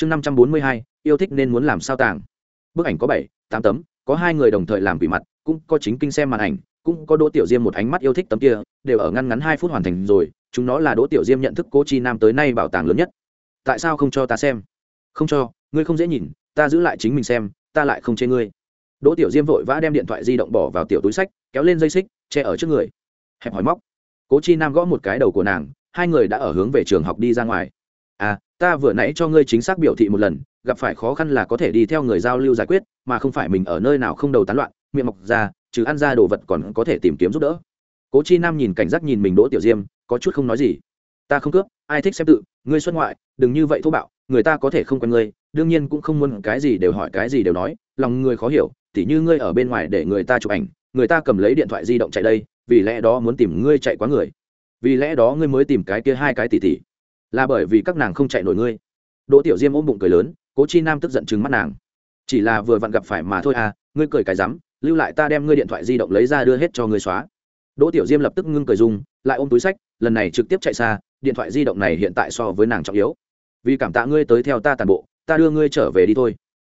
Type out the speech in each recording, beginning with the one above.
chương năm trăm bốn mươi hai, yêu thích nên muốn làm sao tàng. Bức ảnh có bảy, tám tấm, có hai người đồng thời làm quỷ mặt, cũng có chính kinh xem màn ảnh, cũng có đỗ tiểu diêm một ánh mắt yêu thích tấm kia, đều ở ngăn ngắn hai phút hoàn thành rồi, chúng nó là đỗ tiểu diêm nhận thức cố chi nam tới nay bảo tàng lớn nhất. Tại sao không cho ta xem? Không cho, ngươi không dễ nhìn, ta giữ lại chính mình xem, ta lại không chê ngươi. Đỗ tiểu diêm vội vã đem điện thoại di động bỏ vào tiểu túi sách, kéo lên dây xích, che ở trước người. Hẹp hỏi móc. Cố chi nam gõ một cái đầu của nàng, hai người đã ở hướng về trường học đi ra ngoài à ta vừa nãy cho ngươi chính xác biểu thị một lần, gặp phải khó khăn là có thể đi theo người giao lưu giải quyết, mà không phải mình ở nơi nào không đầu tán loạn, miệng mọc ra, trừ ăn ra đồ vật còn có thể tìm kiếm giúp đỡ. Cố chi nam nhìn cảnh giác nhìn mình đỗ tiểu diêm, có chút không nói gì. Ta không cướp, ai thích xem tự, ngươi xuất ngoại, đừng như vậy thô bạo, người ta có thể không quen ngươi, đương nhiên cũng không muốn cái gì đều hỏi, cái gì đều nói, lòng người khó hiểu, tỉ như ngươi ở bên ngoài để người ta chụp ảnh, người ta cầm lấy điện thoại di động chạy đây, vì lẽ đó muốn tìm ngươi chạy quá người. Vì lẽ đó ngươi mới tìm cái kia hai cái tỉ tỉ là bởi vì các nàng không chạy nổi ngươi. Đỗ tiểu diêm ôm bụng cười lớn, cố chi nam tức giận chừng mắt nàng. Chỉ là vừa vặn gặp phải mà thôi à ngươi cười cái rắm, lưu lại ta đem ngươi điện thoại di động lấy ra đưa hết cho ngươi xóa. Đỗ tiểu diêm lập tức ngưng cười dung lại ôm túi sách, lần này trực tiếp chạy xa, điện thoại di động này hiện tại so với nàng trọng yếu. Vì cảm tạ ngươi tới theo ta tàn bộ, ta đưa ngươi trở về đi thôi.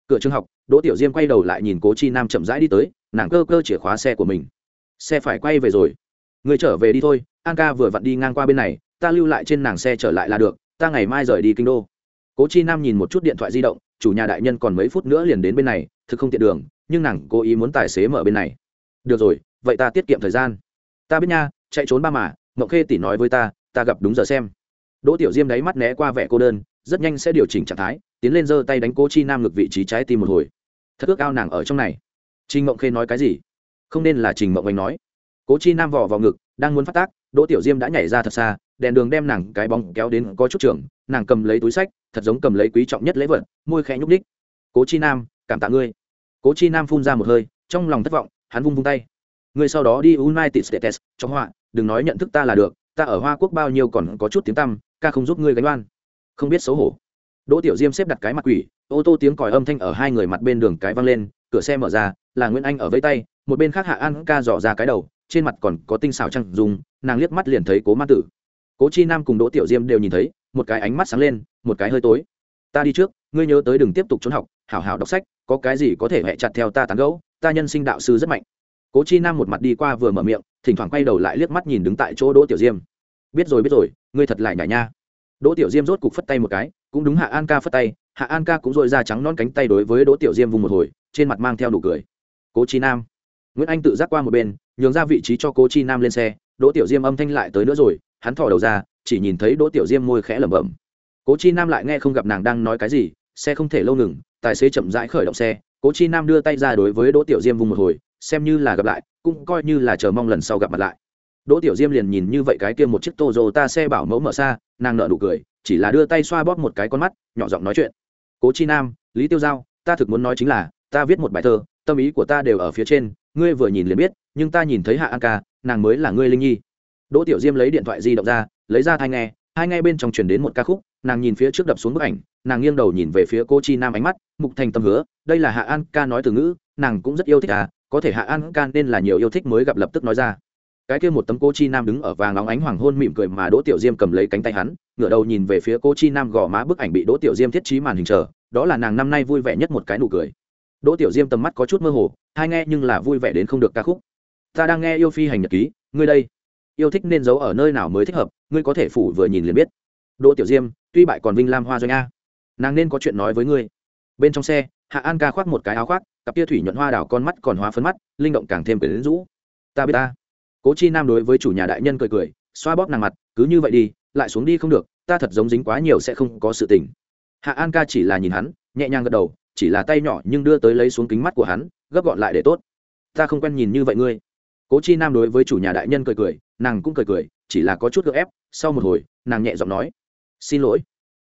Cửa trường học, đỗ tiểu diêm quay đầu lại nhìn cố chi nam chậm rãi đi tới, nàng cơ cơ chìa khóa xe của mình. Xe phải quay về rồi. Ngươi trở về đi thôi, an ca vừa vặn đi ngang qua bên này ta lưu lại trên nàng xe trở lại là được, ta ngày mai rời đi kinh đô. Cố chi nam nhìn một chút điện thoại di động, chủ nhà đại nhân còn mấy phút nữa liền đến bên này, thực không tiện đường, nhưng nàng cố ý muốn tài xế mở bên này. Được rồi, vậy ta tiết kiệm thời gian. Ta biết nha, chạy trốn ba mà mộng khê tỷ nói với ta ta gặp đúng giờ xem. Đỗ tiểu diêm đáy mắt né qua vẻ cô đơn, rất nhanh sẽ điều chỉnh trạng thái, tiến lên giơ tay đánh cố chi nam ngực vị trí trái tim một hồi. Thật ước ao nàng ở trong này. Trình mộng khê nói cái gì? Không nên là trình mộng anh nói. Cố chi nam vỏ vào ngực, đang muốn phát tác đỗ tiểu diêm đã nhảy ra thật xa, đèn đường đem nàng cái bóng kéo đến có chút trường, nàng cầm lấy túi sách, thật giống cầm lấy quý trọng nhất lễ vật, môi khẽ nhúc nhích. cố chi nam, cảm tạ ngươi. Cố chi nam phun ra một hơi, trong lòng thất vọng, hắn vung vung tay. Ngươi sau đó đi united states trong họa, đừng nói nhận thức ta là được, ta ở hoa quốc bao nhiêu còn có chút tiếng tăm, ca không giúp ngươi gánh oan. Không biết xấu hổ. Đỗ tiểu diêm xếp đặt cái mặt quỷ, ô tô tiếng còi âm thanh ở hai người mặt bên đường cái văng lên, cửa xe mở ra, là nguyễn anh ở vây tay, một bên khác hạ an ca dò ra cái đầu trên mặt còn có tinh xảo trăng dùng nàng liếc mắt liền thấy cố ma tử. Cố chi nam cùng đỗ tiểu diêm đều nhìn thấy, một cái ánh mắt sáng lên, một cái hơi tối. Ta đi trước, ngươi nhớ tới đừng tiếp tục trốn học, hảo hảo đọc sách, có cái gì có thể hẹ chặt theo ta tán gẫu, ta nhân sinh đạo sư rất mạnh. Cố chi nam một mặt đi qua vừa mở miệng, thỉnh thoảng quay đầu lại liếc mắt nhìn đứng tại chỗ đỗ tiểu diêm. Biết rồi biết rồi, ngươi thật lại nhảy nha. Đỗ tiểu diêm rốt cục phất tay một cái, cũng đúng hạ an ca phất tay, hạ an ca cũng dội ra trắng non cánh tay đối với đỗ tiểu diêm vùng một hồi, trên mặt mang theo nụ cười. Cố chi nam. Nguyễn anh tự giác qua một bên nhường ra vị trí cho cố chi nam lên xe, đỗ tiểu diêm âm thanh lại tới nữa rồi, hắn thò đầu ra, chỉ nhìn thấy đỗ tiểu diêm môi khẽ lẩm bẩm. Cố chi nam lại nghe không gặp nàng đang nói cái gì, xe không thể lâu ngừng, tài xế chậm rãi khởi động xe, cố chi nam đưa tay ra đối với đỗ tiểu diêm vùng một hồi, xem như là gặp lại, cũng coi như là chờ mong lần sau gặp mặt lại. Đỗ tiểu diêm liền nhìn như vậy cái kia một chiếc ta xe bảo mẫu mở xa, nàng nợ nụ cười, chỉ là đưa tay xoa bóp một cái con mắt, nhỏ giọng nói chuyện. Cố chi nam, lý tiêu giao, ta thực muốn nói chính là, ta viết một bài thơ, tâm ý của ta đều ở phía trên ngươi vừa nhìn liền biết, nhưng ta nhìn thấy hạ an ca, nàng mới là ngươi linh nhi. Đỗ tiểu diêm lấy điện thoại di động ra, lấy ra thai nghe hai nghe bên trong truyền đến một ca khúc, nàng nhìn phía trước đập xuống bức ảnh, nàng nghiêng đầu nhìn về phía cô chi nam ánh mắt, mục thành tâm hứa, đây là hạ an ca nói từ ngữ, nàng cũng rất yêu thích à có thể hạ an ca nên là nhiều yêu thích mới gặp lập tức nói ra. Cái kia một tấm cô chi nam đứng ở vàng óng ánh hoàng hôn mỉm cười mà đỗ tiểu diêm cầm lấy cánh tay hắn, ngửa đầu nhìn về phía cô chi nam gò má bức ảnh bị đỗ tiểu diêm thiết trí màn hình chờ, đó là nàng năm nay vui vẻ nhất một cái nụ cười. Đỗ tiểu diêm tầm mắt có chút mơ hồ hai nghe nhưng là vui vẻ đến không được ca khúc. Ta đang nghe yêu phi hành nhật ký, ngươi đây. Yêu thích nên giấu ở nơi nào mới thích hợp, ngươi có thể phủ vừa nhìn liền biết. Đỗ tiểu diêm, tuy bại còn vinh lam hoa doanh a. Nàng nên có chuyện nói với ngươi. Bên trong xe, hạ an ca khoác một cái áo khoác, cặp tia thủy nhuận hoa đảo con mắt còn hóa phấn mắt, linh động càng thêm quyển rũ. Ta biết ta. Cố chi nam đối với chủ nhà đại nhân cười cười, xoa bóp nàng mặt, cứ như vậy đi, lại xuống đi không được, ta thật giống dính quá nhiều sẽ không có sự tình. Hạ an ca chỉ là nhìn hắn, nhẹ nhàng gật đầu, chỉ là tay nhỏ nhưng đưa tới lấy xuống kính mắt của hắn gấp gọn lại để tốt. Ta không quen nhìn như vậy ngươi. Cố chi nam đối với chủ nhà đại nhân cười cười, nàng cũng cười cười, chỉ là có chút gợ ép. Sau một hồi, nàng nhẹ giọng nói, xin lỗi.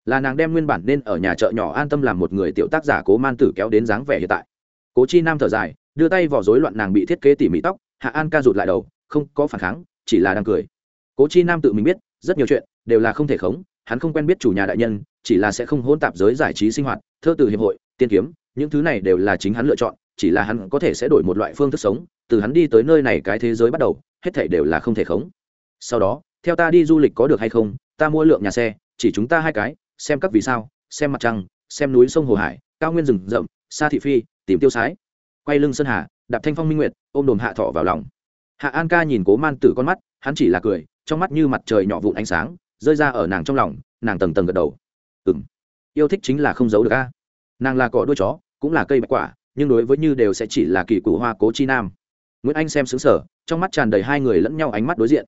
Là nàng đem nguyên bản nên ở nhà chợ nhỏ an tâm làm một người tiểu tác giả cố man tử kéo đến dáng vẻ hiện tại. Cố chi nam thở dài, đưa tay vào rối loạn nàng bị thiết kế tỉ mỉ tóc, hạ an ca rụt lại đầu, không có phản kháng, chỉ là đang cười. Cố chi nam tự mình biết, rất nhiều chuyện đều là không thể khống, hắn không quen biết chủ nhà đại nhân, chỉ là sẽ không hôn tạp giới giải trí sinh hoạt, thơ từ hiệp hội, tiên kiếm, những thứ này đều là chính hắn lựa chọn chỉ là hắn có thể sẽ đổi một loại phương thức sống, từ hắn đi tới nơi này cái thế giới bắt đầu, hết thể đều là không thể khống. Sau đó, theo ta đi du lịch có được hay không, ta mua lượng nhà xe, chỉ chúng ta hai cái, xem các vì sao, xem mặt trăng, xem núi sông hồ hải, cao nguyên rừng rậm, xa thị phi, tìm tiêu sái. Quay lưng sơn hà, đạp thanh phong minh nguyệt, ôm đồm hạ thọ vào lòng. Hạ an ca nhìn cố man tử con mắt, hắn chỉ là cười, trong mắt như mặt trời nhỏ vụn ánh sáng, rơi ra ở nàng trong lòng, nàng tầng tầng gật đầu. Ừ m yêu thích chính là không giấu được a. Nàng là cỏ đuôi chó, cũng là cây bạch quả nhưng đối với như đều sẽ chỉ là kỳ cụ hoa cố chi nam nguyễn anh xem xứng sở trong mắt tràn đầy hai người lẫn nhau ánh mắt đối diện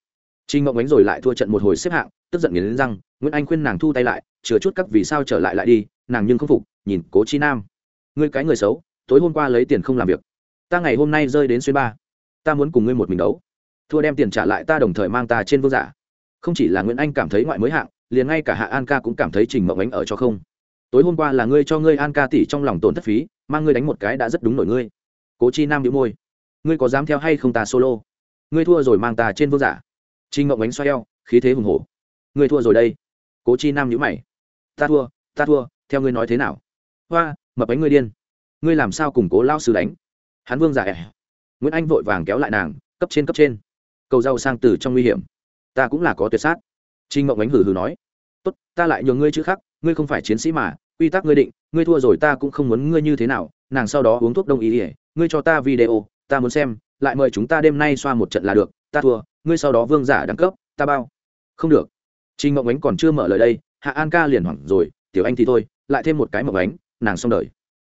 Trình Ngộng Ánh rồi lại thua trận một hồi xếp hạng, tức giận nghiến răng, Nguyễn Anh khuyên nàng thu tay lại, chừa chút các vì sao trở lại lại đi, nàng nhưng không phục, nhìn Cố Chi Nam. Ngươi cái người xấu, tối hôm qua lấy tiền không làm việc, ta ngày hôm nay rơi đến xuyên ba, ta muốn cùng ngươi một mình đấu. Thua đem tiền trả lại ta đồng thời mang ta trên vương giả. Không chỉ là Nguyễn Anh cảm thấy ngoại mới hạng, liền ngay cả Hạ An ca cũng cảm thấy Trình mộng Ánh ở cho không. Tối hôm qua là ngươi cho ngươi An ca tỷ trong lòng tổn thất phí, mang ngươi đánh một cái đã rất đúng nổi ngươi. Cố Chi Nam nhíu môi, ngươi có dám theo hay không ta solo? Ngươi thua rồi mang ta trên vương giả Trình Ngộng Ánh xoay eo, khí thế hùng hổ. Ngươi thua rồi đây. Cố Chi Nam nhíu mày. Ta thua, ta thua, theo ngươi nói thế nào? Hoa, mập ánh ngươi điên. Ngươi làm sao củng Cố lao sư đánh? Hắn vương giả ẻ. Nguyễn Anh vội vàng kéo lại nàng, cấp trên cấp trên. Cầu rau sang từ trong nguy hiểm. Ta cũng là có tuyệt sát. Trình Ngộng Ánh hừ hừ nói. Tốt, ta lại nhường ngươi chữ khác, ngươi không phải chiến sĩ mà, quy tắc ngươi định, ngươi thua rồi ta cũng không muốn ngươi như thế nào, nàng sau đó uống thuốc đông y, ngươi cho ta video, ta muốn xem, lại mời chúng ta đêm nay xoa một trận là được, ta thua, ngươi sau đó vương giả đẳng cấp ta bao. Không được. Trình mộng ánh còn chưa mở lời đây hạ an ca liền hoảng rồi tiểu anh thì thôi lại thêm một cái mộng ánh nàng xong đời.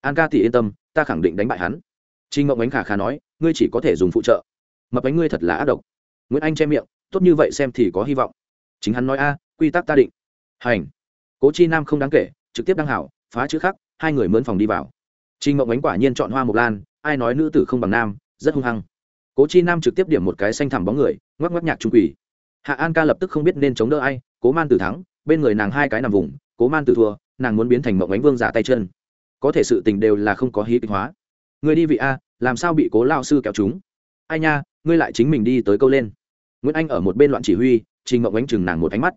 An ca thì yên tâm ta khẳng định đánh bại hắn. Trình mộng ánh khả khả nói ngươi chỉ có thể dùng phụ trợ. Mập ánh ngươi thật là ác độc. Nguyễn anh che miệng tốt như vậy xem thì có hy vọng. Chính hắn nói a quy tắc ta định. Hành. Cố chi nam không đáng kể trực tiếp đăng hảo, phá chữ khắc, hai người mướn phòng đi vào. Trình mộng ánh quả nhiên chọn hoa mộc lan, ai nói nữ tử không bằng nam, rất hung hăng. Cố chi nam trực tiếp điểm một cái xanh thẳm bóng người, ngoắc ngoắc nhạc trung quỷ. Hạ an ca lập tức không biết nên chống đỡ ai, cố man tử thắng, bên người nàng hai cái nằm vùng, cố man tử thua, nàng muốn biến thành mộng ánh vương giả tay chân. Có thể sự tình đều là không có hí kịch hóa. Người đi vị a, làm sao bị cố lao sư kéo chúng? Ai nha, ngươi lại chính mình đi tới câu lên. Nguyễn anh ở một bên loạn chỉ huy, trình mộng ánh chừng nàng một ánh mắt.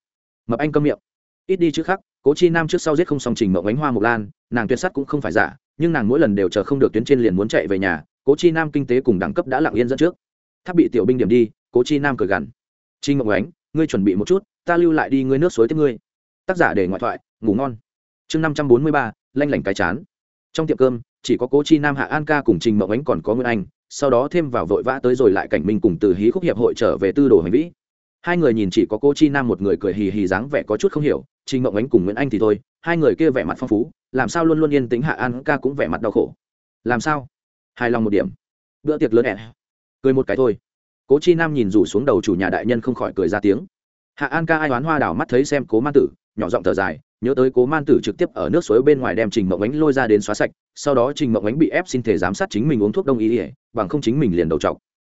Mập anh câm miệng. Ít đi chứ khác cố chi nam trước sau giết không xong trình mộng ánh hoa mộc lan, nàng tuyệt sắt cũng không phải giả, nhưng nàng mỗi lần đều chờ không được tuyến trên liền muốn chạy về nhà, cố chi nam kinh tế cùng đẳng cấp đã lặng yên dẫn trước. Tháp bị tiểu binh điểm đi, cố chi nam cười gằn. Chi ngọc ánh, ngươi chuẩn bị một chút, ta lưu lại đi ngươi nước suối tiếp ngươi. Tác giả để ngoại thoại, ngủ ngon. Chương năm trăm bốn mươi ba, lanh lảnh cái chán. Trong tiệm cơm, chỉ có cố chi nam, hạ an ca cùng trình mộng ánh còn có nguyên anh, sau đó thêm vào vội vã tới rồi lại cảnh minh cùng từ hí khúc hiệp hội trở về tư đồ hành vĩ hai người nhìn chỉ có cô chi nam một người cười hì hì dáng vẻ có chút không hiểu trình mộng ánh cùng nguyễn anh thì thôi, hai người kia vẻ mặt phong phú, làm sao luôn luôn yên tĩnh hạ an ca cũng vẻ mặt đau khổ. Làm sao? Hài lòng một điểm. Bữa tiệc lớn ẹ cười một cái thôi. Cố chi nam nhìn rủ xuống đầu chủ nhà đại nhân không khỏi cười ra tiếng. Hạ an ca ai oán hoa đảo mắt thấy xem cố man tử, nhỏ giọng thở dài, nhớ tới cố man tử trực tiếp ở nước suối bên ngoài đem trình mộng ánh lôi ra đến xóa sạch, sau đó trình mộng ánh bị ép xin thể giám sát chính mình uống thuốc đông y ỉa bằng không chính mình liền đầu trọc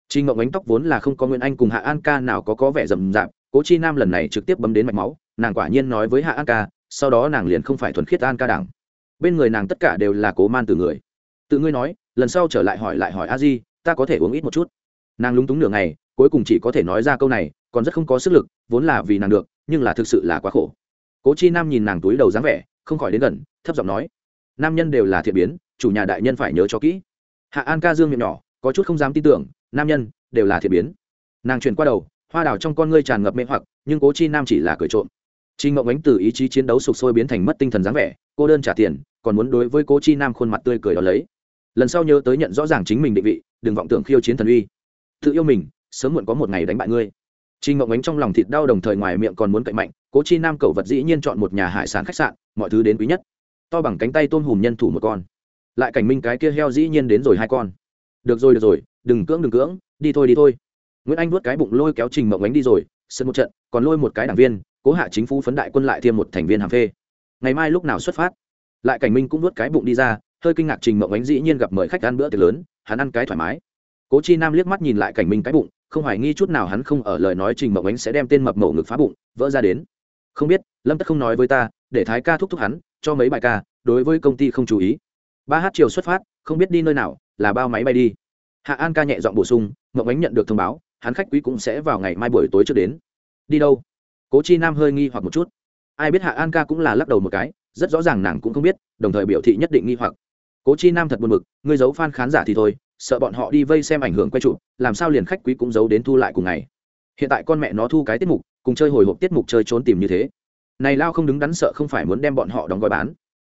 trình Ngộng ánh tóc vốn là không có nguyên anh cùng hạ an ca nào có có vẻ rậm rạp, cố chi nam lần này trực tiếp bấm đến mạch máu, nàng quả nhiên nói với hạ an ca, sau đó nàng liền không phải thuần khiết an ca đảng. Bên người nàng tất cả đều là cố man tử người. Tự ngươi nói, lần sau trở lại hỏi lại hỏi a di, ta có thể uống ít một chút. Nàng lúng túng nửa ngày, cuối cùng chỉ có thể nói ra câu này, còn rất không có sức lực, vốn là vì nàng được, nhưng là thực sự là quá khổ. Cố chi nam nhìn nàng túi đầu dáng vẻ, không khỏi đến gần, thấp giọng nói, nam nhân đều là thiện biến, chủ nhà đại nhân phải nhớ cho kỹ. Hạ an ca dương miệng nhỏ, có chút không dám tin tưởng nam nhân đều là thiện biến nàng chuyển qua đầu hoa đào trong con ngươi tràn ngập mê hoặc nhưng cố chi nam chỉ là cười trộm Trình Ngộng Ánh từ ý chí chiến đấu sục sôi biến thành mất tinh thần dáng vẻ, cô đơn trả tiền, còn muốn đối với Cố Chi Nam khuôn mặt tươi cười đó lấy. Lần sau nhớ tới nhận rõ ràng chính mình định vị, đừng vọng tưởng khiêu chiến thần uy tự yêu mình sớm muộn có một ngày đánh bại ngươi Trình Ngộng Ánh trong lòng thịt đau đồng thời ngoài miệng còn muốn cậy mạnh, Cố Chi Nam cầu vật dĩ nhiên chọn một nhà hải sản khách sạn, mọi thứ đến quý nhất. To bằng cánh tay tôm hùm nhân thủ một con. Lại cảnh minh cái kia heo dĩ nhiên đến rồi hai con. Được rồi được rồi, đừng cưỡng đừng cưỡng, đi thôi đi thôi. Nguyễn Anh vuốt cái bụng lôi kéo Trình mộng Ánh đi rồi, sân một trận, còn lôi một cái đảng viên, Cố Hạ chính phủ phấn đại quân lại thêm một thành viên hàm phê. Ngày mai lúc nào xuất phát? Lại cảnh minh cũng vuốt cái bụng đi ra, hơi kinh ngạc Trình mộng Ánh dĩ nhiên gặp mời khách ăn bữa tiệc lớn, hắn ăn cái thoải mái cố chi nam liếc mắt nhìn lại cảnh minh cái bụng không hoài nghi chút nào hắn không ở lời nói trình mộng ánh sẽ đem tên mập mổ ngực phá bụng vỡ ra đến không biết lâm tất không nói với ta để thái ca thúc thúc hắn cho mấy bài ca đối với công ty không chú ý ba h chiều xuất phát không biết đi nơi nào là bao máy bay đi hạ an ca nhẹ giọng bổ sung mậu ánh nhận được thông báo, hắn khách quý cũng sẽ vào ngày mai buổi tối trước đến. Đi đâu? Cố chi nam hơi nghi hoặc một chút. Ai biết hạ an ca cũng là lắc đầu một cái, rất rõ ràng nàng cũng không biết, đồng thời biểu thị nhất định nghi hoặc. Cố chi nam thật buồn bực, ngươi giấu f a n khán giả thì thôi, sợ bọn họ đi vây xem ảnh hưởng quay trụ làm sao liền khách quý cũng giấu đến thu lại cùng ngày? Hiện tại con mẹ nó thu cái tiết mục, cùng chơi hồi hộp tiết mục chơi trốn tìm như thế. Này lao không đứng đắn sợ không phải muốn đem bọn họ đóng gói bán.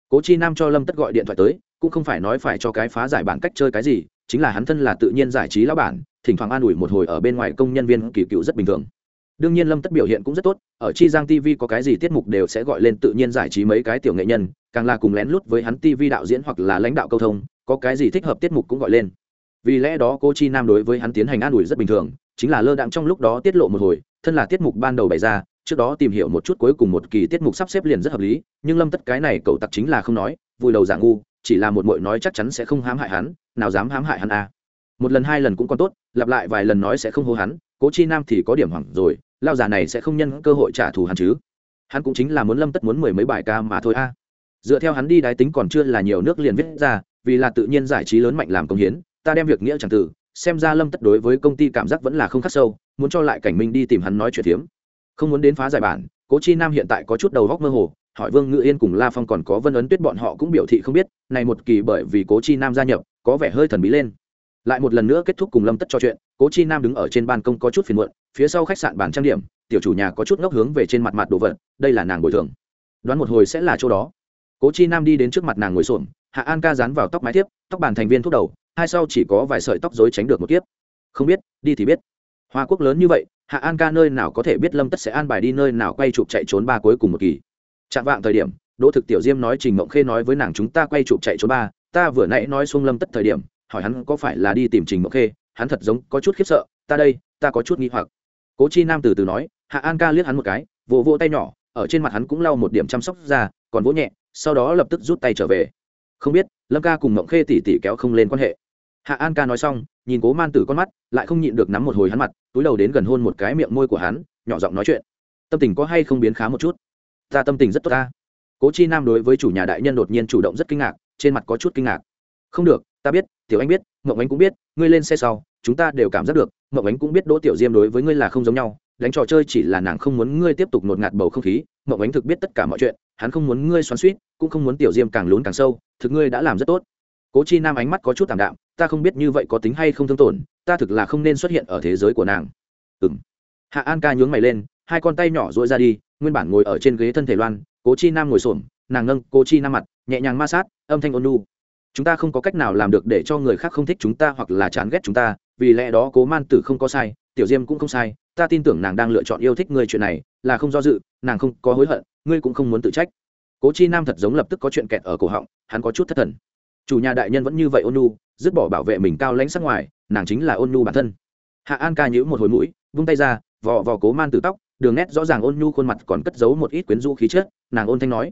Cố chi nam cho lâm tất gọi điện thoại tới, cũng không phải nói phải cho cái phá giải bản cách chơi cái gì chính là hắn thân là tự nhiên giải trí lão bản, thỉnh thoảng an ủi một hồi ở bên ngoài công nhân viên kỳ cựu rất bình thường. Đương nhiên lâm tất biểu hiện cũng rất tốt, ở chi giang tv có cái gì tiết mục đều sẽ gọi lên tự nhiên giải trí mấy cái tiểu nghệ nhân, càng là cùng lén lút với hắn tv đạo diễn hoặc là lãnh đạo câu thông, có cái gì thích hợp tiết mục cũng gọi lên. Vì lẽ đó cô chi nam đối với hắn tiến hành an ủi rất bình thường, chính là lơ đạm trong lúc đó tiết lộ một hồi, thân là tiết mục ban đầu bày ra, trước đó tìm hiểu một chút cuối cùng một kỳ tiết mục sắp xếp liền rất hợp lý, nhưng lâm tất cái này cậu tặc chính là không nói, vui đầu giả ngu chỉ là một mội nói chắc chắn sẽ không hãm hại hắn nào dám hãm hại hắn à. một lần hai lần cũng còn tốt lặp lại vài lần nói sẽ không hô hắn cố chi nam thì có điểm hoảng rồi lao giả này sẽ không nhân cơ hội trả thù hắn chứ hắn cũng chính là muốn lâm tất muốn mười mấy bài ca mà thôi a à. dựa theo hắn đi đái tính còn chưa là nhiều nước liền viết ra vì là tự nhiên giải trí lớn mạnh làm công hiến ta đem việc nghĩa chẳng tử xem ra lâm tất đối với công ty cảm giác vẫn là không khắc sâu muốn cho lại cảnh minh đi tìm hắn nói chuyện hiếm, không muốn đến phá giải bản cố chi nam hiện tại có chút đầu góc mơ hồ hỏi vương ngự yên cùng la phong còn có vân ấn tuyết bọn họ cũng biểu thị không biết, này một kỳ bởi vì cố chi nam gia nhập, có vẻ hơi thần bí lên. Lại một lần nữa kết thúc cùng lâm tất trò chuyện, cố chi nam đứng ở trên ban công có chút phiền muộn, phía sau khách sạn bàn trang điểm, tiểu chủ nhà có chút ngốc hướng về trên mặt mặt đồ vật, đây là nàng bồi thường. Đoán một hồi sẽ là chỗ đó. Cố chi nam đi đến trước mặt nàng ngồi xổm, hạ an ca dán vào tóc mái tiếp tóc bàn thành viên thuốc đầu, hai sau chỉ có vài sợi tóc dối tránh được một kiếp. Không biết, đi thì biết. Hoa quốc lớn như vậy, hạ an ca nơi nào có thể biết lâm tất sẽ an bài đi, nơi nào quay chụp chạy trốn ba cuối cùng một kỳ chạm vạng thời điểm, đỗ thực tiểu diêm nói trình mộng khê nói với nàng chúng ta quay chụp chạy trốn ba, ta vừa nãy nói xuông lâm tất thời điểm, hỏi hắn có phải là đi tìm trình mộng khê, hắn thật giống có chút khiếp sợ, ta đây, ta có chút nghi hoặc. Cố chi nam từ từ nói, hạ an ca liếc hắn một cái, vỗ vỗ tay nhỏ, ở trên mặt hắn cũng lau một điểm chăm sóc ra còn vỗ nhẹ, sau đó lập tức rút tay trở về. Không biết, lâm ca cùng mộng khê tỉ tỉ kéo không lên quan hệ. Hạ an ca nói xong, nhìn cố man tử con mắt, lại không nhịn được nắm một hồi hắn mặt, túi đầu đến gần hôn một cái miệng môi của hắn, nhỏ giọng nói chuyện. Tâm tình có hay không biến khá một chút? Ta tâm tình rất tốt ta. Cố chi nam đối với chủ nhà đại nhân đột nhiên chủ động rất kinh ngạc, trên mặt có chút kinh ngạc. Không được, ta biết, tiểu anh biết, mộng anh cũng biết, ngươi lên xe sau, chúng ta đều cảm giác được, mộng ánh cũng biết đỗ tiểu diêm đối với ngươi là không giống nhau, đánh trò chơi chỉ là nàng không muốn ngươi tiếp tục nột ngạt bầu không khí, mộng ánh thực biết tất cả mọi chuyện, hắn không muốn ngươi xoắn suýt cũng không muốn tiểu diêm càng lún càng sâu, thực ngươi đã làm rất tốt. Cố chi nam ánh mắt có chút tảm đạm, ta không biết như vậy có tính hay không thương tổn, ta thực là không nên xuất hiện ở thế giới của nàng. Ừ m hạ an ca nhướng mày lên, hai con tay nhỏ dội ra đi nguyên bản ngồi ở trên ghế thân thể loan, cố chi nam ngồi xổm, nàng nâng cố chi nam mặt, nhẹ nhàng ma sát, âm thanh ôn nu chúng ta không có cách nào làm được để cho người khác không thích chúng ta hoặc là chán ghét chúng ta, vì lẽ đó cố man tử không có sai, tiểu diêm cũng không sai, ta tin tưởng nàng đang lựa chọn yêu thích người chuyện này, là không do dự, nàng không có hối hận, ngươi cũng không muốn tự trách. Cố chi nam thật giống lập tức có chuyện kẹt ở cổ họng, hắn có chút thất thần. Chủ nhà đại nhân vẫn như vậy ôn nu dứt bỏ bảo vệ mình cao lãnh sắc ngoài, nàng chính là ôn nu bản thân. Hạ an ca nhữ một hồi mũi, vung tay ra, vò vò cố man tử tóc đường nét rõ ràng ôn nhu khuôn mặt còn cất giấu một ít quyến rũ khí chất, nàng ôn thanh nói,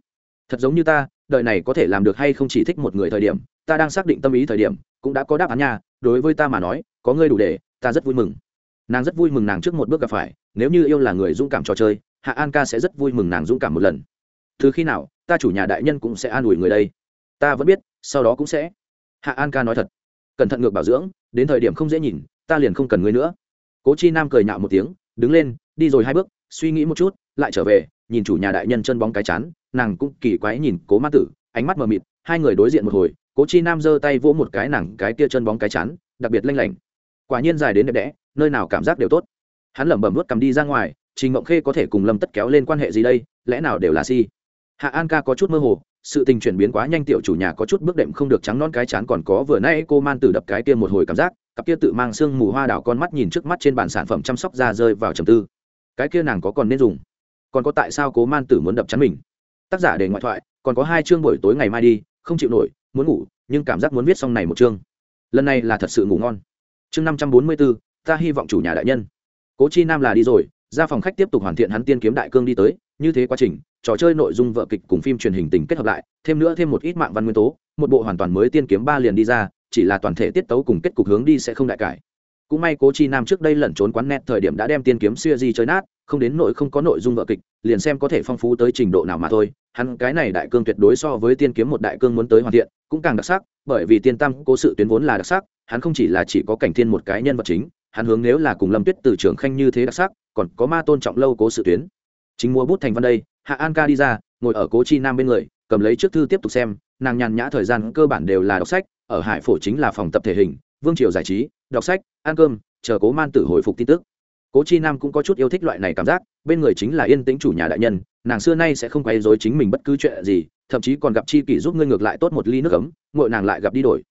thật giống như ta, đời này có thể làm được hay không chỉ thích một người thời điểm, ta đang xác định tâm ý thời điểm, cũng đã có đáp án nha, đối với ta mà nói, có ngươi đủ để, ta rất vui mừng. Nàng rất vui mừng nàng trước một bước gặp phải, nếu như yêu là người dũng cảm trò chơi, hạ an ca sẽ rất vui mừng nàng dũng cảm một lần. Từ khi nào, ta chủ nhà đại nhân cũng sẽ an ủi người đây. Ta vẫn biết, sau đó cũng sẽ. Hạ an ca nói thật. Cẩn thận ngược bảo dưỡng, đến thời điểm không dễ nhìn, ta liền không cần ngươi nữa. Cố chi nam cười nhạo một tiếng, đứng lên đi rồi hai bước, suy nghĩ một chút, lại trở về, nhìn chủ nhà đại nhân chân bóng cái chán, nàng cũng kỳ quái nhìn cố ma tử, ánh mắt mờ mịt, hai người đối diện một hồi, cố chi nam giơ tay vỗ một cái nàng cái kia chân bóng cái chán, đặc biệt lanh lảnh. Quả nhiên dài đến đẹp đẽ, nơi nào cảm giác đều tốt. Hắn lẩm bẩm vớt cầm đi ra ngoài, trình mộng khê có thể cùng lâm tất kéo lên quan hệ gì đây, lẽ nào đều là si. Hạ an ca có chút mơ hồ, sự tình chuyển biến quá nhanh tiểu chủ nhà có chút bước đệm không được trắng non cái chán còn có vừa nay cô man tử đập cái kia một hồi cảm giác, cặp kia tự mang sương mù hoa đảo con mắt nhìn trước mắt trên bàn sản phẩm chăm sóc da rơi vào trầm tư cái kia nàng có còn nên dùng? Còn có tại sao cố man tử muốn đập chắn mình? Tác giả để ngoại thoại, còn có hai chương buổi tối ngày mai đi, không chịu nổi, muốn ngủ, nhưng cảm giác muốn viết xong này một chương. Lần này là thật sự ngủ ngon. Chương năm trăm bốn mươi bốn, ta hy vọng chủ nhà đại nhân. Cố chi nam là đi rồi, ra phòng khách tiếp tục hoàn thiện hắn tiên kiếm đại cương đi tới, như thế quá trình, trò chơi nội dung vợ kịch cùng phim truyền hình tình kết hợp lại, thêm nữa thêm một ít mạng văn nguyên tố, một bộ hoàn toàn mới tiên kiếm ba liền đi ra, chỉ là toàn thể tiết tấu cùng kết cục hướng đi sẽ không đại cải cũng may cố chi nam trước đây lẩn trốn quán net thời điểm đã đem tiên kiếm xuya di chơi nát, không đến nội không có nội dung vợ kịch, liền xem có thể phong phú tới trình độ nào mà thôi. Hắn cái này đại cương tuyệt đối so với tiên kiếm một đại cương muốn tới hoàn thiện, cũng càng đặc sắc, bởi vì tiên tam cố sự tuyến vốn là đặc sắc, hắn không chỉ là chỉ có cảnh thiên một cái nhân vật chính, hắn hướng nếu là cùng lâm tuyết từ trường khanh như thế đặc sắc, còn có ma tôn trọng lâu cố sự tuyến. Chính mua bút thành văn đây, hạ an ca đi ra, ngồi ở cố chi nam bên người, cầm lấy trước thư tiếp tục xem, nàng nhàn nhã thời gian cơ bản đều là đọc sách, ở hải phổ chính là phòng tập thể hình, vương triều giải trí đọc sách, ăn cơm, chờ cố man tử hồi phục tin tức. Cố chi nam cũng có chút yêu thích loại này cảm giác, bên người chính là yên tĩnh chủ nhà đại nhân, nàng xưa nay sẽ không quay dối chính mình bất cứ chuyện gì, thậm chí còn gặp chi kỷ giúp ngươi ngược lại tốt một ly nước ấm ngội nàng lại gặp đi đổi.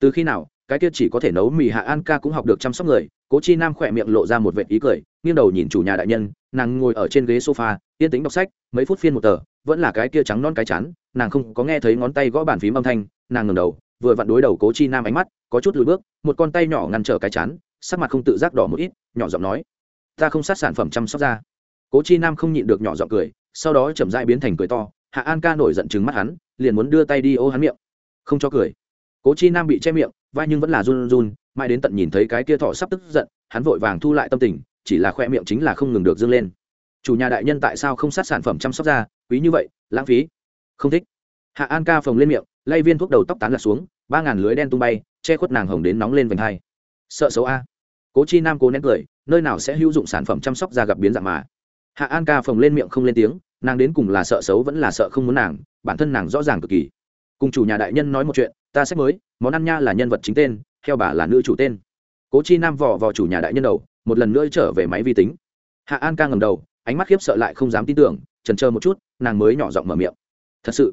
Từ khi nào, cái kia chỉ có thể nấu mì hạ an ca cũng học được chăm sóc người, cố chi nam khỏe miệng lộ ra một vệt ý cười, nghiêng đầu nhìn chủ nhà đại nhân, nàng ngồi ở trên ghế sofa, yên tĩnh đọc sách, mấy phút phiên một tờ, vẫn là cái kia trắng non cái chán, nàng không có nghe thấy ngón tay gõ bàn phím âm thanh, nàng ngầm đầu, vừa vặn đối đầu cố chi nam ánh mắt có chút lùi bước, một con tay nhỏ ngăn trở cái chán, sắc mặt không tự giác đỏ một ít, nhỏ giọng nói, ta không sát sản phẩm chăm sóc da." cố chi nam không nhịn được nhỏ giọng cười, sau đó chậm dại biến thành cười to, hạ an ca nổi giận chừng mắt hắn, liền muốn đưa tay đi ô hắn miệng. Không cho cười. Cố chi nam bị che miệng, vai nhưng vẫn là run run, mãi đến tận nhìn thấy cái kia thọ sắp tức giận, hắn vội vàng thu lại tâm tình, chỉ là khoe miệng chính là không ngừng được dâng lên. Chủ nhà đại nhân tại sao không sát sản phẩm chăm sóc da, quý như vậy, lãng phí. Không thích. Hạ an ca phồng lên miệng, lay viên thuốc đầu tóc tán lạc xuống, ba ngàn lưới đen tung bay che khuất nàng hồng đến nóng lên vành hai. Sợ xấu a. Cố chi nam cố nén cười, nơi nào sẽ hữu dụng sản phẩm chăm sóc da gặp biến dạng mà. Hạ an ca phồng lên miệng không lên tiếng, nàng đến cùng là sợ xấu vẫn là sợ không muốn nàng, bản thân nàng rõ ràng cực kỳ. Cùng chủ nhà đại nhân nói một chuyện, ta sách mới, món ăn nha là nhân vật chính tên theo bà là nữ chủ tên. Cố chi nam vò vò chủ nhà đại nhân đầu, một lần nữa trở về máy vi tính. Hạ an ca ngầm đầu, ánh mắt khiếp sợ lại không dám tin tưởng, trần chờ một chút, nàng mới nhỏ giọng mở miệng. Thật sự?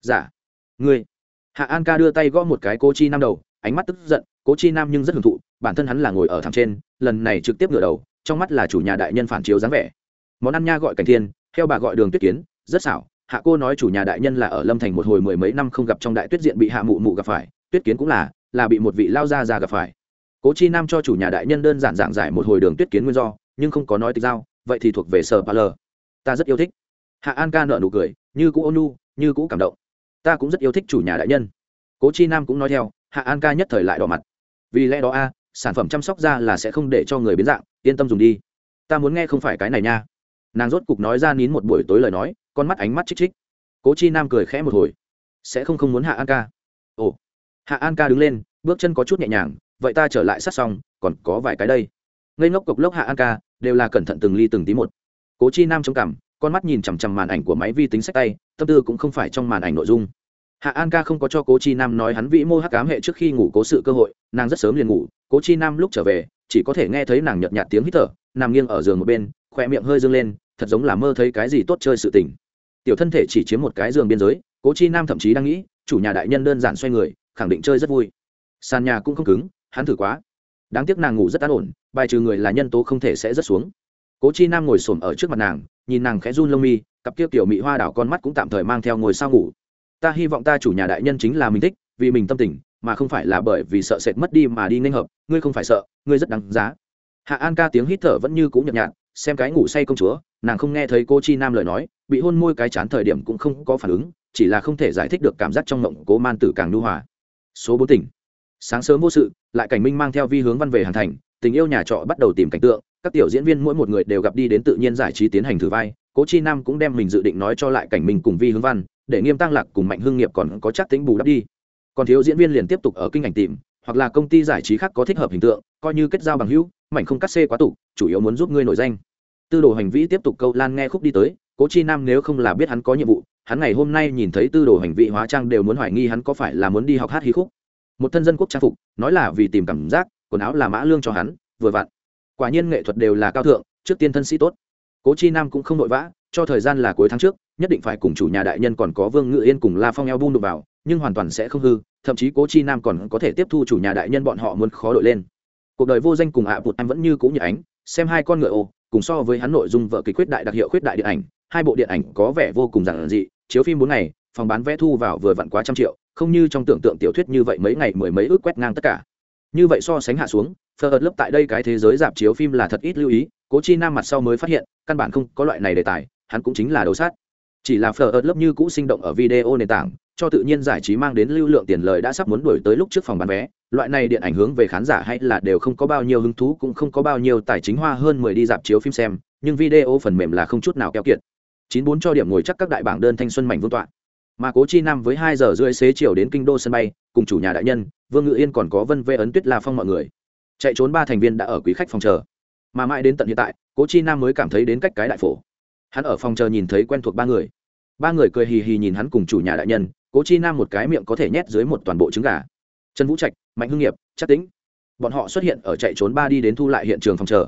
Giả dạ. ngươi? Hạ an ca đưa tay gõ một cái cố chi nam đầu ánh mắt tức giận, cố chi nam nhưng rất hưởng thụ, bản thân hắn là ngồi ở thẳng trên, lần này trực tiếp ngửa đầu, trong mắt là chủ nhà đại nhân phản chiếu dáng vẻ. Món ăn nha gọi cảnh thiên, theo bà gọi đường tuyết kiến, rất xảo, hạ cô nói chủ nhà đại nhân là ở lâm thành một hồi mười mấy năm không gặp trong đại tuyết diện bị hạ mụ mụ gặp phải, tuyết kiến cũng là là bị một vị lao gia già gặp phải. Cố chi nam cho chủ nhà đại nhân đơn giản giảng giải một hồi đường tuyết kiến nguyên do, nhưng không có nói tịch giao, vậy thì thuộc về sở pa lờ. Ta rất yêu thích. Hạ an ca nợ nụ cười, như cũ ônu như cũ cảm động. Ta cũng rất yêu thích chủ nhà đại nhân. Cố chi nam cũng nói theo hạ an ca nhất thời lại đỏ mặt. Vì lẽ đó a, sản phẩm chăm sóc da là sẽ không để cho người biến dạng, yên tâm dùng đi. Ta muốn nghe không phải cái này nha. Nàng rốt cục nói ra nín một buổi tối lời nói, con mắt ánh mắt chích chích. Cố chi nam cười khẽ một hồi. Sẽ không không muốn hạ an ca. Ồ. Hạ an ca đứng lên, bước chân có chút nhẹ nhàng, vậy ta trở lại sát xong, còn có vài cái đây. Ngây ngốc cộc lốc hạ an ca, đều là cẩn thận từng ly từng tí một. Cố chi nam trông cảm con mắt nhìn chằm chằm màn ảnh của máy vi tính sách tay, tâm tư cũng không phải trong màn ảnh nội dung hạ an ca không có cho cố chi nam nói hắn vĩ mô hắc cám hệ trước khi ngủ cố sự cơ hội, nàng rất sớm liền ngủ, cố chi nam lúc trở về, chỉ có thể nghe thấy nàng nhợt nhạt tiếng hít thở, nằm nghiêng ở giường một bên khoe miệng hơi dâng lên, thật giống là mơ thấy cái gì tốt chơi sự tình. Tiểu thân thể chỉ chiếm một cái giường biên giới, cố chi nam thậm chí đang nghĩ, chủ nhà đại nhân đơn giản xoay người, khẳng định chơi rất vui. Sàn nhà cũng không cứng, hắn thử quá. Đáng tiếc nàng ngủ rất an ổn, bài trừ người là nhân tố không thể sẽ rất xuống. Cố chi nam ngồi s ổ m ở trước mặt nàng, nhìn nàng khẽ run lông mi, cặp kia kiểu mị hoa đảo con mắt cũng tạm thời mang theo ngồi sao ngủ ta hy vọng ta chủ nhà đại nhân chính là mình thích, vì mình tâm tình, mà không phải là bởi vì sợ sệt mất đi mà đi nên hợp. Ngươi không phải sợ, ngươi rất đáng giá. Hạ an ca tiếng hít thở vẫn như cũng nhợt nhạt, xem cái ngủ say công chúa, nàng không nghe thấy cô chi nam lời nói, bị hôn môi cái chán thời điểm cũng không có phản ứng, chỉ là không thể giải thích được cảm giác trong mộng cố man tử càng nhu hòa. Số bốn tỉnh. Sáng sớm vô sự, lại cảnh minh mang theo vi hướng văn về Hàn thành, tình yêu nhà trọ bắt đầu tìm cảnh tượng, các tiểu diễn viên mỗi một người đều gặp đi đến tự nhiên giải trí tiến hành thử vai cố chi nam cũng đem mình dự định nói cho lại cảnh minh cùng vi hướng văn để nghiêm tăng lạc cùng mạnh hương nghiệp còn có chắc tính bù đắp đi. Còn thiếu diễn viên liền tiếp tục ở kinh ảnh tìm, hoặc là công ty giải trí khác có thích hợp hình tượng, coi như kết giao bằng hữu mạnh không cắt xê quá tụ chủ yếu muốn giúp ngươi nổi danh. Tư đồ hành vĩ tiếp tục câu lan nghe khúc đi tới, cố chi nam nếu không là biết hắn có nhiệm vụ, hắn ngày hôm nay nhìn thấy tư đồ hành vị hóa trang đều muốn hoài nghi hắn có phải là muốn đi học hát hí khúc. Một thân dân quốc trang phục, nói là vì tìm cảm giác, quần áo là mã lương cho hắn, vừa vặn. Quả nhiên nghệ thuật đều là cao thượng, trước tiên thân sĩ tốt. Cố chi nam cũng không vội vã, cho thời gian là cuối tháng trước nhất định phải cùng chủ nhà đại nhân còn có vương ngự yên cùng la phong eo bung đụng vào nhưng hoàn toàn sẽ không hư thậm chí cố chi nam còn có thể tiếp thu chủ nhà đại nhân bọn họ muốn khó đội lên cuộc đời vô danh cùng ạ à bụt em vẫn như cũ như ánh xem hai con ngựa ô cùng so với hắn nội dung vợ kịch khuyết đại đặc hiệu khuyết đại điện ảnh hai bộ điện ảnh có vẻ vô cùng giản dị chiếu phim bốn ngày phòng bán vé thu vào vừa vặn quá trăm triệu không như trong tưởng tượng tiểu thuyết như vậy mấy ngày mười mấy ước quét ngang tất cả như vậy so sánh hạ xuống phờ ớt lớp tại đây cái thế giới dạp chiếu phim là thật ít lưu ý cố chi nam mặt sau mới phát hiện căn bản không có loại này đề tài hắn cũng chính là đầu sát chỉ là phở ớt lớp như cũ sinh động ở video nền tảng, cho tự nhiên giải trí mang đến lưu lượng tiền lời đã sắp muốn đuổi tới lúc trước phòng bán vé. Loại này điện ảnh hướng về khán giả hay là đều không có bao nhiêu hứng thú, cũng không có bao nhiêu tài chính hoa hơn mười đi dạp chiếu phim xem, nhưng video phần mềm là không chút nào keo kiệt. Chín bốn cho điểm ngồi chắc các đại bảng đơn thanh xuân mảnh vương tọa. Mà cố chi nam với hai giờ rưỡi xế chiều đến kinh đô sân bay, cùng chủ nhà đại nhân, vương ngự yên còn có vân vê ấn tuyết la phong mọi người. Chạy trốn ba thành viên đã ở quý khách phòng chờ. Mà mãi đến tận hiện tại, cố chi nam mới cảm thấy đến cách cái đại phổ hắn ở phòng chờ nhìn thấy quen thuộc ba người. Ba người cười hì hì nhìn hắn cùng chủ nhà đại nhân, cố chi nam một cái miệng có thể nhét dưới một toàn bộ trứng gà. Trần vũ trạch, mạnh hưng nghiệp chắc tính bọn họ xuất hiện ở chạy trốn ba đi đến thu lại hiện trường phòng chờ.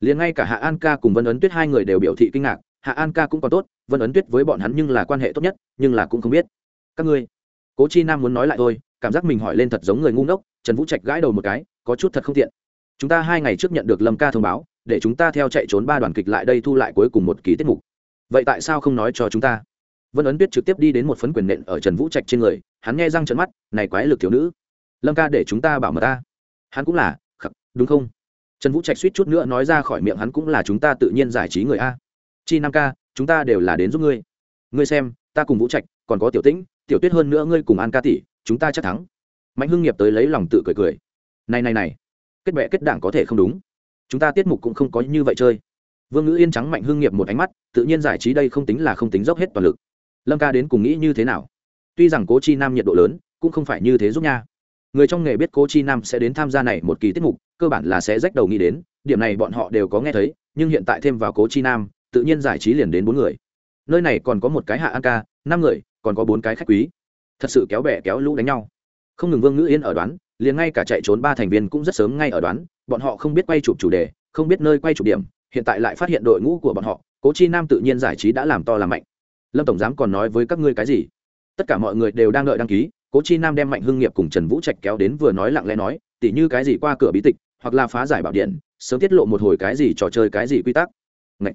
Liền ngay cả hạ an ca cùng vân ấn tuyết hai người đều biểu thị kinh ngạc, hạ an ca cũng còn tốt, vân ấn tuyết với bọn hắn nhưng là quan hệ tốt nhất, nhưng là cũng không biết. Các ngươi, cố chi nam muốn nói lại thôi, cảm giác mình hỏi lên thật giống người ngu ngốc, trần vũ trạch gãi đầu một cái, có chút thật không tiện. Chúng ta hai ngày trước nhận được lâm ca thông báo để chúng ta theo chạy trốn ba đoàn kịch lại đây thu lại cuối cùng một ký tiết mục. Vậy tại sao không nói cho chúng ta? Vân ấn tuyết trực tiếp đi đến một phấn quyền nện ở trần vũ trạch trên người, hắn nghe răng trận mắt, này quái lực thiếu nữ. Lâm ca để chúng ta bảo mật ta. Hắn cũng là khắc đúng không? Trần vũ trạch suýt chút nữa nói ra khỏi miệng hắn cũng là chúng ta tự nhiên giải trí người a. Chi năm ca, chúng ta đều là đến giúp ngươi. Ngươi xem, ta cùng vũ trạch, còn có tiểu tĩnh, tiểu tuyết hơn nữa ngươi cùng an ca tỷ, chúng ta chắc thắng. Mạnh hưng nghiệp tới lấy lòng tự cười cười. Này này này. Kết bệ kết đảng có thể không đúng chúng ta tiết mục cũng không có như vậy chơi. Vương ngữ yên trắng mạnh hưng nghiệp một ánh mắt, tự nhiên giải trí đây không tính là không tính dốc hết toàn lực. Lâm ca đến cùng nghĩ như thế nào? Tuy rằng cố chi nam nhiệt độ lớn, cũng không phải như thế giúp nha. Người trong nghề biết cố chi nam sẽ đến tham gia này một kỳ tiết mục, cơ bản là sẽ rách đầu nghĩ đến, điểm này bọn họ đều có nghe thấy, nhưng hiện tại thêm vào cố chi nam, tự nhiên giải trí liền đến bốn người. Nơi này còn có một cái hạ an ca, năm người, còn có bốn cái khách quý. Thật sự kéo bè kéo lũ đánh nhau. Không ngừng vương ngữ yên ở đoán, liền ngay cả chạy trốn ba thành viên cũng rất sớm ngay ở đoán bọn họ không biết quay chụp chủ đề, không biết nơi quay chụp điểm, hiện tại lại phát hiện đội ngũ của bọn họ, cố chi nam tự nhiên giải trí đã làm to làm mạnh. Lâm tổng giám còn nói với các ngươi cái gì? Tất cả mọi người đều đang đợi đăng ký, cố chi nam đem mạnh hưng nghiệp cùng trần vũ trạch kéo đến vừa nói lặng lẽ nói, tỉ như cái gì qua cửa bí tịch, hoặc là phá giải bảo điện, sớm tiết lộ một hồi cái gì trò chơi cái gì quy tắc. Ngậy.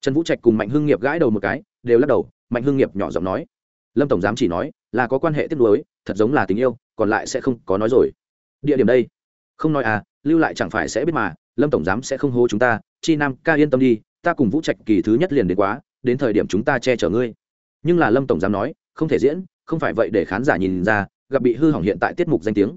trần vũ trạch cùng mạnh hưng nghiệp gãi đầu một cái, đều lắc đầu, mạnh hưng nghiệp nhỏ giọng nói, lâm tổng giám chỉ nói, là có quan hệ tiếp nối, thật giống là tình yêu, còn lại sẽ không có nói rồi. Địa điểm đây? Không nói à lưu lại chẳng phải sẽ biết mà lâm tổng giám sẽ không hô chúng ta chi nam ca yên tâm đi ta cùng vũ trạch kỳ thứ nhất liền đến quá đến thời điểm chúng ta che chở ngươi. Nhưng là lâm tổng giám nói không thể diễn không phải vậy để khán giả nhìn ra gặp bị hư hỏng hiện tại tiết mục danh tiếng.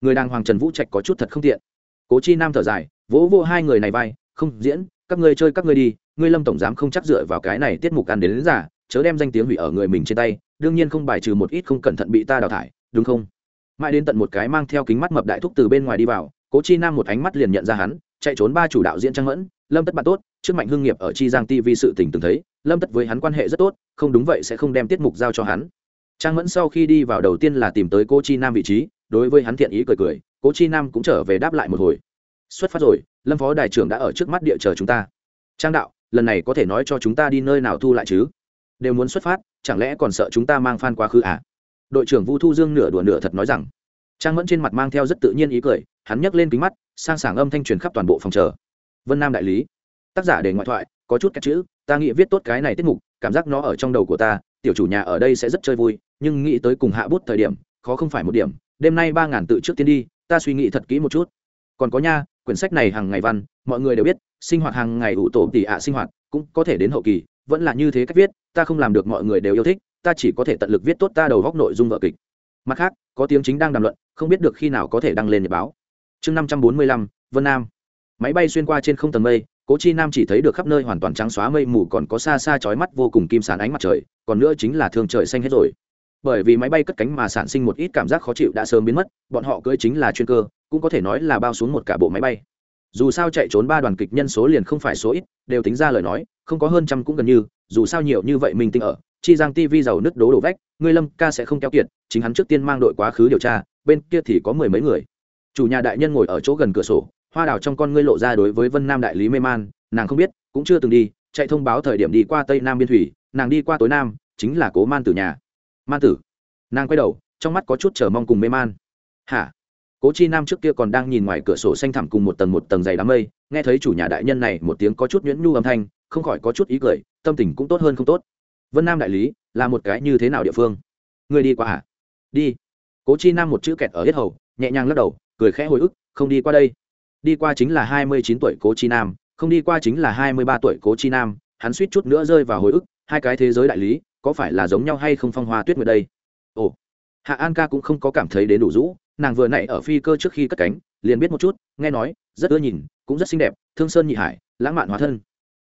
Người đang hoàng trần vũ trạch có chút thật không tiện. Cố chi nam thở dài vỗ vô hai người này vai không diễn các ngươi chơi các ngươi đi ngươi lâm tổng giám không chắc dựa vào cái này tiết mục ăn đến, đến giả chớ đem danh tiếng hủy ở người mình trên tay đương nhiên không bài trừ một ít không cẩn thận bị ta đào thải đúng không? Mãi đến tận một cái mang theo kính mắt mập đại thúc từ bên ngoài đi vào cố chi nam một ánh mắt liền nhận ra hắn, chạy trốn ba chủ đạo diễn trang mẫn, lâm tất bạn tốt, trước mạnh hưng nghiệp ở chi giang tv sự tình từng thấy, lâm tất với hắn quan hệ rất tốt, không đúng vậy sẽ không đem tiết mục giao cho hắn. Trang mẫn sau khi đi vào đầu tiên là tìm tới cô chi nam vị trí, đối với hắn thiện ý cười cười, cố chi nam cũng trở về đáp lại một hồi. Xuất phát rồi, lâm phó đại trưởng đã ở trước mắt địa chờ chúng ta. Trang đạo, lần này có thể nói cho chúng ta đi nơi nào thu lại chứ? Đều muốn xuất phát, chẳng lẽ còn sợ chúng ta mang phan quá khứ à? Đội trưởng vu thu dương nửa đùa nửa thật nói rằng trang mẫn trên mặt mang theo rất tự nhiên ý cười, hắn nhấc lên kính mắt, sang sảng âm thanh truyền khắp toàn bộ phòng chờ. Vân nam đại lý. Tác giả để ngoại thoại, có chút các chữ, ta nghĩ viết tốt cái này tiết mục, cảm giác nó ở trong đầu của ta, tiểu chủ nhà ở đây sẽ rất chơi vui, nhưng nghĩ tới cùng hạ bút thời điểm, khó không phải một điểm, đêm nay ba ngàn tự trước tiên đi, ta suy nghĩ thật kỹ một chút. Còn có nha, quyển sách này hàng ngày văn, mọi người đều biết, sinh hoạt hàng ngày ủ tổ tỷ ạ sinh hoạt, cũng có thể đến hậu kỳ, vẫn là như thế cách viết, ta không làm được mọi người đều yêu thích, ta chỉ có thể tận lực viết tốt ta đầu góc nội dung vợ kịch. Mặt khác, có tiếng chính đang đàm luận không biết được khi nào có thể đăng lên nhật báo. Chương năm trăm bốn mươi lăm, vân nam. Máy bay xuyên qua trên không tầng mây, cố chi nam chỉ thấy được khắp nơi hoàn toàn trắng xóa mây mù còn có xa xa chói mắt vô cùng kim sán ánh mặt trời, còn nữa chính là thương trời xanh hết rồi. Bởi vì máy bay cất cánh mà sản sinh một ít cảm giác khó chịu đã sớm biến mất, bọn họ cưỡi chính là chuyên cơ, cũng có thể nói là bao xuống một cả bộ máy bay. Dù sao chạy trốn ba đoàn kịch nhân số liền không phải số ít, đều tính ra lời nói, không có hơn trăm cũng gần như, dù sao nhiều như vậy mình tinh ở chi giang tv giàu nứt đố đổ vách, ngươi lâm ca sẽ không keo kiệt, chính hắn trước tiên mang đội quá khứ điều tra, bên kia thì có mười mấy người. Chủ nhà đại nhân ngồi ở chỗ gần cửa sổ, hoa đào trong con ngươi lộ ra đối với vân nam đại lý mê man, nàng không biết, cũng chưa từng đi, chạy thông báo thời điểm đi qua tây nam biên thủy, nàng đi qua tối nam, chính là cố man tử nhà. Man tử. Nàng quay đầu, trong mắt có chút chờ mong cùng mê man. Hả? Cố chi nam trước kia còn đang nhìn ngoài cửa sổ xanh thẳm cùng một tầng một tầng dày đám mây, nghe thấy chủ nhà đại nhân này một tiếng có chút nhuyễn nhu âm thanh, không khỏi có chút ý cười, tâm tình cũng tốt hơn không tốt vân nam đại lý là một cái như thế nào địa phương? Người đi qua hả đi. Cố chi nam một chữ kẹt ở hết hầu, nhẹ nhàng lắc đầu, cười khẽ hồi ức, không đi qua đây. Đi qua chính là hai mươi chín tuổi cố chi nam, không đi qua chính là hai mươi ba tuổi cố chi nam, hắn suýt chút nữa rơi vào hồi ức, hai cái thế giới đại lý, có phải là giống nhau hay không phong hoa tuyết nguyệt đây? Ồ. Hạ an ca cũng không có cảm thấy đến đủ rũ, nàng vừa nãy ở phi cơ trước khi cất cánh, liền biết một chút, nghe nói, rất ưa nhìn, cũng rất xinh đẹp, thương sơn nhị hải, lãng mạn hóa thân.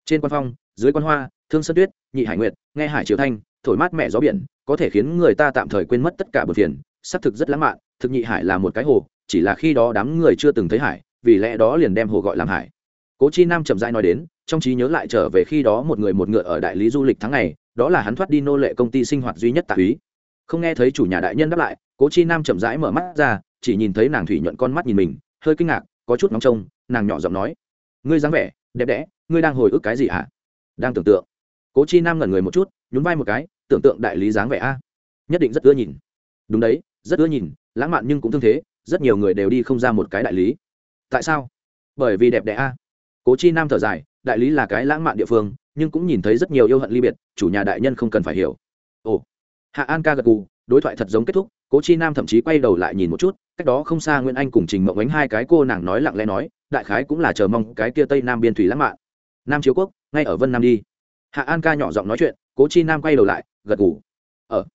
Trên quan phong, dưới quan hoa thương sơn tuyết, nhị hải nguyệt, nghe hải triều thanh, thổi mát mẹ gió biển, có thể khiến người ta tạm thời quên mất tất cả bờ phiền, xác thực rất lãng mạn, thực nhị hải là một cái hồ, chỉ là khi đó đám người chưa từng thấy hải, vì lẽ đó liền đem hồ gọi làm hải. Cố chi nam chậm rãi nói đến, trong trí nhớ lại trở về khi đó một người một ngựa ở đại lý du lịch tháng ngày, đó là hắn thoát đi nô lệ công ty sinh hoạt duy nhất tạ úy. Không nghe thấy chủ nhà đại nhân đáp lại, cố chi nam chậm rãi mở mắt ra, chỉ nhìn thấy nàng thủy nhuận con mắt nhìn mình, hơi kinh ngạc, có chút nóng trông, nàng nhỏ giọng nói, ngươi dáng vẻ, đẹp đẽ, ngươi đang hồi ức cái gì hả? Đang tưởng tượng cố chi nam ngẩn người một chút, nhún vai một cái, tưởng tượng đại lý dáng vẻ a. Nhất định rất ưa nhìn. Đúng đấy, rất ưa nhìn, lãng mạn nhưng cũng thương thế, rất nhiều người đều đi không ra một cái đại lý. Tại sao? Bởi vì đẹp đẽ a. Cố chi nam thở dài, đại lý là cái lãng mạn địa phương, nhưng cũng nhìn thấy rất nhiều yêu hận ly biệt, chủ nhà đại nhân không cần phải hiểu. Ồ. Hạ an ca gật gù, đối thoại thật giống kết thúc, cố chi nam thậm chí quay đầu lại nhìn một chút, cách đó không xa nguyễn anh cùng trình mộng ánh hai cái cô nàng nói lặng lẽ nói, đại khái cũng là chờ mong cái kia tây nam biên thủy lãng mạn. Nam chiếu quốc, ngay ở vân nam đi hạ an ca nhỏ giọng nói chuyện, cố chi nam quay đầu lại, gật gù. Ờ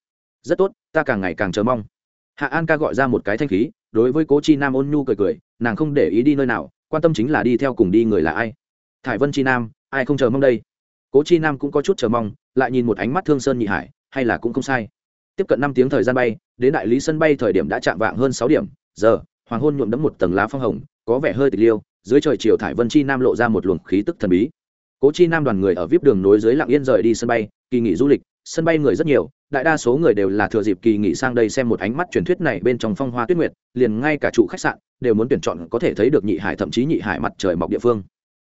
rất tốt, ta càng ngày càng chờ mong. Hạ an ca gọi ra một cái thanh khí, đối với cố chi nam ôn nhu cười cười, nàng không để ý đi nơi nào, quan tâm chính là đi theo cùng đi người là ai. Thải vân chi nam, ai không chờ mong đây? Cố chi nam cũng có chút chờ mong, lại nhìn một ánh mắt thương sơn nhị hải, hay là cũng không sai. Tiếp cận năm tiếng thời gian bay, đến đại lý sân bay thời điểm đã chạm vạng hơn sáu điểm, giờ, hoàng hôn nhuộm đẫm một tầng lá phong hồng, có vẻ hơi tịch liêu, dưới trời chiều thải vân chi nam lộ ra một luồng khí tức thần bí cố chi nam đoàn người ở vip đường nối dưới lạng yên rời đi sân bay, kỳ nghỉ du lịch, sân bay người rất nhiều, đại đa số người đều là thừa dịp kỳ nghỉ sang đây xem một ánh mắt truyền thuyết này bên trong phong hoa tuyết nguyệt, liền ngay cả chủ khách sạn đều muốn tuyển chọn có thể thấy được nhị hải thậm chí nhị hải mặt trời mọc địa phương.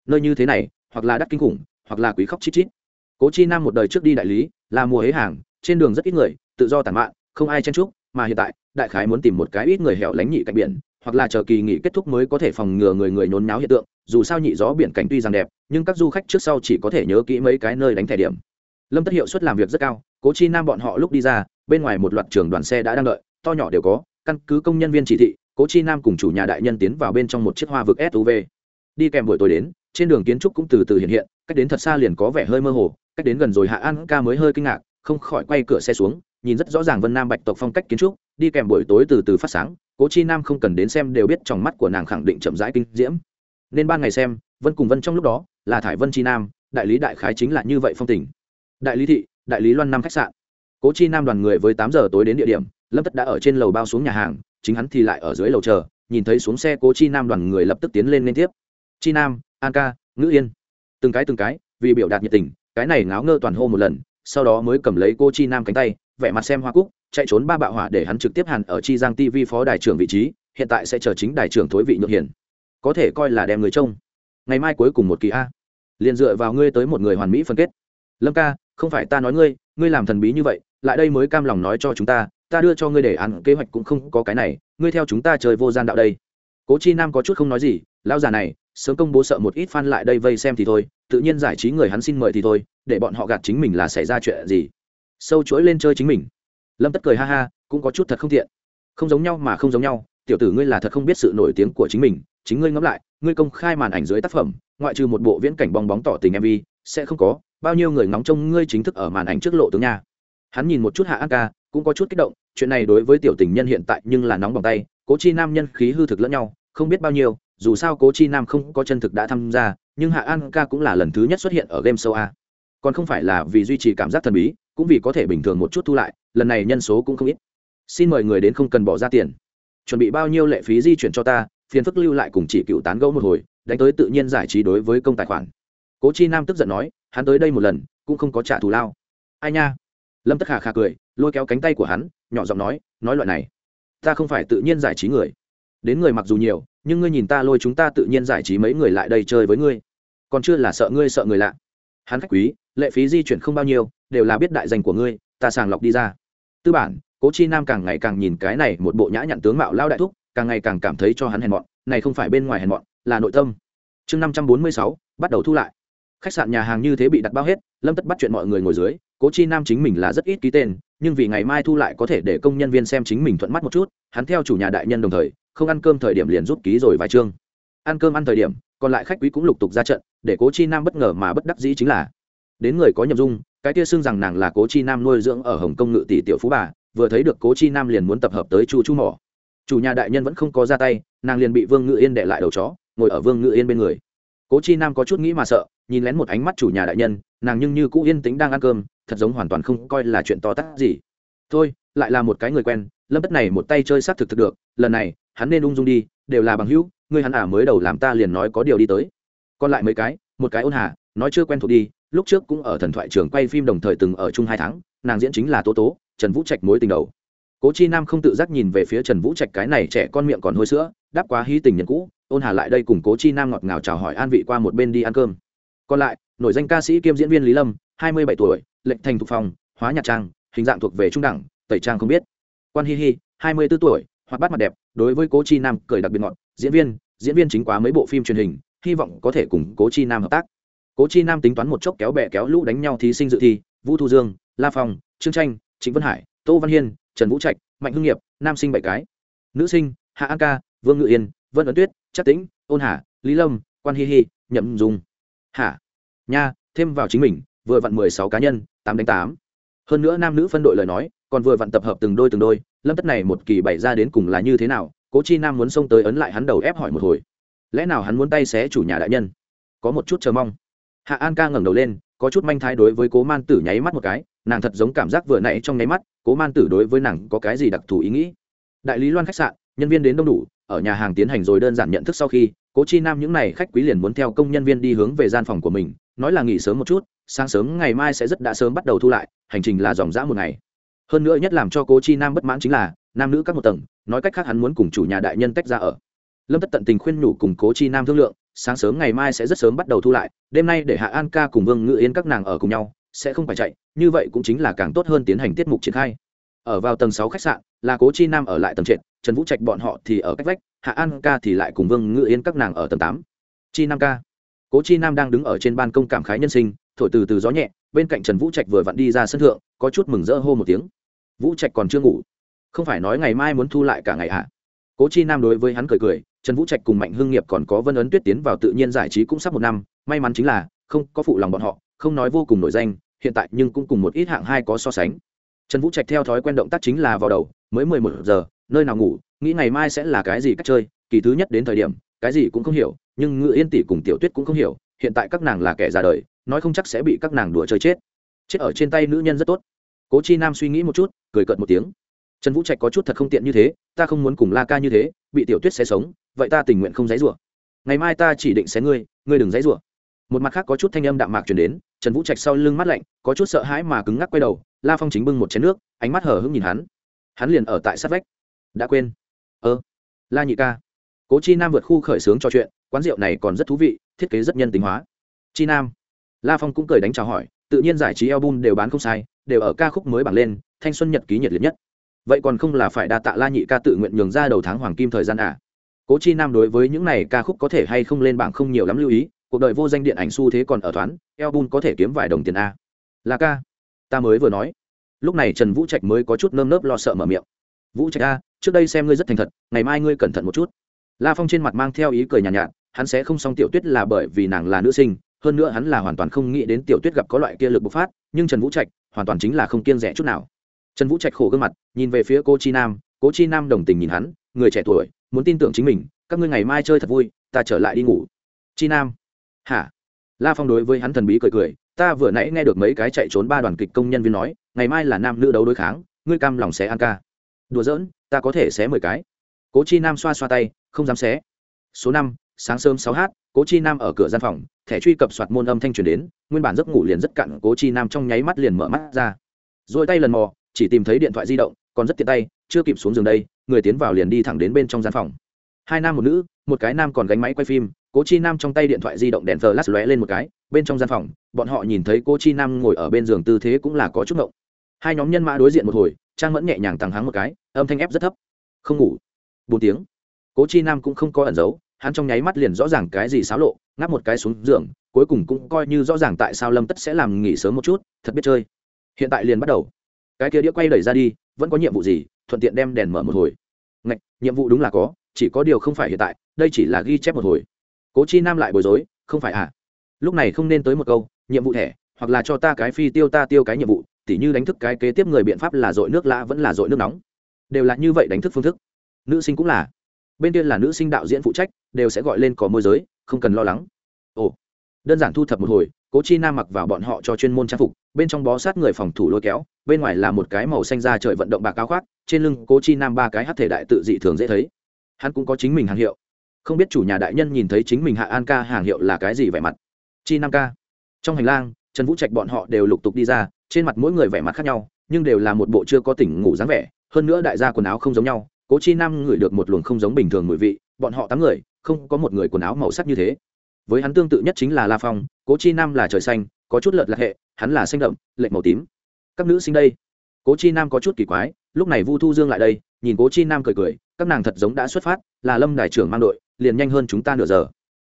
Nơi như thế này, hoặc là đắt kinh khủng, hoặc là quý khóc chít chít. Cố chi nam một đời trước đi đại lý, là mùa hế hàng, trên đường rất ít người, tự do tàn mạn, không ai chen chúc, mà hiện tại, đại khái muốn tìm một cái ít người hẻo lánh nhị cạnh biển hoặc là chờ kỳ nghỉ kết thúc mới có thể phòng ngừa người người nhốn nháo hiện tượng, dù sao nhị gió biển cảnh tuy rằng đẹp, nhưng các du khách trước sau chỉ có thể nhớ kỹ mấy cái nơi đánh thẻ điểm. Lâm tất hiệu suất làm việc rất cao, cố chi nam bọn họ lúc đi ra, bên ngoài một loạt trường đoàn xe đã đang đợi, to nhỏ đều có, căn cứ công nhân viên chỉ thị, cố chi nam cùng chủ nhà đại nhân tiến vào bên trong một chiếc hoa vực suv đi kèm buổi tối đến, trên đường kiến trúc cũng từ từ hiện hiện, cách đến thật xa liền có vẻ hơi mơ hồ, cách đến gần rồi hạ an ca mới hơi kinh ngạc, không khỏi quay cửa xe xuống, nhìn rất rõ ràng vân nam bạch tộc phong cách kiến trúc, đi kèm buổi tối từ từ phát sáng cố chi nam không cần đến xem đều biết trong mắt của nàng khẳng định chậm rãi kinh diễm. Nên ban ngày xem, vân cùng vân trong lúc đó là thải vân chi nam, đại lý đại khái chính là như vậy phong tình. Đại lý thị, đại lý loan năm khách sạn. Cố chi nam đoàn người với tám giờ tối đến địa điểm, lâm tất đã ở trên lầu bao xuống nhà hàng, chính hắn thì lại ở dưới lầu chờ, nhìn thấy xuống xe cố chi nam đoàn người lập tức tiến lên liên tiếp. Chi nam, an ca, ngữ yên. Từng cái từng cái, vì biểu đạt nhiệt tình, cái này ngáo ngơ toàn hô một lần, sau đó mới cầm lấy cô chi nam cánh tay, vẻ mặt xem hoa cúc chạy trốn ba bạo hỏa để hắn trực tiếp hàn ở chi giang tv phó đài trưởng vị trí, hiện tại sẽ chờ chính đài trưởng thối vị nhược hiển có thể coi là đem người trông. Ngày mai cuối cùng một kỳ a. Liền dựa vào ngươi tới một người hoàn mỹ phân kết. Lâm ca, không phải ta nói ngươi ngươi làm thần bí như vậy, lại đây mới cam lòng nói cho chúng ta ta đưa cho ngươi để ăn kế hoạch cũng không có cái này, ngươi theo chúng ta chơi vô gian đạo đây. Cố chi nam có chút không nói gì, lão già này, sớm công bố sợ một ít fan lại đây vây xem thì thôi, tự nhiên giải trí người hắn xin mời thì thôi, để bọn họ gạt chính mình là xảy ra chuyện gì. Sâu chuỗi lên chơi chính mình lâm tất cười ha ha, cũng có chút thật không thiện. Không giống nhau mà không giống nhau, tiểu tử ngươi là thật không biết sự nổi tiếng của chính mình, chính ngươi ngẫm lại, ngươi công khai màn ảnh dưới tác phẩm, ngoại trừ một bộ viễn cảnh bong bóng tỏ tình mv sẽ không có, bao nhiêu người ngóng trông ngươi chính thức ở màn ảnh trước lộ tướng nha. Hắn nhìn một chút hạ an ca, cũng có chút kích động, chuyện này đối với tiểu tình nhân hiện tại nhưng là nóng bằng tay, cố chi nam nhân khí hư thực lẫn nhau, không biết bao nhiêu, dù sao cố chi nam không có chân thực đã tham gia, nhưng hạ an ca cũng là lần thứ nhất xuất hiện ở game show a. Còn không phải là vì duy trì cảm giác thần bí cũng vì có thể bình thường một chút thu lại, lần này nhân số cũng không ít. Xin mời người đến không cần bỏ ra tiền. Chuẩn bị bao nhiêu lệ phí di chuyển cho ta, phiền phức lưu lại cùng chị cựu tán gẫu một hồi, đánh tới tự nhiên giải trí đối với công tài khoản. Cố chi nam tức giận nói, hắn tới đây một lần, cũng không có trả thù lao. Ai nha? Lâm tất khả khả cười, lôi kéo cánh tay của hắn, nhỏ giọng nói nói loại này, ta không phải tự nhiên giải trí người. Đến người mặc dù nhiều, nhưng ngươi nhìn ta lôi chúng ta tự nhiên giải trí mấy người lại đây chơi với ngươi. Còn chưa là sợ ngươi sợ người lạ. Hắn khách quý lệ phí di chuyển không bao nhiêu, đều là biết đại danh của ngươi, ta sàng lọc đi ra. Tư bản, cố chi nam càng ngày càng nhìn cái này một bộ nhã nhặn tướng mạo lao đại thúc, càng ngày càng cảm thấy cho hắn hèn mọn, này không phải bên ngoài hèn mọn, là nội tâm. Chương năm trăm bốn mươi sáu, bắt đầu thu lại. Khách sạn nhà hàng như thế bị đặt bao hết, lâm tất bắt chuyện mọi người ngồi dưới, cố chi nam chính mình là rất ít ký tên, nhưng vì ngày mai thu lại có thể để công nhân viên xem chính mình thuận mắt một chút, hắn theo chủ nhà đại nhân đồng thời, không ăn cơm thời điểm liền rút ký rồi vài chương. Ăn cơm ăn thời điểm, còn lại khách quý cũng lục tục ra trận, để cố chi nam bất ngờ mà bất đắc dĩ chính là đến người có nhầm dung, cái kia xưng rằng nàng là cố chi nam nuôi dưỡng ở hồng kông ngự tỷ tiểu phú bà, vừa thấy được cố chi nam liền muốn tập hợp tới chu chu mỏ. Chủ nhà đại nhân vẫn không có ra tay, nàng liền bị vương ngự yên đệ lại đầu chó, ngồi ở vương ngự yên bên người. Cố chi nam có chút nghĩ mà sợ, nhìn lén một ánh mắt chủ nhà đại nhân, nàng nhưng như cũ yên tĩnh đang ăn cơm, thật giống hoàn toàn không coi là chuyện to tát gì. Thôi, lại là một cái người quen, lâm tất này một tay chơi xác thực thực được, lần này, hắn nên ung dung đi, đều là bằng hữu ngươi hắn ả à mới đầu làm ta liền nói có điều đi tới. Còn lại mấy cái, một cái ôn hà, nói chưa quen thuộc đi lúc trước cũng ở thần thoại trường quay phim đồng thời từng ở chung hai tháng, nàng diễn chính là tố tố, trần vũ trạch mối tình đầu. Cố chi nam không tự giác nhìn về phía trần vũ trạch, cái này trẻ con miệng còn hôi sữa, đáp quá hí tình nhân cũ, ôn hà lại đây cùng cố chi nam ngọt ngào chào hỏi an vị qua một bên đi ăn cơm. Còn lại, nổi danh ca sĩ kiêm diễn viên lý lâm, hai mươi bảy tuổi, lệnh thành thục phòng, hóa nhạc trang, hình dạng thuộc về trung đẳng, tẩy trang không biết. Quan hi hi, hai mươi b ố tuổi hoặc bắt mặt đẹp, đối với cố chi nam cười đặc biệt ngọt, diễn viên diễn viên chính quá mấy bộ phim truyền hình, hy vọng có thể cùng cố chi nam hợp tác cố chi nam tính toán một chốc kéo bè kéo lũ đánh nhau thí sinh dự thi, vũ thu dương, la phong, trương tranh, trịnh vân hải, tô văn hiên, trần vũ trạch, mạnh hưng nghiệp, nam sinh bảy cái. Nữ sinh, hạ an ca, vương ngự yên, vân ấn tuyết chắc tĩnh, ôn hà, lý lâm, quan hi hi, nhậm dùng hạ. Nha, thêm vào chính mình, vừa vặn mười sáu cá nhân, tám đánh tám. Hơn nữa nam nữ phân đội lời nói, còn vừa vặn tập hợp từng đôi từng đôi, lâm tất này một kỳ bày ra đến cùng là như thế nào, cố chi nam muốn xông tới ấn lại hắn đầu ép hỏi một hồi. Lẽ nào hắn muốn tay xé chủ nhà đại nhân? Có một chút chờ mong hạ an ca ngẩng đầu lên, có chút manh thái đối với cố man tử nháy mắt một cái, nàng thật giống cảm giác vừa nãy trong nháy mắt, cố man tử đối với nàng có cái gì đặc thù ý nghĩ. Đại lý loan khách sạn, nhân viên đến đông đủ, ở nhà hàng tiến hành rồi đơn giản nhận thức sau khi, cố chi nam những n à y khách quý liền muốn theo công nhân viên đi hướng về gian phòng của mình, nói là nghỉ sớm một chút, sáng sớm ngày mai sẽ rất đã sớm bắt đầu thu lại, hành trình là dòng dã một ngày. Hơn nữa nhất làm cho cố chi nam bất mãn chính là, nam nữ các một tầng, nói cách khác hắn muốn cùng chủ nhà đại nhân tách ra ở. Lâm tất tận tình khuyên nhủ cùng cố chi nam thương lượng sáng sớm ngày mai sẽ rất sớm bắt đầu thu lại, đêm nay để hạ an ca cùng vương ngự yên các nàng ở cùng nhau, sẽ không phải chạy, như vậy cũng chính là càng tốt hơn tiến hành tiết mục triển khai. Ở vào tầng sáu khách sạn, là cố chi nam ở lại tầng trệt, trần vũ trạch bọn họ thì ở cách vách, hạ an ca thì lại cùng vương ngự yên các nàng ở tầng tám. Chi nam ca. Cố chi nam đang đứng ở trên ban công cảm khái nhân sinh, thổi từ từ gió nhẹ, bên cạnh trần vũ trạch vừa vặn đi ra sân thượng, có chút mừng rỡ hô một tiếng. Vũ trạch còn chưa ngủ. Không phải nói ngày mai muốn thu lại cả ngày ạ à? Cố chi nam đối với hắn cười cười, trần vũ trạch cùng mạnh hưng nghiệp còn có vân ấn tuyết tiến vào tự nhiên giải trí cũng sắp một năm, may mắn chính là, không có phụ lòng bọn họ, không nói vô cùng nổi danh, hiện tại nhưng cũng cùng một ít hạng hai có so sánh. Trần vũ trạch theo thói quen động tác chính là vào đầu, mới mười một giờ, nơi nào ngủ, nghĩ ngày mai sẽ là cái gì cách chơi, kỳ thứ nhất đến thời điểm, cái gì cũng không hiểu, nhưng ngự yên tỷ cùng tiểu tuyết cũng không hiểu, hiện tại các nàng là kẻ già đời, nói không chắc sẽ bị các nàng đùa chơi chết. Chết ở trên tay nữ nhân rất tốt. Cố chi nam suy nghĩ một chút, cười cợt một tiếng trần vũ trạch có chút thật không tiện như thế, ta không muốn cùng la ca như thế, bị tiểu tuyết xé sống, vậy ta tình nguyện không dãy rủa. Ngày mai ta chỉ định xé ngươi ngươi đừng dãy rủa. Một mặt khác có chút thanh âm đạm mạc chuyển đến, trần vũ trạch sau lưng mắt lạnh, có chút sợ hãi mà cứng ngắc quay đầu, la phong chính bưng một chén nước, ánh mắt hở hững nhìn hắn. Hắn liền ở tại sát vách. Đã quên. Ơ, la nhị ca. Cố chi nam vượt khu khởi xướng trò chuyện, quán rượu này còn rất thú vị, thiết kế rất nhân tính hóa. Chi nam. La phong cũng cười đánh chào hỏi, tự nhiên giải trí album đều bán không sai, đều ở ca khúc mới bảng lên, thanh xuân nhật ký nhiệt liệt nhất vậy còn không là phải đa tạ la nhị ca tự nguyện nhường ra đầu tháng hoàng kim thời gian à? Cố chi nam đối với những này ca khúc có thể hay không lên bảng không nhiều lắm lưu ý cuộc đời vô danh điện ảnh xu thế còn ở thoáng album có thể kiếm vài đồng tiền à? a là ca ta mới vừa nói. Lúc này trần vũ trạch mới có chút nơm nớp lo sợ mở miệng. Vũ trạch a trước đây xem ngươi rất thành thật ngày mai ngươi cẩn thận một chút. La phong trên mặt mang theo ý cười nhàn nhạt, nhạt hắn sẽ không xong tiểu tuyết là bởi vì nàng là nữ sinh hơn nữa hắn là hoàn toàn không nghĩ đến tiểu tuyết gặp có loại kia lực bộc phát nhưng trần vũ trạch hoàn toàn chính là không kiên rẻ chút nào trần vũ trạch khổ gương mặt, nhìn về phía cô chi nam, cố chi nam đồng tình nhìn hắn, người trẻ tuổi, muốn tin tưởng chính mình, các ngươi ngày mai chơi thật vui, ta trở lại đi ngủ. Chi nam, hả? La phong đối với hắn thần bí cười cười, ta vừa nãy nghe được mấy cái chạy trốn ba đoàn kịch công nhân viên nói, ngày mai là nam nữ đấu đối kháng, ngươi cam lòng xé ăn ca. Đùa giỡn, ta có thể xé mười cái. Cố chi nam xoa xoa tay, không dám xé. Số năm, sáng sớm sáu h cố chi nam ở cửa gian phòng, thẻ truy cập soạt môn âm thanh truyền đến, nguyên bản giấc ngủ liền rất cặn cố chi nam trong nháy mắt liền mở mắt ra. Rồi tay lần mò chỉ tìm thấy điện thoại di động, còn rất tiện tay, chưa kịp xuống giường đây, người tiến vào liền đi thẳng đến bên trong gian phòng. Hai nam một nữ, một cái nam còn gánh máy quay phim, cố chi nam trong tay điện thoại di động đèn thờ lát lóe lên một cái, bên trong gian phòng, bọn họ nhìn thấy cô chi nam ngồi ở bên giường tư thế cũng là có chút ngộng. Hai nhóm nhân mã đối diện một hồi, trang mẫn nhẹ nhàng tàng hắng một cái, âm thanh ép rất thấp. Không ngủ. Bốn tiếng. Cố chi nam cũng không có ẩn giấu, hắn trong nháy mắt liền rõ ràng cái gì xáo lộ, ngáp một cái xuống giường, cuối cùng cũng coi như rõ ràng tại sao lâm tất sẽ làm nghỉ sớm một chút, thật biết chơi. Hiện tại liền bắt đầu cái kia đĩa quay đẩy ra đi, vẫn có nhiệm vụ gì, thuận tiện đem đèn mở một hồi. Ngạch, nhiệm vụ đúng là có, chỉ có điều không phải hiện tại, đây chỉ là ghi chép một hồi. Cố chi nam lại bối rối, không phải à? Lúc này không nên tới một câu, nhiệm vụ thẻ, hoặc là cho ta cái phi tiêu ta tiêu cái nhiệm vụ, tỉ như đánh thức cái kế tiếp người biện pháp là dội nước lã vẫn là dội nước nóng. Đều là như vậy đánh thức phương thức. Nữ sinh cũng là. Bên kia là nữ sinh đạo diễn phụ trách, đều sẽ gọi lên có môi giới, không cần lo lắng. Ồ, đơn giản thu thập một hồi cố chi nam mặc vào bọn họ cho chuyên môn trang phục, bên trong bó sát người phòng thủ lôi kéo, bên ngoài là một cái màu xanh da trời vận động bạc cao khoác, trên lưng cố chi nam ba cái hát thể đại tự dị thường dễ thấy. Hắn cũng có chính mình hàng hiệu. Không biết chủ nhà đại nhân nhìn thấy chính mình hạ an ca hàng hiệu là cái gì vẻ mặt? Chi nam ca. Trong hành lang, trần vũ trạch bọn họ đều lục tục đi ra, trên mặt mỗi người vẻ mặt khác nhau, nhưng đều là một bộ chưa có tỉnh ngủ dáng vẻ, hơn nữa đại gia quần áo không giống nhau, cố chi nam ngửi được một luồng không giống bình thường mùi vị, bọn họ tám người, không có một người quần áo màu sắc như thế với hắn tương tự nhất chính là la phong, cố chi nam là trời xanh, có chút lợt lạc hệ, hắn là xanh đậm lệnh màu tím. Các nữ sinh đây. Cố chi nam có chút kỳ quái, lúc này vu thu dương lại đây, nhìn cố chi nam cười cười, các nàng thật giống đã xuất phát, là lâm đại trưởng mang đội, liền nhanh hơn chúng ta nửa giờ.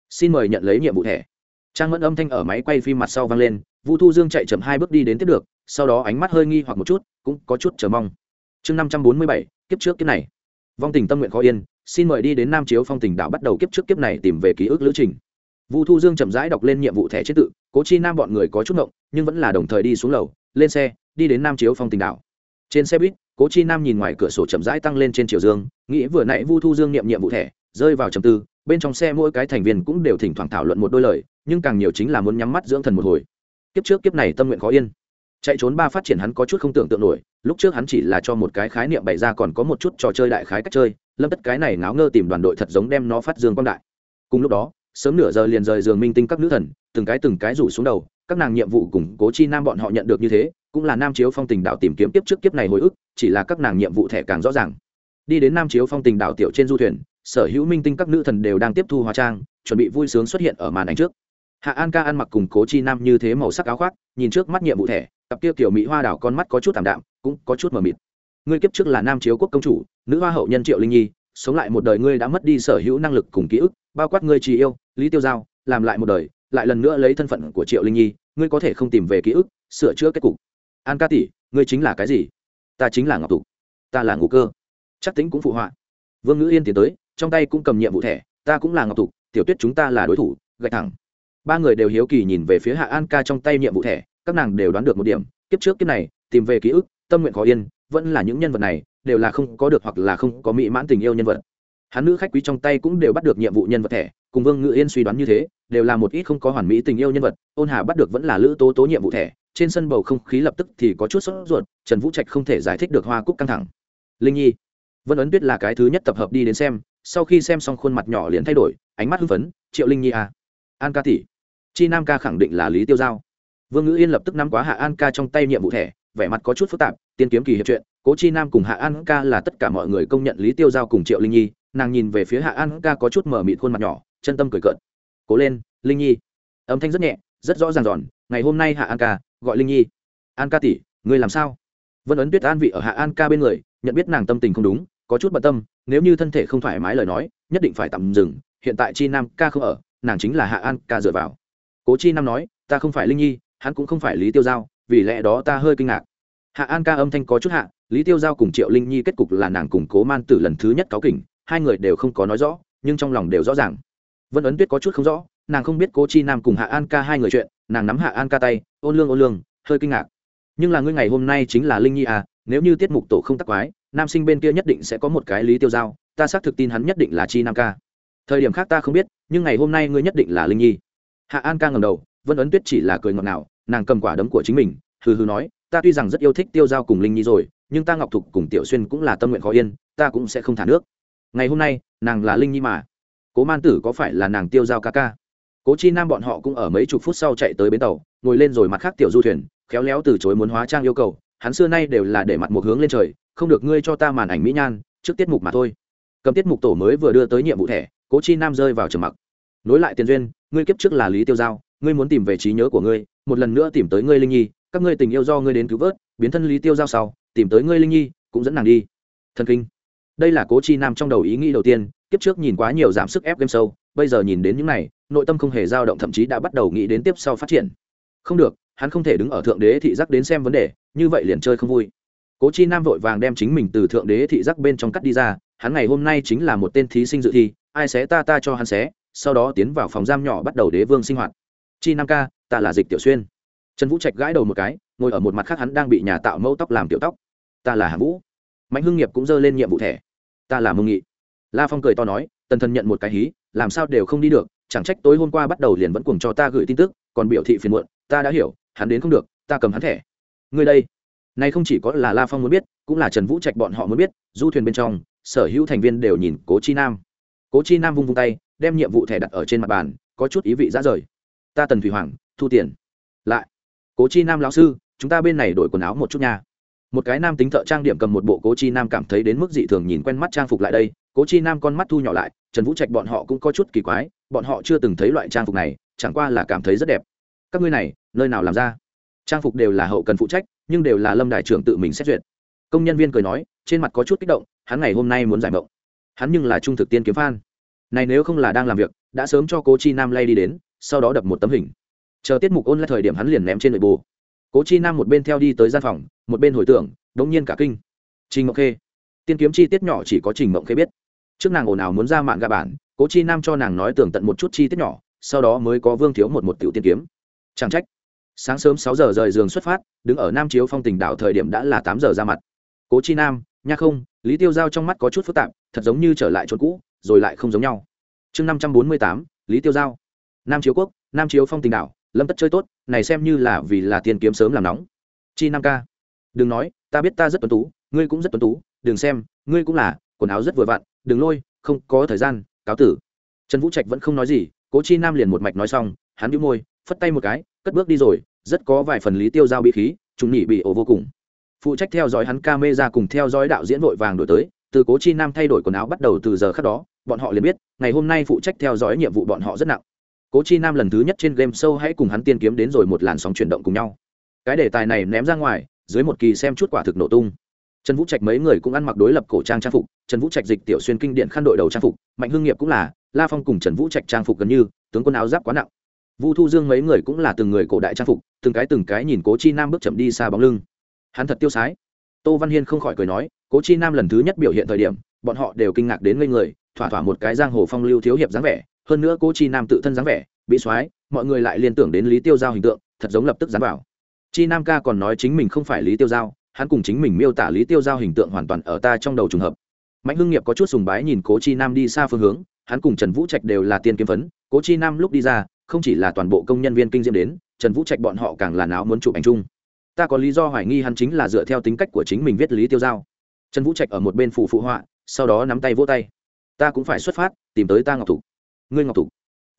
Xin mời nhận lấy nhiệm vụ thẻ. Trang mẫn âm thanh ở máy quay phim mặt sau vang lên, vu thu dương chạy chậm hai bước đi đến tiếp được, sau đó ánh mắt hơi nghi hoặc một chút, cũng có chút chờ mong. Chương năm trăm bốn mươi bảy, kiếp trước kiếp này. Vong tình tâm nguyện khó yên, xin mời đi đến nam chiếu phong tình đạo bắt đầu kiếp trước kiếp này tìm về ký ức lữ trình vu thu dương chậm rãi đọc lên nhiệm vụ thẻ chế tự, cố chi nam bọn người có chút ngộng, nhưng vẫn là đồng thời đi xuống lầu, lên xe, đi đến nam chiếu phong tình đảo. trên xe buýt, cố chi nam nhìn ngoài cửa sổ chậm rãi tăng lên trên chiều dương, nghĩ vừa nãy vu thu dương niệm nhiệm vụ thẻ, rơi vào trầm tư, bên trong xe mỗi cái thành viên cũng đều thỉnh thoảng thảo luận một đôi lời, nhưng càng nhiều chính là muốn nhắm mắt dưỡng thần một hồi. Kiếp trước kiếp này tâm nguyện khó yên. Chạy trốn ba phát triển hắn có chút không tưởng tượng nổi, lúc trước hắn chỉ là cho một cái khái niệm bày ra còn có một chút trò chơi đại khái cách chơi, lâm tất cái này ngáo ngơ tìm đoàn đội thật giống đem nó phát dương quang đại. Cùng lúc đó sớm nửa giờ liền rời giường minh tinh các nữ thần, từng cái từng cái rủ xuống đầu, các nàng nhiệm vụ củng cố chi nam bọn họ nhận được như thế, cũng là nam chiếu phong tình đạo tìm kiếm tiếp trước kiếp này hồi ức, chỉ là các nàng nhiệm vụ thẻ càng rõ ràng. Đi đến nam chiếu phong tình đạo tiểu trên du thuyền, sở hữu minh tinh các nữ thần đều đang tiếp thu hóa trang, chuẩn bị vui sướng xuất hiện ở màn ảnh trước. Hạ an ca ăn mặc cùng cố chi nam như thế màu sắc áo khoác, nhìn trước mắt nhiệm vụ thẻ, cặp kia kiểu mỹ hoa đảo con mắt có chút t đạm, cũng có chút mờ mịt. Ngươi kiếp trước là nam chiếu quốc công chủ, nữ hoa hậu nhân triệu linh nhi, sống lại một đời ngươi đã mất đi sở hữu năng lực cùng ký ức, bao quát ngươi trì yêu lý tiêu giao, làm lại một đời, lại lần nữa lấy thân phận của triệu linh nhi, ngươi có thể không tìm về ký ức, sửa chữa kết cục. An ca tỷ, ngươi chính là cái gì? Ta chính là ngọc tục ta là ngũ cơ. Chắc tính cũng phụ họa. Vương ngữ yên tiến tới, trong tay cũng cầm nhiệm vụ thẻ, ta cũng là ngọc tục tiểu tuyết chúng ta là đối thủ, gạch thẳng. Ba người đều hiếu kỳ nhìn về phía hạ an ca trong tay nhiệm vụ thẻ, các nàng đều đoán được một điểm, kiếp trước kiếp này, tìm về ký ức, tâm nguyện khó yên, vẫn là những nhân vật này, đều là không có được hoặc là không có mỹ mãn tình yêu nhân vật. Hắn nữ khách quý trong tay cũng đều bắt được nhiệm vụ nhân vật thẻ cùng vương ngự yên suy đoán như thế, đều là một ít không có hoàn mỹ tình yêu nhân vật, ôn hà bắt được vẫn là lữ tố tố nhiệm vụ thẻ, trên sân bầu không khí lập tức thì có chút sốt ruột, trần vũ trạch không thể giải thích được hoa cúc căng thẳng linh nhi, vân ấn tuyết là cái thứ nhất tập hợp đi đến xem, sau khi xem xong khuôn mặt nhỏ liền thay đổi, ánh mắt hưng phấn, triệu linh nhi à. an ca tỷ, chi nam ca khẳng định là lý tiêu giao vương ngữ yên lập tức nắm quá hạ an ca trong tay nhiệm vụ thẻ, vẻ mặt có chút phức tạp, tiên kiếm kỳ hiệp chuyện cố chi nam cùng hạ an ca là tất cả mọi người công nhận lý tiêu giao cùng triệu linh nhi nàng nhìn về phía hạ an ca có chút mở mịt khuôn mặt nhỏ chân tâm cười cợt. Cố lên, linh nhi. Âm thanh rất nhẹ, rất rõ ràng giòn. Ngày hôm nay hạ an ca, gọi linh nhi. An ca tỷ, ngươi làm sao? Vân ấn tuyết an vị ở hạ an ca bên người, nhận biết nàng tâm tình không đúng, có chút bận tâm, nếu như thân thể không thoải mái lời nói, nhất định phải tạm dừng. Hiện tại chi nam ca không ở, nàng chính là hạ an ca dựa vào. Cố chi nam nói, ta không phải linh nhi, hắn cũng không phải lý tiêu giao, vì lẽ đó ta hơi kinh ngạc. Hạ an ca âm thanh có chút hạ, lý tiêu giao cùng triệu linh nhi kết cục là nàng cùng cố man tử lần thứ nhất cáo kỉnh, hai người đều không có nói rõ, nhưng trong lòng đều rõ ràng vân ấn tuyết có chút không rõ, nàng không biết cố chi nam cùng hạ an ca hai người chuyện, nàng nắm hạ an ca tay, ôn lương ôn lương, hơi kinh ngạc. Nhưng là ngươi ngày hôm nay chính là linh nhi à nếu như tiết mục tổ không tắc quái, nam sinh bên kia nhất định sẽ có một cái lý tiêu giao, ta xác thực tin hắn nhất định là chi nam ca. Thời điểm khác ta không biết, nhưng ngày hôm nay ngươi nhất định là linh nhi. Hạ an ca ngầm đầu, vân ấn tuyết chỉ là cười ngọt nào nàng cầm quả đấm của chính mình, hừ hừ nói, ta tuy rằng rất yêu thích tiêu giao cùng linh nhi rồi, nhưng ta ngọc thục cùng tiểu xuyên cũng là tâm nguyện khó yên, ta cũng sẽ không thả nước. Ngày hôm nay, nàng là linh nhi mà cố man tử có phải là nàng tiêu giao ca ca? Cố chi nam bọn họ cũng ở mấy chục phút sau chạy tới bến tàu, ngồi lên rồi mặt khác tiểu du thuyền, khéo léo từ chối muốn hóa trang yêu cầu. Hắn xưa nay đều là để mặt một hướng lên trời, không được ngươi cho ta màn ảnh mỹ nhan, trước tiết mục mà thôi. Cầm tiết mục tổ mới vừa đưa tới nhiệm vụ thẻ, cố chi nam rơi vào trầm mặc. Nối lại tiền duyên, ngươi kiếp trước là lý tiêu giao, ngươi muốn tìm về trí nhớ của ngươi, một lần nữa tìm tới ngươi linh nhi, các ngươi tình yêu do ngươi đến cứu vớt, biến thân lý tiêu giao sau, tìm tới ngươi linh nhi, cũng dẫn nàng đi. Thần kinh. Đây là cố chi nam trong đầu ý nghĩ đầu tiên kiếp trước nhìn quá nhiều giảm sức ép game sâu bây giờ nhìn đến những này, nội tâm không hề dao động, thậm chí đã bắt đầu nghĩ đến tiếp sau phát triển. Không được, hắn không thể đứng ở thượng đế thị giác đến xem vấn đề, như vậy liền chơi không vui. Cố chi nam vội vàng đem chính mình từ thượng đế thị giác bên trong cắt đi ra, hắn ngày hôm nay chính là một tên thí sinh dự thi, ai xé ta ta cho hắn xé, sau đó tiến vào phòng giam nhỏ bắt đầu đế vương sinh hoạt. Chi nam ca, ta là dịch tiểu xuyên. Trần vũ trạch gãi đầu một cái, ngồi ở một mặt khác hắn đang bị nhà tạo mẫu tóc làm tiểu tóc. Ta là hạng vũ. Mạnh hưng nghiệp cũng dơ lên nhiệm vụ thẻ. Ta là mông nghị la phong cười to nói, tần thần nhận một cái hí, làm sao đều không đi được, chẳng trách tối hôm qua bắt đầu liền vẫn cùng cho ta gửi tin tức, còn biểu thị phiền muộn, ta đã hiểu, hắn đến không được, ta cầm hắn thẻ. Người đây, nay không chỉ có là la phong muốn biết, cũng là trần vũ trạch bọn họ muốn biết, du thuyền bên trong, sở hữu thành viên đều nhìn cố chi nam. Cố chi nam vung vung tay, đem nhiệm vụ thẻ đặt ở trên mặt bàn, có chút ý vị ra rời. Ta tần thủy hoàng, thu tiền. Lại, cố chi nam lão sư, chúng ta bên này đổi quần áo một chút nha. Một cái nam tính thợ trang điểm cầm một bộ cố chi nam cảm thấy đến mức dị thường nhìn quen mắt trang phục lại đây cố chi nam con mắt thu nhỏ lại, trần vũ trạch bọn họ cũng có chút kỳ quái, bọn họ chưa từng thấy loại trang phục này, chẳng qua là cảm thấy rất đẹp. Các ngươi này, nơi nào làm ra? Trang phục đều là hậu cần phụ trách, nhưng đều là lâm đại trưởng tự mình xét duyệt. Công nhân viên cười nói, trên mặt có chút kích động, hắn ngày hôm nay muốn giải mộng. Hắn nhưng là trung thực tiên kiếm phan này nếu không là đang làm việc, đã sớm cho cố chi nam lay đi đến, sau đó đập một tấm hình. Chờ tiết mục ôn lại thời điểm hắn liền ném trên nội bù cố chi nam một bên theo đi tới gian phòng, một bên hồi tưởng, đống nhiên cả kinh. Trình mộng khê. Tiên kiếm chi tiết nhỏ chỉ có trình mộng khê biết trước nàng ồn ào muốn ra mạng gạ bản, cố chi nam cho nàng nói tường tận một chút chi tiết nhỏ, sau đó mới có vương thiếu một một tiểu tiên kiếm. Chẳng trách. Sáng sớm sáu giờ rời giường xuất phát, đứng ở nam chiếu phong tình đảo thời điểm đã là tám giờ ra mặt. Cố chi nam, nha không, lý tiêu giao trong mắt có chút phức tạp, thật giống như trở lại chỗ cũ, rồi lại không giống nhau. Chương năm trăm bốn mươi tám, lý tiêu giao. Nam chiếu quốc, nam chiếu phong tình đảo, lâm tất chơi tốt, này xem như là vì là tiên kiếm sớm làm nóng. Chi nam ca. Đừng nói, ta biết ta rất tuấn tú, ngươi cũng rất tuấn tú, đừng xem, ngươi cũng là, quần áo rất vừa vặn đừng lôi, không có thời gian, cáo tử. Trần vũ trạch vẫn không nói gì, cố chi nam liền một mạch nói xong, hắn đĩu môi, phất tay một cái, cất bước đi rồi, rất có vài phần lý tiêu giao bị khí chúng nhỉ bị ổ vô cùng. Phụ trách theo dõi hắn ca mê ra cùng theo dõi đạo diễn vội vàng đổi tới, từ cố chi nam thay đổi quần áo bắt đầu từ giờ khác đó, bọn họ liền biết, ngày hôm nay phụ trách theo dõi nhiệm vụ bọn họ rất nặng. Cố chi nam lần thứ nhất trên game show hãy cùng hắn tiên kiếm đến rồi một làn sóng chuyển động cùng nhau. Cái đề tài này ném ra ngoài, dưới một kỳ xem chút quả thực nổ tung trần vũ trạch mấy người cũng ăn mặc đối lập cổ trang trang phục, trần vũ trạch dịch tiểu xuyên kinh điện khăn đội đầu trang phục, mạnh hương nghiệp cũng là, la phong cùng trần vũ trạch trang phục gần như, tướng quân áo giáp quá nặng. Vu thu dương mấy người cũng là từng người cổ đại trang phục, từng cái từng cái nhìn cố chi nam bước chậm đi xa bóng lưng. Hắn thật tiêu sái. Tô văn hiên không khỏi cười nói, cố chi nam lần thứ nhất biểu hiện thời điểm, bọn họ đều kinh ngạc đến ngây người, thỏa thỏa một cái giang hồ phong lưu thiếu hiệp dáng vẻ, hơn nữa cố chi nam tự thân dáng vẻ, bị soái, mọi người lại liên tưởng đến lý tiêu giao hình tượng, thật giống lập tức dán vào. Chi nam ca còn nói chính mình không phải lý tiêu giao hắn cùng chính mình miêu tả lý tiêu giao hình tượng hoàn toàn ở ta trong đầu trùng hợp. Mạnh hưng nghiệp có chút sùng bái nhìn cố chi nam đi xa phương hướng, hắn cùng trần vũ trạch đều là tiên kiếm phấn. Cố chi nam lúc đi ra, không chỉ là toàn bộ công nhân viên kinh diễm đến, trần vũ trạch bọn họ càng là não muốn chụp ảnh chung. Ta có lý do hoài nghi hắn chính là dựa theo tính cách của chính mình viết lý tiêu giao. Trần vũ trạch ở một bên phụ phụ họa, sau đó nắm tay vỗ tay. Ta cũng phải xuất phát, tìm tới ta ngọc thục ngươi ngọc thục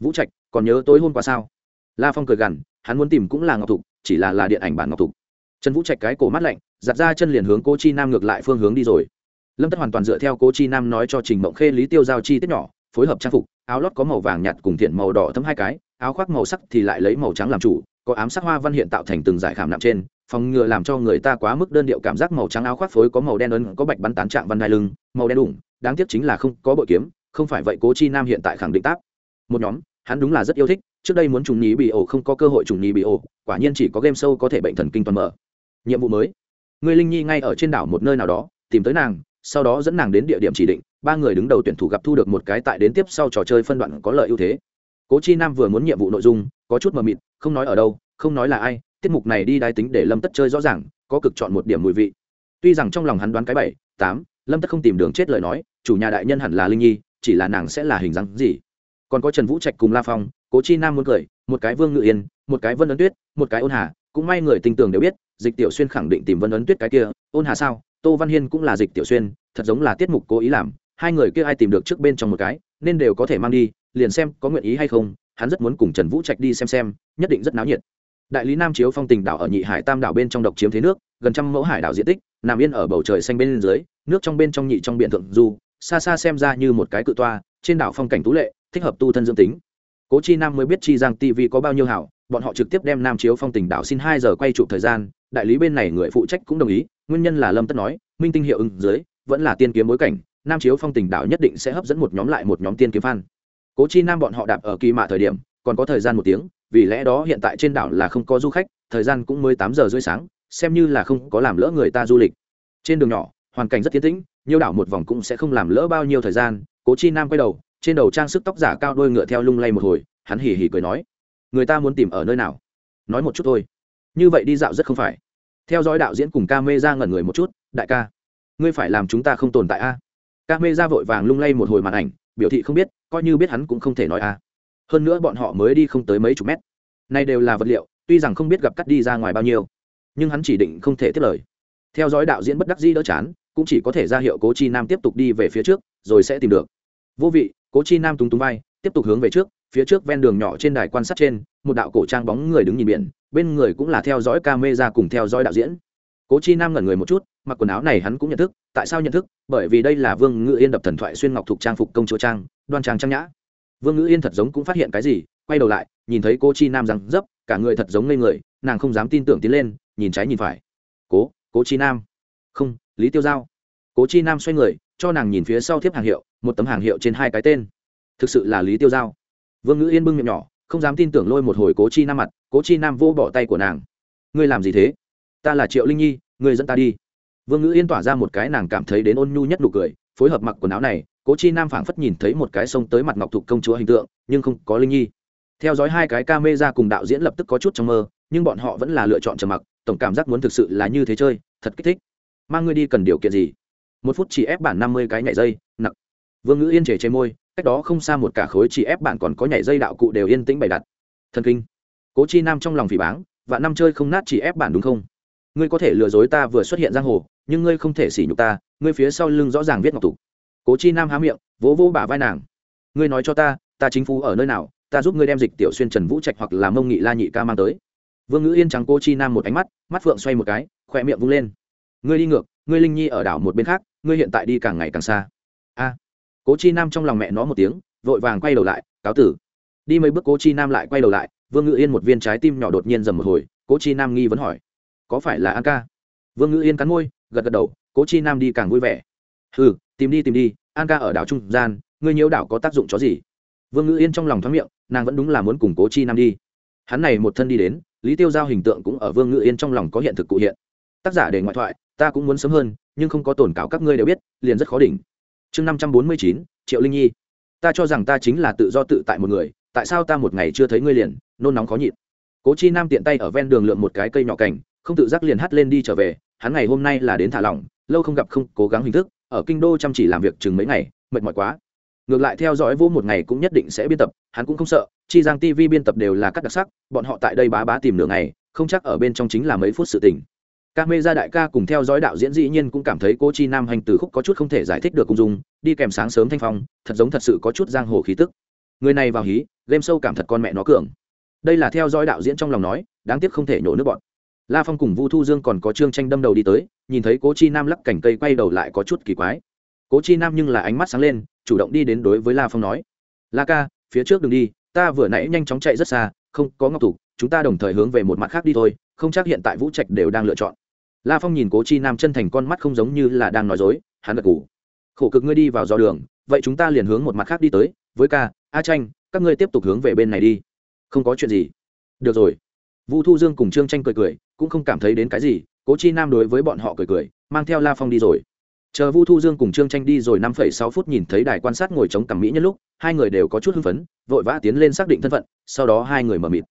vũ trạch, còn nhớ tối hôm qua sao? La phong cười gằn, hắn muốn tìm cũng là ngọc thục chỉ là là điện ảnh bản ngọc thục trần vũ trạch cái cổ mắt lạnh giặt ra chân liền hướng cô chi nam ngược lại phương hướng đi rồi. Lâm tất hoàn toàn dựa theo cô chi nam nói cho trình mộng khê lý tiêu giao chi tiết nhỏ, phối hợp trang phục, áo lót có màu vàng nhạt cùng thiện màu đỏ thấm hai cái, áo khoác màu sắc thì lại lấy màu trắng làm chủ, có ám sắc hoa văn hiện tạo thành từng giải khảm nặng trên, phòng ngừa làm cho người ta quá mức đơn điệu cảm giác màu trắng áo khoác phối có màu đen ấn, có bạch bắn tán trạng văn đai lưng, màu đen đủng, đáng tiếc chính là không có bội kiếm, không phải vậy cố chi nam hiện tại khẳng định tác một nhóm, hắn đúng là rất yêu thích, trước đây muốn trùng nhí bị ổ không có cơ hội trùng nhí bị ổ, quả nhiên chỉ có game sâu có thể bệnh thần kinh toàn mở. Nhiệm vụ mới người linh nhi ngay ở trên đảo một nơi nào đó, tìm tới nàng, sau đó dẫn nàng đến địa điểm chỉ định, ba người đứng đầu tuyển thủ gặp thu được một cái tại đến tiếp sau trò chơi phân đoạn có lợi ưu thế. Cố chi nam vừa muốn nhiệm vụ nội dung, có chút mờ mịt, không nói ở đâu, không nói là ai, tiết mục này đi đai tính để lâm tất chơi rõ ràng, có cực chọn một điểm mùi vị. Tuy rằng trong lòng hắn đoán cái bảy, tám, lâm tất không tìm đường chết lời nói, chủ nhà đại nhân hẳn là linh nhi, chỉ là nàng sẽ là hình dáng gì. Còn có trần vũ trạch cùng la phong, cố chi nam muốn cười, một cái vương ngự yên, một cái vân ấn tuyết, một cái ôn hà cũng may người tinh tường đều biết, dịch tiểu xuyên khẳng định tìm vân ấn tuyết cái kia, ôn hà sao, tô văn hiên cũng là dịch tiểu xuyên, thật giống là tiết mục cố ý làm, hai người kia ai tìm được trước bên trong một cái, nên đều có thể mang đi, liền xem có nguyện ý hay không, hắn rất muốn cùng trần vũ trạch đi xem xem, nhất định rất náo nhiệt. Đại lý nam chiếu phong tình đảo ở nhị hải tam đảo bên trong độc chiếm thế nước, gần trăm mẫu hải đảo diện tích, nằm yên ở bầu trời xanh bên dưới, nước trong bên trong nhị trong biển thượng du, xa xa xem ra như một cái cự toa, trên đảo phong cảnh tú lệ, thích hợp tu thân dương tính. Cố chi nam mới biết chi giang tv có bao nhiêu hảo bọn họ trực tiếp đem nam chiếu phong tình đảo xin hai giờ quay chụp thời gian, đại lý bên này người phụ trách cũng đồng ý, nguyên nhân là lâm tất nói, minh tinh hiệu ứng dưới, vẫn là tiên kiếm bối cảnh, nam chiếu phong tình đảo nhất định sẽ hấp dẫn một nhóm lại một nhóm tiên kiếm fan. Cố chi nam bọn họ đạp ở kỳ mạ thời điểm, còn có thời gian một tiếng, vì lẽ đó hiện tại trên đảo là không có du khách, thời gian cũng mới tám giờ rưỡi sáng, xem như là không có làm lỡ người ta du lịch. Trên đường nhỏ, hoàn cảnh rất tiến tĩnh, nhiều đảo một vòng cũng sẽ không làm lỡ bao nhiêu thời gian, cố chi nam quay đầu, trên đầu trang sức tóc giả cao đôi ngựa theo lung lay một hồi, hắn hỉ hỉ cười nói người ta muốn tìm ở nơi nào? Nói một chút thôi. Như vậy đi dạo rất không phải. Theo dõi đạo diễn cùng ca mê ra ngẩn người một chút, đại ca. Ngươi phải làm chúng ta không tồn tại a. Ca mê ra vội vàng lung lay một hồi màn ảnh, biểu thị không biết, coi như biết hắn cũng không thể nói a. Hơn nữa bọn họ mới đi không tới mấy chục mét. Nay đều là vật liệu, tuy rằng không biết gặp cắt đi ra ngoài bao nhiêu, nhưng hắn chỉ định không thể tiếp lời. Theo dõi đạo diễn bất đắc dĩ đỡ chán, cũng chỉ có thể ra hiệu cố chi nam tiếp tục đi về phía trước, rồi sẽ tìm được. Vô vị, cố chi nam túng túng vai, tiếp tục hướng về trước phía trước ven đường nhỏ trên đài quan sát trên, một đạo cổ trang bóng người đứng nhìn biển, bên người cũng là theo dõi ca mê ra cùng theo dõi đạo diễn. Cố chi nam ngẩn người một chút, mặc quần áo này hắn cũng nhận thức, tại sao nhận thức? Bởi vì đây là vương ngự yên đập thần thoại xuyên ngọc thuộc trang phục công chúa trang, đoan trang trang nhã. Vương ngự yên thật giống cũng phát hiện cái gì, quay đầu lại, nhìn thấy cô chi nam rằng, dấp, cả người thật giống ngây người, nàng không dám tin tưởng tiến lên, nhìn trái nhìn phải. Cố cố chi nam. Không, lý tiêu giao. Cố chi nam xoay người, cho nàng nhìn phía sau thiếp hàng hiệu, một tấm hàng hiệu trên hai cái tên. Thực sự là lý tiêu giao vương ngữ yên bưng miệng nhỏ, không dám tin tưởng lôi một hồi cố chi nam mặt, cố chi nam vô bỏ tay của nàng. Ngươi làm gì thế? Ta là triệu linh nhi, ngươi dẫn ta đi. Vương ngữ yên tỏa ra một cái nàng cảm thấy đến ôn nhu nhất nụ cười, phối hợp mặc quần áo này, cố chi nam phảng phất nhìn thấy một cái sông tới mặt ngọc thục công chúa hình tượng, nhưng không có linh nhi. Theo dõi hai cái ca mê ra cùng đạo diễn lập tức có chút trong mơ, nhưng bọn họ vẫn là lựa chọn trầm mặc, tổng cảm giác muốn thực sự là như thế chơi, thật kích thích. Mang ngươi đi cần điều kiện gì? Một phút chỉ ép bản năm mươi cái nhảy dây, nặng. Vương ngữ yên chề chê môi cách đó không xa một cả khối chỉ ép bạn còn có nhảy dây đạo cụ đều yên tĩnh bày đặt. Thần kinh. Cố chi nam trong lòng phỉ báng và năm chơi không nát chỉ ép bạn đúng không? Ngươi có thể lừa dối ta vừa xuất hiện giang hồ, nhưng ngươi không thể sỉ nhục ta, ngươi phía sau lưng rõ ràng viết ngọc tục cố chi nam há miệng, vỗ vỗ bả vai nàng. Ngươi nói cho ta ta chính phủ ở nơi nào, ta giúp ngươi đem dịch tiểu xuyên trần vũ trạch hoặc là mông nghị la nhị ca mang tới. Vương ngữ yên trắng cô chi nam một ánh mắt mắt phượng xoay một cái, khỏe miệng vung lên. Ngươi đi ngược, ngươi linh nhi ở đảo một bên khác, ngươi hiện tại đi càng ngày càng xa. A cố chi nam trong lòng mẹ nó một tiếng, vội vàng quay đầu lại, cáo tử. Đi mấy bước cố chi nam lại quay đầu lại, vương ngữ yên một viên trái tim nhỏ đột nhiên dầm một hồi, cố chi nam nghi vấn hỏi, có phải là an ca? Vương ngữ yên cắn môi, gật gật đầu, cố chi nam đi càng vui vẻ. Ừ tìm đi tìm đi, an ca ở đảo trung gian, ngươi nhiễu đảo có tác dụng chó gì? Vương ngữ yên trong lòng thoáng miệng, nàng vẫn đúng là muốn cùng cố chi nam đi. Hắn này một thân đi đến, lý tiêu giao hình tượng cũng ở vương ngữ yên trong lòng có hiện thực cụ hiện. Tác giả để ngoại thoại, ta cũng muốn sớm hơn, nhưng không có tổn cáo các ngươi đều biết, liền rất khó đỉnh chương năm trăm bốn mươi chín, triệu linh nhi. Ta cho rằng ta chính là tự do tự tại một người, tại sao ta một ngày chưa thấy ngươi liền, nôn nóng khó nhịn? Cố chi nam tiện tay ở ven đường lượm một cái cây nhỏ cảnh không tự giác liền hắt lên đi trở về, hắn ngày hôm nay là đến thả lỏng, lâu không gặp không, cố gắng hình thức, ở kinh đô chăm chỉ làm việc chừng mấy ngày, mệt mỏi quá. Ngược lại theo dõi vô một ngày cũng nhất định sẽ biên tập, hắn cũng không sợ, chi giang tv biên tập đều là các đặc sắc, bọn họ tại đây bá bá tìm nửa ngày, không chắc ở bên trong chính là mấy phút sự tình các mê gia đại ca cùng theo dõi đạo diễn dĩ nhiên cũng cảm thấy cô chi nam hành từ khúc có chút không thể giải thích được cung dung, đi kèm sáng sớm thanh phong, thật giống thật sự có chút giang hồ khí tức. Người này vào hí, game sâu cảm thật con mẹ nó cường. Đây là theo dõi đạo diễn trong lòng nói, đáng tiếc không thể nhổ nước bọn. La phong cùng vu thu dương còn có trương tranh đâm đầu đi tới, nhìn thấy cố chi nam lắc cảnh cây quay đầu lại có chút kỳ quái. Cố chi nam nhưng là ánh mắt sáng lên, chủ động đi đến đối với la phong nói, la ca, phía trước đừng đi, ta vừa nãy nhanh chóng chạy rất xa không, có ngọc thủ, chúng ta đồng thời hướng về một mặt khác đi thôi, không chắc hiện tại vũ trạch đều đang lựa chọn. La phong nhìn cố chi nam chân thành con mắt không giống như là đang nói dối, hắn gật ngủ khổ cực ngươi đi vào do đường, vậy chúng ta liền hướng một mặt khác đi tới, với ca, a tranh các ngươi tiếp tục hướng về bên này đi. Không có chuyện gì. Được rồi. Vu thu dương cùng trương tranh cười cười, cũng không cảm thấy đến cái gì, cố chi nam đối với bọn họ cười cười, mang theo la phong đi rồi chờ vu thu dương cùng trương tranh đi rồi năm phẩy sáu phút nhìn thấy đài quan sát ngồi chống cằm mỹ nhân lúc, hai người đều có chút hưng phấn, vội vã tiến lên xác định thân phận, sau đó hai người mở mịt.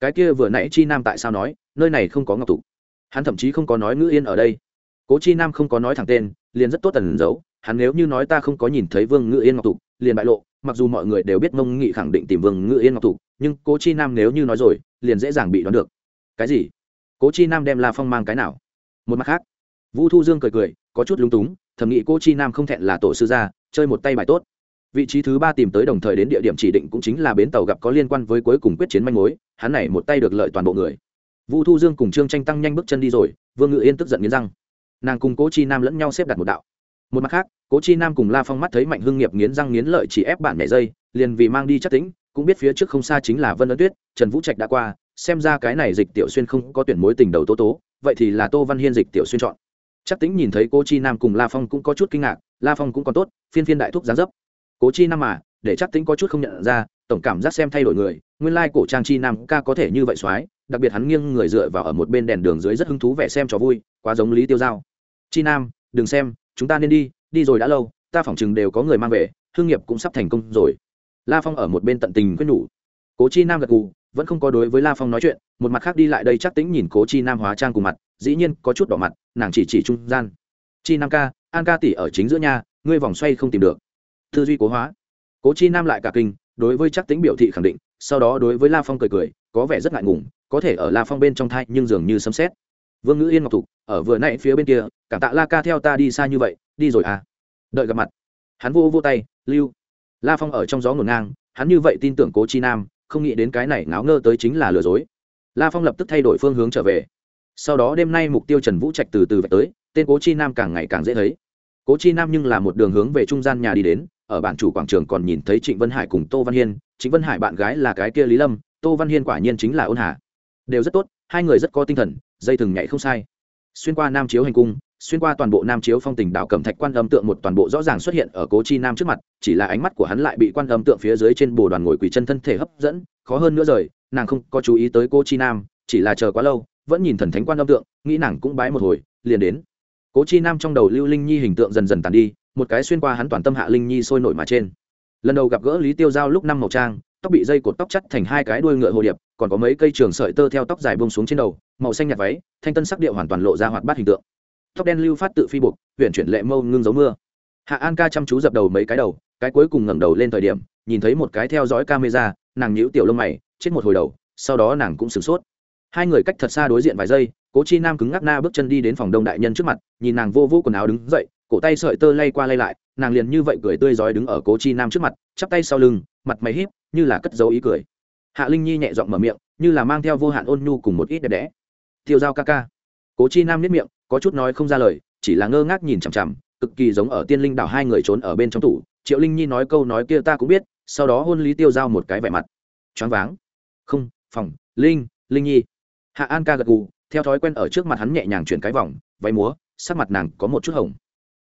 Cái kia vừa nãy chi nam tại sao nói, nơi này không có ngọc tụ? Hắn thậm chí không có nói ngữ yên ở đây. Cố chi nam không có nói thẳng tên, liền rất tốt tần giấu, hắn nếu như nói ta không có nhìn thấy vương ngữ yên ngọc tụ, liền bại lộ, mặc dù mọi người đều biết mông nghị khẳng định tìm vương ngữ yên ngọc tụ, nhưng cố chi nam nếu như nói rồi, liền dễ dàng bị đoán được. Cái gì? Cố chi nam đem la phong mang cái nào? Một mặt khác. Vũ thu dương cười cười, có chút lúng túng thầm nghĩ cô chi nam không thẹn là tổ sư gia, chơi một tay bài tốt. Vị trí thứ ba tìm tới đồng thời đến địa điểm chỉ định cũng chính là bến tàu gặp có liên quan với cuối cùng quyết chiến manh mối, hắn này một tay được lợi toàn bộ người. Vu thu dương cùng trương tranh tăng nhanh bước chân đi rồi, vương ngự yên tức giận nghiến răng. Nàng cùng cố chi nam lẫn nhau xếp đặt một đạo. Một mặt khác cố chi nam cùng la phong mắt thấy mạnh hưng nghiệp nghiến răng nghiến lợi chỉ ép bản nhảy dây, liền vì mang đi chắc tính cũng biết phía trước không xa chính là vân ấn tuyết, trần vũ trạch đã qua, xem ra cái này dịch tiểu xuyên không có tuyển mối tình đầu tố tố, vậy thì là tô văn hiên dịch tiểu xuyên chọn chắc tính nhìn thấy cố chi nam cùng la phong cũng có chút kinh ngạc, la phong cũng còn tốt, phiên phiên đại thúc gián dấp. Cố chi nam mà, để chắc tính có chút không nhận ra, tổng cảm giác xem thay đổi người, nguyên lai cổ trang chi nam ca có thể như vậy soái đặc biệt hắn nghiêng người dựa vào ở một bên đèn đường dưới rất hứng thú vẻ xem trò vui, quá giống lý tiêu giao. Chi nam, đừng xem, chúng ta nên đi đi rồi đã lâu, ta phỏng chừng đều có người mang về, hương nghiệp cũng sắp thành công rồi. La phong ở một bên tận tình quyết nhủ. Cố chi nam gật gù, vẫn không có đối với la phong nói chuyện, một mặt khác đi lại đây chắc tính nhìn cố chi nam hóa trang cùng mặt dĩ nhiên có chút đỏ mặt, nàng chỉ chỉ trung gian. Chi nam ca, an ca tỷ ở chính giữa nhà, ngươi vòng xoay không tìm được. Tư duy cố hóa. Cố chi nam lại cả kinh, đối với chắc tính biểu thị khẳng định, sau đó đối với la phong cười cười, có vẻ rất ngại ngùng, có thể ở la phong bên trong thai nhưng dường như sấm xét vương ngữ yên ngọc thục, ở vừa nãy phía bên kia, cảm tạ la ca theo ta đi xa như vậy, đi rồi à. Đợi gặp mặt. Hắn vô vô tay, lưu. La phong ở trong gió ngổn ngang, hắn như vậy tin tưởng cố chi nam, không nghĩ đến cái này ngáo ngơ tới chính là lừa dối. La phong lập tức thay đổi phương hướng trở về sau đó đêm nay mục tiêu trần vũ trạch từ từ về tới, tên cố chi nam càng ngày càng dễ thấy. Cố chi nam nhưng là một đường hướng về trung gian nhà đi đến, ở bản chủ quảng trường còn nhìn thấy trịnh vân hải cùng tô văn hiên. Trịnh vân hải bạn gái là cái kia lý lâm, tô văn hiên quả nhiên chính là ôn hà. Đều rất tốt, hai người rất có tinh thần, dây thừng nhảy không sai. Xuyên qua nam chiếu hành cung, xuyên qua toàn bộ nam chiếu phong tình đảo cẩm thạch quan âm tượng một toàn bộ rõ ràng xuất hiện ở cố chi nam trước mặt, chỉ là ánh mắt của hắn lại bị quan âm tượng phía dưới trên bồ đoàn ngồi quỳ chân thân thể hấp dẫn, khó hơn nữa rời, nàng không có chú ý tới cố chi nam, chỉ là chờ quá lâu vẫn nhìn thần thánh quan âm tượng, nghĩ nàng cũng bái một hồi, liền đến. Cố chi nam trong đầu lưu linh nhi hình tượng dần dần tàn đi, một cái xuyên qua hắn toàn tâm hạ linh nhi sôi nổi mà trên. Lần đầu gặp gỡ lý tiêu giao lúc năm màu trang, tóc bị dây cột tóc chắt thành hai cái đuôi ngựa hồ điệp, còn có mấy cây trường sợi tơ theo tóc dài bông xuống trên đầu, màu xanh nhạt váy, thanh tân sắc điệu hoàn toàn lộ ra hoạt bát hình tượng. Tóc đen lưu phát tự phi buộc huyện chuyển lệ mâu ngưng giấu mưa. Hạ an ca chăm chú dập đầu mấy cái đầu, cái cuối cùng ngẩng đầu lên thời điểm, nhìn thấy một cái theo dõi camera, nàng nhíu tiểu lông mày, chết một hồi đầu, sau đó nàng cũng sửng sốt hai người cách thật xa đối diện vài giây, cố chi nam cứng ngắc na bước chân đi đến phòng đông đại nhân trước mặt, nhìn nàng vô vô quần áo đứng dậy, cổ tay sợi tơ lay qua lay lại, nàng liền như vậy cười tươi rói đứng ở cố chi nam trước mặt, chắp tay sau lưng, mặt mày híp, như là cất dấu ý cười. Hạ linh nhi nhẹ giọng mở miệng, như là mang theo vô hạn ôn nhu cùng một ít đẹp đẽ. Tiêu dao ca ca. Cố chi nam nhất miệng, có chút nói không ra lời, chỉ là ngơ ngác nhìn chằm chằm, cực kỳ giống ở tiên linh đảo hai người trốn ở bên trong tủ. Triệu linh nhi nói câu nói kia ta cũng biết, sau đó hôn lý tiêu giao một cái vẻ mặt. Choáng váng. Không, phòng, linh linh nhi hạ an ca gật gù, theo thói quen ở trước mặt hắn nhẹ nhàng chuyển cái vòng, váy múa, sắc mặt nàng có một chút hồng.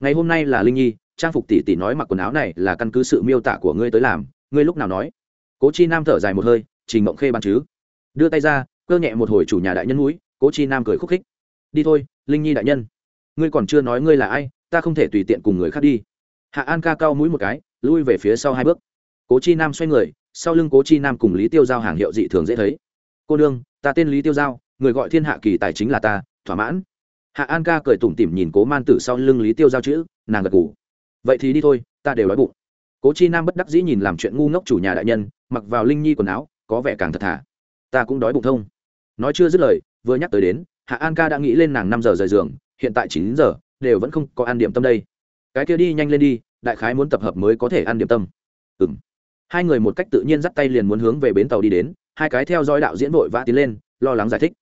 Ngày hôm nay là linh nhi, trang phục tỷ tỷ nói mặc quần áo này là căn cứ sự miêu tả của ngươi tới làm, ngươi lúc nào nói? Cố chi nam thở dài một hơi, trình mộng khê bàn chứ? Đưa tay ra, cơ nhẹ một hồi chủ nhà đại nhân núi cố chi nam cười khúc khích. Đi thôi, linh nhi đại nhân. Ngươi còn chưa nói ngươi là ai, ta không thể tùy tiện cùng người khác đi. Hạ an ca cao mũi một cái, lui về phía sau hai bước. Cố chi nam xoay người, sau lưng cố chi nam cùng lý tiêu giao hàng hiệu dị thường dễ thấy. Cô đương ta tên lý tiêu giao, người gọi thiên hạ kỳ tài chính là ta, thỏa mãn. Hạ an ca cười tủm tỉm nhìn cố man tử sau lưng lý tiêu giao chữ, nàng gật ngủ vậy thì đi thôi, ta đều đói bụng. Cố chi nam bất đắc dĩ nhìn làm chuyện ngu ngốc chủ nhà đại nhân, mặc vào linh nhi quần áo, có vẻ càng thật thà. Ta cũng đói bụng thông. Nói chưa dứt lời, vừa nhắc tới đến, hạ an ca đã nghĩ lên nàng năm giờ rời giường, hiện tại chín giờ, đều vẫn không có ăn điểm tâm đây. Cái kia đi nhanh lên đi, đại khái muốn tập hợp mới có thể ăn điểm tâm. Ừ m hai người một cách tự nhiên dắt tay liền muốn hướng về bến tàu đi đến hai cái theo dõi đạo diễn vội vã tiến lên, lo lắng giải thích.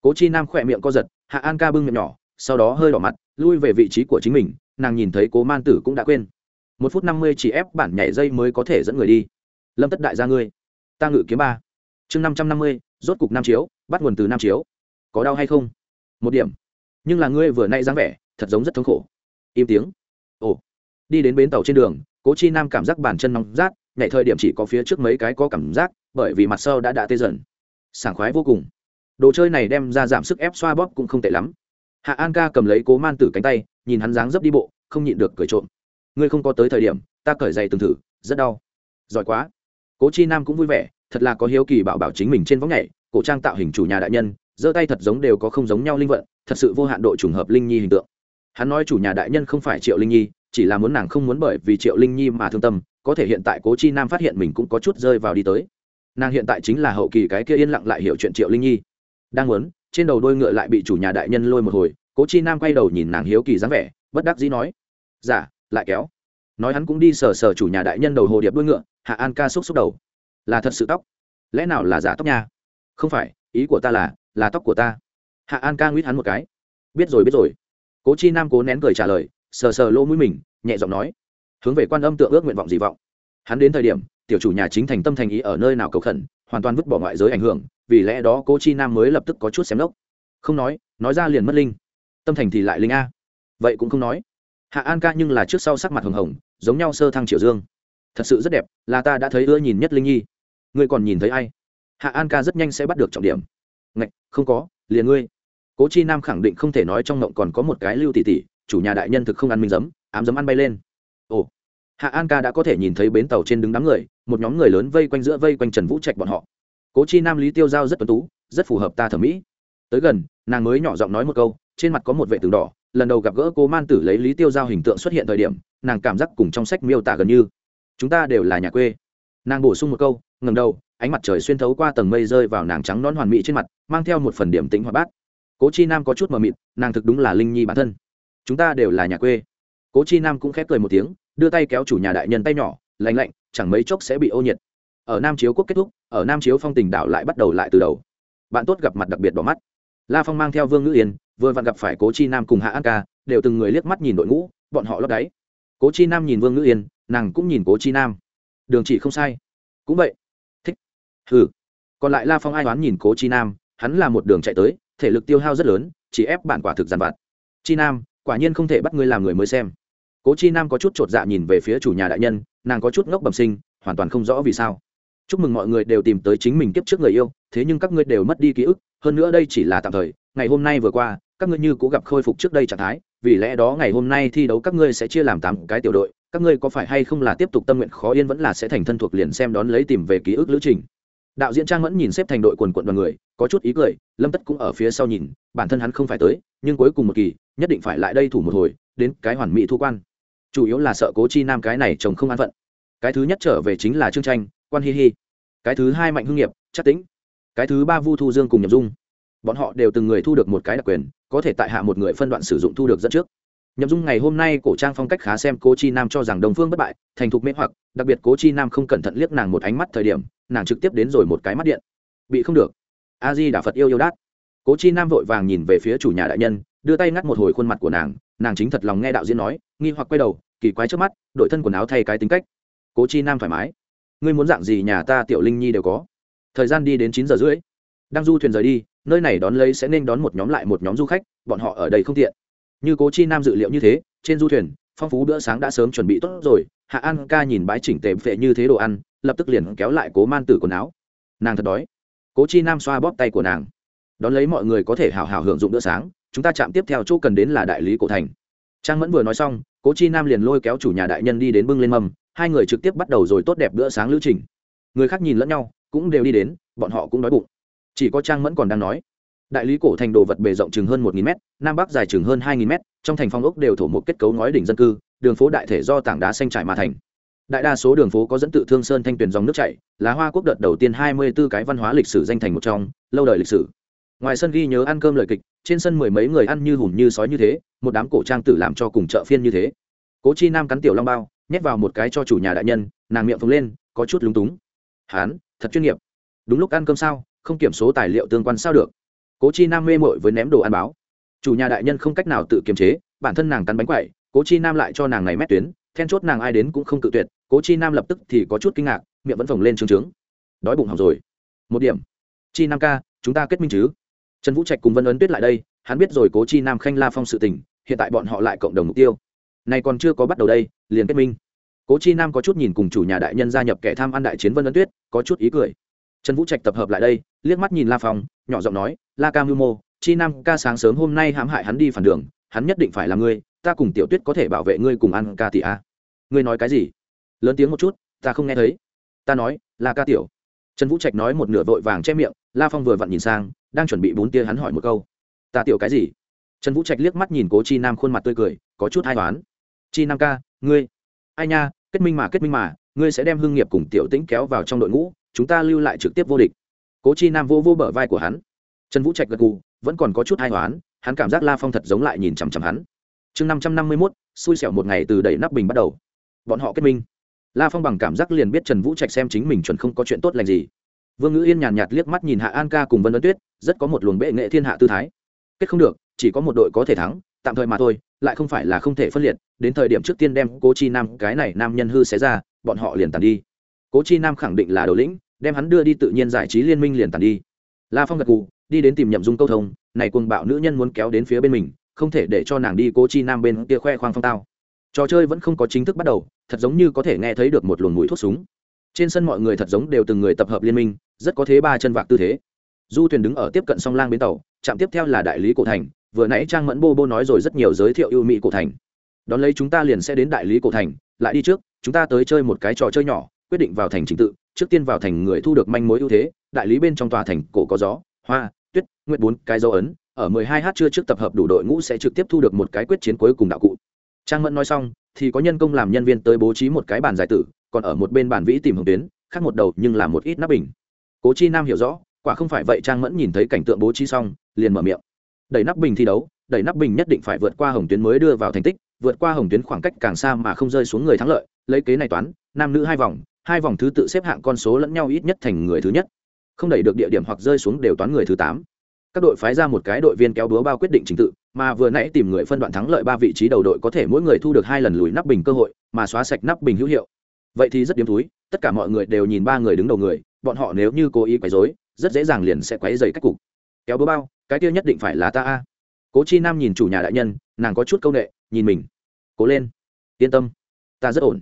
Cố chi nam khỏe miệng co giật, hạ an ca bưng miệng nhỏ, sau đó hơi đỏ mặt, lui về vị trí của chính mình, nàng nhìn thấy cố man tử cũng đã quên. Một phút năm mươi chỉ ép bản nhảy dây mới có thể dẫn người đi. Lâm tất đại gia ngươi. Ta ngự kiếm ba. Chương năm trăm năm mươi, rốt cục nam chiếu, bắt nguồn từ nam chiếu. Có đau hay không? Một điểm. Nhưng là ngươi vừa nay dáng vẻ, thật giống rất thống khổ. Im tiếng. Ồ. Đi đến bến tàu trên đường, cố chi nam cảm giác bàn chân nóng rát, nhảy thời điểm chỉ có phía trước mấy cái có cảm giác bởi vì mặt sau đã đã tê dần. Sảng khoái vô cùng. Đồ chơi này đem ra giảm sức ép xoa bóp cũng không tệ lắm. Hạ an ca cầm lấy cố man tử cánh tay, nhìn hắn dáng dấp đi bộ, không nhịn được cười trộm. Ngươi không có tới thời điểm, ta cởi giày từng thử, rất đau. Giỏi quá. Cố chi nam cũng vui vẻ, thật là có hiếu kỳ bảo bảo chính mình trên võng nhảy, cổ trang tạo hình chủ nhà đại nhân, giơ tay thật giống đều có không giống nhau linh vận, thật sự vô hạn độ trùng hợp linh nhi hình tượng. Hắn nói chủ nhà đại nhân không phải triệu linh nhi, chỉ là muốn nàng không muốn bởi vì triệu linh nhi mà thương tâm, có thể hiện tại cố chi nam phát hiện mình cũng có chút rơi vào đi tới nàng hiện tại chính là hậu kỳ cái kia yên lặng lại hiểu chuyện triệu linh nhi. Đang muốn trên đầu đôi ngựa lại bị chủ nhà đại nhân lôi một hồi cố chi nam quay đầu nhìn nàng hiếu kỳ dáng vẻ bất đắc dĩ nói giả dạ, lại kéo. Nói hắn cũng đi sờ sờ chủ nhà đại nhân đầu hồ điệp đuôi ngựa hạ an ca xúc xúc đầu. Là thật sự tóc? Lẽ nào là giả tóc nha? Không phải ý của ta là là tóc của ta. Hạ an ca nguyết hắn một cái. Biết rồi biết rồi. Cố chi nam cố nén cười trả lời sờ sờ lỗ mũi mình nhẹ giọng nói hướng về quan âm tượng ước nguyện vọng dị vọng. Hắn đến thời điểm tiểu chủ nhà chính thành tâm thành ý ở nơi nào cầu khẩn, hoàn toàn vứt bỏ ngoại giới ảnh hưởng, vì lẽ đó cố chi nam mới lập tức có chút xém lốc. Không nói nói ra liền mất linh. Tâm thành thì lại linh a. Vậy cũng không nói. Hạ an ca nhưng là trước sau sắc mặt hồng hồng, giống nhau sơ thăng triệu dương. Thật sự rất đẹp, là ta đã thấy ưa nhìn nhất linh nhi. Ngươi còn nhìn thấy ai? Hạ an ca rất nhanh sẽ bắt được trọng điểm. Ngạch, không có, liền ngươi. Cố chi nam khẳng định không thể nói trong ngộng còn có một cái lưu tỷ tỷ, chủ nhà đại nhân thực không ăn minh giấm, ám giấm ăn bay lên. Ồ hạ an ca đã có thể nhìn thấy bến tàu trên đứng đám người, một nhóm người lớn vây quanh giữa vây quanh trần vũ trạch bọn họ. Cố chi nam, lý tiêu giao rất tuấn tú, rất phù hợp ta thẩm mỹ. Tới gần, nàng mới nhỏ giọng nói một câu, trên mặt có một vệ tường đỏ, lần đầu gặp gỡ cô man tử lấy lý tiêu giao hình tượng xuất hiện thời điểm, nàng cảm giác cùng trong sách miêu tả gần như. Chúng ta đều là nhà quê. Nàng bổ sung một câu ngầm đầu, ánh mặt trời xuyên thấu qua tầng mây rơi vào nàng trắng nón hoàn mỹ trên mặt, mang theo một phần điểm tính hoạt bát. Cố chi nam có chút mờ mịt, nàng thực đúng là linh nhi bản thân. Chúng ta đều là nhà quê. Cố chi nam cũng khép cười một tiếng đưa tay kéo chủ nhà đại nhân tay nhỏ lành lạnh, chẳng mấy chốc sẽ bị ô nhiệt. Ở nam chiếu quốc kết thúc, ở nam chiếu phong tình đảo lại bắt đầu lại từ đầu. Bạn tốt gặp mặt đặc biệt đỏ mắt. La phong mang theo vương ngữ yên, vừa vặn gặp phải cố chi nam cùng hạ an ca, đều từng người liếc mắt nhìn đội ngũ, bọn họ lót đáy. Cố chi nam nhìn vương ngữ yên, nàng cũng nhìn cố chi nam. Đường chỉ không sai. Cũng vậy. Thích. Hừ. Còn lại la phong ai đoán nhìn cố chi nam, hắn là một đường chạy tới, thể lực tiêu hao rất lớn, chỉ ép bạn quả thực dàn vặt. Chi nam, quả nhiên không thể bắt ngươi làm người mới xem cố chi nam có chút t r ộ t dạ nhìn về phía chủ nhà đại nhân, nàng có chút ngốc bẩm sinh, hoàn toàn không rõ vì sao. Chúc mừng mọi người đều tìm tới chính mình kiếp trước người yêu, thế nhưng các ngươi đều mất đi ký ức, hơn nữa đây chỉ là tạm thời, ngày hôm nay vừa qua, các ngươi như cố gặp khôi phục trước đây trạng thái, vì lẽ đó ngày hôm nay thi đấu các ngươi sẽ chia làm tám cái tiểu đội, các ngươi có phải hay không là tiếp tục tâm nguyện khó yên vẫn là sẽ thành thân thuộc liền xem đón lấy tìm về ký ức lữ trình. Đạo diễn trang vẫn nhìn xếp thành đội quần quận đoàn người, có chút ý cười, lâm tất cũng ở phía sau nhìn, bản thân hắn không phải tới, nhưng cuối cùng một kỳ, nhất định phải lại đây thủ một hồi, đến cái hoàn mỹ thu quan chủ yếu là sợ cố chi nam cái này chồng không an phận. Cái thứ nhất trở về chính là trương tranh, quan hi hi. Cái thứ hai mạnh hưng nghiệp, chắc tính. cái thứ ba vu thu dương cùng nhập dung. Bọn họ đều từng người thu được một cái đặc quyền, có thể tại hạ một người phân đoạn sử dụng thu được dẫn trước. Nhậm dung ngày hôm nay cổ trang phong cách khá xem cố chi nam cho rằng đồng phương bất bại, thành thục mê hoặc, đặc biệt cố chi nam không cẩn thận liếc nàng một ánh mắt thời điểm, nàng trực tiếp đến rồi một cái mắt điện. Bị không được. A di đà phật yêu yêu đát. Cố chi nam vội vàng nhìn về phía chủ nhà đại nhân, đưa tay ngắt một hồi khuôn mặt của nàng nàng chính thật lòng nghe đạo diễn nói, nghi hoặc quay đầu kỳ quái trước mắt đội thân quần áo thay cái tính cách. Cố chi nam thoải mái. Ngươi muốn dạng gì nhà ta tiểu linh nhi đều có. Thời gian đi đến chín giờ rưỡi. Đang du thuyền rời đi, nơi này đón lấy sẽ nên đón một nhóm lại một nhóm du khách, bọn họ ở đây không tiện. Như cố chi nam dự liệu như thế, trên du thuyền, phong phú bữa sáng đã sớm chuẩn bị tốt rồi, hạ an ca nhìn bãi chỉnh tề phệ như thế đồ ăn, lập tức liền kéo lại cố man tử quần áo. Nàng thật đói. Cố chi nam xoa bóp tay của nàng. Đón lấy mọi người có thể hào hào hưởng dụng bữa sáng, chúng ta chạm tiếp theo chỗ cần đến là đại lý cổ thành trang mẫn vừa nói xong, cố chi nam liền lôi kéo chủ nhà đại nhân đi đến bưng lên mâm, hai người trực tiếp bắt đầu rồi tốt đẹp bữa sáng lữ trình. Người khác nhìn lẫn nhau, cũng đều đi đến, bọn họ cũng đói bụng. Chỉ có trang mẫn còn đang nói. Đại lý cổ thành đồ vật bề rộng chừng hơn một nghìn m nam bắc dài chừng hơn hai nghìn m trong thành phong ốc đều thổ một kết cấu ngói đỉnh dân cư, đường phố đại thể do tảng đá xanh trải mà thành. Đại đa số đường phố có dẫn tự thương sơn thanh tuyền dòng nước chảy là hoa quốc đợt đầu tiên hai mươi b ố cái văn hóa lịch sử danh thành một trong, lâu đời lịch sử. Ngoài sân ghi nhớ ăn cơm lời kịch trên sân mười mấy người ăn như hùm như sói như thế, một đám cổ trang tử làm cho cùng chợ phiên như thế. Cố chi nam cắn tiểu long bao, nhét vào một cái cho chủ nhà đại nhân, nàng miệng phồng lên, có chút lúng túng. Hán, thật chuyên nghiệp. Đúng lúc ăn cơm sao, không kiểm số tài liệu tương quan sao được? Cố chi nam mê mội với ném đồ ăn báo. Chủ nhà đại nhân không cách nào tự kiềm chế, bản thân nàng cắn bánh quậy, cố chi nam lại cho nàng này mét tuyến, then chốt nàng ai đến cũng không cự tuyệt, cố chi nam lập tức thì có chút kinh ngạc, miệng vẫn phồng lên trướng trướng. Đói bụng hỏng rồi. Một điểm. Chi nam ca, chúng ta kết minh chứ? Trần vũ trạch cùng vân ấn tuyết lại đây, hắn biết rồi cố chi nam khanh la phong sự tình, hiện tại bọn họ lại cộng đồng mục tiêu. Này còn chưa có bắt đầu đây, liền kết minh. Cố chi nam có chút nhìn cùng chủ nhà đại nhân gia nhập kẻ tham ăn đại chiến vân ấn tuyết, có chút ý cười. Trần vũ trạch tập hợp lại đây, liếc mắt nhìn la phong, nhỏ giọng nói, la cam mưu mô, chi nam ca sáng sớm hôm nay hãm hại hắn đi phản đường, hắn nhất định phải là ngươi, ta cùng tiểu tuyết có thể bảo vệ ngươi cùng ăn ca tỷ a. Ngươi nói cái gì? Lớn tiếng một chút, ta không nghe thấy. Ta nói là ca tiểu. Trần vũ trạch nói một nửa vội vàng che miệng, la phong vừa vặn nhìn sang đang chuẩn bị bốn tia hắn hỏi một câu. Ta tiểu cái gì? Trần vũ trạch liếc mắt nhìn cố chi nam khuôn mặt tươi cười, có chút hai toán chi nam ca, ngươi, ai nha, kết minh mà, kết minh mà, ngươi sẽ đem hương nghiệp cùng tiểu tĩnh kéo vào trong đội ngũ, chúng ta lưu lại trực tiếp vô địch. Cố chi nam vô vô bờ vai của hắn. Trần vũ trạch gật gù, vẫn còn có chút hai toán hắn cảm giác la phong thật giống lại nhìn chằm chằm hắn. Chương năm trăm năm mươi mốt, xui xẻo một ngày từ đẩy nắp bình bắt đầu. Bọn họ kết minh. La phong bằng cảm giác liền biết trần vũ trạch xem chính mình chuẩn không có chuyện tốt lành gì vương ngữ yên nhàn nhạt liếc mắt nhìn hạ an ca cùng vân ấn tuyết, rất có một luồng bệ nghệ thiên hạ tư thái. Kết không được, chỉ có một đội có thể thắng, tạm thời mà thôi, lại không phải là không thể phân liệt, đến thời điểm trước tiên đem cố chi nam, cái này nam nhân hư xé ra, bọn họ liền tàn đi. Cố chi nam khẳng định là đầu lĩnh, đem hắn đưa đi tự nhiên giải trí liên minh liền tàn đi. La phong gật cù đi đến tìm nhậm dung câu thông, này cuồng bạo nữ nhân muốn kéo đến phía bên mình, không thể để cho nàng đi cố chi nam bên kia khoe khoang phong tao. Trò chơi vẫn không có chính thức bắt đầu, thật giống như có thể nghe thấy được một luồng mũi thuốc súng. Trên sân mọi người thật giống đều từng người tập hợp liên minh rất có thế ba chân vạc tư thế. Du thuyền đứng ở tiếp cận song lang bến tàu, trạm tiếp theo là đại lý cổ thành, vừa nãy trang mẫn bô bô nói rồi rất nhiều giới thiệu ưu mỹ cổ thành. Đón lấy chúng ta liền sẽ đến đại lý cổ thành, lại đi trước, chúng ta tới chơi một cái trò chơi nhỏ, quyết định vào thành trình tự, trước tiên vào thành người thu được manh mối ưu thế, đại lý bên trong tòa thành cổ có gió, hoa, tuyết nguyện bốn, cái dấu ấn, ở mười hai h trưa trước tập hợp đủ đội ngũ sẽ trực tiếp thu được một cái quyết chiến cuối cùng đạo cụ. Trang mẫn nói xong, thì có nhân công làm nhân viên tới bố trí một cái bàn giải tử, còn ở một bên bàn vĩ tìm hồng tuyến, khác một đầu nhưng là một ít nắp bình cố chi nam hiểu rõ, quả không phải vậy trang mẫn nhìn thấy cảnh tượng bố trí xong, liền mở miệng. Đẩy nắp bình thi đấu, đẩy nắp bình nhất định phải vượt qua hồng tuyến mới đưa vào thành tích, vượt qua hồng tuyến khoảng cách càng xa mà không rơi xuống người thắng lợi, lấy kế này toán, nam nữ hai vòng hai vòng thứ tự xếp hạng con số lẫn nhau ít nhất thành người thứ nhất. Không đẩy được địa điểm hoặc rơi xuống đều toán người thứ tám. Các đội phái ra một cái đội viên kéo búa bao quyết định trình tự, mà vừa nãy tìm người phân đoạn thắng lợi ba vị trí đầu đội có thể mỗi người thu được hai lần lùi nắp bình cơ hội, mà xóa sạch nắp bình hữu hiệu. Vậy thì rất điếm túi, tất cả mọi người đều nhìn ba người đứng đầu người bọn họ nếu như cố ý quấy rối, rất dễ dàng liền sẽ quấy dày cách cục. Kéo búa bao, cái kia nhất định phải là ta a. Cố chi nam nhìn chủ nhà đại nhân, nàng có chút c â u n ệ nhìn mình. Cố lên. Yên tâm. Ta rất ổn.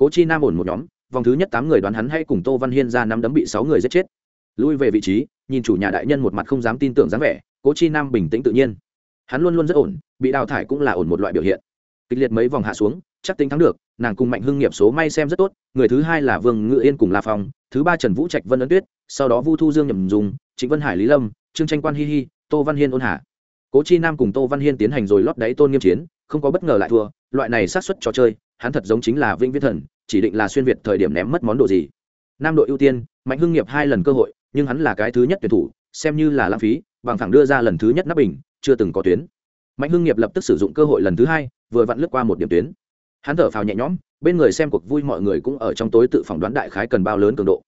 Cố chi nam ổn một nhóm, vòng thứ nhất tám người đoán hắn hay cùng tô văn hiên ra năm đấm bị sáu người giết chết. Lui về vị trí, nhìn chủ nhà đại nhân một mặt không dám tin tưởng dáng vẻ, cố chi nam bình tĩnh tự nhiên. Hắn luôn luôn rất ổn, bị đào thải cũng là ổn một loại biểu hiện. Kịch liệt mấy vòng hạ xuống, chắc tính thắng được nàng cùng mạnh hưng nghiệp số may xem rất tốt, người thứ hai là vương ngự yên cùng la phong, thứ ba trần vũ trạch, vân ấn tuyết, sau đó vu thu dương nhầm dùng trịnh vân hải, lý lâm, trương tranh quan hi hi, tô văn hiên, ôn hà. Cố chi nam cùng tô văn hiên tiến hành rồi lót đáy tôn nghiêm chiến, không có bất ngờ lại thua, loại này sát xuất trò chơi, hắn thật giống chính là vĩnh viễn thần, chỉ định là xuyên việt thời điểm ném mất món đồ gì. Nam đội ưu tiên, mạnh hưng nghiệp hai lần cơ hội, nhưng hắn là cái thứ nhất tuyển thủ, xem như là lãng phí, bằng thẳng đưa ra lần thứ nhất nắp bình, chưa từng có tuyến. Mạnh hưng nghiệp lập tức sử dụng cơ hội lần thứ hai, vừa vặn lướt qua một điểm tuyến hắn thở phào nhẹ nhõm, bên người xem cuộc vui mọi người cũng ở trong tối tự phỏng đoán đại khái cần bao lớn cường độ.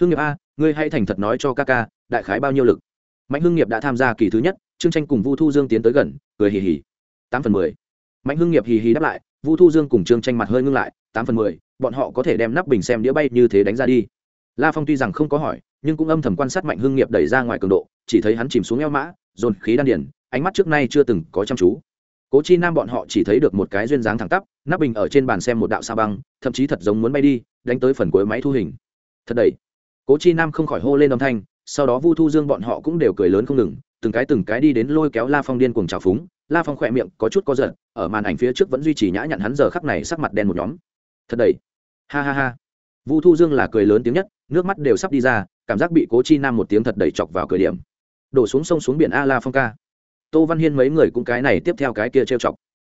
Hưng nghiệp a, ngươi hay thành thật nói cho ca ca, đại khái bao nhiêu lực? Mạnh hưng nghiệp đã tham gia kỳ thứ nhất chương tranh cùng vu thu dương tiến tới gần, cười hì hì. Tám phần mười. Mạnh hưng nghiệp hì hì đáp lại, vu thu dương cùng chương tranh mặt hơi ngưng lại, tám phần mười, bọn họ có thể đem nắp bình xem đĩa bay như thế đánh ra đi. La phong tuy rằng không có hỏi, nhưng cũng âm thầm quan sát mạnh hưng nghiệp đẩy ra ngoài cường độ, chỉ thấy hắn chìm xuống eo mã, dồn khí đan điển ánh mắt trước nay chưa từng có chăm chú cố chi nam bọn họ chỉ thấy được một cái duyên dáng thẳng tắp, nắp bình ở trên bàn xem một đạo sa băng, thậm chí thật giống muốn bay đi, đánh tới phần cuối máy thu hình. Thật đầy. Cố chi nam không khỏi hô lên âm thanh, sau đó vu thu dương bọn họ cũng đều cười lớn không ngừng, từng cái từng cái đi đến lôi kéo la phong điên cuồng trào phúng. La phong khỏe miệng có chút có giận ở màn ảnh phía trước vẫn duy trì nhã nhặn hắn giờ khắc này sắc mặt đen một nhóm. Thật đầy. Ha ha ha. Vu thu dương là cười lớn tiếng nhất, nước mắt đều sắp đi ra, cảm giác bị cố chi nam một tiếng thật đầy chọc vào cửa điểm. Đổ xuống sông xuống biển a la phong ca tô văn hiên mấy người cũng cái này tiếp theo cái kia trêu chọc.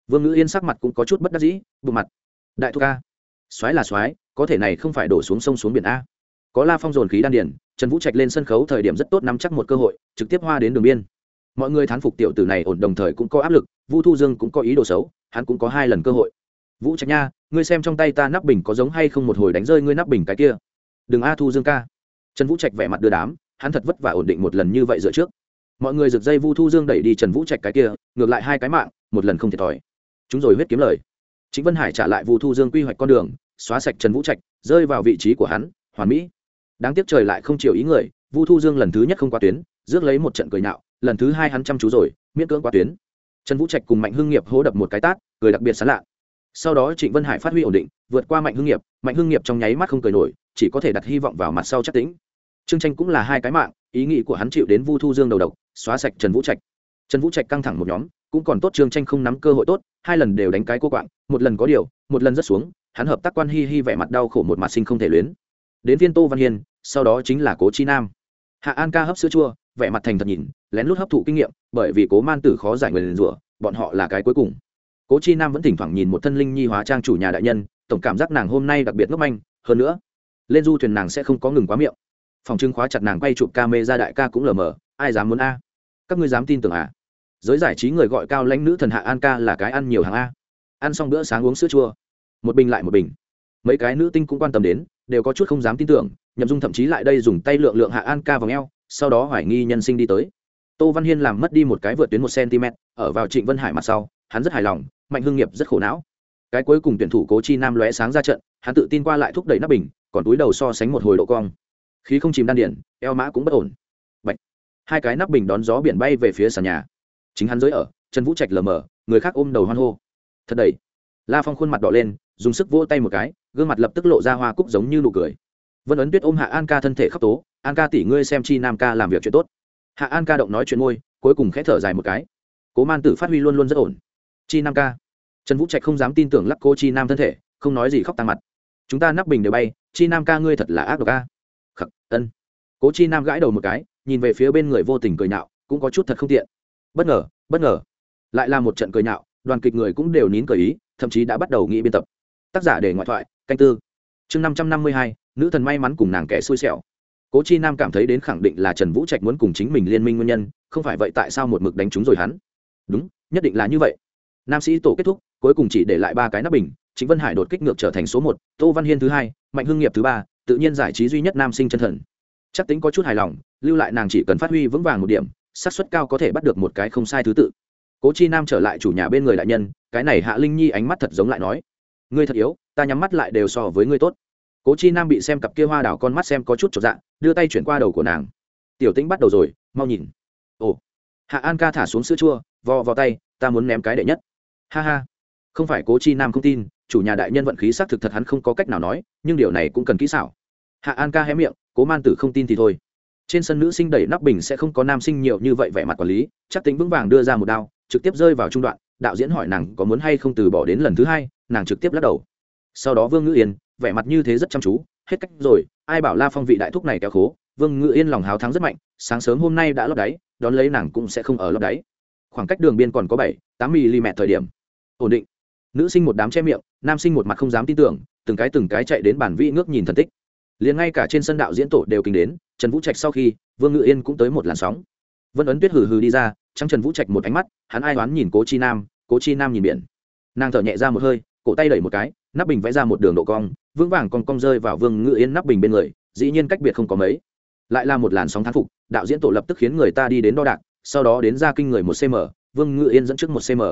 Vương ngữ yên sắc mặt cũng có chút bất đắc dĩ bộ mặt. Đại thu ca soái là soái, có thể này không phải đổ xuống sông xuống biển a. Có la phong dồn khí đan điển trần vũ trạch lên sân khấu thời điểm rất tốt nắm chắc một cơ hội, trực tiếp hoa đến đường biên. Mọi người thán phục tiểu tử này ổn đồng thời cũng có áp lực, vu thu dương cũng có ý đồ xấu, hắn cũng có hai lần cơ hội. Vũ trạch nha, ngươi xem trong tay ta nắp bình có giống hay không một hồi đánh rơi ngươi nắp bình cái kia. Đừng a thu dương ca. Trần vũ trạch vẻ mặt đưa đám, hắn thật vất vả ổn định một lần như vậy dựa trước mọi người rực dây vu thu dương đẩy đi trần vũ trạch cái kia, ngược lại hai cái mạng, một lần không thiệt thòi. Chúng rồi huyết kiếm lời. Chính vân hải trả lại vu thu dương quy hoạch con đường, xóa sạch trần vũ trạch, rơi vào vị trí của hắn, hoàn mỹ. Đáng tiếc trời lại không chịu ý người, vu thu dương lần thứ nhất không qua tuyến, rước lấy một trận cười nạo lần thứ hai hắn chăm chú rồi, miễn cưỡng qua tuyến. Trần vũ trạch cùng mạnh hưng nghiệp hố đập một cái tát, cười đặc biệt sán lạ. Sau đó trịnh vân hải phát huy ổn định, vượt qua mạnh hưng nghiệp, mạnh hưng nghiệp trong nháy mắt không cười nổi, chỉ có thể đặt hy vọng vào mặt sau chắc tính. Trương tranh cũng là hai cái mạng, ý nghĩ của hắn chịu đến vu thu dương đầu độc xóa sạch trần vũ trạch. Trần vũ trạch căng thẳng một nhóm, cũng còn tốt trương tranh không nắm cơ hội tốt, hai lần đều đánh cái cô quạng, một lần có điều, một lần rất xuống, hắn hợp tác quan hi hi vẻ mặt đau khổ một mặt sinh không thể luyến. Đến viên tô văn hiên, sau đó chính là cố chi nam. Hạ an ca hấp sữa chua, vẻ mặt thành thật nhìn, lén lút hấp thụ kinh nghiệm, bởi vì cố man tử khó giải người liền rủa, bọn họ là cái cuối cùng. Cố chi nam vẫn thỉnh thoảng nhìn một thân linh nhi hóa trang chủ nhà đại nhân, tổng cảm giác nàng hôm nay đặc biệt ngốc manh, hơn nữa, lên du thuyền nàng sẽ không có ngừng quá miệng. Phòng trưng khóa chặt nàng quay chụp ca mê ra đại ca cũng lờ mờ, ai dám muốn a? Các ngươi dám tin tưởng à? Giới giải trí người gọi cao lãnh nữ thần hạ an ca là cái ăn nhiều hàng a. Ăn xong bữa sáng uống sữa chua. Một bình lại một bình. Mấy cái nữ tinh cũng quan tâm đến, đều có chút không dám tin tưởng, nhậm dung thậm chí lại đây dùng tay lượng lượng hạ an ca vào ngheo sau đó hoài nghi nhân sinh đi tới. Tô văn hiên làm mất đi một cái vượt tuyến một cm, ở vào trịnh vân hải mặt sau, hắn rất hài lòng, mạnh hưng nghiệp rất khổ não. Cái cuối cùng tuyển thủ cố chi nam lóe sáng ra trận, hắn tự tin qua lại thúc đẩy nắp bình, còn túi đầu so sánh một hồi độ cong. Khí không chìm đan điện eo mã cũng bất ổn hai cái nắp bình đón gió biển bay về phía sàn nhà. Chính hắn giới ở, trần vũ trạch lờ mờ, người khác ôm đầu hoan hô. Thật đầy. La phong khuôn mặt đỏ lên, dùng sức vỗ tay một cái, gương mặt lập tức lộ ra hoa cúc giống như nụ cười. Vân ấn tuyết ôm hạ an ca thân thể khóc tố, an ca tỷ ngươi xem chi nam ca làm việc chuyện tốt. Hạ an ca động nói chuyện môi, cuối cùng khẽ thở dài một cái. Cố man tử phát huy luôn luôn rất ổn. Chi nam ca. Trần vũ trạch không dám tin tưởng lắc cô chi nam thân thể, không nói gì khóc tăng mặt. Chúng ta nắp bình đều bay, chi nam ca ngươi thật là ác độc ca khắc, ân cố chi nam gãi đầu một cái, nhìn về phía bên người vô tình cười nhạo, cũng có chút thật không tiện. Bất ngờ bất ngờ. Lại là một trận cười nhạo, đoàn kịch người cũng đều nín cười ý, thậm chí đã bắt đầu nghĩ biên tập. Tác giả để ngoại thoại, canh tư. Chương năm trăm năm mươi hai, nữ thần may mắn cùng nàng kẻ xui xẻo. Cố chi nam cảm thấy đến khẳng định là trần vũ trạch muốn cùng chính mình liên minh nguyên nhân, không phải vậy tại sao một mực đánh trúng rồi hắn? Đúng, nhất định là như vậy. Nam sĩ tổ kết thúc, cuối cùng chỉ để lại ba cái nắp bình chính vân hải đột kích ngược trở thành số một, tô văn hiên thứ hai, mạnh hưng nghiệp thứ ba, tự nhiên giải trí duy nhất nam sinh chân thần chắc tính có chút hài lòng, lưu lại nàng chỉ cần phát huy vững vàng một điểm, xác suất cao có thể bắt được một cái không sai thứ tự. Cố chi nam trở lại chủ nhà bên người đại nhân, cái này hạ linh nhi ánh mắt thật giống lại nói. Ngươi thật yếu, ta nhắm mắt lại đều so với ngươi tốt. Cố chi nam bị xem cặp kia hoa đảo con mắt xem có chút trọn dạng đưa tay chuyển qua đầu của nàng. Tiểu tĩnh bắt đầu rồi, mau nhìn. Ồ. Hạ an ca thả xuống sữa chua vò vào tay, ta muốn ném cái đệ nhất. Ha ha. Không phải cố chi nam không tin, chủ nhà đại nhân vận khí xác thực thật hắn không có cách nào nói, nhưng điều này cũng cần kỹ xảo. Hạ an ca hé miệng cố man tử không tin thì thôi. Trên sân nữ sinh đẩy nắp bình sẽ không có nam sinh nhiều như vậy vẻ mặt quản lý, chắc tính vững vàng đưa ra một đao, trực tiếp rơi vào trung đoạn, đạo diễn hỏi nàng có muốn hay không từ bỏ đến lần thứ hai, nàng trực tiếp lắc đầu. Sau đó vương ngữ yên, vẻ mặt như thế rất chăm chú, hết cách rồi, ai bảo la phong vị đại thúc này kéo khố, vương ngữ yên lòng háo thắng rất mạnh, sáng sớm hôm nay đã lót đáy, đón lấy nàng cũng sẽ không ở lót đáy. Khoảng cách đường biên còn có bảy, tám mm thời điểm. Ổn định. Nữ sinh một đám che miệng, nam sinh một mặt không dám tin tưởng, từng cái từng cái chạy đến bản vị ngước nhìn thần tích liền ngay cả trên sân đạo diễn tổ đều kinh đến, trần vũ trạch sau khi, vương ngự yên cũng tới một làn sóng. Vân ấn tuyết hừ hừ đi ra, trắng trần vũ trạch một ánh mắt, hắn ai đoán nhìn cố chi nam, cố chi nam nhìn biển. Nàng thở nhẹ ra một hơi, cổ tay đẩy một cái, nắp bình vẽ ra một đường độ cong, vững vàng con cong rơi vào vương ngự yên nắp bình bên người, dĩ nhiên cách biệt không có mấy. Lại là một làn sóng thán phục, đạo diễn tổ lập tức khiến người ta đi đến đo đạc, sau đó đến ra kinh người một cm vương ngự yên dẫn trước một cm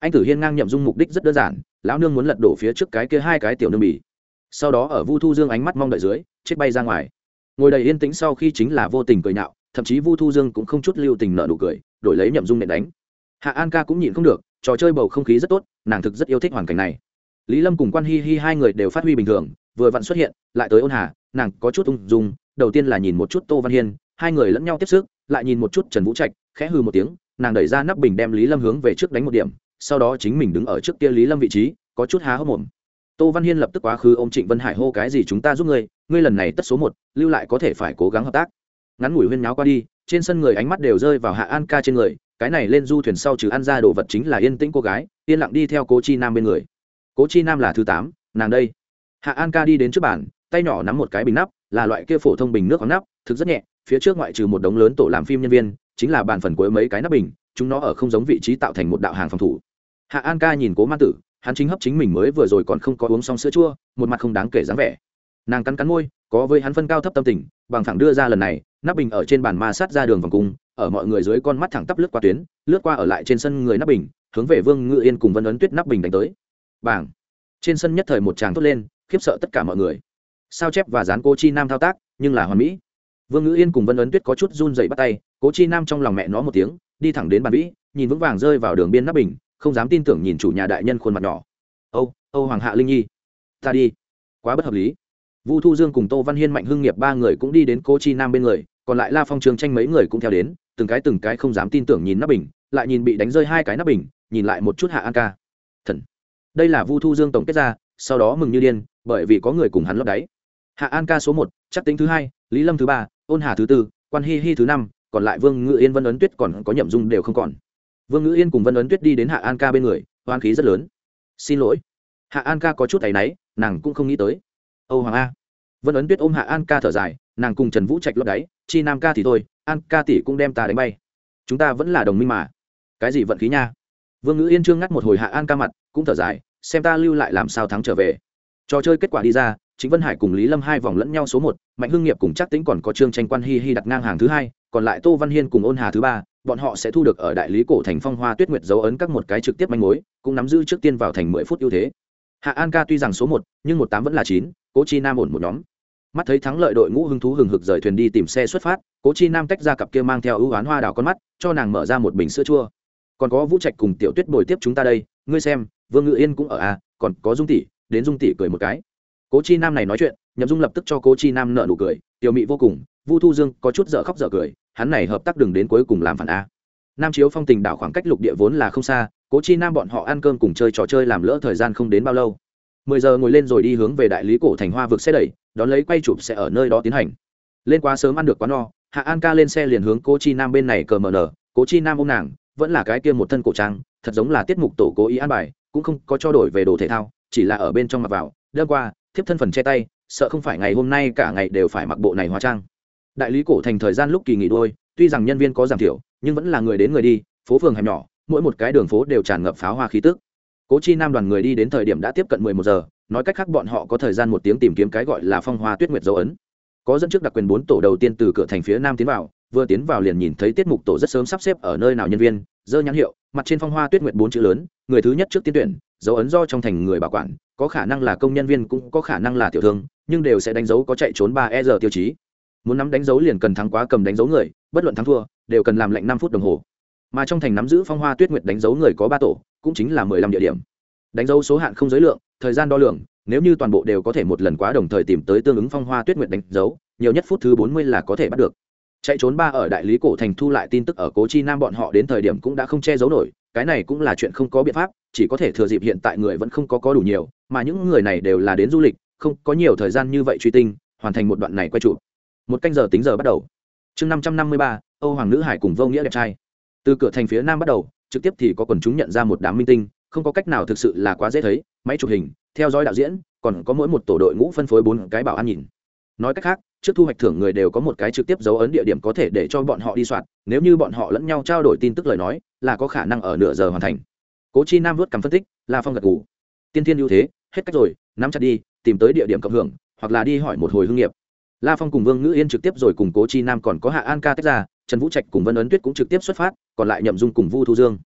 anh tử hiên ngang nhậm dung mục đích rất đơn giản, lão nương muốn lật đổ phía trước cái kia hai cái tiểu nương bì sau đó ở vu thu dương ánh mắt mong đợi dưới, chết bay ra ngoài. Ngồi đầy yên tĩnh sau khi chính là vô tình cười nhạo, thậm chí vu thu dương cũng không chút lưu tình nợ nụ cười, đổi lấy nhậm dung nện đánh. Hạ an ca cũng nhịn không được, trò chơi bầu không khí rất tốt, nàng thực rất yêu thích hoàn cảnh này. Lý lâm cùng quan hi hi hai người đều phát huy bình thường, vừa vặn xuất hiện, lại tới ôn hà, nàng có chút ung dung, đầu tiên là nhìn một chút tô văn hiên, hai người lẫn nhau tiếp sức lại nhìn một chút trần vũ trạch, khẽ hư một tiếng, nàng đẩy ra nắp bình đem lý lâm hướng về trước đánh một điểm, sau đó chính mình đứng ở trước kia lý lâm vị trí, có chút há hốc mồm tô văn hiên lập tức quá khứ ô m trịnh vân hải hô cái gì chúng ta giúp ngươi ngươi lần này tất số một, lưu lại có thể phải cố gắng hợp tác. Ngắn ngủi huyên nháo qua đi, trên sân người ánh mắt đều rơi vào hạ an ca trên người, cái này lên du thuyền sau trừ ăn ra đồ vật chính là yên tĩnh cô gái, yên lặng đi theo cố chi nam bên người. Cố chi nam là thứ tám, nàng đây. Hạ an ca đi đến trước bàn, tay nhỏ nắm một cái bình nắp, là loại kia phổ thông bình nước có nắp, thực rất nhẹ, phía trước ngoại trừ một đống lớn tổ làm phim nhân viên, chính là bàn phần cuối mấy cái nắp bình, chúng nó ở không giống vị trí tạo thành một đạo hàng phòng thủ. Hạ an ca nhìn cố man tử hắn chính hấp chính mình mới vừa rồi còn không có uống xong sữa chua, một mặt không đáng kể dáng vẻ. Nàng cắn cắn môi, có với hắn phân cao thấp tâm tình, bằng thẳng đưa ra lần này, nắp bình ở trên bàn ma sát ra đường vòng cung, ở mọi người dưới con mắt thẳng tắp lướt qua tuyến, lướt qua ở lại trên sân người nắp bình, hướng về vương ngự yên cùng vân ấn tuyết nắp bình đánh tới. Bảng. Trên sân nhất thời một tràng thốt lên, khiếp sợ tất cả mọi người. Sao chép và dán cô chi nam thao tác, nhưng là hoàn mỹ. Vương ngữ yên cùng vân ấn tuyết có chút run dậy bắt tay, cố chi nam trong lòng mẹ nó một tiếng, đi thẳng đến bàn vĩ, nhìn vững vàng rơi vào đường biên nắp bình không dám tin tưởng nhìn chủ nhà đại nhân khuôn mặt nhỏ. Âu âu hoàng hạ linh nhi, ta đi. Quá bất hợp lý. Vu thu dương cùng tô văn hiên mạnh hưng nghiệp ba người cũng đi đến cô chi nam bên người, còn lại la phong trường tranh mấy người cũng theo đến, từng cái từng cái không dám tin tưởng nhìn nắp bình, lại nhìn bị đánh rơi hai cái nắp bình, nhìn lại một chút hạ an ca. Thần. Đây là vu thu dương tổng kết ra, sau đó mừng như điên, bởi vì có người cùng hắn lấp đáy. Hạ an ca số một, chắc tính thứ hai, lý lâm thứ ba, ôn hà thứ tư, quan hi hi thứ năm, còn lại vương ngự yên vân ấn tuyết còn có nhậm dung đều không còn vương Ngữ yên cùng vân ấn tuyết đi đến hạ an ca bên người hoan khí rất lớn xin lỗi hạ an ca có chút tay náy, nàng cũng không nghĩ tới. Âu hoàng a. Vân ấn tuyết ôm hạ an ca thở dài, nàng cùng trần vũ trạch lót đáy, chi nam ca thì thôi, an ca tỷ cũng đem ta đánh bay. Chúng ta vẫn là đồng minh mà. Cái gì vận khí nha? Vương ngữ yên trương ngắt một hồi hạ an ca mặt, cũng thở dài, xem ta lưu lại làm sao thắng trở về. Trò chơi kết quả đi ra chính vân hải cùng lý lâm hai vòng lẫn nhau số một, mạnh hưng nghiệp cùng chắc tính còn có trương tranh quan hi hi đặt ngang hàng thứ hai, còn lại tô văn hiên cùng ôn hà thứ ba, bọn họ sẽ thu được ở đại lý cổ thành phong hoa tuyết nguyệt dấu ấn các một cái trực tiếp manh mối, cũng nắm giữ trước tiên vào thành mười phút ưu thế. Hạ an ca tuy rằng số một, nhưng một tám vẫn là chín, cố chi nam ổn một nhóm. Mắt thấy thắng lợi đội ngũ hưng thú hừng hực rời thuyền đi tìm xe xuất phát, cố chi nam tách ra cặp kia mang theo ưu oán hoa đào con mắt, cho nàng mở ra một bình sữa chua. Còn có vũ trạch cùng tiểu tuyết bồi tiếp chúng ta đây, ngươi xem, vương ngự yên cũng ở à còn có dung tỷ, đến dung tỷ cười một cái cố chi nam này nói chuyện, nhậm dung lập tức cho cố chi nam nợ nụ cười, tiểu mị vô cùng, vu thu dương có chút dở khóc dở cười, hắn này hợp tác đường đến cuối cùng làm phản a. Nam chiếu phong tình đảo khoảng cách lục địa vốn là không xa, cố chi nam bọn họ ăn cơm cùng chơi trò chơi làm lỡ thời gian không đến bao lâu. Mười giờ ngồi lên rồi đi hướng về đại lý cổ thành hoa vực xe đẩy, đón lấy quay chụp sẽ ở nơi đó tiến hành. Lên quá sớm ăn được quá no, hạ an ca lên xe liền hướng cố chi nam bên này cờ mờ nở, cố chi nam ô m nàng, vẫn là cái kia một thân cổ trang, thật giống là tiết mục tổ cố ý an bài, cũng không có cho đổi về đồ thể thao, chỉ là ở bên trong mặc vào đơn qua thiếp thân phần che tay, sợ không phải ngày hôm nay cả ngày đều phải mặc bộ này hóa trang. Đại lý cổ thành thời gian lúc kỳ nghỉ đôi, tuy rằng nhân viên có giảm thiểu, nhưng vẫn là người đến người đi, phố phường hẻm nhỏ, mỗi một cái đường phố đều tràn ngập pháo hoa khí tức. Cố chi nam đoàn người đi đến thời điểm đã tiếp cận mười một giờ, nói cách khác bọn họ có thời gian một tiếng tìm kiếm cái gọi là phong hoa tuyết nguyệt dấu ấn. Có dẫn trước đặc quyền bốn tổ đầu tiên từ cửa thành phía nam tiến vào, vừa tiến vào liền nhìn thấy tiết mục tổ rất sớm sắp xếp ở nơi nào nhân viên, dơ nhãn hiệu, mặt trên phong hoa tuyết nguyệt bốn chữ lớn, người thứ nhất trước tiên tuyển, dấu ấn do trong thành người bảo quản có khả năng là công nhân viên cũng có khả năng là tiểu thương, nhưng đều sẽ đánh dấu có chạy trốn ba e giờ tiêu chí. Muốn nắm đánh dấu liền cần thắng quá cầm đánh dấu người, bất luận thắng thua, đều cần làm lệnh năm phút đồng hồ. Mà trong thành nắm giữ phong hoa tuyết nguyệt đánh dấu người có ba tổ, cũng chính là mười lăm địa điểm. Đánh dấu số hạn không giới lượng, thời gian đo lường, nếu như toàn bộ đều có thể một lần quá đồng thời tìm tới tương ứng phong hoa tuyết nguyệt đánh dấu, nhiều nhất phút thứ bốn mươi là có thể bắt được. Chạy trốn ba ở đại lý cổ thành thu lại tin tức ở cố chi nam bọn họ đến thời điểm cũng đã không che giấu nổi, cái này cũng là chuyện không có biện pháp, chỉ có thể thừa dịp hiện tại người vẫn không có có đủ nhiều mà những người này đều là đến du lịch, không có nhiều thời gian như vậy truy tinh, hoàn thành một đoạn này quay trụ một canh giờ tính giờ bắt đầu. Chương năm trăm năm mươi ba, âu hoàng nữ hải cùng vô nghĩa đẹp trai. Từ cửa thành phía nam bắt đầu, trực tiếp thì có quần chúng nhận ra một đám minh tinh, không có cách nào thực sự là quá dễ thấy, máy chụp hình, theo dõi đạo diễn, còn có mỗi một tổ đội ngũ phân phối bốn cái bảo an nhìn. Nói cách khác, trước thu hoạch thưởng người đều có một cái trực tiếp dấu ấn địa điểm có thể để cho bọn họ đi soạn, nếu như bọn họ lẫn nhau trao đổi tin tức lời nói, là có khả năng ở nửa giờ hoàn thành. Cố chi nam vớt cằm phân tích, la phong gật ngủ tiên thiên ưu thế hết cách rồi, nắm chặt đi, tìm tới địa điểm cộng hưởng, hoặc là đi hỏi một hồi hương nghiệp. La phong cùng vương ngữ yên trực tiếp rồi cùng cố chi nam còn có hạ an ca tách ra, trần vũ trạch cùng vân ấn tuyết cũng trực tiếp xuất phát, còn lại nhậm dung cùng vu thu dương.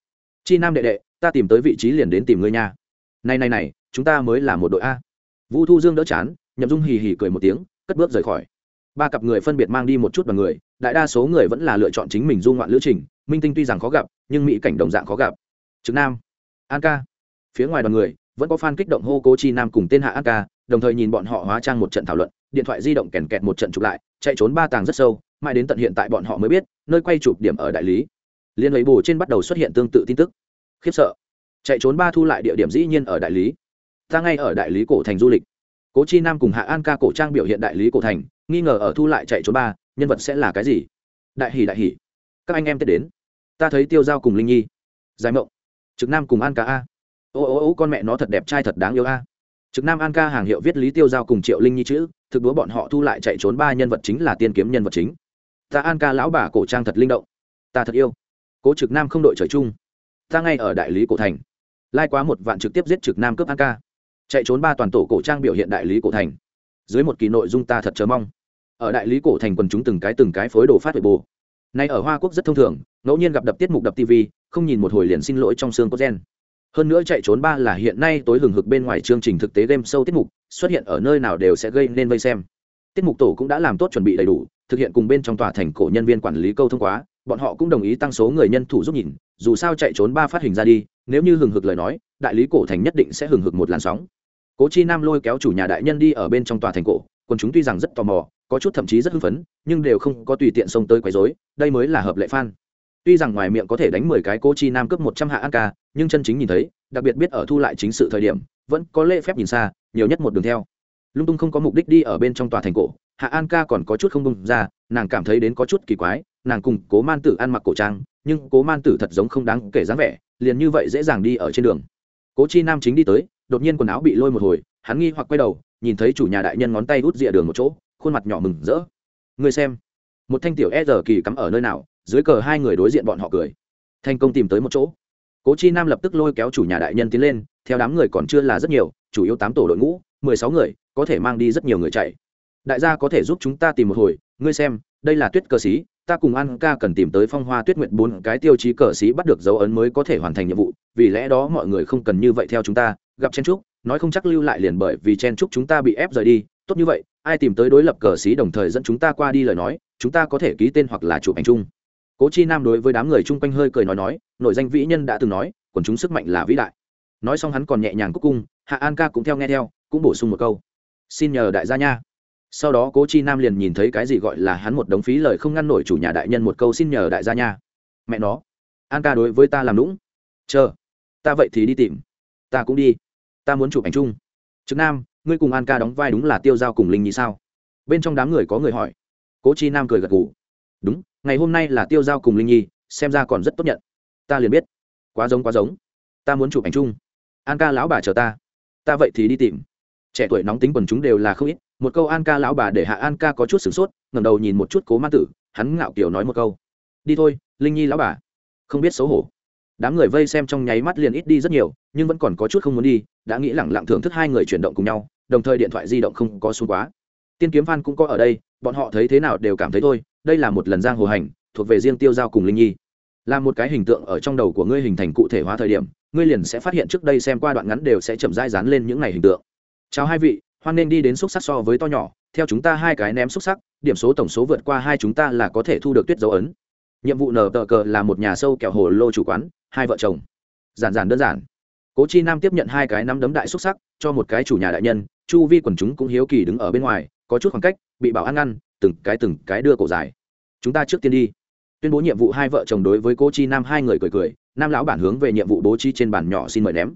Chi nam đệ đệ, ta tìm tới vị trí liền đến tìm ngươi nha. Này này này, chúng ta mới là một đội a. Vu thu dương đỡ chán, nhậm dung hì hì cười một tiếng, cất bước rời khỏi. Ba cặp người phân biệt mang đi một chút đoàn người, đại đa số người vẫn là lựa chọn chính mình du ngoạn lữ trình, minh tinh tuy rằng khó gặp, nhưng mỹ cảnh đồng dạng khó gặp. Trực nam, an ca. Phía ngoài đoàn người vẫn có fan kích động hô cố chi nam cùng tên hạ an ca, đồng thời nhìn bọn họ hóa trang một trận thảo luận, điện thoại di động kèn kẹt một trận chụp lại, chạy trốn ba tàng rất sâu, mãi đến tận hiện tại bọn họ mới biết, nơi quay chụp điểm ở đại lý. Liên lấy bù trên bắt đầu xuất hiện tương tự tin tức. Khiếp sợ. Chạy trốn ba thu lại địa điểm dĩ nhiên ở đại lý. Ta ngay ở đại lý cổ thành du lịch. Cố chi nam cùng hạ an ca cổ trang biểu hiện đại lý cổ thành, nghi ngờ ở thu lại chạy trốn ba, nhân vật sẽ là cái gì? Đại hỷ đại hỷ các anh em tết đến. Ta thấy tiêu giao cùng linh nhi. Giải mộng. Trực nam cùng an ca a ô ô ô, con mẹ nó thật đẹp trai thật đáng yêu a. Trực nam an ca hàng hiệu viết lý tiêu giao cùng triệu linh nhi chữ, thực đúa bọn họ thu lại chạy trốn ba nhân vật chính là tiên kiếm nhân vật chính. Ta an ca lão bà cổ trang thật linh động. Ta thật yêu. Cố trực nam không đội trời chung. Ta ngay ở đại lý cổ thành. Lai quá một vạn trực tiếp giết trực nam cướp an ca. Chạy trốn ba toàn tổ cổ trang biểu hiện đại lý cổ thành. Dưới một kỳ nội dung ta thật chờ mong. Ở đại lý cổ thành quần chúng từng cái từng cái phối đồ phát huệ bồ nay ở hoa quốc rất thông thường, ngẫu nhiên gặp đập tiết mục đập tv không nhìn một hồi liền xin lỗi trong xương có gen hơn nữa chạy trốn ba là hiện nay tối hừng hực bên ngoài chương trình thực tế game sâu tiết mục, xuất hiện ở nơi nào đều sẽ gây nên vây xem. Tiết mục tổ cũng đã làm tốt chuẩn bị đầy đủ, thực hiện cùng bên trong tòa thành cổ nhân viên quản lý câu thông quá, bọn họ cũng đồng ý tăng số người nhân thủ giúp nhìn, dù sao chạy trốn ba phát hình ra đi, nếu như hừng hực lời nói, đại lý cổ thành nhất định sẽ hừng hực một làn sóng. Cố chi nam lôi kéo chủ nhà đại nhân đi ở bên trong tòa thành cổ, còn chúng tuy rằng rất tò mò, có chút thậm chí rất hưng phấn, nhưng đều không có tùy tiện xông tới quấy rối, đây mới là hợp lệ phan tuy rằng ngoài miệng có thể đánh mười cái cố chi nam cướp một trăm hạ an ca, nhưng chân chính nhìn thấy, đặc biệt biết ở thu lại chính sự thời điểm, vẫn có lễ phép nhìn xa, nhiều nhất một đường theo. Lung tung không có mục đích đi ở bên trong tòa thành cổ, hạ an ca còn có chút không bung ra, nàng cảm thấy đến có chút kỳ quái, nàng cùng cố man tử ăn mặc cổ trang, nhưng cố man tử thật giống không đáng kể dáng vẻ, liền như vậy dễ dàng đi ở trên đường. Cố chi nam chính đi tới, đột nhiên quần áo bị lôi một hồi, hắn nghi hoặc quay đầu, nhìn thấy chủ nhà đại nhân ngón tay út rìa đường một chỗ, khuôn mặt nhỏ mừng rỡ. Người xem, một thanh tiểu e rờ kỳ cắm ở nơi nào? Dưới cờ hai người đối diện bọn họ cười. Thành công tìm tới một chỗ. Cố chi nam lập tức lôi kéo chủ nhà đại nhân tiến lên, theo đám người còn chưa là rất nhiều, chủ yếu tám tổ đội ngũ, mười sáu người, có thể mang đi rất nhiều người chạy. Đại gia có thể giúp chúng ta tìm một hồi, ngươi xem, đây là tuyết cờ xí ta cùng an ca cần tìm tới phong hoa tuyết nguyện bốn cái tiêu chí cờ xí bắt được dấu ấn mới có thể hoàn thành nhiệm vụ, vì lẽ đó mọi người không cần như vậy theo chúng ta, gặp chen trúc nói không chắc lưu lại liền bởi vì chen trúc chúng ta bị ép rời đi, tốt như vậy, ai tìm tới đối lập cờ xí đồng thời dẫn chúng ta qua đi lời nói, chúng ta có thể ký tên hoặc là chụp ảnh chung cố chi nam đối với đám người chung quanh hơi cười nói nói nội danh vĩ nhân đã từng nói, quần chúng sức mạnh là vĩ đại. Nói xong hắn còn nhẹ nhàng cúc cung, hạ an ca cũng theo nghe theo, cũng bổ sung một câu. Xin nhờ đại gia nha. Sau đó cố chi nam liền nhìn thấy cái gì gọi là hắn một đống phí lời không ngăn nổi chủ nhà đại nhân một câu xin nhờ đại gia nha. Mẹ nó, an ca đối với ta làm lũng chờ, ta vậy thì đi tìm. Ta cũng đi. Ta muốn chụp ảnh chung. Trực nam, ngươi cùng an ca đóng vai đúng là tiêu giao cùng linh nhi sao? Bên trong đám người có người hỏi. Cố chi nam cười gật gù đúng, ngày hôm nay là tiêu giao cùng linh nhi, xem ra còn rất tốt nhận. Ta liền biết. Quá giống quá giống. Ta muốn chụp ảnh chung. An ca lão bà chờ ta. Ta vậy thì đi tìm. Trẻ tuổi nóng tính quần chúng đều là không ít. Một câu an ca lão bà để hạ an ca có chút sửng sốt ngầm đầu nhìn một chút cố ma tử, hắn ngạo kiểu nói một câu. Đi thôi, linh nhi lão bà. Không biết xấu hổ. Đám người vây xem trong nháy mắt liền ít đi rất nhiều, nhưng vẫn còn có chút không muốn đi, đã nghĩ lẳng lặng thưởng thức hai người chuyển động cùng nhau, đồng thời điện thoại di động không có xuống quá. Tiên kiếm phan cũng có ở đây, bọn họ thấy thế nào đều cảm thấy thôi đây là một lần giang hồ hành, thuộc về riêng tiêu giao cùng linh nhi. Là một cái hình tượng ở trong đầu của ngươi hình thành cụ thể hóa thời điểm, ngươi liền sẽ phát hiện trước đây xem qua đoạn ngắn đều sẽ chậm rãi dán lên những này hình tượng. Chào hai vị, hoan nên đi đến xúc sắc so với to nhỏ, theo chúng ta hai cái ném xúc sắc, điểm số tổng số vượt qua hai chúng ta là có thể thu được tuyết dấu ấn. Nhiệm vụ nở tờ cờ là một nhà sâu kẹo hồ lô chủ quán, hai vợ chồng. Giản giản đơn giản. Cố chi nam tiếp nhận hai cái nắm đấm đại xúc sắc, cho một cái chủ nhà đại nhân, chu vi quần chúng cũng hiếu kỳ đứng ở bên ngoài, có chút khoảng cách, bị bảo ăn ngăn từng cái từng cái đưa cổ dài. Chúng ta trước tiên đi. Tuyên bố nhiệm vụ hai vợ chồng đối với cô chi nam hai người cười cười, nam lão bản hướng về nhiệm vụ bố trí trên bàn nhỏ xin mời ném.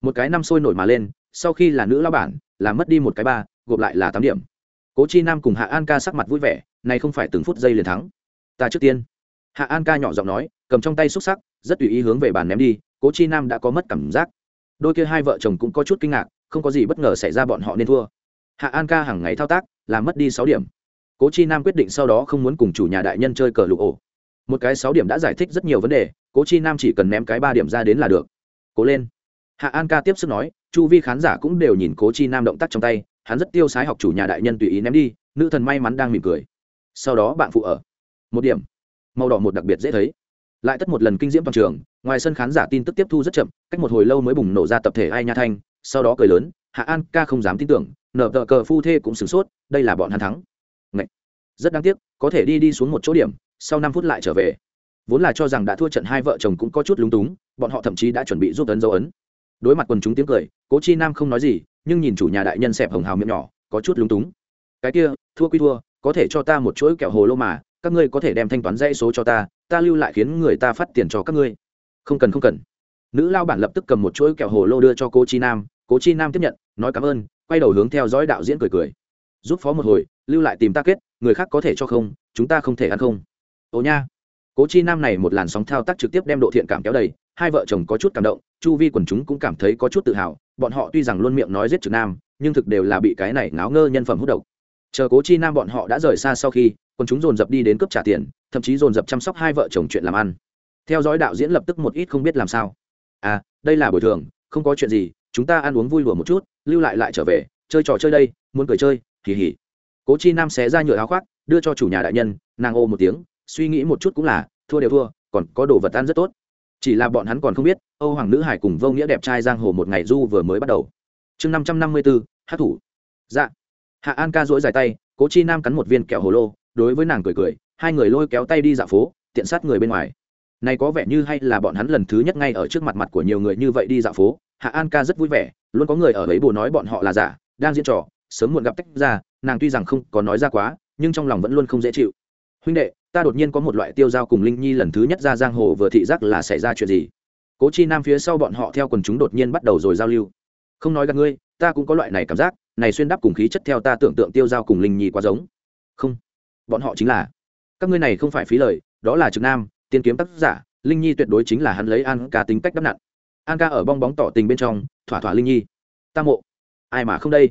Một cái năm sôi nổi mà lên, sau khi là nữ lão bản làm mất đi một cái ba, gộp lại là tám điểm. Cố chi nam cùng hạ an ca sắc mặt vui vẻ, này không phải từng phút giây liền thắng. Ta trước tiên. Hạ an ca nhỏ giọng nói, cầm trong tay xúc sắc, rất tùy ý hướng về bàn ném đi, cố chi nam đã có mất cảm giác. Đôi kia hai vợ chồng cũng có chút kinh ngạc, không có gì bất ngờ xảy ra bọn họ nên thua. Hạ an ca hàng ngày thao tác làm mất đi sáu điểm cố chi nam quyết định sau đó không muốn cùng chủ nhà đại nhân chơi cờ lục ổ. Một cái sáu điểm đã giải thích rất nhiều vấn đề, cố chi nam chỉ cần ném cái ba điểm ra đến là được. Cố lên. Hạ an ca tiếp sức nói, chu vi khán giả cũng đều nhìn cố chi nam động tác trong tay, hắn rất tiêu sái học chủ nhà đại nhân tùy ý ném đi, nữ thần may mắn đang mỉm cười. Sau đó bạn phụ ở. Một điểm. Màu đỏ một đặc biệt dễ thấy. Lại tất một lần kinh diễm toàn trường, ngoài sân khán giả tin tức tiếp thu rất chậm, cách một hồi lâu mới bùng nổ ra tập thể ai nha thanh, sau đó cười lớn, hạ an ca không dám tin tưởng, nở tờ cờ phu thê cũng sửng sốt, đây là bọn hắn thắng rất đáng tiếc, có thể đi đi xuống một chỗ điểm, sau năm phút lại trở về. Vốn là cho rằng đã thua trận hai vợ chồng cũng có chút lúng túng, bọn họ thậm chí đã chuẩn bị giúp ấn dấu ấn. Đối mặt quần chúng tiếng cười, cố chi nam không nói gì, nhưng nhìn chủ nhà đại nhân xẹp hồng hào miệng nhỏ, có chút lúng túng. Cái kia, thua quy thua, có thể cho ta một chuỗi kẹo hồ lô mà, các ngươi có thể đem thanh toán dãy số cho ta ta lưu lại khiến người ta phát tiền cho các ngươi. Không cần không cần. Nữ lao bản lập tức cầm một chuỗi kẹo hồ lô đưa cho cô chi nam, cố chi nam tiếp nhận, nói cảm ơn, quay đầu hướng theo dõi đạo diễn cười cười. Giúp phó một hồi, lưu lại tìm ta kết người khác có thể cho không, chúng ta không thể ăn không. Ồ nha. Cố chi nam này một làn sóng thao tác trực tiếp đem độ thiện cảm kéo đầy, hai vợ chồng có chút cảm động, chu vi quần chúng cũng cảm thấy có chút tự hào, bọn họ tuy rằng luôn miệng nói giết trực nam, nhưng thực đều là bị cái này ngáo ngơ nhân phẩm hút độc. Chờ cố chi nam bọn họ đã rời xa sau khi, quần chúng dồn dập đi đến cướp trả tiền, thậm chí dồn dập chăm sóc hai vợ chồng chuyện làm ăn. Theo dõi đạo diễn lập tức một ít không biết làm sao. À đây là bồi thường, không có chuyện gì, chúng ta ăn uống vui lùa một chút, lưu lại lại trở về, chơi trò chơi đây, muốn cười chơi hỉ hỉ cố chi nam xé ra nhựa áo khoác, đưa cho chủ nhà đại nhân, nàng ô một tiếng, suy nghĩ một chút cũng là, thua đều thua, còn có đồ vật ăn rất tốt. Chỉ là bọn hắn còn không biết, âu hoàng nữ hải cùng vô nghĩa đẹp trai giang hồ một ngày du vừa mới bắt đầu. Chương năm trăm năm mươi bốn hát thủ. Dạ. Hạ an ca dỗi dài tay, cố chi nam cắn một viên kẹo hồ lô, đối với nàng cười cười, hai người lôi kéo tay đi dạo phố, tiện sát người bên ngoài. Này có vẻ như hay là bọn hắn lần thứ nhất ngay ở trước mặt mặt của nhiều người như vậy đi dạo phố, hạ an ca rất vui vẻ, luôn có người ở ấy bồ nói bọn họ là giả, đang diễn trò sớm muộn gặp tách ra, nàng tuy rằng không có nói ra quá, nhưng trong lòng vẫn luôn không dễ chịu. Huynh đệ, ta đột nhiên có một loại tiêu dao cùng linh nhi lần thứ nhất ra giang hồ vừa thị giác là xảy ra chuyện gì? Cố chi nam phía sau bọn họ theo quần chúng đột nhiên bắt đầu rồi giao lưu. Không nói gặp ngươi, ta cũng có loại này cảm giác, này xuyên đắp cùng khí chất theo ta tưởng tượng tiêu dao cùng linh nhi quá giống. Không, bọn họ chính là. Các ngươi này không phải phí lời, đó là trực nam, tiên kiếm tác giả, linh nhi tuyệt đối chính là hắn lấy an ca tính cách đắp nặn an ca ở bong bóng tỏ tình bên trong, thỏa thỏa linh nhi. Ta mộ, ai mà không đây?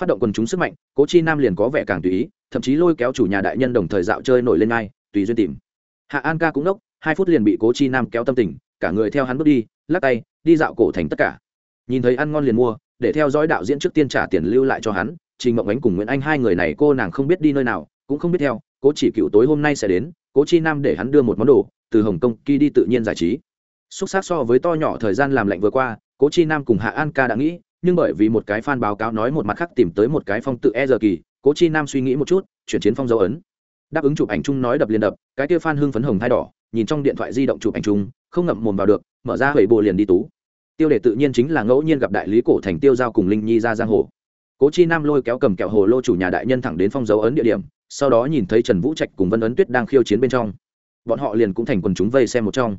Phát động quần chúng sức mạnh, cố chi nam liền có vẻ càng tùy ý, thậm chí lôi kéo chủ nhà đại nhân đồng thời dạo chơi nổi lên ngay, tùy duyên tìm. Hạ an ca cũng nốc hai phút liền bị cố chi nam kéo tâm tình, cả người theo hắn bước đi, lắc tay, đi dạo cổ thành tất cả. Nhìn thấy ăn ngon liền mua, để theo dõi đạo diễn trước tiên trả tiền lưu lại cho hắn, trình mộng ánh cùng nguyễn anh hai người này cô nàng không biết đi nơi nào, cũng không biết theo, cố chỉ cựu tối hôm nay sẽ đến, cố chi nam để hắn đưa một món đồ, từ hồng kông kỳ đi tự nhiên giải trí. Xúc xác so với to nhỏ thời gian làm lạnh vừa qua, cố chi nam cùng hạ an ca đã nghĩ nhưng bởi vì một cái fan báo cáo nói một mặt khác tìm tới một cái phong tự e giờ kỳ, cố chi nam suy nghĩ một chút, chuyển chiến phong dấu ấn. Đáp ứng chụp ảnh chung nói đập liền đập, cái kia fan hưng phấn hồng thai đỏ, nhìn trong điện thoại di động chụp ảnh chung, không ngậm mồm vào được, mở ra hầy bồ liền đi tú. Tiêu đề tự nhiên chính là ngẫu nhiên gặp đại lý cổ thành tiêu giao cùng linh nhi ra giang hồ. Cố chi nam lôi kéo cầm kẹo hồ lô chủ nhà đại nhân thẳng đến phong dấu ấn địa điểm, sau đó nhìn thấy trần vũ trạch cùng vân ấn tuyết đang khiêu chiến bên trong. Bọn họ liền cũng thành quần chúng vây xem một trong.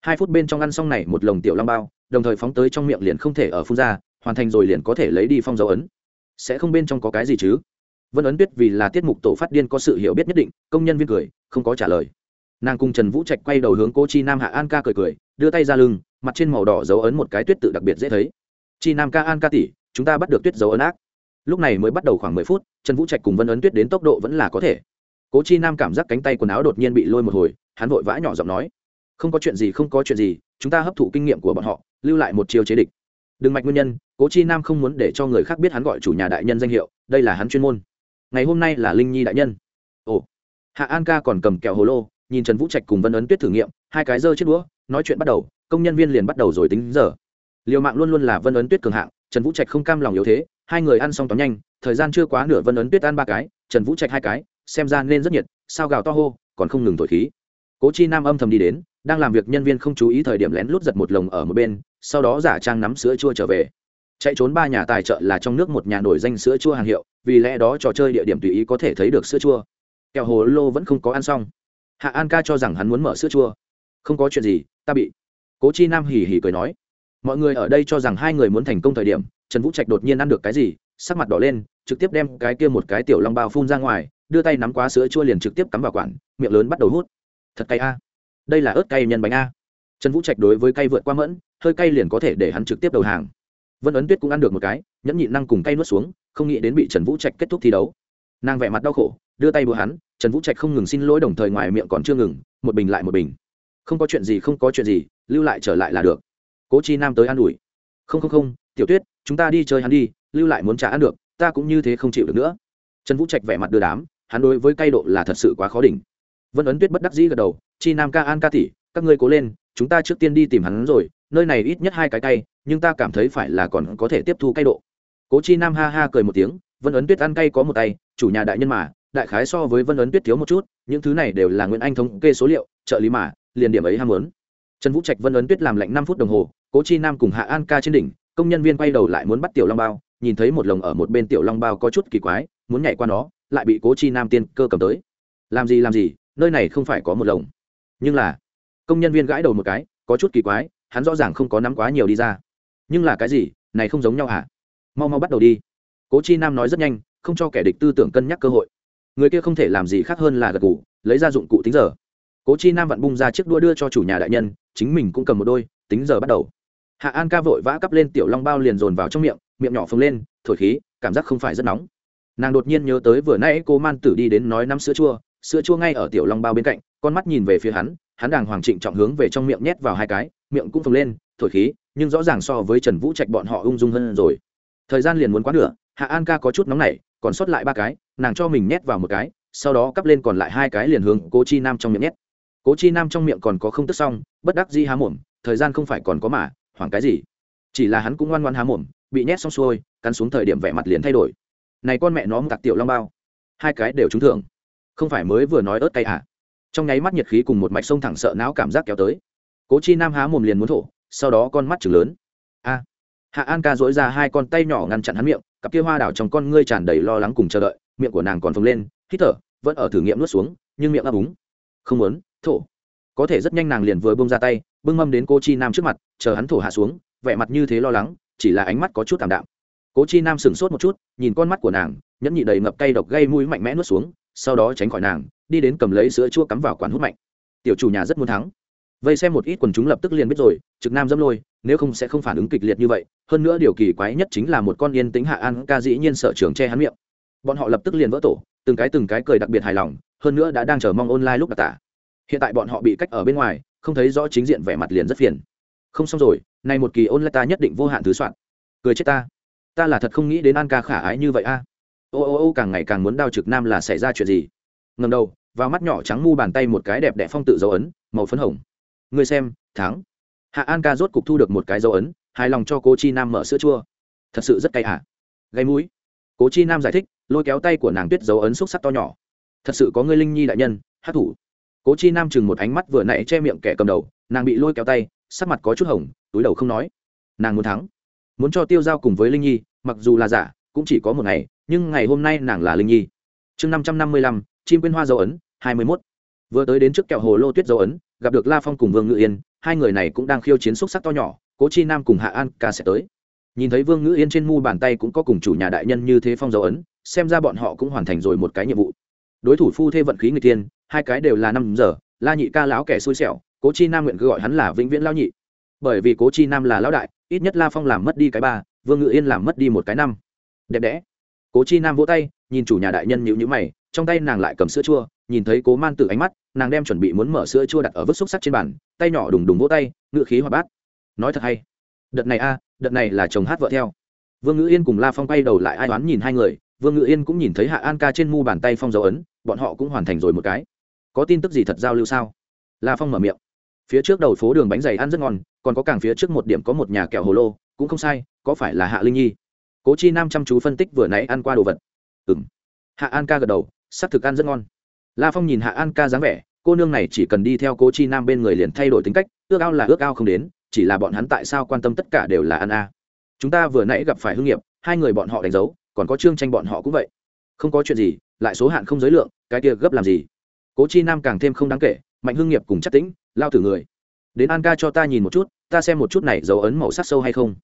Hai phút bên trong ăn xong này một lồng tiểu long bao, đồng thời phóng tới trong miệng liền không thể ở phun ra hoàn thành rồi liền có thể lấy đi phong dấu ấn. Sẽ không bên trong có cái gì chứ? Vân ấn tuyết vì là tiết mục tổ phát điên có sự hiểu biết nhất định, công nhân viên cười, không có trả lời. Nàng cùng trần vũ trạch quay đầu hướng cô chi nam hạ an ca cười cười, đưa tay ra lưng, mặt trên màu đỏ dấu ấn một cái tuyết tự đặc biệt dễ thấy. Chi nam ca, an ca tỷ, chúng ta bắt được tuyết dấu ấn ác. Lúc này mới bắt đầu khoảng mười phút, trần vũ trạch cùng vân ấn tuyết đến tốc độ vẫn là có thể. Cố chi nam cảm giác cánh tay quần áo đột nhiên bị lôi một hồi, hắn vội vã nhỏ giọng nói, không có chuyện gì, không có chuyện gì, chúng ta hấp thụ kinh nghiệm của bọn họ, lưu lại một chiêu chế địch đừng mạch nguyên nhân, cố chi nam không muốn để cho người khác biết hắn gọi chủ nhà đại nhân danh hiệu, đây là hắn chuyên môn. Ngày hôm nay là linh nhi đại nhân. Ồ. Hạ an ca còn cầm kẹo hồ lô, nhìn trần vũ trạch cùng vân ấn tuyết thử nghiệm, hai cái dơ chết đũa, nói chuyện bắt đầu, công nhân viên liền bắt đầu rồi tính giờ. Liều mạng luôn luôn là vân ấn tuyết cường hạng, trần vũ trạch không cam lòng yếu thế, hai người ăn xong tóm nhanh, thời gian chưa quá nửa vân ấn tuyết ăn ba cái, trần vũ trạch hai cái, xem ra nên rất nhiệt, sao gào to hô, còn không ngừng thổi khí. Cố chi nam âm thầm đi đến đang làm việc nhân viên không chú ý thời điểm lén lút giật một lồng ở một bên, sau đó giả trang nắm sữa chua trở về. Chạy trốn ba nhà tài trợ là trong nước một nhà nổi danh sữa chua hàng hiệu, vì lẽ đó trò chơi địa điểm tùy ý có thể thấy được sữa chua. Kẹo hồ lô vẫn không có ăn xong. Hạ an ca cho rằng hắn muốn mở sữa chua. Không có chuyện gì, ta bị. Cố chi nam hỉ hỉ cười nói. Mọi người ở đây cho rằng hai người muốn thành công thời điểm, trần vũ trạch đột nhiên ăn được cái gì, sắc mặt đỏ lên, trực tiếp đem cái kia một cái tiểu long bao phun ra ngoài, đưa tay nắm quá sữa chua liền trực tiếp cắm vào quản, miệng lớn bắt đầu hút. Thật cay a đây là ớt cay nhân bánh a. Trần vũ trạch đối với cay vượt qua mẫn, hơi cay liền có thể để hắn trực tiếp đầu hàng. Vân ấn tuyết cũng ăn được một cái, nhẫn nhịn năng cùng cay nuốt xuống, không nghĩ đến bị trần vũ trạch kết thúc thi đấu. Nàng vẻ mặt đau khổ, đưa tay búa hắn, trần vũ trạch không ngừng xin lỗi đồng thời ngoài miệng còn chưa ngừng, một bình lại một bình. Không có chuyện gì, không có chuyện gì, lưu lại trở lại là được. Cố chi nam tới an ủi. Không không không, tiểu tuyết, chúng ta đi chơi hắn đi, lưu lại muốn trả ăn được, ta cũng như thế không chịu được nữa. Trần vũ trạch vẻ mặt đưa đám, hắn đối với cay độ là thật sự quá khó đỉnh vân ấn tuyết bất đắc dĩ gật đầu, chi nam ca an ca tỷ, các ngươi cố lên, chúng ta trước tiên đi tìm hắn rồi, nơi này ít nhất hai cái cay, nhưng ta cảm thấy phải là còn có thể tiếp thu cay độ. Cố chi nam ha ha cười một tiếng, vân ấn tuyết ăn cay có một tay, chủ nhà đại nhân mà, đại khái so với vân ấn tuyết thiếu một chút, những thứ này đều là nguyễn anh thống kê số liệu, trợ lý mà, liền điểm ấy ham muốn. Trần vũ trạch, vân ấn tuyết làm lạnh năm phút đồng hồ, cố chi nam cùng hạ an ca trên đỉnh, công nhân viên quay đầu lại muốn bắt tiểu long bao, nhìn thấy một lồng ở một bên tiểu long bao có chút kỳ quái, muốn nhảy qua nó, lại bị cố chi nam tiên cơ cầm tới. Làm gì làm gì? Nơi này không phải có một lồng. Nhưng là, công nhân viên gãi đầu một cái, có chút kỳ quái, hắn rõ ràng không có nắm quá nhiều đi ra. Nhưng là cái gì? Này không giống nhau hả? Mau mau bắt đầu đi. Cố chi nam nói rất nhanh, không cho kẻ địch tư tưởng cân nhắc cơ hội. Người kia không thể làm gì khác hơn là gật ngủ lấy ra dụng cụ tính giờ. Cố chi nam vặn bung ra chiếc đua đưa cho chủ nhà đại nhân, chính mình cũng cầm một đôi, tính giờ bắt đầu. Hạ an ca vội vã cắp lên tiểu long bao liền dồn vào trong miệng miệng nhỏ phồng lên, thổi khí, cảm giác không phải rất nóng. Nàng đột nhiên nhớ tới vừa nãy cô man tử đi đến nói năm sữa chua sữa chua ngay ở tiểu long bao bên cạnh, con mắt nhìn về phía hắn hắn đàng hoàng trịnh trọng hướng về trong miệng nhét vào hai cái, miệng cũng phồng lên, thổi khí, nhưng rõ ràng so với trần vũ trạch bọn họ ung dung hơn rồi. Thời gian liền muốn quá nửa, hạ an ca có chút nóng nảy, còn sót lại ba cái, nàng cho mình nhét vào một cái, sau đó cắp lên còn lại hai cái liền hướng cố chi nam trong miệng nhét. Cố chi nam trong miệng còn có không tức xong, bất đắc di há mồm, thời gian không phải còn có mà, hoảng cái gì? Chỉ là hắn cũng ngoan ngoan há mồm, bị nhét xong xuôi, cắn xuống thời điểm vẻ mặt liền thay đổi. Này con mẹ nó tặc tiểu long bao. Hai cái đều trúng thưởng không phải mới vừa nói ớt cay à? Trong nháy mắt nhiệt khí cùng một mạch sông thẳng sợ não cảm giác kéo tới. Cố chi nam há mồm liền muốn thổ, sau đó con mắt chừng lớn. A! Hạ an ca dỗi ra hai con tay nhỏ ngăn chặn hắn miệng, cặp kia hoa đảo trong con ngươi tràn đầy lo lắng cùng chờ đợi, miệng của nàng còn phồng lên, hít thở, vẫn ở thử nghiệm nuốt xuống, nhưng miệng ấp úng. Không muốn, thổ. Có thể rất nhanh nàng liền vừa bông ra tay, bưng mâm đến cô chi nam trước mặt, chờ hắn thổ hạ xuống, vẻ mặt như thế lo lắng, chỉ là ánh mắt có chút tạm đạm. Cố chi nam sửng sốt một chút, nhìn con mắt của nàng, nhẫn nhị đầy ngập cay độc gây mũi mạnh mẽ nuốt xuống sau đó tránh khỏi nàng, đi đến cầm lấy sữa chua cắm vào quản hút mạnh. Tiểu chủ nhà rất muốn thắng. Vây xem một ít quần chúng lập tức liền biết rồi, trực nam dâm lôi, nếu không sẽ không phản ứng kịch liệt như vậy. Hơn nữa điều kỳ quái nhất chính là một con yên tính hạ an ca dĩ nhiên sợ trường che hắn miệng. Bọn họ lập tức liền vỡ tổ, từng cái từng cái cười đặc biệt hài lòng, hơn nữa đã đang chờ mong online lúc đặc tả. Hiện tại bọn họ bị cách ở bên ngoài, không thấy rõ chính diện vẻ mặt liền rất phiền. Không xong rồi nay một kỳ online ta nhất định vô hạn thứ soạn. Cười chết ta. Ta là thật không nghĩ đến an ca khả ái như vậy a ô ô ô càng ngày càng muốn đao trực nam là xảy ra chuyện gì? Ngầm đầu, vào mắt nhỏ trắng mu bàn tay một cái đẹp đẽ phong tự dấu ấn, màu phấn hồng. Người xem, thắng. Hạ an ca rốt cục thu được một cái dấu ấn, hài lòng cho cô chi nam mở sữa chua. Thật sự rất cay hả gây mũi. Cố chi nam giải thích, lôi kéo tay của nàng tuyết dấu ấn xúc sắc to nhỏ. Thật sự có người linh nhi đại nhân, hát thủ. Cố chi nam chừng một ánh mắt vừa nãy che miệng kẻ cầm đầu, nàng bị lôi kéo tay, sắc mặt có chút hồng, túi đầu không nói. Nàng muốn thắng. Muốn cho tiêu giao cùng với linh nhi, mặc dù là giả, cũng chỉ có một ngày nhưng ngày hôm nay nàng là linh nhi. Chương năm trăm năm mươi lăm, chim quyên hoa dấu ấn, hai mươi mốt. Vừa tới đến trước kẹo hồ lô tuyết dấu ấn, gặp được la phong cùng vương ngự yên, hai người này cũng đang khiêu chiến xúc sắc to nhỏ, cố chi nam cùng hạ an ca sẽ tới. Nhìn thấy vương ngữ yên trên mu bàn tay cũng có cùng chủ nhà đại nhân như thế phong dấu ấn, xem ra bọn họ cũng hoàn thành rồi một cái nhiệm vụ. Đối thủ phu thê vận khí người tiên hai cái đều là năm giờ, la nhị ca lão kẻ xui xẻo, cố chi nam nguyện cứ gọi hắn là vĩnh viễn lão nhị. Bởi vì cố chi nam là lão đại, ít nhất la phong làm mất đi cái ba, vương ngự yên làm mất đi một cái năm. Đẹp đẽ cố chi nam vỗ tay, nhìn chủ nhà đại nhân nhịu nhữ mày, trong tay nàng lại cầm sữa chua, nhìn thấy cố man tử ánh mắt, nàng đem chuẩn bị muốn mở sữa chua đặt ở vứt xúc sắc trên bàn, tay nhỏ đùng đùng vỗ tay ngự khí hoa bát. Nói thật hay. Đợt này a, đợt này là chồng hát vợ theo. Vương ngữ yên cùng la phong quay đầu lại ai đoán nhìn hai người, vương ngữ yên cũng nhìn thấy hạ an ca trên mu bàn tay phong dấu ấn, bọn họ cũng hoàn thành rồi một cái. Có tin tức gì thật giao lưu sao? La phong mở miệng. Phía trước đầu phố đường bánh dày ăn rất ngon, còn có càng phía trước một điểm có một nhà kẹo hồ lô, cũng không sai, có phải là hạ linh nhi? Cố chi nam chăm chú phân tích vừa nãy ăn qua đồ vật. Ừ m hạ an ca gật đầu s ắ c thực ăn rất ngon. La phong nhìn hạ an ca dáng vẻ, cô nương này chỉ cần đi theo cố chi nam bên người liền thay đổi tính cách, ước ao là ước ao không đến, chỉ là bọn hắn tại sao quan tâm tất cả đều là ăn a. Chúng ta vừa nãy gặp phải hưng nghiệp, hai người bọn họ đánh dấu, còn có chương tranh bọn họ cũng vậy. Không có chuyện gì, lại số hạn không giới lượng, cái kia gấp làm gì? Cố chi nam càng thêm không đáng kể, mạnh hưng nghiệp cùng chắc tĩnh, lao thử người. Đến an ca cho ta nhìn một chút, ta xem một chút này dấu ấn màu sắc sâu hay không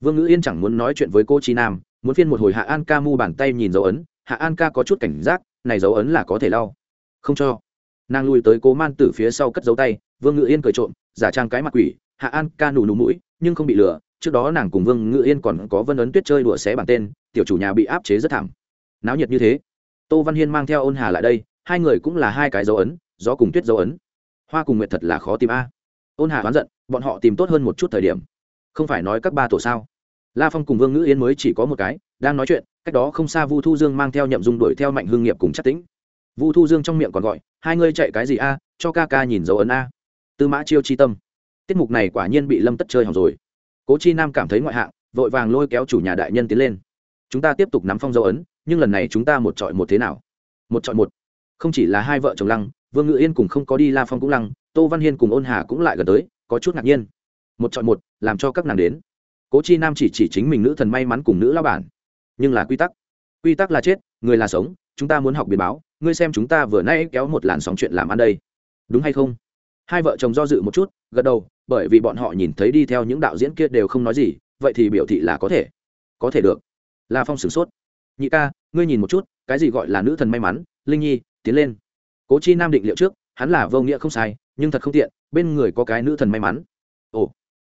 vương ngữ yên chẳng muốn nói chuyện với cô chi nam, muốn phiên một hồi hạ an ca mu bàn tay nhìn dấu ấn. Hạ an ca có chút cảnh giác, này dấu ấn là có thể lau. Không cho. Nàng lùi tới cố man Tử phía sau cất dấu tay, vương ngữ yên cười trộm, giả trang cái mặt quỷ, hạ an ca nù nù mũi, nhưng không bị lừa. Trước đó nàng cùng vương ngữ yên còn có vân ấn tuyết chơi đùa xé bản tên, tiểu chủ nhà bị áp chế rất thảm. Náo nhiệt như thế. Tô văn hiên mang theo ôn hà lại đây, hai người cũng là hai cái dấu ấn, gió cùng tuyết dấu ấn. Hoa cùng nguyệt thật là khó tìm a. Ôn hà oán giận, bọn họ tìm tốt hơn một chút thời điểm không phải nói các ba tổ sao? La phong cùng vương ngữ yên mới chỉ có một cái, đang nói chuyện, cách đó không xa vu thu dương mang theo nhậm dung đuổi theo mạnh hương nghiệp cùng chắc tĩnh. Vu thu dương trong miệng còn gọi, hai ngươi chạy cái gì a, cho ca ca nhìn dấu ấn a. Tư mã chiêu chi tâm. Tiết mục này quả nhiên bị lâm tất chơi hỏng rồi. Cố chi nam cảm thấy ngoại hạng, vội vàng lôi kéo chủ nhà đại nhân tiến lên. Chúng ta tiếp tục nắm phong dấu ấn, nhưng lần này chúng ta một trọi một thế nào? Một trọi một. Không chỉ là hai vợ chồng lăng, vương ngự yên cùng không có đi la phong cũng lăng, tô văn hiên cùng ôn hà cũng lại gần tới, có chút ngạc nhiên một chọn một, làm cho các nàng đến. Cố chi nam chỉ chỉ chính mình nữ thần may mắn cùng nữ lao bản. Nhưng là quy tắc. Quy tắc là chết, người là sống, chúng ta muốn học biến báo, ngươi xem chúng ta vừa nay kéo một làn sóng chuyện làm ăn đây. Đúng hay không? Hai vợ chồng do dự một chút, gật đầu, bởi vì bọn họ nhìn thấy đi theo những đạo diễn kia đều không nói gì, vậy thì biểu thị là có thể. Có thể được. La phong sửng sốt. Nhị ca, ngươi nhìn một chút, cái gì gọi là nữ thần may mắn? Linh nhi, tiến lên. Cố chi nam định liệu trước, hắn là vô nghĩa không sai, nhưng thật không tiện, bên người có cái nữ thần may mắn. Ồ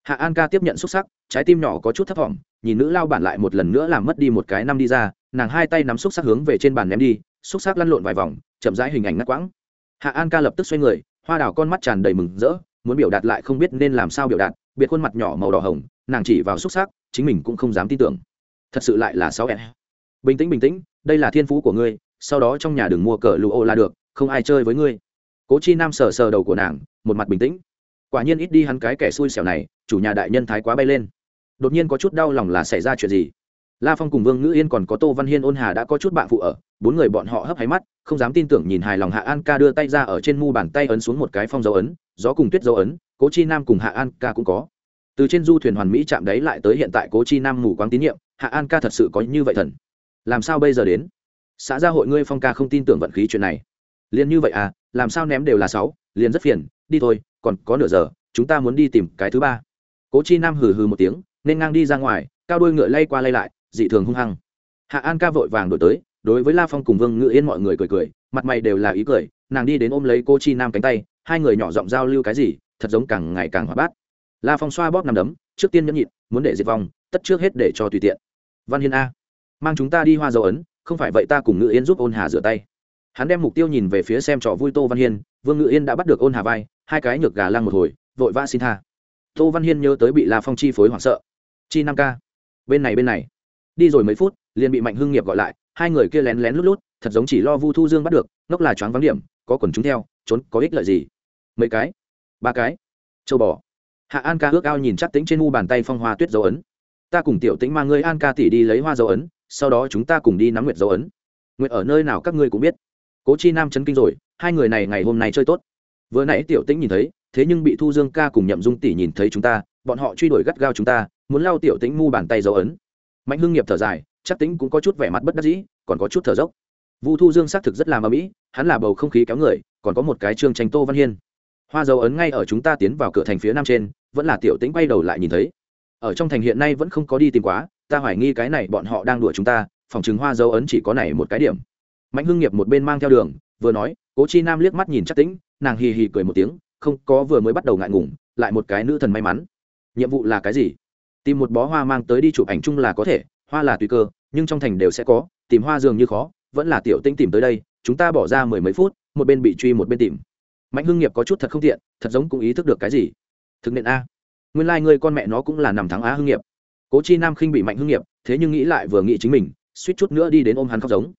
hạ an ca tiếp nhận xúc sắc, trái tim nhỏ có chút thấp t nhìn nữ lao bản lại một lần nữa làm mất đi một cái năm đi ra, nàng hai tay nắm xúc sắc hướng về trên bàn ném đi, xúc sắc lăn lộn vài vòng, chậm rãi hình ảnh ngắt quãng. Hạ an ca lập tức xoay người, hoa đào con mắt tràn đầy mừng rỡ, muốn biểu đạt lại không biết nên làm sao biểu đạt, biệt khuôn mặt nhỏ màu đỏ hồng, nàng chỉ vào xúc sắc, chính mình cũng không dám tin tưởng. Thật sự lại là sáu em bình tĩnh bình tĩnh, đây là thiên phú của ngươi, sau đó trong nhà đừng mua cờ lụ ô là được, không ai chơi với ngươi. Cố chi nam sờ sờ đầu của nàng, một mặt bình tĩnh quả nhiên ít đi hắn cái kẻ xui xẻo này, chủ nhà đại nhân thái quá bay lên. Đột nhiên có chút đau lòng là xảy ra chuyện gì? La phong cùng vương ngữ yên còn có tô văn hiên ôn hà đã có chút bạn phụ ở, bốn người bọn họ hấp háy mắt, không dám tin tưởng nhìn hài lòng hạ an ca đưa tay ra ở trên mu bàn tay ấn xuống một cái phong dấu ấn, gió cùng tuyết dấu ấn, cố chi nam cùng hạ an ca cũng có. Từ trên du thuyền hoàn mỹ chạm đấy lại tới hiện tại cố chi nam mù quáng tín nhiệm, hạ an ca thật sự có như vậy thần. Làm sao bây giờ đến? Xã gia hội ngươi phong ca không tin tưởng vận khí chuyện này. Liền như vậy à làm sao ném đều là sáu, liền rất phiền, đi thôi còn có nửa giờ, chúng ta muốn đi tìm cái thứ ba. Cố chi nam hừ hừ một tiếng, nên ngang đi ra ngoài, cao đuôi ngựa lay qua lay lại, dị thường hung hăng. Hạ an ca vội vàng đổi tới, đối với la phong cùng vương ngự yên mọi người cười cười, mặt mày đều là ý cười, nàng đi đến ôm lấy cô chi nam cánh tay, hai người nhỏ giọng giao lưu cái gì, thật giống càng ngày càng hoạt bát. La phong xoa bóp nằm đấm, trước tiên nhẫn nhịn, muốn để diệt vong, tất trước hết để cho tùy tiện. Văn hiên a, mang chúng ta đi hoa dấu ấn, không phải vậy ta cùng ngự yên giúp ôn hà rửa tay. Hắn đem mục tiêu nhìn về phía xem trò vui tô văn hiên, vương ngự yên đã bắt được ôn hà vai hai cái nhược gà lăng một hồi, vội vã xin tha. Tô văn hiên nhớ tới bị la phong chi phối hoảng sợ. Chi năm ca. Bên này bên này. Đi rồi mấy phút, liền bị mạnh hưng nghiệp gọi lại, hai người kia lén lén lút lút, thật giống chỉ lo vu thu dương bắt được, ngốc là choáng vắng điểm, có quần chúng theo, trốn, có ích lợi gì? Mấy cái? Ba cái. Châu bò. Hạ an ca ước ao nhìn chắc tính trên mu bàn tay phong hoa tuyết dấu ấn. Ta cùng tiểu tĩnh mang ngươi an ca tỉ đi lấy hoa dấu ấn, sau đó chúng ta cùng đi nắm nguyệt dấu ấn. Nguyệt ở nơi nào các ngươi cũng biết. Cố chi nam chấn kinh rồi, hai người này ngày hôm nay chơi tốt vừa nãy tiểu tĩnh nhìn thấy, thế nhưng bị thu dương ca cùng nhậm dung tỷ nhìn thấy chúng ta, bọn họ truy đuổi gắt gao chúng ta, muốn lao tiểu tĩnh mu bàn tay dấu ấn. Mạnh hưng nghiệp thở dài, chắc tính cũng có chút vẻ mặt bất đắc dĩ, còn có chút thở dốc. Vu thu dương xác thực rất làm âm mỹ, hắn là bầu không khí kéo người, còn có một cái chương tranh tô văn hiên. Hoa dấu ấn ngay ở chúng ta tiến vào cửa thành phía nam trên, vẫn là tiểu tĩnh bay đầu lại nhìn thấy. Ở trong thành hiện nay vẫn không có đi tìm quá, ta hoài nghi cái này bọn họ đang đuổi chúng ta, phòng chứng hoa dấu ấn chỉ có này một cái điểm. Mạnh hưng nghiệp một bên mang theo đường, vừa nói, cố chi nam liếc mắt nhìn chắc tĩnh nàng hì hì cười một tiếng, không, có vừa mới bắt đầu ngại ngùng, lại một cái nữ thần may mắn. Nhiệm vụ là cái gì? Tìm một bó hoa mang tới đi chụp ảnh chung là có thể, hoa là tùy cơ, nhưng trong thành đều sẽ có, tìm hoa dường như khó, vẫn là tiểu tinh tìm tới đây, chúng ta bỏ ra mười mấy phút, một bên bị truy một bên tìm. Mạnh hưng nghiệp có chút thật không tiện, thật giống cũng ý thức được cái gì. Thực nện a. Nguyên lai、like、ngươi con mẹ nó cũng là nằm thắng á hưng nghiệp. Cố chi nam khinh bị mạnh hưng nghiệp, thế nhưng nghĩ lại vừa nghĩ chính mình, suýt chút nữa đi đến ôm hắn khóc giống.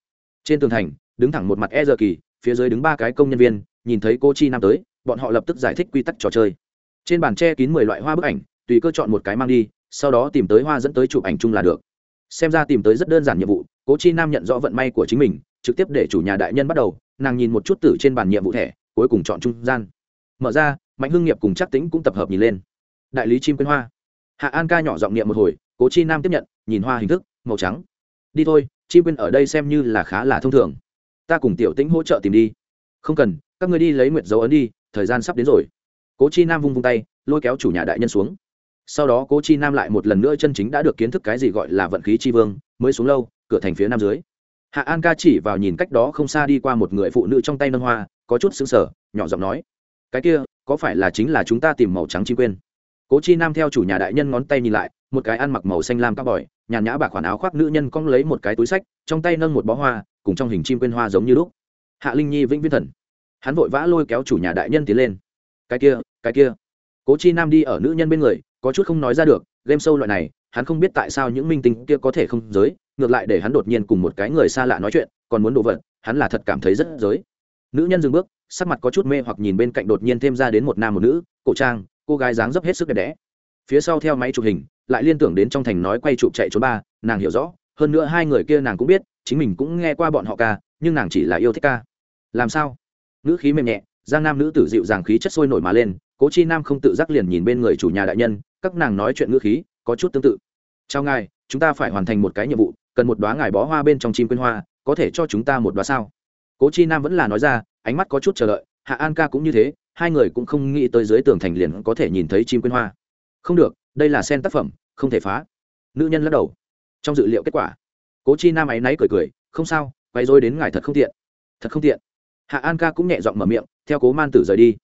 Trên tường thành, đứng thẳng một mặt e giờ kỳ, phía dưới đứng ba cái công nhân viên nhìn thấy cô chi nam tới, bọn họ lập tức giải thích quy tắc trò chơi. Trên bàn che kín mười loại hoa bức ảnh, tùy cơ chọn một cái mang đi, sau đó tìm tới hoa dẫn tới chụp ảnh chung là được. Xem ra tìm tới rất đơn giản nhiệm vụ cố chi nam nhận rõ vận may của chính mình, trực tiếp để chủ nhà đại nhân bắt đầu, nàng nhìn một chút tử trên bàn nhiệm vụ thẻ, cuối cùng chọn trung gian. Mở ra, mạnh hưng nghiệp cùng chắc tính cũng tập hợp nhìn lên. Đại lý chim quyên hoa. Hạ an ca nhỏ giọng niệm một hồi cố chi nam tiếp nhận, nhìn hoa hình thức, màu trắng. Đi thôi, chim quyên ở đây xem như là khá là thông thường. Ta cùng tiểu tĩnh hỗ trợ tìm đi. Không cần các người đi lấy nguyệt dấu ấn đi, thời gian sắp đến rồi. Cố chi nam vung vung tay, lôi kéo chủ nhà đại nhân xuống. Sau đó cố chi nam lại một lần nữa chân chính đã được kiến thức cái gì gọi là vận khí chi vương, mới xuống lâu, cửa thành phía nam dưới. Hạ an ca chỉ vào nhìn cách đó không xa đi qua một người phụ nữ trong tay nâng hoa, có chút xứng sở nhỏ giọng nói, cái kia, có phải là chính là chúng ta tìm màu trắng chi quên? Cố chi nam theo chủ nhà đại nhân ngón tay nhìn lại, một cái ăn mặc màu xanh lam cao bòi, nhàn nhã bạc khoản áo khoác nữ nhân cong lấy một cái túi sách, trong tay nâng một bó hoa, cùng trong hình chim quên hoa giống như lúc. Hạ linh nhi vĩnh viên thần hắn vội vã lôi kéo chủ nhà đại nhân tiến lên. Cái kia cái kia. Cố chi nam đi ở nữ nhân bên người, có chút không nói ra được, game sâu loại này, hắn không biết tại sao những minh tinh kia có thể không giới, ngược lại để hắn đột nhiên cùng một cái người xa lạ nói chuyện, còn muốn đồ vật, hắn là thật cảm thấy rất giới. Nữ nhân dừng bước, sắc mặt có chút mê hoặc nhìn bên cạnh đột nhiên thêm ra đến một nam một nữ, cổ trang, cô gái dáng dấp hết sức đẹp đẽ. Phía sau theo máy chụp hình, lại liên tưởng đến trong thành nói quay chụp chạy trốn ba, nàng hiểu rõ, hơn nữa hai người kia nàng cũng biết, chính mình cũng nghe qua bọn họ ca, nhưng nàng chỉ là yêu thích ca. Làm sao? Nữ khí mềm nhẹ, giang nam nữ tử dịu dàng khí chất sôi nổi mà lên, cố chi nam không tự giác liền nhìn bên người chủ nhà đại nhân, các nàng nói chuyện ngữ khí có chút tương tự. Chào ngài, chúng ta phải hoàn thành một cái nhiệm vụ, cần một đoá ngài bó hoa bên trong chim quyên hoa, có thể cho chúng ta một đoá sao? Cố chi nam vẫn là nói ra, ánh mắt có chút chờ đợi, hạ an ca cũng như thế, hai người cũng không nghĩ tới dưới tường thành liền có thể nhìn thấy chim quyên hoa. Không được, đây là sen tác phẩm, không thể phá. Nữ nhân lắc đầu. Trong dự liệu kết quả, cố chi nam áy náy cười cười, không sao quay dối đến ngài thật không tiện. Thật không tiện hạ an ca cũng nhẹ giọng mở miệng, theo cố man tử rời đi.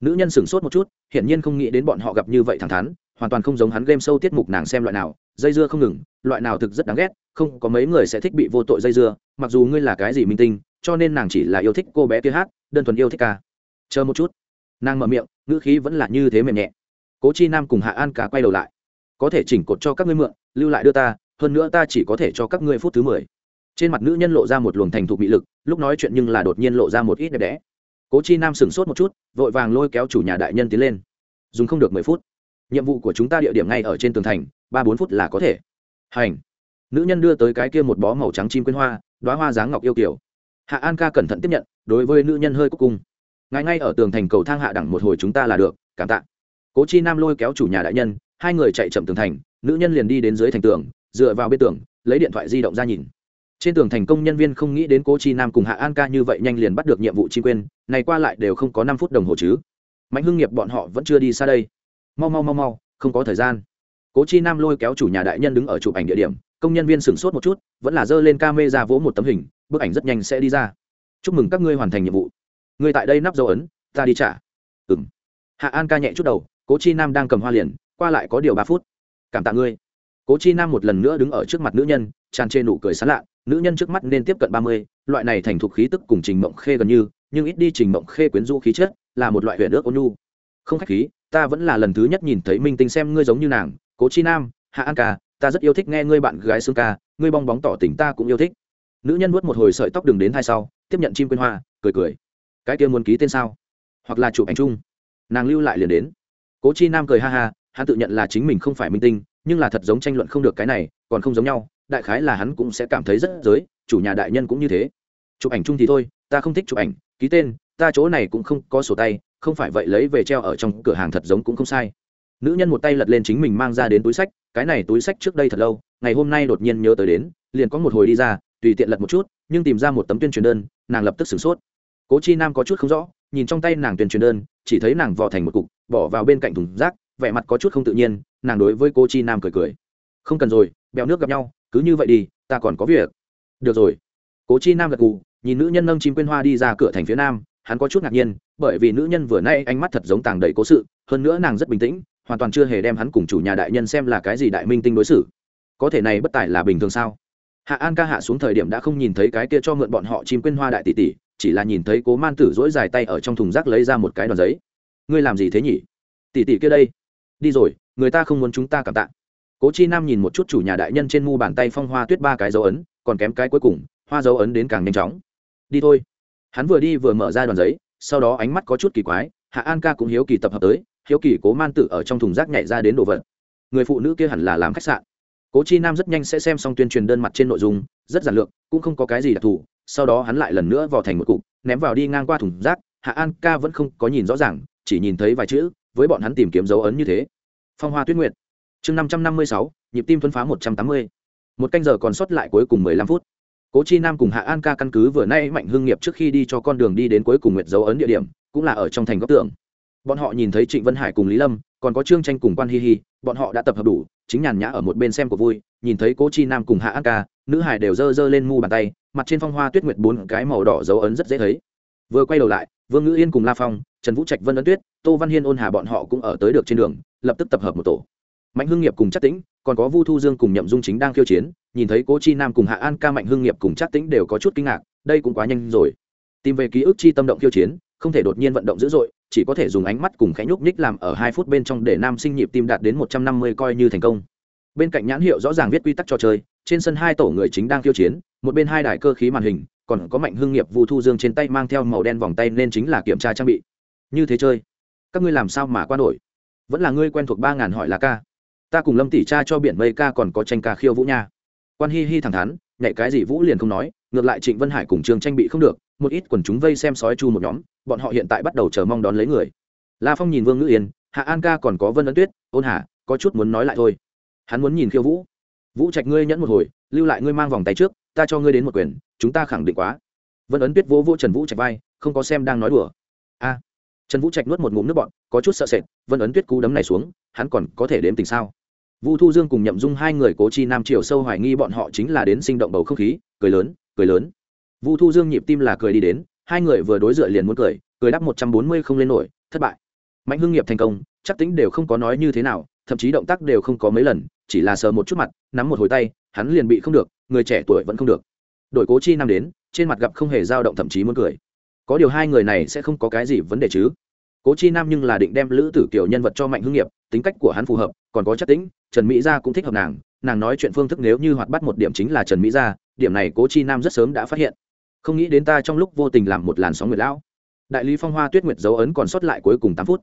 Nữ nhân sửng sốt một chút, hiển nhiên không nghĩ đến bọn họ gặp như vậy thẳng thắn, hoàn toàn không giống hắn game sâu tiết mục nàng xem loại nào, dây dưa không ngừng, loại nào thực rất đáng ghét, không có mấy người sẽ thích bị vô tội dây dưa, mặc dù ngươi là cái gì minh tinh, cho nên nàng chỉ là yêu thích cô bé kia hát, đơn thuần yêu thích ca. Chờ một chút. Nàng mở miệng, ngữ khí vẫn là như thế mềm nhẹ. Cố chi nam cùng hạ an Ca quay đầu lại. Có thể chỉnh cột cho các ngươi mượn, lưu lại đưa ta, hơn nữa ta chỉ có thể cho các ngươi phút thứ mười trên mặt nữ nhân lộ ra một luồng thành thục bị lực, lúc nói chuyện nhưng là đột nhiên lộ ra một ít đẹp đẽ. Cố chi nam sửng sốt một chút, vội vàng lôi kéo chủ nhà đại nhân tiến lên. Dùng không được mười phút. Nhiệm vụ của chúng ta địa điểm ngay ở trên tường thành, ba bốn phút là có thể. Hành. Nữ nhân đưa tới cái kia một bó màu trắng chim quyên hoa đoá hoa dáng ngọc yêu kiểu hạ an ca cẩn thận tiếp nhận, đối với nữ nhân hơi cúc cung. Ngay ngay ở tường thành cầu thang hạ đẳng một hồi chúng ta là được, cảm tạ. Cố chi nam lôi kéo chủ nhà đại nhân, hai người chạy chậm tường thành, nữ nhân liền đi đến dưới thành tường, dựa vào bên tường, lấy điện thoại di động ra nhìn trên tường thành công nhân viên không nghĩ đến cố chi nam cùng hạ an ca như vậy nhanh liền bắt được nhiệm vụ chi quên này qua lại đều không có năm phút đồng hồ chứ. Mạnh hưng nghiệp bọn họ vẫn chưa đi xa đây. Mau mau mau mau, không có thời gian. Cố chi nam lôi kéo chủ nhà đại nhân đứng ở chụp ảnh địa điểm, công nhân viên sửng sốt một chút, vẫn là giơ lên ca mê ra vỗ một tấm hình, bức ảnh rất nhanh sẽ đi ra. Chúc mừng các ngươi hoàn thành nhiệm vụ. Người tại đây nắp dấu ấn, ta đi trả. Ừ m hạ an ca nhẹ chút đầu, cố chi nam đang cầm hoa liền, qua lại có điều ba phút. Cảm tạ ngươi. Cố chi nam một lần nữa đứng ở trước mặt nữ nhân, tràn trê nụ cười sán lạ nữ nhân trước mắt nên tiếp cận ba mươi, loại này thành thục khí tức cùng trình mộng khê gần như, nhưng ít đi trình mộng khê quyến rũ khí chất, là một loại huyền ước ôn nhu. Không khách khí, ta vẫn là lần thứ nhất nhìn thấy minh tinh xem ngươi giống như nàng, cố chi nam, hạ an ca, ta rất yêu thích nghe ngươi bạn gái xương ca, ngươi bong bóng tỏ tình ta cũng yêu thích. Nữ nhân vuốt một hồi sợi tóc đường đến hai sau, tiếp nhận chim quyên hoa, cười cười. Cái kia muốn ký tên sao? Hoặc là chụp ảnh chung. Nàng lưu lại liền đến. Cố chi nam cười ha ha, hắn tự nhận là chính mình không phải minh tinh, nhưng là thật giống tranh luận không được cái này, còn không giống nhau đại khái là hắn cũng sẽ cảm thấy rất giới, chủ nhà đại nhân cũng như thế. Chụp ảnh chung thì thôi, ta không thích chụp ảnh, ký tên, ta chỗ này cũng không có sổ tay, không phải vậy lấy về treo ở trong cửa hàng thật giống cũng không sai. Nữ nhân một tay lật lên chính mình mang ra đến túi sách, cái này túi sách trước đây thật lâu, ngày hôm nay đột nhiên nhớ tới đến, liền có một hồi đi ra, tùy tiện lật một chút, nhưng tìm ra một tấm tuyên truyền đơn, nàng lập tức sửng sốt. Cố chi nam có chút không rõ, nhìn trong tay nàng tuyên truyền đơn, chỉ thấy nàng vò thành một cục, bỏ vào bên cạnh thùng rác, vẻ mặt có chút không tự nhiên, nàng đối với cô chi nam cười cười. Không cần rồi, bèo nước gặp nhau cứ như vậy đi, ta còn có việc. Được rồi. Cố chi nam gật gù, nhìn nữ nhân nâng chim quyên hoa đi ra cửa thành phía nam, hắn có chút ngạc nhiên, bởi vì nữ nhân vừa nay ánh mắt thật giống tàng đầy cố sự, hơn nữa nàng rất bình tĩnh, hoàn toàn chưa hề đem hắn cùng chủ nhà đại nhân xem là cái gì đại minh tinh đối xử. Có thể này bất tài là bình thường sao? Hạ an ca hạ xuống thời điểm đã không nhìn thấy cái kia cho mượn bọn họ chim quyên hoa đại tỷ tỷ, chỉ là nhìn thấy cố man tử dỗi dài tay ở trong thùng rác lấy ra một cái đòn giấy. Ngươi làm gì thế nhỉ? Tỷ tỷ kia đây. Đi rồi, người ta không muốn chúng ta cảm tạ cố chi nam nhìn một chút chủ nhà đại nhân trên mu bàn tay phong hoa tuyết ba cái dấu ấn, còn kém cái cuối cùng, hoa dấu ấn đến càng nhanh chóng. Đi thôi. Hắn vừa đi vừa mở ra đoàn giấy, sau đó ánh mắt có chút kỳ quái, hạ an ca cũng hiếu kỳ tập hợp tới, hiếu kỳ cố man tử ở trong thùng rác nhảy ra đến đồ vật. Người phụ nữ kia hẳn là làm khách sạn. Cố chi nam rất nhanh sẽ xem xong tuyên truyền đơn mặt trên nội dung, rất giản lược, cũng không có cái gì đặc thù, sau đó hắn lại lần nữa vào thành một cục, ném vào đi ngang qua thùng rác, hạ an ca vẫn không có nhìn rõ ràng, chỉ nhìn thấy vài chữ, với bọn hắn tìm kiếm dấu ấn như thế. Phong hoa tuyết nguyệt chương năm trăm năm mươi sáu, nhịp tim thuấn phá một trăm tám mươi. Một canh giờ còn sót lại cuối cùng mười lăm phút. Cố chi nam cùng hạ an ca căn cứ vừa nay mạnh hưng nghiệp trước khi đi cho con đường đi đến cuối cùng nguyệt dấu ấn địa điểm, cũng là ở trong thành góc tường. Bọn họ nhìn thấy trịnh vân hải cùng lý lâm, còn có trương tranh cùng quan hi hi, bọn họ đã tập hợp đủ, chính nhàn nhã ở một bên xem của vui, nhìn thấy cố chi nam cùng hạ an ca, nữ hải đều giơ giơ lên mu bàn tay, mặt trên phong hoa tuyết nguyệt bốn cái màu đỏ dấu ấn rất dễ thấy. Vừa quay đầu lại, vương ngữ yên cùng la phong, trần vũ trạch, vân ấn tuyết, tô văn hiên, ôn hà bọn họ cũng ở tới được trên đường, lập tức tập hợp một tổ mạnh hưng nghiệp cùng chắc tĩnh, còn có vu thu dương cùng nhậm dung chính đang khiêu chiến, nhìn thấy cố chi nam cùng hạ an ca, mạnh hưng nghiệp cùng chắc tĩnh đều có chút kinh ngạc, đây cũng quá nhanh rồi. Tìm về ký ức chi tâm động khiêu chiến, không thể đột nhiên vận động dữ dội, chỉ có thể dùng ánh mắt cùng khẽ nhúc nhích làm ở hai phút bên trong để nam sinh nhịp tim đạt đến một trăm năm mươi coi như thành công. Bên cạnh nhãn hiệu rõ ràng viết quy tắc trò chơi, trên sân hai tổ người chính đang khiêu chiến, một bên hai đài cơ khí màn hình, còn có mạnh hưng nghiệp, vu thu dương trên tay mang theo màu đen vòng tay nên chính là kiểm tra trang bị. Như thế chơi, các ngươi làm sao mà qua đổi vẫn là ngươi quen thuộc ba ngàn hỏi là ca ta cùng lâm tỷ cha cho biển mây ca còn có tranh ca khiêu vũ nha. Quan hi hi thẳng thắn, nhảy cái gì vũ liền không nói, ngược lại trịnh vân hải cùng trường tranh bị không được, một ít quần chúng vây xem sói chu một nhóm, bọn họ hiện tại bắt đầu chờ mong đón lấy người. La phong nhìn vương ngữ yên, hạ an ca còn có vân ấn tuyết, ôn hà, có chút muốn nói lại thôi. Hắn muốn nhìn khiêu vũ. Vũ trạch ngươi nhẫn một hồi, lưu lại ngươi mang vòng tay trước, ta cho ngươi đến một quyền, chúng ta khẳng định quá. Vân ấn tuyết vỗ vỗ trần vũ trạch vai, không có xem đang nói đùa. A. Trần vũ trạch nuốt một ngụm nước bọn có chút sợ sệt, vân ấn tuyết cú đấm này xuống, hắn còn có thể đếm tình sao? Vu thu dương cùng nhậm dung hai người cố chi nam triều sâu hoài nghi bọn họ chính là đến sinh động bầu không khí, cười lớn cười lớn. Vu thu dương nhịp tim là cười đi đến, hai người vừa đối dựa liền muốn cười cười đắp một trăm bốn mươi không lên nổi, thất bại. Mạnh hưng nghiệp thành công, chắc tính đều không có nói như thế nào, thậm chí động tác đều không có mấy lần, chỉ là sờ một chút mặt, nắm một hồi tay, hắn liền bị không được, người trẻ tuổi vẫn không được. Đội cố chi nam đến, trên mặt gặp không hề dao động thậm chí muốn cười. Có điều hai người này sẽ không có cái gì vấn đề chứ cố chi nam nhưng là định đem lữ tử kiều nhân vật cho mạnh hưng nghiệp, tính cách của hắn phù hợp, còn có chất tính, trần mỹ gia cũng thích hợp nàng nàng nói chuyện phương thức nếu như hoạt bắt một điểm chính là trần mỹ gia, điểm này cố chi nam rất sớm đã phát hiện. Không nghĩ đến ta trong lúc vô tình làm một làn sóng nguyệt lão. Đại lý phong hoa tuyết nguyệt dấu ấn còn sót lại cuối cùng tám phút.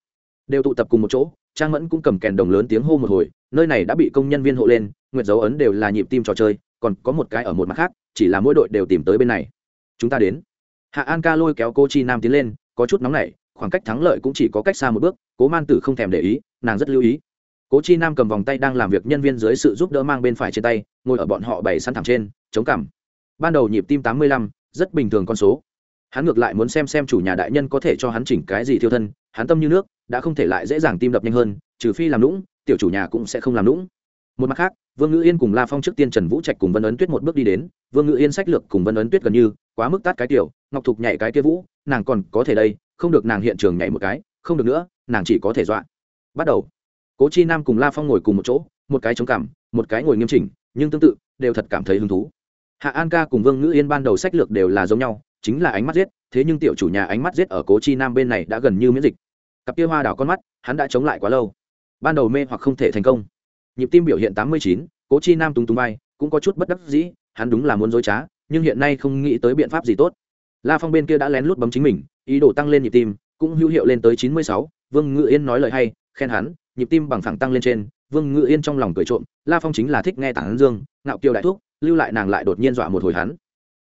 Đều tụ tập cùng một chỗ, trang mẫn cũng cầm kèn đồng lớn tiếng hô một hồi, nơi này đã bị công nhân viên hộ lên, nguyệt dấu ấn đều là nhịp tim trò chơi, còn có một cái ở một mặt khác, chỉ là mỗi đội đều tìm tới bên này. Chúng ta đến. Hạ an ca lôi kéo cô chi nam tiến lên, có chút nóng nảy khoảng cách thắng lợi cũng chỉ có cách xa một bước, cố man tử không thèm để ý, nàng rất lưu ý. Cố chi nam cầm vòng tay đang làm việc nhân viên dưới sự giúp đỡ mang bên phải trên tay, ngồi ở bọn họ bày sẵn thẳng trên, chống cằm. Ban đầu nhịp tim tám mươi lăm, rất bình thường con số. Hắn ngược lại muốn xem xem chủ nhà đại nhân có thể cho hắn chỉnh cái gì thiêu thân, hắn tâm như nước, đã không thể lại dễ dàng tim đập nhanh hơn, trừ phi làm lũng tiểu chủ nhà cũng sẽ không làm lũng một mặt khác, vương ngữ yên cùng la phong trước tiên trần vũ trạch cùng vân ấn tuyết một bước đi đến, vương ngữ yên sách lược cùng vân ấn tuyết gần như quá mức tát cái tiểu, ngọc thục nhảy cái kia vũ, nàng còn có thể đây không được nàng hiện trường nhảy một cái, không được nữa, nàng chỉ có thể dọa. Bắt đầu. Cố chi nam cùng la phong ngồi cùng một chỗ, một cái chống cảm một cái ngồi nghiêm chỉnh, nhưng tương tự, đều thật cảm thấy hứng thú. Hạ an ca cùng vương ngữ yên ban đầu sách lược đều là giống nhau, chính là ánh mắt giết, thế nhưng tiểu chủ nhà ánh mắt giết ở cố chi nam bên này đã gần như miễn dịch. Cặp kia hoa đào con mắt, hắn đã chống lại quá lâu. Ban đầu mê hoặc không thể thành công. Nhịp tim biểu hiện tám mươi chín, cố chi nam túng túng bay cũng có chút bất đắc dĩ, hắn đúng là muốn dối trá, nhưng hiện nay không nghĩ tới biện pháp gì tốt. La phong bên kia đã lén lút bấm chính mình ý đồ tăng lên nhịp tim, cũng hữu hiệu lên tới chín mươi sáu, vương ngự yên nói lời hay, khen hắn, nhịp tim bằng phẳng tăng lên trên, vương ngự yên trong lòng cười trộm, la phong chính là thích nghe tảng dương, ngạo kiều đại thúc, lưu lại nàng lại đột nhiên dọa một hồi hắn.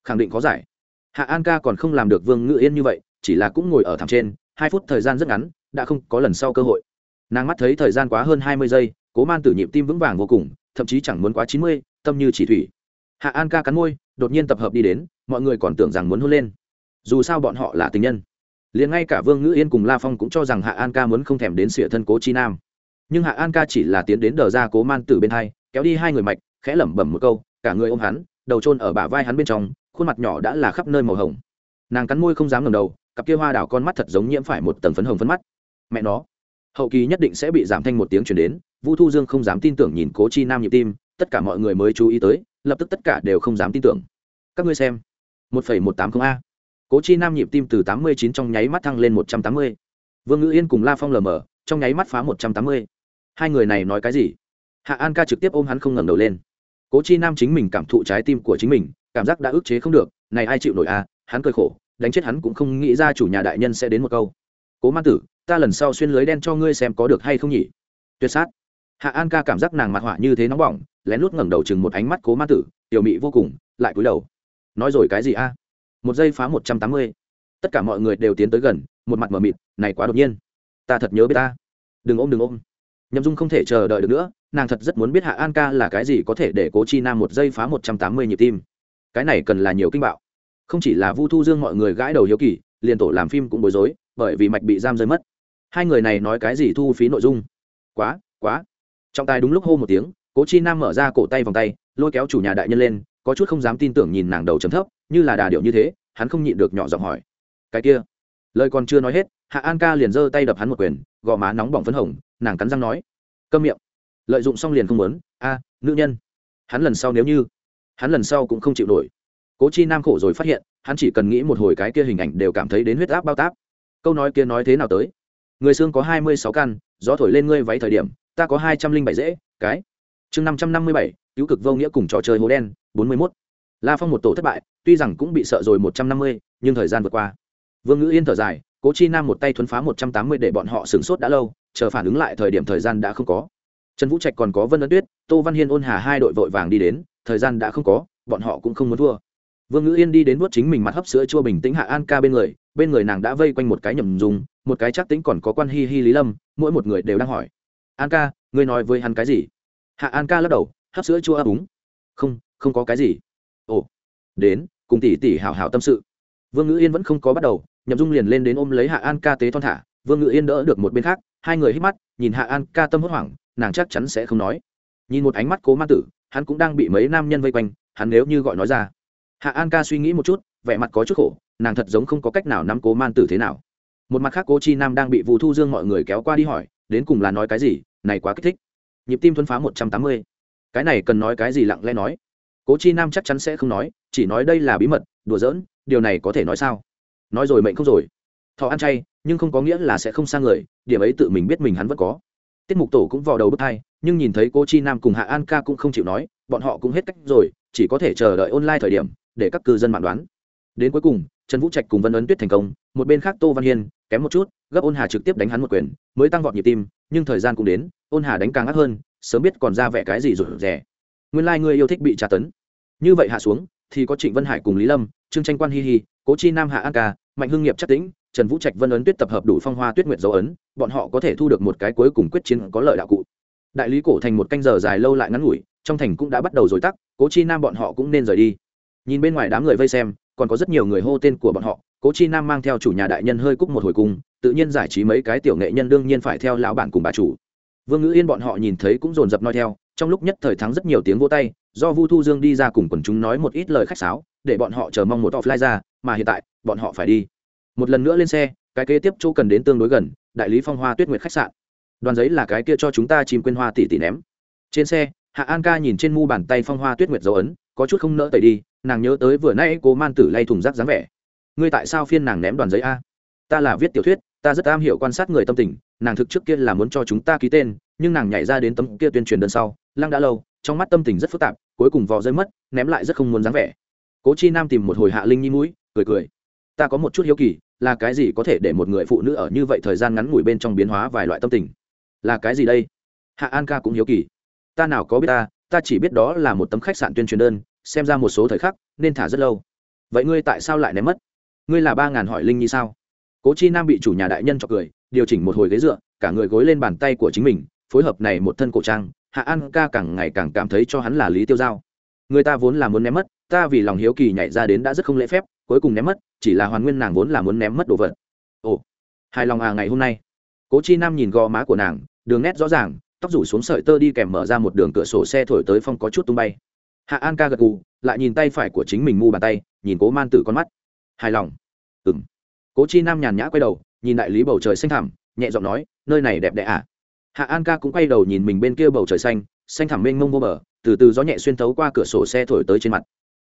Khẳng định có giải. Hạ an ca còn không làm được vương ngự yên như vậy, chỉ là cũng ngồi ở thảm trên, hai phút thời gian rất ngắn, đã không có lần sau cơ hội. Nàng mắt thấy thời gian quá hơn hai mươi giây, cố man tử nhịp tim vững vàng vô cùng, thậm chí chẳng muốn quá chín mươi, tâm như chỉ thủy. Hạ an ca cắn môi, đột nhiên tập hợp đi đến, mọi người còn tưởng rằng muốn hôn lên dù sao bọn họ là tình nhân. Liền ngay cả vương ngữ yên cùng la phong cũng cho rằng hạ an ca muốn không thèm đến sửa thân cố chi nam. Nhưng hạ an ca chỉ là tiến đến đờ ra cố man tử bên hai, kéo đi hai người mạch, khẽ lẩm bẩm một câu, cả người ôm hắn, đầu trôn ở bả vai hắn bên trong, khuôn mặt nhỏ đã là khắp nơi màu hồng. Nàng cắn môi không dám ngầm đầu, cặp kia hoa đảo con mắt thật giống nhiễm phải một tầng phấn hồng phấn mắt. Mẹ nó, hậu kỳ nhất định sẽ bị giảm thanh một tiếng chuyển đến, vu thu dương không dám tin tưởng nhìn cố chi nam nhịp tim, tất cả mọi người mới chú ý tới, lập tức tất cả đều không dám tin tưởng. Các ngươi xem, một phẩy một tám không a cố chi nam nhịp tim từ tám mươi chín trong nháy mắt thăng lên một trăm tám mươi. Vương ngữ yên cùng la phong lờ mờ, trong nháy mắt phá một trăm tám mươi. Hai người này nói cái gì? Hạ an ca trực tiếp ôm hắn không ngẩng đầu lên. Cố chi nam chính mình cảm thụ trái tim của chính mình, cảm giác đã ức chế không được, này ai chịu nổi a hắn cơi khổ, đánh chết hắn cũng không nghĩ ra chủ nhà đại nhân sẽ đến một câu. Cố man tử, ta lần sau xuyên lưới đen cho ngươi xem có được hay không nhỉ? Tuyệt sát. Hạ an ca cảm giác nàng mặt họa như thế nóng bỏng, lén lút ngẩng đầu chừng một ánh mắt cố man tử, tiểu mị vô cùng, lại cúi đầu. Nói rồi cái gì a? Một giây phá một trăm tám mươi. Tất cả mọi người đều tiến tới gần, một mặt mờ mịt, này quá đột nhiên. Ta thật nhớ biết ta. Đừng ôm đừng ôm. Nhậm dung không thể chờ đợi được nữa, nàng thật rất muốn biết hạ an ca là cái gì có thể để cố chi nam một giây phá một trăm tám mươi nhịp tim. Cái này cần là nhiều kinh bạo. Không chỉ là vu thu dương mọi người gãi đầu hiếu kỳ, liền tổ làm phim cũng bối rối, bởi vì mạch bị giam rơi mất. Hai người này nói cái gì thu phí nội dung? Quá quá. Trọng tài đúng lúc hô một tiếng, cố chi nam mở ra cổ tay vòng tay, lôi kéo chủ nhà đại nhân lên có chút không dám tin tưởng nhìn nàng đầu chấm thấp, như là đà điệu như thế, hắn không nhịn được nhỏ giọng hỏi. Cái kia, lời còn chưa nói hết, hạ an ca liền giơ tay đập hắn một quyền, gò má nóng bỏng phấn hồng, nàng cắn răng nói. Câm miệng. Lợi dụng xong liền không muốn. A, nữ nhân. Hắn lần sau nếu như, hắn lần sau cũng không chịu nổi. Cố chi nam khổ rồi phát hiện, hắn chỉ cần nghĩ một hồi cái kia hình ảnh đều cảm thấy đến huyết áp bao táp. Câu nói kia nói thế nào tới? Người xương có hai mươi sáu căn, gió thổi lên ngươi váy thời điểm, ta có hai trăm linh bảy dễ, cái. Chương năm trăm năm mươi bảy cứu cực vô nghĩa cùng trò chơi hố đen, bốn mươi mốt. La phong một tổ thất bại, tuy rằng cũng bị sợ rồi một trăm năm mươi, nhưng thời gian vượt qua. Vương ngữ yên thở dài, cố chi nam một tay thuấn phá một trăm tám mươi để bọn họ sửng sốt đã lâu, chờ phản ứng lại thời điểm thời gian đã không có. Trần vũ trạch còn có vân ấn tuyết, tô văn hiên ôn hà hai đội vội vàng đi đến, thời gian đã không có, bọn họ cũng không muốn thua. Vương ngữ yên đi đến vuốt chính mình mặt hấp sữa chua bình tĩnh hạ an ca bên người bên người nàng đã vây quanh một cái nhầm dùng, một cái chắc tính còn có quan hi hi lý lâm, mỗi một người đều đang hỏi. An ca, ngươi nói với hắn cái gì? Hạ an ca lắc đầu hấp sữa chua ấp úng. Không không có cái gì. Ồ, đến, cùng tỷ tỷ hào hào tâm sự. Vương ngữ yên vẫn không có bắt đầu, nhậm dung liền lên đến ôm lấy hạ an ca tế thon thả. Vương ngữ yên đỡ được một bên khác, hai người hít mắt, nhìn hạ an ca tâm hốt hoảng, nàng chắc chắn sẽ không nói. Nhìn một ánh mắt cố ma tử, hắn cũng đang bị mấy nam nhân vây quanh, hắn nếu như gọi nói ra. Hạ an ca suy nghĩ một chút, vẻ mặt có chút khổ, nàng thật giống không có cách nào nắm cố man tử thế nào. Một mặt khác cố chi nam đang bị vụ thu dương mọi người kéo qua đi hỏi, đến cùng là nói cái gì, này quá kích thích. Nhịp tim thuấn phá một trăm tám mươi cái này cần nói cái gì lặng lẽ nói? Cố chi nam chắc chắn sẽ không nói, chỉ nói đây là bí mật, đùa giỡn, điều này có thể nói sao? Nói rồi mệnh không rồi. Thọ ăn chay, nhưng không có nghĩa là sẽ không sang người, điểm ấy tự mình biết mình hắn vẫn có. Tiết mục tổ cũng vào đầu bước hai, nhưng nhìn thấy cô chi nam cùng hạ an ca cũng không chịu nói, bọn họ cũng hết cách rồi, chỉ có thể chờ đợi online thời điểm, để các cư dân mạng đoán. Đến cuối cùng, trần vũ trạch cùng vân ấn tuyết thành công, một bên khác tô văn hiên, kém một chút, gấp ôn hà trực tiếp đánh hắn một quyền, mới tăng vọt nhịp tim, nhưng thời gian cũng đến, ôn hà đánh càng ác hơn sớm biết còn ra vẻ cái gì rồi rẻ nguyên lai、like、ngươi yêu thích bị tra tấn. Như vậy hạ xuống, thì có trịnh vân hải cùng lý lâm, trương tranh quan hi hi, cố chi nam hạ an ca, mạnh hưng nghiệp chắc tĩnh, trần vũ trạch vân ấn tuyết tập hợp đủ phong hoa tuyết nguyệt dấu ấn, bọn họ có thể thu được một cái cuối cùng quyết chiến có lợi đạo cụ. Đại lý cổ thành một canh giờ dài lâu lại ngắn ngủi, trong thành cũng đã bắt đầu dối tắc, cố chi nam bọn họ cũng nên rời đi. Nhìn bên ngoài đám người vây xem, còn có rất nhiều người hô tên của bọn họ, cố chi nam mang theo chủ nhà đại nhân hơi cúc một hồi cung, tự nhiên giải trí mấy cái tiểu nghệ nhân đương nhiên phải theo lão bản cùng bà chủ vương ngữ yên bọn họ nhìn thấy cũng dồn dập nói theo, trong lúc nhất thời thắng rất nhiều tiếng vô tay, do vu thu dương đi ra cùng quần chúng nói một ít lời khách sáo, để bọn họ chờ mong một offline ra, mà hiện tại, bọn họ phải đi. Một lần nữa lên xe, cái kế tiếp chỗ cần đến tương đối gần, đại lý phong hoa tuyết nguyệt khách sạn. Đoàn giấy là cái kia cho chúng ta chìm quên hoa tỷ tỷ ném. Trên xe, hạ an ca nhìn trên mu bàn tay phong hoa tuyết nguyệt dấu ấn, có chút không nỡ tẩy đi, nàng nhớ tới vừa nay cố man tử lay thùng rác dáng vẻ. Ngươi tại sao phiên nàng ném đoàn giấy a? Ta là viết tiểu thuyết ta rất am hiểu quan sát người tâm tình, nàng thực trước kia là muốn cho chúng ta ký tên, nhưng nàng nhảy ra đến tấm kia tuyên truyền đơn sau, lăng đã lâu, trong mắt tâm tình rất phức tạp, cuối cùng vò rơi mất, ném lại rất không muốn dáng vẻ. Cố chi nam tìm một hồi hạ linh nhi mũi, cười cười. Ta có một chút hiếu kỳ, là cái gì có thể để một người phụ nữ ở như vậy thời gian ngắn ngủi bên trong biến hóa vài loại tâm tình? Là cái gì đây? Hạ an ca cũng hiếu kỳ. Ta nào có biết ta ta chỉ biết đó là một tấm khách sạn tuyên truyền đơn, xem ra một số thời khắc, nên thả rất lâu. Vậy ngươi tại sao lại ném mất? Ngươi là ba ngàn hỏi linh nhi sao? Cố chi nam bị chủ nhà đại nhân cho cười, điều chỉnh một hồi ghế dựa, cả người gối lên bàn tay của chính mình, phối hợp này một thân cổ trang, hạ an ca càng ngày càng cảm thấy cho hắn là lý tiêu giao. Người ta vốn là muốn ném mất, ta vì lòng hiếu kỳ nhảy ra đến đã rất không lễ phép, cuối cùng ném mất, chỉ là hoàn nguyên nàng vốn là muốn ném mất đồ vật. Ồ, hài lòng à ngày hôm nay. Cố chi nam nhìn gò má của nàng, đường nét rõ ràng, tóc rủ xuống sợi tơ đi kèm mở ra một đường cửa sổ xe thổi tới phong có chút tung bay. Hạ an ca gật gù, lại nhìn tay phải của chính mình mu bàn tay, nhìn cố man tử con mắt. Hài lòng. Ừng cố chi nam nhàn nhã quay đầu, nhìn đại lý bầu trời xanh thẳm, nhẹ giọng nói, nơi này đẹp đẽ à? Hạ an ca cũng quay đầu nhìn mình bên kia bầu trời xanh xanh thẳm mênh mông vô bờ, từ từ gió nhẹ xuyên thấu qua cửa sổ xe thổi tới trên mặt.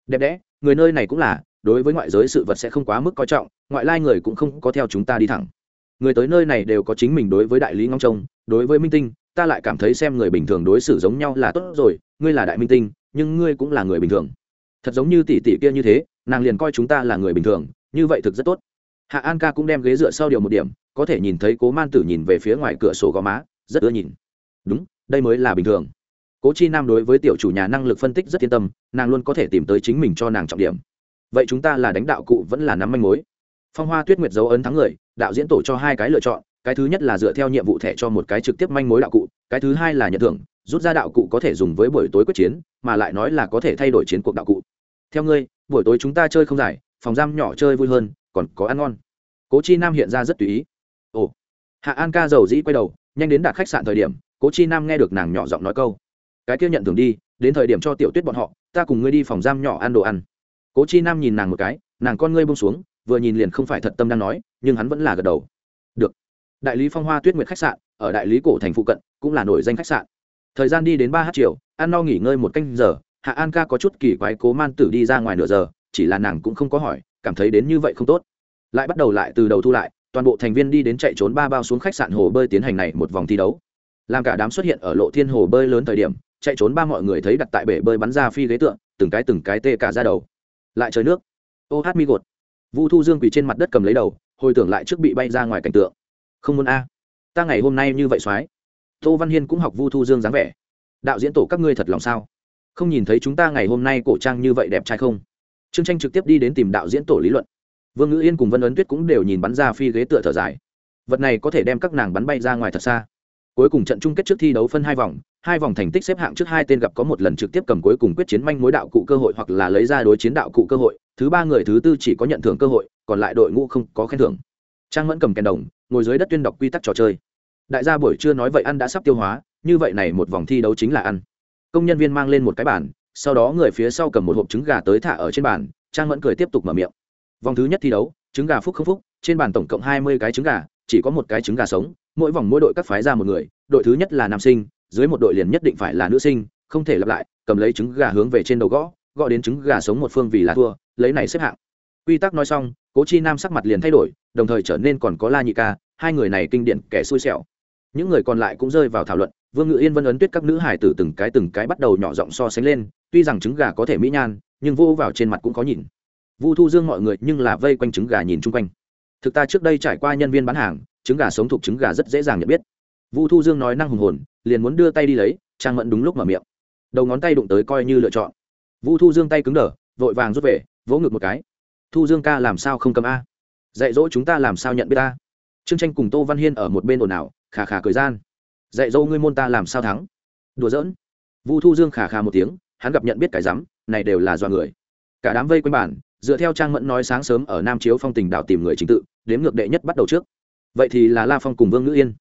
Đẹp đẽ, người nơi này cũng là, đối với ngoại giới sự vật sẽ không quá mức coi trọng, ngoại lai người cũng không có theo chúng ta đi thẳng. Người tới nơi này đều có chính mình đối với đại lý ngong trông, đối với minh tinh, ta lại cảm thấy xem người bình thường đối xử giống nhau là tốt rồi, ngươi là đại minh tinh, nhưng ngươi cũng là người bình thường. Thật giống như tỷ tỷ kia như thế, nàng liền coi chúng ta là người bình thường, như vậy thực rất tốt hạ an ca cũng đem ghế dựa sau điều một điểm, có thể nhìn thấy cố man tử nhìn về phía ngoài cửa sổ gò má, rất ưa nhìn. Đúng, đây mới là bình thường. Cố chi nam đối với tiểu chủ nhà năng lực phân tích rất yên tâm, nàng luôn có thể tìm tới chính mình cho nàng trọng điểm. Vậy chúng ta là đánh đạo cụ vẫn là nắm manh mối? Phong hoa tuyết nguyệt dấu ấn thắng người, đạo diễn tổ cho hai cái lựa chọn, cái thứ nhất là dựa theo nhiệm vụ thẻ cho một cái trực tiếp manh mối đạo cụ, cái thứ hai là nhận thưởng, rút ra đạo cụ có thể dùng với buổi tối quyết chiến, mà lại nói là có thể thay đổi chiến cuộc đạo cụ. Theo ngươi, buổi tối chúng ta chơi không dài, phòng giam nhỏ chơi vui hơn còn có ăn ngon. Cố chi nam hiện ra rất tùy ý. Ồ, hạ an ca giàu dĩ quay đầu, nhanh đến đạt khách sạn thời điểm, cố chi nam nghe được nàng nhỏ giọng nói câu. Cái kia nhận thưởng đi, đến thời điểm cho tiểu tuyết bọn họ, ta cùng ngươi đi phòng giam nhỏ ăn đồ ăn. Cố chi nam nhìn nàng một cái, nàng con ngươi bông xuống, vừa nhìn liền không phải thật tâm đang nói, nhưng hắn vẫn là gật đầu. Được. Đại lý phong hoa tuyết nguyệt khách sạn, ở đại lý cổ thành phụ cận, cũng là nổi danh khách sạn. Thời gian đi đến ba h chiều, ăn no nghỉ ngơi một canh giờ, hạ an ca có chút kỳ quái cố man tử đi ra ngoài nửa giờ, chỉ là nàng cũng không có hỏi cảm thấy đến như vậy không tốt. Lại bắt đầu lại từ đầu thu lại, toàn bộ thành viên đi đến chạy trốn ba bao xuống khách sạn hồ bơi tiến hành này một vòng thi đấu. Làm cả đám xuất hiện ở lộ thiên hồ bơi lớn thời điểm, chạy trốn ba mọi người thấy đặt tại bể bơi bắn ra phi ghế tượng từng cái từng cái tê cả ra đầu. Lại trời nước. Ô hát mi gột. Vu thu dương quỳ trên mặt đất cầm lấy đầu, hồi tưởng lại trước bị bay ra ngoài cảnh tượng. Không muốn a. Ta ngày hôm nay như vậy soái tô văn hiên cũng học vu thu dương dáng vẻ. Đạo diễn tổ các ngươi thật lòng sao? Không nhìn thấy chúng ta ngày hôm nay cổ trang như vậy đẹp trai không? Trương tranh trực tiếp đi đến tìm đạo diễn tổ lý luận. Vương ngữ yên cùng vân ấn tuyết cũng đều nhìn bắn ra phi ghế tựa thở dài. Vật này có thể đem các nàng bắn bay ra ngoài thật xa. Cuối cùng trận chung kết trước thi đấu phân hai vòng hai vòng thành tích xếp hạng trước hai tên gặp có một lần trực tiếp cầm cuối cùng quyết chiến manh mối đạo cụ cơ hội hoặc là lấy ra đối chiến đạo cụ cơ hội, thứ ba người thứ tư chỉ có nhận thưởng cơ hội, còn lại đội ngũ không có khen thưởng. Trang mẫn cầm kèn đồng, ngồi dưới đất tuyên đọc quy tắc trò chơi. Đại gia buổi trưa nói vậy ăn đã sắp tiêu hóa, như vậy này một vòng thi đấu chính là ăn. Công nhân viên mang lên một cái bàn sau đó người phía sau cầm một hộp trứng gà tới thả ở trên bàn, trang mẫn cười tiếp tục mở miệng. Vòng thứ nhất thi đấu, trứng gà phúc không phúc, trên bàn tổng cộng hai mươi cái trứng gà, chỉ có một cái trứng gà sống, mỗi vòng mỗi đội các phái ra một người, đội thứ nhất là nam sinh, dưới một đội liền nhất định phải là nữ sinh, không thể lặp lại, cầm lấy trứng gà hướng về trên đầu gõ gõ đến trứng gà sống một phương vì là thua, lấy này xếp hạng. Quy tắc nói xong, cố chi nam sắc mặt liền thay đổi, đồng thời trở nên còn có la nhị ca, hai người này kinh điển kẻ xui xẻo. Những người còn lại cũng rơi vào thảo luận, vương ngự yên vân ấn tuyết các nữ hải tử từng cái từng cái bắt đầu nhỏ giọng so sánh lên tuy rằng trứng gà có thể mỹ nhan, nhưng vô vào trên mặt cũng có nhìn. Vu thu dương mọi người nhưng là vây quanh trứng gà nhìn chung quanh. Thực ta trước đây trải qua nhân viên bán hàng, trứng gà sống thuộc trứng gà rất dễ dàng nhận biết. Vu thu dương nói năng hùng hồn, liền muốn đưa tay đi lấy, trang mẫn đúng lúc mở miệng. Đầu ngón tay đụng tới coi như lựa chọn. Vu thu dương tay cứng đờ, vội vàng rút về, vỗ ngực một cái. Thu dương ca làm sao không cầm a? Dạy dỗ chúng ta làm sao nhận biết ta trương tranh cùng tô văn hiên ở một bên ồn ào, khà khà cười gian. Dạy dỗ ngươi môn ta làm sao thắng? Đùa giỡn. Vu thu dương khà khà một tiếng hắn gặp nhận biết cái rắm, này đều là do người. Cả đám vây quanh bản dựa theo trang mẫn nói sáng sớm ở nam chiếu phong tình đảo tìm người chính tự đếm ngược đệ nhất bắt đầu trước. Vậy thì là la phong cùng vương ngữ yên.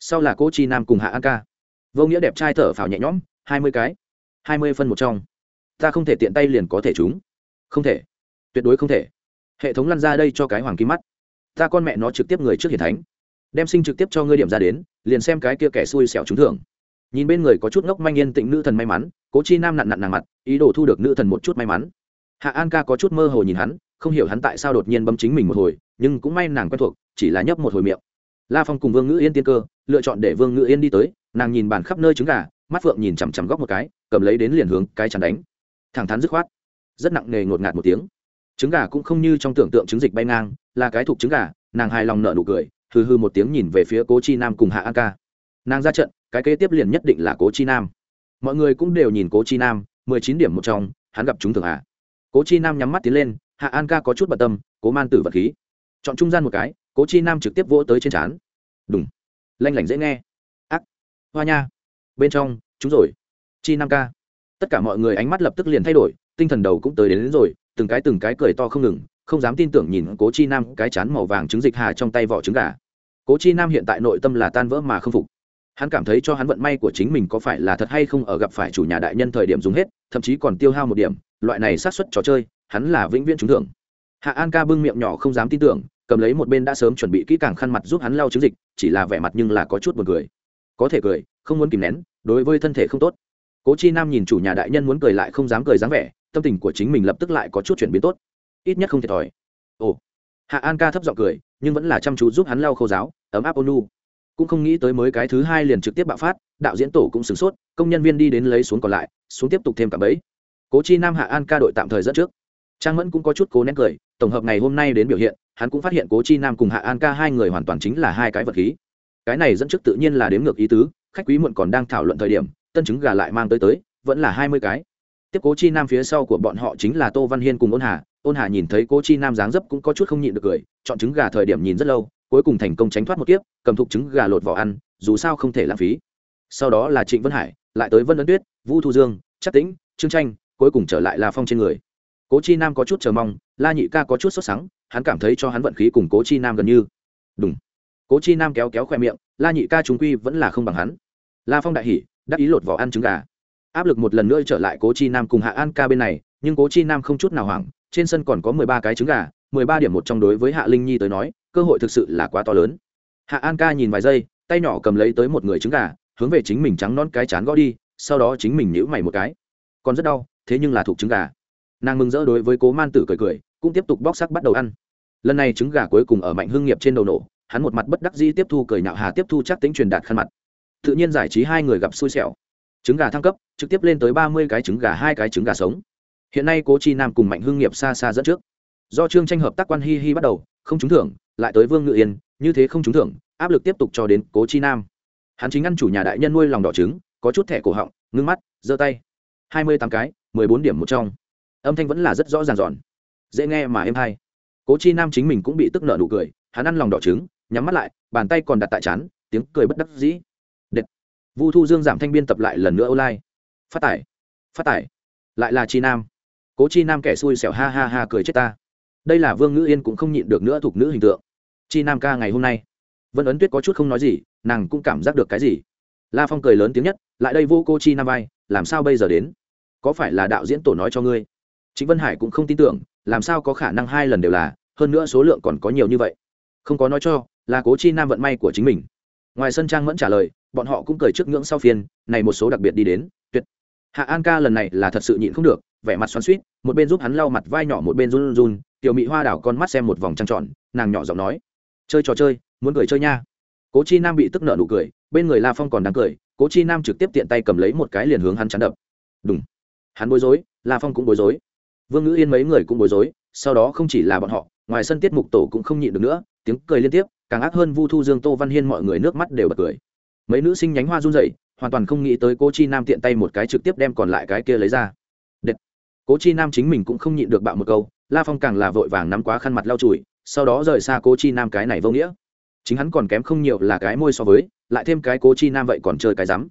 Sau là cô chi nam cùng hạ an ca. Vô nghĩa đẹp trai thở phào nhẹ nhõm, hai mươi cái, hai mươi phân một trong. Ta không thể tiện tay liền có thể chúng không thể. Tuyệt đối không thể. Hệ thống lăn ra đây cho cái hoàng kim mắt. Ta con mẹ nó trực tiếp người trước hiển thánh. Đem sinh trực tiếp cho ngươi điểm ra đến, liền xem cái kia kẻ xui xẻo trúng thưởng nhìn bên người có chút ngốc manh yên tĩnh nữ thần may mắn, cố chi nam nặn nặn nàng mặt, ý đồ thu được nữ thần một chút may mắn. Hạ an ca có chút mơ hồ nhìn hắn, không hiểu hắn tại sao đột nhiên bấm chính mình một hồi, nhưng cũng may nàng quen thuộc, chỉ là nhấp một hồi miệng. La phong cùng vương ngữ yên tiên cơ, lựa chọn để vương ngữ yên đi tới, nàng nhìn bàn khắp nơi trứng gà, mắt phượng nhìn chằm chằm góc một cái, cầm lấy đến liền hướng cái chắn đánh. Thẳng thắn dứt khoát, rất nặng nề ngột ngạt một tiếng. Trứng gà cũng không như trong tưởng tượng trứng dịch bay ngang, là cái thuộc trứng gà, nàng hài lòng nở nụ cười, hừ hừ một tiếng nhìn về phía cố chi nam cùng hạ an ca. Nàng ra trận cái kế tiếp liền nhất định là cố chi nam. Mọi người cũng đều nhìn cố chi nam mười chín điểm một trong hắn gặp chúng thường hạ cố chi nam nhắm mắt tiến lên hạ an ca có chút bận tâm cố man tử vật khí. Chọn trung gian một cái cố chi nam trực tiếp vỗ tới trên trán. Đúng lanh lảnh dễ nghe. Ác. Hoa nha. Bên trong chúng rồi. Chi nam ca. Tất cả mọi người ánh mắt lập tức liền thay đổi tinh thần đầu cũng tới đến, đến rồi từng cái từng cái cười to không ngừng không dám tin tưởng nhìn cố chi nam cái chán màu vàng trứng dịch hà trong tay vỏ trứng gà. Cố chi nam hiện tại nội tâm là tan vỡ mà không phục hắn cảm thấy cho hắn vận may của chính mình có phải là thật hay không ở gặp phải chủ nhà đại nhân thời điểm dùng hết, thậm chí còn tiêu hao một điểm, loại này sát xuất trò chơi, hắn là vĩnh viễn trúng thưởng. Hạ an ca bưng miệng nhỏ không dám tin tưởng, cầm lấy một bên đã sớm chuẩn bị kỹ càng khăn mặt giúp hắn lau chứng dịch, chỉ là vẻ mặt nhưng là có chút b u ồ n cười. Có thể cười, không muốn kìm nén, đối với thân thể không tốt. Cố chi nam nhìn chủ nhà đại nhân muốn cười lại không dám cười dáng vẻ, tâm tình của chính mình lập tức lại có chút chuyển biến tốt. Ít nhất không thiệt thòi. Ồ. Hạ an ca thấp giọng cười, nhưng vẫn là chăm chú giúp hắn lau khâu giáo, ấm áp ônu cũng không nghĩ tới mới cái thứ hai liền trực tiếp bạo phát, đạo diễn tổ cũng sửng sốt, công nhân viên đi đến lấy xuống còn lại, xuống tiếp tục thêm cả bẫy. Cố chi nam hạ an ca đội tạm thời dẫn trước. Trang mẫn cũng có chút cố nén cười, tổng hợp ngày hôm nay đến biểu hiện, hắn cũng phát hiện cố chi nam cùng hạ an ca hai người hoàn toàn chính là hai cái vật khí. Cái này dẫn trước tự nhiên là đếm ngược ý tứ, khách quý muộn còn đang thảo luận thời điểm, tân chứng gà lại mang tới tới, vẫn là hai mươi cái. Tiếp cố chi nam phía sau của bọn họ chính là tô văn hiên cùng ôn hà. Ôn hà nhìn thấy cố chi nam dáng dấp cũng có chút không nhịn được cười, chọn trứng gà thời điểm nhìn rất lâu cuối cùng thành công tránh thoát một kiếp, cầm thục trứng gà lột vỏ ăn, dù sao không thể lãng phí. Sau đó là trịnh vân hải, lại tới vân ấn tuyết vũ thu dương chắc tĩnh, trương tranh, cuối cùng trở lại la phong trên người. Cố chi nam có chút chờ mong, la nhị ca có chút sốt sắng, hắn cảm thấy cho hắn vận khí cùng cố chi nam gần như. Đúng cố chi nam kéo kéo khoe miệng, la nhị ca chúng quy vẫn là không bằng hắn. La phong đại hỉ, đắc ý lột vỏ ăn trứng gà. Áp lực một lần nữa trở lại cố chi nam cùng hạ an ca bên này, nhưng cố chi nam không chút nào hoảng, trên sân còn có mười ba cái trứng gà mười ba điểm một trong đối với hạ linh nhi tới nói, cơ hội thực sự là quá to lớn. Hạ an ca nhìn vài giây, tay nhỏ cầm lấy tới một người trứng gà, hướng về chính mình trắng non cái chán gõ đi, sau đó chính mình nhữ mày một cái. Còn rất đau, thế nhưng là thuộc trứng gà. Nàng mừng rỡ đối với cố man tử cười cười, cũng tiếp tục bóc sắc bắt đầu ăn. Lần này trứng gà cuối cùng ở mạnh hưng nghiệp trên đầu nổ, hắn một mặt bất đắc dĩ tiếp thu cười nhạo hà tiếp thu chắc tính truyền đạt khăn mặt. Tự nhiên giải trí hai người gặp xui xẻo. Trứng gà thăng cấp, trực tiếp lên tới ba mươi cái trứng gà, hai cái trứng gà sống. Hiện nay cố chi nam cùng mạnh hưng nghiệp xa xa dẫn trước do trương tranh hợp tác quan hi hi bắt đầu, không trúng thưởng, lại tới vương ngự yên, như thế không trúng thưởng, áp lực tiếp tục cho đến cố chi nam. Hắn chính ăn chủ nhà đại nhân nuôi lòng đỏ trứng, có chút thẻ cổ họng, ngưng mắt, giơ tay. Hai mươi tám cái, mười bốn điểm một trong. Âm thanh vẫn là rất rõ ràng giòn dễ nghe mà êm hay. Cố chi nam chính mình cũng bị tức nợ nụ cười, hắn ăn lòng đỏ trứng, nhắm mắt lại, bàn tay còn đặt tại chán, tiếng cười bất đắc dĩ. Đệt. vu thu dương giảm thanh biên tập lại lần nữa online. Phát tải. Phát tải. Lại là chi nam. Cố chi nam kẻ xui xẻo ha ha ha cười chết ta đây là vương ngữ yên cũng không nhịn được nữa thuộc nữ hình tượng. Chi nam ca ngày hôm nay. Vân ấn tuyết có chút không nói gì, nàng cũng cảm giác được cái gì. La phong cười lớn tiếng nhất, lại đây vô cô chi nam vai, làm sao bây giờ đến? Có phải là đạo diễn tổ nói cho ngươi? Chính vân hải cũng không tin tưởng, làm sao có khả năng hai lần đều là, hơn nữa số lượng còn có nhiều như vậy. Không có nói cho, là cố chi nam vận may của chính mình. Ngoài sân trang vẫn trả lời, bọn họ cũng cười trước ngưỡng sau phiên, này một số đặc biệt đi đến, tuyệt. Hạ an ca lần này là thật sự nhịn không được, vẻ mặt xoắn suýt một bên giúp hắn lau mặt vai nhỏ, một bên run run tiểu mỹ hoa đảo con mắt xem một vòng trăng tròn nàng nhỏ giọng nói, chơi trò chơi, muốn cười chơi nha. Cố chi nam bị tức nợ nụ cười, bên người la phong còn đang cười, cố chi nam trực tiếp tiện tay cầm lấy một cái liền hướng hắn chắn đập. Đúng hắn bối rối, la phong cũng bối rối. Vương ngữ yên mấy người cũng bối rối, sau đó không chỉ là bọn họ, ngoài sân tiết mục tổ cũng không nhịn được nữa, tiếng cười liên tiếp, càng ác hơn vu thu dương, tô văn hiên mọi người nước mắt đều bật cười. Mấy nữ sinh nhánh hoa run rẩy, hoàn toàn không nghĩ tới cố chi nam tiện tay một cái trực tiếp đem còn lại cái kia lấy ra. Đệt. cố chi nam chính mình cũng không nhịn được bạo một câu la phong càng là vội vàng nắm quá khăn mặt lau chùi, sau đó rời xa cố chi nam cái này vô nghĩa. Chính hắn còn kém không nhiều là cái môi so với, lại thêm cái cố chi nam vậy còn chơi cái rắm.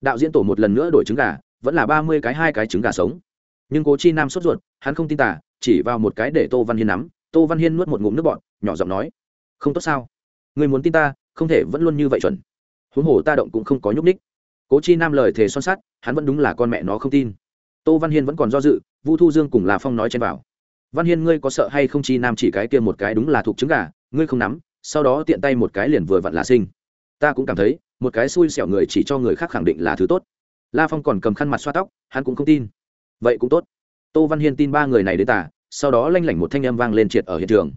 Đạo diễn tổ một lần nữa đổi trứng gà, vẫn là ba mươi cái hai cái trứng gà sống. Nhưng cố chi nam sốt ruột, hắn không tin tả chỉ vào một cái để tô văn hiên nắm, tô văn hiên nuốt một ngụm nước bọt, nhỏ giọng nói, không tốt sao? Người muốn tin ta, không thể vẫn luôn như vậy chuẩn. Huống hồ ta động cũng không có nhúc ních cố chi nam lời thề son sắt, hắn vẫn đúng là con mẹ nó không tin. Tô văn hiên vẫn còn do dự, vu thu dương cùng là phong nói chen vào văn hiên, ngươi có sợ hay không chi nam chỉ cái kia một cái đúng là thuộc trứng gà, ngươi không nắm, sau đó tiện tay một cái liền vừa vặn là sinh. Ta cũng cảm thấy, một cái xui xẻo người chỉ cho người khác khẳng định là thứ tốt. La phong còn cầm khăn mặt xoa tóc, hắn cũng không tin. Vậy cũng tốt. Tô văn hiên tin ba người này đến tả sau đó lanh lảnh một thanh âm vang lên triệt ở hiện trường.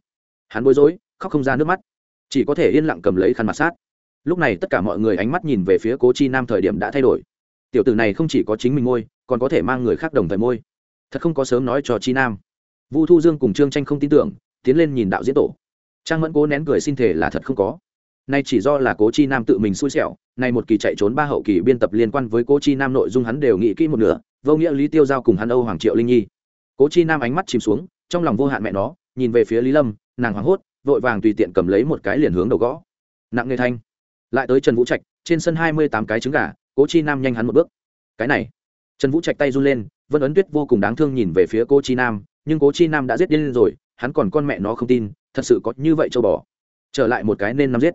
Hắn bối rối, khóc không ra nước mắt. Chỉ có thể yên lặng cầm lấy khăn mặt sát. Lúc này tất cả mọi người ánh mắt nhìn về phía cố chi nam thời điểm đã thay đổi. Tiểu tử này không chỉ có chính mình môi còn có thể mang người khác đồng thời môi thật không có sớm nói cho chi nam vu thu dương cùng trương tranh không tin tưởng, tiến lên nhìn đạo diễn tổ. Trang mẫn cố nén cười xin thể là thật không có. Nay chỉ do là cố chi nam tự mình xui xẻo, nay một kỳ chạy trốn ba hậu kỳ biên tập liên quan với cố chi nam nội dung hắn đều nghĩ kỹ một nửa, vô nghĩa lý tiêu giao cùng hắn âu hoàng triệu linh nhi. Cố chi nam ánh mắt chìm xuống, trong lòng vô hạn mẹ nó, nhìn về phía lý lâm, nàng hoảng hốt, vội vàng tùy tiện cầm lấy một cái liền hướng đầu gõ. Nặng nghề thanh. Lại tới trần vũ trạch, trên sân hai mươi tám cái trứng gà, cố chi nam nhanh hắn một bước. Cái này. Trần vũ trạch tay run lên, vân ấn tuyết vô cùng đáng thương nhìn về phía cố chi nam nhưng cố chi nam đã giết điên rồi, hắn còn con mẹ nó không tin, thật sự có như vậy châu bò. Trở lại một cái nên nắm giết.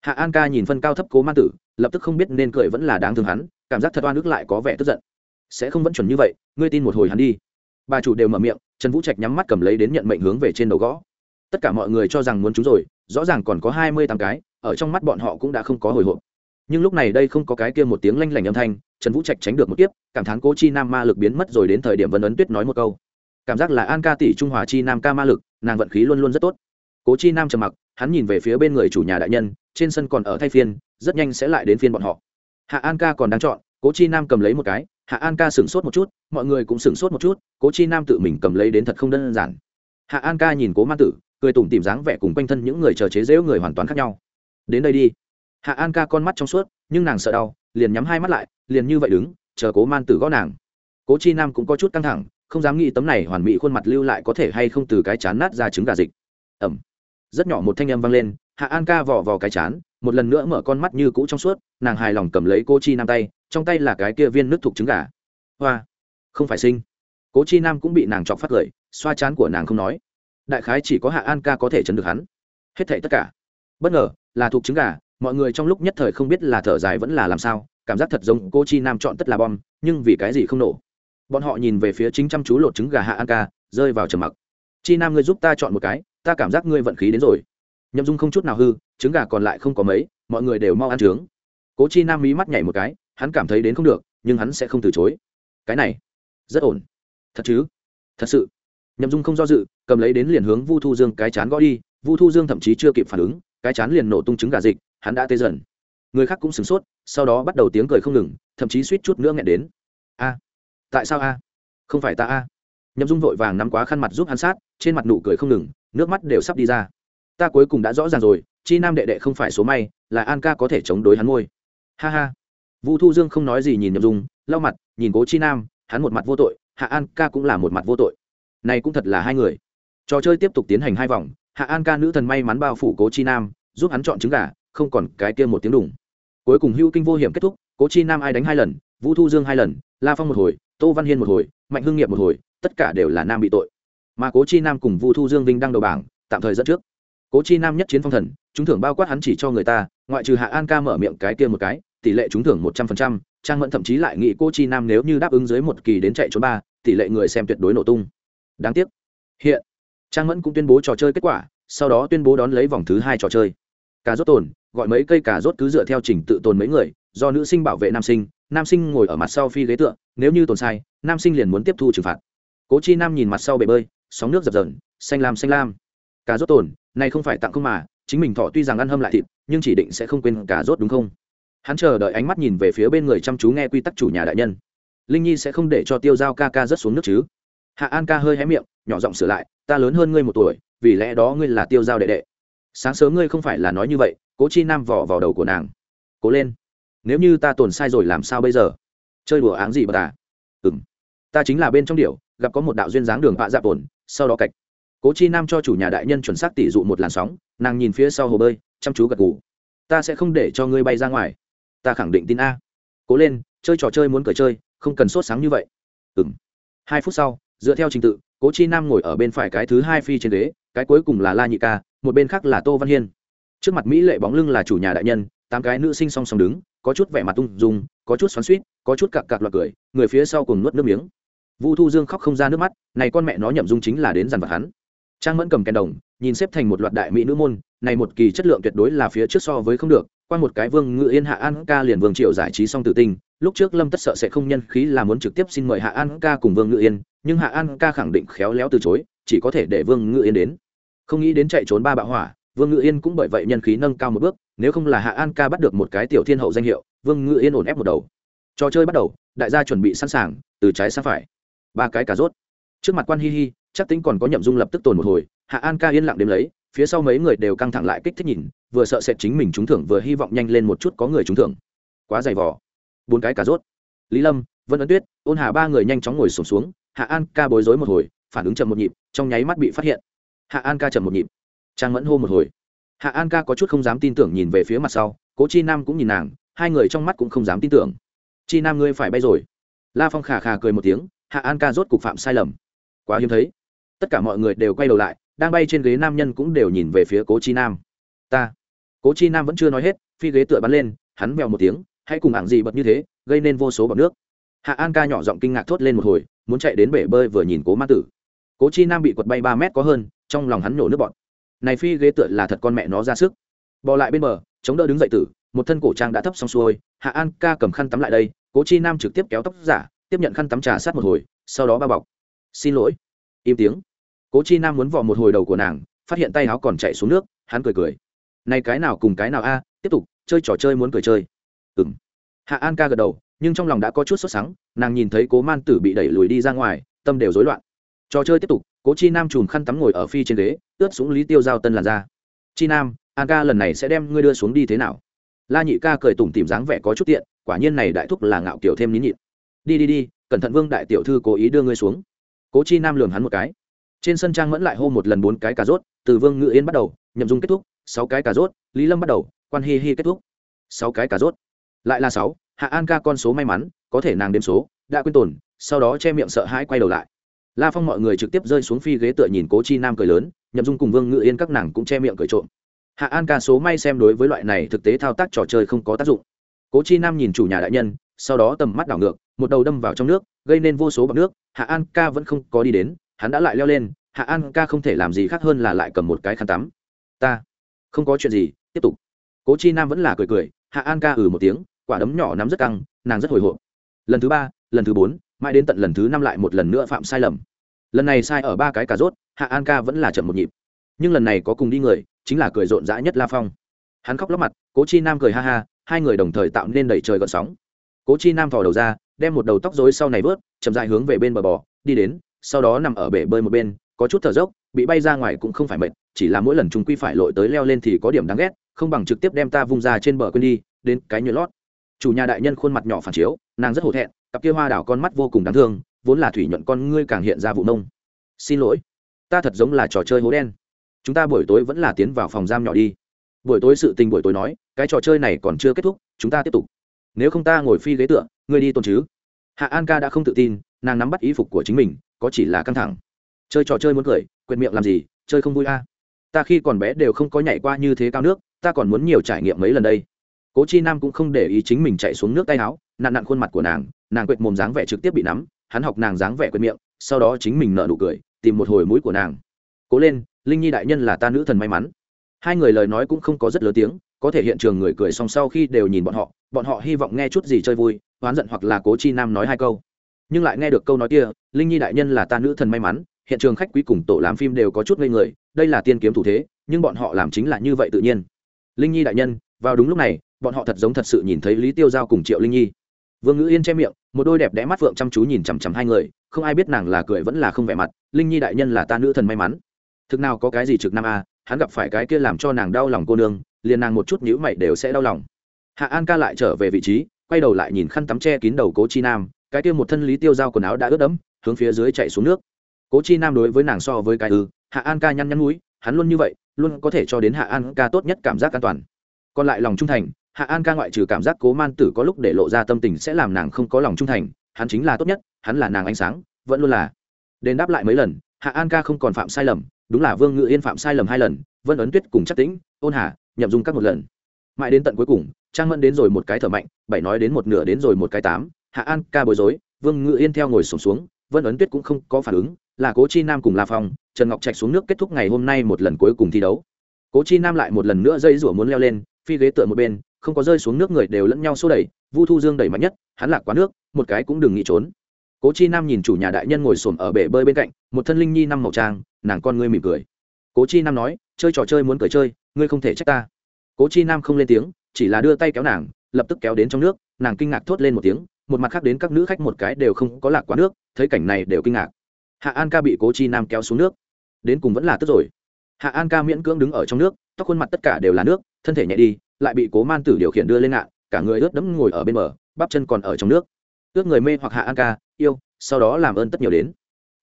Hạ an ca nhìn phân cao thấp cố man tử, lập tức không biết nên cười vẫn là đáng thương hắn, cảm giác thật oan ức lại có vẻ tức giận. Sẽ không vẫn chuẩn như vậy, ngươi tin một hồi hắn đi. Bà chủ đều mở miệng, trần vũ trạch nhắm mắt cầm lấy đến nhận mệnh hướng về trên đầu gõ. Tất cả mọi người cho rằng muốn chúng rồi, rõ ràng còn có hai mươi tám cái, ở trong mắt bọn họ cũng đã không có hồi hộp. Nhưng lúc này đây không có cái kia một tiếng lanh lảnh âm thanh, trần vũ trạch tránh được một kiếp, cảm thán cố chi nam ma lực biến mất rồi đến thời điểm vân ấn tuyết nói một câu cảm giác là an ca tỷ trung hòa chi nam ca ma lực, nàng vận khí luôn luôn rất tốt. Cố chi nam trầm mặc, hắn nhìn về phía bên người chủ nhà đại nhân, trên sân còn ở thay phiên, rất nhanh sẽ lại đến phiên bọn họ. Hạ an ca còn đang chọn, cố chi nam cầm lấy một cái, hạ an ca sửng sốt một chút, mọi người cũng sửng sốt một chút, cố chi nam tự mình cầm lấy đến thật không đơn giản. Hạ an ca nhìn cố ma tử, cười tủm tìm dáng vẻ cùng quanh thân những người chờ chế dễu người hoàn toàn khác nhau. Đến đây đi. Hạ an ca con mắt trong suốt, nhưng nàng sợ đau, liền nhắm hai mắt lại, liền như vậy đứng, chờ cố man tử gõ nàng. Cố chi nam cũng có chút căng thẳng không dám nghĩ tấm này hoàn mỹ khuôn mặt lưu lại có thể hay không từ cái chán nát ra trứng gà dịch. Ẩm rất nhỏ một thanh âm vang lên, hạ an ca vò vò cái chán, một lần nữa mở con mắt như cũ trong suốt, nàng hài lòng cầm lấy cô chi nam tay, trong tay là cái kia viên nước thuộc trứng gà. Hoa. Không phải sinh. Cố chi nam cũng bị nàng chọc phát gởi xoa chán của nàng không nói. Đại khái chỉ có hạ an ca có thể chấn được hắn. Hết thệ tất cả. Bất ngờ, là thuộc trứng gà, mọi người trong lúc nhất thời không biết là thở dài vẫn là làm sao, cảm giác thật giống cô chi nam chọn tất là bom, nhưng vì cái gì không nổ? Bọn họ nhìn về phía chính chăm chú lột trứng gà hạ an ca, rơi vào trầm mặc. Chi nam ngươi giúp ta chọn một cái, ta cảm giác ngươi vận khí đến rồi. Nhậm dung không chút nào hư, trứng gà còn lại không có mấy, mọi người đều mau ăn trướng. Cố chi nam mí mắt nhảy một cái, hắn cảm thấy đến không được, nhưng hắn sẽ không từ chối. Cái này, rất ổn. Thật chứ? Thật sự? Nhậm dung không do dự, cầm lấy đến liền hướng vu thu dương cái chán gõ đi, vu thu dương thậm chí chưa kịp phản ứng, cái chán liền nổ tung trứng gà dịch, hắn đã tê dần. Người khác cũng sửng sốt, sau đó bắt đầu tiếng cười không ngừng, thậm chí suýt chút nữa nghẹn đến. A tại sao a? Không phải ta a. Nhậm dung vội vàng nắm quá khăn mặt giúp hắn sát, trên mặt nụ cười không ngừng, nước mắt đều sắp đi ra. Ta cuối cùng đã rõ ràng rồi, chi nam đệ đệ không phải số may, là an ca có thể chống đối hắn ngôi. Ha ha. Vu thu dương không nói gì nhìn nhậm dung, lau mặt, nhìn cố chi nam, hắn một mặt vô tội, hạ an ca cũng là một mặt vô tội. Này cũng thật là hai người. Trò chơi tiếp tục tiến hành hai vòng, hạ an ca nữ thần may mắn bao phủ cố chi nam, giúp hắn chọn trứng gà, không còn cái kia một tiếng đùng. Cuối cùng hưu kinh vô hiểm kết thúc, cố chi nam ai đánh hai lần vũ thu dương hai lần, la phong một hồi tô văn hiên một hồi, mạnh hưng nghiệp một hồi, tất cả đều là nam bị tội. Mà cố chi nam cùng vu thu dương vinh đăng đầu bảng, tạm thời dẫn trước. Cố chi nam nhất chiến phong thần, trúng thưởng bao quát hắn chỉ cho người ta, ngoại trừ hạ an ca mở miệng cái kia một cái, tỷ lệ trúng thưởng một trăm phần trăm, trang mẫn thậm chí lại nghĩ cô chi nam nếu như đáp ứng dưới một kỳ đến chạy trốn ba, tỷ lệ người xem tuyệt đối nổ tung. Đáng tiếc. Hiện, trang mẫn cũng tuyên bố trò chơi kết quả, sau đó tuyên bố đón lấy vòng thứ hai trò chơi. Cà rốt tồn, gọi mấy cây cà rốt cứ dựa theo trình tự tồn mấy người, do nữ sinh bảo vệ nam sinh nam sinh ngồi ở mặt sau phi ghế tựa, nếu như tồn sai, nam sinh liền muốn tiếp thu trừng phạt. Cố chi nam nhìn mặt sau bể bơi, sóng nước dập dờn, xanh lam xanh lam. Cà rốt tồn, này không phải tặng không mà, chính mình thọ tuy rằng ăn hâm lại thịt, nhưng chỉ định sẽ không quên cà rốt đúng không? Hắn chờ đợi ánh mắt nhìn về phía bên người chăm chú nghe quy tắc chủ nhà đại nhân. Linh nhi sẽ không để cho tiêu dao ca ca rớt xuống nước chứ? Hạ an ca hơi hé miệng, nhỏ giọng sửa lại, ta lớn hơn ngươi một tuổi, vì lẽ đó ngươi là tiêu giao đệ đệ. Sáng sớm ngươi không phải là nói như vậy, cố chi nam vỏ vào đầu của nàng. Cố lên nếu như ta tồn sai rồi làm sao bây giờ? Chơi đùa áng gì bà ta? Ừ m ta chính là bên trong điệu gặp có một đạo duyên dáng đường vạ dạp ổn sau đó cạch. Cố chi nam cho chủ nhà đại nhân chuẩn xác tỷ dụ một làn sóng, nàng nhìn phía sau hồ bơi, chăm chú gật ngủ ta sẽ không để cho ngươi bay ra ngoài. Ta khẳng định tin a. Cố lên, chơi trò chơi muốn cởi chơi, không cần sốt sáng như vậy. Ừ m hai phút sau, dựa theo trình tự, cố chi nam ngồi ở bên phải cái thứ hai phi trên ghế, cái cuối cùng là la nhị ca, một bên khác là tô văn hiên. Trước mặt mỹ lệ bóng lưng là chủ nhà đại nhân, tám cái nữ sinh song song đứng có chút vẻ mặt tung dung, có chút xoắn suýt có chút cặc cặc loạt cười người phía sau cùng nuốt nước miếng. Vu thu dương khóc không ra nước mắt này con mẹ nó nhậm dung chính là đến dằn vặt hắn. Trang mẫn cầm kèn đồng nhìn xếp thành một loạt đại mỹ nữ môn này một kỳ chất lượng tuyệt đối là phía trước so với không được qua một cái vương ngự yên hạ an ca liền vương triệu giải trí xong tự tinh lúc trước lâm tất sợ sẽ không nhân khí là muốn trực tiếp xin mời hạ an ca cùng vương ngự yên nhưng hạ an ca khẳng định khéo léo từ chối chỉ có thể để vương ngự yên đến. Không nghĩ đến chạy trốn ba bạo hỏa vương ngự yên cũng bởi vậy nhân khí nâng cao một bước, nếu không là hạ an ca bắt được một cái tiểu thiên hậu danh hiệu, vương ngự yên ổn ép một đầu. Trò chơi bắt đầu, đại gia chuẩn bị sẵn sàng, từ trái sang phải. Ba cái cà rốt. Trước mặt quan hi hi, chắc tính còn có nhậm dung lập tức tồn một hồi, hạ an ca yên lặng đếm lấy, phía sau mấy người đều căng thẳng lại kích thích nhìn, vừa sợ sệt chính mình trúng thưởng vừa hy vọng nhanh lên một chút có người trúng thưởng. Quá dày vỏ bốn cái cà rốt. Lý lâm, vân ấn tuyết, ôn hà ba người nhanh chóng ngồi sổm xuống, hạ an ca bối rối một hồi, phản ứng chậm một nhịp, trong nháy mắt bị phát hiện. Hạ an ca chậm một nhịp trang mẫn hô một hồi. Hạ an ca có chút không dám tin tưởng nhìn về phía mặt sau, cố chi nam cũng nhìn nàng, hai người trong mắt cũng không dám tin tưởng. Chi nam ngươi phải bay rồi. La phong khà khà cười một tiếng, hạ an ca rốt cục phạm sai lầm. Quá hiếm thấy. Tất cả mọi người đều quay đầu lại, đang bay trên ghế nam nhân cũng đều nhìn về phía cố chi nam. Ta. Cố chi nam vẫn chưa nói hết, phi ghế tựa bắn lên, hắn mèo một tiếng, hãy cùng hạng gì bật như thế, gây nên vô số bọc nước. Hạ an ca nhỏ giọng kinh ngạc thốt lên một hồi, muốn chạy đến bể bơi vừa nhìn cố ma tử. Cố chi nam bị quật bay ba mét có hơn, trong lòng hắn nhổ nước bọt này phi ghế tựa là thật con mẹ nó ra sức. Bò lại bên bờ, chống đỡ đứng dậy tử, một thân cổ trang đã thấp xong xuôi, hạ an ca cầm khăn tắm lại đây, cố chi nam trực tiếp kéo tóc giả, tiếp nhận khăn tắm trà sát một hồi, sau đó bao bọc. Xin lỗi. Im tiếng. Cố chi nam muốn vò một hồi đầu của nàng, phát hiện tay áo còn chạy xuống nước, hắn cười cười. Này cái nào cùng cái nào a, tiếp tục, chơi trò chơi muốn cười chơi. Ừng hạ an ca gật đầu, nhưng trong lòng đã có chút sốt sắng, nàng nhìn thấy cố man tử bị đẩy lùi đi ra ngoài, tâm đều rối loạn trò chơi tiếp tục, cố chi nam chùm khăn tắm ngồi ở phi trên ghế, ướt xuống lý tiêu giao tân làn ra chi nam an ca lần này sẽ đem ngươi đưa xuống đi thế nào? La nhị ca cười tủm tìm dáng vẻ có chút tiện, quả nhiên này đại thúc là ngạo kiểu thêm nín nhịn. Đi đi đi, cẩn thận vương đại tiểu thư cố ý đưa ngươi xuống. Cố chi nam lường hắn một cái. Trên sân trang mẫn lại hô một lần bốn cái cà rốt, từ vương ngự yên bắt đầu, nhậm dung kết thúc, sáu cái cà rốt, lý lâm bắt đầu, quan hi hi kết thúc. Sáu cái cà rốt. Lại là sáu, hạ an ca con số may mắn, có thể nàng đếm số, đã quên tồn, sau đó che miệng sợ hãi quay đầu lại la phong mọi người trực tiếp rơi xuống phi ghế tựa nhìn cố chi nam cười lớn, nhậm dung cùng vương ngự yên các nàng cũng che miệng cười trộm. Hạ an ca số may xem đối với loại này thực tế thao tác trò chơi không có tác dụng. Cố chi nam nhìn chủ nhà đại nhân, sau đó tầm mắt đảo ngược, một đầu đâm vào trong nước, gây nên vô số bọc nước, hạ an ca vẫn không có đi đến, hắn đã lại leo lên, hạ an ca không thể làm gì khác hơn là lại cầm một cái khăn tắm. Ta, không có chuyện gì, tiếp tục. Cố chi nam vẫn là cười cười, hạ an ca ừ một tiếng, quả đấm nhỏ nắm rất căng, nàng rất hồi hộp. Lần thứ ba, lần thứ bốn mãi đến tận lần thứ năm lại một lần nữa phạm sai lầm. Lần này sai ở ba cái cà rốt, hạ an ca vẫn là chậm một nhịp. Nhưng lần này có cùng đi người, chính là cười rộn rã nhất la phong. Hắn khóc lóc mặt, cố chi nam cười ha ha, hai người đồng thời tạo nên đẩy trời gợn sóng. Cố chi nam thò đầu ra, đem một đầu tóc dối sau này vớt, chậm dại hướng về bên bờ bò, đi đến, sau đó nằm ở bể bơi một bên, có chút thở dốc, bị bay ra ngoài cũng không phải mệt, chỉ là mỗi lần chúng quy phải lội tới leo lên thì có điểm đáng ghét, không bằng trực tiếp đem ta vung ra trên bờ quên đi, đến cái nhựa lót. Chủ nhà đại nhân khuôn mặt nhỏ phản chiếu, nàng rất hổ thẹn cặp kia hoa đảo con mắt vô cùng đáng thương, vốn là thủy nhuận con ngươi càng hiện ra vụ nông. Xin lỗi, ta thật giống là trò chơi hố đen. Chúng ta buổi tối vẫn là tiến vào phòng giam nhỏ đi. Buổi tối sự tình buổi tối nói, cái trò chơi này còn chưa kết thúc, chúng ta tiếp tục. Nếu không ta ngồi phi ghế tựa, ngươi đi tôn chứ. Hạ an ca đã không tự tin, nàng nắm bắt ý phục của chính mình, có chỉ là căng thẳng. Chơi trò chơi muốn cười quyệt miệng làm gì, chơi không vui a. Ta khi còn bé đều không có nhảy qua như thế cao nước, ta còn muốn nhiều trải nghiệm mấy lần đây. Cố chi nam cũng không để ý chính mình chạy xuống nước tay áo nạn nặn khuôn mặt của nàng nàng quệt mồm dáng vẻ trực tiếp bị nắm, hắn học nàng dáng vẻ quệt miệng, sau đó chính mình nợ nụ cười, tìm một hồi mũi của nàng. Cố lên, linh nhi đại nhân là ta nữ thần may mắn. Hai người lời nói cũng không có rất lớn tiếng, có thể hiện trường người cười xong sau khi đều nhìn bọn họ bọn họ hy vọng nghe chút gì chơi vui, oán giận hoặc là cố chi nam nói hai câu. Nhưng lại nghe được câu nói kia, linh nhi đại nhân là ta nữ thần may mắn, hiện trường khách quý cùng tổ làm phim đều có chút ngây người, đây là tiên kiếm thủ thế, nhưng bọn họ làm chính là như vậy tự nhiên. Linh nhi đại nhân, vào đúng lúc này, bọn họ thật giống thật sự nhìn thấy lý tiêu giao cùng triệu linh nhi vương ngữ yên che miệng, một đôi đẹp đẽ mắt phượng chăm chú nhìn chằm chằm hai người, không ai biết nàng là cười vẫn là không vẻ mặt, linh nhi đại nhân là ta nữ thần may mắn. Thực nào có cái gì trực nam a, hắn gặp phải cái kia làm cho nàng đau lòng cô nương, liền nàng một chút nhữ mày đều sẽ đau lòng. Hạ an ca lại trở về vị trí, quay đầu lại nhìn khăn tắm che kín đầu cố chi nam, cái kia một thân lý tiêu dao quần áo đã ướt đẫm, hướng phía dưới chạy xuống nước. Cố chi nam đối với nàng so với cái ư, hạ an ca nhăn nhăn núi, hắn luôn như vậy, luôn có thể cho đến hạ an ca tốt nhất cảm giác an toàn. Còn lại lòng trung thành hạ an ca ngoại trừ cảm giác cố man tử có lúc để lộ ra tâm tình sẽ làm nàng không có lòng trung thành hắn chính là tốt nhất hắn là nàng ánh sáng vẫn luôn là. Đền đáp lại mấy lần hạ an ca không còn phạm sai lầm đúng là vương ngự yên phạm sai lầm hai lần vân ấn tuyết cùng chắc tĩnh ôn hà nhậm dung các một lần. Mãi đến tận cuối cùng trang mẫn đến rồi một cái thở mạnh bảy nói đến một nửa đến rồi một cái tám hạ an ca bối rối vương ngự yên theo ngồi sổm xuống, xuống vân ấn tuyết cũng không có phản ứng là cố chi nam cùng la phong trần ngọc trạch xuống nước kết thúc ngày hôm nay một lần cuối cùng thi đấu. Cố chi nam lại một lần nữa dây rủa muốn leo lên phi ghế tựa một bên không có rơi xuống nước người đều lẫn nhau xô đẩy, vu thu dương đẩy mạnh nhất, hắn lạc quá nước, một cái cũng đừng nghĩ trốn. Cố chi nam nhìn chủ nhà đại nhân ngồi xổm ở bể bơi bên cạnh, một thân linh nhi năm màu trang, nàng con ngươi mỉm cười. Cố chi nam nói, chơi trò chơi muốn cười chơi, ngươi không thể trách ta. Cố chi nam không lên tiếng, chỉ là đưa tay kéo nàng, lập tức kéo đến trong nước, nàng kinh ngạc thốt lên một tiếng, một mặt khác đến các nữ khách một cái đều không có lạc quá nước, thấy cảnh này đều kinh ngạc. Hạ an ca bị cố chi nam kéo xuống nước. Đến cùng vẫn là tức rồi. Hạ an ca miễn cưỡng đứng ở trong nước, tóc khuôn mặt tất cả đều là nước, thân thể nhẹ đi lại bị cố man tử điều khiển đưa lên ngạn, cả người ướt đẫm ngồi ở bên bờ, bắp chân còn ở trong nước. Ước người mê hoặc hạ an ca, yêu, sau đó làm ơn tất nhiều đến.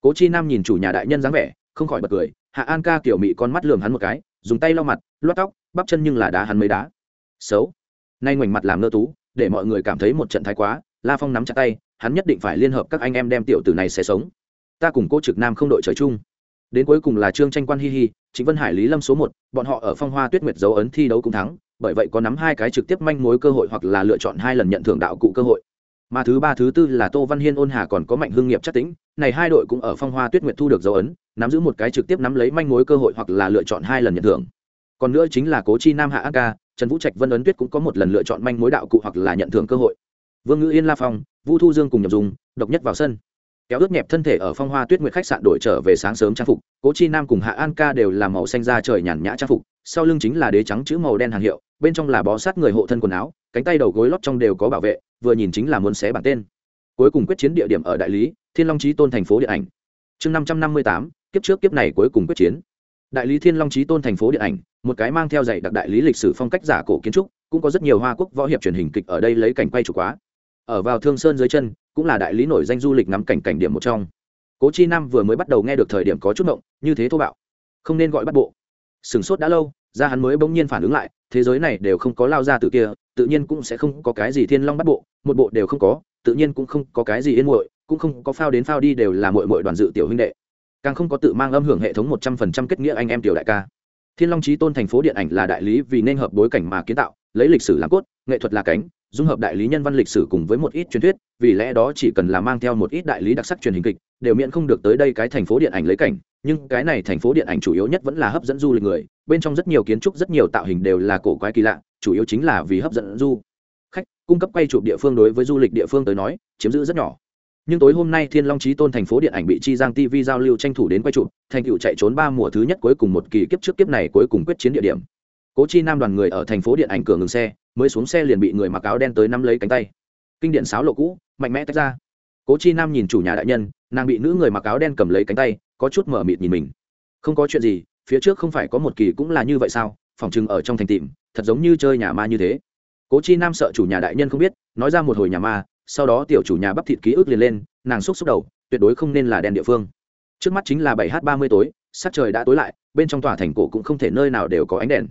Cố chi nam nhìn chủ nhà đại nhân dáng vẻ, không khỏi bật cười, hạ an ca kiểu mị con mắt lường hắn một cái, dùng tay lau mặt, loát tóc, bắp chân nhưng là đá hắn mấy đá. Xấu. Nay ngoảnh mặt làm ngơ tú, để mọi người cảm thấy một trận thái quá, la phong nắm chặt tay, hắn nhất định phải liên hợp các anh em đem tiểu tử này sẽ sống. Ta cùng cô trực nam không đội trời chung. Đến cuối cùng là trương tranh quan hi hi chính vân hải lý lâm số một, bọn họ ở phong hoa tuyết nguyệt dấu ấn thi đấu cũng thắng bởi vậy có nắm hai cái trực tiếp manh mối cơ hội hoặc là lựa chọn hai lần nhận thưởng đạo cụ cơ hội. Mà thứ ba, thứ tư là tô văn hiên ôn hà còn có mạnh hương nghiệp chắc tính này hai đội cũng ở phong hoa tuyết nguyệt thu được dấu ấn, nắm giữ một cái trực tiếp nắm lấy manh mối cơ hội hoặc là lựa chọn hai lần nhận thưởng. Còn nữa chính là cố chi nam hạ ác trần vũ trạch, vân ấn tuyết cũng có một lần lựa chọn manh mối đạo cụ hoặc là nhận thưởng cơ hội. Vương ngữ yên, la phong, vu thu dương cùng nhập dùng độc nhất vào sân. Kéo ướt nhẹp thân thể ở phong hoa tuyết nguyệt khách sạn đổi trở về sáng sớm trang phục, cố chi nam cùng hạ an ca đều là màu xanh da trời nhàn nhã trang phục, sau lưng chính là đế trắng chữ màu đen hàng hiệu bên trong là bó sát người hộ thân quần áo, cánh tay đầu gối lót trong đều có bảo vệ, vừa nhìn chính là muốn xé bản tên. Cuối cùng quyết chiến địa điểm ở đại lý, thiên long trí tôn thành phố điện ảnh. Chương năm trăm năm mươi tám, kiếp trước kiếp này cuối cùng quyết chiến. Đại lý thiên long trí tôn thành phố điện ảnh, một cái mang theo dạy đặc đại lý lịch sử phong cách giả cổ kiến trúc, cũng có rất nhiều hoa quốc võ hiệp truyền hình kịch ở đây lấy cảnh quay chủ quá. Ở vào thương sơn dưới chân, cũng là đại lý nổi danh du lịch ngắm cảnh cảnh điểm một trong. Cố chi nam vừa mới bắt đầu nghe được thời điểm có chút mộng như thế thô bạo. Không nên gọi bắt bộ. Sửng sốt đã lâu ra hắn mới bỗng nhiên phản ứng lại, thế giới này đều không có lao ra từ kia, tự nhiên cũng sẽ không có cái gì thiên long bắt bộ, một bộ đều không có, tự nhiên cũng không có cái gì yên muội, cũng không có phao đến phao đi đều là muội muội đoàn dự tiểu huynh đệ. Càng không có tự mang âm hưởng hệ thống một trăm phần trăm kết nghĩa anh em tiểu đại ca. Thiên long trí tôn thành phố điện ảnh là đại lý vì nên hợp bối cảnh mà kiến tạo, lấy lịch sử làm cốt, nghệ thuật là cánh dung hợp đại lý nhân văn lịch sử cùng với một ít truyền thuyết, vì lẽ đó chỉ cần là mang theo một ít đại lý đặc sắc truyền hình kịch, đều miễn không được tới đây cái thành phố điện ảnh lấy cảnh. Nhưng cái này thành phố điện ảnh chủ yếu nhất vẫn là hấp dẫn du lịch người, bên trong rất nhiều kiến trúc, rất nhiều tạo hình đều là cổ quái kỳ lạ, chủ yếu chính là vì hấp dẫn du khách. Cung cấp quay chụp địa phương đối với du lịch địa phương tới nói, chiếm giữ rất nhỏ. Nhưng tối hôm nay thiên long trí tôn thành phố điện ảnh bị chi giang tv giao lưu tranh thủ đến quay chụp, thành tựu chạy trốn ba mùa thứ nhất cuối cùng một kỳ kiếp trước kiếp này cuối cùng quyết chiến địa điểm. Cố chi nam đoàn người ở thành phố điện ảnh cửa ngừng xe mới xuống xe liền bị người mặc áo đen tới nắm lấy cánh tay. Kinh điện sáo lộ cũ, mạnh mẽ tách ra. Cố chi nam nhìn chủ nhà đại nhân, nàng bị nữ người mặc áo đen cầm lấy cánh tay, có chút mở mịt nhìn mình. Không có chuyện gì, phía trước không phải có một kỳ cũng là như vậy sao? Phòng chừng ở trong thành tìm, thật giống như chơi nhà ma như thế. Cố chi nam sợ chủ nhà đại nhân không biết, nói ra một hồi nhà ma, sau đó tiểu chủ nhà bắp thịt ký ức liền lên, nàng xúc xúc đầu, tuyệt đối không nên là đèn địa phương. Trước mắt chính là bảy h ba mươi tối, sắc trời đã tối lại, bên trong tòa thành cổ cũng không thể nơi nào đều có ánh đèn.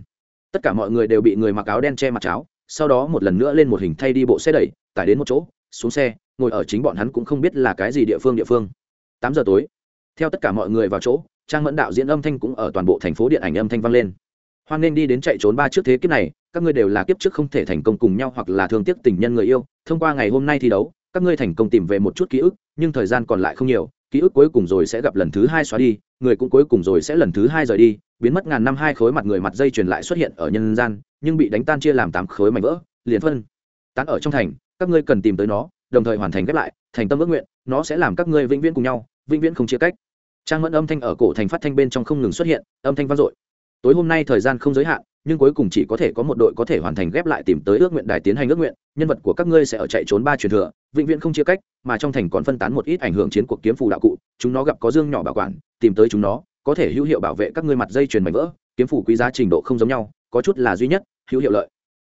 Tất cả mọi người đều bị người mặc áo đen che mặt cháo sau đó một lần nữa lên một hình thay đi bộ xe đẩy, tải đến một chỗ, xuống xe, ngồi ở chính bọn hắn cũng không biết là cái gì địa phương địa phương. Tám giờ tối, theo tất cả mọi người vào chỗ, trang mẫn đạo diễn âm thanh cũng ở toàn bộ thành phố điện ảnh âm thanh vang lên. Hoan nên đi đến chạy trốn ba trước thế kiếp này, các ngươi đều là kiếp trước không thể thành công cùng nhau hoặc là thương tiếc tình nhân người yêu, thông qua ngày hôm nay thi đấu, các ngươi thành công tìm về một chút ký ức, nhưng thời gian còn lại không nhiều ký ức cuối cùng rồi sẽ gặp lần thứ hai xóa đi, người cũng cuối cùng rồi sẽ lần thứ hai rời đi, biến mất ngàn năm hai khối mặt người mặt dây truyền lại xuất hiện ở nhân gian, nhưng bị đánh tan chia làm tám khối mảnh vỡ, liền phân, tán ở trong thành, các ngươi cần tìm tới nó, đồng thời hoàn thành ghép lại, thành tâm ước nguyện, nó sẽ làm các ngươi vĩnh viễn cùng nhau, vĩnh viễn không chia cách. Trang mẫn âm thanh ở cổ thành phát thanh bên trong không ngừng xuất hiện, âm thanh vang dội. Tối hôm nay thời gian không giới hạn nhưng cuối cùng chỉ có thể có một đội có thể hoàn thành ghép lại tìm tới ước nguyện đài tiến hành ước nguyện, nhân vật của các ngươi sẽ ở chạy trốn ba truyền thừa, vĩnh viễn không chia cách, mà trong thành còn phân tán một ít ảnh hưởng chiến cuộc kiếm phù đạo cụ, chúng nó gặp có dương nhỏ bảo quản, tìm tới chúng nó, có thể hữu hiệu bảo vệ các ngươi mặt dây chuyền mảnh vỡ, kiếm phù quý giá trình độ không giống nhau, có chút là duy nhất, hữu hiệu lợi.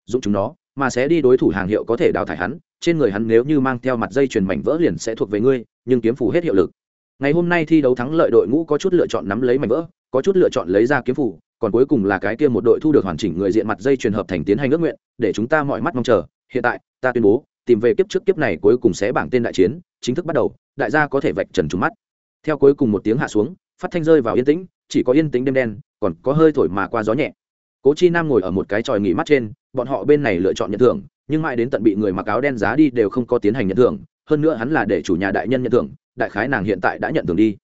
Dụng chúng nó, mà sẽ đi đối thủ hàng hiệu có thể đào thải hắn, trên người hắn nếu như mang theo mặt dây chuyền mảnh vỡ liền sẽ thuộc về ngươi, nhưng kiếm phù hết hiệu lực. Ngày hôm nay thi đấu thắng lợi đội ngũ có chút lựa chọn nắm lấy mảnh vỡ, có chút lựa chọn lấy ra kiếm phù còn cuối cùng là cái kia một đội thu được hoàn chỉnh người diện mặt dây truyền hợp thành tiến hành ước nguyện, để chúng ta mọi mắt mong chờ. Hiện tại, ta tuyên bố, tìm về kiếp trước kiếp này cuối cùng sẽ bảng tên đại chiến, chính thức bắt đầu, đại gia có thể vạch trần trúng mắt. Theo cuối cùng một tiếng hạ xuống, phát thanh rơi vào yên tĩnh, chỉ có yên tĩnh đêm đen, còn có hơi thổi mà qua gió nhẹ. Cố chi nam ngồi ở một cái tròi nghỉ mắt trên, bọn họ bên này lựa chọn nhận thưởng, nhưng mãi đến tận bị người mặc áo đen giá đi đều không có tiến hành nhận thưởng, hơn nữa hắn là để chủ nhà đại nhân nhận thưởng, đại khái nàng hiện tại đã nhận thưởng đi.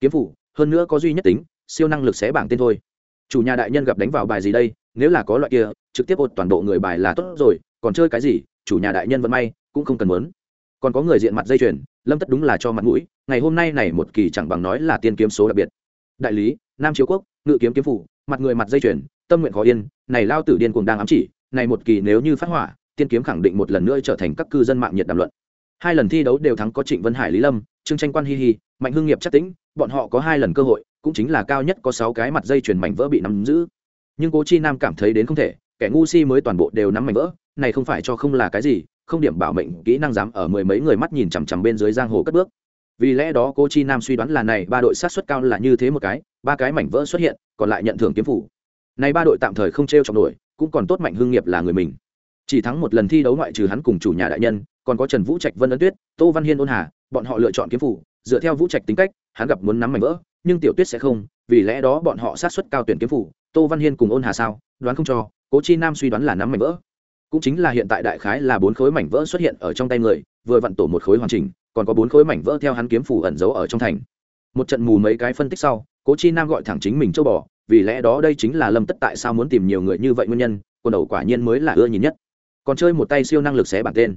Kiếm phủ, hơn nữa có duy nhất tính, siêu năng lực sẽ bảng tên thôi chủ nhà đại nhân gặp đánh vào bài gì đây? Nếu là có loại kia, trực tiếp ột toàn bộ người bài là tốt rồi, còn chơi cái gì? Chủ nhà đại nhân vẫn may, cũng không cần muốn. Còn có người diện mặt dây chuyền, lâm tất đúng là cho mặt mũi, ngày hôm nay này một kỳ chẳng bằng nói là tiên kiếm số đặc biệt. Đại lý, nam chiếu quốc, ngự kiếm kiếm phủ, mặt người mặt dây chuyền, tâm nguyện khó yên, này lao tử điên cuồng đang ám chỉ, này một kỳ nếu như phát hỏa, tiên kiếm khẳng định một lần nữa trở thành các cư dân mạng nhiệt đàm luận. Hai lần thi đấu đều thắng có trịnh vân hải, lý lâm, trương tranh quan hi hi, mạnh hương nghiệp chắc tĩnh, bọn họ có hai lần cơ hội cũng chính là cao nhất có sáu cái mặt dây chuyền mảnh vỡ bị nắm giữ. Nhưng cố chi nam cảm thấy đến không thể, kẻ ngu si mới toàn bộ đều nắm mảnh vỡ, này không phải cho không là cái gì, không điểm bảo mệnh, kỹ năng dám ở mười mấy người mắt nhìn chằm chằm bên dưới giang hồ cất bước. Vì lẽ đó cố chi nam suy đoán là này ba đội sát xuất cao là như thế một cái, ba cái mảnh vỡ xuất hiện, còn lại nhận thưởng kiếm phủ. Này ba đội tạm thời không t r e o trọng nổi, cũng còn tốt mạnh hương nghiệp là người mình. Chỉ thắng một lần thi đấu ngoại trừ hắn cùng chủ nhà đại nhân, còn có trần vũ trạch, vân ân tuyết, tô văn hiên, ôn hà, bọn họ lựa chọn kiếm phủ. Dựa theo vũ trạch tính cách, hắn gặp muốn nắm mảnh vỡ nhưng tiểu tuyết sẽ không, vì lẽ đó bọn họ sát xuất cao tuyển kiếm phủ, tô văn hiên cùng ôn hà sao, đoán không cho, cố chi nam suy đoán là nắm mảnh vỡ. Cũng chính là hiện tại đại khái là bốn khối mảnh vỡ xuất hiện ở trong tay người, vừa vặn tổ một khối hoàn chỉnh, còn có bốn khối mảnh vỡ theo hắn kiếm phủ ẩn giấu ở trong thành. Một trận mù mấy cái phân tích sau, cố chi nam gọi thẳng chính mình châu bò, vì lẽ đó đây chính là lâm tất tại sao muốn tìm nhiều người như vậy nguyên nhân, quần đầu quả nhiên mới là ưa nhìn nhất. Còn chơi một tay siêu năng lực xé bảng tên.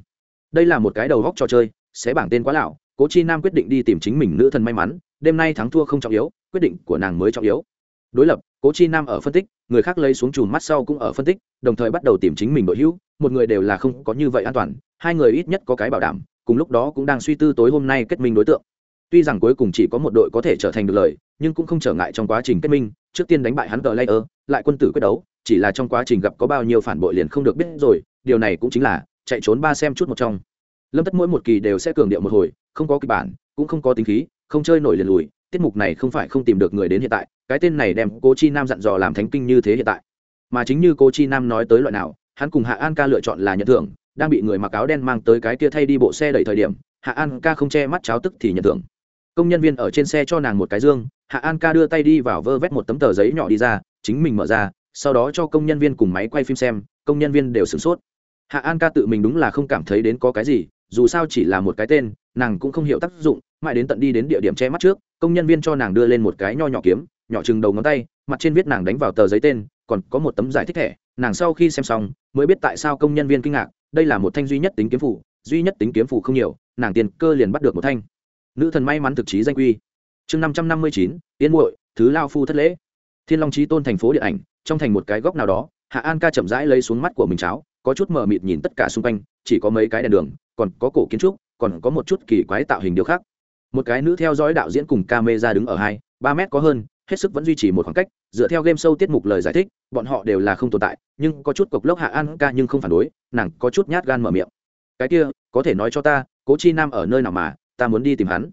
Đây là một cái đầu góc trò chơi, xé bảng tên quá lão, cố chi nam quyết định đi tìm chính mình nữ thần may mắn đêm nay thắng thua không trọng yếu, quyết định của nàng mới trọng yếu. Đối lập, cố chi nam ở phân tích, người khác lấy xuống chùm mắt sau cũng ở phân tích, đồng thời bắt đầu tìm chính mình đội hữu, một người đều là không có như vậy an toàn, hai người ít nhất có cái bảo đảm, cùng lúc đó cũng đang suy tư tối hôm nay kết minh đối tượng. Tuy rằng cuối cùng chỉ có một đội có thể trở thành được lời, nhưng cũng không trở ngại trong quá trình kết minh, trước tiên đánh bại hắn cờ layer, lại quân tử quyết đấu, chỉ là trong quá trình gặp có bao nhiêu phản bội liền không được biết rồi, điều này cũng chính là chạy trốn ba xem chút một trong. Lâm tất mỗi một kỳ đều sẽ cường điệu một hồi, không có kịch bản, cũng không có tính khí không chơi nổi liền lùi, tiết mục này không phải không tìm được người đến hiện tại, cái tên này đem cô chi nam dặn dò làm thánh kinh như thế hiện tại. Mà chính như cô chi nam nói tới loại nào, hắn cùng hạ an ca lựa chọn là nhận thưởng, đang bị người mặc áo đen mang tới cái kia thay đi bộ xe đẩy thời điểm, hạ an ca không che mắt cháo tức thì nhận thưởng. Công nhân viên ở trên xe cho nàng một cái dương, hạ an ca đưa tay đi vào vơ vét một tấm tờ giấy nhỏ đi ra, chính mình mở ra, sau đó cho công nhân viên cùng máy quay phim xem, công nhân viên đều sửng sốt. Hạ an ca tự mình đúng là không cảm thấy đến có cái gì, dù sao chỉ là một cái tên, nàng cũng không hiểu tác dụng mãi đến tận đi đến địa điểm che mắt trước, công nhân viên cho nàng đưa lên một cái nho nhỏ kiếm, nhỏ chừng đầu ngón tay, mặt trên viết nàng đánh vào tờ giấy tên, còn có một tấm giải thích thẻ. Nàng sau khi xem xong, mới biết tại sao công nhân viên kinh ngạc, đây là một thanh duy nhất tính kiếm phủ duy nhất tính kiếm phủ không nhiều, nàng tiền cơ liền bắt được một thanh. Nữ thần may mắn thực chí danh quy. Chương năm trăm năm mươi chín yên muội, thứ lao phu thất lễ. Thiên long trí tôn thành phố điện ảnh, trong thành một cái góc nào đó, hạ an ca chậm rãi lấy xuống mắt của mình cháo, có chút mờ mịt nhìn tất cả xung quanh, chỉ có mấy cái đèn đường, còn có cổ kiến trúc, còn có một chút kỳ quái tạo hình điều khác một cái nữ theo dõi đạo diễn cùng camera đứng ở hai, ba mét có hơn, hết sức vẫn duy trì một khoảng cách, dựa theo game show tiết mục lời giải thích, bọn họ đều là không tồn tại, nhưng có chút cộc lốc hạ an ca nhưng không phản đối, nàng có chút nhát gan mở miệng. Cái kia, có thể nói cho ta, cố chi nam ở nơi nào mà, ta muốn đi tìm hắn.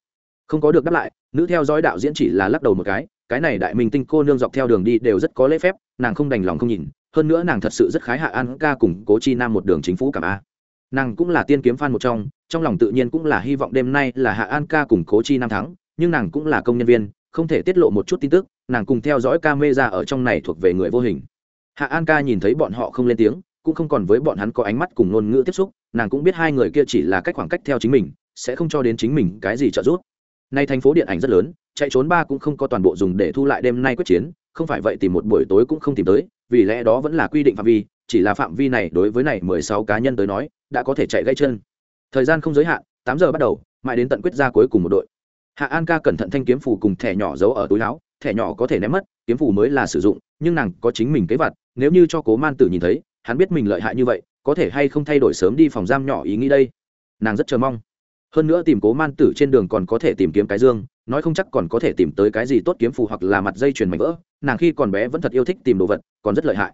Không có được đáp lại, nữ theo dõi đạo diễn chỉ là lắc đầu một cái cái này đại minh tinh cô nương dọc theo đường đi đều rất có lễ phép, nàng không đành lòng không nhìn, hơn nữa nàng thật sự rất khái hạ an ca cùng cố chi nam một đường chính phủ cảm a nàng cũng là tiên kiếm f một trong trong lòng tự nhiên cũng là hy vọng đêm nay là hạ an ca cùng cố chi nam thắng, nhưng nàng cũng là công nhân viên, không thể tiết lộ một chút tin tức, nàng cùng theo dõi ca mê ra ở trong này thuộc về người vô hình. Hạ an ca nhìn thấy bọn họ không lên tiếng, cũng không còn với bọn hắn có ánh mắt cùng ngôn ngữ tiếp xúc, nàng cũng biết hai người kia chỉ là cách khoảng cách theo chính mình, sẽ không cho đến chính mình cái gì trợ giúp. Nay thành phố điện ảnh rất lớn, chạy trốn ba cũng không có toàn bộ dùng để thu lại đêm nay quyết chiến, không phải vậy tìm một buổi tối cũng không tìm tới, vì lẽ đó vẫn là quy định phạm vi, chỉ là phạm vi này đối với này mười sáu cá nhân tới nói đã có thể chạy gãy chân. Thời gian không giới hạn, tám giờ bắt đầu, mãi đến tận quyết ra cuối cùng một đội. Hạ an ca cẩn thận thanh kiếm phủ cùng thẻ nhỏ giấu ở túi áo, thẻ nhỏ có thể ném mất, kiếm phủ mới là sử dụng, nhưng nàng có chính mình kế vật nếu như cho cố man tử nhìn thấy, hắn biết mình lợi hại như vậy, có thể hay không thay đổi sớm đi phòng giam nhỏ ý nghĩ đây. Nàng rất chờ mong. Hơn nữa tìm cố man tử trên đường còn có thể tìm kiếm cái dương, nói không chắc còn có thể tìm tới cái gì tốt kiếm phù hoặc là mặt dây chuyền mảnh vỡ, nàng khi còn bé vẫn thật yêu thích tìm đồ vật, còn rất lợi hại.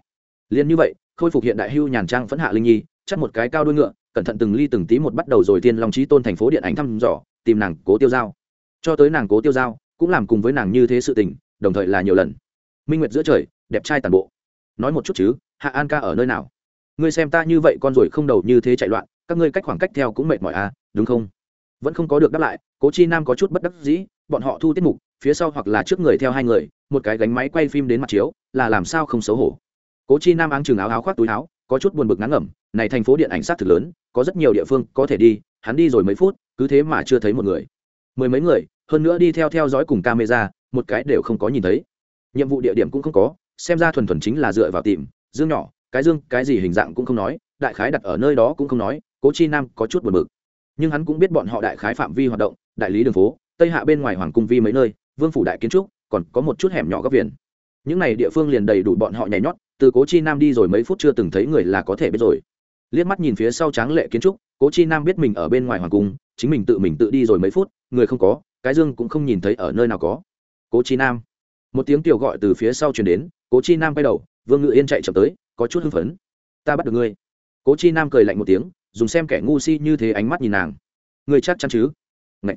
Liền như vậy, khôi phục hiện đại hưu nhàn trang phẫn hạ linh nhi chắt một cái cao đuôi ngựa, cẩn thận từng ly từng tí một bắt đầu rồi tiên long trí tôn thành phố điện ảnh thăm dò, tìm nàng cố tiêu giao. Cho tới nàng cố tiêu giao, cũng làm cùng với nàng như thế sự tình, đồng thời là nhiều lần. Minh nguyệt giữa trời, đẹp trai tàn bộ. Nói một chút chứ, hạ an ca ở nơi nào? Ngươi xem ta như vậy con rồi không đầu như thế chạy loạn, các ngươi cách khoảng cách theo cũng mệt mỏi à đúng không? Vẫn không có được đáp lại, cố chi nam có chút bất đắc dĩ, bọn họ thu tiết mục, phía sau hoặc là trước người theo hai người, một cái gánh máy quay phim đến mặt chiếu, là làm sao không xấu hổ. Cố chi nam áng chừng áo áo khoác túi áo, có chút buồn bực ngắn ngẩm này thành phố điện ảnh sát thực lớn, có rất nhiều địa phương có thể đi, hắn đi rồi mấy phút, cứ thế mà chưa thấy một người. Mười mấy người, hơn nữa đi theo theo dõi cùng camera, một cái đều không có nhìn thấy. Nhiệm vụ địa điểm cũng không có, xem ra thuần thuần chính là dựa vào tìm, dương nhỏ, cái dương, cái gì hình dạng cũng không nói, đại khái đặt ở nơi đó cũng không nói, cố chi nam có chút buồn bực. Nhưng hắn cũng biết bọn họ đại khái phạm vi hoạt động, đại lý đường phố, tây hạ bên ngoài hoàng cung vi mấy nơi, vương phủ đại kiến trúc, còn có một chút hẻm nhỏ góc viền. Những này địa phương liền đầy đủ bọn họ nhảy nhót, từ cố chi nam đi rồi mấy phút chưa từng thấy người là có thể biết rồi liếc mắt nhìn phía sau tráng lệ kiến trúc, cố chi nam biết mình ở bên ngoài hoàng cung, chính mình tự mình tự đi rồi mấy phút, người không có, cái dương cũng không nhìn thấy ở nơi nào có. Cố chi nam. Một tiếng tiểu gọi từ phía sau chuyển đến, cố chi nam quay đầu, vương ngự yên chạy chậm tới, có chút hưng phấn. Ta bắt được ngươi. Cố chi nam cười lạnh một tiếng, dùng xem kẻ ngu si như thế ánh mắt nhìn nàng. Người chắc chắn chứ? Ngậy.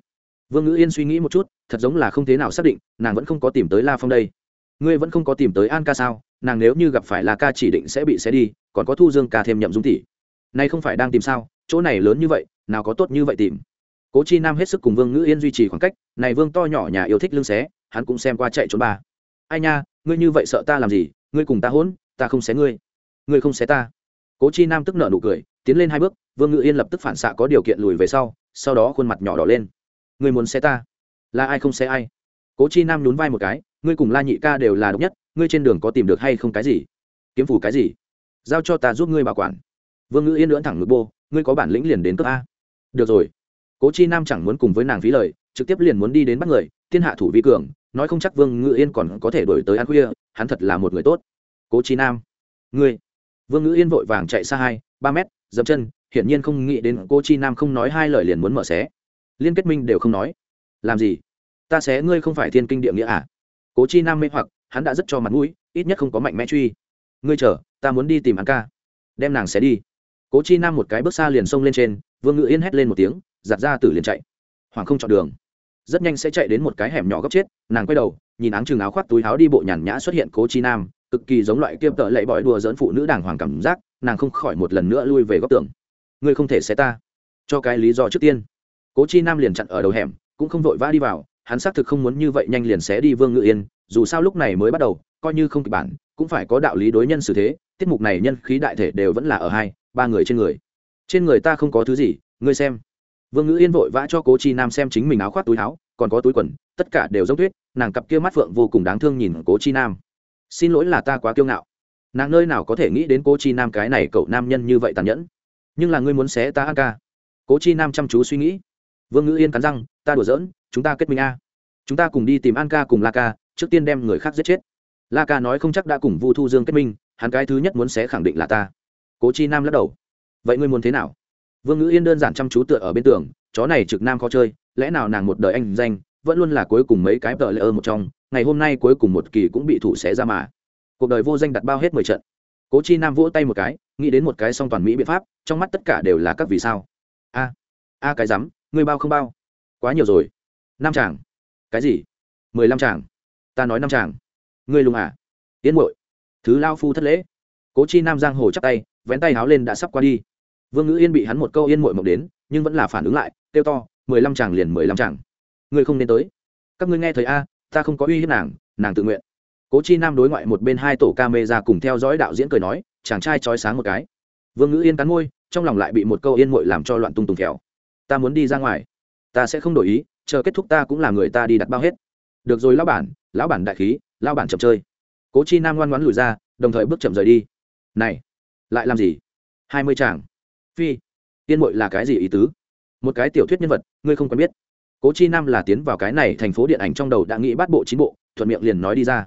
vương ngữ yên suy nghĩ một chút, thật giống là không thế nào xác định, nàng vẫn không có tìm tới la phong đây. Ngươi vẫn không có tìm tới an ca sao? Nàng nếu như gặp phải la ca chỉ định sẽ bị xé đi, còn có thu dương ca thêm nhậm dung tỷ nay không phải đang tìm sao? Chỗ này lớn như vậy, nào có tốt như vậy tìm? Cố chi nam hết sức cùng vương ngữ yên duy trì khoảng cách, này vương to nhỏ nhà yêu thích lưng xé, hắn cũng xem qua chạy trốn bà. ai nha, ngươi như vậy sợ ta làm gì? Ngươi cùng ta hỗn, ta không xé ngươi. Ngươi không xé ta. Cố chi nam tức nợ nụ cười, tiến lên hai bước, vương Ngữ yên lập tức phản xạ có điều kiện lùi về sau sau đó khuôn mặt nhỏ đỏ lên. Ngươi muốn xé ta? Là ai không xé ai? Cố chi nam nhún vai một cái, ngươi cùng la nhị ca đều là độc nhất, ngươi trên đường có tìm được hay không cái gì? Kiếm phủ cái gì? Giao cho ta giúp ngươi bảo quản vương ngữ yên lưỡn thẳng ngực bô, ngươi có bản lĩnh liền đến cấp a. Được rồi. Cố chi nam chẳng muốn cùng với nàng phí lời, trực tiếp liền muốn đi đến bắt người, thiên hạ thủ vi cường, nói không chắc vương ngữ yên còn có thể đổi tới ăn khuya, hắn thật là một người tốt. Cố chi nam. Ngươi. Vương ngữ yên vội vàng chạy xa hai, ba mét, dậm chân, hiển nhiên không nghĩ đến cô chi nam không nói hai lời liền muốn mở xé. Liên kết minh đều không nói. Làm gì? Ta xé ngươi không phải thiên kinh địa nghĩa à? Cố chi nam mê hoặc, hắn đã rất cho mặt mũi, ít nhất không có mạnh mẽ truy. Ngươi chờ, ta muốn đi tìm hắn ca. Đem nàng xé đi cố chi nam một cái bước xa liền xông lên trên vương ngự yên hét lên một tiếng giặt ra tử liền chạy hoàng không chọn đường rất nhanh sẽ chạy đến một cái hẻm nhỏ góc chết nàng quay đầu nhìn áng chừng áo khoác túi áo đi bộ nhàn nhã xuất hiện cố chi nam cực kỳ giống loại kiêm tợ lệ bỏi đùa dẫn phụ nữ đàng hoàng cảm giác nàng không khỏi một lần nữa lui về góc tường ngươi không thể xé ta cho cái lý do trước tiên cố chi nam liền chặn ở đầu hẻm cũng không vội vã đi vào hắn xác thực không muốn như vậy nhanh liền xé đi vương ngự yên dù sao lúc này mới bắt đầu coi như không kịch bản cũng phải có đạo lý đối nhân xử thế tiết mục này nhân khí đại thể đều vẫn là ở hai ba người trên người. Trên người ta không có thứ gì, ngươi xem. Vương ngữ yên vội vã cho cố chi nam xem chính mình áo khoác, túi áo, còn có túi quần, tất cả đều giống tuyết, nàng cặp kia mắt phượng vô cùng đáng thương nhìn cố chi nam. Xin lỗi là ta quá kiêu ngạo. Nàng nơi nào có thể nghĩ đến cố chi nam cái này cậu nam nhân như vậy tàn nhẫn. Nhưng là ngươi muốn xé ta ăn ca. Cố chi nam chăm chú suy nghĩ. Vương ngữ yên cắn răng, ta đùa giỡn, chúng ta kết minh a. Chúng ta cùng đi tìm an ca cùng la ca, trước tiên đem người khác giết chết. La ca nói không chắc đã cùng vu thu dương kết minh, hắn cái thứ nhất muốn xé khẳng định là ta cố chi nam lắc đầu. Vậy ngươi muốn thế nào? Vương ngữ yên đơn giản chăm chú tựa ở bên tường, chó này trực nam khó chơi, lẽ nào nàng một đời anh danh, vẫn luôn là cuối cùng mấy cái tờ lệ ơ một trong, ngày hôm nay cuối cùng một kỳ cũng bị thủ xé ra mà. Cuộc đời vô danh đặt bao hết mười trận. Cố chi nam vỗ tay một cái, nghĩ đến một cái song toàn mỹ biện pháp, trong mắt tất cả đều là các vì sao. A a cái rắm, ngươi bao không bao? Quá nhiều rồi. Năm chàng. Cái gì? Mười lăm chàng. Ta nói năm chàng. Ngươi lùng à? Tiến bội thứ lao phu thất lễ. Cố chi nam giang hồ chắp tay vén tay háo lên đã sắp qua đi. Vương ngữ yên bị hắn một câu yên muội mộng đến, nhưng vẫn là phản ứng lại, kêu to, mười lăm chàng liền mười lăm chàng. Ngươi không nên tới. Các ngươi nghe thấy a, ta không có uy hiếp nàng nàng tự nguyện. Cố chi nam đối ngoại một bên hai tổ ca mê ra cùng theo dõi đạo diễn cười nói, chàng trai trói sáng một cái. Vương ngữ yên cắn môi, trong lòng lại bị một câu yên muội làm cho loạn tung tùng khéo ta muốn đi ra ngoài. Ta sẽ không đổi ý, chờ kết thúc ta cũng là người ta đi đặt bao hết. Được rồi, lão bản lão bản đại khí, lão bản chậm chơi. Cố chi nam ngoan ngoãn lùi ra, đồng thời bước chậm rời đi. Này lại làm gì? Hai mươi chàng. Phi, tiên mội là cái gì ý tứ? Một cái tiểu thuyết nhân vật, ngươi không quen biết. Cố chi nam là tiến vào cái này thành phố điện ảnh trong đầu đã nghĩ bắt bộ chín bộ, thuận miệng liền nói đi ra.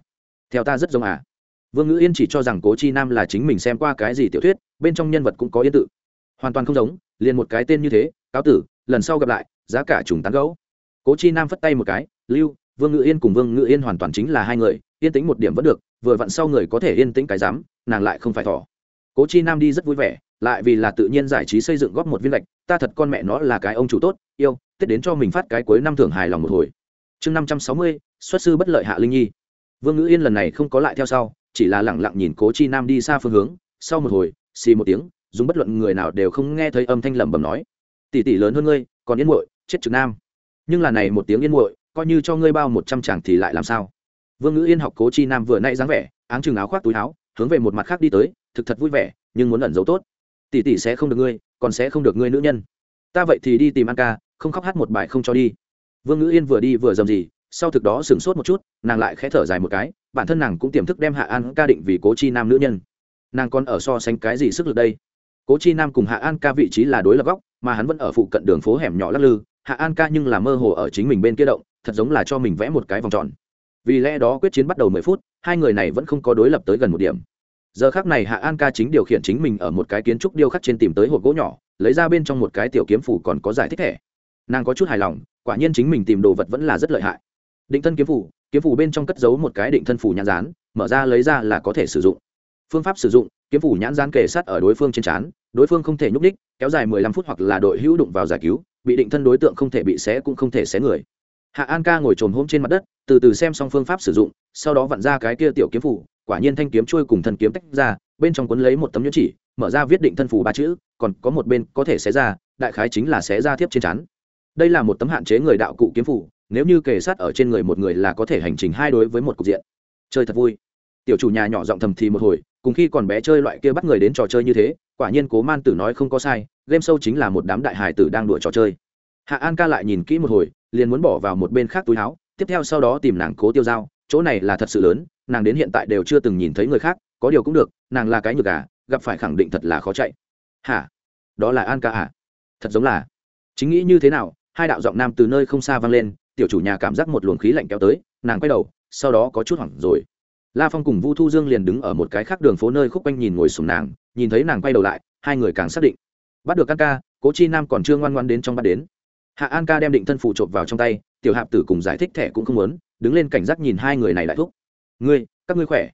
Theo ta rất giống à. Vương ngữ yên chỉ cho rằng cố chi nam là chính mình xem qua cái gì tiểu thuyết, bên trong nhân vật cũng có yên tự. Hoàn toàn không giống, liền một cái tên như thế, cáo tử, lần sau gặp lại, giá cả trùng tán gấu. Cố chi nam phất tay một cái, lưu, vương Ngữ yên cùng vương Ngữ yên hoàn toàn chính là hai người, yên tĩnh một điểm vẫn được, vừa vặn sau người có thể yên tĩnh cái dám, nàng lại không phải thỏ cố chi nam đi rất vui vẻ, lại vì là tự nhiên giải trí xây dựng góp một viên lệch ta thật con mẹ nó là cái ông chủ tốt, yêu, tết đến cho mình phát cái cuối năm thưởng hài lòng một hồi. Chương năm trăm sáu mươi, xuất sư bất lợi hạ linh nhi. Vương ngữ yên lần này không có lại theo sau, chỉ là lẳng lặng nhìn cố chi nam đi xa phương hướng, sau một hồi, xì một tiếng, dùng bất luận người nào đều không nghe thấy âm thanh lẩm bẩm nói, tỷ tỷ lớn hơn ngươi, còn yên muội, chết trực nam. Nhưng là này một tiếng yên muội, coi như cho ngươi bao một trăm chàng thì lại làm sao? Vương ngữ yên học cố chi nam vừa nãy dáng vẻ, áng chừng áo khoác, túi áo, hướng về một mặt khác đi tới thực thật vui vẻ, nhưng muốn ẩn giấu tốt. Tỷ tỷ sẽ không được ngươi, còn sẽ không được ngươi nữ nhân. Ta vậy thì đi tìm an ca, không khóc hát một bài không cho đi. Vương ngữ yên vừa đi vừa dầm gì, sau thực đó sửng sốt một chút, nàng lại khẽ thở dài một cái, bản thân nàng cũng tiềm thức đem hạ an ca định vì cố chi nam nữ nhân. Nàng còn ở so sánh cái gì sức lực đây? Cố chi nam cùng hạ an ca vị trí là đối lập góc, mà hắn vẫn ở phụ cận đường phố hẻm nhỏ lắc lư. Hạ an ca nhưng là mơ hồ ở chính mình bên kia động, thật giống là cho mình vẽ một cái vòng tròn. Vì lẽ đó quyết chiến bắt đầu mười phút, hai người này vẫn không có đối lập tới gần một điểm giờ khác này hạ an ca chính điều khiển chính mình ở một cái kiến trúc điêu khắc trên tìm tới hộp gỗ nhỏ, lấy ra bên trong một cái tiểu kiếm phủ còn có giải thích thẻ. Nàng có chút hài lòng, quả nhiên chính mình tìm đồ vật vẫn là rất lợi hại. Định thân kiếm phủ kiếm phủ bên trong cất giấu một cái định thân phủ nhãn rán mở ra lấy ra là có thể sử dụng. Phương pháp sử dụng, kiếm phủ nhãn rán kề sát ở đối phương trên trán, đối phương không thể nhúc đích kéo dài mười lăm phút hoặc là đội hữu đụng vào giải cứu, bị định thân đối tượng không thể bị xé cũng không thể xé người. Hạ an ca ngồi trồm hôm trên mặt đất, từ từ xem xong phương pháp sử dụng, sau đó vặn ra cái kia tiểu kiếm phủ quả nhiên thanh kiếm trôi cùng thân kiếm tách ra, bên trong cuốn lấy một tấm nhẫn chỉ, mở ra viết định thân phù ba chữ, còn có một bên có thể xé ra, đại khái chính là xé ra thiếp trên chắn. Đây là một tấm hạn chế người đạo cụ kiếm phủ nếu như kề sát ở trên người một người là có thể hành trình hai đối với một cục diện. Chơi thật vui. Tiểu chủ nhà nhỏ giọng thầm thì một hồi, cùng khi còn bé chơi loại kia bắt người đến trò chơi như thế, quả nhiên cố man tử nói không có sai, game show chính là một đám đại hải tử đang đùa trò chơi. Hạ an ca lại nhìn kỹ một hồi, liền muốn bỏ vào một bên khác túi áo, tiếp theo sau đó tìm nàng cố tiêu dao chỗ này là thật sự lớn, nàng đến hiện tại đều chưa từng nhìn thấy người khác, có điều cũng được, nàng là cái nhược gà, gặp phải khẳng định thật là khó chạy. Hả? Đó là an ca à? Thật giống là. Chính nghĩ như thế nào, hai đạo giọng nam từ nơi không xa vang lên, tiểu chủ nhà cảm giác một luồng khí lạnh kéo tới, nàng quay đầu, sau đó có chút hoảng rồi. La phong cùng vu thu dương liền đứng ở một cái khác đường phố nơi khúc quanh nhìn ngồi sùng nàng, nhìn thấy nàng quay đầu lại, hai người càng xác định. Bắt được an ca, cố chi nam còn chưa ngoan ngoan đến trong bắt đến. Hạ an ca đem định thân phụ chộp vào trong tay tiểu hạp tử cùng giải thích thẻ cũng không muốn, đứng lên cảnh giác nhìn hai người này lại thúc. Ngươi, các ngươi khỏe?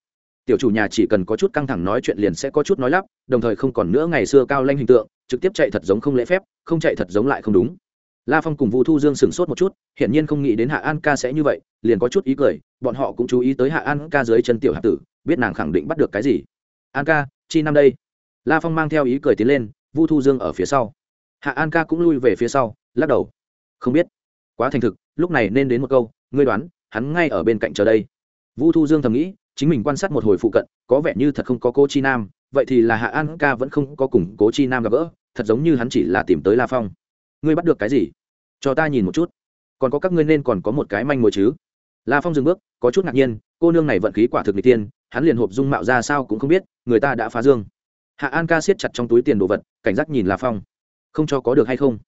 Tiểu chủ nhà chỉ cần có chút căng thẳng nói chuyện liền sẽ có chút nói lắp, đồng thời không còn nữa ngày xưa cao lanh hình tượng, trực tiếp chạy thật giống không lễ phép, không chạy thật giống lại không đúng. La phong cùng vu thu dương sửng sốt một chút, hiển nhiên không nghĩ đến hạ an ca sẽ như vậy, liền có chút ý cười, bọn họ cũng chú ý tới hạ an ca dưới chân tiểu hạ tử, biết nàng khẳng định bắt được cái gì. An ca, chi năm đây? La phong mang theo ý cười tiến lên, vu thu dương ở phía sau. Hạ an ca cũng lui về phía sau, lắc đầu. Không biết. Quá thành thực lúc này nên đến một câu, ngươi đoán, hắn ngay ở bên cạnh chờ đây. Vu thu dương thầm nghĩ, chính mình quan sát một hồi phụ cận, có vẻ như thật không có cô chi nam, vậy thì là hạ an ca vẫn không có cùng cố chi nam gặp gỡ, thật giống như hắn chỉ là tìm tới la phong. Ngươi bắt được cái gì? Cho ta nhìn một chút. Còn có các ngươi nên còn có một cái manh mối chứ? La phong dừng bước, có chút ngạc nhiên, cô nương này vận khí quả thực n g tiên, hắn liền hộp dung mạo ra sao cũng không biết, người ta đã phá dương. Hạ an ca siết chặt trong túi tiền đồ vật, cảnh giác nhìn la phong. Không cho có được hay không?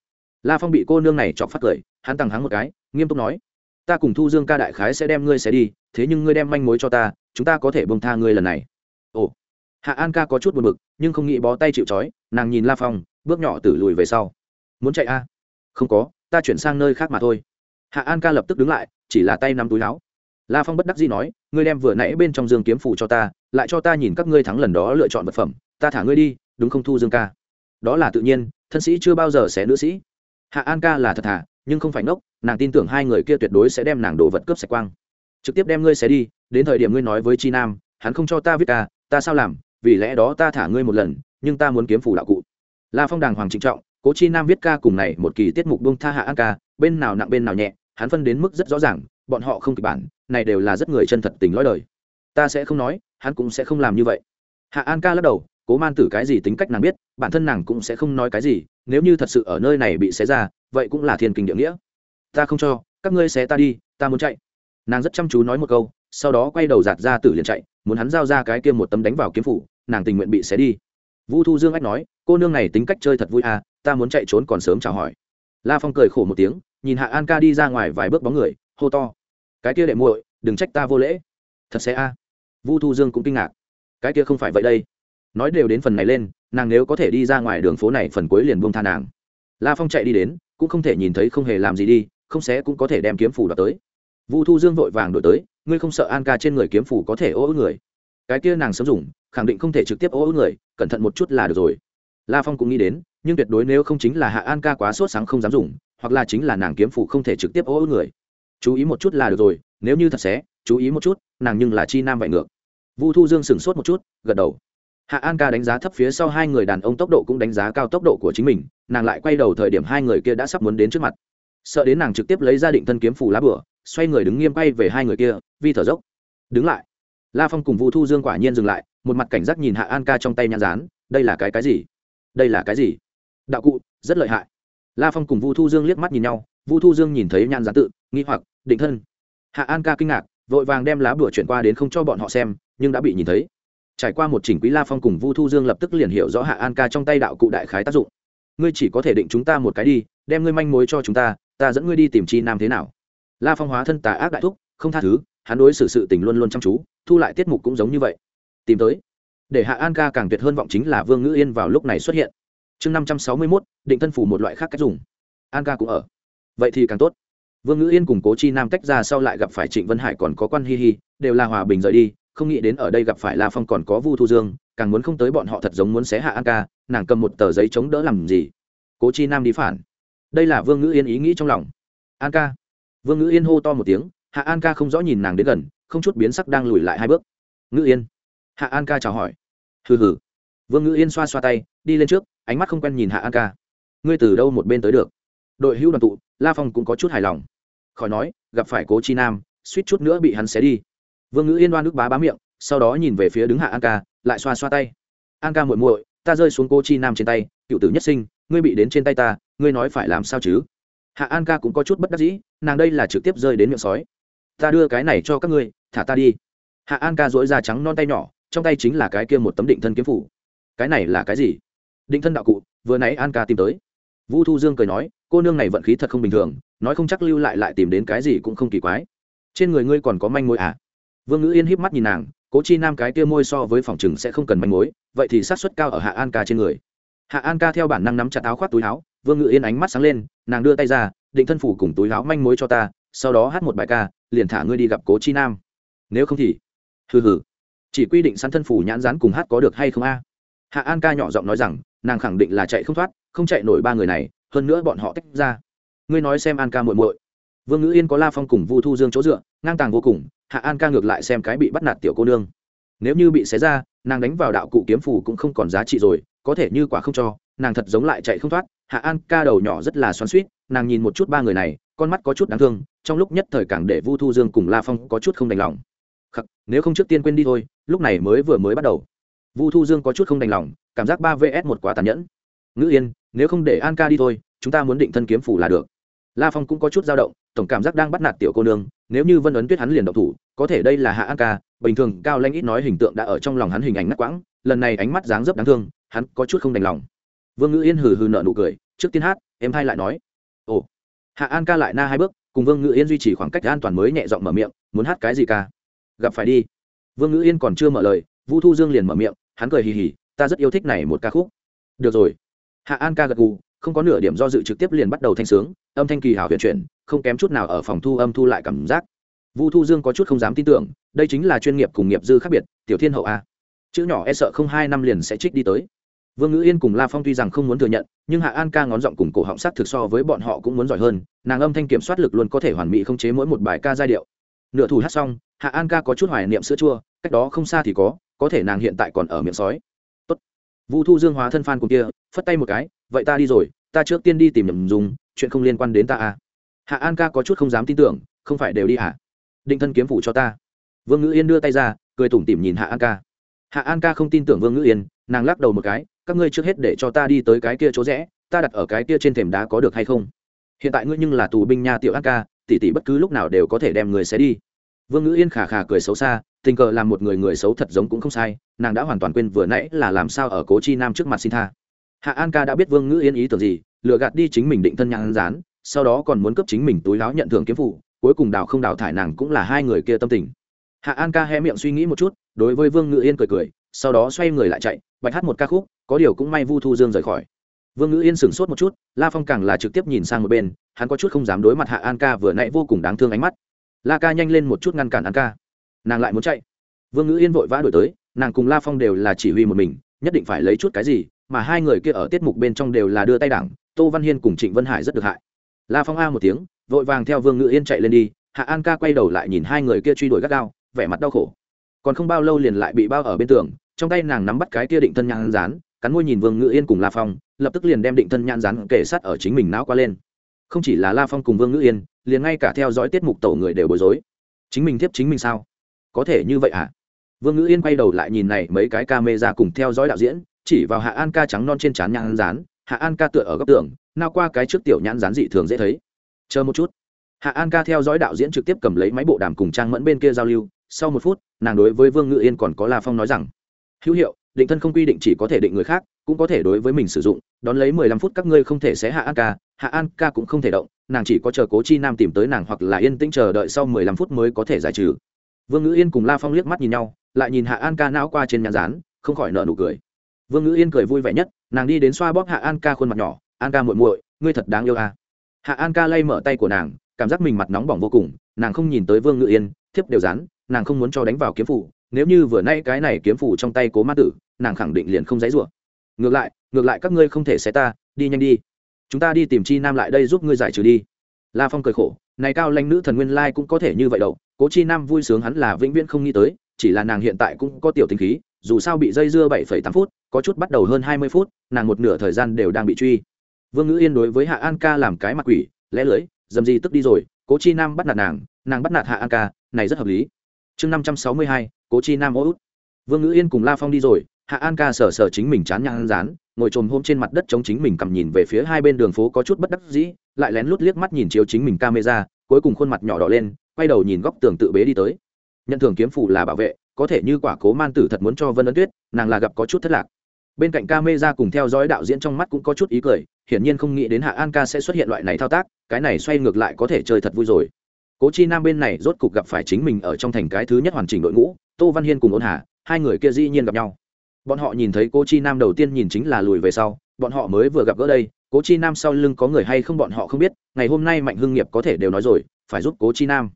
La phong bị cô nương này chọc phát cười, hắn tăng hắng một cái, nghiêm túc nói, ta cùng thu dương ca đại khái sẽ đem ngươi sẽ đi, thế nhưng ngươi đem manh mối cho ta, chúng ta có thể bông tha ngươi lần này. Ồ. Hạ an ca có chút buồn b ự c nhưng không nghĩ bó tay chịu c nàng nhìn la phong, bước nhỏ tử lùi về sau. Muốn chạy a? À? không có, ta chuyển sang nơi khác mà thôi. Hạ an ca lập tức đứng lại, chỉ là tay nắm túi áo. La phong bất đắc dĩ nói, ngươi đem vừa nãy bên trong dương kiếm phủ cho ta, lại cho ta nhìn các ngươi thắng lần đó lựa chọn vật phẩm, ta thả ngươi đi, đúng không thu dương ca? Đó là tự nhiên, thân sĩ chưa bao giờ sẽ nữ sĩ hạ an ca là thật thà, nhưng không phải ngốc, nàng tin tưởng hai người kia tuyệt đối sẽ đem nàng đồ vật cướp sạch quang. Trực tiếp đem ngươi sẽ đi, đến thời điểm ngươi nói với chi nam, hắn không cho ta viết ca, ta sao làm, vì lẽ đó ta thả ngươi một lần, nhưng ta muốn kiếm phủ đạo cụ. La phong đàng hoàng trịnh trọng, cố chi nam viết ca cùng này một kỳ tiết mục bông tha hạ an ca, bên nào nặng bên nào nhẹ, hắn phân đến mức rất rõ ràng, bọn họ không kịch bản, này đều là rất người chân thật tình lõi đời. Ta sẽ không nói, hắn cũng sẽ không làm như vậy. Hạ an ca lắc đầu cố man tử cái gì tính cách nàng biết, bản thân nàng cũng sẽ không nói cái gì, nếu như thật sự ở nơi này bị xé ra, vậy cũng là thiên kinh địa nghĩa. Ta không cho, các ngươi xé ta đi, ta muốn chạy. Nàng rất chăm chú nói một câu, sau đó quay đầu giạt ra tử liền chạy, muốn hắn giao ra cái kia một tấm đánh vào kiếm phủ, nàng tình nguyện bị xé đi. Vu thu dương ách nói, cô nương này tính cách chơi thật vui à ta muốn chạy trốn còn sớm chào hỏi. La phong cười khổ một tiếng, nhìn hạ an ca đi ra ngoài vài bước bóng người, hô to. Cái kia đệ muội, đừng trách ta vô lễ. Thật sẽ a. Vu thu dương cũng kinh ngạc. Cái kia không phải vậy đây nói đều đến phần này lên, nàng nếu có thể đi ra ngoài đường phố này phần cuối liền buông tha nàng. La phong chạy đi đến, cũng không thể nhìn thấy không hề làm gì đi, không xé cũng có thể đem kiếm phủ đoạt tới. Vu thu dương vội vàng đổi tới, ngươi không sợ an ca trên người kiếm phủ có thể ô ứ người? Cái kia nàng sớm dùng, khẳng định không thể trực tiếp ô ứ người, cẩn thận một chút là được rồi. La phong cũng nghĩ đến, nhưng tuyệt đối nếu không chính là hạ an ca quá sốt sáng không dám dùng, hoặc là chính là nàng kiếm phủ không thể trực tiếp ô ứ người. Chú ý một chút là được rồi, nếu như thật xé chú ý một chút, nàng nhưng là chi nam vậy ngược. Vu thu dương sửng sốt một chút, gật đầu hạ an ca đánh giá thấp phía sau hai người đàn ông tốc độ cũng đánh giá cao tốc độ của chính mình, nàng lại quay đầu thời điểm hai người kia đã sắp muốn đến trước mặt. Sợ đến nàng trực tiếp lấy ra định thân kiếm phủ lá bửa, xoay người đứng nghiêm bay về hai người kia, vi thở dốc. Đứng lại. La phong cùng vu thu dương quả nhiên dừng lại, một mặt cảnh giác nhìn hạ an ca trong tay nhãn rán đây là cái cái gì? Đây là cái gì? Đạo cụ, rất lợi hại. La phong cùng vu thu dương liếc mắt nhìn nhau, vu thu dương nhìn thấy nhãn rán tự, nghi hoặc, định thân. Hạ an ca kinh ngạc, vội vàng đem lá bửa chuyển qua đến không cho bọn họ xem, nhưng đã bị nhìn thấy trải qua một chỉnh quý la phong cùng vu thu dương lập tức liền hiểu rõ hạ an ca trong tay đạo cụ đại khái tác dụng. Ngươi chỉ có thể định chúng ta một cái đi, đem ngươi manh mối cho chúng ta ta dẫn ngươi đi tìm chi nam thế nào. La phong hóa thân tà ác đại thúc, không tha thứ, hắn đối xử sự tình luôn luôn chăm chú, thu lại tiết mục cũng giống như vậy. Tìm tới. Để hạ an ca càng tuyệt hơn vọng chính là vương ngữ yên vào lúc này xuất hiện. Chương năm trăm sáu mươi mốt, định thân phủ một loại khác cách dùng. An ca cũng ở. Vậy thì càng tốt. Vương ngữ yên cùng cố chi nam tách ra sau lại gặp phải trịnh vân hải còn có quan hi hi, đều là hòa bình rời đi không nghĩ đến ở đây gặp phải la phong còn có vu thu dương, càng muốn không tới bọn họ thật giống muốn xé hạ an ca, nàng cầm một tờ giấy chống đỡ làm gì? Cố chi nam đi phản. Đây là vương ngữ yên ý nghĩ trong lòng. An ca. Vương ngữ yên hô to một tiếng, hạ an ca không rõ nhìn nàng đến gần, không chút biến sắc đang lùi lại hai bước. Ngữ yên. Hạ an ca chào hỏi. Hừ hừ. Vương ngữ yên xoa xoa tay, đi lên trước, ánh mắt không quen nhìn hạ an ca. Ngươi từ đâu một bên tới được? Đội hữu đoàn tụ, la phong cũng có chút hài lòng. Khỏi nói, gặp phải cố chi nam, suýt chút nữa bị hắn xé đi vương ngữ yên đoan nước bá bá miệng, sau đó nhìn về phía đứng hạ an ca, lại xoa xoa tay. An ca muội muội, ta rơi xuống cô chi nam trên tay, cựu tử nhất sinh, ngươi bị đến trên tay ta, ngươi nói phải làm sao chứ? Hạ an ca cũng có chút bất đắc dĩ, nàng đây là trực tiếp rơi đến miệng sói. Ta đưa cái này cho các ngươi, thả ta đi. Hạ an ca dỗi da trắng non tay nhỏ, trong tay chính là cái kia một tấm định thân kiếm phủ. Cái này là cái gì? Định thân đạo cụ, vừa nãy an ca tìm tới. Vu thu dương cười nói, cô nương này vận khí thật không bình thường, nói không chắc lưu lại lại tìm đến cái gì cũng không kỳ quái. Trên người ngươi còn có manh mối à? Vương ngữ yên híp mắt nhìn nàng, cố chi nam cái kia môi so với phòng chừng sẽ không cần manh mối, vậy thì sát suất cao ở hạ an ca trên người. Hạ an ca theo bản năng nắm chặt áo khoác túi áo, vương ngữ yên ánh mắt sáng lên, nàng đưa tay ra, định thân phủ cùng túi áo manh mối cho ta, sau đó hát một bài ca, liền thả ngươi đi gặp cố chi nam. Nếu không thì, hừ hừ, chỉ quy định săn thân phủ nhãn rán cùng hát có được hay không a? Hạ an ca nhỏ giọng nói rằng, nàng khẳng định là chạy không thoát, không chạy nổi ba người này, hơn nữa bọn họ tách ra. Ngươi nói xem an ca muội muội vương ngữ yên có la phong cùng vu thu dương chỗ dựa ngang tàng vô cùng hạ an ca ngược lại xem cái bị bắt nạt tiểu cô nương. Nếu như bị xé ra nàng đánh vào đạo cụ kiếm phủ cũng không còn giá trị rồi có thể như quả không cho nàng thật giống lại chạy không thoát hạ an ca đầu nhỏ rất là xoắn suýt nàng nhìn một chút ba người này con mắt có chút đáng thương trong lúc nhất thời càng để vu thu dương cùng la phong có chút không đành lòng. Khắc, nếu không trước tiên quên đi thôi lúc này mới vừa mới bắt đầu. Vu thu dương có chút không đành lòng cảm giác ba vs một quá tàn nhẫn. Ngữ yên nếu không để an ca đi thôi chúng ta muốn định thân kiếm phủ là được. La phong cũng có chút dao động tổng cảm giác đang bắt nạt tiểu cô nương, nếu như vân ấn tuyết hắn liền độc thủ, có thể đây là hạ an ca, bình thường cao lanh ít nói hình tượng đã ở trong lòng hắn hình ảnh ngắt quãng, lần này ánh mắt dáng dấp đáng thương, hắn có chút không đành lòng. Vương ngữ yên hừ hừ nợ nụ cười, trước tiên hát, em thay lại nói. Ồ. Hạ an ca lại na hai bước, cùng vương ngữ yên duy trì khoảng cách an toàn mới nhẹ giọng mở miệng, muốn hát cái gì ca? Gặp phải đi. Vương ngữ yên còn chưa mở lời, vu thu dương liền mở miệng, hắn cười hì hì, ta rất yêu thích này một ca khúc. Được rồi. Hạ an ca gật gù không có nửa điểm do dự trực tiếp liền bắt đầu thanh sướng, âm thanh kỳ hảo huyền chuyển, không kém chút nào ở phòng thu âm thu lại cảm giác. Vu thu dương có chút không dám tin tưởng, đây chính là chuyên nghiệp cùng nghiệp dư khác biệt, tiểu thiên hậu a. Chữ nhỏ e sợ không hai năm liền sẽ trích đi tới. Vương ngữ yên cùng la phong tuy rằng không muốn thừa nhận, nhưng hạ an ca ngón giọng cùng cổ họng sắc thực so với bọn họ cũng muốn giỏi hơn, nàng âm thanh kiểm soát lực luôn có thể hoàn mỹ không chế mỗi một bài ca giai điệu. Nửa thủ hát xong, hạ an ca có chút hoài niệm sữa chua, cách đó không xa thì có có thể nàng hiện tại còn ở miệng sói. Tốt. vu thu dương hóa thân phan cùng kia, phất tay một cái vậy ta đi rồi, ta trước tiên đi tìm nhầm dùng chuyện không liên quan đến ta à. Hạ an ca có chút không dám tin tưởng, không phải đều đi hả? Định thân kiếm phủ cho ta. Vương ngữ yên đưa tay ra, cười tủm tỉm nhìn hạ an ca. Hạ an ca không tin tưởng vương ngữ yên, nàng lắc đầu một cái, các ngươi trước hết để cho ta đi tới cái kia chỗ rẽ, ta đặt ở cái kia trên thềm đá có được hay không? Hiện tại ngươi nhưng là tù binh nha tiểu an ca, tỷ tỷ bất cứ lúc nào đều có thể đem người xé đi. Vương ngữ yên khả khả cười xấu xa, tình cờ làm một người người xấu thật giống cũng không sai, nàng đã hoàn toàn quên vừa nãy là làm sao ở cố chi nam trước mặt xin tha hạ an ca đã biết vương ngữ yên ý tưởng gì lựa gạt đi chính mình định thân nhãn rán sau đó còn muốn cấp chính mình túi láo nhận thưởng kiếm phụ cuối cùng đào không đào thải nàng cũng là hai người kia tâm tình. Hạ an ca hé miệng suy nghĩ một chút, đối với vương ngữ yên cười cười, sau đó xoay người lại chạy, bạch hát một ca khúc, có điều cũng may vu thu dương rời khỏi. Vương ngữ yên sửng sốt một chút, la phong càng là trực tiếp nhìn sang một bên, hắn có chút không dám đối mặt hạ an ca vừa nãy vô cùng đáng thương ánh mắt. La ca nhanh lên một chút ngăn cản an ca. Nàng lại muốn chạy. Vương ngữ yên vội vã đổi tới, nàng cùng la phong đều là chỉ huy một mình, nhất định phải lấy chút cái gì mà hai người kia ở tiết mục bên trong đều là đưa tay đảng, tô văn hiên cùng trịnh vân hải rất được hại. La phong a một tiếng, vội vàng theo vương ngữ yên chạy lên đi, hạ an ca quay đầu lại nhìn hai người kia truy đuổi gắt gao, vẻ mặt đau khổ. Còn không bao lâu liền lại bị bao ở bên tường, trong tay nàng nắm bắt cái kia định thân nhãn rán cắn môi nhìn vương ngữ yên cùng la phong, lập tức liền đem định thân nhãn rán kể sát ở chính mình não qua lên. Không chỉ là la phong cùng vương ngữ yên, liền ngay cả theo dõi tiết mục tổ người đều bối rối. Chính mình tiếp chính mình sao? Có thể như vậy à vương ngữ yên quay đầu lại nhìn này mấy cái ca mê ra cùng theo dõi đạo diễn chỉ vào hạ an ca trắng non trên trán nhãn rán, hạ an ca tựa ở góc tường, nao qua cái trước tiểu nhãn rán dị thường dễ thấy. Chờ một chút. Hạ an ca theo dõi đạo diễn trực tiếp cầm lấy máy bộ đàm cùng trang mẫn bên kia giao lưu, sau một phút, nàng đối với vương ngự yên còn có la phong nói rằng, hữu hiệu, định thân không quy định chỉ có thể định người khác, cũng có thể đối với mình sử dụng, đón lấy mười lăm phút các ngươi không thể xé hạ an ca, hạ an ca cũng không thể động, nàng chỉ có chờ cố chi nam tìm tới nàng hoặc là yên tĩnh chờ đợi sau mười lăm phút mới có thể giải trừ. Vương ngữ yên cùng la phong liếc mắt nhìn nhau, lại nhìn hạ an ca não qua trên nhãn rán, không khỏi nợ nụ cười vương ngữ yên cười vui vẻ nhất, nàng đi đến xoa bóp hạ an ca khuôn mặt nhỏ, an ca muội muội, ngươi thật đáng yêu à. hạ an ca lay mở tay của nàng, cảm giác mình mặt nóng bỏng vô cùng, nàng không nhìn tới vương ngữ yên, thiếp đều rán nàng không muốn cho đánh vào kiếm phủ nếu như vừa nay cái này kiếm phủ trong tay cố ma tử, nàng khẳng định liền không dãy rủa. Ngược lại ngược lại các ngươi không thể xé ta, đi nhanh đi. Chúng ta đi tìm chi nam lại đây giúp ngươi giải trừ đi. La phong cười khổ, này cao lanh nữ thần nguyên lai cũng có thể như vậy đâu, cố chi nam vui sướng hắn là vĩnh viễn không nghĩ tới, chỉ là nàng hiện tại cũng có tiểu tình khí dù sao bị dây dưa bảy phẩy tám phút, có chút bắt đầu hơn hai mươi phút, nàng một nửa thời gian đều đang bị truy. Vương ngữ yên đối với hạ an ca làm cái mặt quỷ, lẽ lưới, dầm gì tức đi rồi, cố chi nam bắt nạt nàng nàng bắt nạt hạ an ca, này rất hợp lý. Chương năm trăm sáu mươi hai, cố chi nam ô út. Vương ngữ yên cùng la phong đi rồi, hạ an ca sờ sờ chính mình chán nhang rán ngồi trồm hôm trên mặt đất chống chính mình cầm nhìn về phía hai bên đường phố có chút bất đắc dĩ, lại lén lút liếc mắt nhìn chiếu chính mình camera, cuối cùng khuôn mặt nhỏ đỏ lên, quay đầu nhìn góc tường tự bế đi tới. Nhận thưởng kiếm phủ là bảo vệ có thể như quả cố man tử thật muốn cho vân ấn tuyết, nàng là gặp có chút thất lạc. Bên cạnh ca mê ra cùng theo dõi đạo diễn trong mắt cũng có chút ý cười, hiển nhiên không nghĩ đến hạ an ca sẽ xuất hiện loại này thao tác, cái này xoay ngược lại có thể chơi thật vui rồi. Cố chi nam bên này rốt cục gặp phải chính mình ở trong thành cái thứ nhất hoàn chỉnh đội ngũ, tô văn hiên cùng ôn hà, hai người kia dĩ nhiên gặp nhau. Bọn họ nhìn thấy cố chi nam đầu tiên nhìn chính là lùi về sau, bọn họ mới vừa gặp gỡ đây, cố chi nam sau lưng có người hay không bọn họ không biết, ngày hôm nay mạnh hưng nghiệp có thể đều nói rồi, phải giúp cố chi nam.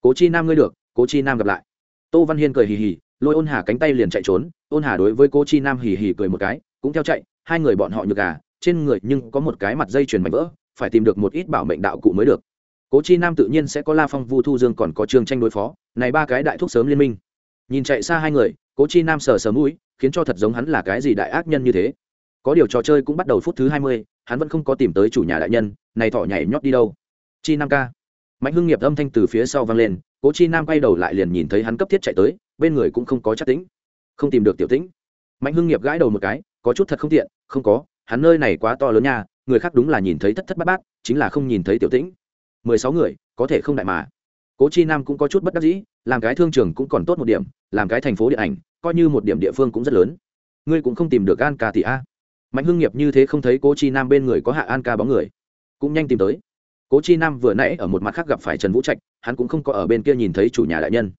Cố chi nam ngươi được, cố chi nam gặp lại tô văn hiên cười hì hì, lôi ôn hà cánh tay liền chạy trốn, ôn hà đối với cố chi nam hì hì cười một cái, cũng theo chạy, hai người bọn họ nhược gà, trên người nhưng có một cái mặt dây chuyền mảnh vỡ, phải tìm được một ít bảo mệnh đạo cụ mới được. Cố chi nam tự nhiên sẽ có la phong, vu thu dương còn có Trường tranh đối phó, này ba cái đại thuốc sớm liên minh. Nhìn chạy xa hai người, cố chi nam sờ sờ mũi, khiến cho thật giống hắn là cái gì đại ác nhân như thế. Có điều trò chơi cũng bắt đầu phút thứ hai mươi, hắn vẫn không có tìm tới chủ nhà đại nhân, này thọ nhảy nhót đi đâu? Chi nam ca mạnh hưng nghiệp âm thanh từ phía sau vang lên, cố chi nam quay đầu lại liền nhìn thấy hắn cấp thiết chạy tới, bên người cũng không có chắc tính không tìm được tiểu tĩnh. Mạnh hưng nghiệp gãi đầu một cái, có chút thật không tiện, không có, hắn nơi này quá to lớn nha, người khác đúng là nhìn thấy thất thất bát bát, chính là không nhìn thấy tiểu tĩnh. Mười sáu người, có thể không đại mà. Cố chi nam cũng có chút bất đắc dĩ, làm cái thương trường cũng còn tốt một điểm, làm cái thành phố điện ảnh, coi như một điểm địa phương cũng rất lớn. Ngươi cũng không tìm được an ca tỷ a. Mạnh hưng nghiệp như thế không thấy cố chi nam bên người có hạ an ca bóng người. Cũng nhanh tìm tới cố chi nam vừa nãy ở một mặt khác gặp phải trần vũ trạch hắn cũng không có ở bên kia nhìn thấy chủ nhà đại nhân.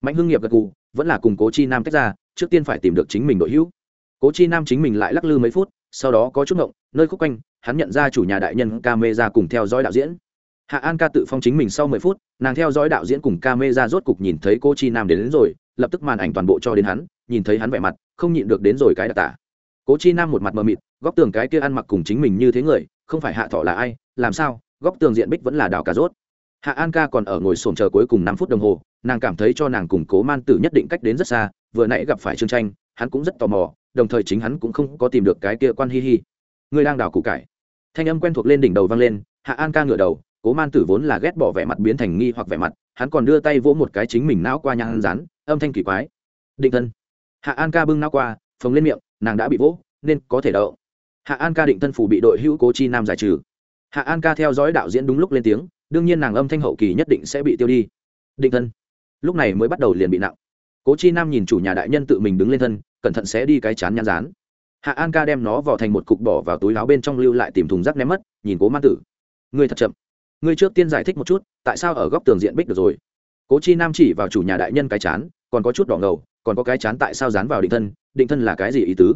Mạnh hưng nghiệp gật cù vẫn là cùng cố chi nam tách ra trước tiên phải tìm được chính mình đội hữu. Cố chi nam chính mình lại lắc lư mấy phút sau đó có chút ngộng nơi khúc quanh hắn nhận ra chủ nhà đại nhân ca mê ra cùng theo dõi đạo diễn. Hạ an ca tự phong chính mình sau mười phút nàng theo dõi đạo diễn cùng ca mê ra rốt cục nhìn thấy cô chi nam đến, đến rồi lập tức màn ảnh toàn bộ cho đến hắn nhìn thấy hắn vẻ mặt không nhịn được đến rồi cái đặc tả. Cố chi nam một mặt mờ mịt góc tường cái kia ăn mặc cùng chính mình như thế người không phải hạ thọ là ai làm sao? Góc tường diện bích vẫn là đào cà rốt. Hạ an ca còn ở ngồi sồn chờ cuối cùng năm phút đồng hồ, nàng cảm thấy cho nàng cùng cố man tử nhất định cách đến rất xa, vừa nãy gặp phải chương tranh, hắn cũng rất tò mò, đồng thời chính hắn cũng không có tìm được cái kia quan hi hi. Người đang đào củ cải. Thanh âm quen thuộc lên đỉnh đầu vang lên, hạ an ca ngửa đầu, cố man tử vốn là ghét bỏ vẻ mặt biến thành nghi hoặc vẻ mặt, hắn còn đưa tay vỗ một cái chính mình não qua nhang rán, âm thanh kỳ quái. Định thân. Hạ an ca bưng não qua, phồng lên miệng, nàng đã bị vỗ, nên có thể đậu. Hạ an ca định thân phủ bị đội hữu cố chi nam giải trừ hạ an ca theo dõi đạo diễn đúng lúc lên tiếng, đương nhiên nàng âm thanh hậu kỳ nhất định sẽ bị tiêu đi. Định thân. Lúc này mới bắt đầu liền bị nặng. Cố chi nam nhìn chủ nhà đại nhân tự mình đứng lên thân, cẩn thận sẽ đi cái chán nhăn rán. Hạ an ca đem nó vào thành một cục bỏ vào túi láo bên trong lưu lại tìm thùng rác ném mất, nhìn cố man tử. Ngươi thật chậm. Ngươi trước tiên giải thích một chút, tại sao ở góc tường diện bích được rồi? Cố chi nam chỉ vào chủ nhà đại nhân cái chán, còn có chút đỏ ngầu, còn có cái chán tại sao dán vào định thân định thân là cái gì ý tứ?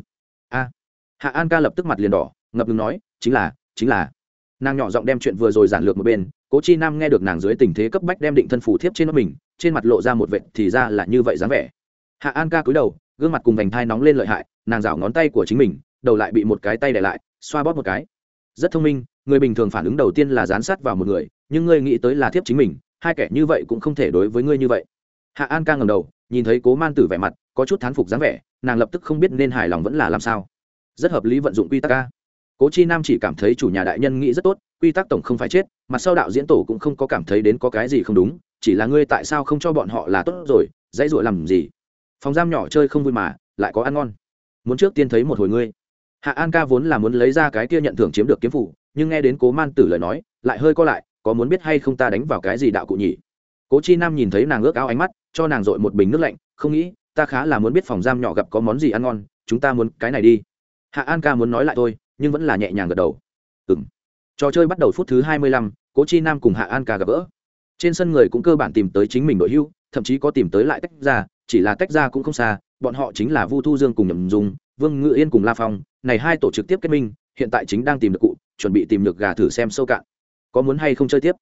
A. Hạ an ca lập tức mặt liền đỏ, ngập ngừng nói, chính là chính là nàng nhỏ giọng đem chuyện vừa rồi giản lược một bên, cố chi nam nghe được nàng dưới tình thế cấp bách đem định thân phủ thiếp trên nó mình, trên mặt lộ ra một vệt thì ra là như vậy dáng vẻ. Hạ an ca cúi đầu, gương mặt cùng vành thai nóng lên lợi hại, nàng rảo ngón tay của chính mình, đầu lại bị một cái tay để lại, xoa bóp một cái. Rất thông minh, người bình thường phản ứng đầu tiên là dán sát vào một người, nhưng ngươi nghĩ tới là thiếp chính mình, hai kẻ như vậy cũng không thể đối với ngươi như vậy. Hạ an ca ngầm đầu, nhìn thấy cố man tử vẻ mặt, có chút thán phục dáng vẻ, nàng lập tức không biết nên hài lòng vẫn là làm sao. Rất hợp lý vận dụng quy tắc ca cố chi nam chỉ cảm thấy chủ nhà đại nhân nghĩ rất tốt, quy tắc tổng không phải chết mặt sau đạo diễn tổ cũng không có cảm thấy đến có cái gì không đúng, chỉ là ngươi tại sao không cho bọn họ là tốt rồi, dãy dụa làm gì? Phòng giam nhỏ chơi không vui mà, lại có ăn ngon. Muốn trước tiên thấy một hồi ngươi. Hạ an ca vốn là muốn lấy ra cái kia nhận thưởng chiếm được kiếm phủ, nhưng nghe đến cố man tử lời nói, lại hơi co lại, có muốn biết hay không ta đánh vào cái gì đạo cụ nhỉ? Cố chi nam nhìn thấy nàng ước ao ánh mắt, cho nàng dội một bình nước lạnh, không nghĩ, ta khá là muốn biết phòng giam nhỏ gặp có món gì ăn ngon, chúng ta muốn cái này đi. Hạ an ca muốn nói lại thôi nhưng vẫn là nhẹ nhàng gật đầu. Ừng trò chơi bắt đầu phút thứ hai mươi lăm, cố chi nam cùng hạ an ca gặp gỡ. Trên sân người cũng cơ bản tìm tới chính mình đội hưu, thậm chí có tìm tới lại tách ra, chỉ là tách ra cũng không xa, bọn họ chính là vu thu dương cùng nhầm dùng vương ngự yên cùng la phong, này hai tổ trực tiếp kết minh, hiện tại chính đang tìm được cụ, chuẩn bị tìm được gà thử xem sâu cạn. Có muốn hay không chơi tiếp?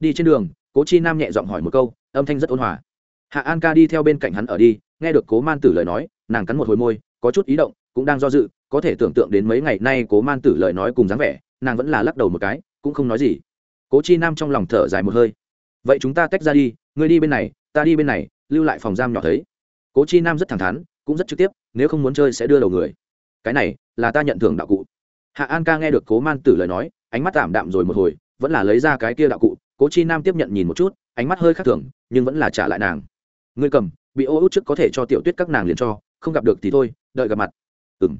Đi trên đường, cố chi nam nhẹ giọng hỏi một câu, âm thanh rất ôn hòa. Hạ an ca đi theo bên cạnh hắn ở đi, nghe được cố man tử lời nói, nàng cắn một hồi môi, có chút ý động, cũng đang do dự có thể tưởng tượng đến mấy ngày nay cố man tử lời nói cùng dáng vẻ, nàng vẫn là lắc đầu một cái, cũng không nói gì. Cố chi nam trong lòng thở dài một hơi. Vậy chúng ta tách ra đi, ngươi đi bên này, ta đi bên này, lưu lại phòng giam nhỏ thấy. Cố chi nam rất thẳng thắn, cũng rất trực tiếp, nếu không muốn chơi sẽ đưa đầu người. Cái này, là ta nhận thưởng đạo cụ. Hạ an ca nghe được cố man tử lời nói, ánh mắt tạm đạm rồi một hồi, vẫn là lấy ra cái kia đạo cụ. Cố chi nam tiếp nhận nhìn một chút, ánh mắt hơi khác thường, nhưng vẫn là trả lại nàng. Ngươi cầm, bị ô út trước có thể cho tiểu tuyết các nàng liền cho, không gặp được thì thôi, đợi gặp mặt. Ừng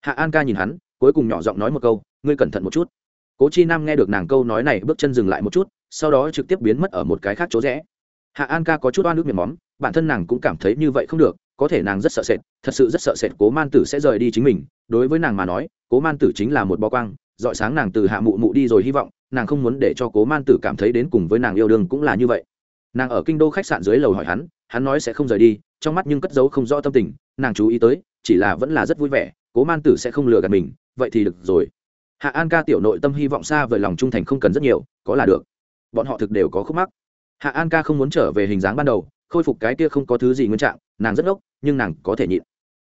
hạ an ca nhìn hắn, cuối cùng nhỏ giọng nói một câu, ngươi cẩn thận một chút. Cố chi nam nghe được nàng câu nói này bước chân dừng lại một chút, sau đó trực tiếp biến mất ở một cái khác chỗ rẽ. Hạ an ca có chút oan ức miệng móm, bản thân nàng cũng cảm thấy như vậy không được, có thể nàng rất sợ sệt, thật sự rất sợ sệt cố man tử sẽ rời đi chính mình. Đối với nàng mà nói, cố man tử chính là một bó quang dọi sáng nàng từ hạ mụ mụ đi rồi hy vọng, nàng không muốn để cho cố man tử cảm thấy đến cùng với nàng yêu đương cũng là như vậy. Nàng ở kinh đô khách sạn dưới lầu hỏi hắn hắn nói sẽ không rời đi, trong mắt nhưng cất giấu không rõ tâm tình, nàng chú ý tới chỉ là vẫn là rất vui vẻ, cố man tử sẽ không lừa gạt mình, vậy thì được rồi. Hạ an ca tiểu nội tâm hy vọng xa vời lòng trung thành không cần rất nhiều, có là được. Bọn họ thực đều có khúc mắc. Hạ an ca không muốn trở về hình dáng ban đầu, khôi phục cái kia không có thứ gì nguyên trạng, nàng rất ngốc, nhưng nàng có thể nhịn.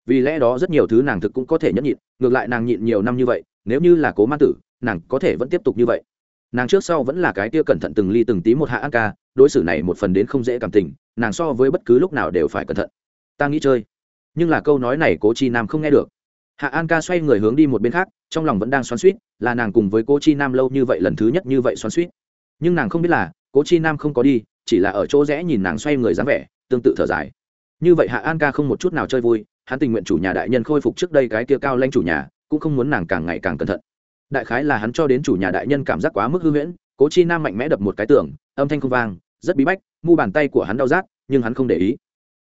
Vì lẽ đó rất nhiều thứ nàng thực cũng có thể nhẫn nhịn, ngược lại nàng nhịn nhiều năm như vậy, nếu như là cố man tử, nàng có thể vẫn tiếp tục như vậy. Nàng trước sau vẫn là cái kia cẩn thận từng ly từng tí một hạ an ca, đối xử này một phần đến không dễ cảm tình, nàng so với bất cứ lúc nào đều phải cẩn thận. Ta nghĩ chơi nhưng là câu nói này cố chi nam không nghe được. Hạ an ca xoay người hướng đi một bên khác, trong lòng vẫn đang xoắn suýt là nàng cùng với cố chi nam lâu như vậy lần thứ nhất như vậy xoắn suýt nhưng nàng không biết là, cố chi nam không có đi, chỉ là ở chỗ rẽ nhìn nàng xoay người dáng vẻ, tương tự thở dài. Như vậy hạ an ca không một chút nào chơi vui, hắn tình nguyện chủ nhà đại nhân khôi phục trước đây cái kia cao lanh chủ nhà, cũng không muốn nàng càng ngày càng cẩn thận. Đại khái là hắn cho đến chủ nhà đại nhân cảm giác quá mức hư huyễn, cố chi nam mạnh mẽ đập một cái tường, âm thanh không vang, rất bí bách, mu bàn tay của hắn đau rát, nhưng hắn không để ý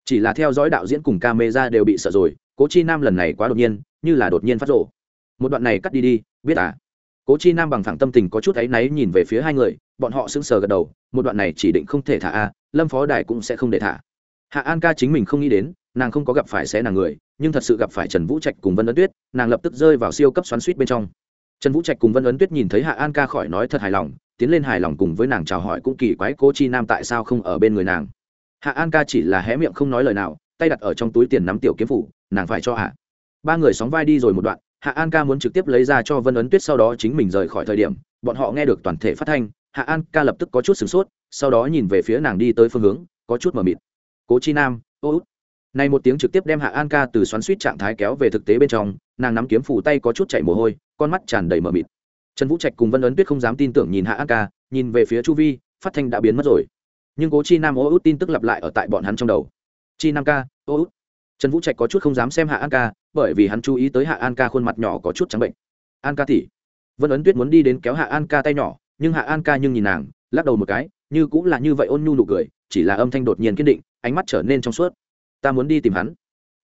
chỉ là theo dõi đạo diễn cùng ca mê ra đều bị sợ rồi, cố chi nam lần này quá đột nhiên, như là đột nhiên phát rộ một đoạn này cắt đi đi, biết à? Cố chi nam bằng thẳng tâm tình có chút áy náy nhìn về phía hai người, bọn họ sững sờ gật đầu, một đoạn này chỉ định không thể thả a, lâm phó đài cũng sẽ không để thả. Hạ an ca chính mình không nghĩ đến, nàng không có gặp phải sẽ nàng người, nhưng thật sự gặp phải trần vũ trạch cùng vân ấn tuyết, nàng lập tức rơi vào siêu cấp xoắn suýt bên trong. Trần vũ trạch cùng vân ấn tuyết nhìn thấy hạ an ca khỏi nói thật hài lòng, tiến lên hài lòng cùng với nàng chào hỏi cũng kỳ quái cố chi nam tại sao không ở bên người nàng hạ an ca chỉ là hé miệng không nói lời nào, tay đặt ở trong túi tiền nắm tiểu kiếm phủ, nàng phải cho hạ. Ba người sóng vai đi rồi một đoạn, hạ an ca muốn trực tiếp lấy ra cho vân ấn tuyết sau đó chính mình rời khỏi thời điểm, bọn họ nghe được toàn thể phát thanh, hạ an ca lập tức có chút sửng sốt, sau đó nhìn về phía nàng đi tới phương hướng, có chút mờ mịt. Cố chi nam, ô út. Này một tiếng trực tiếp đem hạ an ca từ xoắn suýt trạng thái kéo về thực tế bên trong, nàng nắm kiếm phủ tay có chút chảy mồ hôi, con mắt tràn đầy mờ mịt. Trần vũ trạch cùng vân ấn tuyết không dám tin tưởng nhìn hạ an ca, nhìn về phía chu vi, phát thanh đã biến mất rồi nhưng cố chi nam ô út tin tức lặp lại ở tại bọn hắn trong đầu. Chi nam ca, ô út. Trần vũ trạch có chút không dám xem hạ an ca, bởi vì hắn chú ý tới hạ an ca khuôn mặt nhỏ có chút trắng bệnh. An ca tỉ vân ấn tuyết muốn đi đến kéo hạ an ca tay nhỏ, nhưng hạ an ca nhưng nhìn nàng, lắc đầu một cái, như cũng là như vậy ôn nhu nụ cười, chỉ là âm thanh đột nhiên kiên định, ánh mắt trở nên trong suốt. Ta muốn đi tìm hắn.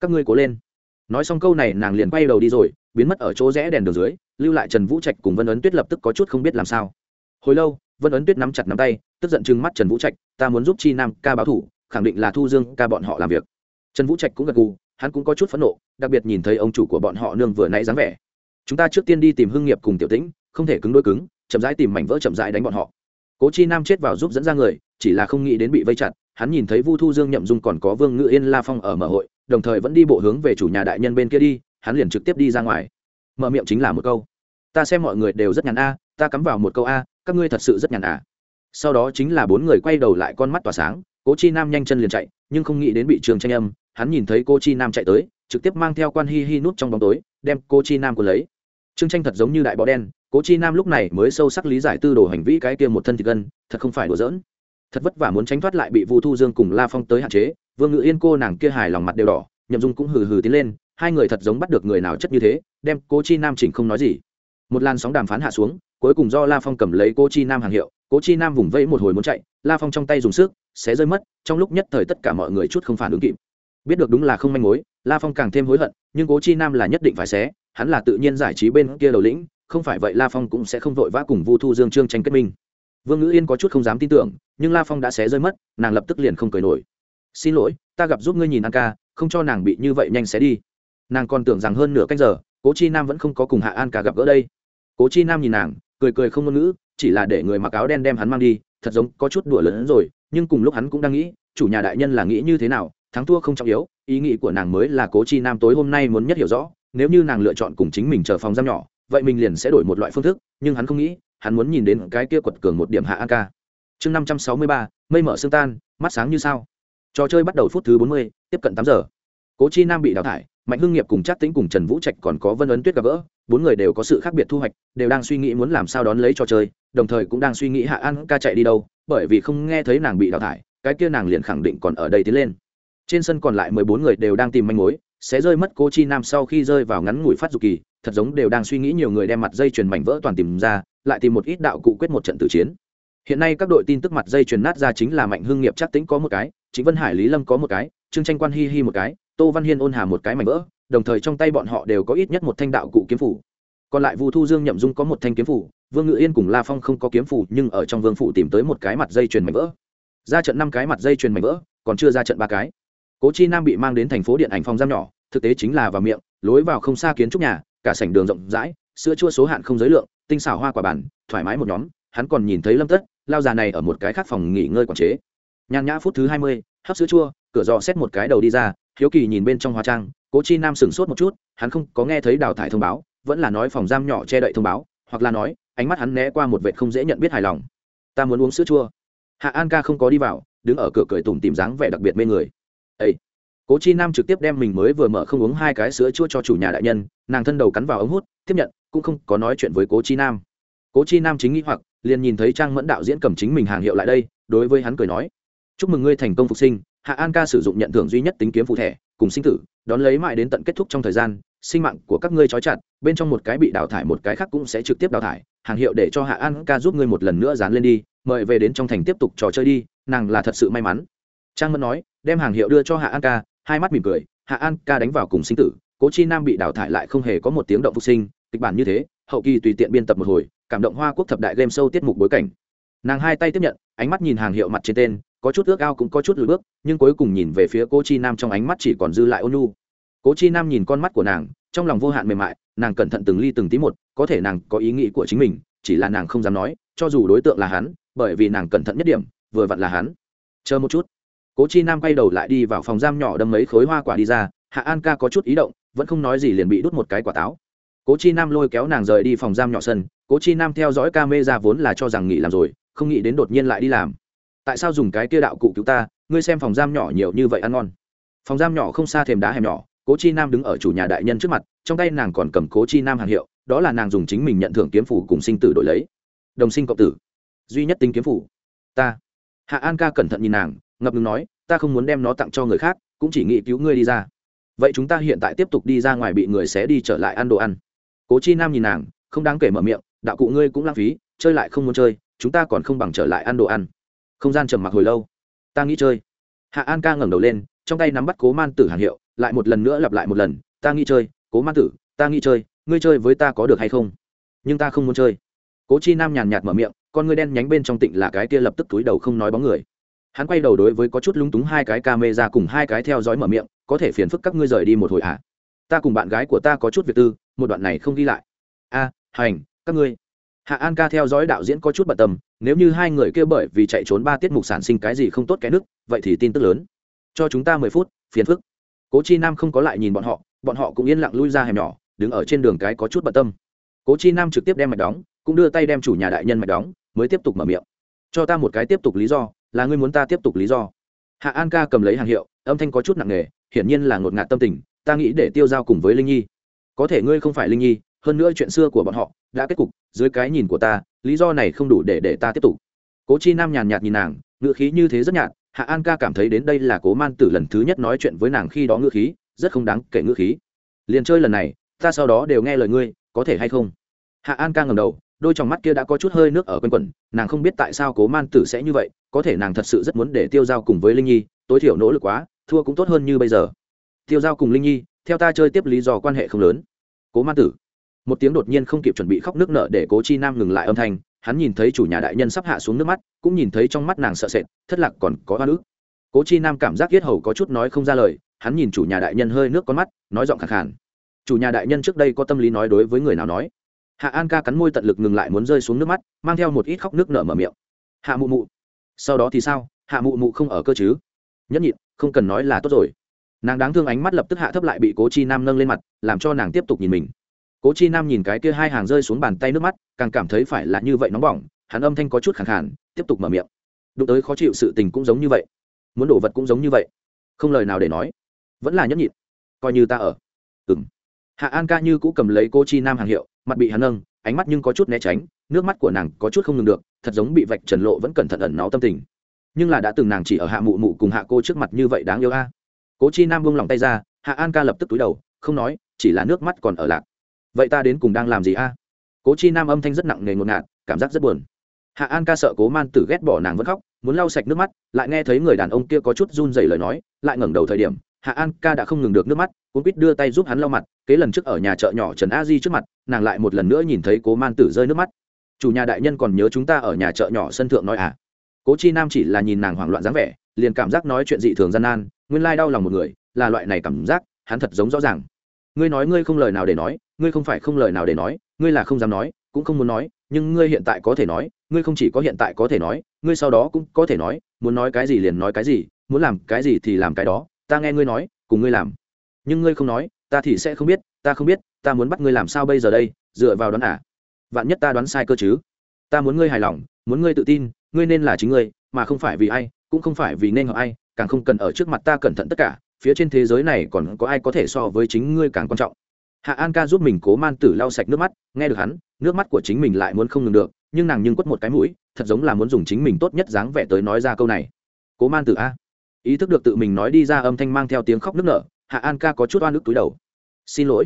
Các ngươi cố lên. Nói xong câu này, nàng liền quay đầu đi rồi, biến mất ở chỗ rẽ đèn đường dưới, lưu lại trần vũ trạch cùng vân ấn tuyết lập tức có chút không biết làm sao. Hồi lâu, vân ấn tuyết nắm chặt nắm tay, tức giận chừng mắt trần vũ trạch ta muốn giúp chi nam ca báo thủ, khẳng định là thu dương ca bọn họ làm việc. Trần vũ trạch cũng gật gù, hắn cũng có chút phẫn nộ, đặc biệt nhìn thấy ông chủ của bọn họ nương vừa nãy dáng vẻ. Chúng ta trước tiên đi tìm hưng nghiệp cùng tiểu tĩnh, không thể cứng đôi cứng, chậm rãi tìm mảnh vỡ chậm rãi đánh bọn họ. Cố chi nam chết vào giúp dẫn ra người, chỉ là không nghĩ đến bị vây chặt, hắn nhìn thấy vu thu dương nhậm dung còn có vương ngự yên la phong ở mở hội, đồng thời vẫn đi bộ hướng về chủ nhà đại nhân bên kia đi, hắn liền trực tiếp đi ra ngoài. Mở miệng chính là một câu. Ta xem mọi người đều rất nhàn a, ta cắm vào một câu a, các ngươi thật sự rất nhàn à sau đó chính là bốn người quay đầu lại con mắt tỏa sáng, cố chi nam nhanh chân liền chạy, nhưng không nghĩ đến bị trường tranh âm, hắn nhìn thấy cô chi nam chạy tới, trực tiếp mang theo quan hi hi nút trong bóng tối, đem cô chi nam của lấy. Trương tranh thật giống như đại bọ đen, cố chi nam lúc này mới sâu sắc lý giải tư đồ hành vi cái kia một thân thịt gân, thật không phải đùa giỡn. Thật vất vả muốn tránh thoát lại bị vu thu dương cùng la phong tới hạn chế, vương ngự yên cô nàng kia hài lòng mặt đều đỏ, nhậm dung cũng hừ hừ tiến lên, hai người thật giống bắt được người nào chất như thế, đem cố chi nam chỉnh không nói gì. Một làn sóng đàm phán hạ xuống, cuối cùng do la phong cầm lấy cố chi nam hàng hiệu cố chi nam vùng vẫy một hồi muốn chạy, la phong trong tay dùng sức sẽ rơi mất, trong lúc nhất thời tất cả mọi người chút không phản ứng kịp. Biết được đúng là không manh mối, la phong càng thêm hối hận, nhưng cố chi nam là nhất định phải xé, hắn là tự nhiên giải trí bên kia đầu lĩnh, không phải vậy la phong cũng sẽ không vội vã cùng vu thu dương trương tranh kết minh. Vương ngữ yên có chút không dám tin tưởng, nhưng la phong đã xé rơi mất, nàng lập tức liền không cười nổi. Xin lỗi, ta gặp giúp ngươi nhìn an ca, không cho nàng bị như vậy nhanh xé đi. Nàng còn tưởng rằng hơn nửa canh giờ, cố chi nam vẫn không có cùng hạ an ca gặp gỡ đây. Cố chi nam nhìn nàng, cười cười không ngôn ngữ chỉ là để người mặc áo đen đem hắn mang đi, thật giống có chút đùa lớn rồi, nhưng cùng lúc hắn cũng đang nghĩ, chủ nhà đại nhân là nghĩ như thế nào, thắng thua không trọng yếu, ý nghĩ của nàng mới là cố chi nam tối hôm nay muốn nhất hiểu rõ, nếu như nàng lựa chọn cùng chính mình chờ phòng giam nhỏ, vậy mình liền sẽ đổi một loại phương thức, nhưng hắn không nghĩ, hắn muốn nhìn đến cái kia quật cường một điểm hạ an ca chương năm trăm sáu mươi ba, mây mở sương tan, mắt sáng như sao. Trò chơi bắt đầu phút thứ bốn mươi, tiếp cận tám giờ. Cố chi nam bị đào thải, mạnh hưng nghiệp cùng chắc tính cùng trần vũ trạch còn có vân ấn tuyết gặp gỡ, bốn người đều có sự khác biệt thu hoạch, đều đang suy nghĩ muốn làm sao đón lấy trò chơi đồng thời cũng đang suy nghĩ hạ an ca chạy đi đâu, bởi vì không nghe thấy nàng bị đào thải, cái kia nàng liền khẳng định còn ở đây tiến lên. Trên sân còn lại mười bốn người đều đang tìm manh mối, sẽ rơi mất cô chi nam sau khi rơi vào ngắn ngủi phát dục kỳ, thật giống đều đang suy nghĩ nhiều người đem mặt dây chuyền mảnh vỡ toàn tìm ra, lại tìm một ít đạo cụ quyết một trận tử chiến. Hiện nay các đội tin tức mặt dây chuyền nát ra chính là mạnh hưng nghiệp chắc tính có một cái chính vân hải, lý lâm có một cái, trương tranh quan hi hi một cái, tô văn hiên ôn hà một cái mảnh vỡ, đồng thời trong tay bọn họ đều có ít nhất một thanh đạo cụ kiếm phủ còn lại vu thu dương nhậm dung có một thanh kiếm phủ, vương ngự yên cùng la phong không có kiếm phủ, nhưng ở trong vương phủ tìm tới một cái mặt dây chuyền mảnh vỡ. Ra trận năm cái mặt dây chuyền mảnh vỡ, còn chưa ra trận ba cái. Cố chi nam bị mang đến thành phố điện ảnh phòng giam nhỏ, thực tế chính là vào miệng, lối vào không xa kiến trúc nhà, cả sảnh đường rộng rãi, sữa chua số hạn không giới lượng, tinh xảo hoa quả bản thoải mái một nhóm, hắn còn nhìn thấy lâm tất, lao già này ở một cái khác phòng nghỉ ngơi quản chế. Nhàn nhã phút thứ hai mươi, hấp sữa chua, cửa dò xét một cái đầu đi ra, hiếu kỳ nhìn bên trong hóa trang, cố chi nam sửng sốt một chút, hắn không có nghe thấy đào thải thông báo vẫn là nói phòng giam nhỏ che đậy thông báo, hoặc là nói, ánh mắt hắn né qua một vệ không dễ nhận biết hài lòng. Ta muốn uống sữa chua. Hạ an ca không có đi vào, đứng ở cửa cười tủm tìm dáng vẻ đặc biệt mê người. Ây cố chi nam trực tiếp đem mình mới vừa mở không uống hai cái sữa chua cho chủ nhà đại nhân, nàng thân đầu cắn vào ống hút, tiếp nhận, cũng không có nói chuyện với cố chi nam. Cố chi nam chính nghĩ hoặc, liền nhìn thấy trang mẫn đạo diễn cầm chính mình hàng hiệu lại đây, đối với hắn cười nói, chúc mừng ngươi thành công phục sinh, hạ an ca sử dụng nhận thưởng duy nhất tính kiếm phụ thẻ, cùng sinh tử, đón lấy mãi đến tận kết thúc trong thời gian sinh mạng của các ngươi trói chặt, bên trong một cái bị đào thải một cái khác cũng sẽ trực tiếp đào thải, hàng hiệu để cho hạ an ca giúp ngươi một lần nữa dán lên đi, mời về đến trong thành tiếp tục trò chơi đi, nàng là thật sự may mắn. Trang mẫn nói, đem hàng hiệu đưa cho hạ an ca, hai mắt mỉm cười, hạ an ca đánh vào cùng sinh tử, cố chi nam bị đào thải lại không hề có một tiếng động phục sinh, kịch bản như thế, hậu kỳ tùy tiện biên tập một hồi, cảm động hoa quốc thập đại game sâu tiết mục bối cảnh. Nàng hai tay tiếp nhận, ánh mắt nhìn hàng hiệu mặt trên tên, có chút ước ao cũng có chút lùi bước, nhưng cuối cùng nhìn về phía cô chi nam trong ánh mắt chỉ còn dư lại ôn nhu cố chi nam nhìn con mắt của nàng, trong lòng vô hạn mềm mại, nàng cẩn thận từng ly từng tí một, có thể nàng có ý nghĩ của chính mình, chỉ là nàng không dám nói, cho dù đối tượng là hắn, bởi vì nàng cẩn thận nhất điểm, vừa vặn là hắn. Chờ một chút. Cố chi nam quay đầu lại đi vào phòng giam nhỏ đâm mấy khối hoa quả đi ra, hạ an ca có chút ý động, vẫn không nói gì liền bị đút một cái quả táo. Cố chi nam lôi kéo nàng rời đi phòng giam nhỏ sân, cố chi nam theo dõi ca mê ra vốn là cho rằng nghỉ làm rồi, không nghĩ đến đột nhiên lại đi làm. Tại sao dùng cái kia đạo cụ cứu ta, ngươi xem phòng giam nhỏ nhiều như vậy ăn ngon. Phòng giam nhỏ không xa thềm đá hẻm nhỏ cố chi nam đứng ở chủ nhà đại nhân trước mặt, trong tay nàng còn cầm cố chi nam hàng hiệu, đó là nàng dùng chính mình nhận thưởng kiếm phủ cùng sinh tử đổi lấy. Đồng sinh cộng tử. Duy nhất tính kiếm phủ. Ta. Hạ an ca cẩn thận nhìn nàng, ngập ngừng nói, ta không muốn đem nó tặng cho người khác, cũng chỉ nghĩ cứu ngươi đi ra. Vậy chúng ta hiện tại tiếp tục đi ra ngoài bị người xé đi trở lại ăn đồ ăn. Cố chi nam nhìn nàng, không đáng kể mở miệng, đạo cụ ngươi cũng lãng phí, chơi lại không muốn chơi, chúng ta còn không bằng trở lại ăn đồ ăn. Không gian trầm mặc hồi lâu. Ta nghĩ chơi. Hạ an ca ngẩng đầu lên, trong tay nắm bắt cố man tử hàng hiệu lại một lần nữa lặp lại một lần, ta nghĩ chơi, cố man tử, ta nghĩ chơi, ngươi chơi với ta có được hay không? Nhưng ta không muốn chơi. Cố chi nam nhàn nhạt mở miệng, con ngươi đen nhánh bên trong tịnh là cái kia lập tức túi đầu không nói bóng người. Hắn quay đầu đối với có chút lúng túng hai cái ca mê ra cùng hai cái theo dõi mở miệng, có thể phiền phức các ngươi rời đi một hồi ạ à. ta cùng bạn gái của ta có chút việc tư, một đoạn này không ghi lại. A, hành, các ngươi. Hạ an ca theo dõi đạo diễn có chút bận tâm, nếu như hai người kia bởi vì chạy trốn ba tiết mục sản sinh cái gì không tốt cái nước vậy thì tin tức lớn. Cho chúng ta mười phút, phiền phức cố chi nam không có lại nhìn bọn họ bọn họ cũng yên lặng lui ra hẻm nhỏ, đứng ở trên đường cái có chút bận tâm. Cố chi nam trực tiếp đem mạch đóng, cũng đưa tay đem chủ nhà đại nhân mạch đóng, mới tiếp tục mở miệng. Cho ta một cái tiếp tục lý do, là ngươi muốn ta tiếp tục lý do. Hạ an ca cầm lấy hàng hiệu, âm thanh có chút nặng nề, hiển nhiên là ngột ngạt tâm tình, ta nghĩ để tiêu giao cùng với linh nhi. Có thể ngươi không phải linh nhi, hơn nữa chuyện xưa của bọn họ đã kết cục, dưới cái nhìn của ta, lý do này không đủ để để ta tiếp tục. Cố chi nam nhàn nhạt nhìn nàng ngựa khí như thế rất nhạt hạ an ca cảm thấy đến đây là cố man tử lần thứ nhất nói chuyện với nàng khi đó ngữ khí, rất không đáng kể ngữ khí. Liền chơi lần này, ta sau đó đều nghe lời ngươi, có thể hay không? Hạ an ca ngầm đầu, đôi trong mắt kia đã có chút hơi nước ở quanh quẩn, nàng không biết tại sao cố man tử sẽ như vậy, có thể nàng thật sự rất muốn để tiêu giao cùng với linh nhi, tối thiểu nỗ lực quá, thua cũng tốt hơn như bây giờ. Tiêu giao cùng linh nhi, theo ta chơi tiếp lý do quan hệ không lớn. Cố man tử. Một tiếng đột nhiên không kịp chuẩn bị khóc nước nợ để cố chi nam ngừng lại âm thanh hắn nhìn thấy chủ nhà đại nhân sắp hạ xuống nước mắt, cũng nhìn thấy trong mắt nàng sợ sệt, thất lạc còn có hoa ức. Cố chi nam cảm giác yết hầu có chút nói không ra lời, hắn nhìn chủ nhà đại nhân hơi nước con mắt, nói giọng khẳng khàn. Chủ nhà đại nhân trước đây có tâm lý nói đối với người nào nói? Hạ an ca cắn môi tận lực ngừng lại muốn rơi xuống nước mắt, mang theo một ít khóc nước nở mở miệng. Hạ mụ mụ. Sau đó thì sao? Hạ mụ mụ không ở cơ chứ? Nhất nhịn, không cần nói là tốt rồi. Nàng đáng thương ánh mắt lập tức hạ thấp lại bị cố chi nam nâng lên mặt, làm cho nàng tiếp tục nhìn mình cố chi nam nhìn cái kia hai hàng rơi xuống bàn tay nước mắt, càng cảm thấy phải là như vậy nóng bỏng, hắn âm thanh có chút khẳng khàn, tiếp tục mở miệng. Đụng tới khó chịu sự tình cũng giống như vậy. Muốn đổ vật cũng giống như vậy. Không lời nào để nói. Vẫn là nhẫn nhịn. Coi như ta ở. Ừ m hạ an ca như cũ cầm lấy cô chi nam hàng hiệu, mặt bị hắn nâng, ánh mắt nhưng có chút né tránh, nước mắt của nàng có chút không ngừng được, thật giống bị vạch trần lộ vẫn cẩn thận ẩn náu tâm tình. Nhưng là đã từng nàng chỉ ở hạ mụ mụ cùng hạ cô trước mặt như vậy đáng yêu a. Cố chi nam buông lòng tay ra, hạ an ca lập tức túi đầu, không nói, chỉ là nước mắt còn ở lạc vậy ta đến cùng đang làm gì a? Cố chi nam âm thanh rất nặng nề ngột ngạt, cảm giác rất buồn. Hạ an ca sợ cố man tử ghét bỏ nàng vẫn khóc, muốn lau sạch nước mắt, lại nghe thấy người đàn ông kia có chút run dày lời nói, lại ngẩng đầu thời điểm, hạ an ca đã không ngừng được nước mắt, cuốn quýt đưa tay giúp hắn lau mặt, kế lần trước ở nhà chợ nhỏ trần a di trước mặt, nàng lại một lần nữa nhìn thấy cố man tử rơi nước mắt. Chủ nhà đại nhân còn nhớ chúng ta ở nhà chợ nhỏ sân thượng nói à? Cố chi nam chỉ là nhìn nàng hoảng loạn dáng vẻ, liền cảm giác nói chuyện dị thường gian nan, nguyên lai đau lòng một người, là loại này cảm giác, hắn thật giống rõ ràng ngươi nói ngươi không lời nào để nói, ngươi không phải không lời nào để nói, ngươi là không dám nói, cũng không muốn nói, nhưng ngươi hiện tại có thể nói, ngươi không chỉ có hiện tại có thể nói, ngươi sau đó cũng có thể nói, muốn nói cái gì liền nói cái gì, muốn làm cái gì thì làm cái đó, ta nghe ngươi nói, cùng ngươi làm. Nhưng ngươi không nói, ta thì sẽ không biết, ta không biết, ta muốn bắt ngươi làm sao bây giờ đây, dựa vào đoán à? Vạn nhất ta đoán sai cơ chứ? Ta muốn ngươi hài lòng, muốn ngươi tự tin, ngươi nên là chính ngươi, mà không phải vì ai, cũng không phải vì nên họ ai, càng không cần ở trước mặt ta cẩn thận tất cả phía trên thế giới này còn có ai có thể so với chính ngươi càng quan trọng? Hạ an ca giúp mình cố man tử lau sạch nước mắt, nghe được hắn, nước mắt của chính mình lại muốn không ngừng được, nhưng nàng nhưng quất một cái mũi, thật giống là muốn dùng chính mình tốt nhất dáng vẻ tới nói ra câu này. Cố man tử a. Ý thức được tự mình nói đi ra âm thanh mang theo tiếng khóc nức nở, hạ an ca có chút oan ức túi đầu. Xin lỗi.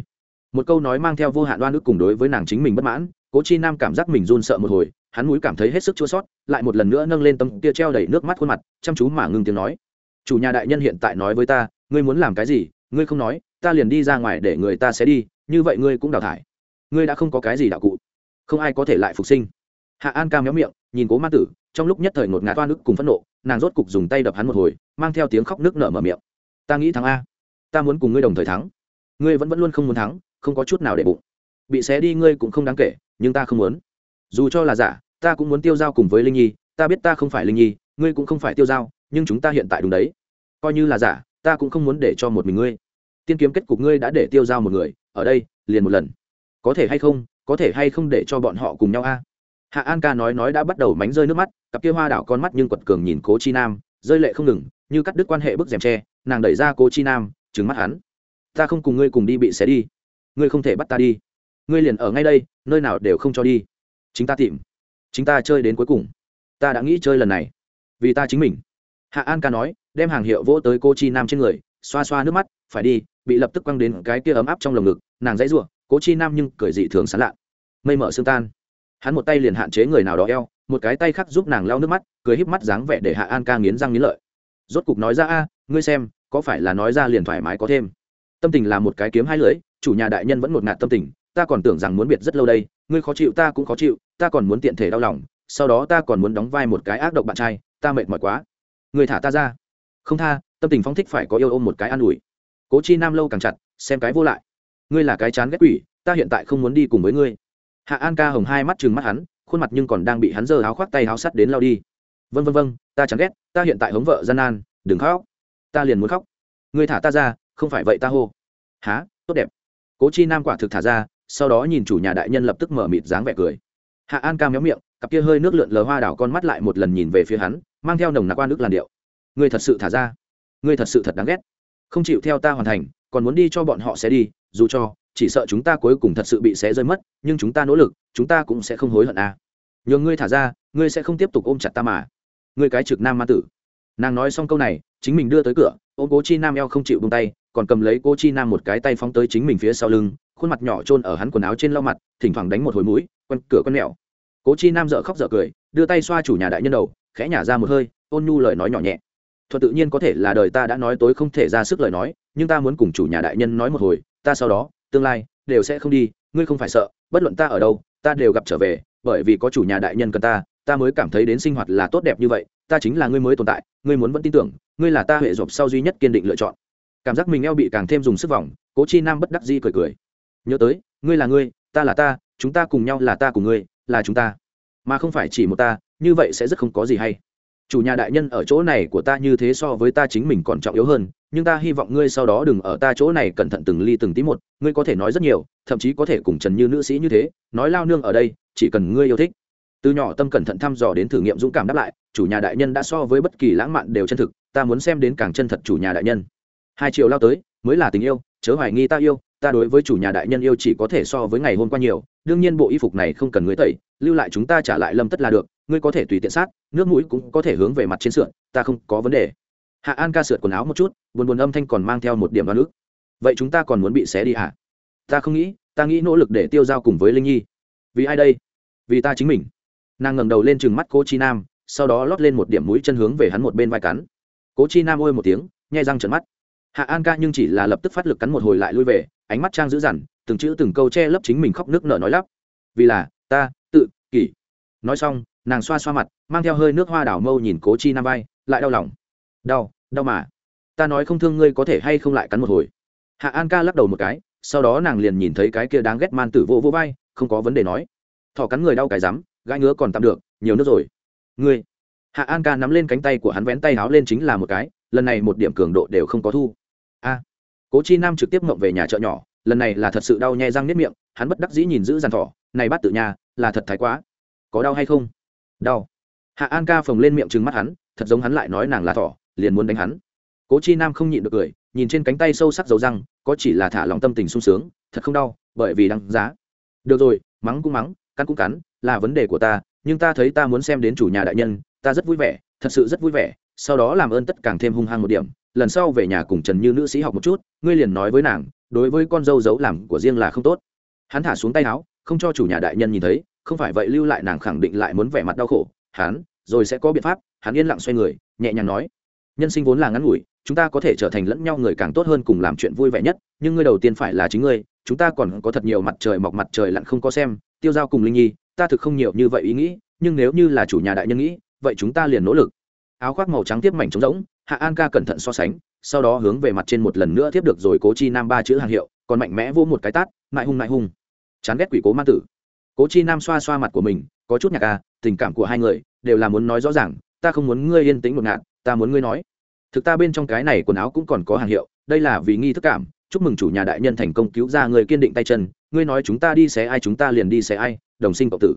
Một câu nói mang theo vô hạn oan ức cùng đối với nàng chính mình bất mãn, cố chi nam cảm giác mình run sợ một hồi, hắn mũi cảm thấy hết sức chua sót, lại một lần nữa nâng lên tấm tia treo đầy nước mắt khuôn mặt, chăm chú mà ngưng tiếng nói. Chủ nhà đại nhân hiện tại nói với ta ngươi muốn làm cái gì, ngươi không nói, ta liền đi ra ngoài để người ta sẽ đi, như vậy ngươi cũng đào thải. Ngươi đã không có cái gì đạo cụ. Không ai có thể lại phục sinh. Hạ an ca méo miệng, nhìn cố ma tử, trong lúc nhất thời ngột ngạt toa nước cùng phẫn nộ, nàng rốt cục dùng tay đập hắn một hồi, mang theo tiếng khóc nước nở mở miệng. Ta nghĩ thắng a. Ta muốn cùng ngươi đồng thời thắng. Ngươi vẫn vẫn luôn không muốn thắng, không có chút nào để bụng. Bị xé đi ngươi cũng không đáng kể, nhưng ta không muốn. Dù cho là giả, ta cũng muốn tiêu giao cùng với linh nhi, ta biết ta không phải linh nhi, ngươi cũng không phải tiêu giao nhưng chúng ta hiện tại đúng đấy. Coi như là giả ta cũng không muốn để cho một mình ngươi. Tiên kiếm kết cục ngươi đã để tiêu giao một người, ở đây, liền một lần. Có thể hay không, có thể hay không để cho bọn họ cùng nhau a? Hạ an ca nói nói đã bắt đầu mánh rơi nước mắt, cặp kia hoa đảo con mắt nhưng quật cường nhìn cố chi nam, rơi lệ không ngừng, như cắt đứt quan hệ bức rèm tre, nàng đẩy ra cố chi nam trứng mắt hắn. Ta không cùng ngươi cùng đi bị xé đi. Ngươi không thể bắt ta đi. Ngươi liền ở ngay đây, nơi nào đều không cho đi. Chính ta tìm. Chính ta chơi đến cuối cùng. Ta đã nghĩ chơi lần này. Vì ta chính mình. Hạ an ca nói đem hàng hiệu vỗ tới cô chi nam trên người, xoa xoa nước mắt, phải đi, bị lập tức quăng đến cái kia ấm áp trong lồng ngực, nàng dãy ruộng cố chi nam nhưng cười dị thường sán lạ. Mây mở xương tan. Hắn một tay liền hạn chế người nào đó eo, một cái tay khác giúp nàng lau nước mắt, cười híp mắt dáng vẻ để hạ an ca nghiến răng nghiến lợi. Rốt cục nói ra, a, ngươi xem, có phải là nói ra liền thoải mái có thêm? Tâm tình là một cái kiếm hai lưỡi, chủ nhà đại nhân vẫn ngột ngạt tâm tình, ta còn tưởng rằng muốn biệt rất lâu đây, ngươi khó chịu, ta cũng khó chịu, ta còn muốn tiện thể đau lòng, sau đó ta còn muốn đóng vai một cái ác độc bạn trai, ta mệt mỏi quá. Người thả ta ra không tha, tâm tình phong thích phải có yêu ôm một cái an ủi. Cố chi nam lâu càng chặt, xem cái vô lại. Ngươi là cái chán ghét quỷ, ta hiện tại không muốn đi cùng với ngươi. Hạ an ca hồng hai mắt chừng mắt hắn, khuôn mặt nhưng còn đang bị hắn giơ áo khoác tay áo sắt đến lao đi. Vân vân vân ta chán ghét, ta hiện tại hống vợ gian nan, đừng khóc. Ta liền muốn khóc. Ngươi thả ta ra, không phải vậy ta hô. Há, tốt đẹp. Cố chi nam quả thực thả ra, sau đó nhìn chủ nhà đại nhân lập tức mở mịt dáng vẻ cười. Hạ an ca méo miệng, cặp kia hơi nước lượn lờ hoa đảo con mắt lại một lần nhìn về phía hắn, mang theo nồng nặc oan ức làn điệu ngươi thật sự thả ra. Ngươi thật sự thật đáng ghét. Không chịu theo ta hoàn thành, còn muốn đi cho bọn họ sẽ đi, dù cho, chỉ sợ chúng ta cuối cùng thật sự bị xé rơi mất, nhưng chúng ta nỗ lực, chúng ta cũng sẽ không hối hận à. nhờ ngươi thả ra, ngươi sẽ không tiếp tục ôm chặt ta mà. Ngươi cái trực nam ma tử. Nàng nói xong câu này, chính mình đưa tới cửa, ôm cố chi nam eo không chịu bông tay, còn cầm lấy cô chi nam một cái tay phóng tới chính mình phía sau lưng, khuôn mặt nhỏ trôn ở hắn quần áo trên lau mặt, thỉnh thoảng đánh một hồi mũi, quen cửa con mèo cố chi nam dợ khóc dợ cười, đưa tay xoa chủ nhà đại nhân đầu, khẽ nhả ra một hơi, ôn nhu lời nói nhỏ nhẹ thuật tự nhiên có thể là đời ta đã nói tối không thể ra sức lời nói, nhưng ta muốn cùng chủ nhà đại nhân nói một hồi, ta sau đó, tương lai, đều sẽ không đi, ngươi không phải sợ, bất luận ta ở đâu, ta đều gặp trở về, bởi vì có chủ nhà đại nhân cần ta ta mới cảm thấy đến sinh hoạt là tốt đẹp như vậy, ta chính là ngươi mới tồn tại, ngươi muốn vẫn tin tưởng, ngươi là ta hệ dọc sau duy nhất kiên định lựa chọn. Cảm giác mình eo bị càng thêm dùng sức vòng, cố chi nam bất đắc di cười cười. Nhớ tới, ngươi là ngươi, ta là ta, chúng ta cùng nhau là ta cùng ngươi, là chúng ta. Mà không phải chỉ một ta, như vậy sẽ rất không có gì hay chủ nhà đại nhân ở chỗ này của ta như thế so với ta chính mình còn trọng yếu hơn, nhưng ta hy vọng ngươi sau đó đừng ở ta chỗ này cẩn thận từng ly từng tí một, ngươi có thể nói rất nhiều, thậm chí có thể cùng trần như nữ sĩ như thế, nói lao nương ở đây, chỉ cần ngươi yêu thích. Từ nhỏ tâm cẩn thận thăm dò đến thử nghiệm dũng cảm đáp lại, chủ nhà đại nhân đã so với bất kỳ lãng mạn đều chân thực, ta muốn xem đến càng chân thật chủ nhà đại nhân. Hai triệu lao tới, mới là tình yêu, chớ hoài nghi ta yêu, ta đối với chủ nhà đại nhân yêu chỉ có thể so với ngày hôm qua nhiều, đương nhiên bộ y phục này không cần ngươi tẩy, lưu lại chúng ta trả lại lâm tất là được ngươi có thể tùy tiện sát, nước mũi cũng có thể hướng về mặt trên sượn ta không có vấn đề. Hạ an ca sượt quần áo một chút, buồn buồn âm thanh còn mang theo một điểm đoan ức. Vậy chúng ta còn muốn bị xé đi hả? Ta không nghĩ, ta nghĩ nỗ lực để tiêu giao cùng với linh nhi. Vì ai đây? Vì ta chính mình. Nàng ngẩng đầu lên chừng mắt cô chi nam, sau đó lót lên một điểm mũi chân hướng về hắn một bên vai cắn. Cố chi nam ôi một tiếng, nhai răng trợn mắt. Hạ an ca nhưng chỉ là lập tức phát lực cắn một hồi lại lui về, ánh mắt trang dữ dằn, từng chữ từng câu che lấp chính mình khóc nước nở nói lắp. Vì là, ta, tự, kỷ. Nói xong nàng xoa xoa mặt, mang theo hơi nước hoa đảo mâu nhìn cố chi nam vai, lại đau lòng. Đau đau mà. Ta nói không thương ngươi có thể hay không lại cắn một hồi. Hạ an ca lắc đầu một cái, sau đó nàng liền nhìn thấy cái kia đáng ghét man tử vô vô vai, không có vấn đề nói. Thỏ cắn người đau cái rắm, gãi ngứa còn tạm được, nhiều nước rồi. Ngươi. Hạ an ca nắm lên cánh tay của hắn vén tay háo lên chính là một cái, lần này một điểm cường độ đều không có thu. A. Cố chi nam trực tiếp mộng về nhà chợ nhỏ, lần này là thật sự đau nhai răng nếp miệng, hắn bất đắc dĩ nhìn giữ dàn thỏ, này bắt tự nhà là thật thái quá. Có đau hay không? Đau. Hạ an ca phồng lên miệng trừng mắt hắn, thật giống hắn lại nói nàng là thỏ, liền muốn đánh hắn. Cố chi nam không nhịn được cười, nhìn trên cánh tay sâu sắc dấu răng, có chỉ là thả lòng tâm tình sung sướng, thật không đau, bởi vì đăng giá. Được rồi, mắng cũng mắng, cắn cũng cắn, là vấn đề của ta, nhưng ta thấy ta muốn xem đến chủ nhà đại nhân, ta rất vui vẻ, thật sự rất vui vẻ, sau đó làm ơn tất càng thêm hung hăng một điểm, lần sau về nhà cùng trần như nữ sĩ học một chút, ngươi liền nói với nàng, đối với con dâu giấu làm của riêng là không tốt. Hắn thả xuống tay áo, không cho chủ nhà đại nhân nhìn thấy không phải vậy lưu lại nàng khẳng định lại muốn vẻ mặt đau khổ. Hắn, rồi sẽ có biện pháp. Hắn yên lặng xoay người, nhẹ nhàng nói. Nhân sinh vốn là ngắn ngủi, chúng ta có thể trở thành lẫn nhau người càng tốt hơn cùng làm chuyện vui vẻ nhất, nhưng ngươi đầu tiên phải là chính ngươi, chúng ta còn có thật nhiều mặt trời mọc mặt trời lặn không có xem, tiêu giao cùng linh nhi, ta thực không nhiều như vậy ý nghĩ, nhưng nếu như là chủ nhà đại nhân nghĩ, vậy chúng ta liền nỗ lực. Áo khoác màu trắng tiếp mảnh trống rỗng, hạ an ca cẩn thận so sánh, sau đó hướng về mặt trên một lần nữa tiếp được rồi cố chi nam ba chữ hàng hiệu, còn mạnh mẽ vô một cái tát mại hung mại hung chán ghét quỷ cố ma tử cố chi nam xoa xoa mặt của mình, có chút nhạc à tình cảm của hai người đều là muốn nói rõ ràng, ta không muốn ngươi yên tĩnh một ngạn ta muốn ngươi nói. Thực ta bên trong cái này quần áo cũng còn có hàng hiệu, đây là vì nghi thức cảm, chúc mừng chủ nhà đại nhân thành công cứu ra người kiên định tay chân, ngươi nói chúng ta đi xé ai, chúng ta liền đi xé ai, đồng sinh cộng tử.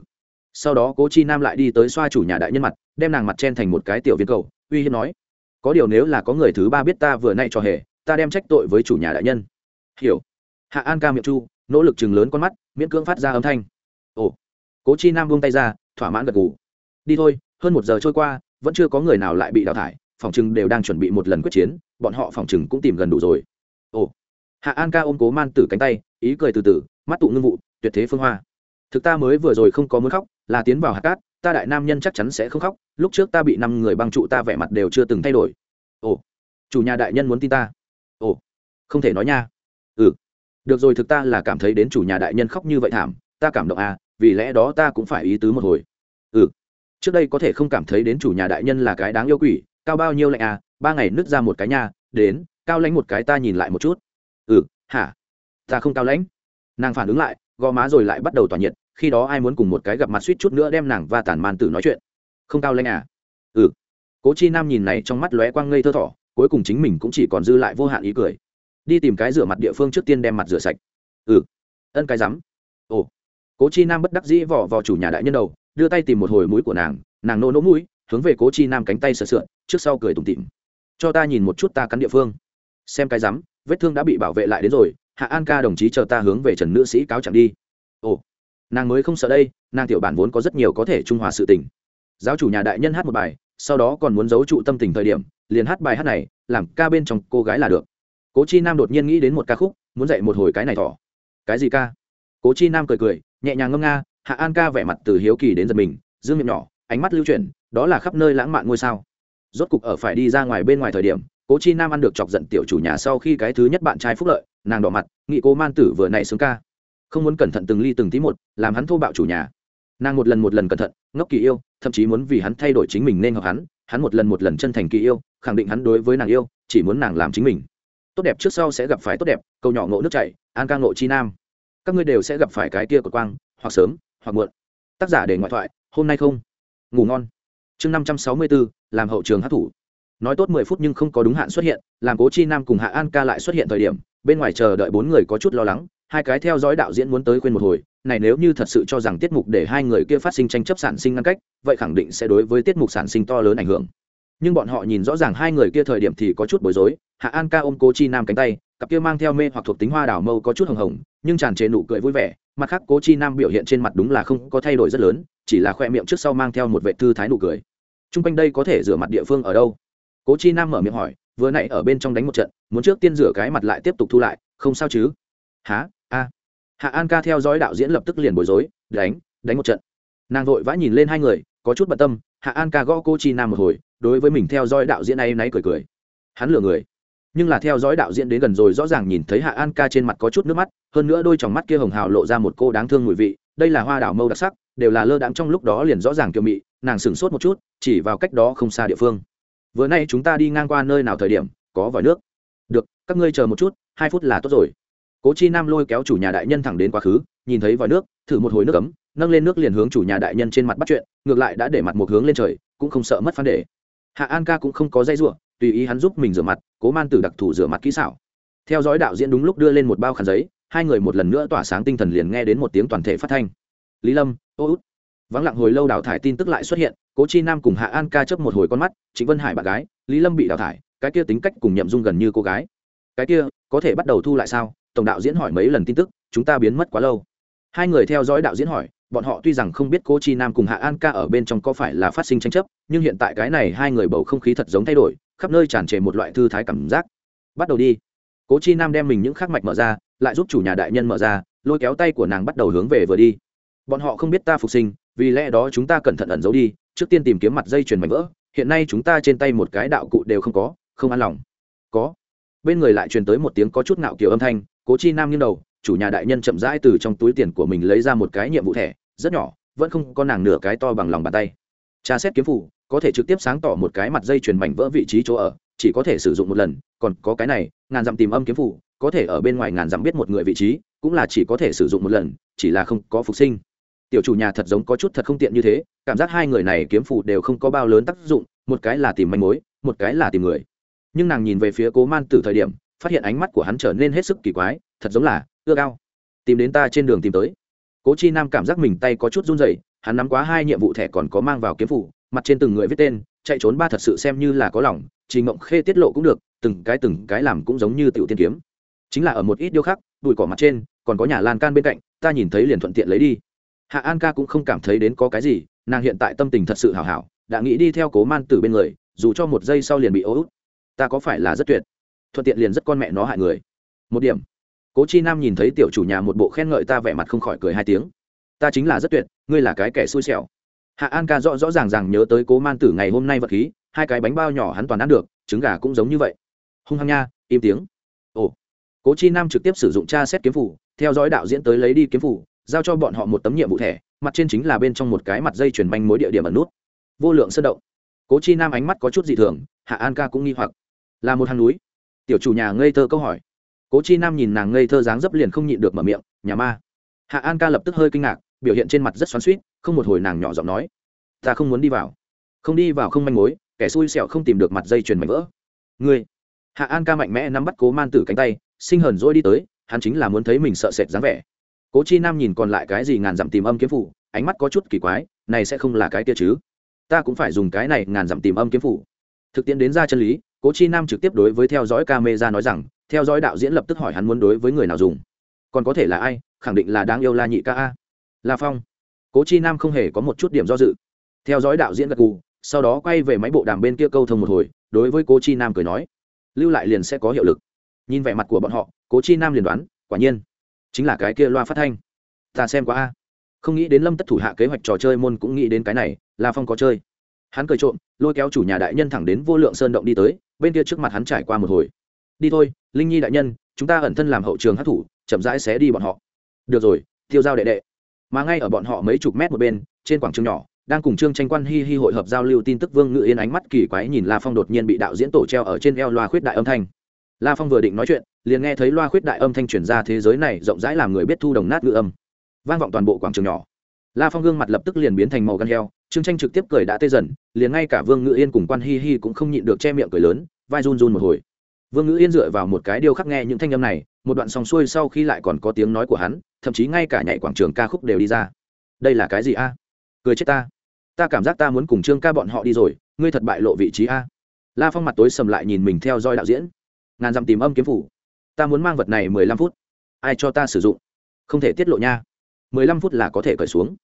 Sau đó cố chi nam lại đi tới xoa chủ nhà đại nhân mặt, đem nàng mặt chen thành một cái tiểu viên cầu, uy hiếp nói, có điều nếu là có người thứ ba biết ta vừa nay cho hề, ta đem trách tội với chủ nhà đại nhân. Hiểu. Hạ an ca miệng chu, nỗ lực chừng lớn con mắt, miễn cưỡng phát ra âm thanh cố chi nam buông tay ra, thỏa mãn gật gù. Đi thôi, hơn một giờ trôi qua, vẫn chưa có người nào lại bị đào thải, phòng chừng đều đang chuẩn bị một lần quyết chiến, bọn họ phòng chừng cũng tìm gần đủ rồi. Ồ. Hạ an ca ôm cố man tử cánh tay, ý cười từ từ, mắt tụ ngưng vụ, tuyệt thế phương hoa. Thực ta mới vừa rồi không có muốn khóc, là tiến vào hạt cát, ta đại nam nhân chắc chắn sẽ không khóc, lúc trước ta bị năm người băng trụ ta vẻ mặt đều chưa từng thay đổi. Ồ. Chủ nhà đại nhân muốn tin ta. Ồ. Không thể nói nha. Ừ. Được rồi, thực ta là cảm thấy đến chủ nhà đại nhân khóc như vậy thảm, ta cảm động à vì lẽ đó ta cũng phải ý tứ một hồi. Ừ. Trước đây có thể không cảm thấy đến chủ nhà đại nhân là cái đáng yêu quỷ, cao bao nhiêu lạnh à ba ngày nứt ra một cái nha đến, cao lãnh một cái ta nhìn lại một chút. Ừ hả? Ta không cao lãnh. Nàng phản ứng lại, gò má rồi lại bắt đầu tỏa nhiệt, khi đó ai muốn cùng một cái gặp mặt suýt chút nữa đem nàng và tản màn tử nói chuyện. Không cao lãnh à? Ừ. Cố chi nam nhìn này trong mắt lóe quang ngây thơ thỏ, cuối cùng chính mình cũng chỉ còn dư lại vô hạn ý cười. Đi tìm cái rửa mặt địa phương trước tiên đem mặt rửa sạch. Ừ. Ân cái rắm. Ồ cố chi nam bất đắc dĩ vỏ vào chủ nhà đại nhân đầu, đưa tay tìm một hồi mũi của nàng nàng nô nỗ mũi, hướng về cố chi nam cánh tay sợ sượn, trước sau cười tủm tỉm. Cho ta nhìn một chút ta cắn địa phương. Xem cái rắm, vết thương đã bị bảo vệ lại đến rồi, hạ an ca đồng chí chờ ta hướng về trần nữ sĩ cáo chẳng đi. Ồ, nàng mới không sợ đây, nàng tiểu bản vốn có rất nhiều có thể trung hòa sự tình. Giáo chủ nhà đại nhân hát một bài, sau đó còn muốn giấu trụ tâm tình thời điểm, liền hát bài hát này, làm ca bên trong cô gái là được. Cố chi nam đột nhiên nghĩ đến một ca khúc, muốn dạy một hồi cái này thỏ. Cái gì ca? Cố chi nam cười cười nhẹ nhàng ngâm nga, hạ an ca vẻ mặt từ hiếu kỳ đến giật mình, dương miệng nhỏ, ánh mắt lưu chuyển, đó là khắp nơi lãng mạn ngôi sao. Rốt cục ở phải đi ra ngoài bên ngoài thời điểm, cố chi nam ăn được chọc giận tiểu chủ nhà sau khi cái thứ nhất bạn trai phúc lợi, nàng đỏ mặt nghị cố man tử vừa nảy xuống ca. Không muốn cẩn thận từng ly từng tí một, làm hắn thô bạo chủ nhà. Nàng một lần một lần cẩn thận, ngốc kỳ yêu, thậm chí muốn vì hắn thay đổi chính mình nên hợp hắn hắn một lần một lần chân thành kỳ yêu, khẳng định hắn đối với nàng yêu, chỉ muốn nàng làm chính mình. Tốt đẹp trước sau sẽ gặp phải tốt đẹp câu nhỏ ngộ nước chảy, an ca ngộ chi nam các ngươi đều sẽ gặp phải cái kia của quang, hoặc sớm, hoặc muộn. Tác giả để ngoại thoại, hôm nay không? Ngủ ngon. Chương năm trăm sáu mươi bốn làm hậu trường hát thủ. Nói tốt mười phút nhưng không có đúng hạn xuất hiện, làm cố chi nam cùng hạ an ca lại xuất hiện thời điểm, bên ngoài chờ đợi bốn người có chút lo lắng, hai cái theo dõi đạo diễn muốn tới quên một hồi, này nếu như thật sự cho rằng tiết mục để hai người kia phát sinh tranh chấp sản sinh ngăn cách, vậy khẳng định sẽ đối với tiết mục sản sinh to lớn ảnh hưởng nhưng bọn họ nhìn rõ ràng hai người kia thời điểm thì có chút bối rối. Hạ an ca ôm cố chi nam cánh tay, cặp kia mang theo mê hoặc thuộc tính hoa đảo mâu có chút hồng hồng, nhưng tràn trề nụ cười vui vẻ. Mặt khác, cố chi nam biểu hiện trên mặt đúng là không có thay đổi rất lớn, chỉ là khoe miệng trước sau mang theo một vệ thư thái nụ cười. T r u n g quanh đây có thể rửa mặt địa phương ở đâu? Cố chi nam mở miệng hỏi, vừa nãy ở bên trong đánh một trận, muốn trước tiên rửa cái mặt lại tiếp tục thu lại, không sao chứ? Há a. Hạ an ca theo dõi đạo diễn lập tức liền bối rối, đánh đánh một trận. Nàng vội vã nhìn lên hai người, có chút bận tâm. Hạ an ca gõ cô chi nam một hồi đối với mình theo dõi đạo diễn ấy náy cười cười. Hắn lừa người. Nhưng là theo dõi đạo diễn đến gần rồi rõ ràng nhìn thấy hạ an ca trên mặt có chút nước mắt, hơn nữa đôi chòng mắt kia hồng hào lộ ra một cô đáng thương mùi vị, đây là hoa đảo mâu đặc sắc, đều là lơ đãng trong lúc đó liền rõ ràng kiều mị, nàng sửng sốt một chút, chỉ vào cách đó không xa địa phương. Vừa nay chúng ta đi ngang qua nơi nào thời điểm, có vòi nước. Được, các ngươi chờ một chút, hai phút là tốt rồi. Cố chi nam lôi kéo chủ nhà đại nhân thẳng đến quá khứ, nhìn thấy vòi nước, thử một hồi nước ấm, nâng lên nước liền hướng chủ nhà đại nhân trên mặt bắt chuyện, ngược lại đã để mặt một hướng lên trời, cũng không sợ mất phán đề hạ an ca cũng không có dây ruộng tùy ý hắn giúp mình rửa mặt, cố man tử đặc thù rửa mặt kỹ xảo. Theo dõi đạo diễn đúng lúc đưa lên một bao khăn giấy, hai người một lần nữa tỏa sáng tinh thần liền nghe đến một tiếng toàn thể phát thanh. Lý lâm, ô út. Vắng lặng hồi lâu đào thải tin tức lại xuất hiện, cố chi nam cùng hạ an ca chấp một hồi con mắt, trịnh vân hải bạn gái, lý lâm bị đào thải, cái kia tính cách cùng nhậm dung gần như cô gái. Cái kia, có thể bắt đầu thu lại sao? Tổng đạo diễn hỏi mấy lần tin tức, chúng ta biến mất quá lâu. Hai người theo dõi đạo diễn hỏi bọn họ tuy rằng không biết cô chi nam cùng hạ an ca ở bên trong có phải là phát sinh tranh chấp, nhưng hiện tại cái này hai người bầu không khí thật giống thay đổi, khắp nơi tràn trề một loại thư thái cảm giác. Bắt đầu đi. Cố chi nam đem mình những khắc mạch mở ra, lại giúp chủ nhà đại nhân mở ra, lôi kéo tay của nàng bắt đầu hướng về vừa đi. Bọn họ không biết ta phục sinh, vì lẽ đó chúng ta cẩn thận ẩn giấu đi, trước tiên tìm kiếm mặt dây chuyền mảnh vỡ, hiện nay chúng ta trên tay một cái đạo cụ đều không có, không an lòng. Có. Bên người lại truyền tới một tiếng có chút ngạo kiểu âm thanh, cố chi nam nghiêng đầu, chủ nhà đại nhân chậm rãi từ trong túi tiền của mình lấy ra một cái nhiệm vụ thẻ rất nhỏ, vẫn không có nàng nửa cái to bằng lòng bàn tay. Tra xét kiếm phủ có thể trực tiếp sáng tỏ một cái mặt dây chuyền mảnh vỡ vị trí chỗ ở, chỉ có thể sử dụng một lần, còn có cái này, ngàn dặm tìm âm kiếm phủ có thể ở bên ngoài ngàn dặm biết một người vị trí, cũng là chỉ có thể sử dụng một lần, chỉ là không có phục sinh. Tiểu chủ nhà thật giống có chút thật không tiện như thế, cảm giác hai người này kiếm phủ đều không có bao lớn tác dụng, một cái là tìm manh mối, một cái là tìm người. Nhưng nàng nhìn về phía cố man từ thời điểm, phát hiện ánh mắt của hắn trở nên hết sức kỳ quái, thật giống là ưa cao tìm đến ta trên đường tìm tới cố chi nam cảm giác mình tay có chút run rẩy, hắn nắm quá hai nhiệm vụ thẻ còn có mang vào kiếm phủ, mặt trên từng người viết tên, chạy trốn ba thật sự xem như là có lòng chỉ ngộng khê tiết lộ cũng được, từng cái từng cái làm cũng giống như tiểu tiên kiếm. Chính là ở một ít điêu khắc, bụi cỏ mặt trên, còn có nhà lan can bên cạnh, ta nhìn thấy liền thuận tiện lấy đi. Hạ an ca cũng không cảm thấy đến có cái gì, nàng hiện tại tâm tình thật sự hảo hảo, đã nghĩ đi theo cố man tử bên người, dù cho một giây sau liền bị ô út. Ta có phải là rất tuyệt? Thuận tiện liền rất con mẹ nó hại người. Một điểm cố chi nam nhìn thấy tiểu chủ nhà một bộ khen ngợi ta vẻ mặt không khỏi cười hai tiếng ta chính là rất tuyệt ngươi là cái kẻ xui xẻo hạ an ca rõ rõ ràng ràng nhớ tới cố man tử ngày hôm nay vật khí hai cái bánh bao nhỏ hắn toàn ăn được trứng gà cũng giống như vậy hung hăng nha im tiếng ồ cố chi nam trực tiếp sử dụng tra xét kiếm phủ theo dõi đạo diễn tới lấy đi kiếm phủ giao cho bọn họ một tấm nhiệm vụ thẻ mặt trên chính là bên trong một cái mặt dây chuyển manh mối địa điểm ẩn nút vô lượng sơn động cố chi nam ánh mắt có chút dị thường hạ an ca cũng nghi hoặc là một hang núi tiểu chủ nhà ngây thơ câu hỏi cố chi nam nhìn nàng ngây thơ dáng dấp liền không nhịn được mở miệng, nhà ma. Hạ an ca lập tức hơi kinh ngạc, biểu hiện trên mặt rất xoắn suýt không một hồi nàng nhỏ giọng nói, ta không muốn đi vào. Không đi vào không manh mối, kẻ xui xẻo không tìm được mặt dây chuyền mảnh vỡ. Ngươi. Hạ an ca mạnh mẽ nắm bắt cố man tử cánh tay, sinh hờn dỗi đi tới, hắn chính là muốn thấy mình sợ sệt dáng vẻ. Cố chi nam nhìn còn lại cái gì ngàn dặm tìm âm kiếm phủ, ánh mắt có chút kỳ quái, này sẽ không là cái kia chứ? Ta cũng phải dùng cái này ngàn dặm tìm âm kiếm phủ. Thực tiễn đến ra chân lý, cố chi nam trực tiếp đối với theo dõi camera nói rằng theo dõi đạo diễn lập tức hỏi hắn muốn đối với người nào dùng. Còn có thể là ai, khẳng định là đáng yêu la nhị ca a. La phong. Cố chi nam không hề có một chút điểm do dự. Theo dõi đạo diễn gật gù, sau đó quay về máy bộ đàm bên kia câu thông một hồi, đối với cố chi nam cười nói, lưu lại liền sẽ có hiệu lực. Nhìn vẻ mặt của bọn họ, cố chi nam liền đoán, quả nhiên, chính là cái kia loa phát thanh. Ta xem qua a. Không nghĩ đến lâm tất thủ hạ kế hoạch trò chơi môn cũng nghĩ đến cái này, la phong có chơi. Hắn cười trộm, lôi kéo chủ nhà đại nhân thẳng đến vô lượng sơn động đi tới, bên kia trước mặt hắn trải qua một hồi đi thôi, linh nhi đại nhân, chúng ta ẩn thân làm hậu trường hát thủ, chậm rãi xé đi bọn họ. Được rồi, tiêu giao đệ đệ. Mà ngay ở bọn họ mấy chục mét một bên, trên quảng trường nhỏ, đang cùng trương tranh quan hi hi hội hợp giao lưu tin tức vương ngự yên ánh mắt kỳ quái nhìn la phong đột nhiên bị đạo diễn tổ treo ở trên eo loa khuyết đại âm thanh. La phong vừa định nói chuyện, liền nghe thấy loa khuyết đại âm thanh truyền ra thế giới này rộng rãi làm người biết thu đồng nát ngự âm. Vang vọng toàn bộ quảng trường nhỏ. La phong gương mặt lập tức liền biến thành màu gan heo, trương tranh trực tiếp cười đã tê dần, liền ngay cả vương ngự yên cùng quan hi hi cũng không nhịn được che miệng cười lớn, vai run run một hồi vương ngữ yên dựa vào một cái điêu khắc nghe những thanh âm này, một đoạn sòng xuôi sau khi lại còn có tiếng nói của hắn, thậm chí ngay cả nhảy quảng trường ca khúc đều đi ra. Đây là cái gì a? Cười chết ta. Ta cảm giác ta muốn cùng trương ca bọn họ đi rồi, ngươi thật bại lộ vị trí a. La phong mặt tối sầm lại nhìn mình theo dõi đạo diễn. Ngàn dặm tìm âm kiếm phủ. Ta muốn mang vật này mười lăm phút. Ai cho ta sử dụng? Không thể tiết lộ nha. mười lăm phút là có thể cởi xuống.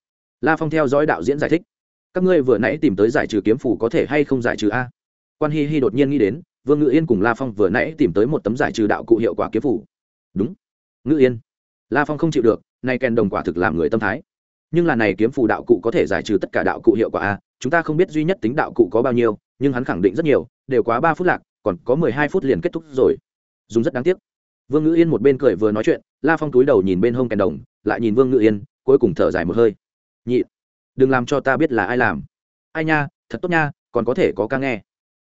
La phong theo dõi đạo diễn giải thích. Các ngươi vừa nãy tìm tới giải trừ kiếm phủ có thể hay không giải trừ a? Quan hi hi đột nhiên nghĩ đến vương ngự yên cùng la phong vừa nãy tìm tới một tấm giải trừ đạo cụ hiệu quả kiếm phủ đúng. Ngự yên. La phong không chịu được, nay kèn đồng quả thực làm người tâm thái. Nhưng là này kiếm phù đạo cụ có thể giải trừ tất cả đạo cụ hiệu quả a, chúng ta không biết duy nhất tính đạo cụ có bao nhiêu, nhưng hắn khẳng định rất nhiều, đều quá ba phút lạc, còn có mười hai phút liền kết thúc rồi. Dùng rất đáng tiếc. Vương ngữ yên một bên cười vừa nói chuyện, la phong túi đầu nhìn bên hông kèn đồng, lại nhìn vương ngữ yên, cuối cùng thở dài một hơi. Nhị, đừng làm cho ta biết là ai làm. Ai nha, thật tốt nha, còn có thể có ca nghe.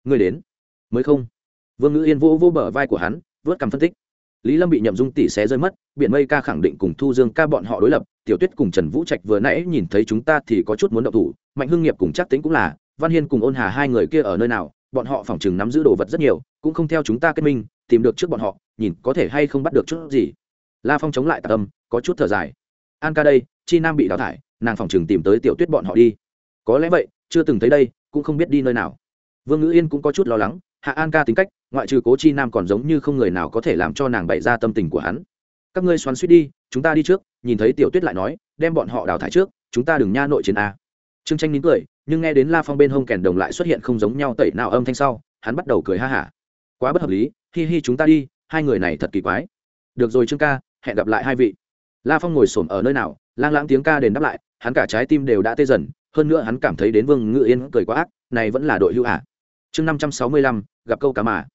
Người đến mới không? Vương ngữ yên vô vô bờ vai của hắn, vớt cằm phân tích. Lý lâm bị nhậm dung tỷ xé rơi mất, biển mây ca khẳng định cùng thu dương ca bọn họ đối lập, tiểu tuyết cùng trần vũ trạch vừa nãy nhìn thấy chúng ta thì có chút muốn động thủ, mạnh hưng nghiệp cùng chắc tính cũng là, văn hiên cùng ôn hà hai người kia ở nơi nào, bọn họ phỏng chừng nắm giữ đồ vật rất nhiều, cũng không theo chúng ta kết minh, tìm được trước bọn họ, nhìn có thể hay không bắt được chút gì. La phong chống lại tạ tâm có chút thở dài. An ca đây, chi nam bị đào thải, nàng phòng chừng tìm tới tiểu tuyết bọn họ đi. Có lẽ vậy, chưa từng thấy đây, cũng không biết đi nơi nào. Vương ngữ yên cũng có chút lo lắng hạ an ca tính cách, ngoại trừ cố chi nam còn giống như không người nào có thể làm cho nàng bày ra tâm tình của hắn. Các ngươi xoắn suýt đi, chúng ta đi trước, nhìn thấy tiểu tuyết lại nói, đem bọn họ đào thải trước, chúng ta đừng nha nội chiến a. Trương tranh nín cười, nhưng nghe đến la phong bên hông kèn đồng lại xuất hiện không giống nhau tẩy nào âm thanh sau, hắn bắt đầu cười ha hả. Quá bất hợp lý, hi hi chúng ta đi, hai người này thật kỳ quái. Được rồi trương ca, hẹn gặp lại hai vị. La phong ngồi xổm ở nơi nào, lang lãng tiếng ca đền đáp lại, hắn cả trái tim đều đã tê dần, hơn nữa hắn cảm thấy đến vương ngự yên cười quá ác, này vẫn là đội hữu ả chương năm trăm sáu mươi lăm, gặp câu cá mà.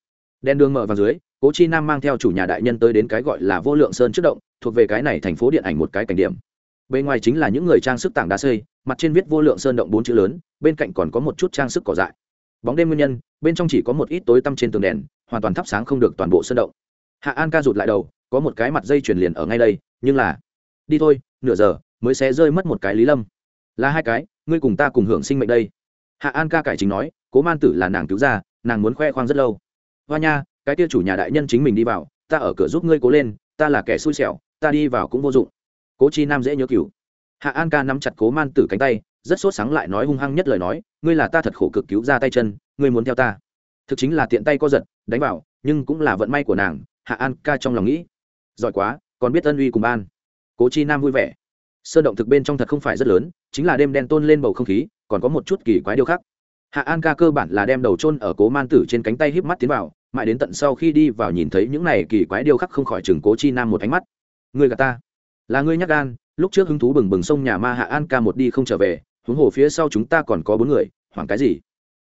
Đen đường mở vào dưới, cố chi nam mang theo chủ nhà đại nhân tới đến cái gọi là vô lượng sơn trước động, thuộc về cái này thành phố điện ảnh một cái cảnh điểm. Bên ngoài chính là những người trang sức tảng đá xây, mặt trên viết vô lượng sơn động bốn chữ lớn, bên cạnh còn có một chút trang sức cỏ dại. Bóng đêm nguyên nhân, bên trong chỉ có một ít tối tăm trên tường đèn, hoàn toàn thắp sáng không được toàn bộ sơn động. Hạ an ca rụt lại đầu, có một cái mặt dây chuyền liền ở ngay đây, nhưng là, đi thôi, nửa giờ mới sẽ rơi mất một cái lý lâm. Là hai cái, ngươi cùng ta cùng hưởng sinh mệnh đây. Hạ an ca cải chính nói cố man tử là nàng cứu ra, nàng muốn khoe khoang rất lâu. Hoa nha, cái kia chủ nhà đại nhân chính mình đi vào, ta ở cửa giúp ngươi cố lên, ta là kẻ xui xẻo, ta đi vào cũng vô dụng. Cố chi nam dễ nhớ cửu. Hạ an ca nắm chặt cố man tử cánh tay, rất sốt sáng lại nói hung hăng nhất lời nói, ngươi là ta thật khổ cực cứu ra tay chân, ngươi muốn theo ta. Thực chính là tiện tay co giật, đánh vào, nhưng cũng là vận may của nàng, hạ an ca trong lòng nghĩ. Giỏi quá, còn biết ân uy cùng ban. Cố chi nam vui vẻ. Sơn động thực bên trong thật không phải rất lớn, chính là đêm đen tôn lên bầu không khí, còn có một chút kỳ quái điều khác hạ an ca cơ bản là đem đầu chôn ở cố man tử trên cánh tay híp mắt tiến vào, mãi đến tận sau khi đi vào nhìn thấy những này kỳ quái điêu khắc không khỏi chừng cố chi nam một ánh mắt. Người gà ta. Là ngươi nhắc gan, lúc trước hứng thú bừng bừng sông nhà ma hạ an ca một đi không trở về, huống hồ phía sau chúng ta còn có bốn người, hoảng cái gì?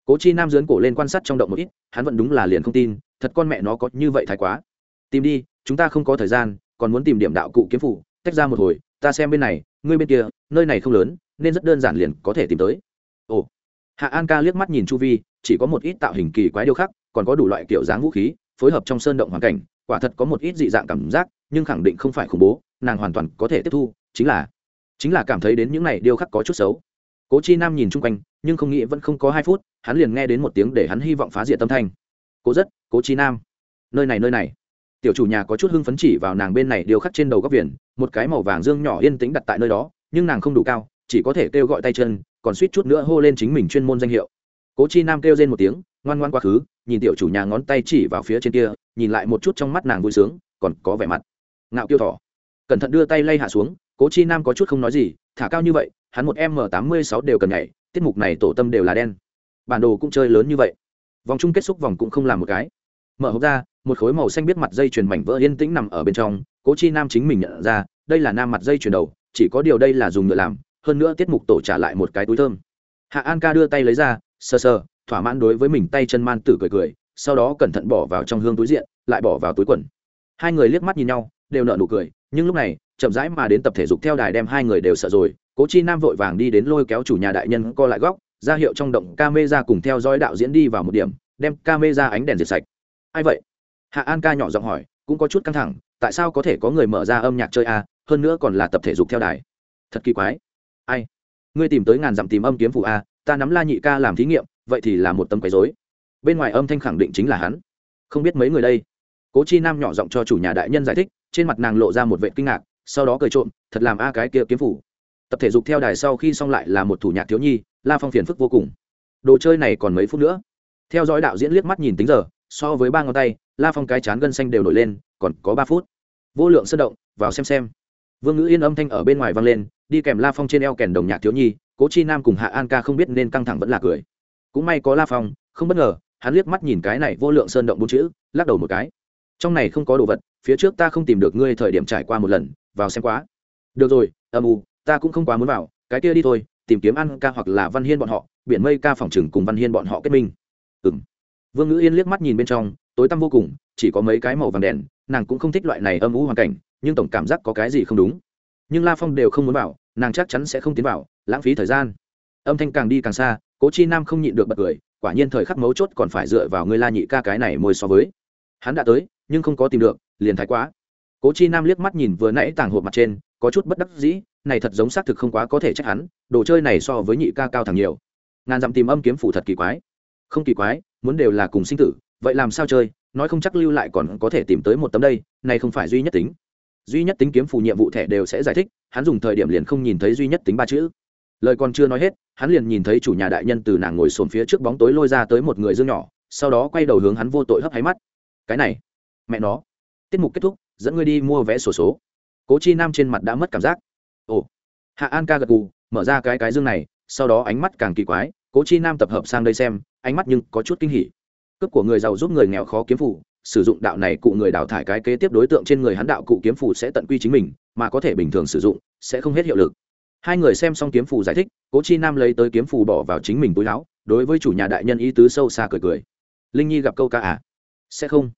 Cố chi nam dướn cổ lên quan sát trong động một ít, hắn vẫn đúng là liền không tin, thật con mẹ nó có như vậy thái quá. Tìm đi, chúng ta không có thời gian, còn muốn tìm điểm đạo cụ kiếm phủ tách ra một hồi, ta xem bên này, ngươi bên kia, nơi này không lớn, nên rất đơn giản liền có thể tìm tới. Ồ hạ an ca liếc mắt nhìn chu vi, chỉ có một ít tạo hình kỳ quái điêu khắc, còn có đủ loại kiểu dáng vũ khí, phối hợp trong sơn động hoàn cảnh, quả thật có một ít dị dạng cảm giác, nhưng khẳng định không phải khủng bố, nàng hoàn toàn có thể tiếp thu, chính là chính là cảm thấy đến những này điêu khắc có chút xấu. Cố chi nam nhìn chung quanh, nhưng không nghĩ vẫn không có hai phút, hắn liền nghe đến một tiếng để hắn hy vọng phá diệt tâm thanh. Cố rất, cố chi nam, nơi này nơi này. Tiểu chủ nhà có chút hưng phấn chỉ vào nàng bên này điêu khắc trên đầu góc viền, một cái màu vàng dương nhỏ yên tĩnh đặt tại nơi đó, nhưng nàng không đủ cao, chỉ có thể kêu gọi tay chân còn suýt chút nữa hô lên chính mình chuyên môn danh hiệu. Cố chi nam kêu lên một tiếng, ngoan ngoan quá khứ, nhìn tiểu chủ nhà ngón tay chỉ vào phía trên kia, nhìn lại một chút trong mắt nàng vui sướng, còn có vẻ mặt. Ngạo kiêu thỏ. Cẩn thận đưa tay lay hạ xuống, cố chi nam có chút không nói gì, thả cao như vậy, hắn một m tám mươi sáu đều cần nhảy, tiết mục này tổ tâm đều là đen. Bản đồ cũng chơi lớn như vậy. Vòng chung kết xúc vòng cũng không làm một cái. Mở hộp ra, một khối màu xanh biết mặt dây chuyền mảnh vỡ yên tĩnh nằm ở bên trong, cố chi nam chính mình nhận ra, đây là nam mặt dây chuyền đầu, chỉ có điều đây là dùng nhựa làm hơn nữa tiết mục tổ trả lại một cái túi thơm. Hạ an ca đưa tay lấy ra, sờ sờ, thỏa mãn đối với mình tay chân man tử cười cười, sau đó cẩn thận bỏ vào trong hương túi diện, lại bỏ vào túi quần. Hai người liếc mắt nhìn nhau, đều nợ nụ cười, nhưng lúc này, chậm rãi mà đến tập thể dục theo đài đem hai người đều sợ rồi, cố chi nam vội vàng đi đến lôi kéo chủ nhà đại nhân co lại góc, ra hiệu trong động ca mê ra cùng theo dõi đạo diễn đi vào một điểm, đem ca mê ra ánh đèn diệt sạch. Ai vậy? Hạ an ca nhỏ giọng hỏi, cũng có chút căng thẳng, tại sao có thể có người mở ra âm nhạc chơi a hơn nữa còn là tập thể dục theo đài. Thật kỳ quái ai? Ngươi tìm tới ngàn dặm tìm âm kiếm phụ a, ta nắm la nhị ca làm thí nghiệm, vậy thì là một tâm quấy dối bên ngoài âm thanh khẳng định chính là hắn. Không biết mấy người đây? Cố chi nam nhỏ giọng cho chủ nhà đại nhân giải thích, trên mặt nàng lộ ra một vệ kinh ngạc, sau đó cười trộm, thật làm a cái kia kiếm phủ. Tập thể dục theo đài sau khi xong lại là một thủ nhạc thiếu nhi, la phong phiền phức vô cùng. Đồ chơi này còn mấy phút nữa. Theo dõi đạo diễn liếc mắt nhìn tính giờ, so với ba ngón tay, la phong cái chán gân xanh đều nổi lên, còn có ba phút. Vô lượng sân động, vào xem xem vương ngữ yên âm thanh ở bên ngoài vang lên, đi kèm la phong trên eo kèn đồng nhạc thiếu nhi, cố chi nam cùng hạ an ca không biết nên căng thẳng vẫn là cười. Cũng may có la phong, không bất ngờ, hắn liếc mắt nhìn cái này vô lượng sơn động bốn chữ, lắc đầu một cái. Trong này không có đồ vật, phía trước ta không tìm được ngươi thời điểm trải qua một lần, vào xem quá. Được rồi, âm u, ta cũng không quá muốn vào, cái kia đi thôi, tìm kiếm ăn ca hoặc là văn hiên bọn họ, biển mây ca phòng chừng cùng văn hiên bọn họ kết minh. Ừng vương ngữ yên liếc mắt nhìn bên trong, tối tăm vô cùng, chỉ có mấy cái màu vàng đèn, nàng cũng không thích loại này âm u hoàn cảnh nhưng tổng cảm giác có cái gì không đúng. Nhưng la phong đều không muốn vào, nàng chắc chắn sẽ không tiến vào, lãng phí thời gian. Âm thanh càng đi càng xa, cố chi nam không nhịn được bật cười, quả nhiên thời khắc mấu chốt còn phải dựa vào ngươi la nhị ca cái này môi so với. Hắn đã tới, nhưng không có tìm được, liền thái quá. Cố chi nam liếc mắt nhìn vừa nãy tàng hộp mặt trên, có chút bất đắc dĩ, này thật giống xác thực không quá có thể trách hắn, đồ chơi này so với nhị ca cao thẳng nhiều. Ngàn dặm tìm âm kiếm phủ thật kỳ quái. Không kỳ quái, muốn đều là cùng sinh tử, vậy làm sao chơi, nói không chắc lưu lại còn có thể tìm tới một tấm đây, này không phải duy nhất tính duy nhất tính kiếm phù nhiệm vụ thẻ đều sẽ giải thích, hắn dùng thời điểm liền không nhìn thấy duy nhất tính ba chữ. Lời còn chưa nói hết, hắn liền nhìn thấy chủ nhà đại nhân từ nàng ngồi xổm phía trước bóng tối lôi ra tới một người dương nhỏ, sau đó quay đầu hướng hắn vô tội hấp hay mắt. Cái này, mẹ nó, tiết mục kết thúc, dẫn ngươi đi mua vé sổ số. Cố chi nam trên mặt đã mất cảm giác. Ồ. Hạ an ca gật gù, mở ra cái cái dương này, sau đó ánh mắt càng kỳ quái, cố chi nam tập hợp sang đây xem, ánh mắt nhưng có chút kinh hỉ. Cướp của người giàu giúp người nghèo khó kiếm phủ sử dụng đạo này cụ người đào thải cái kế tiếp đối tượng trên người hắn đạo cụ kiếm phù sẽ tận quy chính mình, mà có thể bình thường sử dụng, sẽ không hết hiệu lực. Hai người xem xong kiếm phù giải thích, cố chi nam lấy tới kiếm phù bỏ vào chính mình túi láo đối với chủ nhà đại nhân ý tứ sâu xa cười cười. Linh nhi gặp câu ca à? Sẽ không.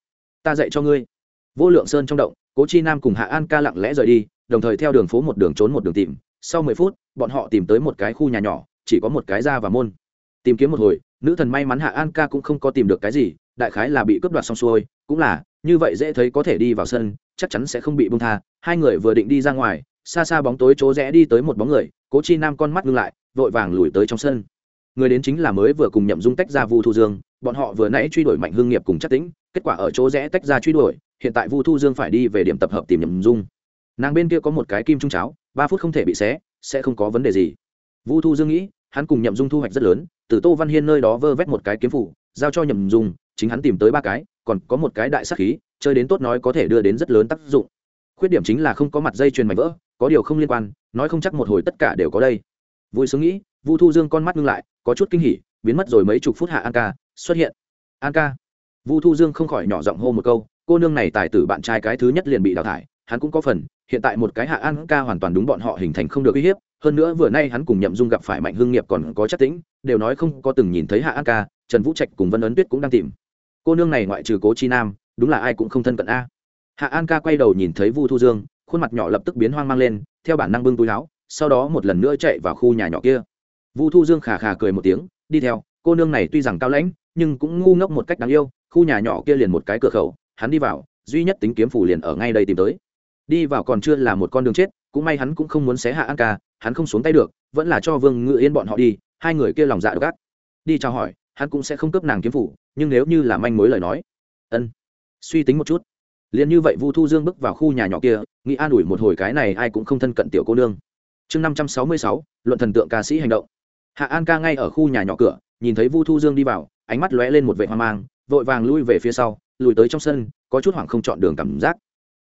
Ta dạy cho ngươi. Vô lượng sơn trong động, cố chi nam cùng hạ an ca lặng lẽ rời đi, đồng thời theo đường phố một đường trốn một đường tìm. Sau mười phút, bọn họ tìm tới một cái khu nhà nhỏ, chỉ có một cái ra và môn. Tìm kiếm một hồi, nữ thần may mắn hạ an ca cũng không có tìm được cái gì đại khái là bị cướp đoạt xong xuôi, cũng là, như vậy dễ thấy có thể đi vào sân, chắc chắn sẽ không bị bông tha. Hai người vừa định đi ra ngoài, xa xa bóng tối chỗ rẽ đi tới một bóng người, cố chi nam con mắt ngưng lại, vội vàng lùi tới trong sân. Người đến chính là mới vừa cùng nhậm dung tách ra vu thu dương, bọn họ vừa nãy truy đuổi mạnh hương nghiệp cùng chắc tĩnh, kết quả ở chỗ rẽ tách ra truy đuổi, hiện tại vu thu dương phải đi về điểm tập hợp tìm nhậm dung. Nàng bên kia có một cái kim trung cháo, ba phút không thể bị xé, sẽ không có vấn đề gì. Vu thu dương nghĩ, hắn cùng nhậm dung thu hoạch rất lớn, từ tô văn hiên nơi đó vơ vét một cái kiếm phủ, giao cho nhậm dung chính hắn tìm tới ba cái, còn có một cái đại sắc khí, chơi đến tốt nói có thể đưa đến rất lớn tác dụng. Khuyết điểm chính là không có mặt dây chuyền mảnh vỡ, có điều không liên quan, nói không chắc một hồi tất cả đều có đây. Vui sướng nghĩ, vu thu dương con mắt ngưng lại, có chút kinh hỉ, biến mất rồi mấy chục phút hạ an ca, xuất hiện. An ca. Vu thu dương không khỏi nhỏ giọng hô một câu, cô nương này tài tử bạn trai cái thứ nhất liền bị đào thải, hắn cũng có phần, hiện tại một cái hạ an ca hoàn toàn đúng bọn họ hình thành không được uy hiếp, hơn nữa vừa nay hắn cùng nhậm dung gặp phải mạnh hương nghiệp còn có chất tĩnh, đều nói không có từng nhìn thấy hạ an ca, trần vũ trạch cùng vân ấn tuyết cũng đang tìm cô nương này ngoại trừ cố chi nam, đúng là ai cũng không thân cận a. Hạ an ca quay đầu nhìn thấy vu thu dương, khuôn mặt nhỏ lập tức biến hoang mang lên, theo bản năng bưng túi láo sau đó một lần nữa chạy vào khu nhà nhỏ kia. Vu thu dương khà khà cười một tiếng, đi theo, cô nương này tuy rằng cao lãnh, nhưng cũng ngu ngốc một cách đáng yêu, khu nhà nhỏ kia liền một cái cửa khẩu, hắn đi vào, duy nhất tính kiếm phủ liền ở ngay đây tìm tới. Đi vào còn chưa là một con đường chết, cũng may hắn cũng không muốn xé hạ an ca, hắn không xuống tay được, vẫn là cho vương ngự yên bọn họ đi, hai người kia lòng dạ gắt đi chào hỏi hắn cũng sẽ không cướp nàng kiếm phủ, nhưng nếu như là manh mối lời nói, ân, suy tính một chút. Liền như vậy vu thu dương bước vào khu nhà nhỏ kia, nghĩ an ủi một hồi cái này ai cũng không thân cận tiểu cô nương. Chương năm trăm sáu mươi sáu, luận thần tượng ca sĩ hành động. Hạ an ca ngay ở khu nhà nhỏ cửa, nhìn thấy vu thu dương đi vào, ánh mắt lóe lên một vệ hoang mang, vội vàng lui về phía sau, lùi tới trong sân, có chút hoảng không chọn đường cảm giác.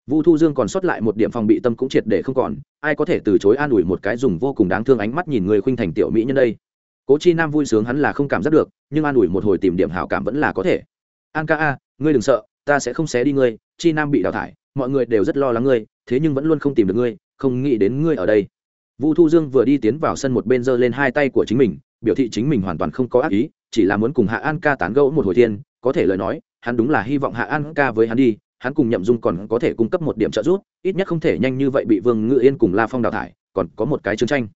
Vu thu dương còn sót lại một điểm phòng bị tâm cũng triệt để không còn, ai có thể từ chối an ủi một cái dùng vô cùng đáng thương ánh mắt nhìn người khuynh thành tiểu mỹ nhân đây? Cố chi nam vui sướng hắn là không cảm giác được, nhưng an ủi một hồi tìm điểm hảo cảm vẫn là có thể. An ca a, ngươi đừng sợ, ta sẽ không xé đi ngươi, chi nam bị đào thải, mọi người đều rất lo lắng ngươi, thế nhưng vẫn luôn không tìm được ngươi, không nghĩ đến ngươi ở đây. Vu thu dương vừa đi tiến vào sân một bên giơ lên hai tay của chính mình, biểu thị chính mình hoàn toàn không có ác ý, chỉ là muốn cùng hạ an ca tán gẫu một hồi thiên, có thể lời nói, hắn đúng là hy vọng hạ an ca với hắn đi, hắn cùng nhậm dung còn có thể cung cấp một điểm trợ giúp, ít nhất không thể nhanh như vậy bị vương ngự yên cùng la phong đào thải, còn có một cái chiến tranh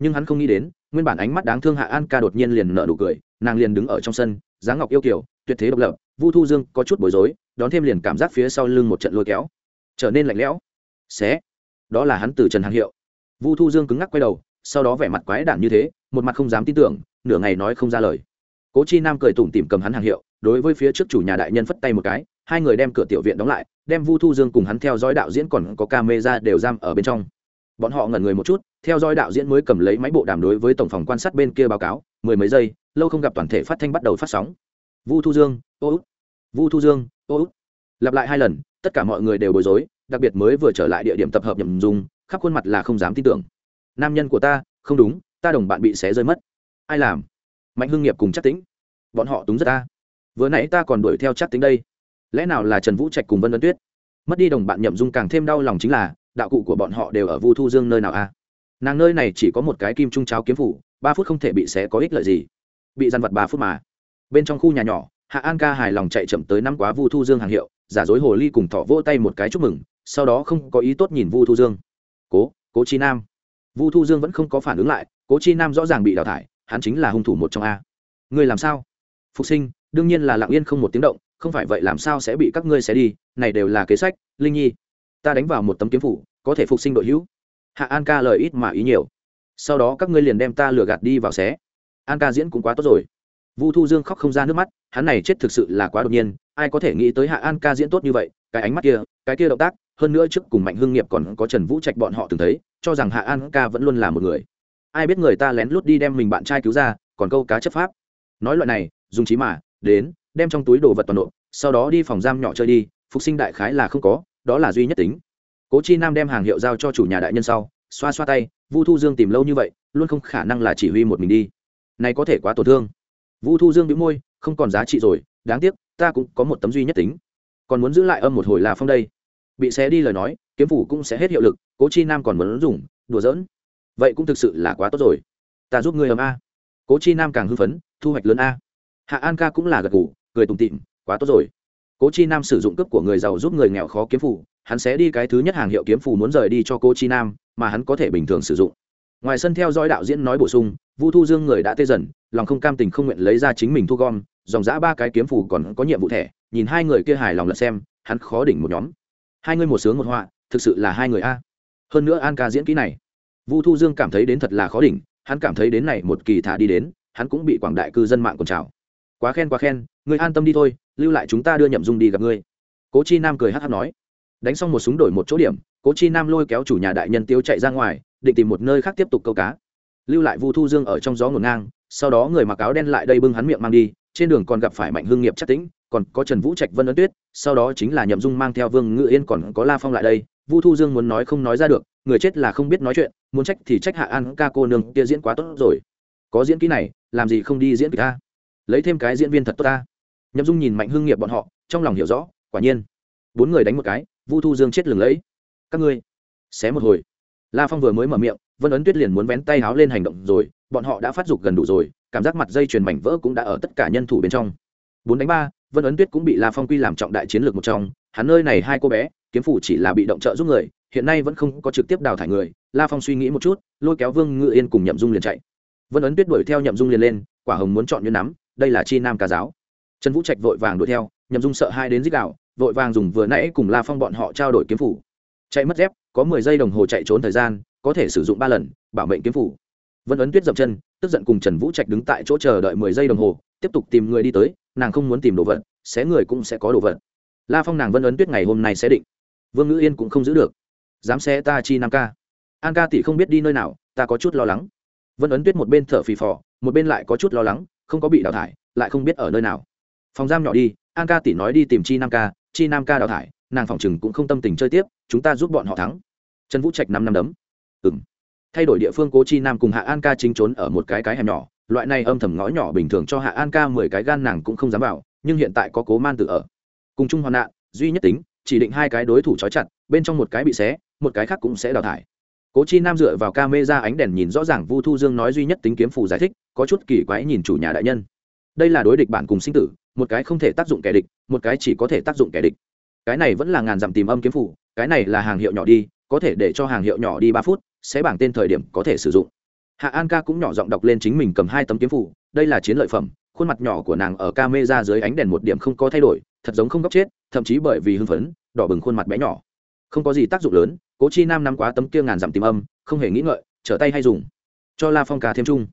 nhưng hắn không nghĩ đến, nguyên bản ánh mắt đáng thương hạ an ca đột nhiên liền nở nụ cười, nàng liền đứng ở trong sân, dáng ngọc yêu kiểu tuyệt thế độc lập, vu thu dương có chút bối rối, đón thêm liền cảm giác phía sau lưng một trận lôi kéo. Trở nên lạnh lẽo. Xé. Đó là hắn từ trần hàng hiệu. Vu thu dương cứng ngắc quay đầu, sau đó vẻ mặt quái đản như thế, một mặt không dám tin tưởng, nửa ngày nói không ra lời. Cố chi nam cười tủm tỉm cầm hắn hàng hiệu, đối với phía trước chủ nhà đại nhân phất tay một cái, hai người đem cửa tiểu viện đóng lại, đem vu thu dương cùng hắn theo dõi đạo diễn còn có ca mê ra đều giam ở bên trong bọn họ ngẩn người một chút, theo dõi đạo diễn mới cầm lấy máy bộ đàm đối với tổng phòng quan sát bên kia báo cáo, mười mấy giây, lâu không gặp toàn thể phát thanh bắt đầu phát sóng. Vu thu dương, ô út. Vu thu dương, ô út. Lặp lại hai lần, tất cả mọi người đều bối rối, đặc biệt mới vừa trở lại địa điểm tập hợp nhầm dùng khắp khuôn mặt là không dám tin tưởng. Nam nhân của ta, không đúng, ta đồng bạn bị xé rơi mất. Ai làm? Mạnh hưng nghiệp cùng chắc tính bọn họ túng rất ta. Vừa nãy ta còn đuổi theo chắc tính đây. Lẽ nào là trần vũ trạch cùng vân vân tuyết? Mất đi đồng bạn nhậm dung càng thêm đau lòng chính là đạo cụ của bọn họ đều ở vu thu dương nơi nào a nàng nơi này chỉ có một cái kim trung cháo kiếm phủ, ba phút không thể bị xé có ích lợi gì. Bị dằn vặt ba phút mà. Bên trong khu nhà nhỏ, hạ an ca hài lòng chạy chậm tới năm quá vu thu dương hàng hiệu, giả dối hồ ly cùng thọ vỗ tay một cái chúc mừng, sau đó không có ý tốt nhìn vu thu dương. Cố cố chi nam. Vu thu dương vẫn không có phản ứng lại, cố chi nam rõ ràng bị đào thải, hắn chính là hung thủ một trong a. Người làm sao? Phục sinh, đương nhiên là lặng yên không một tiếng động, không phải vậy làm sao sẽ bị các ngươi xé đi, này đều là kế sách, linh nhi, ta đánh vào một tấm kiếm phủ có thể phục sinh đội hữu. Hạ an ca lời ít mà ý nhiều. Sau đó các ngươi liền đem ta lừa gạt đi vào xé. An ca diễn cũng quá tốt rồi. Vu thu dương khóc không ra nước mắt, hắn này chết thực sự là quá đột nhiên, ai có thể nghĩ tới hạ an ca diễn tốt như vậy, cái ánh mắt kia, cái kia động tác, hơn nữa trước cùng mạnh hưng nghiệp còn có trần vũ trạch bọn họ từng thấy, cho rằng hạ an ca vẫn luôn là một người. Ai biết người ta lén lút đi đem mình bạn trai cứu ra, còn câu cá chấp pháp. Nói loại này, dùng trí mà, đến, đem trong túi đồ vật toàn bộ sau đó đi phòng giam nhỏ chơi đi, phục sinh đại khái là không có, đó là duy nhất tính cố chi nam đem hàng hiệu giao cho chủ nhà đại nhân sau, xoa xoa tay, vu thu dương tìm lâu như vậy, luôn không khả năng là chỉ huy một mình đi. Này có thể quá tổn thương. Vu thu dương bị môi, không còn giá trị rồi, đáng tiếc, ta cũng có một tấm duy nhất tính. Còn muốn giữ lại âm một hồi là phong đây. Bị xé đi lời nói, kiếm phủ cũng sẽ hết hiệu lực, cố chi nam còn muốn dùng, đùa giỡn. Vậy cũng thực sự là quá tốt rồi. Ta giúp ngươi ấm a. Cố chi nam càng hưng phấn, thu hoạch lớn a. Hạ an ca cũng là gật ngủ cười tùng tịm quá tốt rồi. Cố chi nam sử dụng cấp của người giàu giúp người nghèo khó kiếm phủ hắn sẽ đi cái thứ nhất hàng hiệu kiếm phù muốn rời đi cho cố chi nam, mà hắn có thể bình thường sử dụng. Ngoài sân theo dõi đạo diễn nói bổ sung, vu thu dương người đã tê dần, lòng không cam tình không nguyện lấy ra chính mình thu gom, dòng giã ba cái kiếm phù còn có nhiệm vụ thẻ, nhìn hai người kia hài lòng lật xem, hắn khó đỉnh một nhóm. Hai người một sướng một họa, thực sự là hai người a. Hơn nữa an ca diễn kỹ này, vu thu dương cảm thấy đến thật là khó đỉnh, hắn cảm thấy đến này một kỳ thả đi đến, hắn cũng bị quảng đại cư dân mạng còn chào quá khen quá khen, người an tâm đi thôi, lưu lại chúng ta đưa nhậm dung đi gặp ngươi. Cố chi nam cười hát hát nói đánh xong một súng đổi một chỗ điểm, cố chi nam lôi kéo chủ nhà đại nhân tiêu chạy ra ngoài, định tìm một nơi khác tiếp tục câu cá. Lưu lại vu thu dương ở trong gió ngổn ngang, sau đó người mặc áo đen lại đây bưng hắn miệng mang đi, trên đường còn gặp phải mạnh hương nghiệp chắc tĩnh, còn có trần vũ trạch vân ấn tuyết, sau đó chính là nhậm dung mang theo vương ngự yên còn có la phong lại đây. Vu thu dương muốn nói không nói ra được, người chết là không biết nói chuyện, muốn trách thì trách hạ an ca cô nương kia diễn quá tốt rồi. Có diễn kỹ này, làm gì không đi diễn kịch ta? Lấy thêm cái diễn viên thật tốt ta. Nhậm dung nhìn mạnh hương nghiệp bọn họ, trong lòng hiểu rõ, quả nhiên. Bốn người đánh một cái vu thu dương chết lừng lẫy. Các ngươi, xé một hồi. La phong vừa mới mở miệng, vân ấn tuyết liền muốn vén tay háo lên hành động rồi, bọn họ đã phát dục gần đủ rồi, cảm giác mặt dây chuyền mảnh vỡ cũng đã ở tất cả nhân thủ bên trong. Bốn đánh ba, vân ấn tuyết cũng bị la phong quy làm trọng đại chiến lược một trong. Hắn nơi này hai cô bé, kiếm phủ chỉ là bị động trợ giúp người, hiện nay vẫn không có trực tiếp đào thải người. La phong suy nghĩ một chút, lôi kéo vương ngự yên cùng nhậm dung liền chạy. Vân ấn tuyết đuổi theo nhậm dung liền lên, quả hồng muốn chọn như nắm, đây là chi nam ca giáo. Trần vũ trạch vội vàng đuổi theo, nhậm dung sợ hai đến dích đạo vội vàng dùng vừa nãy cùng la phong bọn họ trao đổi kiếm phủ. Chạy mất dép, có mười giây đồng hồ chạy trốn thời gian, có thể sử dụng ba lần, bảo mệnh kiếm phủ. Vân ấn tuyết dậm chân, tức giận cùng trần vũ trạch đứng tại chỗ chờ đợi mười giây đồng hồ, tiếp tục tìm người đi tới, nàng không muốn tìm đồ vật, xé người cũng sẽ có đồ vật. La phong nàng vân ấn tuyết ngày hôm nay sẽ định. Vương ngữ yên cũng không giữ được. Dám xé ta chi nam ca. An ca tỷ không biết đi nơi nào, ta có chút lo lắng. Vân ấn tuyết một bên thở phì phò, một bên lại có chút lo lắng, không có bị đào thải, lại không biết ở nơi nào. Phòng giam nhỏ đi, an ca tỷ nói đi tìm chi nam ca chi nam ca đào thải, nàng phòng chừng cũng không tâm tình chơi tiếp, chúng ta giúp bọn họ thắng. Trần vũ trạch năm năm đấm. Ừng thay đổi địa phương cố chi nam cùng hạ an ca chính trốn ở một cái cái hẻm nhỏ, loại này âm thầm ngõ nhỏ bình thường cho hạ an ca mười cái gan nàng cũng không dám vào, nhưng hiện tại có cố man tự ở. Cùng chung hoạn nạn, duy nhất tính, chỉ định hai cái đối thủ trói chặt, bên trong một cái bị xé, một cái khác cũng sẽ đào thải. Cố chi nam dựa vào ca mê ra ánh đèn nhìn rõ ràng vu thu dương nói duy nhất tính kiếm phù giải thích, có chút kỳ quái nhìn chủ nhà đại nhân. Đây là đối địch bản cùng sinh tử một cái không thể tác dụng kẻ địch, một cái chỉ có thể tác dụng kẻ địch. Cái này vẫn là ngàn dặm tìm âm kiếm phủ, cái này là hàng hiệu nhỏ đi, có thể để cho hàng hiệu nhỏ đi ba phút, sẽ bảng tên thời điểm có thể sử dụng. Hạ an ca cũng nhỏ giọng đọc lên chính mình cầm hai tấm kiếm phủ, đây là chiến lợi phẩm, khuôn mặt nhỏ của nàng ở ca mê ra dưới ánh đèn một điểm không có thay đổi, thật giống không góc chết, thậm chí bởi vì hưng phấn, đỏ bừng khuôn mặt bé nhỏ. Không có gì tác dụng lớn, cố chi nam năm quá tấm kia ngàn dặm tìm âm, không hề nghĩ ngợi, trở tay hay dùng. Cho la phong ca thêm chung.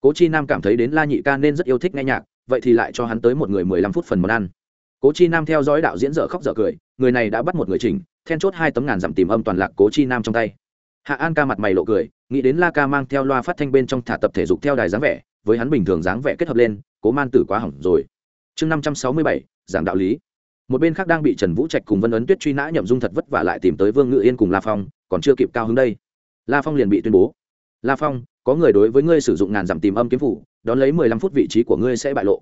Cố chi nam cảm thấy đến la nhị ca nên rất yêu thích nghe nhạc vậy thì lại cho hắn tới một người mười lăm phút phần món ăn. Cố chi nam theo dõi đạo diễn dở khóc dở cười, người này đã bắt một người chỉnh, then chốt hai tấm ngàn dặm tìm âm toàn lạc cố chi nam trong tay. Hạ an ca mặt mày lộ cười, nghĩ đến la ca mang theo loa phát thanh bên trong thả tập thể dục theo đài dáng vẻ, với hắn bình thường dáng vẻ kết hợp lên, cố man tử quá hỏng rồi. Chương năm trăm sáu mươi bảy, giảng đạo lý. Một bên khác đang bị trần vũ trạch cùng vân ấn tuyết truy nã nhậm dung thật vất vả lại tìm tới vương ngự yên cùng la phong, còn chưa kịp cao hứng đây. La phong liền bị tuyên bố. La phong, có người đối với ngươi sử dụng ngàn dặm tìm âm kiếm phủ đón lấy mười lăm phút vị trí của ngươi sẽ bại lộ.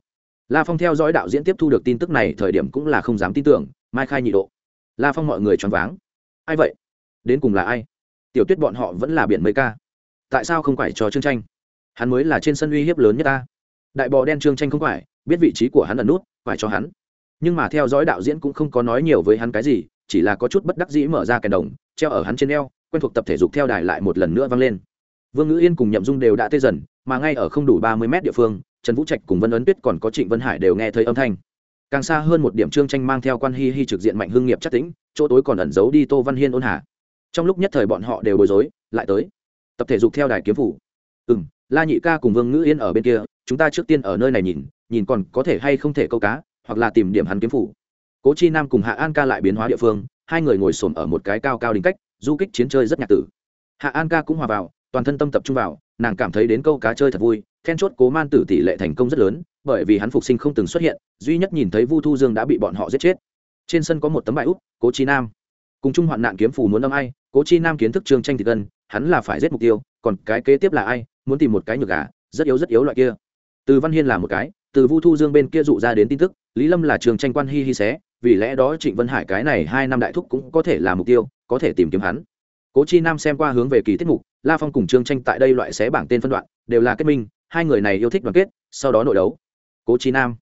La phong theo dõi đạo diễn tiếp thu được tin tức này thời điểm cũng là không dám tin tưởng, mai khai nhị độ. La phong mọi người choáng váng. Ai vậy? Đến cùng là ai? Tiểu tuyết bọn họ vẫn là biển mấy ca. Tại sao không phải cho trương tranh hắn mới là trên sân uy hiếp lớn nhất ta. Đại bò đen trương tranh không phải biết vị trí của hắn ẩn nút phải cho hắn. Nhưng mà theo dõi đạo diễn cũng không có nói nhiều với hắn cái gì, chỉ là có chút bất đắc dĩ mở ra kèn đồng, treo ở hắn trên eo, quen thuộc tập thể dục theo đài lại một lần nữa vang lên. Vương ngữ yên cùng nhậm dung đều đã tê dần mà ngay ở không đủ ba mươi mét địa phương, trần vũ trạch cùng vân ấn tuyết còn có trịnh vân hải đều nghe thấy âm thanh. Càng xa hơn một điểm trương tranh mang theo quan hi hi trực diện mạnh hưng nghiệp chắc tĩnh, chỗ tối còn ẩn giấu đi tô văn hiên ôn hà trong lúc nhất thời bọn họ đều bối rối, lại tới. Tập thể dục theo đài kiếm phủ. Ừ m la nhị ca cùng vương ngữ yên ở bên kia, chúng ta trước tiên ở nơi này nhìn nhìn còn có thể hay không thể câu cá, hoặc là tìm điểm hắn kiếm phủ. Cố chi nam cùng hạ an ca lại biến hóa địa phương, hai người ngồi xổm ở một cái cao cao đỉnh cách, du kích chiến chơi rất nhạc tử. Hạ an ca cũng hòa vào, toàn thân tâm tập trung vào nàng cảm thấy đến câu cá chơi thật vui, then chốt cố man tử tỷ lệ thành công rất lớn, bởi vì hắn phục sinh không từng xuất hiện, duy nhất nhìn thấy vu thu dương đã bị bọn họ giết chết. Trên sân có một tấm bài út cố chi nam. Cùng chung hoạn nạn kiếm phù muốn âm ai, cố chi nam kiến thức trương tranh thì cân hắn là phải giết mục tiêu, còn cái kế tiếp là ai, muốn tìm một cái nhược gà, rất yếu rất yếu loại kia. Từ văn hiên là một cái, từ vu thu dương bên kia dụ ra đến tin tức, lý lâm là trường tranh quan hi hi xé, vì lẽ đó trịnh vân hải cái này hai năm đại thúc cũng có thể là mục tiêu, có thể tìm kiếm hắn. Cố chi nam xem qua hướng về kỳ tiết mục la phong cùng trương tranh tại đây loại xé bảng tên phân đoạn, đều là kết minh, hai người này yêu thích đoàn kết, sau đó nội đấu. Cố chi nam.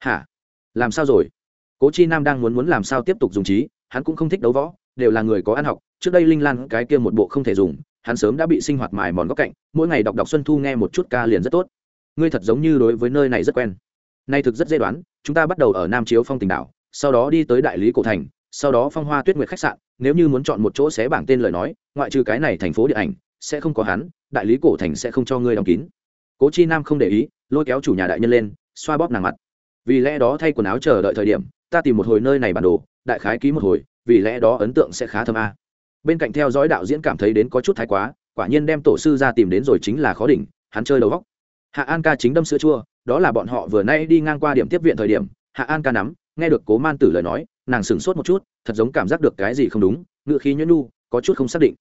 Hả? Làm sao rồi? Cố chi nam đang muốn muốn làm sao tiếp tục dùng trí, hắn cũng không thích đấu võ, đều là người có ăn học. Trước đây linh lan cái kia một bộ không thể dùng, hắn sớm đã bị sinh hoạt mài mòn góc cạnh, mỗi ngày đọc đọc xuân thu nghe một chút ca liền rất tốt. Ngươi thật giống như đối với nơi này rất quen. Nay thực rất dễ đoán, chúng ta bắt đầu ở nam chiếu phong Tỉnh đảo, sau đó đi tới đại lý cổ thành, sau đó phong hoa tuyết nguyệt khách sạn, nếu như muốn chọn một chỗ xé bảng tên lời nói, ngoại trừ cái này thành phố điện ảnh sẽ không có hắn, đại lý cổ thành sẽ không cho ngươi đóng kín. Cố chi nam không để ý, lôi kéo chủ nhà đại nhân lên, xoa bóp nàng mặt. Vì lẽ đó thay quần áo chờ đợi thời điểm, ta tìm một hồi nơi này bản đồ, đại khái ký một hồi, vì lẽ đó ấn tượng sẽ khá thơm a. Bên cạnh theo dõi đạo diễn cảm thấy đến có chút thái quá, quả nhiên đem tổ sư ra tìm đến rồi chính là khó đỉnh, hắn chơi đầu góc. Hạ an ca chính đâm sữa chua, đó là bọn họ vừa nay đi ngang qua điểm tiếp viện thời điểm, hạ an ca nắm, nghe được cố man tử lời nói, nàng sửng sốt một chút, thật giống cảm giác được cái gì không đúng, ngựa khí nhuyễn nu, có chút không xác định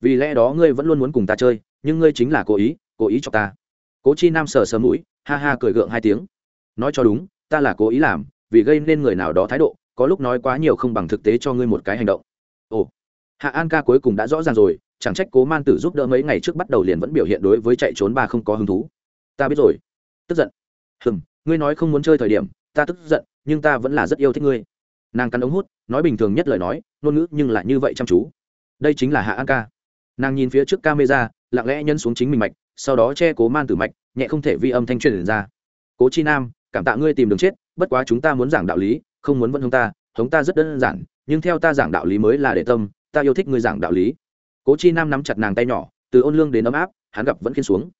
vì lẽ đó ngươi vẫn luôn muốn cùng ta chơi, nhưng ngươi chính là cố ý cố ý cho ta. Cố chi nam sờ sờ mũi, ha ha cười gượng hai tiếng. Nói cho đúng, ta là cố ý làm, vì gây nên người nào đó thái độ, có lúc nói quá nhiều không bằng thực tế cho ngươi một cái hành động. Ồ. Hạ an ca cuối cùng đã rõ ràng rồi, chẳng trách cố man tử giúp đỡ mấy ngày trước bắt đầu liền vẫn biểu hiện đối với chạy trốn ba không có hứng thú. Ta biết rồi. Tức giận. Hừm, ngươi nói không muốn chơi thời điểm, ta tức giận, nhưng ta vẫn là rất yêu thích ngươi. Nàng cắn ống hút, nói bình thường nhất lời nói, ngôn ngữ nhưng lại như vậy chăm chú. Đây chính là hạ an ca nàng nhìn phía trước camera, lặng lẽ nhân xuống chính mình mạch, sau đó che cố man tử mạch, nhẹ không thể vi âm thanh truyền ra. Cố chi nam, cảm tạ ngươi tìm đường chết, bất quá chúng ta muốn giảng đạo lý, không muốn vẫn hông ta hống ta rất đơn giản, nhưng theo ta giảng đạo lý mới là để tâm, ta yêu thích ngươi giảng đạo lý. Cố chi nam nắm chặt nàng tay nhỏ, từ ôn lương đến ấm áp, hắn gặp vẫn khiên xuống.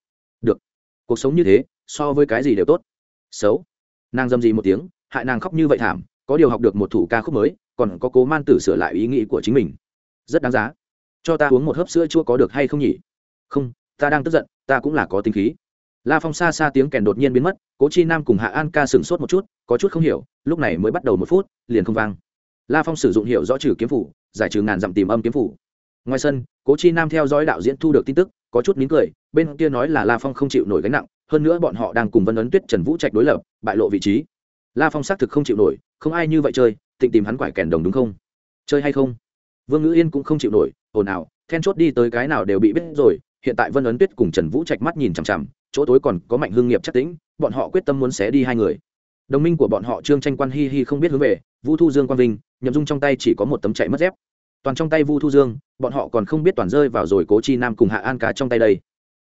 Được, cuộc sống như thế, so với cái gì đều tốt. Xấu. Nàng dâm gì một tiếng, hại nàng khóc như vậy thảm, có điều học được một thủ ca khúc mới, còn có cố man tử sửa lại ý nghĩ của chính mình. Rất đáng giá cho ta uống một hớp sữa chua có được hay không nhỉ? Không, ta đang tức giận, ta cũng là có tính khí. La phong xa xa tiếng kèn đột nhiên biến mất, cố chi nam cùng hạ an ca sửng sốt một chút, có chút không hiểu, lúc này mới bắt đầu một phút, liền không vang. La phong sử dụng hiệu rõ trừ kiếm phủ, giải trừ ngàn dặm tìm âm kiếm phủ. Ngoài sân, cố chi nam theo dõi đạo diễn thu được tin tức, có chút nín cười, bên kia nói là la phong không chịu nổi gánh nặng, hơn nữa bọn họ đang cùng vân ấn tuyết, trần vũ trạch đối lập, bại lộ vị trí. La phong xác thực không chịu nổi, không ai như vậy chơi, tịnh tìm hắn quải kèn đồng đúng không? Chơi hay không? Vương ngữ yên cũng không chịu nổi ồn ào, then chốt đi tới cái nào đều bị biết rồi, hiện tại vân ấn tuyết cùng trần vũ trạch mắt nhìn chằm chằm, chỗ tối còn có mạnh hương nghiệp chắc tĩnh, bọn họ quyết tâm muốn xé đi hai người. Đồng minh của bọn họ trương tranh quan hi hi không biết hướng về vu thu dương quang vinh, nhậm dung trong tay chỉ có một tấm chạy mất dép. Toàn trong tay vu thu dương, bọn họ còn không biết toàn rơi vào rồi cố chi nam cùng hạ an cá trong tay đây.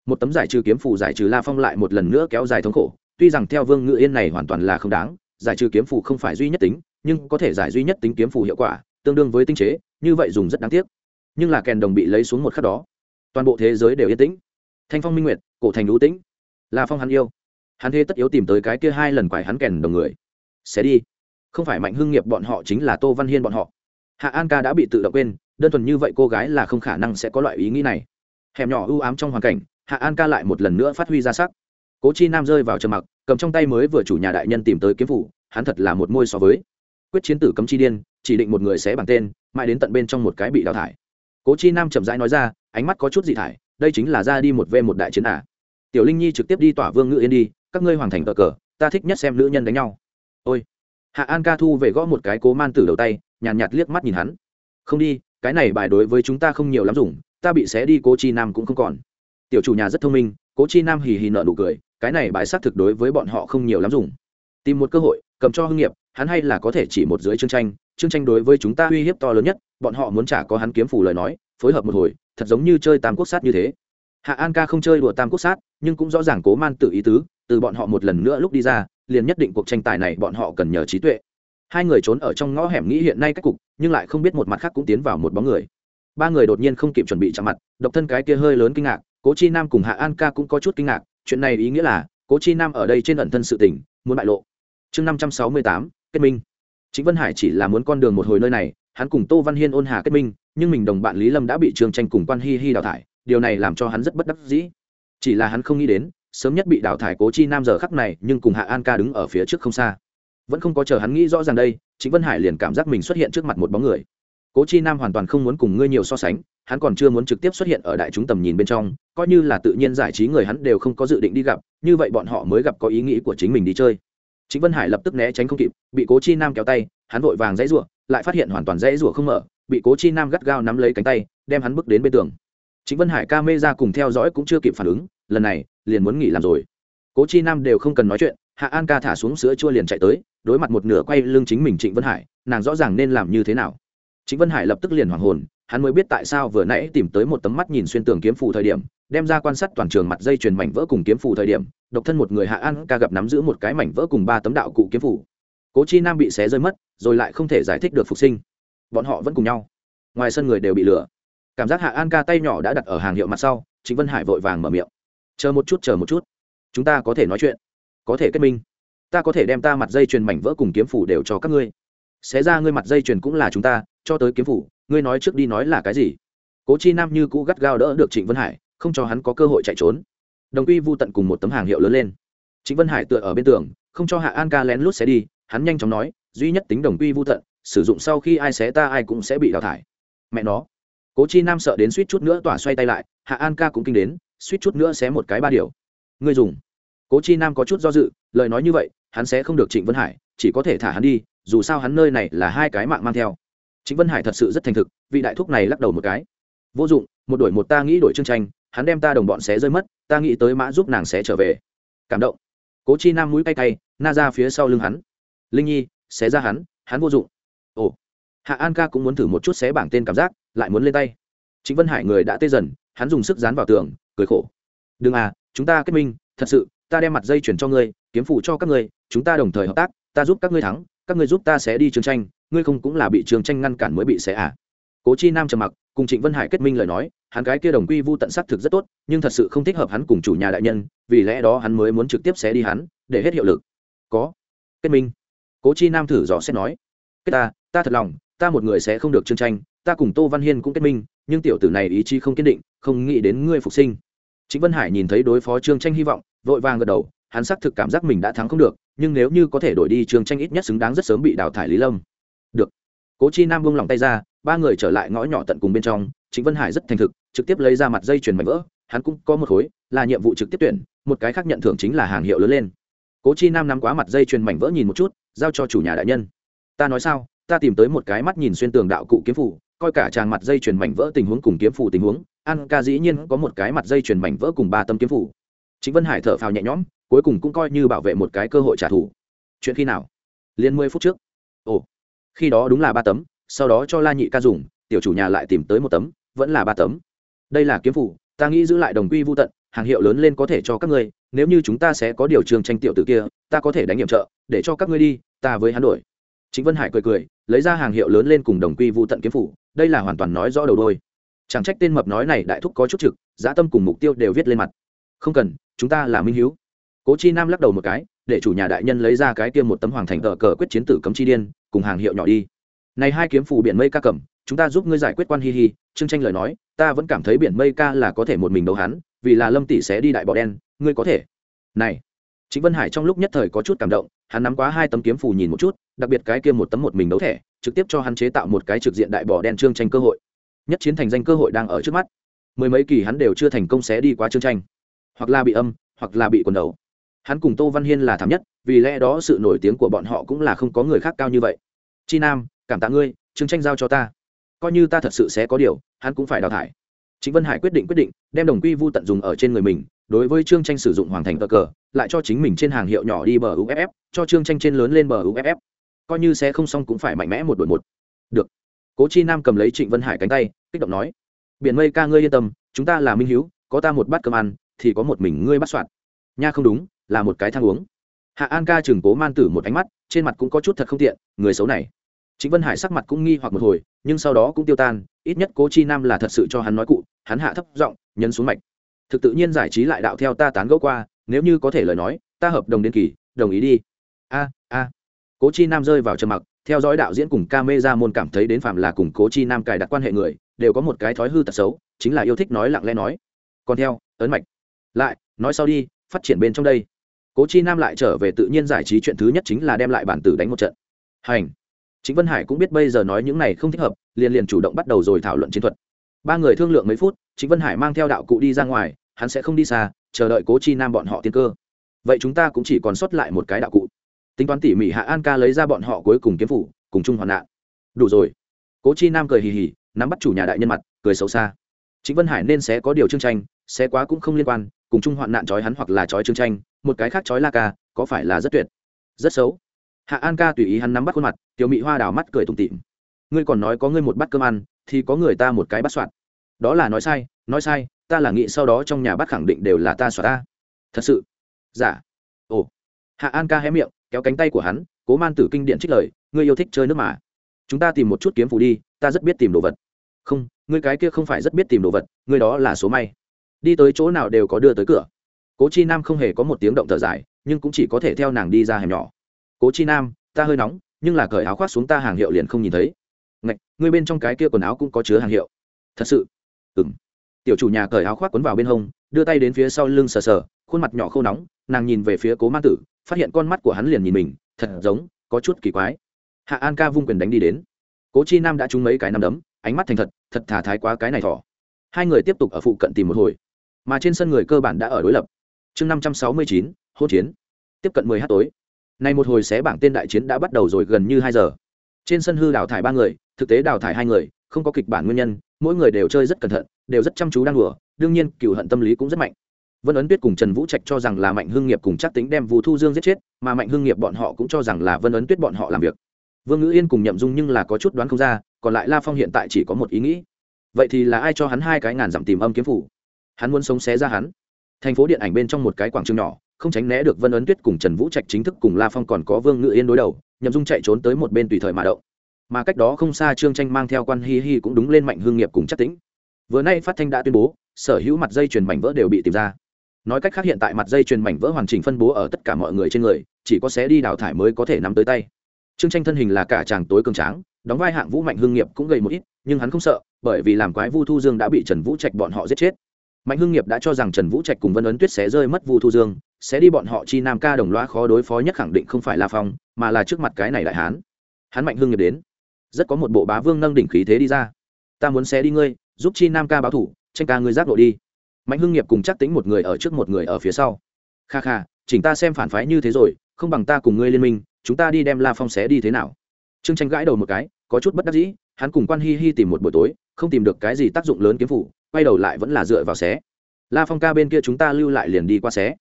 Một tấm giải trừ kiếm phủ giải trừ la phong lại một lần nữa kéo dài thống khổ, tuy rằng theo vương ngự yên này hoàn toàn là không đáng, giải trừ kiếm phủ không phải duy nhất tính, nhưng có thể giải duy nhất tính kiếm phủ hiệu quả, tương đương với tinh chế, như vậy dùng rất đáng tiếc nhưng là kèn đồng bị lấy xuống một khắc đó. Toàn bộ thế giới đều yên tĩnh. Thanh phong minh nguyệt, cổ thành lũ tĩnh. Là phong hắn yêu. Hắn thế tất yếu tìm tới cái kia hai lần quải hắn kèn đồng người. Sẽ đi. Không phải mạnh hưng nghiệp bọn họ chính là tô văn hiên bọn họ. Hạ an ca đã bị tự động quên, đơn thuần như vậy cô gái là không khả năng sẽ có loại ý nghĩ này. Hẻm nhỏ ưu ám trong hoàn cảnh, hạ an ca lại một lần nữa phát huy ra sắc. Cố chi nam rơi vào trầm mặc, cầm trong tay mới vừa chủ nhà đại nhân tìm tới kiếm phủ, hắn thật là một môi so với. Quyết chiến tử cấm chi điên, chỉ định một người sẽ bằng tên, mãi đến tận bên trong một cái bị đào thải cố chi nam chậm rãi nói ra ánh mắt có chút dị thải đây chính là ra đi một v một đại chiến à. tiểu linh nhi trực tiếp đi tỏa vương ngự yên đi các ngươi hoàng thành cờ cờ ta thích nhất xem nữ nhân đánh nhau. Ôi. Hạ an ca thu về gõ một cái cố man tử đầu tay nhàn nhạt, nhạt liếc mắt nhìn hắn. Không đi cái này bài đối với chúng ta không nhiều lắm dùng ta bị xé đi cố chi nam cũng không còn. Tiểu chủ nhà rất thông minh cố chi nam hì hì nợ nụ cười cái này bài xác thực đối với bọn họ không nhiều lắm dùng. Tìm một cơ hội cầm cho hưng nghiệp hắn hay là có thể chỉ một dưới chương tranh chương tranh đối với chúng ta uy hiếp to lớn nhất, bọn họ muốn trả có hắn kiếm phủ lời nói, phối hợp một hồi, thật giống như chơi tam quốc sát như thế. Hạ an ca không chơi đùa tam quốc sát, nhưng cũng rõ ràng cố man tự ý tứ, từ bọn họ một lần nữa lúc đi ra, liền nhất định cuộc tranh tài này bọn họ cần nhờ trí tuệ. Hai người trốn ở trong ngõ hẻm nghĩ hiện nay cách cục, nhưng lại không biết một mặt khác cũng tiến vào một bóng người. Ba người đột nhiên không kịp chuẩn bị chạm mặt, độc thân cái kia hơi lớn kinh ngạc, cố chi nam cùng hạ an ca cũng có chút kinh ngạc, chuyện này ý nghĩa là, cố chi nam ở đây trên ẩn thân sự tình, muốn bại lộ. Chương năm trăm sáu mươi tám, kết minh chính vân hải chỉ là muốn con đường một hồi nơi này, hắn cùng tô văn hiên ôn hà kết minh, nhưng mình đồng bạn lý lâm đã bị trương tranh cùng quan hi hi đào thải, điều này làm cho hắn rất bất đắc dĩ. Chỉ là hắn không nghĩ đến, sớm nhất bị đào thải cố chi nam giờ khắc này, nhưng cùng hạ an ca đứng ở phía trước không xa. Vẫn không có chờ hắn nghĩ rõ ràng đây, chính vân hải liền cảm giác mình xuất hiện trước mặt một bóng người. Cố chi nam hoàn toàn không muốn cùng ngươi nhiều so sánh, hắn còn chưa muốn trực tiếp xuất hiện ở đại chúng tầm nhìn bên trong, coi như là tự nhiên giải trí người hắn đều không có dự định đi gặp, như vậy bọn họ mới gặp có ý nghĩ của chính mình đi chơi chính vân hải lập tức né tránh không kịp, bị cố chi nam kéo tay, hắn vội vàng dãy rủa, lại phát hiện hoàn toàn dãy rủa không mở, bị cố chi nam gắt gao nắm lấy cánh tay, đem hắn bước đến bên tường. Chính vân hải ca mê ra cùng theo dõi cũng chưa kịp phản ứng, lần này, liền muốn nghỉ làm rồi. Cố chi nam đều không cần nói chuyện, hạ an ca thả xuống sữa chua liền chạy tới, đối mặt một nửa quay lưng chính mình trịnh vân hải, nàng rõ ràng nên làm như thế nào. Trịnh vân hải lập tức liền hoảng hồn, hắn mới biết tại sao vừa nãy tìm tới một tấm mắt nhìn xuyên tường kiếm phù thời điểm đem ra quan sát toàn trường mặt dây chuyền mảnh vỡ cùng kiếm phù thời điểm, độc thân một người hạ an ca gặp nắm giữ một cái mảnh vỡ cùng ba tấm đạo cụ kiếm phù. Cố chi nam bị xé rơi mất, rồi lại không thể giải thích được phục sinh. Bọn họ vẫn cùng nhau. Ngoài sân người đều bị lừa. Cảm giác hạ an ca tay nhỏ đã đặt ở hàng hiệu mặt sau chính vân hải vội vàng mở miệng. Chờ một chút, chờ một chút. Chúng ta có thể nói chuyện. Có thể kết minh. Ta có thể đem ta mặt dây chuyền mảnh vỡ cùng kiếm phủ đều cho các ngươi. Xé ra ngươi mặt dây chuyền cũng là chúng ta, cho tới kiếm phủ ngươi nói trước đi nói là cái gì? Cố chi nam như cũ gắt gao đỡ được trịnh vân hải không cho hắn có cơ hội chạy trốn. Đồng quy vu tận cùng một tấm hàng hiệu lớn lên. Trịnh vân hải tựa ở bên tường, không cho hạ an ca lén lút xé đi, hắn nhanh chóng nói, duy nhất tính đồng quy vu tận, sử dụng sau khi ai xé ta ai cũng sẽ bị đào thải. Mẹ nó. Cố chi nam sợ đến suýt chút nữa tỏa xoay tay lại, hạ an ca cũng kinh đến, suýt chút nữa xé một cái ba điều. Ngươi dùng. Cố chi nam có chút do dự, lời nói như vậy, hắn sẽ không được trịnh vân hải, chỉ có thể thả hắn đi, dù sao hắn nơi này là hai cái mạng mang theo. Trịnh vân hải thật sự rất thành thực, vị đại thúc này lắc đầu một cái. Vô dụng, một đổi một ta nghĩ đổi chương tranh hắn đem ta đồng bọn xé rơi mất, ta nghĩ tới mã giúp nàng xé trở về. Cảm động. Cố chi nam mũi cay cay, na ra phía sau lưng hắn. Linh nhi, xé ra hắn hắn vô dụng. Ồ. Hạ an ca cũng muốn thử một chút xé bảng tên cảm giác, lại muốn lên tay. Chính vân hải người đã tê dần, hắn dùng sức dán vào tường, cười khổ. Đừng à chúng ta kết minh, thật sự, ta đem mặt dây chuyển cho ngươi, kiếm phụ cho các ngươi, chúng ta đồng thời hợp tác, ta giúp các ngươi thắng, các ngươi giúp ta sẽ đi trường tranh, ngươi không cũng là bị trường tranh ngăn cản mới bị xé à? Cố chi nam trầm mặc, cùng trịnh vân hải kết minh lời nói hắn gái kia đồng quy vu tận sắc thực rất tốt, nhưng thật sự không thích hợp hắn cùng chủ nhà đại nhân, vì lẽ đó hắn mới muốn trực tiếp xé đi hắn, để hết hiệu lực. Có. Kết minh. Cố chi nam thử dò xét nói. Kết ta ta thật lòng, ta một người sẽ không được chương tranh, ta cùng tô văn hiên cũng kết minh, nhưng tiểu tử này ý chí không kiên định, không nghĩ đến ngươi phục sinh. Chính vân hải nhìn thấy đối phó trương tranh hy vọng, vội vàng gật đầu, hắn xác thực cảm giác mình đã thắng không được, nhưng nếu như có thể đổi đi trương tranh ít nhất xứng đáng rất sớm bị đào thải lý lâm. Được. Cố chi nam buông lòng tay ra, ba người trở lại ngõ nhỏ tận cùng bên trong chính vân hải rất thành thực trực tiếp lấy ra mặt dây chuyền mảnh vỡ, hắn cũng có một khối, là nhiệm vụ trực tiếp tuyển, một cái khác nhận thưởng chính là hàng hiệu lớn lên. Cố chi nam nắm quá mặt dây chuyền mảnh vỡ nhìn một chút, giao cho chủ nhà đại nhân. Ta nói sao, ta tìm tới một cái mắt nhìn xuyên tường đạo cụ kiếm phủ coi cả tràng mặt dây chuyền mảnh vỡ tình huống cùng kiếm phủ tình huống, an ca dĩ nhiên có một cái mặt dây chuyền mảnh vỡ cùng ba tâm kiếm phủ chính vân hải thở phào nhẹ nhõm, cuối cùng cũng coi như bảo vệ một cái cơ hội trả thù. Chuyện khi nào? Liên mười phút trước. Ồ, khi đó đúng là ba tấm, sau đó cho la nhị ca dùng, tiểu chủ nhà lại tìm tới một tấm, vẫn là ba tấm đây là kiếm phủ, ta nghĩ giữ lại đồng quy vô tận, hàng hiệu lớn lên có thể cho các ngươi, nếu như chúng ta sẽ có điều trường tranh tiểu tử kia, ta có thể đánh nhiệm trợ, để cho các ngươi đi, ta với hắn đổi. Chính vân hải cười cười, lấy ra hàng hiệu lớn lên cùng đồng quy vô tận kiếm phủ, đây là hoàn toàn nói rõ đầu đôi. Chẳng trách tên mập nói này đại thúc có chút trực giá tâm cùng mục tiêu đều viết lên mặt. Không cần, chúng ta là minh hiếu. Cố chi nam lắc đầu một cái, để chủ nhà đại nhân lấy ra cái tiêm một tấm hoàng thành tờ cờ quyết chiến tử cấm chi điên, cùng hàng hiệu nhỏ đi. Này hai kiếm phủ biển mây ca cầm chúng ta giúp ngươi giải quyết quan hi hi, trương tranh lời nói, ta vẫn cảm thấy biển mây ca là có thể một mình đấu hắn, vì là lâm tỷ sẽ đi đại bọ đen, ngươi có thể. Này chính vân hải trong lúc nhất thời có chút cảm động, hắn nắm quá hai tấm kiếm phù nhìn một chút, đặc biệt cái kia một tấm một mình đấu thẻ, trực tiếp cho hắn chế tạo một cái trực diện đại bọ đen trương tranh cơ hội. Nhất chiến thành danh cơ hội đang ở trước mắt. Mười mấy kỳ hắn đều chưa thành công xé đi qua trương tranh hoặc là bị âm, hoặc là bị quần đầu. Hắn cùng tô văn hiên là thảm nhất, vì lẽ đó sự nổi tiếng của bọn họ cũng là không có người khác cao như vậy. Chi nam, cảm tạ ngươi, trương tranh giao cho ta coi như ta thật sự sẽ có điều, hắn cũng phải đào thải. Chính vân hải quyết định quyết định, đem đồng quy vu tận dùng ở trên người mình, đối với trương tranh sử dụng hoàng thành cờ cờ, lại cho chính mình trên hàng hiệu nhỏ đi bờ uff cho trương tranh trên lớn lên bờ uff coi như sẽ không xong cũng phải mạnh mẽ một đội một. Được. Cố chi nam cầm lấy trịnh vân hải cánh tay, kích động nói, biển mây ca ngươi yên tâm, chúng ta là minh hiếu, có ta một bát cơm ăn, thì có một mình ngươi bắt soạn. Nha không đúng, là một cái thang uống. Hạ an ca chừng cố man tử một ánh mắt, trên mặt cũng có chút thật không tiện, người xấu này. Chính vân hải sắc mặt cũng nghi hoặc một hồi nhưng sau đó cũng tiêu tan, ít nhất cố chi nam là thật sự cho hắn nói cụ, hắn hạ thấp giọng, nhấn xuống mạch. Thực tự nhiên giải trí lại đạo theo ta tán gẫu qua, nếu như có thể lời nói, ta hợp đồng đến kỳ, đồng ý đi. A a. Cố chi nam rơi vào trầm mặc, theo dõi đạo diễn cùng ca mê ra môn cảm thấy đến phạm là cùng cố chi nam cài đặt quan hệ người, đều có một cái thói hư tật xấu, chính là yêu thích nói lặng lẽ nói. Còn theo, ấn mạch. Lại, nói sau đi, phát triển bên trong đây. Cố chi nam lại trở về tự nhiên giải trí chuyện thứ nhất chính là đem lại bản tử đánh một trận. Hành chính vân hải cũng biết bây giờ nói những này không thích hợp, liền liền chủ động bắt đầu rồi thảo luận chiến thuật. Ba người thương lượng mấy phút, chính vân hải mang theo đạo cụ đi ra ngoài, hắn sẽ không đi xa, chờ đợi cố chi nam bọn họ tiên cơ. Vậy chúng ta cũng chỉ còn sót lại một cái đạo cụ. Tính toán tỉ mỉ hạ an ca lấy ra bọn họ cuối cùng kiếm phủ, cùng chung hoạn nạn. Đủ rồi. Cố chi nam cười hì hì, nắm bắt chủ nhà đại nhân mặt, cười xấu xa. Chính vân hải nên sẽ có điều chương tranh, sẽ quá cũng không liên quan, cùng chung hoạn nạn trói hắn hoặc là trói chương tranh, một cái khác trói la ca, có phải là rất tuyệt? Rất xấu hạ an ca tùy ý hắn nắm bắt khuôn mặt, tiểu mị hoa đào mắt cười tủm tịm. ngươi còn nói có ngươi một bát cơm ăn, thì có người ta một cái bắt soạn. Đó là nói sai nói sai, ta là nghĩ sau đó trong nhà bác khẳng định đều là ta xóa ta. Thật sự? Giả dạ. ồ. Hạ an ca hé miệng, kéo cánh tay của hắn, cố man tử kinh điện trích lời, ngươi yêu thích chơi nước mà. Chúng ta tìm một chút kiếm phủ đi, ta rất biết tìm đồ vật. Không, ngươi cái kia không phải rất biết tìm đồ vật, ngươi đó là số may. Đi tới chỗ nào đều có đưa tới cửa. Cố chi nam không hề có một tiếng động thở dài, nhưng cũng chỉ có thể theo nàng đi ra hẻm nhỏ cố chi nam, ta hơi nóng, nhưng là cởi áo khoác xuống ta hàng hiệu liền không nhìn thấy. Ngạch, ngươi bên trong cái kia quần áo cũng có chứa hàng hiệu. Thật sự? Ừng tiểu chủ nhà cởi áo khoác quấn vào bên hông, đưa tay đến phía sau lưng sờ sờ, khuôn mặt nhỏ khô nóng, nàng nhìn về phía cố man tử, phát hiện con mắt của hắn liền nhìn mình, thật giống, có chút kỳ quái. Hạ an ca vung quyền đánh đi đến. Cố chi nam đã trúng mấy cái nằm đấm, ánh mắt thành thật thật thả thái quá cái này thỏ. Hai người tiếp tục ở phụ cận tìm một hồi. Mà trên sân người cơ bản đã ở đối lập. Chương năm trăm sáu mươi chín hôn chiến. Tiếp cận mười h tối nay một hồi xé bảng tên đại chiến đã bắt đầu rồi gần như hai giờ. Trên sân hư đào thải ba người, thực tế đào thải hai người, không có kịch bản nguyên nhân, mỗi người đều chơi rất cẩn thận, đều rất chăm chú đang đùa, đương nhiên, cừu hận tâm lý cũng rất mạnh. Vân ấn tuyết cùng trần vũ trạch cho rằng là mạnh hưng nghiệp cùng chắc tính đem vũ thu dương giết chết, mà mạnh hưng nghiệp bọn họ cũng cho rằng là vân ấn tuyết bọn họ làm việc. Vương ngữ yên cùng nhậm dung nhưng là có chút đoán không ra, còn lại la phong hiện tại chỉ có một ý nghĩ. Vậy thì là ai cho hắn hai cái ngàn dặm tìm âm kiếm phủ? Hắn muốn sống xé ra hắn. Thành phố điện ảnh bên trong một cái quảng trường nhỏ không tránh né được vân ấn tuyết cùng trần vũ trạch chính thức cùng la phong còn có vương ngự yên đối đầu nhậm dung chạy trốn tới một bên tùy thời mà động. Mà cách đó không xa trương tranh mang theo quan hi hi cũng đúng lên mạnh hương nghiệp cùng chắc tĩnh. Vừa nay phát thanh đã tuyên bố, sở hữu mặt dây chuyền mảnh vỡ đều bị tìm ra. Nói cách khác hiện tại mặt dây chuyền mảnh vỡ hoàn chỉnh phân bố ở tất cả mọi người trên người, chỉ có xé đi đào thải mới có thể nắm tới tay. Trương tranh thân hình là cả chàng tối cường tráng, đóng vai hạng vũ mạnh hương nghiệp cũng gầy một ít, nhưng hắn không sợ, bởi vì làm quái vu thu dương đã bị trần vũ trạch bọn họ giết chết mạnh hưng nghiệp đã cho rằng trần vũ trạch cùng vân ấn tuyết sẽ rơi mất vu thu dương, sẽ đi bọn họ chi nam ca đồng loa khó đối phó nhất khẳng định không phải la phong, mà là trước mặt cái này đại hán. Hắn mạnh hưng nghiệp đến. Rất có một bộ bá vương nâng đỉnh khí thế đi ra. Ta muốn xé đi ngươi, giúp chi nam ca báo thủ, tranh ca ngươi giác độ đi. Mạnh hưng nghiệp cùng chắc tính một người ở trước một người ở phía sau. Kha kha, chỉnh ta xem phản phái như thế rồi, không bằng ta cùng ngươi liên minh, chúng ta đi đem la phong xé đi thế nào. Trương tranh gãi đầu một cái, có chút bất đắc dĩ, hắn cùng quan hi hi tìm một buổi tối, không tìm được cái gì tác dụng lớn kiếm phủ quay đầu lại vẫn là dựa vào xé. La phong ca bên kia chúng ta lưu lại liền đi qua xé.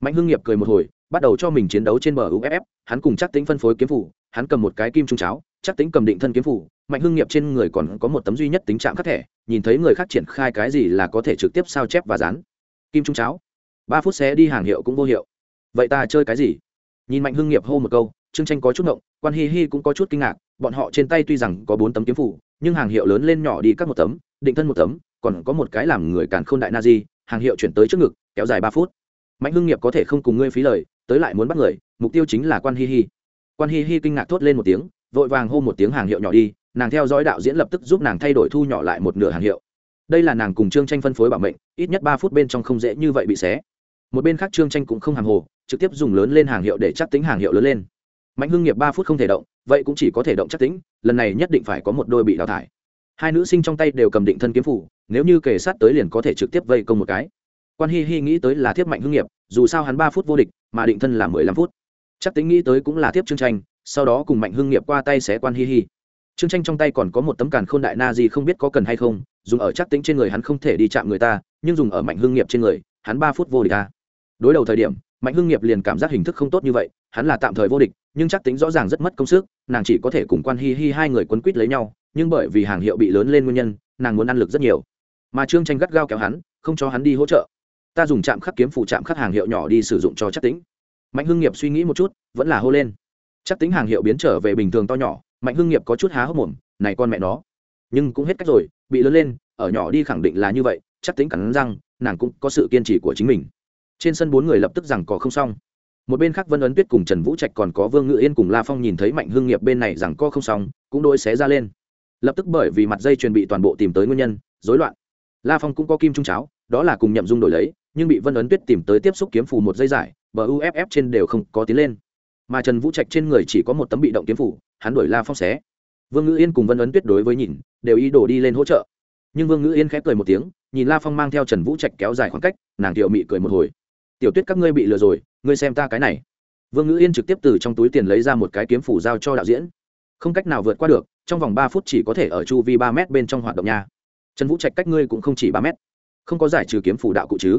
Mạnh hưng nghiệp cười một hồi, bắt đầu cho mình chiến đấu trên bờ uff hắn cùng chắc tính phân phối kiếm phủ, hắn cầm một cái kim trung cháo chắc tính cầm định thân kiếm phủ, mạnh hưng nghiệp trên người còn có một tấm duy nhất tính trạng khắc thẻ nhìn thấy người khác triển khai cái gì là có thể trực tiếp sao chép và dán. Kim trung cháo. Ba phút xé đi hàng hiệu cũng vô hiệu. Vậy ta chơi cái gì? Nhìn mạnh hưng nghiệp hô một câu chương tranh có chút ngộng, quan hi hi cũng có chút kinh ngạc, bọn họ trên tay tuy rằng có bốn tấm kiếm phủ, nhưng hàng hiệu lớn lên nhỏ đi các một tấm định thân một tấm, còn có một cái làm người càn khôn đại na di, hàng hiệu chuyển tới trước ngực, kéo dài ba phút. Mạnh hưng nghiệp có thể không cùng ngươi phí lời, tới lại muốn bắt người, mục tiêu chính là quan hi hi. Quan hi hi kinh ngạc thốt lên một tiếng, vội vàng hô một tiếng hàng hiệu nhỏ đi, nàng theo dõi đạo diễn lập tức giúp nàng thay đổi thu nhỏ lại một nửa hàng hiệu. Đây là nàng cùng trương tranh phân phối bảo mệnh, ít nhất ba phút bên trong không dễ như vậy bị xé. Một bên khác trương tranh cũng không hàng hồ, trực tiếp dùng lớn lên hàng hiệu để chắc tính hàng hiệu lớn lên. Mạnh hưng nghiệp ba phút không thể động, vậy cũng chỉ có thể động chắc tính, lần này nhất định phải có một đôi bị đào thải hai nữ sinh trong tay đều cầm định thân kiếm phủ, nếu như kể sát tới liền có thể trực tiếp vây công một cái. Quan hi hi nghĩ tới là thiếp mạnh hưng nghiệp, dù sao hắn ba phút vô địch, mà định thân là mười lăm phút. Chắc tính nghĩ tới cũng là thiếp chương tranh, sau đó cùng mạnh hưng nghiệp qua tay xé quan hi hi. Chương tranh trong tay còn có một tấm càn khôn đại na gì không biết có cần hay không, dùng ở chắc tính trên người hắn không thể đi chạm người ta, nhưng dùng ở mạnh hưng nghiệp trên người, hắn ba phút vô địch ta đối đầu thời điểm, mạnh hưng nghiệp liền cảm giác hình thức không tốt như vậy, hắn là tạm thời vô địch, nhưng chắc tính rõ ràng rất mất công sức, nàng chỉ có thể cùng quan hi hi hai người quấn quýt lấy nhau nhưng bởi vì hàng hiệu bị lớn lên nguyên nhân, nàng muốn ăn lực rất nhiều. Mà trương tranh gắt gao kéo hắn, không cho hắn đi hỗ trợ. Ta dùng trạm khắc kiếm phụ trạm khắc hàng hiệu nhỏ đi sử dụng cho chắc tính mạnh hưng nghiệp suy nghĩ một chút, vẫn là hô lên. Chắc tính hàng hiệu biến trở về bình thường to nhỏ, mạnh hưng nghiệp có chút há hốc mồm, này con mẹ nó. Nhưng cũng hết cách rồi, bị lớn lên, ở nhỏ đi khẳng định là như vậy chắc tính cắn răng, nàng cũng có sự kiên trì của chính mình. Trên sân bốn người lập tức rằng có không xong. Một bên khác vân ấn tuyết cùng trần vũ trạch còn có vương ngự yên cùng la phong nhìn thấy mạnh hưng nghiệp bên này rằng co không xong, cũng đôi xé ra lên lập tức bởi vì mặt dây chuyền bị toàn bộ tìm tới nguyên nhân, rối loạn. La phong cũng có kim trung cháo, đó là cùng nhậm dung đổi lấy, nhưng bị vân ấn tuyết tìm tới tiếp xúc kiếm phủ một dây giải, bờ uff trên đều không có tiến lên. Mà trần vũ trạch trên người chỉ có một tấm bị động kiếm phủ hắn đuổi la phong xé. Vương ngữ yên cùng vân ấn tuyết đối với nhìn, đều ý đổ đi lên hỗ trợ. Nhưng vương ngữ yên khẽ cười một tiếng, nhìn la phong mang theo trần vũ trạch kéo dài khoảng cách, nàng tiểu mị cười một hồi. Tiểu tuyết các ngươi bị lừa rồi, ngươi xem ta cái này. Vương ngữ yên trực tiếp từ trong túi tiền lấy ra một cái kiếm phủ giao cho đạo diễn không cách nào vượt qua được, trong vòng ba phút chỉ có thể ở chu vi ba m bên trong hoạt động nha. Trần vũ trạch cách ngươi cũng không chỉ ba m không có giải trừ kiếm phủ đạo cụ chứ?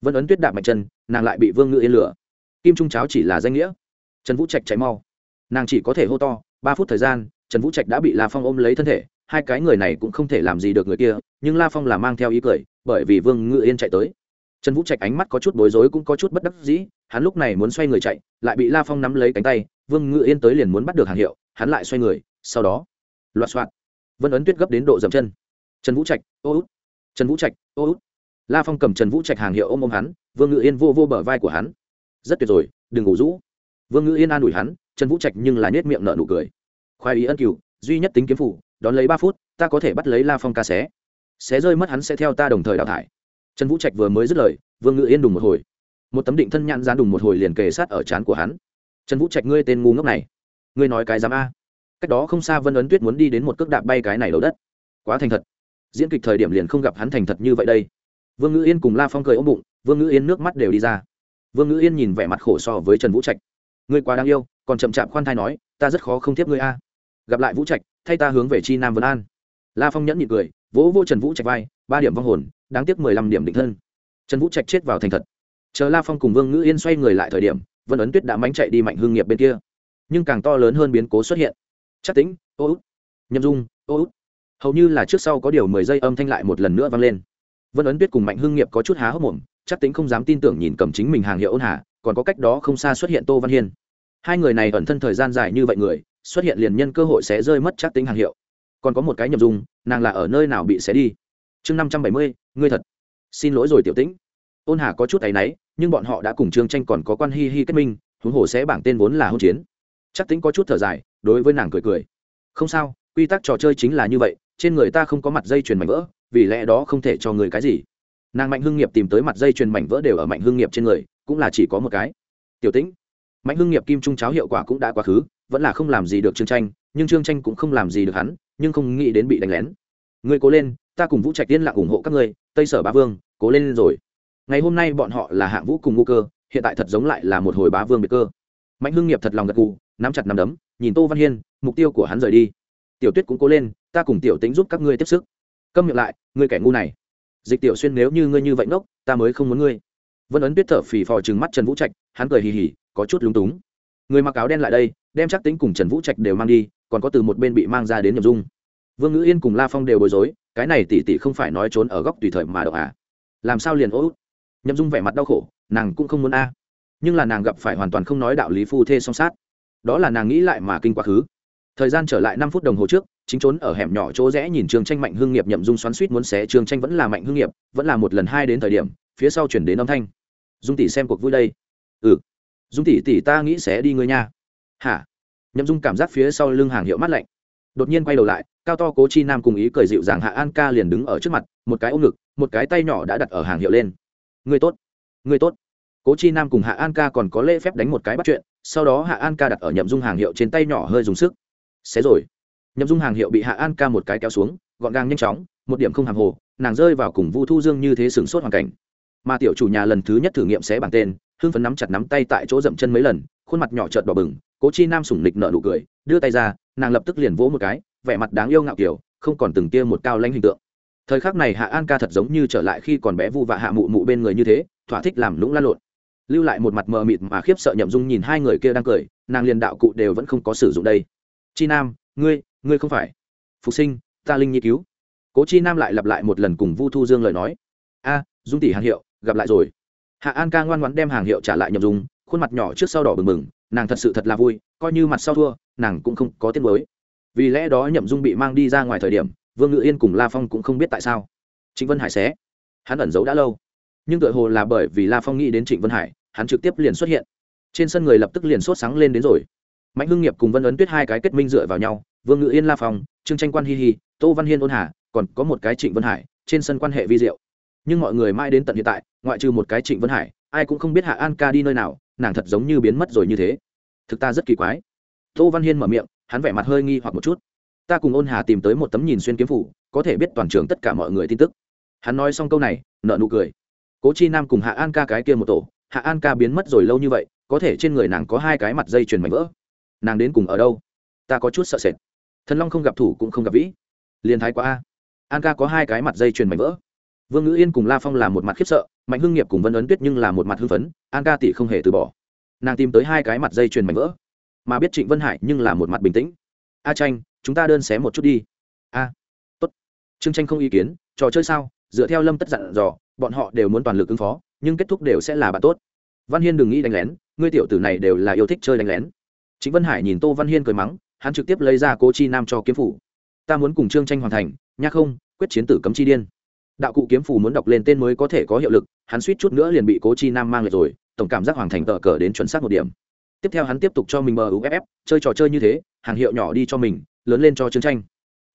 Vân ấn tuyết đạp mạnh chân, nàng lại bị vương ngự yên lửa kim trung cháo chỉ là danh nghĩa. Trần vũ trạch chạy mau. Nàng chỉ có thể hô to, ba phút thời gian, trần vũ trạch đã bị la phong ôm lấy thân thể, hai cái người này cũng không thể làm gì được người kia, nhưng la phong là mang theo ý cười, bởi vì vương ngự yên chạy tới. Trần vũ trạch ánh mắt có chút bối rối cũng có chút bất đắc dĩ, hắn lúc này muốn xoay người chạy, lại bị la phong nắm lấy cánh tay vương ngự yên tới liền muốn bắt được hàng hiệu, hắn lại xoay người, sau đó, loạt soạn vân ấn tuyết gấp đến độ dầm chân. Trần vũ trạch, ô út. Trần vũ trạch, ô út. La phong cầm trần vũ trạch hàng hiệu ôm ôm hắn, vương ngự yên vô vô bờ vai của hắn. Rất tuyệt rồi, đừng ngủ rũ. Vương ngự yên an ủi hắn, trần vũ trạch nhưng là nhét miệng nợ nụ cười. Khoai ý ân cựu duy nhất tính kiếm phủ, đón lấy ba phút, ta có thể bắt lấy la phong ca xé. Xé rơi mất hắn sẽ theo ta đồng thời đào thải. Trần vũ trạch vừa mới dứt lời, vương ngự yên đùng một hồi. Một tấm định thân nhãn dán đùng một hồi liền kề sát ở trán của hắn trần vũ trạch, ngươi tên ngu ngốc này, ngươi nói cái dám a. Cách đó không xa vân ấn tuyết muốn đi đến một cước đạp bay cái này đầu đất. Quá thành thật. Diễn kịch thời điểm liền không gặp hắn thành thật như vậy đây. Vương ngữ yên cùng la phong cười ôm bụng, vương ngữ yên nước mắt đều đi ra. Vương ngữ yên nhìn vẻ mặt khổ so với trần vũ trạch. Ngươi quá đáng yêu, còn chậm chạp khoan thai nói, ta rất khó không tiếp ngươi a. Gặp lại vũ trạch, thay ta hướng về chi nam vân an. La phong nhẫn nhịn cười, vỗ vô trần vũ trạch vai, ba điểm vong hồn, đáng tiếc mười lăm điểm định thân. Trần vũ trạch chết vào thành thật. Chờ la phong cùng vương ngữ yên xoay người lại thời điểm vân ấn tuyết đã mánh chạy đi mạnh hương nghiệp bên kia nhưng càng to lớn hơn biến cố xuất hiện chắc tính ô út nhâm dung ô út hầu như là trước sau có điều mười giây âm thanh lại một lần nữa vang lên vân ấn tuyết cùng mạnh hương nghiệp có chút há hốc mồm chắc tính không dám tin tưởng nhìn cầm chính mình hàng hiệu ôn hà còn có cách đó không xa xuất hiện tô văn hiên hai người này ẩn thân thời gian dài như vậy người xuất hiện liền nhân cơ hội sẽ rơi mất chắc tính hàng hiệu còn có một cái nhập dung nàng là ở nơi nào bị xé đi chương năm trăm bảy mươi, ngươi thật xin lỗi rồi tiểu tĩnh ôn hà có chút áy náy, nhưng bọn họ đã cùng trương tranh còn có quan hi hi kết minh, huống hồ sẽ bảng tên vốn là hôn chiến. Chắc tính có chút thở dài, đối với nàng cười cười. Không sao, quy tắc trò chơi chính là như vậy, trên người ta không có mặt dây chuyền mảnh vỡ, vì lẽ đó không thể cho người cái gì. Nàng mạnh hưng nghiệp tìm tới mặt dây chuyền mảnh vỡ đều ở mạnh hưng nghiệp trên người, cũng là chỉ có một cái. Tiểu tĩnh. Mạnh hưng nghiệp kim trung cháo hiệu quả cũng đã quá khứ, vẫn là không làm gì được trương tranh, nhưng trương tranh cũng không làm gì được hắn, nhưng không nghĩ đến bị đánh lén. Ngươi cố lên, ta cùng vũ trạch tiên lặng ủng hộ các ngươi, tây sở ba vương, cố lên rồi ngày hôm nay bọn họ là hạng vũ cùng ngô cơ, hiện tại thật giống lại là một hồi bá vương biệt cơ. Mạnh hưng nghiệp thật lòng gật cù nắm chặt nắm đấm, nhìn tô văn hiên, mục tiêu của hắn rời đi. Tiểu tuyết cũng cố lên, ta cùng tiểu tính giúp các ngươi tiếp sức. Câm miệng lại, ngươi kẻ ngu này. Dịch tiểu xuyên nếu như ngươi như vậy ngốc, ta mới không muốn ngươi. Vân ấn tuyết thở phì phò trừng mắt trần vũ trạch, hắn cười hì hì, có chút lúng túng. Người mặc áo đen lại đây, đem chắc tính cùng trần vũ trạch đều mang đi, còn có từ một bên bị mang ra đến nhầm dung. Vương ngữ yên cùng la phong đều bối rối, cái này tỉ tỉ không phải nói trốn ở góc tùy thời mà đậu à? Làm sao liền ô út? Nhậm dung vẻ mặt đau khổ, nàng cũng không muốn a. Nhưng là nàng gặp phải hoàn toàn không nói đạo lý phu thê song sát. Đó là nàng nghĩ lại mà kinh quá khứ. Thời gian trở lại năm phút đồng hồ trước, chính trốn ở hẻm nhỏ chỗ rẽ nhìn trường tranh mạnh hương nghiệp nhậm dung xoắn suýt muốn xé trường tranh vẫn là mạnh hương nghiệp, vẫn là một lần hai đến thời điểm, phía sau chuyển đến âm thanh. Dung tỷ xem cuộc vui đây. Ừ. Dung tỷ tỷ ta nghĩ sẽ đi ngươi nha. Hả? Nhậm dung cảm giác phía sau lưng hàng hiệu mát lạnh. Đột nhiên quay đầu lại, cao to cố chi nam cùng ý cười dịu dàng hạ an ca liền đứng ở trước mặt, một cái ôm ngực, một cái tay nhỏ đã đặt ở hàng hiệu lên người tốt. Người tốt. Cố chi nam cùng hạ an ca còn có lễ phép đánh một cái bắt chuyện, sau đó hạ an ca đặt ở nhậm dung hàng hiệu trên tay nhỏ hơi dùng sức. Xé rồi. Nhậm dung hàng hiệu bị hạ an ca một cái kéo xuống, gọn gàng nhanh chóng, một điểm không hàng hồ, nàng rơi vào cùng vu thu dương như thế sửng sốt hoàn cảnh. Mà tiểu chủ nhà lần thứ nhất thử nghiệm xé bảng tên, hưng phấn nắm chặt nắm tay tại chỗ dậm chân mấy lần, khuôn mặt nhỏ trợt đỏ bừng, cố chi nam sủng nịch nợ nụ cười, đưa tay ra, nàng lập tức liền vỗ một cái, vẻ mặt đáng yêu ngạo kiểu, không còn từng tia một cao lãnh hình tượng thời khắc này hạ an ca thật giống như trở lại khi còn bé vu vạ hạ mụ mụ bên người như thế, thỏa thích làm lũng lan lộn. Lưu lại một mặt mờ mịt mà khiếp sợ nhậm dung nhìn hai người kia đang cười, nàng liền đạo cụ đều vẫn không có sử dụng đây. Chi nam, ngươi ngươi không phải. Phục sinh, ta linh nhi cứu. Cố chi nam lại lặp lại một lần cùng vu thu dương lời nói. A, dung tỷ hàng hiệu, gặp lại rồi. Hạ an ca ngoan ngoãn đem hàng hiệu trả lại nhậm dung, khuôn mặt nhỏ trước sau đỏ bừng bừng, nàng thật sự thật là vui, coi như mặt sau thua, nàng cũng không có tiết mới vì lẽ đó nhậm dung bị mang đi ra ngoài thời điểm vương ngự yên cùng la phong cũng không biết tại sao trịnh vân hải xé hắn ẩn giấu đã lâu nhưng tựa hồ là bởi vì la phong nghĩ đến trịnh vân hải hắn trực tiếp liền xuất hiện trên sân người lập tức liền sốt sáng lên đến rồi mạnh hưng nghiệp cùng vân ấn tuyết hai cái kết minh dựa vào nhau vương ngự yên la phong trương tranh quan hi hi tô văn hiên ôn hà còn có một cái trịnh vân hải trên sân quan hệ vi diệu nhưng mọi người mãi đến tận hiện tại ngoại trừ một cái trịnh vân hải ai cũng không biết hạ an ca đi nơi nào nàng thật giống như biến mất rồi như thế thực ta rất kỳ quái tô văn hiên mở miệng hắn vẻ mặt hơi nghi hoặc một chút ta cùng ôn hà tìm tới một tấm nhìn xuyên kiếm phủ, có thể biết toàn trường tất cả mọi người tin tức. Hắn nói xong câu này nợ nụ cười. Cố chi nam cùng hạ an ca cái kia một tổ, hạ an ca biến mất rồi lâu như vậy, có thể trên người nàng có hai cái mặt dây chuyền mảnh vỡ. Nàng đến cùng ở đâu? Ta có chút sợ sệt. Thần long không gặp thủ cũng không gặp vĩ. Liền thái quá a. An ca có hai cái mặt dây chuyền mảnh vỡ. Vương ngữ yên cùng la phong là một mặt khiếp sợ, mạnh hưng nghiệp cùng vân ấn tuyết nhưng là một mặt hưng phấn, an ca tỷ không hề từ bỏ. Nàng tìm tới hai cái mặt dây chuyền mảnh vỡ. Mà biết trịnh vân hải nhưng là một mặt bình tĩnh. A tranh chúng ta đơn xé một chút đi. A tốt. Trương tranh không ý kiến, trò chơi sao? Dựa theo lâm tất dặn dò, bọn họ đều muốn toàn lực ứng phó, nhưng kết thúc đều sẽ là bạn tốt. Văn hiên đừng nghĩ đánh lén, ngươi tiểu tử này đều là yêu thích chơi đánh lén. Chính vân hải nhìn tô văn hiên cười mắng, hắn trực tiếp lấy ra cố chi nam cho kiếm phủ. Ta muốn cùng trương tranh hoàn thành nhắc không, quyết chiến tử cấm chi điên. Đạo cụ kiếm phủ muốn đọc lên tên mới có thể có hiệu lực, hắn suýt chút nữa liền bị cố chi nam mang lại rồi, tổng cảm giác hoàng thành tờ cờ đến chuẩn xác một điểm. Tiếp theo hắn tiếp tục cho mình mờ uff chơi trò chơi như thế, hàng hiệu nhỏ đi cho mình lớn lên cho trương tranh.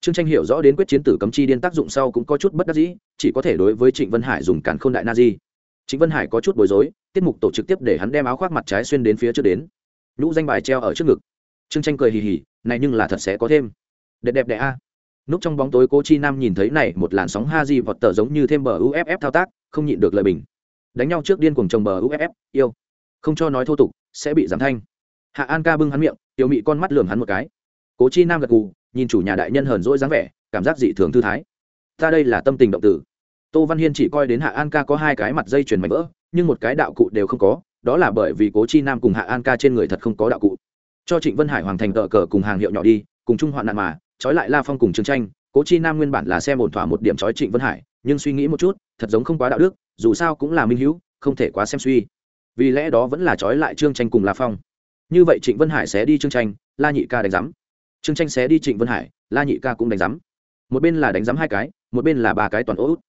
Trương tranh hiểu rõ đến quyết chiến tử cấm chi điên tác dụng sau cũng có chút bất đắc dĩ, chỉ có thể đối với trịnh vân hải dùng cản k h ô n đại na di trịnh vân hải có chút bối rối, tiết mục tổ trực tiếp để hắn đem áo khoác mặt trái xuyên đến phía trước đến. Nhũ danh bài treo ở trước ngực. Trương tranh cười hì hì, này nhưng là thật sẽ có thêm. Đẹp đẹp đẽ a. Núp trong bóng tối cô chi nam nhìn thấy này một làn sóng ha di vọt tờ giống như thêm bờ uff thao tác, không nhịn được lời bình. Đánh nhau trước điên cuồng chồng bờ uff yêu. Không cho nói thô tục, sẽ bị giảm thanh. Hạ an ca bưng hắn miệng, tiểu mị con mắt lườm hắn một cái cố chi nam gật gù, nhìn chủ nhà đại nhân hờn dỗi dáng vẻ, cảm giác dị thường thư thái. Ta đây là tâm tình động tử. Tô văn hiên chỉ coi đến hạ an ca có hai cái mặt dây chuyền mảnh vỡ, nhưng một cái đạo cụ đều không có, đó là bởi vì cố chi nam cùng hạ an ca trên người thật không có đạo cụ. Cho trịnh vân hải hoàn thành tờ cờ cùng hàng hiệu nhỏ đi, cùng chung hoạn nạn mà, trói lại la phong cùng trương tranh, cố chi nam nguyên bản là xem ổn thỏa một điểm trói trịnh vân hải, nhưng suy nghĩ một chút, thật giống không quá đạo đức, dù sao cũng là minh hữu, không thể quá xem suy. Vì lẽ đó vẫn là trói lại trương tranh cùng la phong. Như vậy trịnh vân hải sẽ đi trương tranh, la nhị ca đánh giám trương tranh sẽ đi trịnh vân hải, la nhị ca cũng đánh giám. Một bên là đánh giám hai cái, một bên là ba cái toàn út.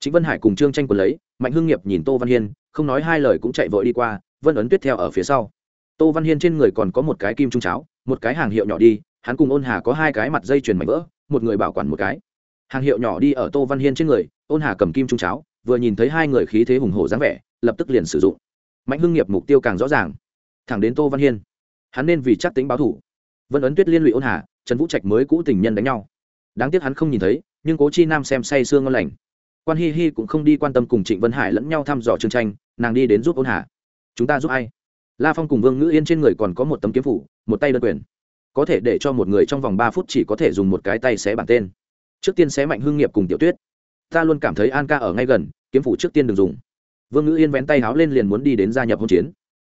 trịnh vân hải cùng trương tranh quần lấy, mạnh hưng nghiệp nhìn tô văn hiên, không nói hai lời cũng chạy vội đi qua, vân ấn tuyết theo ở phía sau. Tô văn hiên trên người còn có một cái kim trung cháo, một cái hàng hiệu nhỏ đi, hắn cùng ôn hà có hai cái mặt dây chuyền mảnh vỡ, một người bảo quản một cái. Hàng hiệu nhỏ đi ở tô văn hiên trên người, ôn hà cầm kim trung cháo, vừa nhìn thấy hai người khí thế hùng hổ dáng vẻ, lập tức liền sử dụng. Mạnh hưng nghiệp mục tiêu càng rõ ràng. Thẳng đến tô văn hiên. Hắn nên vì chắc tính báo thủ vân ấn tuyết liên lụy ôn hà trần vũ trạch mới cũ tình nhân đánh nhau đáng tiếc hắn không nhìn thấy nhưng cố chi nam xem say sương ngon lành quan hi hi cũng không đi quan tâm cùng trịnh vân hải lẫn nhau thăm dò chương tranh nàng đi đến giúp ôn hà chúng ta giúp ai la phong cùng vương ngữ yên trên người còn có một tấm kiếm phủ một tay đơn quyền có thể để cho một người trong vòng ba phút chỉ có thể dùng một cái tay xé bản tên trước tiên xé mạnh hương nghiệp cùng tiểu tuyết ta luôn cảm thấy an ca ở ngay gần kiếm phủ trước tiên đừng dùng vương ngữ yên vén tay háo lên liền muốn đi đến gia nhập hôn chiến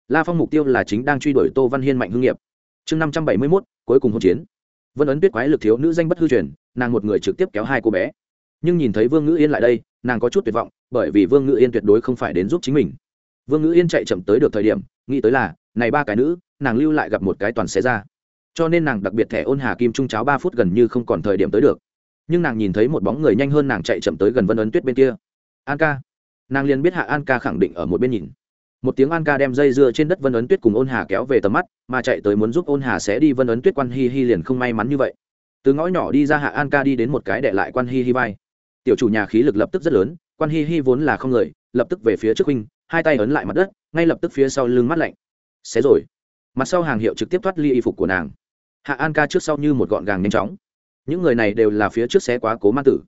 la phong mục tiêu là chính đang truy đuổi tô văn hiên mạnh hương nghiệp chương năm trăm bảy mươi mốt, cuối cùng hỗn chiến. Vân ấn tuyết quái lực thiếu nữ danh bất hư truyền, nàng một người trực tiếp kéo hai cô bé. Nhưng nhìn thấy vương ngữ yên lại đây, nàng có chút tuyệt vọng, bởi vì vương ngữ yên tuyệt đối không phải đến giúp chính mình. Vương ngữ yên chạy chậm tới được thời điểm, nghĩ tới là, này ba cái nữ, nàng lưu lại gặp một cái toàn xé ra. Cho nên nàng đặc biệt thẻ ôn hà kim trung cháo ba phút gần như không còn thời điểm tới được. Nhưng nàng nhìn thấy một bóng người nhanh hơn nàng chạy chậm tới gần vân ấn tuyết bên kia. An ca. Nàng liền biết hạ an ca khẳng định ở một bên nhìn một tiếng an ca đem dây dưa trên đất vân ấn tuyết cùng ôn hà kéo về tầm mắt, mà chạy tới muốn giúp ôn hà sẽ đi vân ấn tuyết quan hi hi liền không may mắn như vậy. Từ ngõ nhỏ đi ra hạ an ca đi đến một cái đệ lại quan hi hi vai. Tiểu chủ nhà khí lực lập tức rất lớn, quan hi hi vốn là không người, lập tức về phía trước huynh, hai tay ấn lại mặt đất, ngay lập tức phía sau lưng mắt lạnh. Xé rồi. Mặt sau hàng hiệu trực tiếp thoát ly y phục của nàng. Hạ an ca trước sau như một gọn gàng nhanh chóng. Những người này đều là phía trước xé quá cố man tử.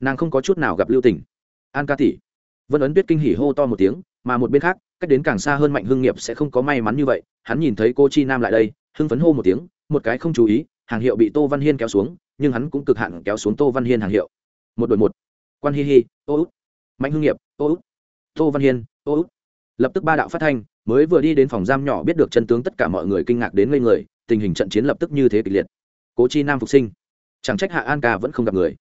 Nàng không có chút nào gặp lưu tình. An ca tỷ. Vân ấn tuyết kinh hỉ hô to một tiếng, mà một bên khác cách đến càng xa hơn mạnh hưng nghiệp sẽ không có may mắn như vậy. Hắn nhìn thấy cô chi nam lại đây, hưng phấn hô một tiếng, một cái không chú ý, hàng hiệu bị tô văn hiên kéo xuống, nhưng hắn cũng cực hạn kéo xuống tô văn hiên hàng hiệu. Một đội một. Quan hi hi ô út. Mạnh hưng nghiệp ô út. Tô văn hiên ô út. Lập tức ba đạo phát thanh, mới vừa đi đến phòng giam nhỏ biết được chân tướng tất cả mọi người kinh ngạc đến ngây người, tình hình trận chiến lập tức như thế kịch liệt. Cố chi nam phục sinh. Chẳng trách hạ an ca vẫn không gặp người.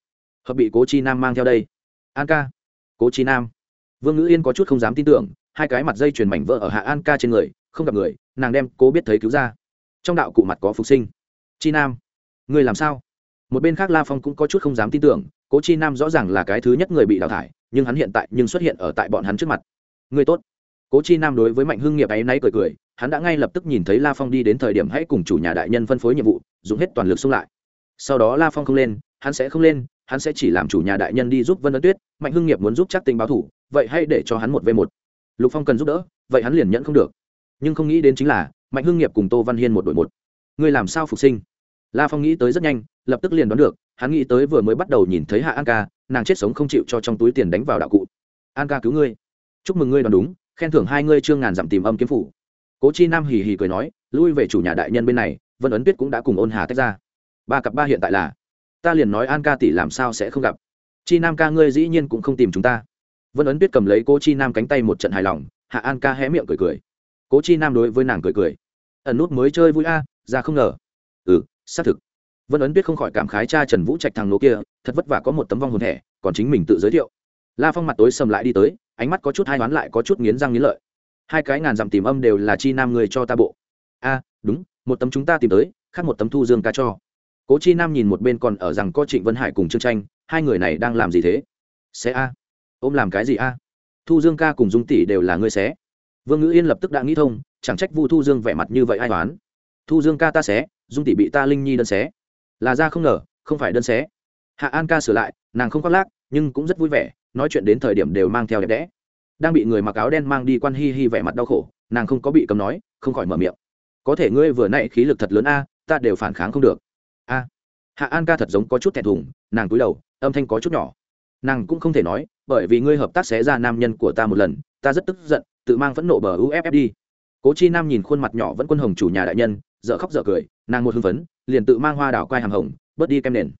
Hợp bị cố chi nam mang theo đây. An ca. Cố chi nam. Vương ngữ yên có chút không dám tin tưởng hai cái mặt dây chuyền mảnh vỡ ở hạ an ca trên người, không gặp người, nàng đem cố biết thấy cứu ra. Trong đạo cụ mặt có phục sinh. Chi nam, người làm sao? Một bên khác la phong cũng có chút không dám tin tưởng, cố chi nam rõ ràng là cái thứ nhất người bị đào thải, nhưng hắn hiện tại nhưng xuất hiện ở tại bọn hắn trước mặt. Người tốt. Cố chi nam đối với mạnh hưng nghiệp ấy nay cười cười, hắn đã ngay lập tức nhìn thấy la phong đi đến thời điểm hãy cùng chủ nhà đại nhân phân phối nhiệm vụ, dùng hết toàn lực xung lại. Sau đó la phong không lên, hắn sẽ không lên, hắn sẽ chỉ làm chủ nhà đại nhân đi giúp vân ấn tuyết, mạnh hưng nghiệp muốn giúp chắc tình báo thủ, vậy hãy để cho hắn một v một lục phong cần giúp đỡ, vậy hắn liền nhận không được. Nhưng không nghĩ đến chính là, mạnh hưng nghiệp cùng tô văn hiên một đội một. Ngươi làm sao phục sinh? La phong nghĩ tới rất nhanh, lập tức liền đoán được, hắn nghĩ tới vừa mới bắt đầu nhìn thấy hạ an ca, nàng chết sống không chịu cho trong túi tiền đánh vào đạo cụ. An ca cứu ngươi. Chúc mừng ngươi đoán đúng, khen thưởng hai ngươi trương ngàn dặm tìm âm kiếm phủ. Cố chi nam hì hì cười nói, lui về chủ nhà đại nhân bên này, vân ấn tuyết cũng đã cùng ôn hà tách ra. Ba cặp ba hiện tại là, ta liền nói an ca tỷ làm sao sẽ không gặp. Chi nam ca ngươi dĩ nhiên cũng không tìm chúng ta vân ấn tuyết cầm lấy cố chi nam cánh tay một trận hài lòng, hạ an ca hé miệng cười cười. Cố chi nam đối với nàng cười cười. Ẩn nút mới chơi vui a, ra không ngờ. Ừ xác thực. Vân ấn tuyết không khỏi cảm khái cha trần vũ trạch thằng nô kia, thật vất vả có một tấm vong hồn thẻ, còn chính mình tự giới thiệu. La phong mặt tối sầm lại đi tới, ánh mắt có chút hai đoán lại có chút nghiến răng nghiến lợi. Hai cái ngàn dặm tìm âm đều là chi nam người cho ta bộ. A, đúng, một tấm chúng ta tìm tới, khác một tấm thu dương ca cho. Cố chi nam nhìn một bên còn ở rằng có trịnh vân hải cùng trương tranh, hai người này đang làm gì thế? Xe a ôm làm cái gì a? Thu dương ca cùng dung tỷ đều là ngươi xé. Vương ngữ yên lập tức đã nghĩ thông, chẳng trách vu thu dương vẻ mặt như vậy ai toán thu dương ca ta xé, dung tỷ bị ta linh nhi đơn xé. Là ra không ngờ, không phải đơn xé. Hạ an ca sửa lại, nàng không khoác lác, nhưng cũng rất vui vẻ, nói chuyện đến thời điểm đều mang theo đẹp đẽ. Đang bị người mặc áo đen mang đi quan hi hi vẻ mặt đau khổ, nàng không có bị cầm nói, không khỏi mở miệng. Có thể ngươi vừa nãy khí lực thật lớn a, ta đều phản kháng không được. A. Hạ an ca thật giống có chút thẹn thùng, nàng cúi đầu, âm thanh có chút nhỏ. Nàng cũng không thể nói bởi vì ngươi hợp tác xé ra nam nhân của ta một lần, ta rất tức giận, tự mang phẫn nộ bờ uff đi. Cố chi nam nhìn khuôn mặt nhỏ vẫn quân hồng chủ nhà đại nhân dợ khóc dợ cười, nàng một hưng phấn, liền tự mang hoa đảo quai hàm hồng, bớt đi kem nền.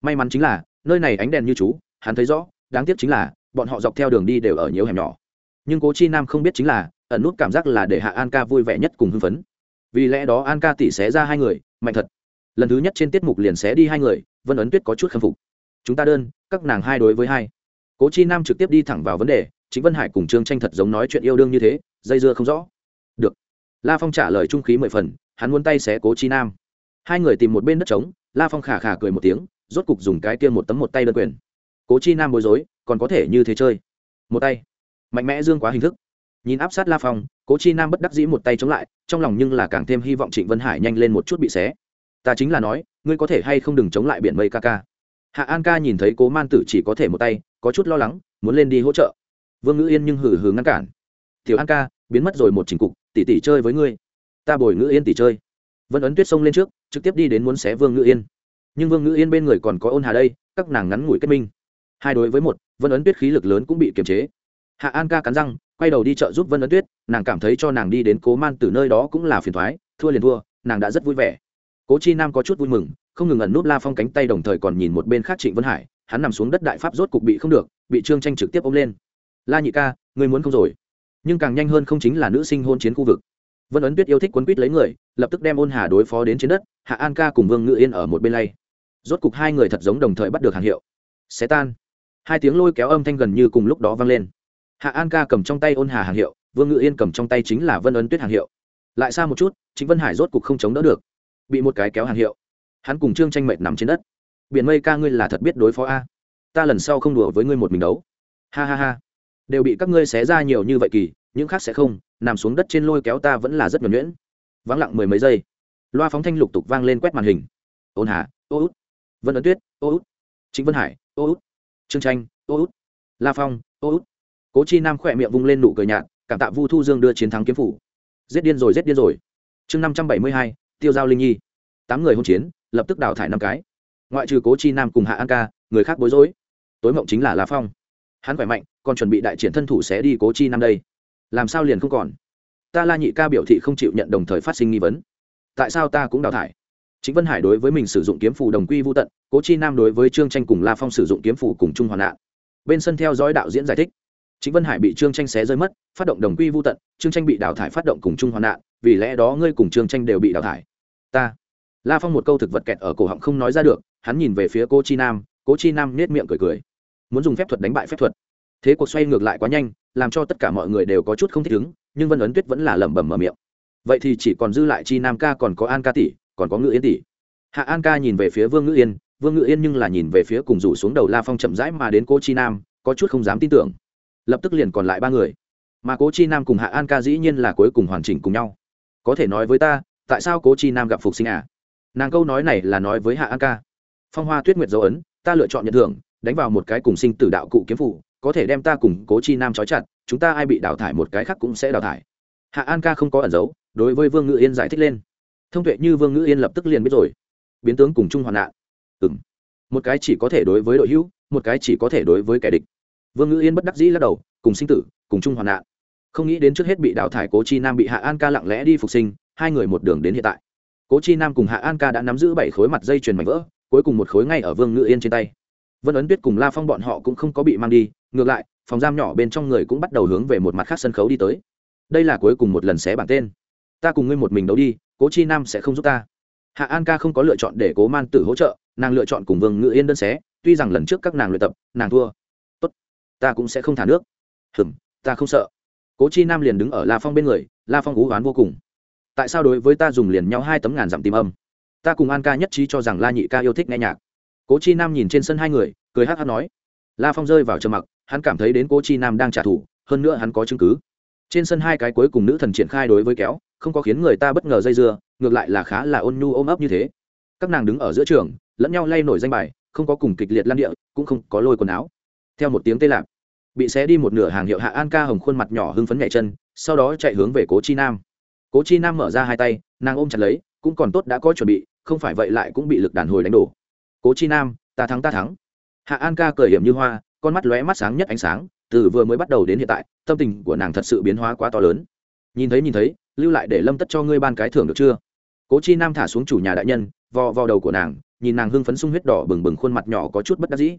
May mắn chính là, nơi này ánh đèn như chú, hắn thấy rõ, đáng tiếc chính là, bọn họ dọc theo đường đi đều ở nhiều hẻm nhỏ. Nhưng cố chi nam không biết chính là, ẩn nút cảm giác là để hạ an ca vui vẻ nhất cùng hưng phấn. Vì lẽ đó an ca tỉ xé ra hai người, mạnh thật. Lần thứ nhất trên tiết mục liền xé đi hai người, vân ấn tuyết có chút khâm phục. Chúng ta đơn, các nàng hai đối với hai cố chi nam trực tiếp đi thẳng vào vấn đề chính vân hải cùng trương tranh thật giống nói chuyện yêu đương như thế, dây dưa không rõ. Được. La phong trả lời trung khí mười phần, hắn muốn tay xé cố chi nam. Hai người tìm một bên đất trống, la phong khả khả cười một tiếng, rốt cục dùng cái kia một tấm một tay đơn quyền. Cố chi nam bối rối, còn có thể như thế chơi? Một tay. Mạnh mẽ dương quá hình thức. Nhìn áp sát la phong, cố chi nam bất đắc dĩ một tay chống lại, trong lòng nhưng là càng thêm hy vọng trịnh vân hải nhanh lên một chút bị xé. Ta chính là nói, ngươi có thể hay không đừng chống lại biển mây ca ca. Hạ an ca nhìn thấy cố man tử chỉ có thể một tay có chút lo lắng, muốn lên đi hỗ trợ. Vương ngữ yên nhưng hử hử ngăn cản. Tiểu an ca, biến mất rồi một trình cục, tỷ tỷ chơi với ngươi. Ta bồi ngữ yên tỷ chơi. Vân ấn tuyết xông lên trước, trực tiếp đi đến muốn xé vương ngữ yên. Nhưng vương ngữ yên bên người còn có ôn hà đây, các nàng ngắn ngủi kết minh. Hai đối với một, vân ấn tuyết khí lực lớn cũng bị kiềm chế. Hạ an ca cắn răng, quay đầu đi chợ giúp vân ấn tuyết, nàng cảm thấy cho nàng đi đến cố man từ nơi đó cũng là phiền thoái, thua liền thua, nàng đã rất vui vẻ. Cố chi nam có chút vui mừng, không ngừng ẩn nút la phong cánh tay đồng thời còn nhìn một bên khác trịnh vân hải hắn nằm xuống đất đại pháp rốt cục bị không được, bị trương tranh trực tiếp ôm lên. La nhị ca người muốn không rồi. Nhưng càng nhanh hơn không chính là nữ sinh hôn chiến khu vực. Vân ấn tuyết yêu thích quấn quýt lấy người, lập tức đem ôn hà đối phó đến trên đất, hạ an ca cùng vương ngự yên ở một bên lay. Rốt cục hai người thật giống đồng thời bắt được hàng hiệu. Xé tan. Hai tiếng lôi kéo âm thanh gần như cùng lúc đó vang lên. Hạ an ca cầm trong tay ôn hà hàng hiệu, vương ngự yên cầm trong tay chính là vân ấn tuyết hàng hiệu. Lại xa một chút chính vân hải rốt cục không chống đỡ được, bị một cái kéo hàng hiệu. Hắn cùng trương tranh mệt nằm trên đất biển mây ca ngươi là thật biết đối phó a. Ta lần sau không đùa với ngươi một mình đấu. Ha ha ha. Đều bị các ngươi xé ra nhiều như vậy kỳ, những khác sẽ không, nằm xuống đất trên lôi kéo ta vẫn là rất nhuẩn nhuyễn. Vắng lặng mười mấy giây. Loa phóng thanh lục tục vang lên quét màn hình. Ôn hà, ô út. Vân ấn tuyết, ô út. Chính vân hải, ô út. Trương tranh, ô út. La phong, ô út. Cố chi nam khỏe miệng vung lên nụ cười nhạt, cảm tạ vu thu dương đưa chiến thắng kiếm phủ. Giết điên rồi, giết điên rồi. Chương năm trăm bảy mươi hai, tiêu giao linh nhi. Tám người hôn chiến, lập tức đào thải năm cái ngoại trừ cố chi nam cùng hạ an ca, người khác bối rối. Tối mộng chính là la phong. Hắn khỏe mạnh, còn chuẩn bị đại triển thân thủ sẽ đi cố chi nam đây. Làm sao liền không còn? Ta la nhị ca biểu thị không chịu nhận đồng thời phát sinh nghi vấn. Tại sao ta cũng đào thải? Chính vân hải đối với mình sử dụng kiếm phù đồng quy vô tận, cố chi nam đối với trương tranh cùng la phong sử dụng kiếm phù cùng chung hoàn nạn. Bên sân theo dõi đạo diễn giải thích. Chính vân hải bị trương tranh xé rơi mất, phát động đồng quy vô tận, trương tranh bị đào thải phát động cùng chung hoàn nạn, vì lẽ đó ngươi cùng trương tranh đều bị đào thải. Ta. La phong một câu thực vật kẹt ở cổ họng không nói ra được hắn nhìn về phía cô chi nam, cố chi nam nết miệng cười cười. Muốn dùng phép thuật đánh bại phép thuật. Thế cuộc xoay ngược lại quá nhanh, làm cho tất cả mọi người đều có chút không thích ứng, nhưng vân ấn tuyết vẫn là lẩm bẩm mở miệng. Vậy thì chỉ còn dư lại chi nam ca, còn có an ca tỷ, còn có ngự yên tỷ. Hạ an ca nhìn về phía vương ngự yên, vương ngự yên nhưng là nhìn về phía cùng rủ xuống đầu la phong chậm rãi mà đến cô chi nam, có chút không dám tin tưởng. Lập tức liền còn lại ba người. Mà cố chi nam cùng hạ an ca dĩ nhiên là cuối cùng hoàn chỉnh cùng nhau. Có thể nói với ta, tại sao cố chi nam gặp phục sinh à? Nàng câu nói này là nói với hạ an ca phong hoa tuyết nguyệt dấu ấn, ta lựa chọn nhận thưởng, đánh vào một cái cùng sinh tử đạo cụ kiếm phủ có thể đem ta cùng cố chi nam trói chặt, chúng ta ai bị đào thải một cái khác cũng sẽ đào thải. Hạ an ca không có ẩn giấu, đối với vương ngự yên giải thích lên. Thông tuệ như vương ngự yên lập tức liền biết rồi. Biến tướng cùng chung hoạn nạn. Ừ m một cái chỉ có thể đối với đội hữu, một cái chỉ có thể đối với kẻ địch. Vương ngự yên bất đắc dĩ lắc đầu, cùng sinh tử, cùng chung hoạn nạn. Không nghĩ đến trước hết bị đào thải cố chi nam bị hạ an ca lặng lẽ đi phục sinh, hai người một đường đến hiện tại. Cố chi nam cùng hạ an ca đã nắm giữ bảy khối mặt dây chuyền mảnh vỡ cuối cùng một khối ngay ở vương ngự yên trên tay. Vân ấn tuyết cùng la phong bọn họ cũng không có bị mang đi, ngược lại, phòng giam nhỏ bên trong người cũng bắt đầu hướng về một mặt khác sân khấu đi tới. Đây là cuối cùng một lần xé bảng tên. Ta cùng ngươi một mình đấu đi, cố chi nam sẽ không giúp ta. Hạ an ca không có lựa chọn để cố man tử hỗ trợ, nàng lựa chọn cùng vương ngự yên đơn xé, tuy rằng lần trước các nàng luyện tập, nàng thua. Tốt, ta cũng sẽ không thả nước. Hừm, ta không sợ. Cố chi nam liền đứng ở la phong bên người, la phong cú oán vô cùng. Tại sao đối với ta dùng liền nhau hai tấm ngàn dặm tìm âm? Ta cùng an ca nhất trí cho rằng la nhị ca yêu thích nghe nhạc. Cố chi nam nhìn trên sân hai người, cười hát hát nói. La phong rơi vào trầm mặc, hắn cảm thấy đến cố chi nam đang trả thù, hơn nữa hắn có chứng cứ. Trên sân hai cái cuối cùng nữ thần triển khai đối với kéo, không có khiến người ta bất ngờ dây dưa, ngược lại là khá là ôn nhu ôm ấp như thế. Các nàng đứng ở giữa trường, lẫn nhau lay nổi danh bài, không có cùng kịch liệt lan địa, cũng không có lôi quần áo. Theo một tiếng tê lạc bị xé đi một nửa hàng hiệu hạ an ca hồng khuôn mặt nhỏ hưng phấn nhảy chân, sau đó chạy hướng về cố chi nam. Cố chi nam mở ra hai tay, nàng ôm chặt lấy, cũng còn tốt đã có chuẩn bị không phải vậy lại cũng bị lực đàn hồi đánh đổ. Cố chi nam, ta thắng ta thắng. Hạ an ca cười hiểm như hoa, con mắt lóe mắt sáng nhất ánh sáng, từ vừa mới bắt đầu đến hiện tại, tâm tình của nàng thật sự biến hóa quá to lớn. Nhìn thấy nhìn thấy, lưu lại để lâm tất cho ngươi ban cái thưởng được chưa? Cố chi nam thả xuống chủ nhà đại nhân, vò vào đầu của nàng, nhìn nàng hưng phấn sung huyết đỏ bừng bừng khuôn mặt nhỏ có chút bất đắc dĩ.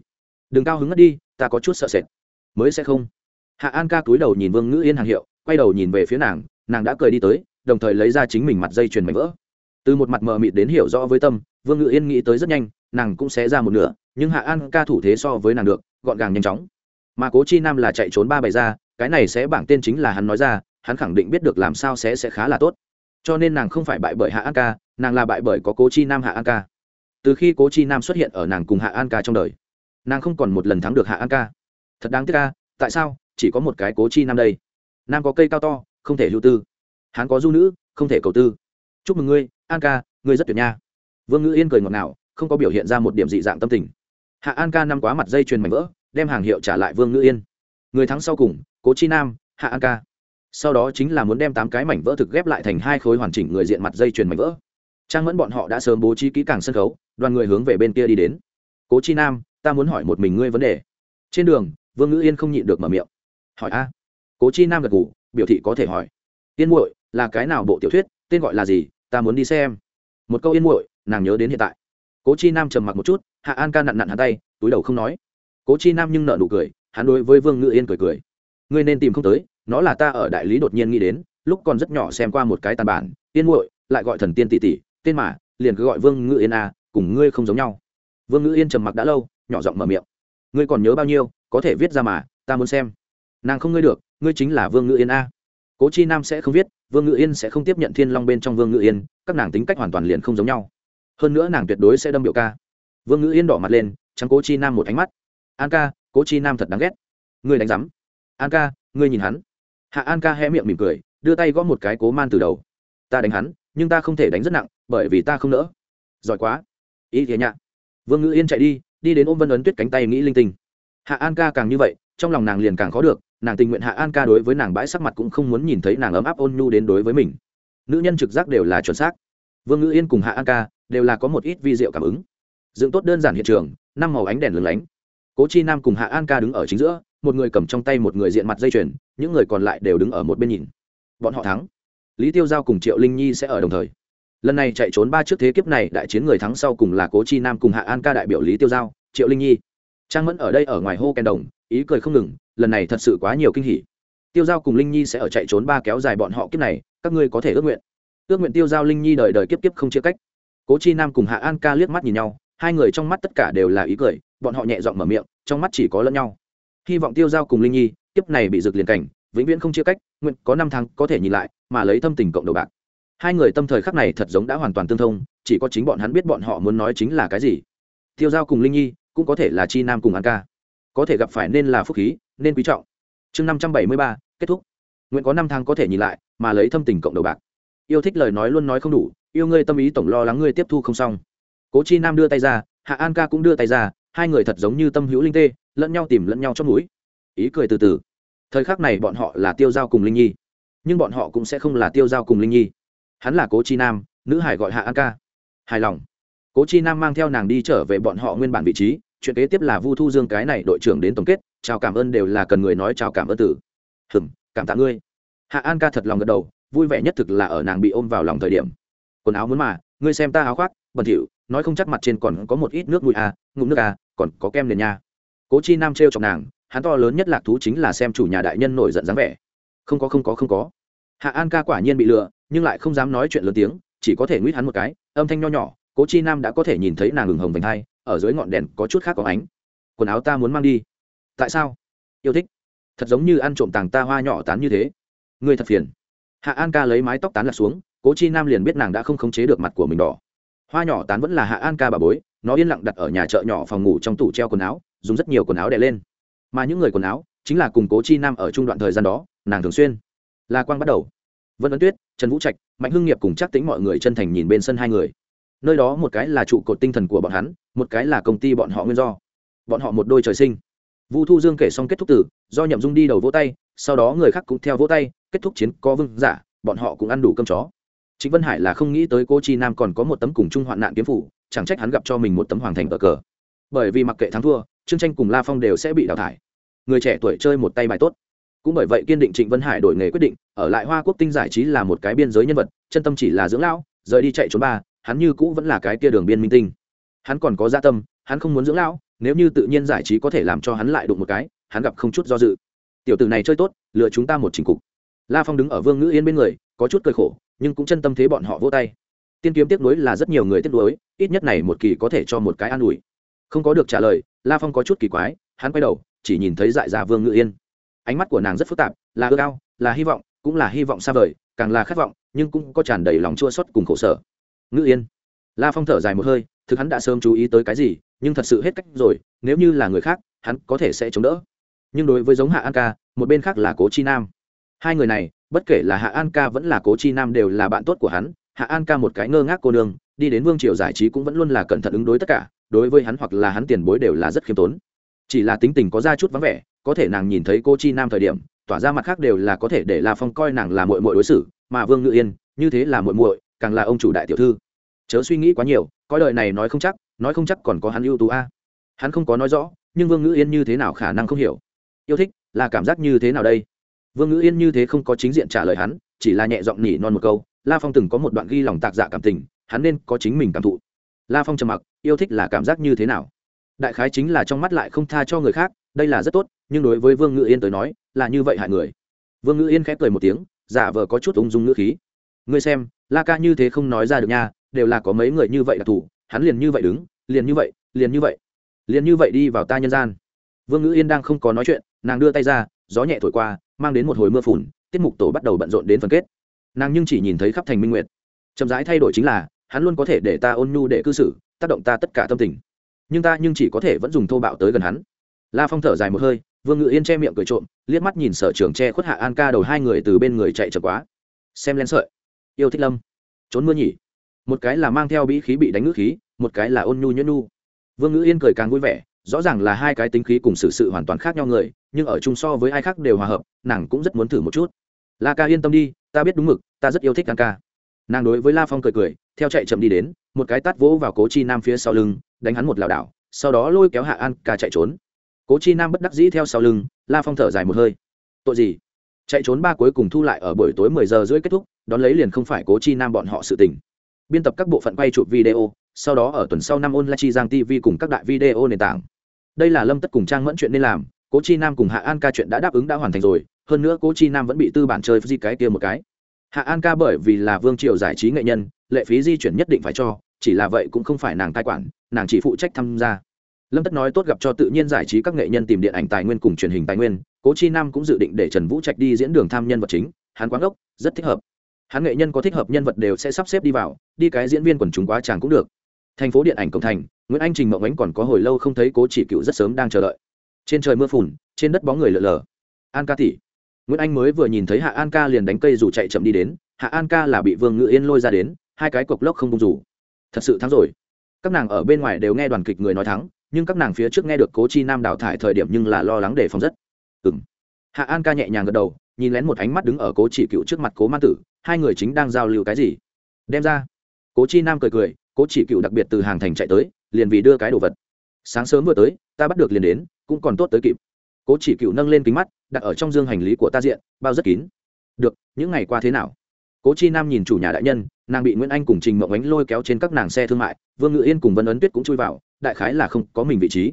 Đừng cao hứng ngất đi, ta có chút sợ sệt. Mới sẽ không. Hạ an ca cúi đầu nhìn vương ngữ yên hàng hiệu, quay đầu nhìn về phía nàng nàng đã cười đi tới, đồng thời lấy ra chính mình mặt dây chuyền mảnh vỡ từ một mặt mờ mịt đến hiểu rõ với tâm, vương Ngự yên nghĩ tới rất nhanh, nàng cũng sẽ ra một nửa, nhưng hạ an ca thủ thế so với nàng được, gọn gàng nhanh chóng. Mà cố chi nam là chạy trốn ba bài ra, cái này sẽ bảng tên chính là hắn nói ra, hắn khẳng định biết được làm sao sẽ sẽ khá là tốt. Cho nên nàng không phải bại bởi hạ an ca, nàng là bại bởi có cố chi nam hạ an ca. Từ khi cố chi nam xuất hiện ở nàng cùng hạ an ca trong đời, nàng không còn một lần thắng được hạ an ca. Thật đáng tiếc ca tại sao chỉ có một cái cố chi nam đây? Nam có cây cao to, không thể lưu tư. Hắn có du nữ, không thể cầu tư chúc mừng ngươi, an ca, ngươi rất tuyệt nha. Vương ngữ yên cười ngọt ngào, không có biểu hiện ra một điểm dị dạng tâm tình. Hạ an ca năm quá mặt dây chuyền mảnh vỡ, đem hàng hiệu trả lại vương ngữ yên. Người thắng sau cùng, cố chi nam, hạ an ca. Sau đó chính là muốn đem tám cái mảnh vỡ thực ghép lại thành hai khối hoàn chỉnh người diện mặt dây chuyền mảnh vỡ. Trang mẫn bọn họ đã sớm bố trí kỹ càng sân khấu, đoàn người hướng về bên kia đi đến. Cố chi nam, ta muốn hỏi một mình ngươi vấn đề. Trên đường, vương ngữ yên không nhịn được mở miệng. Hỏi a. Cố chi nam gật ngủ biểu thị có thể hỏi. Yên muội, là cái nào bộ tiểu thuyết, tên gọi là gì ta muốn đi xem. Một câu yên muội, nàng nhớ đến hiện tại. Cố chi nam trầm mặc một chút, hạ an ca nặn nặn hắn tay, túi đầu không nói. Cố chi nam nhưng nợ nụ cười, hắn đối với vương ngự yên cười cười. Ngươi nên tìm không tới, nó là ta ở đại lý đột nhiên nghĩ đến, lúc còn rất nhỏ xem qua một cái tàn bản, yên muội, lại gọi thần tiên tỷ tỷ, tên mà, liền cứ gọi vương ngự yên a cùng ngươi không giống nhau. Vương ngự yên trầm mặc đã lâu, nhỏ giọng mở miệng. Ngươi còn nhớ bao nhiêu, có thể viết ra mà, ta muốn xem. Nàng không ngươi được, ngươi chính là vương ngự yên a cố chi nam sẽ không viết, vương ngự yên sẽ không tiếp nhận thiên long bên trong vương ngự yên, các nàng tính cách hoàn toàn liền không giống nhau. hơn nữa nàng tuyệt đối sẽ đâm biểu ca. vương ngự yên đỏ mặt lên, trắng cố chi nam một ánh mắt. an ca, cố chi nam thật đáng ghét. ngươi đánh rắm an ca, ngươi nhìn hắn. hạ an ca hé miệng mỉm cười, đưa tay gõ một cái cố man từ đầu. ta đánh hắn, nhưng ta không thể đánh rất nặng, bởi vì ta không nỡ. giỏi quá. ý thế nhạ. vương ngự yên chạy đi đi đến ôm vân ấn tuyết cánh tay nghĩ linh tinh. hạ an ca càng như vậy, trong lòng nàng liền càng khó được nàng tình nguyện hạ an ca đối với nàng bãi sắc mặt cũng không muốn nhìn thấy nàng ấm áp ôn nhu đến đối với mình. Nữ nhân trực giác đều là chuẩn xác. Vương ngữ yên cùng hạ an ca đều là có một ít vi diệu cảm ứng. Dựng tốt đơn giản hiện trường, năm màu ánh đèn lửng lánh. Cố chi nam cùng hạ an ca đứng ở chính giữa, một người cầm trong tay một người diện mặt dây chuyền, những người còn lại đều đứng ở một bên nhìn. Bọn họ thắng. Lý tiêu giao cùng triệu linh nhi sẽ ở đồng thời. Lần này chạy trốn ba trước thế kiếp này, đại chiến người thắng sau cùng là cố chi nam cùng hạ an ca đại biểu lý tiêu giao, triệu linh nhi. Trang mẫn ở đây ở ngoài hô kèn đồng, ý cười không ngừng lần này thật sự quá nhiều kinh hỉ. Tiêu giao cùng linh nhi sẽ ở chạy trốn ba kéo dài bọn họ kiếp này, các ngươi có thể ước nguyện. Ước nguyện tiêu giao linh nhi đời đời kiếp kiếp không chia cách. Cố chi nam cùng hạ an ca liếc mắt nhìn nhau, hai người trong mắt tất cả đều là ý cười, bọn họ nhẹ giọng mở miệng, trong mắt chỉ có lẫn nhau. Hy vọng tiêu giao cùng linh nhi, kiếp này bị rực liền cảnh, vĩnh viễn không chia cách, nguyện có năm tháng có thể nhìn lại, mà lấy thâm tình cộng đầu bạc. Hai người tâm thời khắc này thật giống đã hoàn toàn tương thông, chỉ có chính bọn hắn biết bọn họ muốn nói chính là cái gì. Tiêu giao cùng linh nhi, cũng có thể là chi nam cùng an ca có thể gặp phải nên là phúc khí, nên quý trọng. Chương năm trăm bảy mươi ba, kết thúc. Nguyện có năm tháng có thể nhìn lại, mà lấy thâm tình cộng đầu bạc. Yêu thích lời nói luôn nói không đủ, yêu ngươi tâm ý tổng lo lắng ngươi tiếp thu không xong. Cố chi nam đưa tay ra, hạ an ca cũng đưa tay ra, hai người thật giống như tâm hữu linh tê, lẫn nhau tìm lẫn nhau trong mũi. Ý cười từ từ. Thời khắc này bọn họ là tiêu giao cùng linh nhi. Nhưng bọn họ cũng sẽ không là tiêu giao cùng linh nhi. Hắn là cố chi nam, nữ hải gọi hạ an ca. Hài lòng. Cố chi nam mang theo nàng đi trở về bọn họ nguyên bản vị trí chuyện kế tiếp là vu thu dương cái này đội trưởng đến tổng kết chào cảm ơn đều là cần người nói chào cảm ơn tử Hừm, cảm tạ ngươi. Hạ an ca thật lòng gật đầu vui vẻ nhất thực là ở nàng bị ôm vào lòng thời điểm. Quần áo muốn mà ngươi xem ta áo khoác bẩn thỉu nói không chắc mặt trên còn có một ít nước mũi à ngụm nước à còn có kem nền nha. Cố chi nam trêu chọc nàng hắn to lớn nhất lạc thú chính là xem chủ nhà đại nhân nổi giận dáng vẻ. Không có không có không có. Hạ an ca quả nhiên bị lừa nhưng lại không dám nói chuyện lớn tiếng chỉ có thể nguyết hắn một cái âm thanh nho nhỏ cố chi nam đã có thể nhìn thấy nàng ngừng hồng vành hai ở dưới ngọn đèn có chút khác có ánh. Quần áo ta muốn mang đi. Tại sao? Yêu thích. Thật giống như ăn trộm tàng ta hoa nhỏ tán như thế. Ngươi thật phiền. Hạ an ca lấy mái tóc tán lạc xuống, cố chi nam liền biết nàng đã không khống chế được mặt của mình đỏ. Hoa nhỏ tán vẫn là hạ an ca bà bối, nó yên lặng đặt ở nhà chợ nhỏ phòng ngủ trong tủ treo quần áo, dùng rất nhiều quần áo đè lên. Mà những người quần áo, chính là cùng cố chi nam ở trung đoạn thời gian đó, nàng thường xuyên là quang bắt đầu. Vân ấn tuyết, trần vũ trạch, mạnh hưng nghiệp cùng chắc tính mọi người chân thành nhìn bên sân hai người nơi đó một cái là trụ cột tinh thần của bọn hắn, một cái là công ty bọn họ nguyên do. Bọn họ một đôi trời sinh. Vu thu dương kể xong kết thúc tử do nhậm dung đi đầu vỗ tay, sau đó người khác cũng theo vỗ tay, kết thúc chiến có vương giả, bọn họ cũng ăn đủ cơm chó. Chính vân hải là không nghĩ tới cô chi nam còn có một tấm cùng chung hoạn nạn kiếm phủ, chẳng trách hắn gặp cho mình một tấm hoàng thành cờ cờ. Bởi vì mặc kệ thắng thua chương tranh cùng la phong đều sẽ bị đào thải. Người trẻ tuổi chơi một tay bài tốt. Cũng bởi vậy kiên định trịnh vân hải đổi nghề quyết định, ở lại hoa quốc tinh giải trí là một cái biên giới nhân vật, chân tâm chỉ là dưỡng lão, rời đi chạy trốn ba hắn như cũ vẫn là cái kia đường biên minh tinh. Hắn còn có gia tâm, hắn không muốn dưỡng lão, nếu như tự nhiên giải trí có thể làm cho hắn lại đụng một cái, hắn gặp không chút do dự. Tiểu tử này chơi tốt, lựa chúng ta một trình cục. La phong đứng ở vương ngữ yên bên người, có chút cười khổ, nhưng cũng chân tâm thế bọn họ vỗ tay. Tiên kiếm tiếc nuối là rất nhiều người tiếc nuối, ít nhất này một kỳ có thể cho một cái an ủi. Không có được trả lời, la phong có chút kỳ quái, hắn quay đầu, chỉ nhìn thấy dại già vương ngữ yên. Ánh mắt của nàng rất phức tạp, là ưa cao là hy vọng, cũng là hy vọng xa vời, càng là khát vọng, nhưng cũng có tràn đầy lòng chua xót cùng khổ sở ngữ yên la phong thở dài một hơi thực hắn đã sớm chú ý tới cái gì nhưng thật sự hết cách rồi nếu như là người khác hắn có thể sẽ chống đỡ nhưng đối với giống hạ an ca một bên khác là cố chi nam hai người này bất kể là hạ an ca vẫn là cố chi nam đều là bạn tốt của hắn hạ an ca một cái ngơ ngác cô nương đi đến vương triều giải trí cũng vẫn luôn là cẩn thận ứng đối tất cả đối với hắn hoặc là hắn tiền bối đều là rất khiêm tốn chỉ là tính tình có ra chút vắng vẻ có thể nàng nhìn thấy cô chi nam thời điểm tỏa ra mặt khác đều là có thể để la phong coi nàng là mội mội đối xử mà vương ngự yên như thế là mội mội càng là ông chủ đại tiểu thư. Chớ suy nghĩ quá nhiều coi lời này nói không chắc, nói không chắc còn có hắn ưu tú a. Hắn không có nói rõ, nhưng vương ngữ yên như thế nào khả năng không hiểu. Yêu thích là cảm giác như thế nào đây? Vương ngữ yên như thế không có chính diện trả lời hắn, chỉ là nhẹ giọng nỉ non một câu, la phong từng có một đoạn ghi lòng tạc dạ cảm tình, hắn nên có chính mình cảm thụ. La phong trầm mặc, yêu thích là cảm giác như thế nào? Đại khái chính là trong mắt lại không tha cho người khác, đây là rất tốt, nhưng đối với vương ngữ yên tới nói, là như vậy hại người. Vương ngữ yên khép cười một tiếng, giả vờ có chút ung dung ngữ khí. Ngươi xem la ca như thế không nói ra được nha, đều là có mấy người như vậy đặc thù hắn liền như vậy đứng, liền như vậy, liền như vậy. Liền như vậy đi vào ta nhân gian. Vương ngữ yên đang không có nói chuyện, nàng đưa tay ra, gió nhẹ thổi qua, mang đến một hồi mưa phùn, tiết mục tổ bắt đầu bận rộn đến phần kết. Nàng nhưng chỉ nhìn thấy khắp thành minh nguyệt. Chậm rãi thay đổi chính là, hắn luôn có thể để ta ôn nhu để cư xử, tác động ta tất cả tâm tình. Nhưng ta nhưng chỉ có thể vẫn dùng thô bạo tới gần hắn. La phong thở dài một hơi, vương ngự yên che miệng cười trộm, liếc mắt nhìn sở trường che khuất hạ an ca đầu hai người từ bên người chạy chậm quá. Xem lên sợi yêu thích lâm. Trốn mưa nhỉ. Một cái là mang theo bĩ khí bị đánh ngữ khí, một cái là ôn nhu nhuyễn nhu vương ngữ yên cười càng vui vẻ, rõ ràng là hai cái tính khí cùng sự sự hoàn toàn khác nhau người, nhưng ở chung so với ai khác đều hòa hợp, nàng cũng rất muốn thử một chút. La ca yên tâm đi, ta biết đúng mực, ta rất yêu thích an ca. Nàng đối với la phong cười cười, theo chạy chậm đi đến, một cái tát vỗ vào cố chi nam phía sau lưng, đánh hắn một lảo đảo, sau đó lôi kéo hạ an ca chạy trốn. Cố chi nam bất đắc dĩ theo sau lưng, la phong thở dài một hơi. Tội gì? Chạy trốn ba cuối cùng thu lại ở buổi tối mười giờ rưỡi kết thúc đón lấy liền không phải cố chi nam bọn họ sự tình. Biên tập các bộ phận quay chụp video, sau đó ở tuần sau năm online chi giang tv cùng các đại video nền tảng. Đây là lâm tất cùng trang mẫn chuyện nên làm, cố chi nam cùng hạ an ca chuyện đã đáp ứng đã hoàn thành rồi, hơn nữa cố chi nam vẫn bị tư bản chơi di cái kia một cái. Hạ an ca bởi vì là vương triều giải trí nghệ nhân, lệ phí di chuyển nhất định phải cho, chỉ là vậy cũng không phải nàng tài quản, nàng chỉ phụ trách tham gia. Lâm tất nói tốt gặp cho tự nhiên giải trí các nghệ nhân tìm điện ảnh tài nguyên cùng truyền hình tài nguyên, cố chi nam cũng dự định để trần vũ trạch đi diễn đường tham nhân vật chính, hắn quán gốc, rất thích hợp hắn nghệ nhân có thích hợp nhân vật đều sẽ sắp xếp đi vào, đi cái diễn viên quần chúng quá chàng cũng được. Thành phố điện ảnh cộng thành, nguyễn anh trình, mộng ánh còn có hồi lâu không thấy cố chỉ cựu rất sớm đang chờ đợi. Trên trời mưa phùn, trên đất bóng người lờ lờ. An ca tỷ. Nguyễn anh mới vừa nhìn thấy hạ an ca liền đánh cây dù chạy chậm đi đến, hạ an ca là bị vương ngự yên lôi ra đến, hai cái cộc lốc không bung rủ thật sự thắng rồi. Các nàng ở bên ngoài đều nghe đoàn kịch người nói thắng, nhưng các nàng phía trước nghe được cố chi nam đào thải thời điểm nhưng là lo lắng để phòng rất. Ừng hạ an ca nhẹ nhàng gật đầu nhìn lén một ánh mắt đứng ở cố chỉ cựu trước mặt cố man tử, hai người chính đang giao lưu cái gì? Đem ra. Cố chi nam cười cười, cố chỉ cựu đặc biệt từ hàng thành chạy tới, liền vì đưa cái đồ vật. Sáng sớm vừa tới, ta bắt được liền đến, cũng còn tốt tới kịp. Cố chỉ cựu nâng lên kính mắt, đặt ở trong dương hành lý của ta diện, bao rất kín. Được, những ngày qua thế nào? Cố chi nam nhìn chủ nhà đại nhân, nàng bị nguyễn anh cùng trình mộng ánh lôi kéo trên các nàng xe thương mại, vương ngự yên cùng vân ấn tuyết cũng chui vào, đại khái là không có mình vị trí.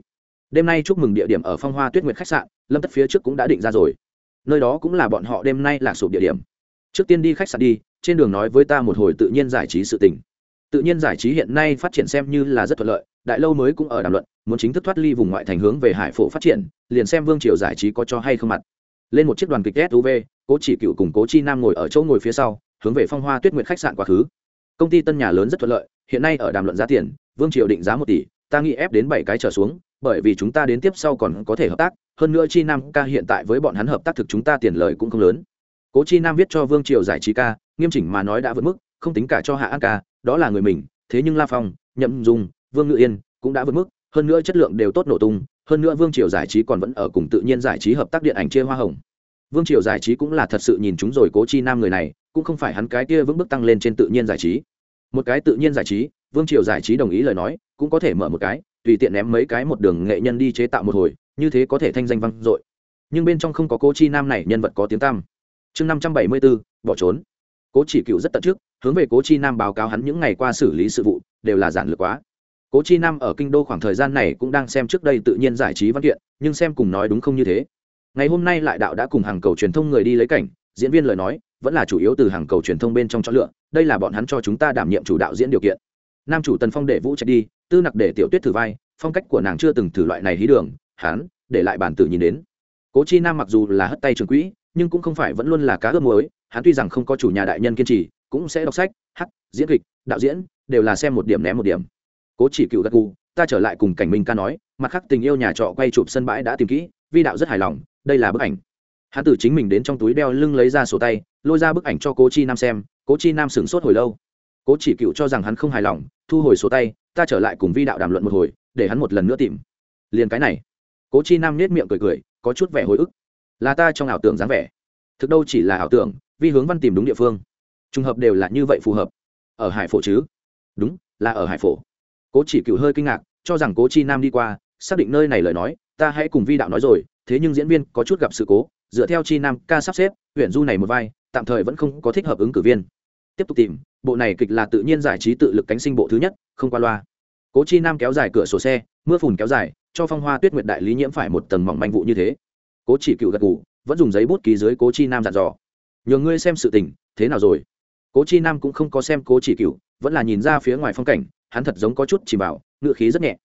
Đêm nay chúc mừng địa điểm ở phong hoa tuyết nguyệt khách sạn, lâm tất phía trước cũng đã định ra rồi nơi đó cũng là bọn họ đêm nay lạc sụp địa điểm. Trước tiên đi khách sạn đi, trên đường nói với ta một hồi tự nhiên giải trí sự tình. Tự nhiên giải trí hiện nay phát triển xem như là rất thuận lợi, đại lâu mới cũng ở đàm luận, muốn chính thức thoát ly vùng ngoại thành hướng về hải phổ phát triển, liền xem vương triều giải trí có cho hay không mặt. Lên một chiếc đoàn kịch suv cố chỉ cựu cùng cố chi nam ngồi ở chỗ ngồi phía sau, hướng về phong hoa tuyết nguyện khách sạn quá khứ. Công ty tân nhà lớn rất thuận lợi, hiện nay ở đàm luận giá tiền, vương triều định giá một tỷ, ta nghĩ ép đến bảy cái trở xuống bởi vì chúng ta đến tiếp sau còn có thể hợp tác, hơn nữa chi nam ca hiện tại với bọn hắn hợp tác thực chúng ta tiền lời cũng không lớn. Cố chi nam viết cho vương triều giải trí ca, nghiêm chỉnh mà nói đã vượt mức, không tính cả cho hạ an ca, đó là người mình, thế nhưng la phong, nhậm dung, vương ngự yên cũng đã vượt mức, hơn nữa chất lượng đều tốt nổ tung, hơn nữa vương triều giải trí còn vẫn ở cùng tự nhiên giải trí hợp tác điện ảnh chia hoa hồng. Vương triều giải trí cũng là thật sự nhìn chúng rồi cố chi nam người này, cũng không phải hắn cái kia vững bước tăng lên trên tự nhiên giải trí. Một cái tự nhiên giải trí, vương triều giải trí đồng ý lời nói, cũng có thể mở một cái tùy tiện ném mấy cái một đường nghệ nhân đi chế tạo một hồi, như thế có thể thanh danh vang dội. Nhưng bên trong không có cố chi nam này, nhân vật có tiếng tăm. Chương năm trăm bảy mươi bốn, bỏ trốn. Cố chỉ cựu rất tận trước, hướng về cố chi nam báo cáo hắn những ngày qua xử lý sự vụ, đều là giản lược quá. Cố chi nam ở kinh đô khoảng thời gian này cũng đang xem trước đây tự nhiên giải trí văn kiện, nhưng xem cùng nói đúng không như thế. Ngày hôm nay lại đạo đã cùng hàng cầu truyền thông người đi lấy cảnh, diễn viên lời nói, vẫn là chủ yếu từ hàng cầu truyền thông bên trong chọn lựa, đây là bọn hắn cho chúng ta đảm nhiệm chủ đạo diễn điều kiện nam chủ tần phong để vũ chạy đi, tư nặc để tiểu tuyết thử vai, phong cách của nàng chưa từng thử loại này hí đường hắn để lại bản tử nhìn đến. Cố chi nam mặc dù là hất tay trường quỹ, nhưng cũng không phải vẫn luôn là cá ướp muối, hắn tuy rằng không có chủ nhà đại nhân kiên trì, cũng sẽ đọc sách hắc diễn kịch, đạo diễn, đều là xem một điểm ném một điểm. Cố chỉ cựu gật gù, ta trở lại cùng cảnh minh ca nói, mặt khác tình yêu nhà trọ quay chụp sân bãi đã tìm kỹ, vi đạo rất hài lòng, đây là bức ảnh. Hắn tử chính mình đến trong túi đeo lưng lấy ra sổ tay, lôi ra bức ảnh cho cố chi nam xem, cố chi nam sửng sốt hồi lâu. Cố chỉ cựu cho rằng hắn không hài lòng thu hồi sổ tay, ta trở lại cùng vi đạo đàm luận một hồi, để hắn một lần nữa tìm. Liền cái này. Cố chi nam nết miệng cười cười, có chút vẻ hồi ức. Là ta trong ảo tưởng dáng vẻ. Thực đâu chỉ là ảo tưởng, vi hướng văn tìm đúng địa phương. Trùng hợp đều là như vậy phù hợp. Ở hải phổ chứ? Đúng, là ở hải phổ. Cố chỉ cựu hơi kinh ngạc, cho rằng cố chi nam đi qua, xác định nơi này lời nói, ta hãy cùng vi đạo nói rồi, thế nhưng diễn viên có chút gặp sự cố, dựa theo chi nam ca sắp xếp, huyện du này một vai, tạm thời vẫn không có thích hợp ứng cử viên. Tiếp tục tìm bộ này kịch là tự nhiên giải trí tự lực cánh sinh bộ thứ nhất, không qua loa. Cố chi nam kéo dài cửa sổ xe, mưa phùn kéo dài, cho phong hoa tuyết nguyệt đại lý nhiễm phải một tầng mỏng manh vụ như thế. Cố chỉ cựu gật ngủ vẫn dùng giấy bút ký dưới cố chi nam dặn dò. Nhường ngươi xem sự tình, thế nào rồi? Cố chi nam cũng không có xem cố chỉ cựu, vẫn là nhìn ra phía ngoài phong cảnh, hắn thật giống có chút chỉ bảo ngựa khí rất nhẹ.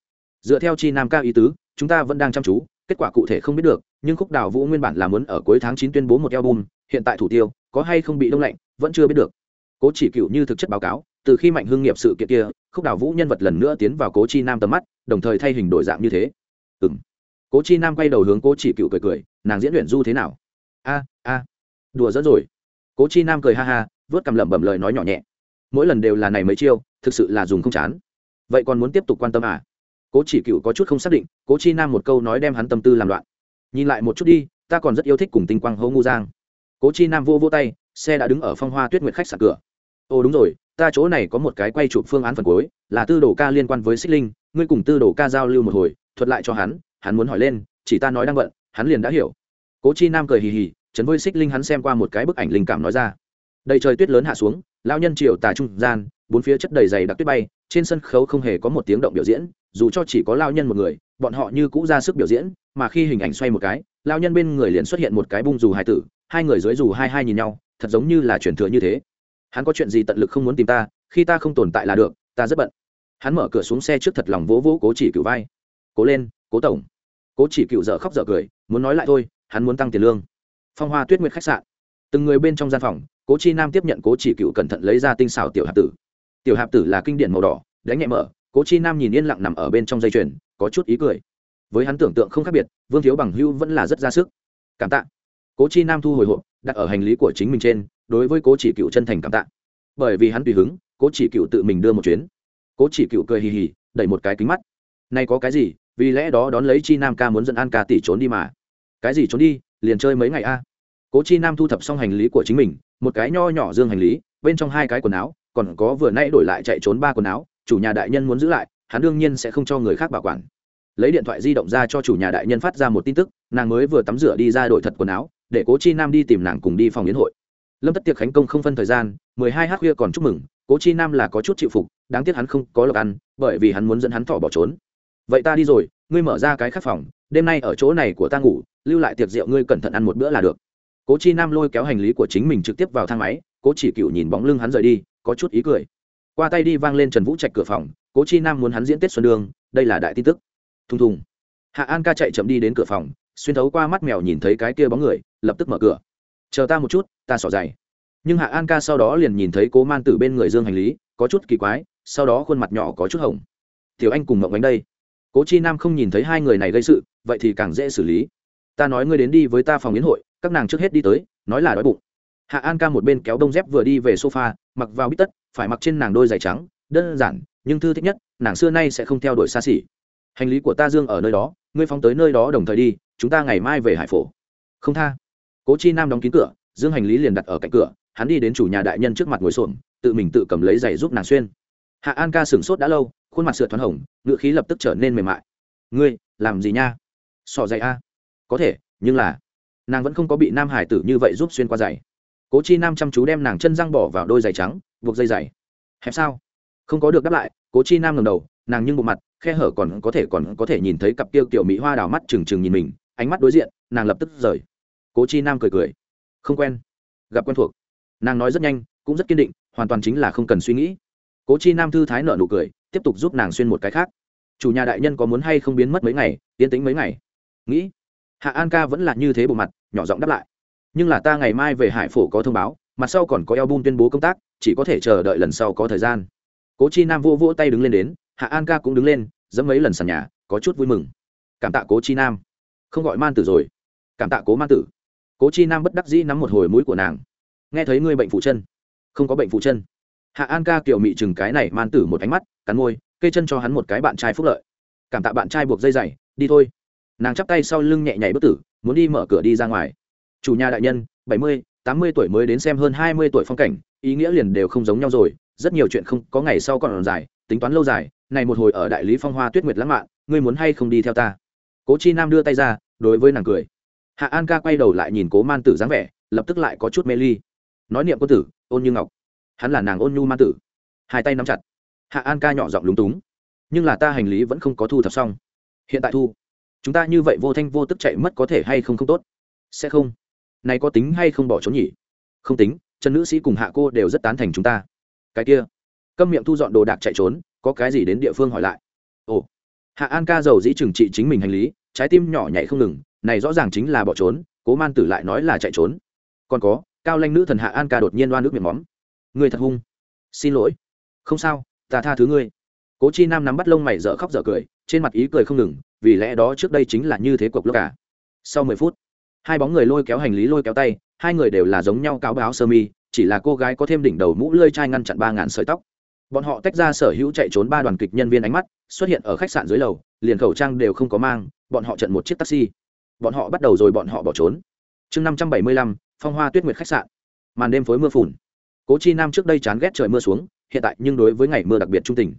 Dựa theo chi nam cao ý tứ, chúng ta vẫn đang chăm chú, kết quả cụ thể không biết được, nhưng khúc đào vũ nguyên bản là muốn ở cuối tháng chín tuyên bố một album, hiện tại thủ tiêu, có hay không bị đông lạnh, vẫn chưa biết được cố chỉ cựu như thực chất báo cáo, từ khi mạnh hưng nghiệp sự kiện kia, khúc đào vũ nhân vật lần nữa tiến vào cố chi nam tầm mắt, đồng thời thay hình đổi dạng như thế. Ừ m cố chi nam quay đầu hướng cố chỉ cựu cười cười, nàng diễn luyện du thế nào? A a. Đùa dẫn rồi. Cố chi nam cười ha ha, vớt cầm lẩm bẩm lời nói nhỏ nhẹ. Mỗi lần đều là này mấy chiêu, thực sự là dùng không chán. Vậy còn muốn tiếp tục quan tâm à? Cố chỉ cựu có chút không xác định, cố chi nam một câu nói đem hắn tâm tư làm loạn. Nhìn lại một chút đi, ta còn rất yêu thích cùng tinh quang hấu ngu giang. Cố chi nam vô vô tay, xe đã đứng ở phong hoa tuyết nguyệt khách sạn cửa ồ, đúng rồi, ta chỗ này có một cái quay chụp phương án phần cuối, là tư đồ ca liên quan với xích linh, ngươi cùng tư đồ ca giao lưu một hồi, thuật lại cho hắn hắn muốn hỏi lên, chỉ ta nói đang bận, hắn liền đã hiểu. Cố chi nam cười hì hì, chấn vôi xích linh hắn xem qua một cái bức ảnh linh cảm nói ra. Đầy trời tuyết lớn hạ xuống lao nhân triều tà trung gian, bốn phía chất đầy dày đặc tuyết bay, trên sân khấu không hề có một tiếng động biểu diễn, dù cho chỉ có lao nhân một người, bọn họ như cũ ra sức biểu diễn, mà khi hình ảnh xoay một cái lao nhân bên người liền xuất hiện một cái bung dù hai tử, hai người dưới dù hai hai nhìn nhau, thật giống như là truyền thừa như thế hắn có chuyện gì tận lực không muốn tìm ta, khi ta không tồn tại là được, ta rất bận. Hắn mở cửa xuống xe trước thật lòng vỗ vỗ cố chỉ cựu vai. Cố lên, cố tổng. Cố chỉ cựu dở khóc dở cười, muốn nói lại thôi, hắn muốn tăng tiền lương. Phong hoa tuyết nguyệt khách sạn. Từng người bên trong gian phòng, cố chi nam tiếp nhận cố chỉ cựu cẩn thận lấy ra tinh xảo tiểu hạp tử. Tiểu hạp tử là kinh điển màu đỏ, đánh nhẹ mở, cố chi nam nhìn yên lặng nằm ở bên trong dây chuyền, có chút ý cười. Với hắn tưởng tượng không khác biệt, vương thiếu bằng hưu vẫn là rất ra sức. Cảm tạ. Cố chi nam thu hồi hộp, đặt ở hành lý của chính mình trên đối với cố chỉ cựu chân thành cảm tạ. Bởi vì hắn tùy hứng, cố chỉ cựu tự mình đưa một chuyến. Cố chỉ cựu cười hì hì, đẩy một cái kính mắt. Nay có cái gì? Vì lẽ đó đón lấy chi nam ca muốn dẫn an ca tỷ trốn đi mà. Cái gì trốn đi? Liền chơi mấy ngày a. Cố chi nam thu thập xong hành lý của chính mình, một cái nho nhỏ dương hành lý, bên trong hai cái quần áo, còn có vừa nay đổi lại chạy trốn ba quần áo, chủ nhà đại nhân muốn giữ lại, hắn đương nhiên sẽ không cho người khác bảo quản. Lấy điện thoại di động ra cho chủ nhà đại nhân phát ra một tin tức, nàng mới vừa tắm rửa đi ra đổi thật quần áo, để cố chi nam đi tìm nàng cùng đi phòng yến hội lâm tất tiệc khánh công không phân thời gian, mười hai h khuya còn chúc mừng, cố chi nam là có chút chịu phục, đáng tiếc hắn không có lộc ăn, bởi vì hắn muốn dẫn hắn thỏ bỏ trốn. Vậy ta đi rồi, ngươi mở ra cái khắc phòng, đêm nay ở chỗ này của ta ngủ, lưu lại tiệc rượu ngươi cẩn thận ăn một bữa là được. Cố chi nam lôi kéo hành lý của chính mình trực tiếp vào thang máy, cố chỉ cựu nhìn bóng lưng hắn rời đi, có chút ý cười. Qua tay đi vang lên trần vũ trạch cửa phòng, cố chi nam muốn hắn diễn tết xuân đường, đây là đại tin tức. Thùng thùng. Hạ an ca chạy chậm đi đến cửa phòng, xuyên thấu qua mắt mèo nhìn thấy cái kia bóng người, lập tức mở cửa chờ ta một chút, ta xỏ dày nhưng hạ an ca sau đó liền nhìn thấy cố man tử bên người dương hành lý, có chút kỳ quái, sau đó khuôn mặt nhỏ có chút hồng. Tiểu anh cùng mộng bánh đây. Cố chi nam không nhìn thấy hai người này gây sự, vậy thì càng dễ xử lý. Ta nói ngươi đến đi với ta phòng yến hội, các nàng trước hết đi tới, nói là đói bụng. Hạ an ca một bên kéo đông dép vừa đi về sofa, mặc vào bít tất, phải mặc trên nàng đôi giày trắng, đơn giản, nhưng thư thích nhất, nàng xưa nay sẽ không theo đuổi xa xỉ. Hành lý của ta dương ở nơi đó, ngươi phóng tới nơi đó đồng thời đi, chúng ta ngày mai về hải phổ. Không tha cố chi nam đóng kín cửa, dương hành lý liền đặt ở cạnh cửa, hắn đi đến chủ nhà đại nhân trước mặt ngồi xuồng tự mình tự cầm lấy giày giúp nàng xuyên. Hạ an ca sửng sốt đã lâu, khuôn mặt sửa thoáng hồng ngựa khí lập tức trở nên mềm mại. Ngươi, làm gì nha? Sọ giày a? Có thể, nhưng là nàng vẫn không có bị nam hải tử như vậy giúp xuyên qua giày. Cố chi nam chăm chú đem nàng chân răng bỏ vào đôi giày trắng, buộc dây giày. Hẹp sao? Không có được đáp lại, cố chi nam ngầm đầu, nàng nhưng bộ mặt, khe hở còn có thể còn có thể nhìn thấy cặp tiêu kiểu mỹ hoa đào mắt trừng trừng nhìn mình, ánh mắt đối diện, nàng lập tức rời cố chi nam cười cười. Không quen. Gặp quen thuộc. Nàng nói rất nhanh, cũng rất kiên định, hoàn toàn chính là không cần suy nghĩ. Cố chi nam thư thái nợ nụ cười, tiếp tục giúp nàng xuyên một cái khác. Chủ nhà đại nhân có muốn hay không biến mất mấy ngày tiến tính mấy ngày? Nghĩ. Hạ an ca vẫn là như thế bộ mặt, nhỏ giọng đáp lại. Nhưng là ta ngày mai về hải phổ có thông báo, mặt sau còn có eo bun tuyên bố công tác, chỉ có thể chờ đợi lần sau có thời gian. Cố chi nam vô vỗ tay đứng lên đến, hạ an ca cũng đứng lên, dẫm mấy lần sàn nhà, có chút vui mừng. Cảm tạ cố chi nam. Không gọi man tử rồi. Cảm tạ cố man tử cố chi nam bất đắc dĩ nắm một hồi mũi của nàng. Nghe thấy ngươi bệnh phụ chân. Không có bệnh phụ chân. Hạ an ca kiểu mị chừng cái này man tử một ánh mắt, cắn môi cây chân cho hắn một cái bạn trai phúc lợi. Cảm tạ bạn trai buộc dây dày, đi thôi. Nàng chắp tay sau lưng nhẹ nhảy bất tử, muốn đi mở cửa đi ra ngoài. Chủ nhà đại nhân, bảy mươi, tám mươi tuổi mới đến xem hơn hai mươi tuổi phong cảnh, ý nghĩa liền đều không giống nhau rồi, rất nhiều chuyện không có ngày sau còn dài, tính toán lâu dài, này một hồi ở đại lý phong hoa tuyết nguyệt lãng mạn, ngươi muốn hay không đi theo ta? Cố chi nam đưa tay ra, đối với nàng cười hạ an ca quay đầu lại nhìn cố man tử dáng vẻ, lập tức lại có chút mê ly. Nói niệm quân tử, ôn như ngọc. Hắn là nàng ôn nhu man tử. Hai tay nắm chặt. Hạ an ca nhỏ giọng lúng túng. Nhưng là ta hành lý vẫn không có thu thập xong. Hiện tại thu. Chúng ta như vậy vô thanh vô tức chạy mất có thể hay không không tốt? Sẽ không. Này có tính hay không bỏ trốn nhỉ? Không tính trần nữ sĩ cùng hạ cô đều rất tán thành chúng ta. Cái kia. Câm miệng thu dọn đồ đạc chạy trốn, có cái gì đến địa phương hỏi lại? Ồ. Hạ an ca giàu dĩ trừng trị chính mình hành lý, trái tim nhỏ nhảy không ngừng này rõ ràng chính là bỏ trốn, cố man tử lại nói là chạy trốn. Còn có, cao lanh nữ thần hạ an ca đột nhiên đoan nước miệng móm. Người thật hung. Xin lỗi. Không sao, ta tha thứ ngươi. Cố chi nam nắm bắt lông mày dở khóc dở cười, trên mặt ý cười không ngừng, vì lẽ đó trước đây chính là như thế cuộc lúc cả à. sau mười phút, hai bóng người lôi kéo hành lý lôi kéo tay, hai người đều là giống nhau cáo báo sơ mi, chỉ là cô gái có thêm đỉnh đầu mũ lơi chai ngăn chặn ba ngàn sợi tóc. Bọn họ tách ra sở hữu chạy trốn ba đoàn kịch nhân viên ánh mắt, xuất hiện ở khách sạn dưới lầu, liền khẩu trang đều không có mang, bọn họ trận một chiếc taxi bọn họ bắt đầu rồi bọn họ bỏ trốn. Chương năm trăm bảy mươi lăm, phong hoa tuyết nguyệt khách sạn. Màn đêm phối mưa phùn. Cố chi nam trước đây chán ghét trời mưa xuống, hiện tại nhưng đối với ngày mưa đặc biệt trung tình.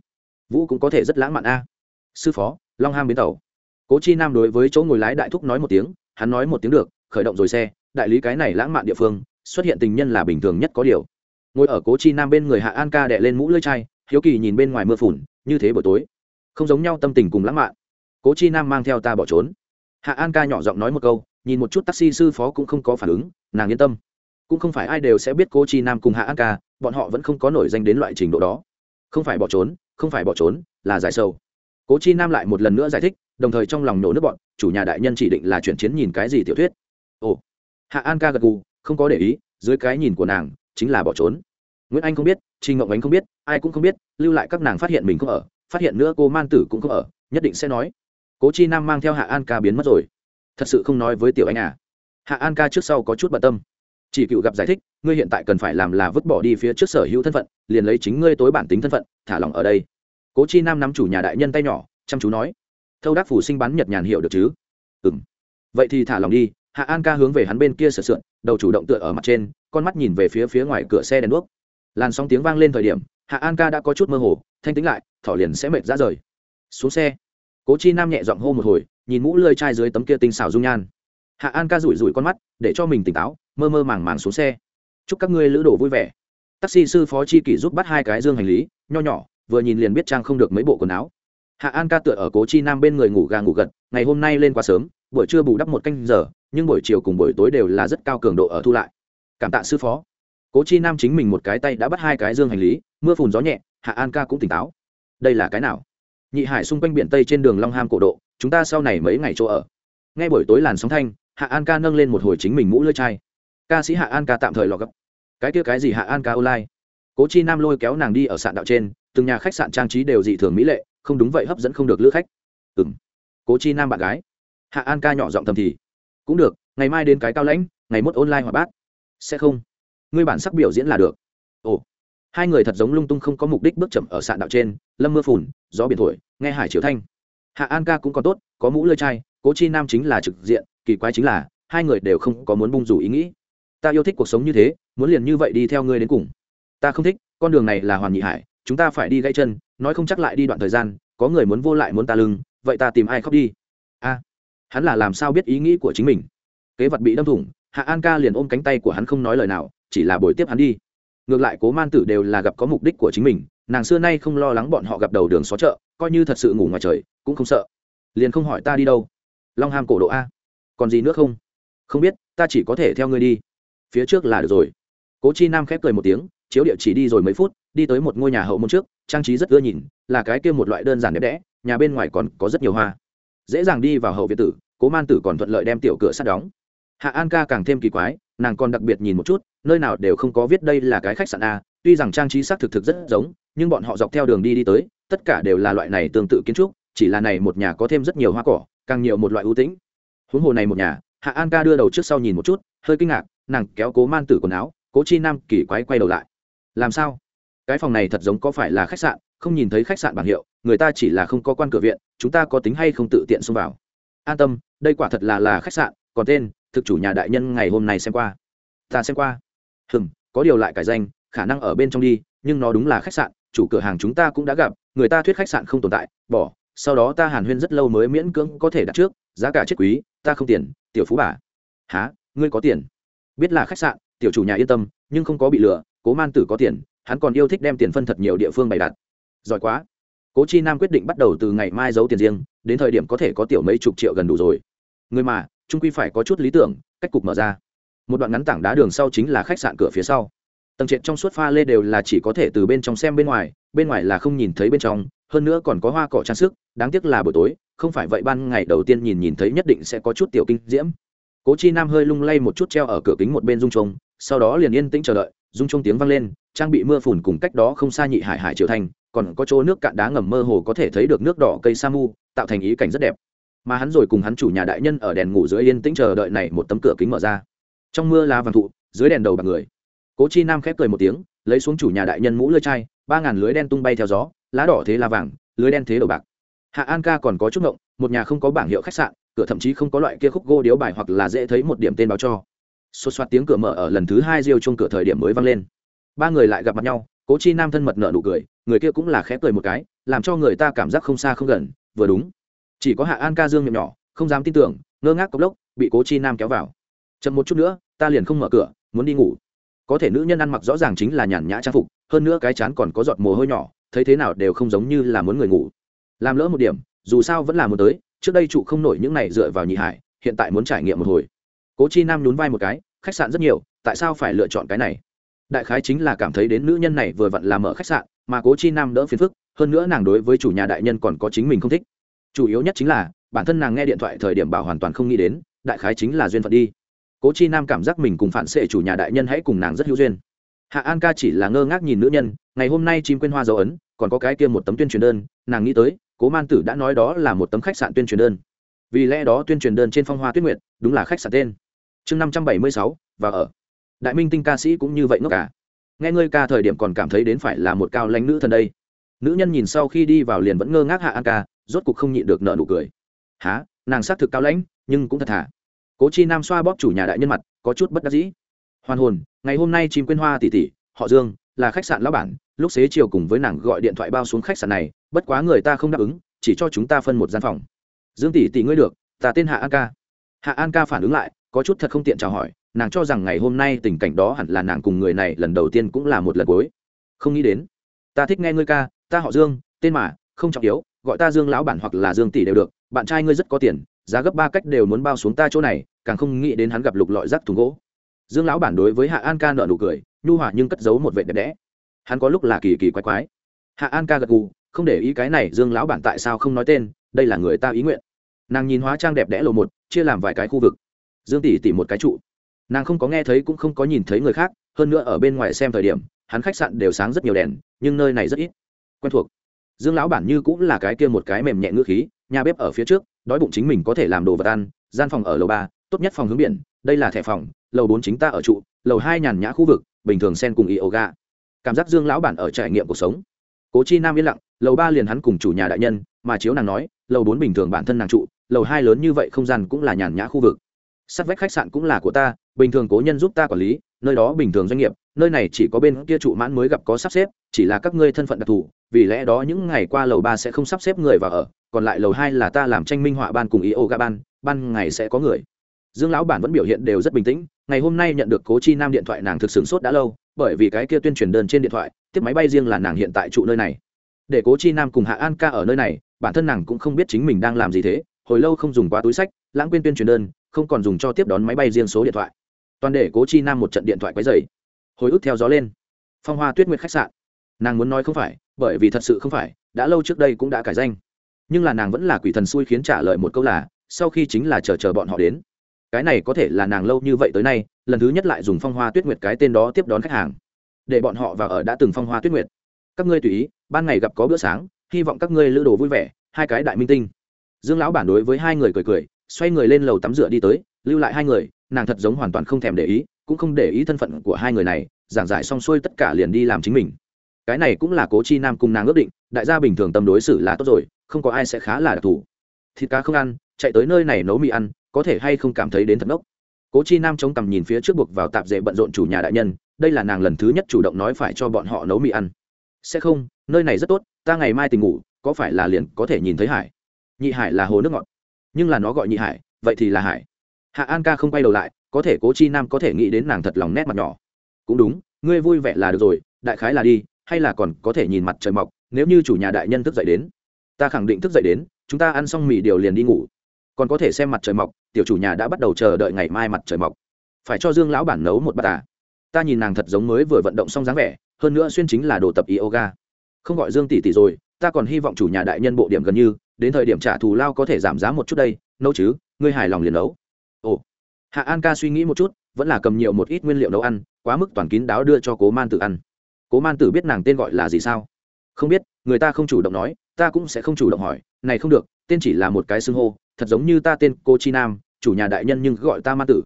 Vũ cũng có thể rất lãng mạn a. Sư phó, long ham bến tàu. Cố chi nam đối với chỗ ngồi lái đại thúc nói một tiếng, hắn nói một tiếng được, khởi động rồi xe, đại lý cái này lãng mạn địa phương, xuất hiện tình nhân là bình thường nhất có điều. Ngồi ở cố chi nam bên người hạ an ca đệ lên mũ lưỡi chai, hiếu kỳ nhìn bên ngoài mưa phùn, như thế buổi tối. Không giống nhau tâm tình cùng lãng mạn. Cố chi nam mang theo ta bỏ trốn hạ an ca nhỏ giọng nói một câu, nhìn một chút taxi sư phó cũng không có phản ứng, nàng yên tâm. Cũng không phải ai đều sẽ biết cố chi nam cùng hạ an ca, bọn họ vẫn không có nổi danh đến loại trình độ đó. Không phải bỏ trốn, không phải bỏ trốn, là giải sâu cố chi nam lại một lần nữa giải thích, đồng thời trong lòng nổ nước bọn, chủ nhà đại nhân chỉ định là chuyển chiến nhìn cái gì tiểu thuyết. Ồ. Hạ an ca gật gù, không có để ý, dưới cái nhìn của nàng, chính là bỏ trốn. Nguyễn anh không biết trinh ngộng ánh không biết, ai cũng không biết, lưu lại các nàng phát hiện mình không ở, phát hiện nữa cô man tử cũng không ở, nhất định sẽ nói cố chi nam mang theo hạ an ca biến mất rồi. Thật sự không nói với tiểu anh à. Hạ an ca trước sau có chút bận tâm. Chỉ cựu gặp giải thích, ngươi hiện tại cần phải làm là vứt bỏ đi phía trước sở hữu thân phận, liền lấy chính ngươi tối bản tính thân phận, thả lỏng ở đây. Cố chi nam nắm chủ nhà đại nhân tay nhỏ, chăm chú nói. Thâu đắc phủ sinh bắn nhật nhàn hiệu được chứ? Ừ m vậy thì thả lòng đi. Hạ an ca hướng về hắn bên kia sửa sượn, đầu chủ động tựa ở mặt trên, con mắt nhìn về phía phía ngoài cửa xe đèn đuốc. Làn sóng tiếng vang lên thời điểm, hạ an ca đã có chút mơ hồ, thanh tính lại, thỏ liền sẽ mệt ra rời. Xuống xe cố chi nam nhẹ giọng hô một hồi, nhìn mũ lơi chai dưới tấm kia tinh xảo dung nhan. Hạ an ca rủi rủi con mắt, để cho mình tỉnh táo, mơ mơ màng màng xuống xe. Chúc các ngươi lữ đồ vui vẻ. Taxi sư phó chi kỷ giúp bắt hai cái dương hành lý, nho nhỏ, vừa nhìn liền biết trang không được mấy bộ quần áo. Hạ an ca tựa ở cố chi nam bên người ngủ gà ngủ gật, ngày hôm nay lên quá sớm, buổi trưa bù đắp một canh giờ, nhưng buổi chiều cùng buổi tối đều là rất cao cường độ ở thu lại. Cảm tạ sư phó. Cố chi nam chính mình một cái tay đã bắt hai cái dương hành lý, mưa phùn gió nhẹ, hạ an ca cũng tỉnh táo. Đây là cái nào? Nhị hải xung quanh biển tây trên đường long ham cổ độ chúng ta sau này mấy ngày chỗ ở ngay buổi tối làn sóng thanh hạ an ca nâng lên một hồi chính mình mũ lưỡi chai ca sĩ hạ an ca tạm thời lò gấp. cái kia cái gì hạ an ca online? cố chi nam lôi kéo nàng đi ở sạn đạo trên từng nhà khách sạn trang trí đều dị thường mỹ lệ không đúng vậy hấp dẫn không được lữ khách ừ m cố chi nam bạn gái hạ an ca nhỏ giọng thầm thì cũng được ngày mai đến cái cao lãnh ngày mốt online hoặc bát sẽ không ngươi bản sắc biểu diễn là được ồ hai người thật giống lung tung không có mục đích bước chậm ở sạn đạo trên lâm mưa phùn gió biển thổi, nghe hải triều thanh. Hạ an ca cũng còn tốt, có mũ lơi chai, cố chi nam chính là trực diện, kỳ quái chính là, hai người đều không có muốn bung rủ ý nghĩ. Ta yêu thích cuộc sống như thế, muốn liền như vậy đi theo ngươi đến cùng. Ta không thích, con đường này là hoàn nhị hải, chúng ta phải đi gãy chân, nói không chắc lại đi đoạn thời gian, có người muốn vô lại muốn ta lưng, vậy ta tìm ai khóc đi? A, hắn là làm sao biết ý nghĩ của chính mình? Kế vật bị đâm thủng, hạ an ca liền ôm cánh tay của hắn không nói lời nào, chỉ là buổi tiếp hắn đi. Ngược lại cố man tử đều là gặp có mục đích của chính mình nàng xưa nay không lo lắng bọn họ gặp đầu đường xó chợ, coi như thật sự ngủ ngoài trời, cũng không sợ. Liền không hỏi ta đi đâu. Long ham cổ độ a. Còn gì nữa không? Không biết, ta chỉ có thể theo ngươi đi. Phía trước là được rồi. Cố chi nam khép cười một tiếng, chiếu địa chỉ đi rồi mấy phút, đi tới một ngôi nhà hậu môn trước, trang trí rất ưa nhìn, là cái kia một loại đơn giản đẹp đẽ, nhà bên ngoài còn có rất nhiều hoa. Dễ dàng đi vào hậu viện tử, cố man tử còn thuận lợi đem tiểu cửa sắt đóng. Hạ an ca càng thêm kỳ quái, nàng còn đặc biệt nhìn một chút, nơi nào đều không có viết đây là cái khách sạn a, tuy rằng trang trí xác thực thực rất giống nhưng bọn họ dọc theo đường đi đi tới, tất cả đều là loại này tương tự kiến trúc, chỉ là này một nhà có thêm rất nhiều hoa cỏ, càng nhiều một loại ưu tĩnh. Huống hồ này một nhà, hạ an ca đưa đầu trước sau nhìn một chút, hơi kinh ngạc, nàng kéo cố man tử quần áo, cố chi nam kỳ quái quay đầu lại. Làm sao? Cái phòng này thật giống có phải là khách sạn, không nhìn thấy khách sạn bảng hiệu, người ta chỉ là không có quan cửa viện, chúng ta có tính hay không tự tiện xông vào? An tâm, đây quả thật là là khách sạn, còn tên, thực chủ nhà đại nhân ngày hôm nay xem qua. Ta xem qua. Hừm, có điều lại cải danh, khả năng ở bên trong đi, nhưng nó đúng là khách sạn chủ cửa hàng chúng ta cũng đã gặp, người ta thuyết khách sạn không tồn tại, bỏ, sau đó ta hàn huyên rất lâu mới miễn cưỡng có thể đặt trước, giá cả chết quý, ta không tiền, tiểu phú bà. Há ngươi có tiền? Biết là khách sạn, tiểu chủ nhà yên tâm, nhưng không có bị lừa, cố man tử có tiền, hắn còn yêu thích đem tiền phân thật nhiều địa phương bày đặt. Giỏi quá. Cố chi nam quyết định bắt đầu từ ngày mai giấu tiền riêng, đến thời điểm có thể có tiểu mấy chục triệu gần đủ rồi. Người mà, trung quy phải có chút lý tưởng, cách cục mở ra. Một đoạn ngắn tảng đá đường sau chính là khách sạn cửa phía sau tầng trệt trong suốt pha lê đều là chỉ có thể từ bên trong xem bên ngoài bên ngoài là không nhìn thấy bên trong, hơn nữa còn có hoa cỏ trang sức, đáng tiếc là buổi tối, không phải vậy ban ngày đầu tiên nhìn nhìn thấy nhất định sẽ có chút tiểu kinh diễm. Cố chi nam hơi lung lay một chút treo ở cửa kính một bên dung trông sau đó liền yên tĩnh chờ đợi dung trông tiếng vang lên, trang bị mưa phùn cùng cách đó không xa nhị hải hải triều thành, còn có chỗ nước cạn đá ngầm mơ hồ có thể thấy được nước đỏ cây sa mu, tạo thành ý cảnh rất đẹp. Mà hắn rồi cùng hắn chủ nhà đại nhân ở đèn ngủ dưới yên tĩnh chờ đợi này một tấm cửa kính mở ra. Trong mưa lá vàng thụ, dưới đèn đầu bạc người cố chi nam khép cười một tiếng, lấy xuống chủ nhà đại nhân mũ lưỡi chai, ba ngàn lưới đen tung bay theo gió, lá đỏ thế là vàng, lưới đen thế đầu bạc. Hạ an ca còn có chút ngộng, một nhà không có bảng hiệu khách sạn, cửa thậm chí không có loại kia khúc gô điếu bài hoặc là dễ thấy một điểm tên báo cho. Xô xoát tiếng cửa mở ở lần thứ hai riêu chung cửa thời điểm mới vang lên. Ba người lại gặp mặt nhau, cố chi nam thân mật nợ nụ cười, người kia cũng là khép cười một cái, làm cho người ta cảm giác không xa không gần, vừa đúng. Chỉ có hạ an ca dương miệng nhỏ, không dám tin tưởng, ngơ ngác cốc lốc, bị cố chi nam kéo vào. Chậm một chút nữa, ta liền không mở cửa, muốn đi ngủ có thể nữ nhân ăn mặc rõ ràng chính là nhàn nhã trang phục, hơn nữa cái chán còn có giọt mồ hôi nhỏ, thấy thế nào đều không giống như là muốn người ngủ. Làm lỡ một điểm, dù sao vẫn là muốn tới, trước đây trụ không nổi những này dựa vào nhị hải, hiện tại muốn trải nghiệm một hồi. Cố chi nam nhún vai một cái, khách sạn rất nhiều, tại sao phải lựa chọn cái này? Đại khái chính là cảm thấy đến nữ nhân này vừa vặn làm ở khách sạn, mà cố chi nam đỡ phiền phức, hơn nữa nàng đối với chủ nhà đại nhân còn có chính mình không thích. Chủ yếu nhất chính là, bản thân nàng nghe điện thoại thời điểm bảo hoàn toàn không nghĩ đến, đại khái chính là duyên phận đi cố chi nam cảm giác mình cùng phản xệ chủ nhà đại nhân hãy cùng nàng rất hữu duyên. Hạ an ca chỉ là ngơ ngác nhìn nữ nhân, ngày hôm nay chim quên hoa dấu ấn, còn có cái kia một tấm tuyên truyền đơn, nàng nghĩ tới, cố man tử đã nói đó là một tấm khách sạn tuyên truyền đơn. Vì lẽ đó tuyên truyền đơn trên phong hoa tuyết nguyệt, đúng là khách sạn tên. Chương năm trăm bảy mươi sáu, và ở. Đại minh tinh ca sĩ cũng như vậy ngốc cả nghe ngươi ca thời điểm còn cảm thấy đến phải là một cao lãnh nữ thần đây. Nữ nhân nhìn sau khi đi vào liền vẫn ngơ ngác hạ an ca, rốt cục không nhịn được nợ nụ cười. Há nàng xác thực cao lãnh, nhưng cũng thật thà cố chi nam xoa bóp chủ nhà đại nhân mặt, có chút bất đắc dĩ. Hoàn hồn, ngày hôm nay chim quyên hoa tỷ tỷ, họ dương, là khách sạn lão bản, lúc xế chiều cùng với nàng gọi điện thoại bao xuống khách sạn này, bất quá người ta không đáp ứng, chỉ cho chúng ta phân một gian phòng. Dương tỷ tỷ ngươi được, ta tên hạ an ca. Hạ an ca phản ứng lại, có chút thật không tiện chào hỏi, nàng cho rằng ngày hôm nay tình cảnh đó hẳn là nàng cùng người này lần đầu tiên cũng là một lần cuối. Không nghĩ đến. Ta thích nghe ngươi ca, ta họ dương, tên mà, không trọng yếu, gọi ta dương lão bản hoặc là dương tỷ đều được, bạn trai ngươi rất có tiền giá gấp ba cách đều muốn bao xuống ta chỗ này, càng không nghĩ đến hắn gặp lục lọi rác thùng gỗ. Dương lão bản đối với hạ an ca nợ nụ cười, nhu hòa nhưng cất giấu một vệ đẹp đẽ. Hắn có lúc là kỳ kỳ quái quái. Hạ an ca gật gù, không để ý cái này, dương lão bản tại sao không nói tên, đây là người ta ý nguyện. Nàng nhìn hóa trang đẹp đẽ lộ một, chia làm vài cái khu vực. Dương tỷ tỷ một cái trụ. Nàng không có nghe thấy cũng không có nhìn thấy người khác, hơn nữa ở bên ngoài xem thời điểm, hắn khách sạn đều sáng rất nhiều đèn, nhưng nơi này rất ít. Quen thuộc. Dương lão bản như cũng là cái kia một cái mềm nhẹ ngữ khí, nhà bếp ở phía trước đói bụng chính mình có thể làm đồ vật ăn, gian phòng ở lầu ba, tốt nhất phòng hướng biển, đây là thẻ phòng, lầu bốn chính ta ở trụ, lầu hai nhàn nhã khu vực, bình thường sen cùng yoga. Cảm giác dương lão bản ở trải nghiệm cuộc sống. Cố chi nam yên lặng, lầu ba liền hắn cùng chủ nhà đại nhân, mà chiếu nàng nói, lầu bốn bình thường bản thân nàng trụ, lầu hai lớn như vậy không gian cũng là nhàn nhã khu vực. Sát vách khách sạn cũng là của ta, bình thường cố nhân giúp ta quản lý, nơi đó bình thường doanh nghiệp, nơi này chỉ có bên kia trụ mãn mới gặp có sắp xếp, chỉ là các ngươi thân phận đặc thù, vì lẽ đó những ngày qua lầu ba sẽ không sắp xếp người vào ở còn lại lầu hai là ta làm tranh minh họa ban cùng ý ô ga ban ban ngày sẽ có người. Dương lão bản vẫn biểu hiện đều rất bình tĩnh, ngày hôm nay nhận được cố chi nam điện thoại nàng thực sửng sốt đã lâu, bởi vì cái kia tuyên truyền đơn trên điện thoại, tiếp máy bay riêng là nàng hiện tại trụ nơi này. Để cố chi nam cùng hạ an ca ở nơi này, bản thân nàng cũng không biết chính mình đang làm gì thế, hồi lâu không dùng qua túi sách, lãng quên tuyên truyền đơn, không còn dùng cho tiếp đón máy bay riêng số điện thoại. Toàn để cố chi nam một trận điện thoại quấy dày hồi ức theo gió lên. Phong hoa tuyết nguyệt khách sạn. Nàng muốn nói không phải, bởi vì thật sự không phải, đã lâu trước đây cũng đã cải danh nhưng là nàng vẫn là quỷ thần xui khiến trả lời một câu là, sau khi chính là chờ chờ bọn họ đến. Cái này có thể là nàng lâu như vậy tới nay, lần thứ nhất lại dùng phong hoa tuyết nguyệt cái tên đó tiếp đón khách hàng. Để bọn họ vào ở đã từng phong hoa tuyết nguyệt. Các ngươi tùy ý, ban ngày gặp có bữa sáng, hy vọng các ngươi lữ đồ vui vẻ, hai cái đại minh tinh. Dương lão bản đối với hai người cười cười, xoay người lên lầu tắm rửa đi tới, lưu lại hai người, nàng thật giống hoàn toàn không thèm để ý, cũng không để ý thân phận của hai người này, giảng giải xong xuôi tất cả liền đi làm chính mình. Cái này cũng là cố chi nam cùng nàng ước định, đại gia bình thường tâm đối xử là tốt rồi không có ai sẽ khá là đặc thù. Thịt cá không ăn, chạy tới nơi này nấu mì ăn, có thể hay không cảm thấy đến thật ngốc. Cố chi nam chống cằm nhìn phía trước buộc vào tạp dề bận rộn chủ nhà đại nhân, đây là nàng lần thứ nhất chủ động nói phải cho bọn họ nấu mì ăn. Sẽ không, nơi này rất tốt, ta ngày mai tình ngủ, có phải là liền có thể nhìn thấy hải? Nhị hải là hồ nước ngọt. Nhưng là nó gọi nhị hải, vậy thì là hải. Hạ an ca không quay đầu lại, có thể cố chi nam có thể nghĩ đến nàng thật lòng nét mặt nhỏ. Cũng đúng, ngươi vui vẻ là được rồi, đại khái là đi, hay là còn có thể nhìn mặt trời mọc, nếu như chủ nhà đại nhân thức dậy đến ta khẳng định thức dậy đến, chúng ta ăn xong mì điều liền đi ngủ. Còn có thể xem mặt trời mọc, tiểu chủ nhà đã bắt đầu chờ đợi ngày mai mặt trời mọc. Phải cho dương lão bản nấu một bát à? Ta nhìn nàng thật giống mới vừa vận động xong dáng vẻ, hơn nữa xuyên chính là đồ tập yoga. Không gọi dương tỷ tỷ rồi, ta còn hy vọng chủ nhà đại nhân bộ điểm gần như, đến thời điểm trả thù lao có thể giảm giá một chút đây, nấu chứ, ngươi hài lòng liền nấu. Ồ. Hạ an ca suy nghĩ một chút, vẫn là cầm nhiều một ít nguyên liệu nấu ăn, quá mức toàn kín đáo đưa cho cố man tử ăn. Cố man tử biết nàng tên gọi là gì sao? Không biết, người ta không chủ động nói ta cũng sẽ không chủ động hỏi, này không được, tên chỉ là một cái xưng hô, thật giống như ta tên cô chi nam, chủ nhà đại nhân nhưng gọi ta ma tử.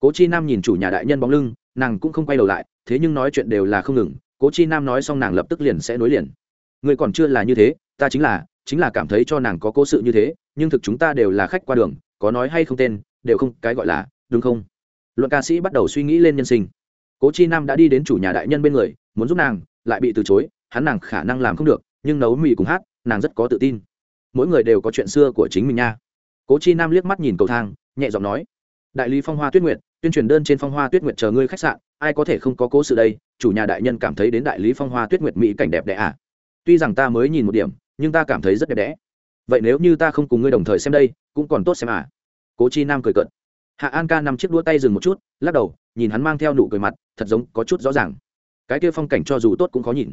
Cố chi nam nhìn chủ nhà đại nhân bóng lưng, nàng cũng không quay đầu lại, thế nhưng nói chuyện đều là không ngừng, cố chi nam nói xong nàng lập tức liền sẽ nối liền. Người còn chưa là như thế, ta chính là chính là cảm thấy cho nàng có cố sự như thế, nhưng thực chúng ta đều là khách qua đường, có nói hay không tên, đều không, cái gọi là, đúng không? Luận ca sĩ bắt đầu suy nghĩ lên nhân sinh. Cố chi nam đã đi đến chủ nhà đại nhân bên người, muốn giúp nàng, lại bị từ chối, hắn nàng khả năng làm không được, nhưng nấu mì cùng hát nàng rất có tự tin. Mỗi người đều có chuyện xưa của chính mình nha. Cố chi nam liếc mắt nhìn cầu thang, nhẹ giọng nói, đại lý phong hoa tuyết nguyệt, tuyên truyền đơn trên phong hoa tuyết nguyệt chờ ngươi khách sạn, ai có thể không có cố sự đây, chủ nhà đại nhân cảm thấy đến đại lý phong hoa tuyết nguyệt mỹ cảnh đẹp đẽ à? Tuy rằng ta mới nhìn một điểm, nhưng ta cảm thấy rất đẹp đẽ. Vậy nếu như ta không cùng ngươi đồng thời xem đây, cũng còn tốt xem à? Cố chi nam cười cợt. Hạ an ca nằm chiếc đua tay dừng một chút, lắc đầu, nhìn hắn mang theo nụ cười mặt, thật giống có chút rõ ràng. Cái kia phong cảnh cho dù tốt cũng khó nhìn.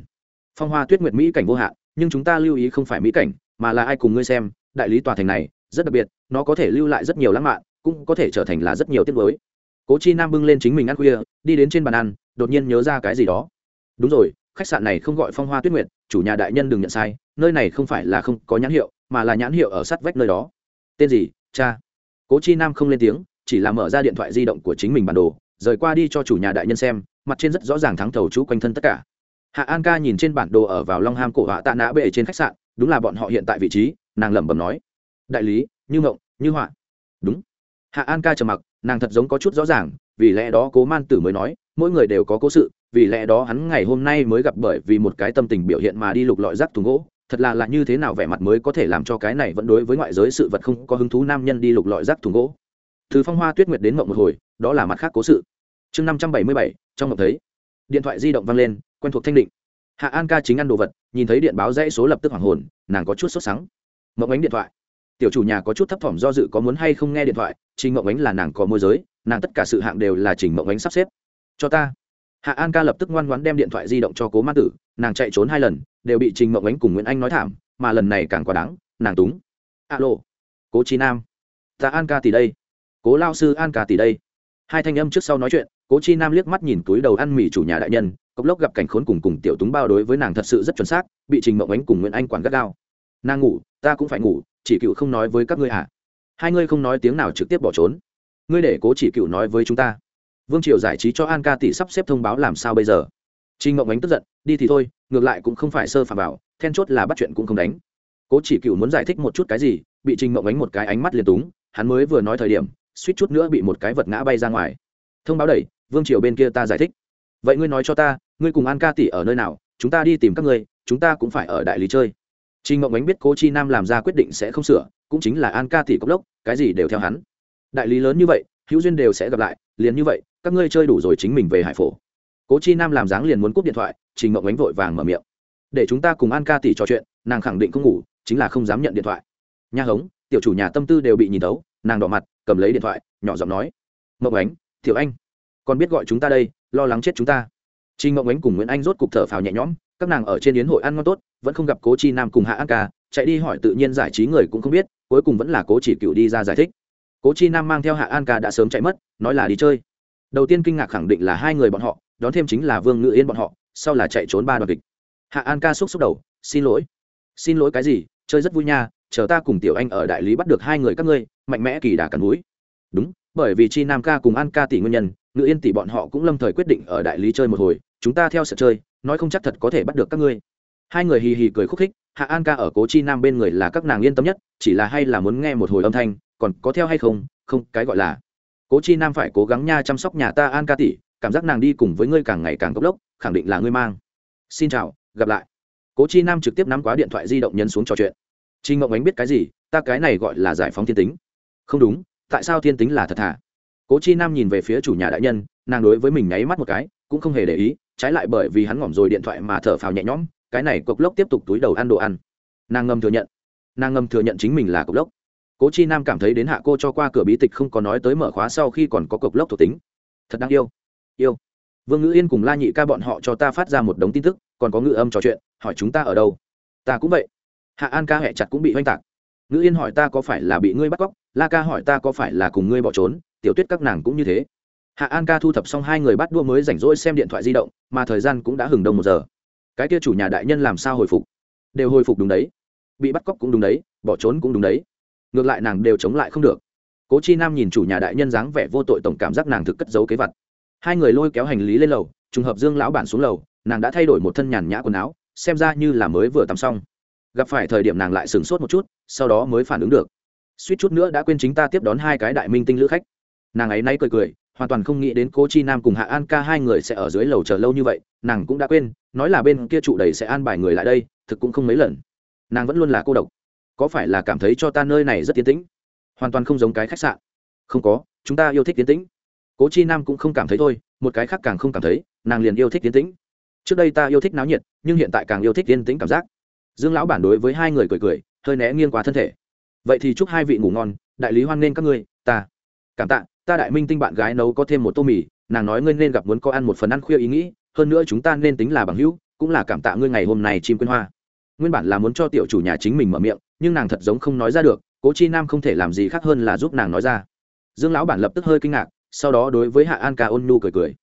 Phong hoa tuyết nguyệt mỹ cảnh vô hạn nhưng chúng ta lưu ý không phải mỹ cảnh, mà là ai cùng ngươi xem, đại lý tòa thành này, rất đặc biệt, nó có thể lưu lại rất nhiều lãng mạn, cũng có thể trở thành là rất nhiều tiết mới cố chi nam bưng lên chính mình ăn khuya, đi đến trên bàn ăn, đột nhiên nhớ ra cái gì đó. Đúng rồi, khách sạn này không gọi phong hoa tuyết nguyệt, chủ nhà đại nhân đừng nhận sai, nơi này không phải là không có nhãn hiệu, mà là nhãn hiệu ở sát vách nơi đó. Tên gì? Cha. Cố chi nam không lên tiếng, chỉ là mở ra điện thoại di động của chính mình bản đồ, rời qua đi cho chủ nhà đại nhân xem, mặt trên rất rõ ràng thắng thầu chú quanh thân tất cả hạ an ca nhìn trên bản đồ ở vào long ham cổ họa tạ nã bệ trên khách sạn, đúng là bọn họ hiện tại vị trí, nàng lẩm bẩm nói. Đại lý, như ngộng, như họa. Đúng. Hạ an ca trầm mặc, nàng thật giống có chút rõ ràng, vì lẽ đó cố man tử mới nói, mỗi người đều có cố sự, vì lẽ đó hắn ngày hôm nay mới gặp bởi vì một cái tâm tình biểu hiện mà đi lục lọi rác thùng gỗ. Thật là là như thế nào vẻ mặt mới có thể làm cho cái này vẫn đối với ngoại giới sự vật không có hứng thú nam nhân đi lục lọi rác thùng gỗ? Từ phong hoa tuyết nguyệt đến mộng một hồi, đó là mặt khác cố sự. Chương năm trăm bảy mươi bảy, trong mộng thấy. Điện thoại di động vang lên quen thuộc thanh định. Hạ an ca chính ăn đồ vật, nhìn thấy điện báo dãy số lập tức hoảng hồn, nàng có chút sốt sắng. Mộng ánh điện thoại. Tiểu chủ nhà có chút thấp thỏm do dự có muốn hay không nghe điện thoại, trình mộng ánh là nàng có môi giới, nàng tất cả sự hạng đều là trình mộng ánh sắp xếp. Cho ta. Hạ an ca lập tức ngoan ngoãn đem điện thoại di động cho cố ma tử, nàng chạy trốn hai lần, đều bị trình mộng ánh cùng nguyễn anh nói thảm, mà lần này càng quá đáng, nàng túng. Alo. Cố trí nam. Ta an ca tỷ đây. Cố lao sư an ca tỷ đây. Hai thanh âm trước sau nói chuyện, cố chi nam liếc mắt nhìn túi đầu ăn mì chủ nhà đại nhân cốc lốc gặp cảnh khốn cùng cùng tiểu túng bao đối với nàng thật sự rất chuẩn xác, bị trình mộng ánh cùng nguyễn anh quản gắt gao. Nàng ngủ, ta cũng phải ngủ, chỉ cựu không nói với các ngươi à? Hai ngươi không nói tiếng nào trực tiếp bỏ trốn. Ngươi để cố chỉ cựu nói với chúng ta. Vương triều giải trí cho an ca tỷ sắp xếp thông báo làm sao bây giờ? Trình mộng ánh tức giận, đi thì thôi, ngược lại cũng không phải sơ phà vào, then chốt là bắt chuyện cũng không đánh. Cố chỉ cựu muốn giải thích một chút cái gì, bị trình mộng ánh một cái ánh mắt liền túng, hắn mới vừa nói thời điểm, suýt chút nữa bị một cái vật ngã bay ra ngoài. Thông báo đẩy, vương triều bên kia ta giải thích. Vậy ngươi nói cho ta ngươi cùng an ca tỷ ở nơi nào chúng ta đi tìm các ngươi chúng ta cũng phải ở đại lý chơi Trình Mộng Ánh biết Cố Chi Nam làm ra quyết định sẽ không sửa, cũng chính là An Ca tỷ cốc lốc, cái gì đều theo hắn. Đại lý lớn như vậy, hữu duyên đều sẽ gặp lại, liền như vậy, các ngươi chơi đủ rồi chính mình về Hải Phổ. Cố Chi Nam làm dáng liền muốn cúp điện thoại, Trình Mộng Ánh vội vàng mở miệng. Để chúng ta cùng An Ca tỷ trò chuyện, nàng khẳng định không ngủ, chính là không dám nhận điện thoại. Nha hống, tiểu chủ nhà tâm tư đều bị nhìn tấu nàng đỏ mặt, cầm lấy điện thoại, nhỏ giọng nói: "Mộng Ánh, Tiểu Anh, còn biết gọi chúng ta đây, lo lắng chết chúng ta." Trình Mộng Ánh cùng Nguyễn Anh rốt cục thở phào nhẹ nhõm, các nàng ở trên yến hội ăn ngon tốt vẫn không gặp cố chi nam cùng hạ an ca chạy đi hỏi tự nhiên giải trí người cũng không biết cuối cùng vẫn là cố chỉ cựu đi ra giải thích. Cố chi nam mang theo hạ an ca đã sớm chạy mất nói là đi chơi. Đầu tiên kinh ngạc khẳng định là hai người bọn họ đón thêm chính là vương ngự yên bọn họ sau là chạy trốn ba đoàn kịch. Hạ an ca xúc xúc đầu xin lỗi. Xin lỗi cái gì? Chơi rất vui nha chờ ta cùng tiểu anh ở đại lý bắt được hai người các ngươi mạnh mẽ kỳ đà cắn núi. Đúng bởi vì chi nam ca cùng an ca tỷ nguyên nhân ngự yên tỷ bọn họ cũng lâm thời quyết định ở đại lý chơi một hồi chúng ta theo sợ chơi, nói không chắc thật có thể bắt được các ngươi. Hai người hì hì cười khúc khích, hạ an ca ở cố chi nam bên người là các nàng yên tâm nhất, chỉ là hay là muốn nghe một hồi âm thanh, còn có theo hay không không, cái gọi là. Cố chi nam phải cố gắng nha chăm sóc nhà ta an ca tỷ, cảm giác nàng đi cùng với ngươi càng ngày càng cốc lốc, khẳng định là ngươi mang. Xin chào, gặp lại. Cố chi nam trực tiếp nắm quá điện thoại di động nhấn xuống trò chuyện. Chi ngộng ánh biết cái gì, ta cái này gọi là giải phóng thiên tính. Không đúng, tại sao thiên tính là thật thà cố chi nam nhìn về phía chủ nhà đại nhân, nàng đối với mình nháy mắt một cái, cũng không hề để ý trái lại bởi vì hắn ngỏm rồi điện thoại mà thở phào nhẹ nhõm, cái này cộc lốc tiếp tục túi đầu ăn đồ ăn. Nàng ngầm thừa nhận. Nàng ngầm thừa nhận chính mình là cộc lốc. Cố chi nam cảm thấy đến hạ cô cho qua cửa bí tịch không có nói tới mở khóa sau khi còn có cộc lốc thuộc tính. Thật đáng yêu. Yêu. Vương ngữ yên cùng la nhị ca bọn họ cho ta phát ra một đống tin tức, còn có ngữ âm trò chuyện, hỏi chúng ta ở đâu? Ta cũng vậy. Hạ an ca hẹ chặt cũng bị oanh tạc. Ngữ yên hỏi ta có phải là bị ngươi bắt cóc, la ca hỏi ta có phải là cùng ngươi bỏ trốn, tiểu tuyết các nàng cũng như thế hạ an ca thu thập xong hai người bắt đua mới rảnh rỗi xem điện thoại di động, mà thời gian cũng đã hừng đông một giờ. Cái kia chủ nhà đại nhân làm sao hồi phục? Đều hồi phục đúng đấy. Bị bắt cóc cũng đúng đấy, bỏ trốn cũng đúng đấy. Ngược lại nàng đều chống lại không được. Cố chi nam nhìn chủ nhà đại nhân dáng vẻ vô tội tổng cảm giác nàng thực cất giấu kế vật. Hai người lôi kéo hành lý lên lầu, trùng hợp dương lão bản xuống lầu, nàng đã thay đổi một thân nhàn nhã quần áo, xem ra như là mới vừa tắm xong. Gặp phải thời điểm nàng lại sửng sốt một chút, sau đó mới phản ứng được. Suýt chút nữa đã quên chính ta tiếp đón hai cái đại minh tinh lữ khách. Nàng ấy nay cười cười hoàn toàn không nghĩ đến cố chi nam cùng hạ an ca hai người sẽ ở dưới lầu chờ lâu như vậy, nàng cũng đã quên, nói là bên kia trụ đầy sẽ an bài người lại đây, thực cũng không mấy lần. Nàng vẫn luôn là cô độc. Có phải là cảm thấy cho ta nơi này rất tiến tĩnh? Hoàn toàn không giống cái khách sạn. Không có, chúng ta yêu thích tiến tĩnh. Cố chi nam cũng không cảm thấy thôi, một cái khác càng không cảm thấy, nàng liền yêu thích tiến tĩnh. Trước đây ta yêu thích náo nhiệt, nhưng hiện tại càng yêu thích tiến tĩnh cảm giác. Dương lão bản đối với hai người cười cười, hơi né nghiêng qua thân thể. Vậy thì chúc hai vị ngủ ngon, đại lý hoan nghênh các ngươi, ta. Cảm tạ ta đại minh tinh bạn gái nấu có thêm một tô mì, nàng nói ngươi nên gặp muốn có ăn một phần ăn khuya ý nghĩ, hơn nữa chúng ta nên tính là bằng hữu, cũng là cảm tạ ngươi ngày hôm nay chim quyên hoa. Nguyên bản là muốn cho tiểu chủ nhà chính mình mở miệng, nhưng nàng thật giống không nói ra được, cố chi nam không thể làm gì khác hơn là giúp nàng nói ra. Dương lão bản lập tức hơi kinh ngạc, sau đó đối với hạ an ca ôn nhu cười cười.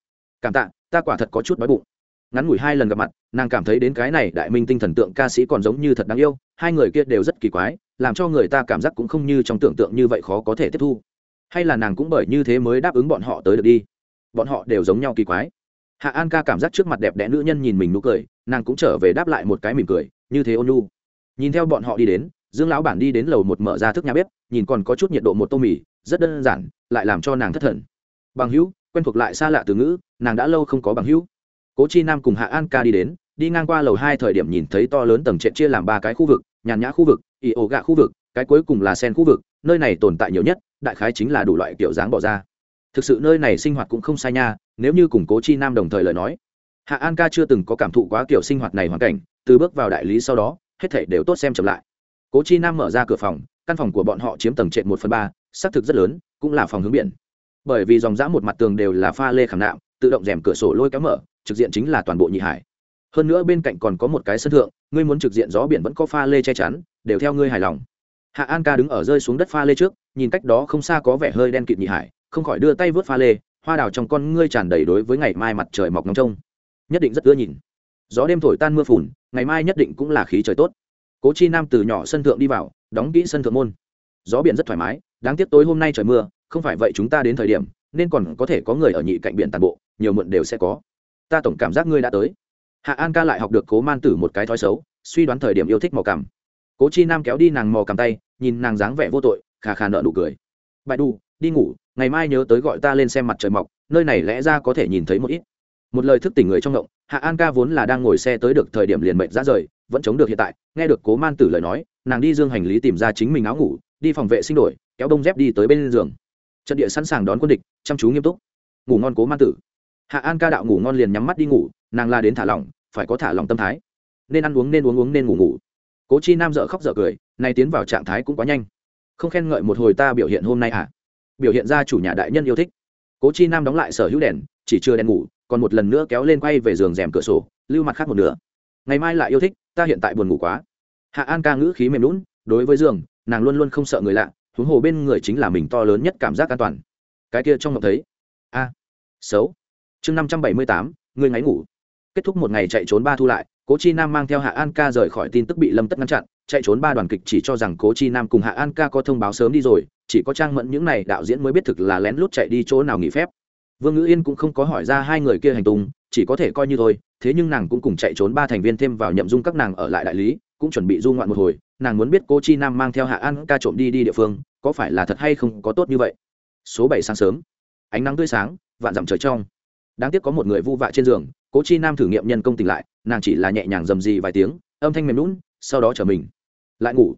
Cảm tạ, ta quả thật có chút đói bụng. Ngắn ngủi hai lần gặp mặt, nàng cảm thấy đến cái này đại minh tinh thần tượng ca sĩ còn giống như thật đáng yêu, hai người kia đều rất kỳ quái, làm cho người ta cảm giác cũng không như trong tưởng tượng như vậy khó có thể tiếp thu hay là nàng cũng bởi như thế mới đáp ứng bọn họ tới được đi? Bọn họ đều giống nhau kỳ quái. Hạ an ca cảm giác trước mặt đẹp đẽ nữ nhân nhìn mình nụ cười, nàng cũng trở về đáp lại một cái mỉm cười, như thế ôn nhu. Nhìn theo bọn họ đi đến, dương lão bản đi đến lầu một mở ra thức nhà bếp, nhìn còn có chút nhiệt độ một tô mì, rất đơn giản, lại làm cho nàng thất thần. Bằng hữu, quen thuộc lại xa lạ từ ngữ, nàng đã lâu không có bằng hữu. Cố chi nam cùng hạ an ca đi đến, đi ngang qua lầu hai thời điểm nhìn thấy to lớn tầng trệt chia làm ba cái khu vực, nhàn nhã khu vực ỉ ổ gạ khu vực, cái cuối cùng là sen khu vực nơi này tồn tại nhiều nhất, đại khái chính là đủ loại kiểu dáng bỏ ra. Thực sự nơi này sinh hoạt cũng không sai nha, nếu như cùng cố chi nam đồng thời lời nói. Hạ an ca chưa từng có cảm thụ quá kiểu sinh hoạt này hoàn cảnh, từ bước vào đại lý sau đó, hết thể đều tốt xem chậm lại. Cố chi nam mở ra cửa phòng, căn phòng của bọn họ chiếm tầng trệt một phần ba, xác thực rất lớn, cũng là phòng hướng biển. Bởi vì dòng dã một mặt tường đều là pha lê khảm nạm, tự động rèm cửa sổ lôi kéo mở, trực diện chính là toàn bộ nhị hải. Hơn nữa bên cạnh còn có một cái sân thượng, ngươi muốn trực diện gió biển vẫn có pha lê che chắn, đều theo ngươi hài lòng hạ an ca đứng ở rơi xuống đất pha lê trước, nhìn cách đó không xa có vẻ hơi đen kịt nhị hải, không khỏi đưa tay vớt pha lê, hoa đào trong con ngươi tràn đầy đối với ngày mai mặt trời mọc nóng trông. Nhất định rất ưa nhìn. Gió đêm thổi tan mưa phùn, ngày mai nhất định cũng là khí trời tốt. Cố chi nam từ nhỏ sân thượng đi vào, đóng kỹ sân thượng môn. Gió biển rất thoải mái, đáng tiếc tối hôm nay trời mưa, không phải vậy chúng ta đến thời điểm, nên còn có thể có người ở nhị cạnh biển tàn bộ, nhiều mượn đều sẽ có. Ta tổng cảm giác ngươi đã tới. Hạ an ca lại học được cố man tử một cái thói xấu, suy đoán thời điểm yêu thích mò cằm. Cố chi nam kéo đi nàng mò cằm tay nhìn nàng dáng vẻ vô tội, khà khà nợ nụ cười. Bại đu, đi ngủ, ngày mai nhớ tới gọi ta lên xem mặt trời mọc, nơi này lẽ ra có thể nhìn thấy một ít. Một lời thức tỉnh người trong động, hạ an ca vốn là đang ngồi xe tới được thời điểm liền mệnh ra rời, vẫn chống được hiện tại, nghe được cố man tử lời nói, nàng đi dương hành lý tìm ra chính mình áo ngủ, đi phòng vệ sinh đổi, kéo đông dép đi tới bên giường. Trận địa sẵn sàng đón quân địch, chăm chú nghiêm túc. Ngủ ngon cố man tử. Hạ an ca đạo ngủ ngon liền nhắm mắt đi ngủ, nàng la đến thả lỏng, phải có thả lỏng tâm thái. Nên ăn uống, nên uống uống, nên ngủ ngủ cố chi nam dợ khóc dợ cười, nay tiến vào trạng thái cũng quá nhanh. Không khen ngợi một hồi ta biểu hiện hôm nay à? Biểu hiện ra chủ nhà đại nhân yêu thích. Cố chi nam đóng lại sở hữu đèn, chỉ chưa đèn ngủ, còn một lần nữa kéo lên quay về giường rèm cửa sổ, lưu mặt khác một nửa. Ngày mai lại yêu thích, ta hiện tại buồn ngủ quá. Hạ an ca ngữ khí mềm lún đối với giường, nàng luôn luôn không sợ người lạ, huống hồ bên người chính là mình to lớn nhất cảm giác an toàn. Cái kia trong ngọc thấy. A. Xấu. Chương năm trăm bảy mươi tám, người ngáy ngủ. Kết thúc một ngày chạy trốn ba thu lại cố chi nam mang theo hạ an ca rời khỏi tin tức bị lâm tất ngăn chặn, chạy trốn ba đoàn kịch chỉ cho rằng cố chi nam cùng hạ an ca có thông báo sớm đi rồi, chỉ có trang mẫn những n à y đạo diễn mới biết thực là lén lút chạy đi chỗ nào nghỉ phép. Vương ngữ yên cũng không có hỏi ra hai người kia hành tung, chỉ có thể coi như thôi, thế nhưng nàng cũng cùng chạy trốn ba thành viên thêm vào nhậm dung các nàng ở lại đại lý, cũng chuẩn bị du ngoạn một hồi, nàng muốn biết cô chi nam mang theo hạ an ca trộm đi đi địa phương, có phải là thật hay không có tốt như vậy. Số bảy sáng sớm, ánh nắng tươi sáng, vạn dặm trời trong. Đáng tiếc có một người vu vạ trên giường cố chi nam thử nghiệm nhân công tỉnh lại, nàng chỉ là nhẹ nhàng dầm gì vài tiếng, âm thanh mềm lún sau đó trở mình. Lại ngủ.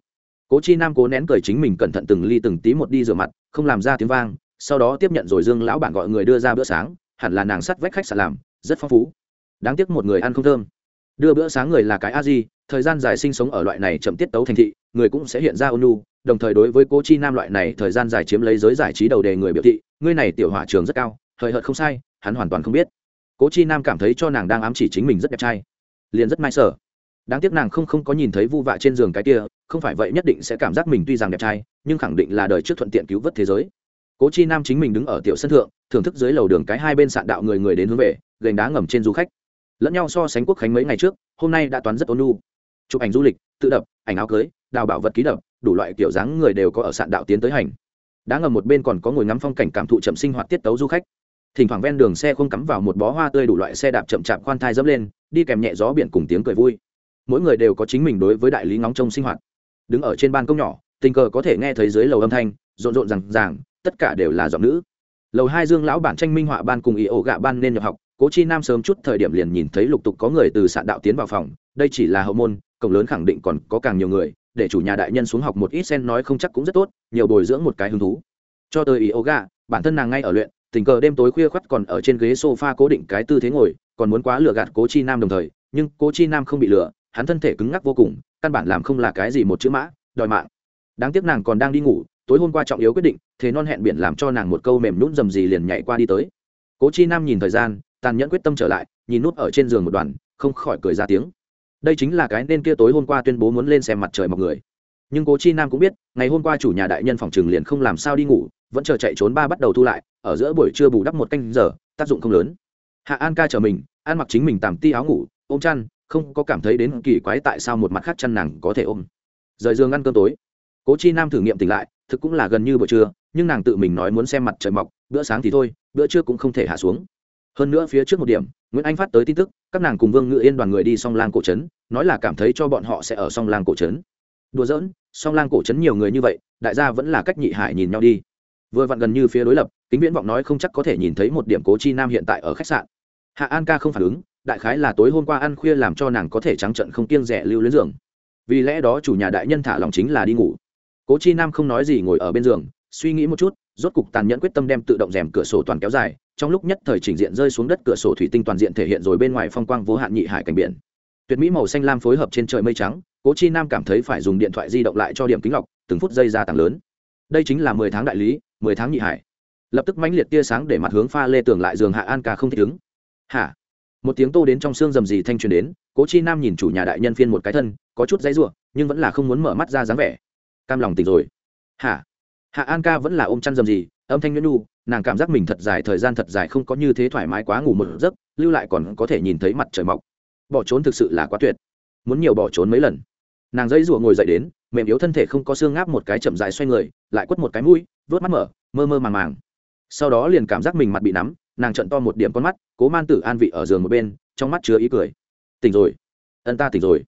Cố chi nam cố nén cười chính mình cẩn thận từng ly từng tí một đi rửa mặt, không làm ra tiếng vang, sau đó tiếp nhận rồi dương lão bản gọi người đưa ra bữa sáng, hẳn là nàng sắt vách khách sạn làm, rất phong phú. Đáng tiếc một người ăn không thơm. Đưa bữa sáng người là cái a di, thời gian dài sinh sống ở loại này chậm tiết tấu thành thị, người cũng sẽ hiện ra ônu đồng thời đối với cố chi nam loại này thời gian dài chiếm lấy giới giải trí đầu đề người biểu thị, ngươi này tiểu hỏa trường rất cao thời hợt không sai, hắn hoàn toàn không biết cố chi nam cảm thấy cho nàng đang ám chỉ chính mình rất đẹp trai. Liền rất may sở. Đáng tiếc nàng không không có nhìn thấy vu vạ trên giường cái kia, không phải vậy nhất định sẽ cảm giác mình tuy rằng đẹp trai, nhưng khẳng định là đời trước thuận tiện cứu vớt thế giới. Cố chi nam chính mình đứng ở tiểu sân thượng, thưởng thức dưới lầu đường cái hai bên sạn đạo người người đến hướng về, gành đá ngầm trên du khách. Lẫn nhau so sánh quốc khánh mấy ngày trước, hôm nay đã toán rất ôn lu chụp ảnh du lịch, tự đập, ảnh áo cưới, đào bảo vật ký đập, đủ loại kiểu dáng người đều có ở sạn đạo tiến tới hành. Đá ngầm một bên còn có ngồi ngắm phong cảnh cảm thụ chậm sinh hoạt tiết tấu du khách thỉnh thoảng ven đường xe không cắm vào một bó hoa tươi đủ loại xe đạp chậm chạp khoan thai dẫm lên, đi kèm nhẹ gió biển cùng tiếng cười vui. Mỗi người đều có chính mình đối với đại lý ngóng trông sinh hoạt. Đứng ở trên ban công nhỏ, tình cờ có thể nghe thấy dưới lầu âm thanh, rộn rộn rằng ràng, tất cả đều là giọng nữ. Lầu hai dương lão bản tranh minh họa ban cùng ý ổ gạ ban nên nhập học, cố chi nam sớm chút thời điểm liền nhìn thấy lục tục có người từ sạn đạo tiến vào phòng, đây chỉ là hậu môn, cổng lớn khẳng định còn có càng nhiều người, để chủ nhà đại nhân xuống học một ít sen nói không chắc cũng rất tốt, nhiều bồi dưỡng một cái hứng thú. Cho tới ý ổ gạ, bản thân nàng ngay ở luyện tình cờ đêm tối khuya khoắt còn ở trên ghế sofa cố định cái tư thế ngồi, còn muốn quá lừa gạt cố chi nam đồng thời, nhưng cố chi nam không bị lừa, hắn thân thể cứng ngắc vô cùng, căn bản làm không là cái gì một chữ mã, đòi mạng. Đáng tiếc nàng còn đang đi ngủ, tối hôm qua trọng yếu quyết định, thế non hẹn biển làm cho nàng một câu mềm nhũn dầm gì liền nhảy qua đi tới. Cố chi nam nhìn thời gian, tàn nhẫn quyết tâm trở lại, nhìn nút ở trên giường một đoàn, không khỏi cười ra tiếng. Đây chính là cái nên kia tối hôm qua tuyên bố muốn lên xem mặt trời mọc người. Nhưng cố chi nam cũng biết, ngày hôm qua chủ nhà đại nhân phòng trường liền không làm sao đi ngủ, vẫn chờ chạy trốn ba bắt đầu thu lại ở giữa buổi trưa bù đắp một canh giờ, tác dụng không lớn. Hạ an ca chờ mình, ăn mặc chính mình tàm ti áo ngủ, ôm chăn, không có cảm thấy đến kỳ quái tại sao một mặt khác chăn nàng có thể ôm. Rời giường ăn cơm tối. Cố chi nam thử nghiệm tỉnh lại, thực cũng là gần như buổi trưa, nhưng nàng tự mình nói muốn xem mặt trời mọc, bữa sáng thì thôi, bữa trưa cũng không thể hạ xuống. Hơn nữa phía trước một điểm, nguyễn anh phát tới tin tức, các nàng cùng vương ngự yên đoàn người đi song lang cổ trấn, nói là cảm thấy cho bọn họ sẽ ở song lang cổ trấn. Đùa giỡn, song lang cổ trấn nhiều người như vậy, đại gia vẫn là cách nhị hải nhìn nhau đi vừa vặn gần như phía đối lập, kính viễn vọng nói không chắc có thể nhìn thấy một điểm cố chi nam hiện tại ở khách sạn. Hạ an ca không phản ứng, đại khái là tối hôm qua ăn khuya làm cho nàng có thể trắng trận không kiêng rẻ lưu luyến giường. Vì lẽ đó chủ nhà đại nhân thả lòng chính là đi ngủ. Cố chi nam không nói gì ngồi ở bên giường, suy nghĩ một chút, rốt cục tàn nhẫn quyết tâm đem tự động rèm cửa sổ toàn kéo dài, trong lúc nhất thời chỉnh diện rơi xuống đất cửa sổ thủy tinh toàn diện thể hiện rồi bên ngoài phong quang vô hạn nhị hải cảnh biển. Tuyệt mỹ màu xanh lam phối hợp trên trời mây trắng, cố chi nam cảm thấy phải dùng điện thoại di động lại cho điểm kính lọc, từng phút giây gia tăng lớn. Đây chính là mười tháng đại lý mười tháng nhị hải. Lập tức mãnh liệt tia sáng để mặt hướng pha lê tường lại giường hạ an ca không thích ứng. Hả? Một tiếng tô đến trong xương rầm rì thanh truyền đến, cố chi nam nhìn chủ nhà đại nhân phiên một cái thân, có chút dãy ruộng nhưng vẫn là không muốn mở mắt ra dáng vẻ. Cam lòng tỉnh rồi. Hả? Hạ an ca vẫn là ôm chăn rầm rì, âm thanh nhuyễn nu, nàng cảm giác mình thật dài, thời gian thật dài không có như thế thoải mái quá ngủ một giấc, lưu lại còn có thể nhìn thấy mặt trời mọc. Bỏ trốn thực sự là quá tuyệt. Muốn nhiều bỏ trốn mấy lần. Nàng dây ruộng ngồi dậy đến mềm yếu thân thể không có xương ngáp một cái chậm dài xoay người, lại quất một cái mũi vớt mắt mở, mơ mơ màng màng. Sau đó liền cảm giác mình mặt bị nắm, nàng trận to một điểm con mắt, cố man tử an vị ở giường một bên, trong mắt chứa ý cười. Tỉnh rồi. Ân ta tỉnh rồi.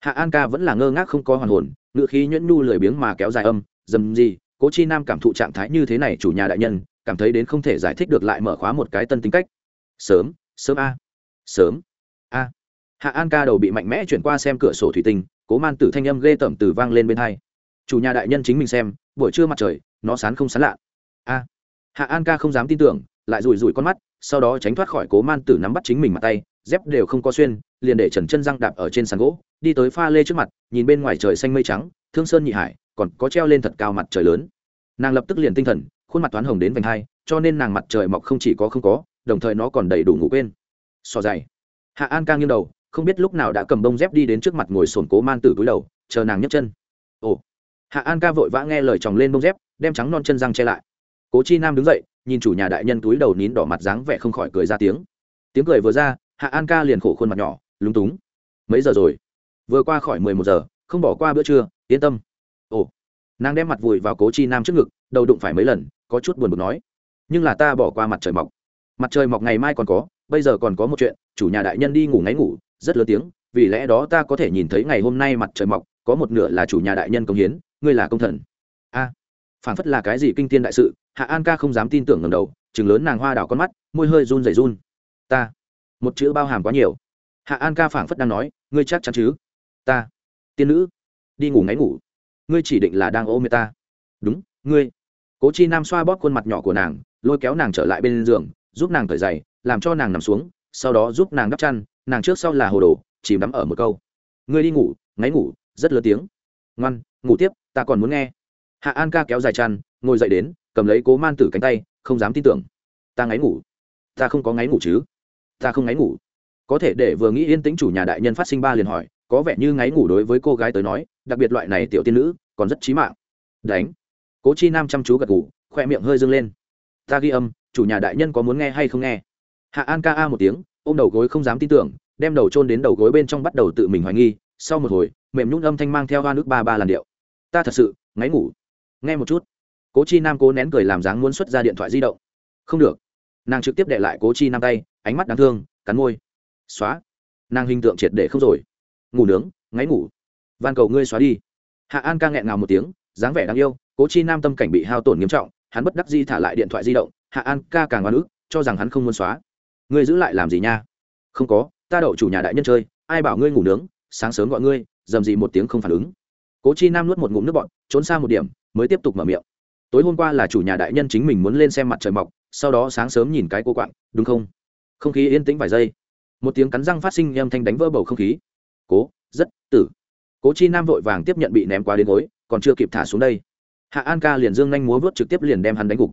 Hạ an ca vẫn là ngơ ngác không có hoàn hồn ngự khí nhuyễn nhu lười biếng mà kéo dài âm, dầm gì, cố chi nam cảm thụ trạng thái như thế này chủ nhà đại nhân, cảm thấy đến không thể giải thích được lại mở khóa một cái tân tính cách. Sớm sớm a. Sớm, a. Hạ an ca đầu bị mạnh mẽ chuyển qua xem cửa sổ thủy tinh cố man tử thanh âm ghê tởm từ vang lên bên hai. Chủ nhà đại nhân chính mình xem, buổi trưa mặt trời, nó sán không sán lạ. A. Hạ an ca không dám tin tưởng, lại rủi rủi con mắt, sau đó tránh thoát khỏi cố man tử nắm bắt chính mình mặt tay, dép đều không có xuyên, liền để trần chân răng đạp ở trên sàn gỗ, đi tới pha lê trước mặt, nhìn bên ngoài trời xanh mây trắng, thương sơn nhị hải, còn có treo lên thật cao mặt trời lớn. Nàng lập tức liền tinh thần, khuôn mặt toán hồng đến vành hai, cho nên nàng mặt trời mọc không chỉ có không có, đồng thời nó còn đầy đủ ngủ quên. Sò dày. Hạ an ca nghiêng đầu không biết lúc nào đã cầm bông dép đi đến trước mặt ngồi sồn cố man tử cúi đầu, chờ nàng nhấc chân. Ồ. Hạ an ca vội vã nghe lời chồng lên bông dép, đem trắng non chân răng che lại. Cố chi nam đứng dậy, nhìn chủ nhà đại nhân túi đầu nín đỏ mặt dáng vẻ không khỏi cười ra tiếng. Tiếng cười vừa ra, hạ an ca liền khổ khuôn mặt nhỏ, lúng túng. Mấy giờ rồi? Vừa qua khỏi mười một giờ, không bỏ qua bữa trưa, yên tâm. Ồ. Nàng đem mặt vùi vào cố chi nam trước ngực, đầu đụng phải mấy lần, có chút buồn bực nói. Nhưng là ta bỏ qua mặt trời mọc. Mặt trời mọc ngày mai còn có bây giờ còn có một chuyện chủ nhà đại nhân đi ngủ ngáy ngủ rất lớn tiếng vì lẽ đó ta có thể nhìn thấy ngày hôm nay mặt trời mọc có một nửa là chủ nhà đại nhân công hiến ngươi là công thần. A à, phản phất là cái gì kinh tiên đại sự hạ an ca không dám tin tưởng ngầm đầu chừng lớn nàng hoa đảo con mắt môi hơi run rẩy run. Ta một chữ bao hàm quá nhiều. Hạ an ca phảng phất đang nói ngươi chắc chắn chứ? Ta tiên nữ đi ngủ ngáy ngủ. Ngươi chỉ định là đang ôm ta. Đúng ngươi. Cố chi nam xoa bóp khuôn mặt nhỏ của nàng lôi kéo nàng trở lại bên giường giúp nàng cởi giày làm cho nàng nằm xuống, sau đó giúp nàng đắp chăn, nàng trước sau là hồ đồ, chìm đắm ở một câu. Ngươi đi ngủ, ngáy ngủ, rất lớn tiếng. Ngoan, ngủ tiếp, ta còn muốn nghe. Hạ an ca kéo dài chăn, ngồi dậy đến, cầm lấy cố man tử cánh tay, không dám tin tưởng. Ta ngáy ngủ. Ta không có ngáy ngủ chứ? Ta không ngáy ngủ. Có thể để vừa nghĩ yên tĩnh chủ nhà đại nhân phát sinh ba liền hỏi, có vẻ như ngáy ngủ đối với cô gái tới nói, đặc biệt loại này tiểu tiên nữ, còn rất trí mạng. Đánh. Cố chi nam chăm chú gật ngủ khoe miệng hơi dâng lên. Ta ghi âm, chủ nhà đại nhân có muốn nghe hay không nghe? Hạ an ca a một tiếng, ôm đầu gối không dám tin tưởng, đem đầu trôn đến đầu gối bên trong bắt đầu tự mình hoài nghi, sau một hồi, mềm nhún âm thanh mang theo hoa nước ba ba làn điệu. Ta thật sự, ngáy ngủ. Nghe một chút. Cố chi nam cố nén cười làm dáng muốn xuất ra điện thoại di động. Không được. Nàng trực tiếp đệ lại cố chi nam tay, ánh mắt đáng thương, cắn môi. Xóa. Nàng hình tượng triệt để không rồi. Ngủ nướng, ngáy ngủ. Van cầu ngươi xóa đi. Hạ an ca nghẹn ngào một tiếng, dáng vẻ đáng yêu, cố chi nam tâm cảnh bị hao tổn nghiêm trọng, hắn bất đắc di thả lại điện thoại di động, hạ an ca càng oan ức, cho rằng hắn không muốn xóa ngươi giữ lại làm gì nha? Không có, ta đậu chủ nhà đại nhân chơi, ai bảo ngươi ngủ nướng, sáng sớm gọi ngươi, dầm gì một tiếng không phản ứng. Cố chi nam nuốt một ngụm nước bọn trốn xa một điểm, mới tiếp tục mở miệng. Tối hôm qua là chủ nhà đại nhân chính mình muốn lên xem mặt trời mọc, sau đó sáng sớm nhìn cái cô quạng, đúng không? Không khí yên tĩnh vài giây. Một tiếng cắn răng phát sinh âm thanh đánh vỡ bầu không khí. Cố, rất, tử. Cố chi nam vội vàng tiếp nhận bị ném qua đến gối, còn chưa kịp thả xuống đây. Hạ an ca liền dương nhanh múa vớt trực tiếp liền đem hắn đánh gục.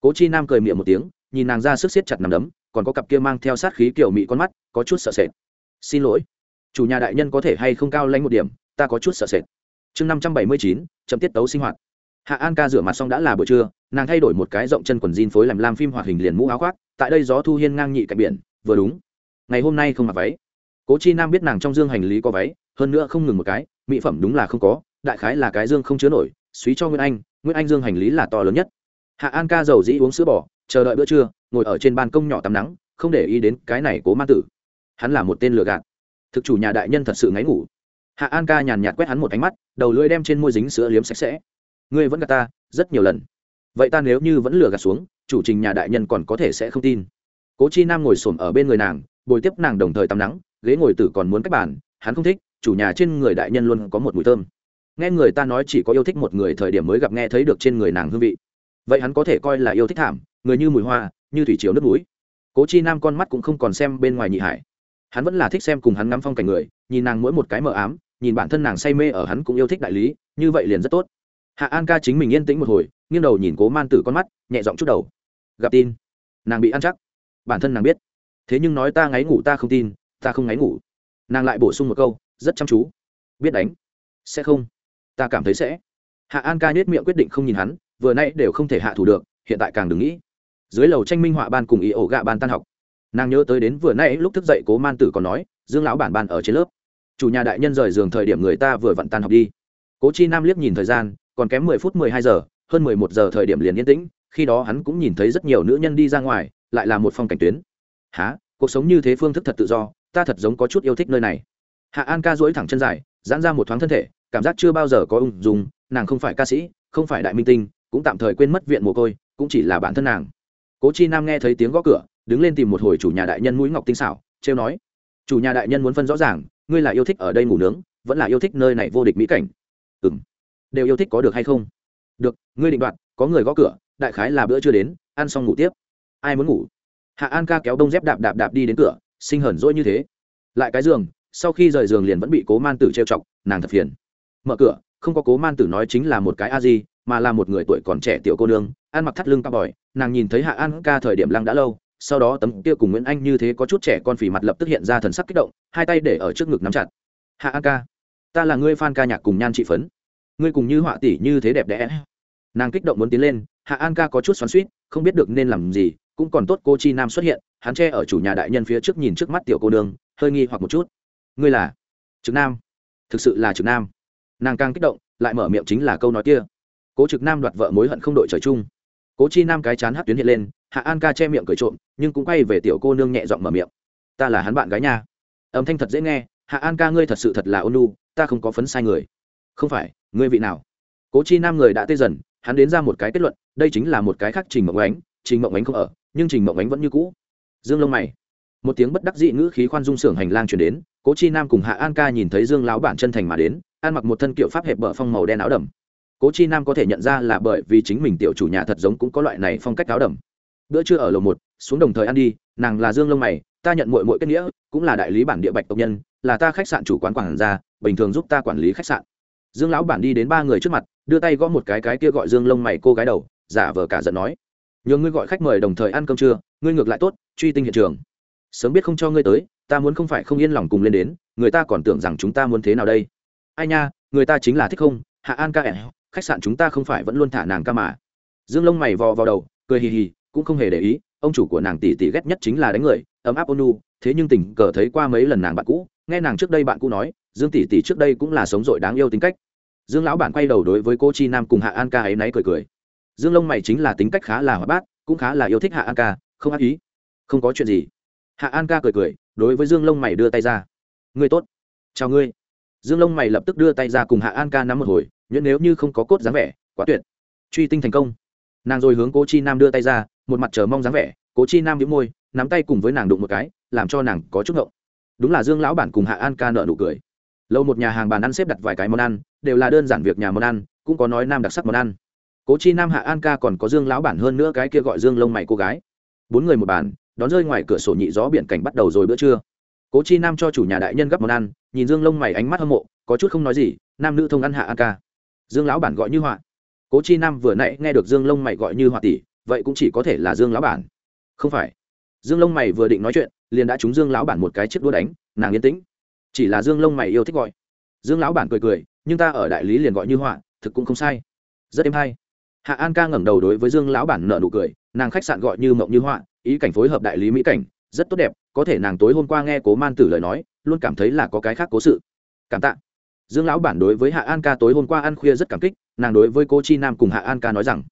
Cố chi nam cười miệng một tiếng, nhìn nàng ra sức siết chặt nằm đấm còn có cặp kia mang theo sát khí kiểu mị con mắt, có chút sợ sệt. Xin lỗi. Chủ nhà đại nhân có thể hay không cao lanh một điểm, ta có chút sợ sệt. Chương năm trăm bảy mươi chín, chậm tiết tấu sinh hoạt. Hạ an ca rửa mặt xong đã là buổi trưa, nàng thay đổi một cái rộng chân quần jean phối làm lam phim hoạt hình liền mũ áo khoác, tại đây gió thu hiên ngang nhị cạnh biển, vừa đúng. Ngày hôm nay không mặc váy. Cố chi nam biết nàng trong dương hành lý có váy, hơn nữa không ngừng một cái, mỹ phẩm đúng là không có, đại khái là cái dương không chứa nổi suý cho nguyễn anh nguyễn anh dương hành lý là to lớn nhất. Hạ an ca giàu dĩ uống sữa bò chờ đợi bữa trưa, ngồi ở trên ban công nhỏ tắm nắng, không để ý đến cái này cố ma tử. Hắn là một tên lừa gạt. Thực chủ nhà đại nhân thật sự ngáy ngủ. Hạ an ca nhàn nhạt quét hắn một ánh mắt, đầu lưỡi đem trên môi dính sữa liếm sạch sẽ. Ngươi vẫn gạt ta, rất nhiều lần. Vậy ta nếu như vẫn lừa gạt xuống, chủ trình nhà đại nhân còn có thể sẽ không tin. Cố chi nam ngồi xổm ở bên người nàng, bồi tiếp nàng đồng thời tắm nắng, ghế ngồi tử còn muốn cách bàn, hắn không thích, chủ nhà trên người đại nhân luôn có một mùi thơm. Nghe người ta nói chỉ có yêu thích một người thời điểm mới gặp nghe thấy được trên người nàng hương vị. Vậy hắn có thể coi là yêu thích thảm người như mùi hoa, như thủy chiếu nước núi. Cố chi nam con mắt cũng không còn xem bên ngoài nhị hải. Hắn vẫn là thích xem cùng hắn ngắm phong cảnh người, nhìn nàng mỗi một cái mờ ám, nhìn bản thân nàng say mê ở hắn cũng yêu thích đại lý, như vậy liền rất tốt. Hạ an ca chính mình yên tĩnh một hồi, nghiêng đầu nhìn cố man tử con mắt, nhẹ giọng chút đầu. Gặp tin. Nàng bị ăn chắc. Bản thân nàng biết. Thế nhưng nói ta ngáy ngủ ta không tin, ta không ngáy ngủ. Nàng lại bổ sung một câu, rất chăm chú. Biết đánh. Sẽ không. Ta cảm thấy sẽ. Hạ an ca nhét miệng quyết định không nhìn hắn, vừa nay đều không thể hạ thủ được, hiện tại càng đừng nghĩ dưới lầu tranh minh họa ban cùng ý ổ gạ ban tan học. Nàng nhớ tới đến vừa nay lúc thức dậy cố man tử còn nói, dương lão bản ban ở trên lớp. Chủ nhà đại nhân rời giường thời điểm người ta vừa vặn tan học đi. Cố chi nam liếc nhìn thời gian, còn kém mười phút mười hai giờ, hơn mười một giờ thời điểm liền yên tĩnh, khi đó hắn cũng nhìn thấy rất nhiều nữ nhân đi ra ngoài, lại là một phong cảnh tuyến. Há cuộc sống như thế phương thức thật tự do, ta thật giống có chút yêu thích nơi này. Hạ an ca dỗi thẳng chân dài, giãn ra một thoáng thân thể, cảm giác chưa bao giờ có ung dung, nàng không phải ca sĩ, không phải đại minh tinh, cũng tạm thời quên mất viện mồ côi, cũng chỉ là bản thân nàng cố chi nam nghe thấy tiếng gõ cửa, đứng lên tìm một hồi chủ nhà đại nhân mũi ngọc tinh xảo, trêu nói, chủ nhà đại nhân muốn phân rõ ràng, ngươi là yêu thích ở đây ngủ nướng, vẫn là yêu thích nơi này vô địch mỹ cảnh. Ừ m đều yêu thích có được hay không? Được, ngươi định đoạt, có người gõ cửa, đại khái là bữa chưa đến, ăn xong ngủ tiếp. Ai muốn ngủ? Hạ an ca kéo đông dép đạp đạp đạp đi đến cửa, sinh hờn dỗi như thế. Lại cái giường, sau khi rời giường liền vẫn bị cố man tử trêu chọc, nàng thật phiền. Mở cửa, không có cố man tử nói chính là một cái a di, mà là một người tuổi còn trẻ tiểu cô nương ăn mặc thắt lưng cao bòi nàng nhìn thấy hạ an ca thời điểm lăng đã lâu, sau đó tấm kia cùng nguyễn anh như thế có chút trẻ con phì mặt lập tức hiện ra thần sắc kích động, hai tay để ở trước ngực nắm chặt. Hạ an ca, ta là ngươi f a n ca nhạc cùng nhan trị phấn. Ngươi cùng như họa tỷ như thế đẹp đẽ. Nàng kích động muốn tiến lên, hạ an ca có chút xoắn suýt không biết được nên làm gì, cũng còn tốt cô chi nam xuất hiện, hắn che ở chủ nhà đại nhân phía trước nhìn trước mắt tiểu cô đường hơi nghi hoặc một chút. Ngươi là trực nam. Thực sự là trực nam. Nàng càng kích động, lại mở miệng chính là câu nói kia. Cố trực nam đoạt vợ mối hận không đội trời chung cố chi nam cái chán hát tuyến hiện lên hạ an ca che miệng cười trộm nhưng cũng quay về tiểu cô nương nhẹ giọng mở miệng ta là hắn bạn gái nha âm thanh thật dễ nghe hạ an ca ngươi thật sự thật là ôn lu ta không có phấn sai người không phải ngươi vị nào cố chi nam người đã tê dần hắn đến ra một cái kết luận đây chính là một cái khác trình mộng ánh trình mộng ánh không ở nhưng trình mộng ánh vẫn như cũ dương lông mày một tiếng bất đắc dị ngữ khí khoan dung sưởng hành lang chuyển đến cố chi nam cùng hạ an ca nhìn thấy dương lão bản chân thành mà đến ăn mặc một thân kiệu pháp hẹp bờ phong màu đen áo đầm cố chi nam có thể nhận ra là bởi vì chính mình tiểu chủ nhà thật giống cũng có loại này phong cách áo đầm. Bữa trưa ở lầu một, xuống đồng thời ăn đi, nàng là dương lông mày, ta nhận mội mội kết nghĩa, cũng là đại lý bản địa bạch tộc nhân, là ta khách sạn chủ quán quản gia, bình thường giúp ta quản lý khách sạn. Dương lão bản đi đến ba người trước mặt, đưa tay gõ một cái cái kia gọi dương lông mày cô gái đầu, giả vờ cả giận nói nhờ ngươi gọi khách mời đồng thời ăn cơm trưa, ngươi ngược lại tốt, truy tinh hiện trường. Sớm biết không cho ngươi tới, ta muốn không phải không yên lòng cùng lên đến, người ta còn tưởng rằng chúng ta muốn thế nào đây. Ai nha, người ta chính là thích không? Hạ an ca ẻn khách sạn chúng ta không phải vẫn luôn thả nàng ca mà. Dương lông mày vò vào đầu, cười hì hì, cũng không hề để ý, ông chủ của nàng tỷ tỷ ghét nhất chính là đánh người, ấm áp ônu thế nhưng tình cờ thấy qua mấy lần nàng bạn cũ, nghe nàng trước đây bạn cũ nói, dương tỷ tỷ trước đây cũng là sống dội đáng yêu tính cách. Dương lão bản quay đầu đối với cô chi nam cùng hạ an ca ấy náy cười cười. Dương lông mày chính là tính cách khá là hoạt bát, cũng khá là yêu thích hạ an ca, không ác ý, không có chuyện gì. Hạ an ca cười cười, đối với dương lông mày đưa tay ra. Ngươi tốt. Chào ngươi. Dương lông mày lập tức đưa tay ra cùng hạ an ca nắm một hồi nhuyễn nếu như không có cốt dáng vẻ, quá tuyệt. Truy tinh thành công. Nàng rồi hướng cố chi nam đưa tay ra, một mặt chờ mong dáng vẻ, cố chi nam đĩu môi, nắm tay cùng với nàng đụng một cái, làm cho nàng có chút ngộng. Đúng là dương lão bản cùng hạ an ca nợ nụ cười. Lâu một nhà hàng bàn ăn xếp đặt vài cái món ăn, đều là đơn giản việc nhà món ăn, cũng có nói nam đặc sắc món ăn. Cố chi nam, hạ an ca còn có dương lão bản hơn nữa cái kia gọi dương lông mày cô gái. Bốn người một bàn, đón rơi ngoài cửa sổ nhị gió biển cảnh bắt đầu rồi bữa trưa. Cố chi nam cho chủ nhà đại nhân gấp món ăn, nhìn dương lông mày ánh mắt hâm mộ, có chút không nói gì, nam nữ thông ăn hạ an ca dương lão bản gọi như họa. Cố chi nam vừa nãy nghe được dương lông mày gọi như họa tỷ, vậy cũng chỉ có thể là dương lão bản. Không phải. Dương lông mày vừa định nói chuyện, liền đã trúng dương lão bản một cái chiếc đũa đánh, nàng yên tĩnh. Chỉ là dương lông mày yêu thích gọi. Dương lão bản cười cười, nhưng ta ở đại lý liền gọi như họa, thực cũng không sai. Rất êm hay. Hạ an ca ngẩng đầu đối với dương lão bản nợ nụ cười, nàng khách sạn gọi như mộng như họa, ý cảnh phối hợp đại lý mỹ cảnh, rất tốt đẹp, có thể nàng tối hôm qua nghe cố man tử lời nói, luôn cảm thấy là có cái khác cố sự. Cảm tạ dương lão bản đối với hạ an ca tối hôm qua ăn khuya rất cảm kích, nàng đối với cô chi nam cùng hạ an ca nói rằng,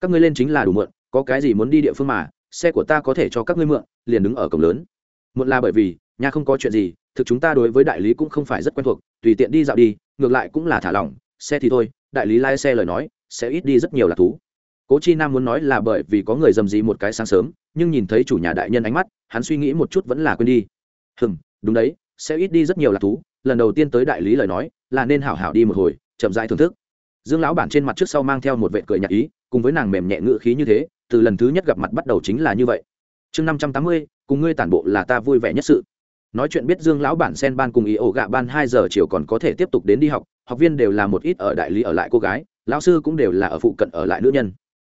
các ngươi lên chính là đủ mượn có cái gì muốn đi địa phương mà, xe của ta có thể cho các ngươi mượn, liền đứng ở cổng lớn. Mượn là bởi vì, nhà không có chuyện gì, thực chúng ta đối với đại lý cũng không phải rất quen thuộc, tùy tiện đi dạo đi, ngược lại cũng là thả lỏng, xe thì thôi, đại lý lái xe lời nói, sẽ ít đi rất nhiều là thú. Cố chi nam muốn nói là bởi vì có người dầm dì một cái sáng sớm, nhưng nhìn thấy chủ nhà đại nhân ánh mắt, hắn suy nghĩ một chút vẫn là quên đi. Hừm, đúng đấy, sẽ ít đi rất nhiều là thú lần đầu tiên tới đại lý lời nói là nên hảo hảo đi một hồi, chậm rãi thưởng thức. Dương lão bản trên mặt trước sau mang theo một vệ cười nhạc ý, cùng với nàng mềm nhẹ ngự khí như thế, từ lần thứ nhất gặp mặt bắt đầu chính là như vậy. Chương năm trăm tám mươi, cùng ngươi tản bộ là ta vui vẻ nhất sự. Nói chuyện biết dương lão bản sen ban cùng ý ổ gạ ban hai giờ chiều còn có thể tiếp tục đến đi học học viên đều là một ít ở đại lý ở lại cô gái, lão sư cũng đều là ở phụ cận ở lại nữ nhân.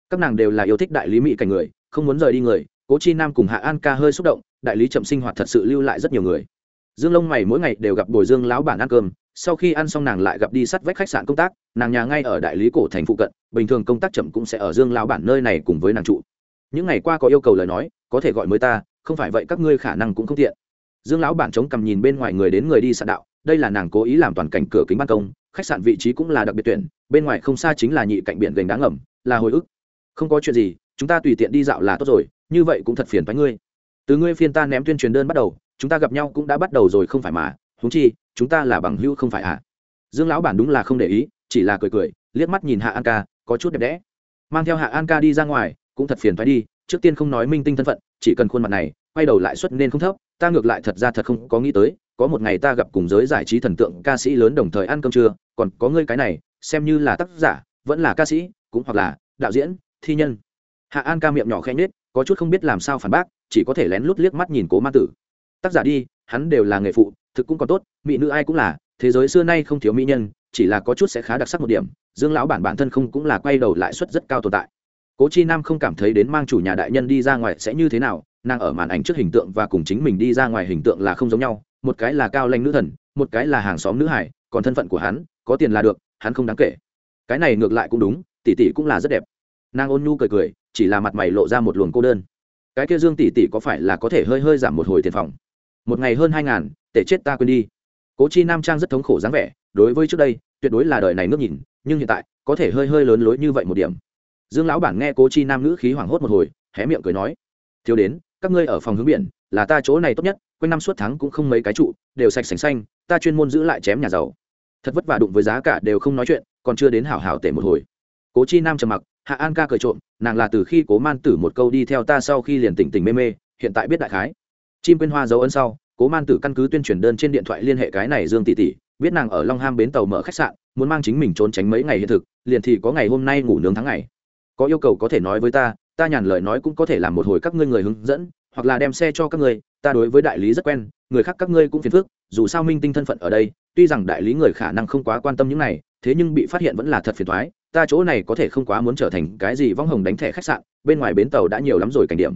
Các nàng đều là yêu thích đại lý mỹ cảnh người, không muốn rời đi người, cố chi nam cùng hạ an ca hơi xúc động, đại lý chậm sinh hoạt thật sự lưu lại rất nhiều người dương lông mày mỗi ngày đều gặp bồi dương lão bản ăn cơm, sau khi ăn xong nàng lại gặp đi sắt vách khách sạn công tác, nàng nhà ngay ở đại lý cổ thành phụ cận, bình thường công tác chậm cũng sẽ ở dương lão bản nơi này cùng với nàng trụ. Những ngày qua có yêu cầu lời nói, có thể gọi mới ta, không phải vậy các ngươi khả năng cũng không tiện. Dương lão bản chống cầm nhìn bên ngoài người đến người đi sạn đạo, đây là nàng cố ý làm toàn cảnh cửa kính ban công, khách sạn vị trí cũng là đặc biệt tuyển, bên ngoài không xa chính là nhị cạnh biển gành đá ngầm, là hồi ức. Không có chuyện gì, chúng ta tùy tiện đi dạo là tốt rồi, như vậy cũng thật phiền với ngươi. Từ ngươi phiên ta ném tuyên truyền đơn bắt đầu chúng ta gặp nhau cũng đã bắt đầu rồi không phải mà húng chi chúng ta là bằng hữu không phải à? Dương lão bản đúng là không để ý chỉ là cười cười liếc mắt nhìn hạ an ca có chút đẹp đẽ. Mang theo hạ an ca đi ra ngoài cũng thật phiền phải đi trước tiên không nói minh tinh thân phận chỉ cần khuôn mặt này quay đầu lại suất nên không thấp ta ngược lại thật ra thật không có nghĩ tới có một ngày ta gặp cùng giới giải trí thần tượng ca sĩ lớn đồng thời ăn cơm trưa còn có ngươi cái này xem như là tác giả vẫn là ca sĩ cũng hoặc là đạo diễn thi nhân. Hạ an ca miệng nhỏ khen nết, có chút không biết làm sao phản bác chỉ có thể lén lút liếc mắt nhìn cố ma tử tác giả đi, hắn đều là nghề phụ, thực cũng còn tốt, mỹ nữ ai cũng là, thế giới xưa nay không thiếu mỹ nhân, chỉ là có chút sẽ khá đặc sắc một điểm, dương lão bản bản thân không cũng là quay đầu lãi suất rất cao tồn tại. Cố chi nam không cảm thấy đến mang chủ nhà đại nhân đi ra ngoài sẽ như thế nào, nàng ở màn ảnh trước hình tượng và cùng chính mình đi ra ngoài hình tượng là không giống nhau, một cái là cao lanh nữ thần, một cái là hàng xóm nữ hải, còn thân phận của hắn, có tiền là được, hắn không đáng kể. Cái này ngược lại cũng đúng, tỷ tỷ cũng là rất đẹp. Nàng ôn nhu cười cười, chỉ là mặt mày lộ ra một luồng cô đơn. Cái kia dương tỷ tỷ có phải là có thể hơi hơi giảm một hồi tiền phòng? Một ngày hơn hai ngàn, tể chết ta quên đi. Cố chi nam trang rất thống khổ dáng vẻ, đối với trước đây, tuyệt đối là đời này ngước nhìn, nhưng hiện tại, có thể hơi hơi lớn lối như vậy một điểm. Dương lão bản nghe cố chi nam ngữ khí hoảng hốt một hồi, hé miệng cười nói, thiếu đến, các ngươi ở phòng hướng biển, là ta chỗ này tốt nhất, quanh năm suốt tháng cũng không mấy cái trụ, đều sạch sành xanh, ta chuyên môn giữ lại chém nhà giàu. Thật vất vả đụng với giá cả đều không nói chuyện, còn chưa đến hảo hảo tể một hồi. Cố chi nam trầm mặc, hạ an ca cười trộm, nàng là từ khi cố man tử một câu đi theo ta sau khi liền tỉnh tỉnh mê mê, hiện tại biết đại khái chim quên hoa dấu ân sau, cố man tử căn cứ tuyên truyền đơn trên điện thoại liên hệ cái này dương tỷ tỷ, biết nàng ở long ham bến tàu mở khách sạn, muốn mang chính mình trốn tránh mấy ngày hiện thực, liền thì có ngày hôm nay ngủ nướng tháng ngày. Có yêu cầu có thể nói với ta ta nhàn lời nói cũng có thể làm một hồi các ngươi người hướng dẫn, hoặc là đem xe cho các ngươi, ta đối với đại lý rất quen, người khác các ngươi cũng phiền phức, dù sao minh tinh thân phận ở đây, tuy rằng đại lý người khả năng không quá quan tâm những này, thế nhưng bị phát hiện vẫn là thật phiền thoái ta chỗ này có thể không quá muốn trở thành cái gì vong hồng đánh thẻ khách sạn, bên ngoài bến tàu đã nhiều lắm rồi cảnh điểm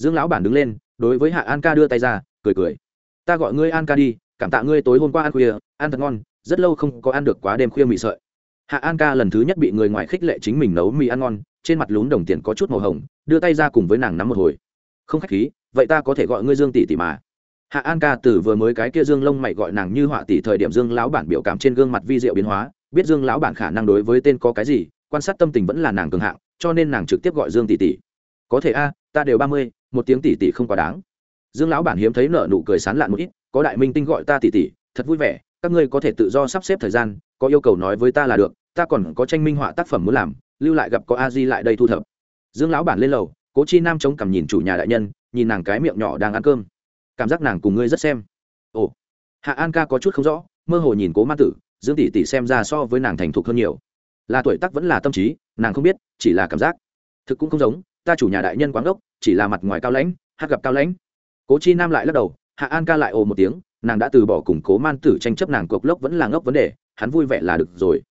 dương lão bản đứng lên, đối với hạ an ca đưa tay ra, cười cười. Ta gọi ngươi an ca đi, cảm tạ ngươi tối hôm qua ăn khuya, ăn thật ngon, rất lâu không có ăn được quá đêm khuya mì sợi. Hạ an ca lần thứ nhất bị người ngoài khích lệ chính mình nấu mì ăn ngon, trên mặt lún đồng tiền có chút màu hồng, đưa tay ra cùng với nàng nắm một hồi. Không khách khí, vậy ta có thể gọi ngươi dương tỷ tỷ mà. Hạ an ca từ vừa mới cái kia dương lông mày gọi nàng như họa tỷ thời điểm dương lão bản biểu cảm trên gương mặt vi diệu biến hóa, biết dương lão bản khả năng đối với tên có cái gì, quan sát tâm tình vẫn là nàng cường hạng, cho nên nàng trực tiếp gọi dương tỷ tỷ. Có thể a, ta đều ba mươi một tiếng tỷ tỷ không quá đáng. Dương lão bản hiếm thấy nợ nụ cười sán lạn một ít, có đại minh tinh gọi ta tỷ tỷ thật vui vẻ, các ngươi có thể tự do sắp xếp thời gian, có yêu cầu nói với ta là được, ta còn có tranh minh họa tác phẩm muốn làm, lưu lại gặp có a di lại đây thu thập. Dương lão bản lên lầu, cố chi nam chống cằm nhìn chủ nhà đại nhân, nhìn nàng cái miệng nhỏ đang ăn cơm. Cảm giác nàng cùng ngươi rất xem. Ồ, hạ an ca có chút không rõ, mơ hồ nhìn cố ma tử, dương tỷ tỷ xem ra so với nàng thành thục hơn nhiều. Là tuổi tác vẫn là tâm trí, nàng không biết, chỉ là cảm giác. Thực cũng không giống, ta chủ nhà đại nhân quán ốc chỉ là mặt ngoài cao lãnh, hát gặp cao lãnh. Cố chi nam lại lắc đầu, hạ an ca lại ồ một tiếng, nàng đã từ bỏ củng cố man tử tranh chấp nàng cộc lốc vẫn là ngốc vấn đề, hắn vui vẻ là được rồi.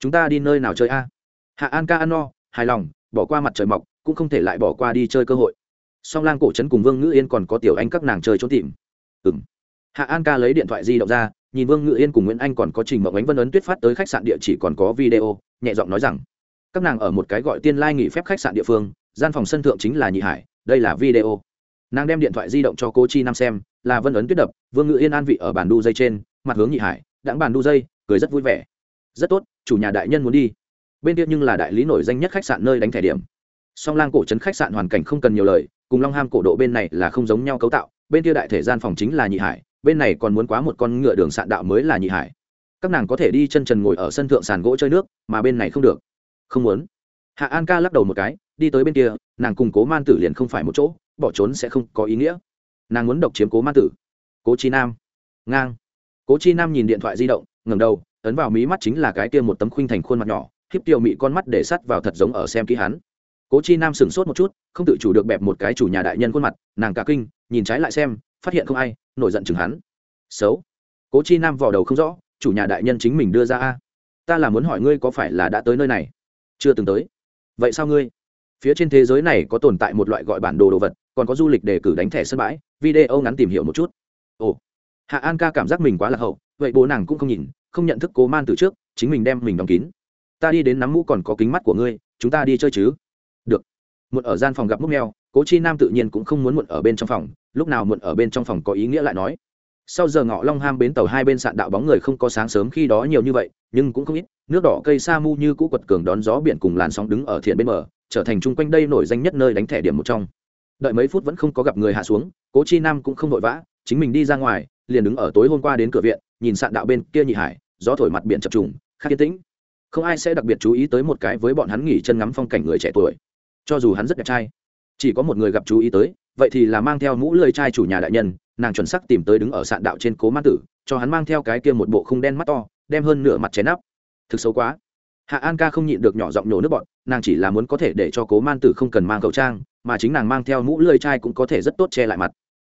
Chúng ta đi nơi nào chơi a? Hạ an ca ăn no, hài lòng, bỏ qua mặt trời mọc, cũng không thể lại bỏ qua đi chơi cơ hội. Song lang cổ trấn cùng vương ngữ yên còn có tiểu anh các nàng chơi trốn tìm. Ừ m hạ an ca lấy điện thoại di động ra, nhìn vương ngữ yên cùng nguyễn anh còn có trình mộng ánh vân ấn tuyết phát tới khách sạn địa chỉ còn có video, nhẹ giọng nói rằng, các nàng ở một cái gọi tiên lai nghỉ phép khách sạn địa phương, gian phòng sân thượng chính là nhị hải đây là video. Nàng đem điện thoại di động cho cô chi nam xem, là vân ấn tuyết đập, vương Ngự yên an vị ở bàn đu dây trên, mặt hướng nhị hải đãng bàn đu dây, cười rất vui vẻ. Rất tốt, chủ nhà đại nhân muốn đi. Bên kia nhưng là đại lý nổi danh nhất khách sạn nơi đánh thẻ điểm. Song lang cổ trấn khách sạn hoàn cảnh không cần nhiều lời, cùng long ham cổ độ bên này là không giống nhau cấu tạo, bên kia đại thể gian phòng chính là nhị hải, bên này còn muốn quá một con ngựa đường sạn đạo mới là nhị hải. Các nàng có thể đi chân trần ngồi ở sân thượng sàn gỗ chơi nước, mà bên này không được. Không muốn. Hạ an ca lắc đầu một cái đi tới bên kia, nàng cùng cố man tử liền không phải một chỗ, bỏ trốn sẽ không có ý nghĩa. Nàng muốn độc chiếm cố man tử. Cố chi nam. Ngang. Cố chi nam nhìn điện thoại di động ngầm đầu, ấn vào mí mắt chính là cái kia một tấm khuynh thành khuôn mặt nhỏ hiếp tiêu mị con mắt để sắt vào thật giống ở xem kỹ hắn. Cố chi nam sửng sốt một chút, không tự chủ được bẹp một cái chủ nhà đại nhân khuôn mặt, nàng cả kinh, nhìn trái lại xem, phát hiện không ai, nổi giận chừng hắn. Xấu. Cố chi nam vò đầu không rõ, chủ nhà đại nhân chính mình đưa ra a. Ta là muốn hỏi ngươi có phải là đã tới nơi này? Chưa từng tới. Vậy sao ngươi? Phía trên thế giới này có tồn tại một loại gọi bản đồ đồ vật, còn có du lịch đề cử đánh thẻ sân bãi, video ngắn tìm hiểu một chút. Ồ, hạ an ca cảm giác mình quá lạc hậu, vậy bố nàng cũng không nhìn, không nhận thức cố man từ trước, chính mình đem mình đóng kín. Ta đi đến nắm mũ còn có kính mắt của ngươi, chúng ta đi chơi chứ? Được. Muộn ở gian phòng gặp múc mèo, cố chi nam tự nhiên cũng không muốn muộn ở bên trong phòng, lúc nào muộn ở bên trong phòng có ý nghĩa lại nói. Sau giờ ngọ long ham bến tàu hai bên sạn đạo bóng người không có sáng sớm khi đó nhiều như vậy, nhưng cũng không ít, nước đỏ cây sa mu như cũ quật cường đón gió biển cùng làn sóng đứng ở thiện bên bờ trở thành chung quanh đây nổi danh nhất nơi đánh thẻ điểm một trong. Đợi mấy phút vẫn không có gặp người hạ xuống, cố chi nam cũng không vội vã, chính mình đi ra ngoài, liền đứng ở tối hôm qua đến cửa viện, nhìn sạn đạo bên kia nhị hải, gió thổi mặt biển chập trùng khá yên tĩnh. Không ai sẽ đặc biệt chú ý tới một cái với bọn hắn nghỉ chân ngắm phong cảnh người trẻ tuổi. Cho dù hắn rất đẹp trai, chỉ có một người gặp chú ý tới, vậy thì là mang theo mũ lưỡi trai chủ nhà đại nhân, nàng chuẩn sắc tìm tới đứng ở sạn đạo trên cố mã tử, cho hắn mang theo cái kia một bộ khung đen mắt to, đem hơn nửa mặt chén nắp. Thực xấu quá hạ an ca không nhịn được nhỏ giọng nổ nước bọn nàng chỉ là muốn có thể để cho cố man tử không cần mang khẩu trang, mà chính nàng mang theo mũ lưỡi chai cũng có thể rất tốt che lại mặt.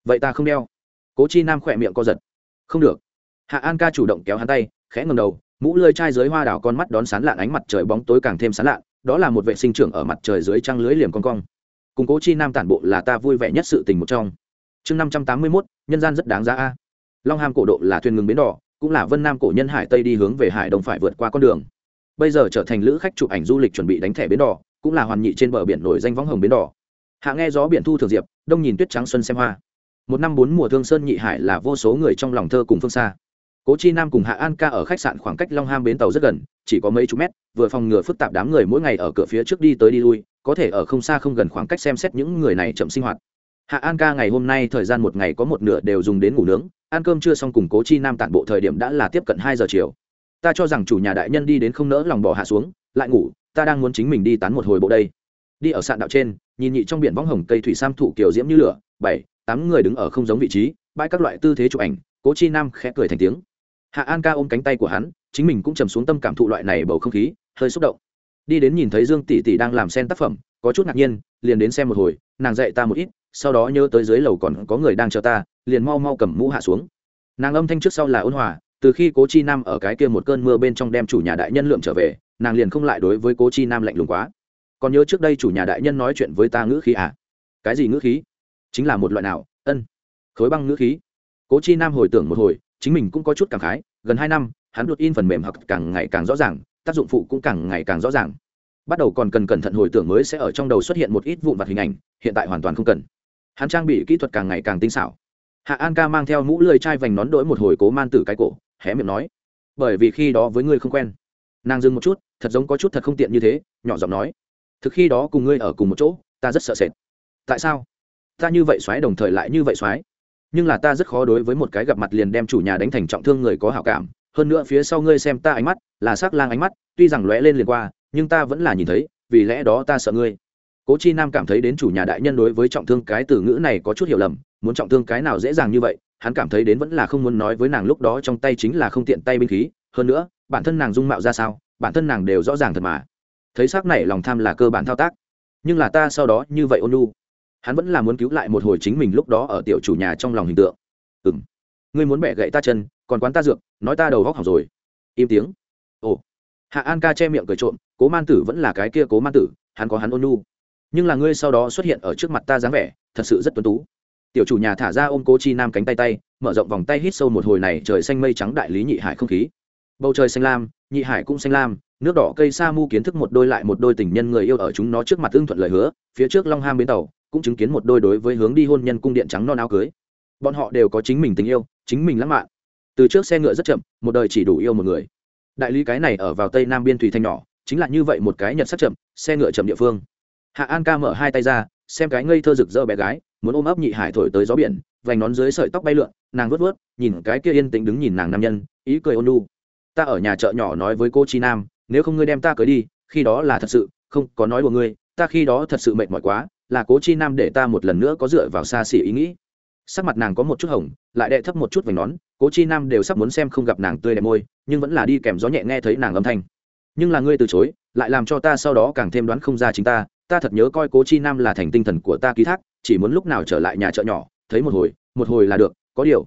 Vậy ta không đeo. Cố chi nam khỏe miệng co giật. Không được. Hạ an ca chủ động kéo hắn tay, khẽ ngầm đầu, mũ lưỡi chai dưới hoa đào con mắt đón sán lạn ánh mặt trời bóng tối càng thêm sán lạn, đó là một vệ sinh trưởng ở mặt trời dưới trăng lưới liềm con cong. Cùng cố chi nam tản bộ là ta vui vẻ nhất sự tình một trong. Chương năm trăm tám mươi mốt, nhân gian rất đáng giá a. Long ham cổ độ là thuyền ngừng bến đỏ, cũng là vân nam cổ nhân hải tây đi hướng về hải đông phải vượt qua con đường bây giờ trở thành lữ khách chụp ảnh du lịch chuẩn bị đánh thẻ bến đỏ, cũng là hoàn nhị trên bờ biển nổi danh võng hồng bến đỏ. Hạ nghe gió biển thu thường diệp, đông nhìn tuyết trắng xuân xem hoa. Một năm bốn mùa thương sơn nhị hải là vô số người trong lòng thơ cùng phương xa. Cố chi nam cùng hạ an ca ở khách sạn khoảng cách long ham bến tàu rất gần, chỉ có mấy chục mét, vừa phòng ngừa phức tạp đám người mỗi ngày ở cửa phía trước đi tới đi lui, có thể ở không xa không gần khoảng cách xem xét những người này chậm sinh hoạt. Hạ an ca ngày hôm nay thời gian một ngày có một nửa đều dùng đến ngủ nướng, ăn cơm chưa xong cùng cố chi nam tản bộ thời điểm đã là tiếp cận hai giờ chiều ta cho rằng chủ nhà đại nhân đi đến không nỡ lòng bỏ hạ xuống, lại ngủ, ta đang muốn chính mình đi tán một hồi bộ đây. Đi ở sạn đạo trên, nhìn nhị trong biển võng hồng cây thủy sam thụ kiều diễm như lửa, bảy, tám người đứng ở không giống vị trí, bãi các loại tư thế chụp ảnh, cố chi nam khẽ cười thành tiếng. Hạ an ca ôm cánh tay của hắn, chính mình cũng trầm xuống tâm cảm thụ loại này bầu không khí, hơi xúc động. Đi đến nhìn thấy dương tỷ tỷ đang làm sen tác phẩm, có chút ngạc nhiên, liền đến xem một hồi, nàng dạy ta một ít, sau đó nhớ tới dưới lầu còn có người đang chờ ta, liền mau mau cầm mũ hạ xuống. Nàng âm thanh trước sau là ôn hòa từ khi cố chi nam ở cái kia một cơn mưa bên trong đem chủ nhà đại nhân lượm trở về, nàng liền không lại đối với cố chi nam lạnh lùng quá. Còn nhớ trước đây chủ nhà đại nhân nói chuyện với ta ngữ khí à? Cái gì ngữ khí? Chính là một loại nào? Ân. Khối băng ngữ khí. Cố chi nam hồi tưởng một hồi, chính mình cũng có chút cảm khái, gần hai năm, hắn đột in phần mềm hoặc càng ngày càng rõ ràng, tác dụng phụ cũng càng ngày càng rõ ràng. Bắt đầu còn cần cẩn thận hồi tưởng mới sẽ ở trong đầu xuất hiện một ít vụn vặt hình ảnh, hiện tại hoàn toàn không cần. Hắn trang bị kỹ thuật càng ngày càng tinh xảo. Hạ an ca mang theo mũ lười chai vành nón đỗi một hồi cố man tử cái cổ hé miệng nói, bởi vì khi đó với ngươi không quen. Nàng dừng một chút, thật giống có chút thật không tiện như thế, nhỏ giọng nói, thực khi đó cùng ngươi ở cùng một chỗ, ta rất sợ sệt. Tại sao? Ta như vậy xoáy đồng thời lại như vậy xoáy nhưng là ta rất khó đối với một cái gặp mặt liền đem chủ nhà đánh thành trọng thương người có hảo cảm. Hơn nữa phía sau ngươi xem ta ánh mắt, là s ắ c lang ánh mắt, tuy rằng lóe lên liền qua, nhưng ta vẫn là nhìn thấy, vì lẽ đó ta sợ ngươi. Cố chi nam cảm thấy đến chủ nhà đại nhân đối với trọng thương cái từ ngữ này có chút hiểu lầm, muốn trọng thương cái nào dễ dàng như vậy hắn cảm thấy đến vẫn là không muốn nói với nàng lúc đó trong tay chính là không tiện tay binh khí. Hơn nữa, bản thân nàng dung mạo ra sao, bản thân nàng đều rõ ràng thật mà. Thấy xác này lòng tham là cơ bản thao tác. Nhưng là ta sau đó như vậy ôn lu hắn vẫn là muốn cứu lại một hồi chính mình lúc đó ở tiểu chủ nhà trong lòng hình tượng. Ừ m ngươi muốn bẻ gậy ta chân, còn quán ta dược, nói ta đầu góc hỏng rồi. Im tiếng. Ồ. Hạ an ca che miệng cười trộm, cố man tử vẫn là cái kia cố man tử, hắn có hắn ôn nu nhưng là ngươi sau đó xuất hiện ở trước mặt ta dáng vẻ, thật sự rất tuấn tú tiểu chủ nhà thả ra ôm cố chi nam cánh tay tay, mở rộng vòng tay hít sâu một hồi này trời xanh mây trắng đại lý nhị hải không khí. Bầu trời xanh lam, nhị hải cũng xanh lam, nước đỏ cây sa mu kiến thức một đôi lại một đôi tình nhân người yêu ở chúng nó trước mặt tương thuận lời hứa, phía trước long ham bến tàu cũng chứng kiến một đôi đối với hướng đi hôn nhân cung điện trắng non áo cưới. Bọn họ đều có chính mình tình yêu, chính mình lãng mạn. Từ trước xe ngựa rất chậm, một đời chỉ đủ yêu một người. Đại lý cái này ở vào tây nam biên thủy thanh nhỏ, chính là như vậy một cái nhật sắc chậm, xe ngựa chậm địa phương. Hạ an ca mở hai tay ra, xem cái ngây thơ rực rỡ bé gái muốn ôm ấp nhị hải thổi tới gió biển, vành nón dưới sợi tóc bay lượn, nàng vớt vớt, nhìn cái kia yên tĩnh đứng nhìn nàng nam nhân, ý cười ôn lu ta ở nhà chợ nhỏ nói với cô chi nam, nếu không ngươi đem ta cưới đi, khi đó là thật sự, không, có nói của ngươi, ta khi đó thật sự mệt mỏi quá, là cố chi nam để ta một lần nữa có dựa vào xa xỉ ý nghĩ. Sắc mặt nàng có một chút hồng, lại đệ thấp một chút vành nón cố chi nam đều sắp muốn xem không gặp nàng tươi đẹp môi, nhưng vẫn là đi kèm gió nhẹ nghe thấy nàng âm thanh. Nhưng là ngươi từ chối, lại làm cho ta sau đó càng thêm đoán không ra chính ta ta thật nhớ coi cố chi nam là thành tinh thần của ta ký thác chỉ muốn lúc nào trở lại nhà chợ nhỏ, thấy một hồi một hồi là được, có điều.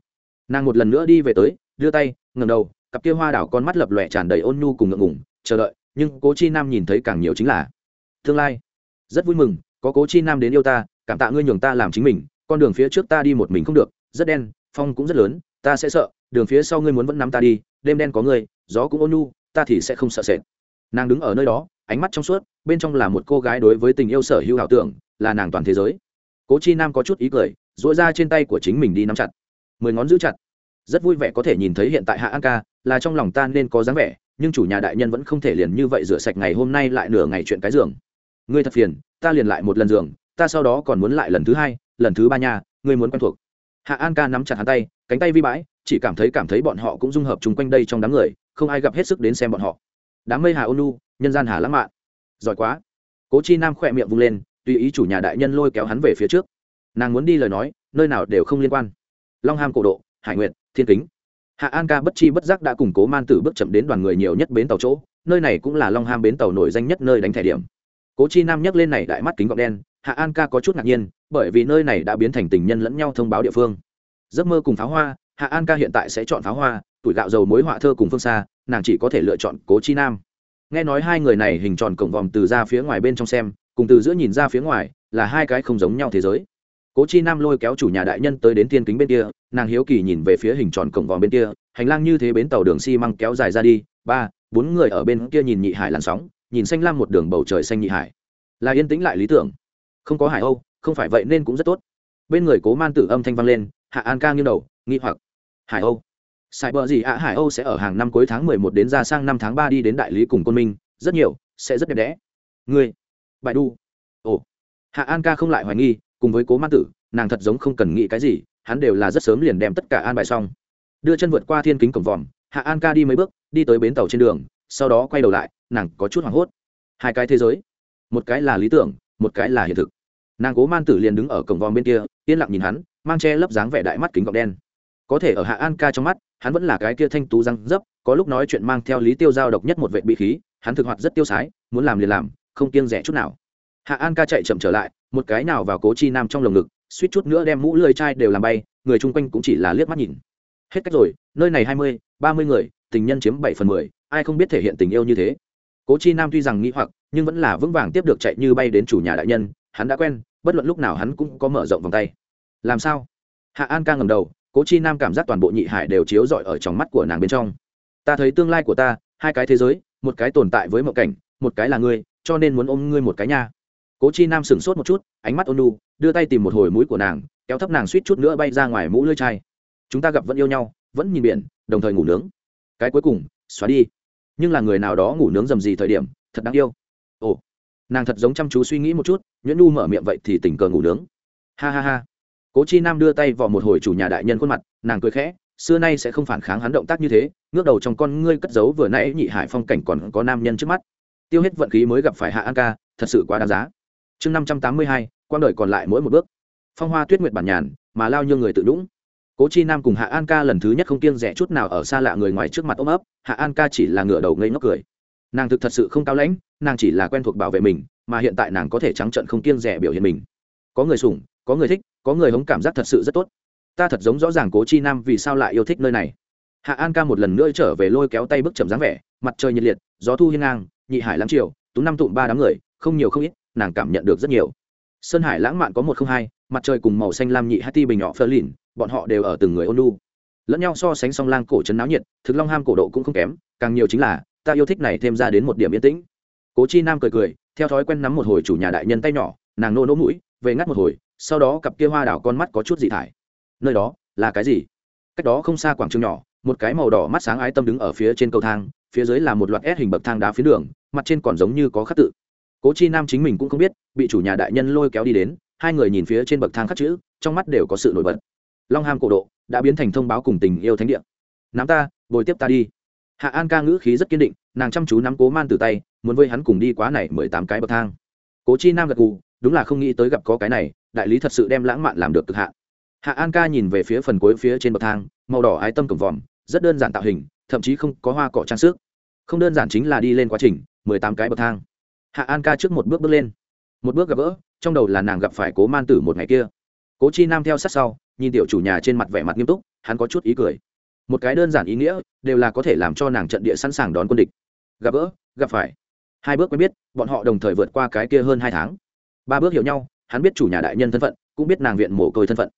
Nàng một lần nữa đi về tới, đưa tay ngầm đầu, cặp kia hoa đảo con mắt lập lòe tràn đầy ôn nhu cùng ngượng ngủng chờ đợi, nhưng cố chi nam nhìn thấy càng nhiều chính là, tương lai, rất vui mừng, có cố chi nam đến yêu ta, cảm tạ ngươi nhường ta làm chính mình, con đường phía trước ta đi một mình không được, rất đen, phong cũng rất lớn, ta sẽ sợ, đường phía sau ngươi muốn vẫn nắm ta đi, đêm đen có ngươi, gió cũng ôn nhu, ta thì sẽ không sợ sệt. Nàng đứng ở nơi đó, ánh mắt trong suốt, bên trong là một cô gái đối với tình yêu sở hữu ảo tưởng, là nàng toàn thế giới cố chi nam có chút ý cười dỗi ra trên tay của chính mình đi nắm chặt mười ngón giữ chặt rất vui vẻ có thể nhìn thấy hiện tại hạ an ca là trong lòng ta nên có dáng vẻ nhưng chủ nhà đại nhân vẫn không thể liền như vậy rửa sạch ngày hôm nay lại nửa ngày chuyện cái giường ngươi thật phiền ta liền lại một lần giường ta sau đó còn muốn lại lần thứ hai lần thứ ba nhà ngươi muốn quen thuộc hạ an ca nắm chặt hắn tay cánh tay vi bãi chỉ cảm thấy cảm thấy bọn họ cũng dung hợp chung quanh đây trong đám người không ai gặp hết sức đến xem bọn họ đám mây hà ônu nhân gian hà lãng mạn giỏi quá cố chi nam khỏe miệng vung lên tùy ý chủ nhà đại nhân lôi kéo hắn về phía trước. Nàng muốn đi lời nói, nơi nào đều không liên quan. Long ham cổ độ, hải nguyệt, thiên kính. Hạ an ca bất chi bất giác đã củng cố man tử bước chậm đến đoàn người nhiều nhất bến tàu chỗ, nơi này cũng là long ham bến tàu nổi danh nhất nơi đánh thẻ điểm. Cố chi nam nhắc lên này đại mắt kính gọng đen, hạ an ca có chút ngạc nhiên, bởi vì nơi này đã biến thành tình nhân lẫn nhau thông báo địa phương. Giấc mơ cùng pháo hoa, hạ an ca hiện tại sẽ chọn pháo hoa, tuổi gạo dầu mối họa thơ cùng phương xa, nàng chỉ có thể lựa chọn cố chi nam. Nghe nói hai người này hình tròn cổng vòm từ ra phía ngoài bên trong xem cùng từ giữa nhìn ra phía ngoài là hai cái không giống nhau thế giới. Cố chi nam lôi kéo chủ nhà đại nhân tới đến thiên kính bên kia nàng hiếu kỳ nhìn về phía hình tròn cổng vòm bên kia hành lang như thế bến tàu đường xi măng kéo dài ra đi ba bốn người ở bên kia nhìn nhị hải làn sóng nhìn xanh lam một đường bầu trời xanh nhị hải. Là yên tĩnh lại lý tưởng. Không có hải âu không phải vậy nên cũng rất tốt. Bên người cố man tử âm thanh vang lên hạ an ca nghiêng đầu nghi hoặc. Hải âu. Sai bờ gì ạ? Hải Âu sẽ ở hàng năm cuối tháng mười một đến ra sang năm tháng ba đi đến đại lý cùng Côn Minh, rất nhiều, sẽ rất đẹp đẽ. Ngươi, Bại Đu. Ồ. Hạ An ca không lại hoài nghi, cùng với Cố Man Tử, nàng thật giống không cần nghĩ cái gì, hắn đều là rất sớm liền đem tất cả an bài xong. Đưa chân vượt qua thiên kính cổng vòm, Hạ An ca đi mấy bước, đi tới bến tàu trên đường, sau đó quay đầu lại, nàng có chút hoảng hốt. Hai cái thế giới, một cái là lý tưởng, một cái là hiện thực. Nàng Cố Man Tử liền đứng ở cổng vòm bên kia, yên lặng nhìn hắn, mang che lấp dáng vẻ đại mắt kính gọng đen có thể ở hạ an ca trong mắt hắn vẫn là cái kia thanh tú răng dấp có lúc nói chuyện mang theo lý tiêu giao độc nhất một vệ bị khí hắn thực hoạt rất tiêu sái muốn làm liền làm không kiêng rẻ chút nào. Hạ an ca chạy chậm trở lại, một cái nào vào cố chi nam trong lồng ngực, suýt chút nữa đem mũ lơi chai đều làm bay, người chung quanh cũng chỉ là liếc mắt nhìn. Hết cách rồi, nơi này hai mươi, ba mươi người, tình nhân chiếm bảy phần mười, ai không biết thể hiện tình yêu như thế. Cố chi nam tuy rằng nghĩ hoặc, nhưng vẫn là vững vàng tiếp được chạy như bay đến chủ nhà đại nhân, hắn đã quen, bất luận lúc nào hắn cũng có mở rộng vòng tay. Làm sao? Hạ an ca ngầm đầu, cố chi nam cảm giác toàn bộ nhị hải đều chiếu rọi ở trong mắt của nàng bên trong. Ta thấy tương lai của ta, hai cái thế giới, một cái tồn tại với mộng cảnh, một cái là ngươi cho nên muốn ôm ngươi một cái nha. Cố chi nam sửng sốt một chút, ánh mắt ôn nu đưa tay tìm một hồi mũi của nàng, kéo thấp nàng suýt chút nữa bay ra ngoài mũ lưỡi chai. Chúng ta gặp vẫn yêu nhau, vẫn nhìn biển, đồng thời ngủ nướng. Cái cuối cùng, xóa đi. Nhưng là người nào đó ngủ nướng dầm gì thời điểm, thật đáng yêu. Ồ, nàng thật giống chăm chú suy nghĩ một chút, nhuyễn nu mở miệng vậy thì tình cờ ngủ nướng. Ha ha ha. Cố chi nam đưa tay vào một hồi chủ nhà đại nhân khuôn mặt, nàng cười khẽ, xưa nay sẽ không phản kháng hắn động tác như thế, ngước đầu trong con ngươi cất giấu vừa nãy nhị hải phong cảnh còn có nam nhân trước mắt tiêu hết vận khí mới gặp phải hạ an ca, thật sự quá đáng giá. Chương năm trăm tám mươi hai quang đời còn lại mỗi một bước. Phong hoa tuyết nguyệt bản nhàn, mà lao như người tự lũng cố chi nam cùng hạ an ca lần thứ nhất không kiêng rẻ chút nào ở xa lạ người ngoài trước mặt ôm ấp, hạ an ca chỉ là ngửa đầu ngây ngốc cười. Nàng thực thật sự không cao lãnh, nàng chỉ là quen thuộc bảo vệ mình, mà hiện tại nàng có thể trắng trận không kiêng rẻ biểu hiện mình. Có người sủng, có người thích, có người hống cảm giác thật sự rất tốt. Ta thật giống rõ ràng cố chi nam vì sao lại yêu thích nơi này. Hạ an ca một lần nữa trở về lôi kéo tay bước chậm dáng vẻ, mặt trời nhiệt liệt, gió thu hiên ngang nhị hải lãng chiều tú năm tụm ba đám người, không nhiều không ít, nàng cảm nhận được rất nhiều. Sơn hải lãng mạn có một không hai, mặt trời cùng màu xanh lam nhị hai ti bình nhỏ phơ lìn, bọn họ đều ở từng người ôn lu lẫn nhau so sánh song lang cổ trấn náo nhiệt, thực long ham cổ độ cũng không kém, càng nhiều chính là, ta yêu thích này thêm ra đến một điểm yên tĩnh. Cố chi nam cười cười, theo thói quen nắm một hồi chủ nhà đại nhân tay nhỏ, nàng nô nỗ mũi, về ngắt một hồi, sau đó cặp kia hoa đảo con mắt có chút dị thải. Nơi đó, là cái gì? Cách đó không xa quảng trường nhỏ, một cái màu đỏ mắt sáng ái tâm đứng ở phía trên cầu thang phía dưới là một loạt S hình bậc thang đá phía đường, mặt trên còn giống như có khắc tự. Cố chi nam chính mình cũng không biết, bị chủ nhà đại nhân lôi kéo đi đến, hai người nhìn phía trên bậc thang khắc chữ, trong mắt đều có sự nổi bật. Long ham cổ độ, đã biến thành thông báo cùng tình yêu thánh địa. Nắm ta, bồi tiếp ta đi. Hạ an ca ngữ khí rất kiên định, nàng chăm chú nắm cố man từ tay, muốn với hắn cùng đi quá này mười tám cái bậc thang. Cố chi nam gật gù, đúng là không nghĩ tới gặp có cái này, đại lý thật sự đem lãng mạn làm được cực hạ hạ an ca nhìn về phía phần cuối phía trên bậc thang, màu đỏ ái tâm cầm vòm rất đơn giản tạo hình, thậm chí không có hoa cỏ trang sức không đơn giản chính là đi lên quá trình, mười tám cái bậc thang. Hạ an ca trước một bước bước lên. Một bước gặp gỡ, trong đầu là nàng gặp phải cố man tử một ngày kia. Cố chi nam theo sát sau, nhìn tiểu chủ nhà trên mặt vẻ mặt nghiêm túc, hắn có chút ý cười. Một cái đơn giản ý nghĩa, đều là có thể làm cho nàng trận địa sẵn sàng đón quân địch. Gặp gỡ, gặp phải. Hai bước mới biết, bọn họ đồng thời vượt qua cái kia hơn hai tháng. Ba bước hiểu nhau, hắn biết chủ nhà đại nhân thân phận, cũng biết nàng viện mồ côi thân phận.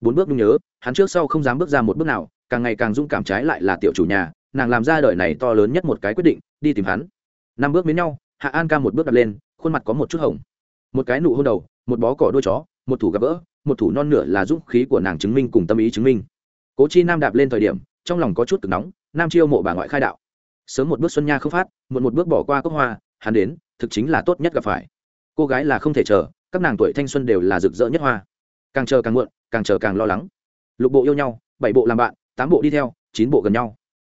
Bốn bước nhung nhớ, hắn trước sau không dám bước ra một bước nào, càng ngày càng dũng cảm trái lại là tiểu chủ nhà nàng làm ra đời này to lớn nhất một cái quyết định, đi tìm hắn. Năm bước miến nhau, hạ an ca một bước đặt lên, khuôn mặt có một chút hồng. Một cái nụ hôn đầu, một bó cỏ đuôi chó, một thủ gặp vỡ một thủ non nửa là dũng khí của nàng chứng minh cùng tâm ý chứng minh. Cố chi nam đạp lên thời điểm, trong lòng có chút cực nóng, nam chiêu mộ bà ngoại khai đạo. Sớm một bước xuân nha không phát một một bước bỏ qua cốc hoa, hắn đến, thực chính là tốt nhất gặp phải. Cô gái là không thể chờ, các nàng tuổi thanh xuân đều là rực rỡ nhất hoa. Càng chờ càng muộn, càng chờ càng lo lắng. Lục bộ yêu nhau, bảy bộ làm bạn, tám bộ đi theo, chín bộ gần nhau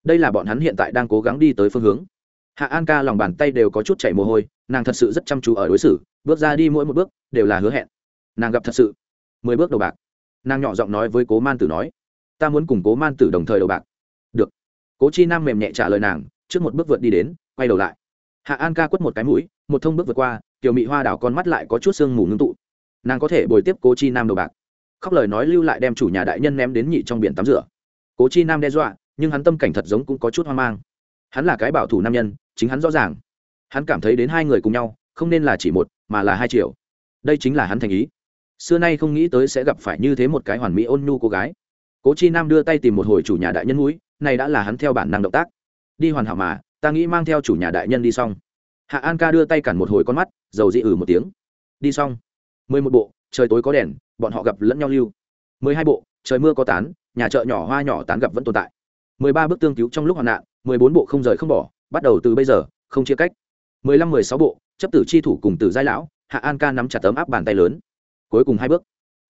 đây là bọn hắn hiện tại đang cố gắng đi tới phương hướng. Hạ an ca lòng bàn tay đều có chút chảy mồ hôi, nàng thật sự rất chăm chú ở đối xử, bước ra đi mỗi một bước, đều là hứa hẹn. Nàng gặp thật sự. Mười bước đầu bạc. Nàng nhỏ giọng nói với cố man tử nói, ta muốn cùng cố man tử đồng thời đầu bạc. Được. Cố chi nam mềm nhẹ trả lời nàng, trước một bước vượt đi đến, quay đầu lại. Hạ an ca quất một cái mũi, một thông bước vượt qua, tiểu mị hoa đảo con mắt lại có chút sương mù ngưng tụ. Nàng có thể bồi tiếp cố chi nam đầu bạc. Khóc lời nói lưu lại đem chủ nhà đại nhân ném đến nhị trong biển tắm rửa. Cố chi nam đe dọa nhưng hắn tâm cảnh thật giống cũng có chút hoang mang. Hắn là cái bảo thủ nam nhân, chính hắn rõ ràng. Hắn cảm thấy đến hai người cùng nhau, không nên là chỉ một, mà là hai triệu đây chính là hắn thành ý. Xưa nay không nghĩ tới sẽ gặp phải như thế một cái hoàn mỹ ôn nhu cô gái. Cố chi nam đưa tay tìm một hồi chủ nhà đại nhân núi, này đã là hắn theo bản năng động tác. Đi hoàn hảo mà, ta nghĩ mang theo chủ nhà đại nhân đi xong. Hạ an ca đưa tay cản một hồi con mắt, dầu dị ử ừ một tiếng. Đi xong. Mười một bộ, trời tối có đèn, bọn họ gặp lẫn nhau lưu. Mười hai bộ, trời mưa có tán, nhà chợ nhỏ hoa nhỏ tán gặp vẫn tồn tại mười ba bước tương cứu trong lúc hoạn nạn, mười bốn bộ không rời không bỏ, bắt đầu từ bây giờ, không chia cách. mười lăm, mười sáu bộ, chấp tử chi thủ cùng tử giai lão, hạ an ca nắm chặt tấm áp bàn tay lớn. Cuối cùng hai bước.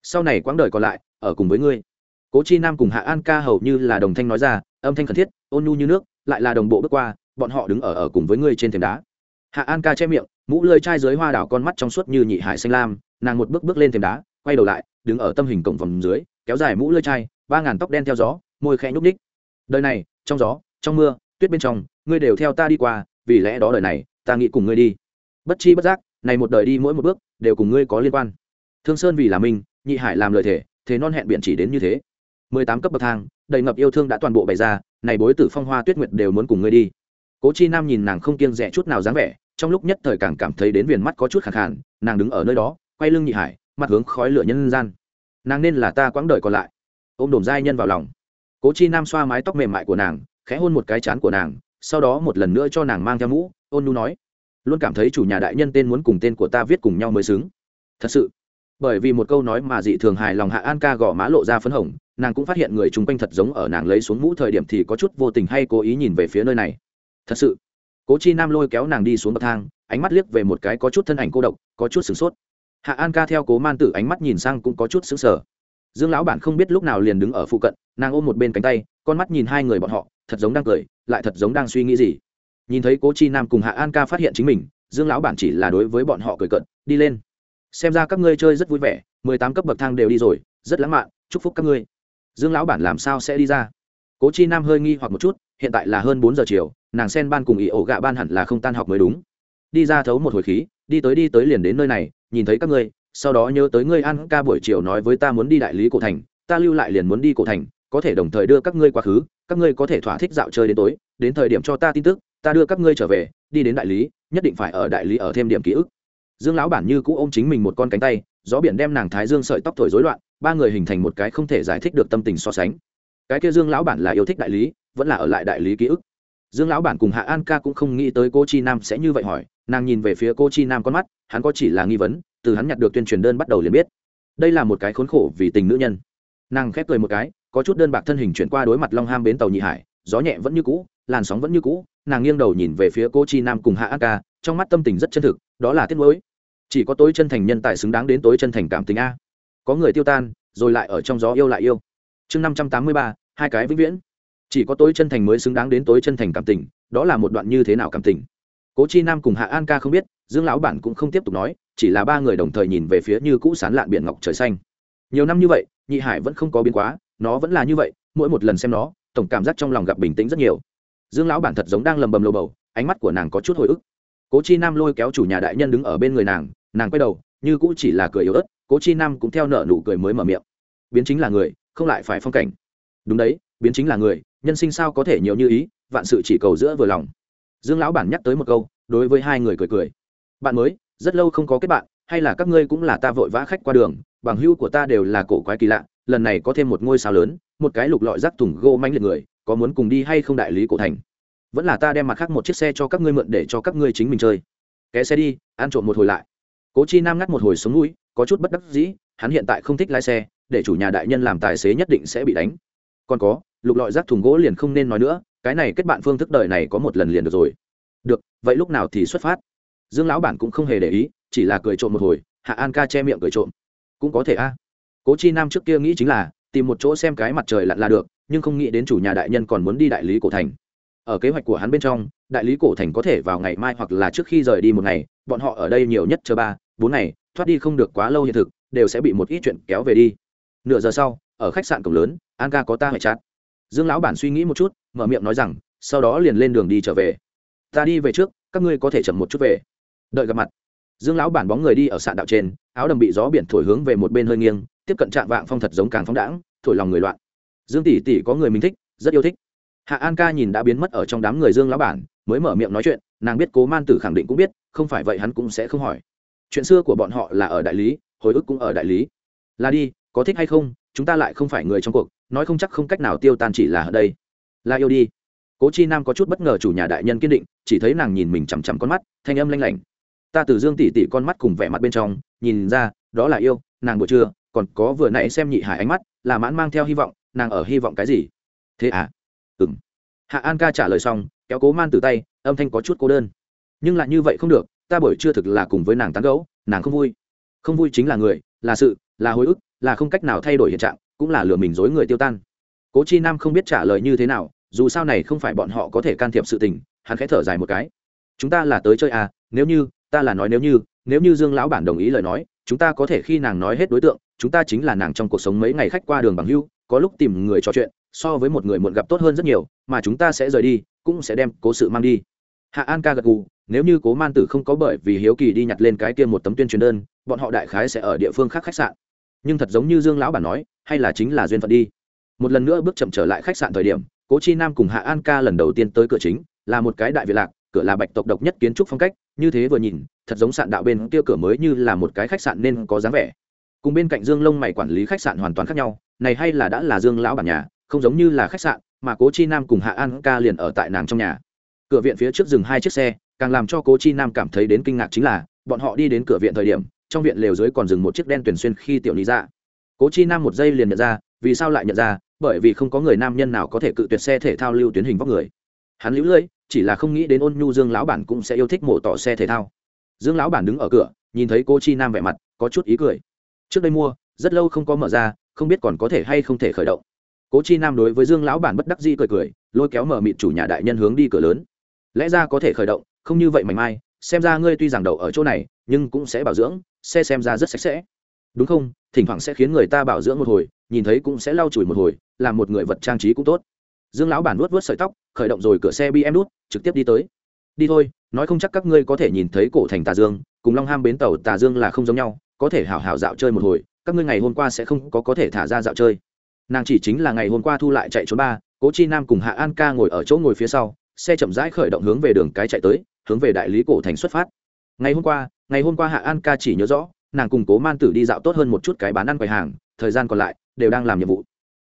Sau này quãng đời còn lại, ở cùng với ngươi. Cố chi nam cùng hạ an ca hầu như là đồng thanh nói ra, âm thanh khẩn thiết, ôn nhu như nước, lại là đồng bộ bước qua, bọn họ đứng ở ở cùng với ngươi trên thềm đá. Hạ an ca che miệng, mũ lơi chai dưới hoa đảo con mắt trong suốt như nhị hải xanh lam, nàng một bước bước lên thềm đá, quay đầu lại, đứng ở tâm hình cổng vòng dưới, kéo dài mũ lơi chai, ba ngàn tóc đen theo gió, môi khẽ nhúc ních đời này, trong gió, trong mưa, tuyết bên trong, ngươi đều theo ta đi qua, vì lẽ đó đời này, ta nghĩ cùng ngươi đi. Bất chi bất giác, này một đời đi mỗi một bước, đều cùng ngươi có liên quan. Thương sơn vì là minh nhị hải làm lời thể thế non hẹn biện chỉ đến như thế. Mười tám cấp bậc thang, đầy ngập yêu thương đã toàn bộ bày ra, này bối tử phong hoa tuyết nguyệt đều muốn cùng ngươi đi. Cố chi nam nhìn nàng không kiêng rẻ chút nào dáng vẻ, trong lúc nhất thời càng cảm thấy đến viền mắt có chút khẳng khàn, nàng đứng ở nơi đó, quay lưng nhị hải, mặt hướng khói lửa nhân gian. Nàng nên là ta quãng đời còn lại. Ôm đồm giai nhân vào lòng cố chi nam xoa mái tóc mềm mại của nàng, khẽ hôn một cái chán của nàng, sau đó một lần nữa cho nàng mang theo mũ, ôn nu nói, luôn cảm thấy chủ nhà đại nhân tên muốn cùng tên của ta viết cùng nhau mới xứng. Thật sự? Bởi vì một câu nói mà dị thường hài lòng hạ an ca gõ má lộ ra phấn hồng, nàng cũng phát hiện người chung quanh thật giống ở nàng lấy xuống mũ thời điểm thì có chút vô tình hay cố ý nhìn về phía nơi này. Thật sự? Cố chi nam lôi kéo nàng đi xuống bậc thang, ánh mắt liếc về một cái có chút thân ảnh cô độc, có chút sửng sốt. Hạ an ca theo cố man tử ánh mắt nhìn sang cũng có chút sững sờ dương lão bản không biết lúc nào liền đứng ở phụ cận, nàng ôm một bên cánh tay, con mắt nhìn hai người bọn họ, thật giống đang cười, lại thật giống đang suy nghĩ gì. Nhìn thấy cố chi nam cùng hạ an ca phát hiện chính mình, dương lão bản chỉ là đối với bọn họ cười cận đi lên. Xem ra các ngươi chơi rất vui vẻ, mười tám cấp bậc thang đều đi rồi, rất lãng mạn, chúc phúc các ngươi. Dương lão bản làm sao sẽ đi ra? Cố chi nam hơi nghi hoặc một chút, hiện tại là hơn bốn giờ chiều, nàng sen ban cùng ý ổ gạ ban hẳn là không tan học mới đúng. Đi ra thấu một hồi khí, đi tới đi tới liền đến nơi này, nhìn thấy các ngươi sau đó nhớ tới ngươi ăn ca buổi chiều nói với ta muốn đi đại lý cổ thành, ta lưu lại liền muốn đi cổ thành, có thể đồng thời đưa các ngươi quá khứ, các ngươi có thể thỏa thích dạo chơi đến tối, đến thời điểm cho ta tin tức, ta đưa các ngươi trở về, đi đến đại lý, nhất định phải ở đại lý ở thêm điểm ký ức. Dương lão bản như cũ ôm chính mình một con cánh tay, gió biển đem nàng thái dương sợi tóc thổi rối loạn, ba người hình thành một cái không thể giải thích được tâm tình so sánh. Cái kia dương lão bản là yêu thích đại lý, vẫn là ở lại đại lý ký ức. Dương lão bản cùng hạ an ca cũng không nghĩ tới cô chi nam sẽ như vậy hỏi, nàng nhìn về phía cô chi nam con mắt, hắn có chỉ là nghi vấn từ hắn nhặt được tuyên truyền đơn bắt đầu liền biết. Đây là một cái khốn khổ vì tình nữ nhân. Nàng khép cười một cái, có chút đơn bạc thân hình chuyển qua đối mặt long ham bến tàu nhị hải, gió nhẹ vẫn như cũ, làn sóng vẫn như cũ, nàng nghiêng đầu nhìn về phía cô chi nam cùng hạ an ca, trong mắt tâm tình rất chân thực, đó là tiếc nuối. Chỉ có tối chân thành nhân tài xứng đáng đến tối chân thành cảm tình a. Có người tiêu tan, rồi lại ở trong gió yêu lại yêu. Chương năm trăm tám mươi ba, hai cái vĩnh viễn. Chỉ có tối chân thành mới xứng đáng đến tối chân thành cảm tình, đó là một đoạn như thế nào cảm tình? Cố chi nam cùng hạ an ca không biết, dương lão bản cũng không tiếp tục nói chỉ là ba người đồng thời nhìn về phía như cũ sán lạn biển ngọc trời xanh. Nhiều năm như vậy, nhị hải vẫn không có biến quá, nó vẫn là như vậy, mỗi một lần xem nó, tổng cảm giác trong lòng gặp bình tĩnh rất nhiều. Dương lão bản thật giống đang lầm bầm lầu bầu, ánh mắt của nàng có chút hồi ức. Cố chi nam lôi kéo chủ nhà đại nhân đứng ở bên người nàng nàng quay đầu, như cũ chỉ là cười yếu ớt, cố chi nam cũng theo nợ nụ cười mới mở miệng. Biến chính là người, không lại phải phong cảnh. Đúng đấy, biến chính là người, nhân sinh sao có thể nhiều như ý, vạn sự chỉ cầu giữa vừa lòng. Dương lão bản nhắc tới một câu, đối với hai người cười cười. Bạn mới rất lâu không có kết bạn, hay là các ngươi cũng là ta vội vã khách qua đường, bằng hữu của ta đều là cổ quái kỳ lạ, lần này có thêm một ngôi sao lớn, một cái lục lọi rác thùng gỗ manh liệt người, có muốn cùng đi hay không đại lý cổ thành? Vẫn là ta đem mặt khác một chiếc xe cho các ngươi mượn để cho các ngươi chính mình chơi. Ké xe đi, ăn trộm một hồi lại. Cố chi nam ngắt một hồi sống mũi, có chút bất đắc dĩ, hắn hiện tại không thích lái xe, để chủ nhà đại nhân làm tài xế nhất định sẽ bị đánh. Còn có, lục lọi rác thùng gỗ liền không nên nói nữa, cái này kết bạn phương thức đời này có một lần liền được rồi. Được, vậy lúc nào thì xuất phát? Dương lão bản cũng không hề để ý, chỉ là cười trộm một hồi, hạ an ca che miệng cười trộm. Cũng có thể a. Cố chi nam trước kia nghĩ chính là, tìm một chỗ xem cái mặt trời lặn là được, nhưng không nghĩ đến chủ nhà đại nhân còn muốn đi đại lý cổ thành. Ở kế hoạch của hắn bên trong, đại lý cổ thành có thể vào ngày mai hoặc là trước khi rời đi một ngày, bọn họ ở đây nhiều nhất chờ ba, bốn ngày, thoát đi không được quá lâu hiện thực, đều sẽ bị một ít chuyện kéo về đi. Nửa giờ sau, ở khách sạn cổng lớn, an ca có ta hệ chát dương lão bản suy nghĩ một chút, mở miệng nói rằng, sau đó liền lên đường đi trở về. Ta đi về trước, các ngươi có thể chậm một chút về đợi gặp mặt. Dương lão bản bóng người đi ở sạn đạo trên, áo đầm bị gió biển thổi hướng về một bên hơi nghiêng, tiếp cận trạng vạng phong thật giống càng phóng đãng, thổi lòng người loạn. Dương tỷ tỷ có người mình thích, rất yêu thích. Hạ an ca nhìn đã biến mất ở trong đám người dương lão bản, mới mở miệng nói chuyện, nàng biết cố man tử khẳng định cũng biết, không phải vậy hắn cũng sẽ không hỏi. Chuyện xưa của bọn họ là ở đại lý, hồi ức cũng ở đại lý. Là đi, có thích hay không, chúng ta lại không phải người trong cuộc, nói không chắc không cách nào tiêu tan chỉ là ở đây. Là yêu đi. Cố chi nam có chút bất ngờ chủ nhà đại nhân kiên định, chỉ thấy nàng nhìn mình chằm chằm con mắt, thanh âm lanh lảnh ta từ dương tỷ tỷ con mắt cùng vẻ mặt bên trong, nhìn ra, đó là yêu, nàng buổi trưa, còn có vừa nãy xem nhị hải ánh mắt, là mãn mang theo hy vọng, nàng ở hy vọng cái gì? Thế à? Ừng hạ an ca trả lời xong, kéo cố man từ tay, âm thanh có chút cô đơn. Nhưng lại như vậy không được, ta buổi trưa thực là cùng với nàng tán gẫu, nàng không vui. Không vui chính là người, là sự, là hồi ức, là không cách nào thay đổi hiện trạng, cũng là lừa mình dối người tiêu tan. Cố chi nam không biết trả lời như thế nào, dù sao này không phải bọn họ có thể can thiệp sự tình, hắn khẽ thở dài một cái. Chúng ta là tới chơi à nếu như ta là nói nếu như nếu như dương lão bản đồng ý lời nói, chúng ta có thể khi nàng nói hết đối tượng, chúng ta chính là nàng trong cuộc sống mấy ngày khách qua đường bằng hưu, có lúc tìm người trò chuyện, so với một người muộn gặp tốt hơn rất nhiều, mà chúng ta sẽ rời đi, cũng sẽ đem cố sự mang đi. Hạ an ca gật gù, nếu như cố man tử không có bởi vì hiếu kỳ đi nhặt lên cái kia một tấm tuyên truyền đơn, bọn họ đại khái sẽ ở địa phương khác khách sạn. Nhưng thật giống như dương lão bản nói, hay là chính là duyên phận đi. Một lần nữa bước chậm trở lại khách sạn thời điểm, cố chi nam cùng hạ an ca lần đầu tiên tới cửa chính, là một cái đại việt lạc cửa là bạch tộc độc nhất kiến trúc phong cách, như thế vừa nhìn, thật giống sạn đạo bên kia cửa mới như là một cái khách sạn nên có dáng vẻ. Cùng bên cạnh dương lông mày quản lý khách sạn hoàn toàn khác nhau, này hay là đã là dương lão bản nhà, không giống như là khách sạn, mà cố chi nam cùng hạ an ca liền ở tại nàng trong nhà. Cửa viện phía trước dừng hai chiếc xe, càng làm cho cố chi nam cảm thấy đến kinh ngạc chính là, bọn họ đi đến cửa viện thời điểm, trong viện lều dưới còn dừng một chiếc đen tuyển xuyên khi tiểu lý ra. Cố chi nam một giây liền nhận ra, vì sao lại nhận ra? Bởi vì không có người nam nhân nào có thể cự tuyệt xe thể thao lưu tuyến hình vóc người. Hắn lũ lưỡi chỉ là không nghĩ đến ôn nhu dương lão bản cũng sẽ yêu thích mổ tỏ xe thể thao. Dương lão bản đứng ở cửa, nhìn thấy cô chi nam vẻ mặt, có chút ý cười. Trước đây mua, rất lâu không có mở ra, không biết còn có thể hay không thể khởi động. Cố chi nam đối với dương lão bản bất đắc dĩ cười cười, lôi kéo mở mịt chủ nhà đại nhân hướng đi cửa lớn. Lẽ ra có thể khởi động, không như vậy mảnh mai, xem ra ngươi tuy rằng đậu ở chỗ này, nhưng cũng sẽ bảo dưỡng, xe xem ra rất sạch sẽ. Đúng không? Thỉnh thoảng sẽ khiến người ta bảo dưỡng một hồi, nhìn thấy cũng sẽ lau chùi một hồi, làm một người vật trang trí cũng tốt dương lão bản nuốt vớt sợi tóc, khởi động rồi cửa xe bm đút, trực tiếp đi tới. Đi thôi, nói không chắc các ngươi có thể nhìn thấy cổ thành tà dương, cùng long ham bến tàu tà dương là không giống nhau, có thể hào hào dạo chơi một hồi, các ngươi ngày hôm qua sẽ không có có thể thả ra dạo chơi. Nàng chỉ chính là ngày hôm qua thu lại chạy trốn ba, cố chi nam cùng hạ an ca ngồi ở chỗ ngồi phía sau, xe chậm rãi khởi động hướng về đường cái chạy tới, hướng về đại lý cổ thành xuất phát. Ngày hôm qua, ngày hôm qua hạ an ca chỉ nhớ rõ, nàng cùng cố man tử đi dạo tốt hơn một chút cái bán ăn quầy hàng, thời gian còn lại, đều đang làm nhiệm vụ.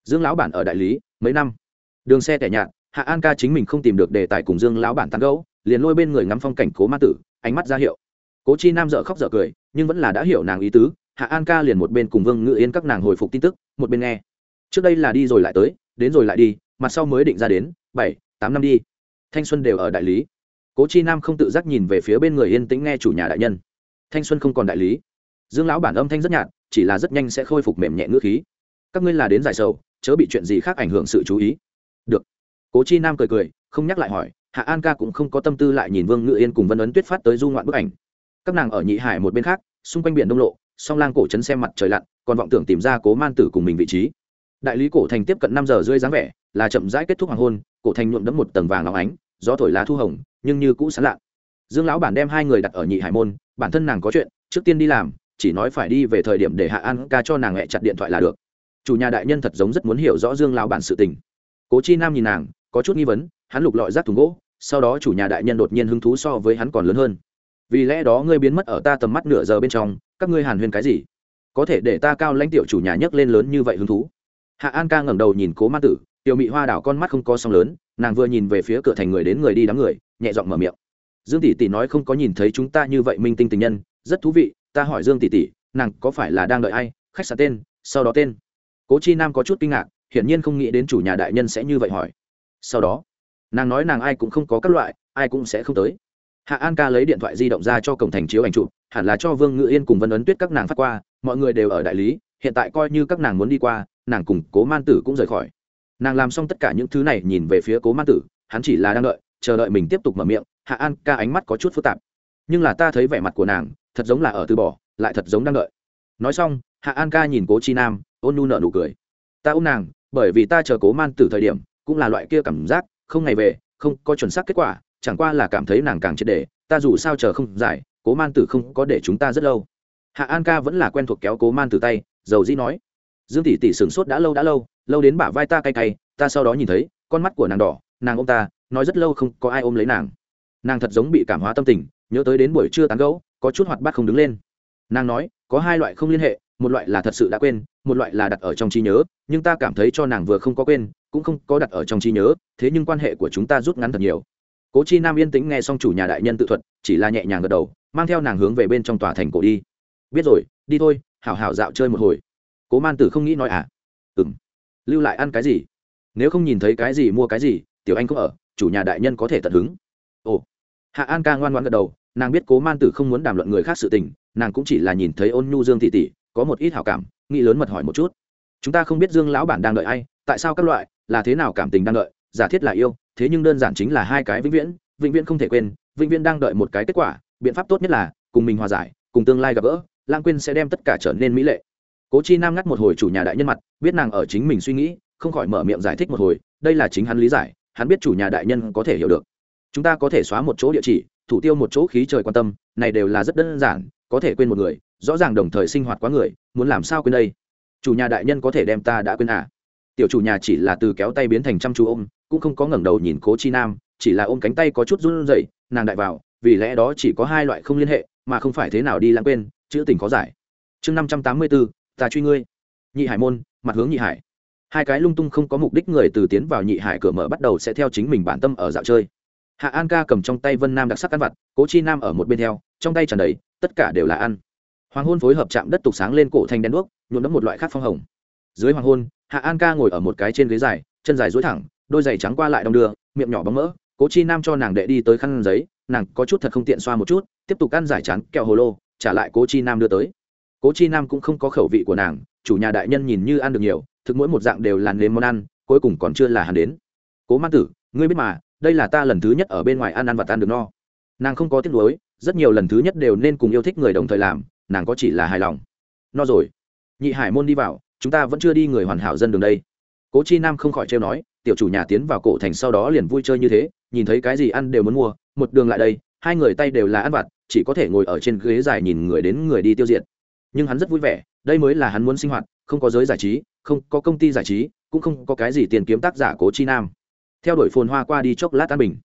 Dương lão bản ở đại lý, mấy năm? Đường xe tẻ nhạt, hạ an ca chính mình không tìm được đề tài cùng dương lão bản tán gấu liền lôi bên người ngắm phong cảnh cố ma tử, ánh mắt ra hiệu. Cố chi nam dợ khóc dợ cười, nhưng vẫn là đã hiểu nàng ý tứ, hạ an ca liền một bên cùng vương ngự yên các nàng hồi phục tin tức, một bên nghe. Trước đây là đi rồi lại tới, đến rồi lại đi, mặt sau mới định ra đến, bảy, tám năm đi. Thanh xuân đều ở đại lý. Cố chi nam không tự giác nhìn về phía bên người yên tĩnh nghe chủ nhà đại nhân. Thanh xuân không còn đại lý. Dương lão bản âm thanh rất nhạt, chỉ là rất nhanh sẽ khôi phục mềm nhẹ ngữ khí. Các ngươi là đến giải sầu, chớ bị chuyện gì khác ảnh hưởng sự chú ý cố chi nam cười cười, không nhắc lại hỏi, hạ an ca cũng không có tâm tư lại nhìn vương ngự yên cùng vân ấn tuyết phát tới du ngoạn bức ảnh. Các nàng ở nhị hải một bên khác, xung quanh biển đông lộ, song lang cổ trấn xem mặt trời lặn, còn vọng tưởng tìm ra cố man tử cùng mình vị trí. Đại lý cổ thành tiếp cận năm giờ rơi dáng vẻ, là chậm rãi kết thúc hoàng hôn, cổ thành nhuộm đẫm một tầng vàng óng ánh, gió thổi lá thu hồng, nhưng như cũ sán lạ. Dương lão bản đem hai người đặt ở nhị hải môn, bản thân nàng có chuyện, trước tiên đi làm, chỉ nói phải đi về thời điểm để hạ an ca cho nàng hẹ chặt điện thoại là được. Chủ nhà đại nhân thật giống rất muốn hiểu rõ dương lão bản sự tình cố chi nam nhìn nàng, có chút nghi vấn, hắn lục lọi rác thùng gỗ, sau đó chủ nhà đại nhân đột nhiên hứng thú so với hắn còn lớn hơn. Vì lẽ đó ngươi biến mất ở ta tầm mắt nửa giờ bên trong, các ngươi hàn huyên cái gì? Có thể để ta cao lãnh tiểu chủ nhà nhấc lên lớn như vậy hứng thú. Hạ an ca ngẩng đầu nhìn cố ma tử, tiểu mị hoa đảo con mắt không có song lớn, nàng vừa nhìn về phía cửa thành người đến người đi đám người, nhẹ giọng mở miệng. Dương tỷ tỷ nói không có nhìn thấy chúng ta như vậy minh tinh tình nhân, rất thú vị, ta hỏi dương tỷ tỷ, nàng có phải là đang đợi ai? Khách sạn tên, sau đó tên. Cố chi nam có chút kinh ngạc hiển nhiên không nghĩ đến chủ nhà đại nhân sẽ như vậy hỏi. Sau đó, nàng nói nàng ai cũng không có các loại, ai cũng sẽ không tới. Hạ an ca lấy điện thoại di động ra cho cổng thành chiếu ảnh chụp, hẳn là cho vương ngự yên cùng vân ấn tuyết các nàng phát qua, mọi người đều ở đại lý, hiện tại coi như các nàng muốn đi qua, nàng cùng cố man tử cũng rời khỏi. Nàng làm xong tất cả những thứ này nhìn về phía cố man tử, hắn chỉ là đang đợi, chờ đợi mình tiếp tục mở miệng, hạ an ca ánh mắt có chút phức tạp. Nhưng là ta thấy vẻ mặt của nàng, thật giống là ở từ bỏ, lại thật giống đang đợi. Nói xong, hạ an ca nhìn cố chi nam, ôn nu nợ nụ cười. Ta ôm nàng bởi vì ta chờ cố man tử thời điểm, cũng là loại kia cảm giác, không ngày về, không có chuẩn xác kết quả, chẳng qua là cảm thấy nàng càng triệt để, ta dù sao chờ không giải, cố man tử không có để chúng ta rất lâu. Hạ an ca vẫn là quen thuộc kéo cố man tử tay, dầu dĩ nói, dương tỷ tỷ sửng sốt đã lâu đã lâu lâu đến bả vai ta cay cay, ta sau đó nhìn thấy, con mắt của nàng đỏ, nàng ôm ta, nói rất lâu không có ai ôm lấy nàng. Nàng thật giống bị cảm hóa tâm tình, nhớ tới đến buổi trưa tán gẫu, có chút hoạt bát không đứng lên. Nàng nói, có hai loại không liên hệ một loại là thật sự đã quên, một loại là đặt ở trong trí nhớ, nhưng ta cảm thấy cho nàng vừa không có quên, cũng không có đặt ở trong trí nhớ, thế nhưng quan hệ của chúng ta rút ngắn thật nhiều. Cố chi nam yên tĩnh nghe xong chủ nhà đại nhân tự thuật, chỉ là nhẹ nhàng gật đầu, mang theo nàng hướng về bên trong tòa thành cổ đi. Biết rồi, đi thôi, hảo hảo dạo chơi một hồi. Cố man tử không nghĩ nói à? Ừ m lưu lại ăn cái gì? Nếu không nhìn thấy cái gì mua cái gì, tiểu anh cũng ở, chủ nhà đại nhân có thể tận hứng. Ồ. Hạ an ca ngoan ngoan gật đầu, nàng biết cố man tử không muốn đàm luận người khác sự tình, nàng cũng chỉ là nhìn thấy ôn nhu dương thị tỷ có một ít hảo cảm, nghĩ lớn mật hỏi một chút. Chúng ta không biết dương lão bản đang đợi ai, tại sao các loại, là thế nào cảm tình đang đợi, giả thiết là yêu, thế nhưng đơn giản chính là hai cái vĩnh viễn vĩnh viễn không thể quên, vĩnh viễn đang đợi một cái kết quả, biện pháp tốt nhất là, cùng mình hòa giải, cùng tương lai gặp gỡ, lãng quên sẽ đem tất cả trở nên mỹ lệ. Cố chi nam ngắt một hồi chủ nhà đại nhân mặt, biết nàng ở chính mình suy nghĩ, không khỏi mở miệng giải thích một hồi, đây là chính hắn lý giải, hắn biết chủ nhà đại nhân có thể hiểu được. Chúng ta có thể xóa một chỗ địa chỉ, thủ tiêu một chỗ khí trời quan tâm, này đều là rất đơn giản, có thể quên một người rõ ràng đồng thời sinh hoạt quá người, muốn làm sao quên đây? Chủ nhà đại nhân có thể đem ta đã quên à? Tiểu chủ nhà chỉ là từ kéo tay biến thành chăm chú ôm, cũng không có ngẩng đầu nhìn cố chi nam, chỉ là ôm cánh tay có chút run rẩy, nàng đại vào, vì lẽ đó chỉ có hai loại không liên hệ, mà không phải thế nào đi lãng quên, chữ tình có giải. Chương năm trăm tám mươi bốn, ta truy ngươi. Nhị hải môn, mặt hướng nhị hải. Hai cái lung tung không có mục đích người từ tiến vào nhị hải cửa mở bắt đầu sẽ theo chính mình bản tâm ở dạo chơi. Hạ an ca cầm trong tay vân nam đặc sắc ăn vặt, cố chi nam ở một bên theo, trong tay tràn đầy, tất cả đều là ăn hoàng hôn phối hợp chạm đất tục sáng lên cổ thành đen đuốc, nhuộm đẫm một loại khác phong hồng. Dưới hoàng hôn, hạ an ca ngồi ở một cái trên ghế dài, chân dài dối thẳng, đôi giày trắng qua lại đong đưa, miệng nhỏ bóng mỡ, cố chi nam cho nàng đệ đi tới khăn giấy, nàng có chút thật không tiện xoa một chút, tiếp tục ăn giải chán, kẹo hồ lô, trả lại cố chi nam đưa tới. Cố chi nam cũng không có khẩu vị của nàng, chủ nhà đại nhân nhìn như ăn được nhiều, thực mỗi một dạng đều là nếm món ăn, cuối cùng còn chưa là hắn đến. Cố ma tử, ngươi biết mà, đây là ta lần thứ nhất ở bên ngoài ăn ăn và tan được no. Nàng không có tiếc nuối, rất nhiều lần thứ nhất đều nên cùng yêu thích người đồng thời làm nàng có chỉ là hài lòng. No rồi. Nhị hải môn đi vào, chúng ta vẫn chưa đi người hoàn hảo dân đường đây. Cố chi nam không khỏi trêu nói, tiểu chủ nhà tiến vào cổ thành sau đó liền vui chơi như thế, nhìn thấy cái gì ăn đều muốn mua, một đường lại đây, hai người tay đều là ăn vặt, chỉ có thể ngồi ở trên ghế dài nhìn người đến người đi tiêu diệt. Nhưng hắn rất vui vẻ, đây mới là hắn muốn sinh hoạt, không có giới giải trí, không có công ty giải trí, cũng không có cái gì tiền kiếm tác giả cố chi nam. Theo đuổi phồn hoa qua đi chốc lát an bình.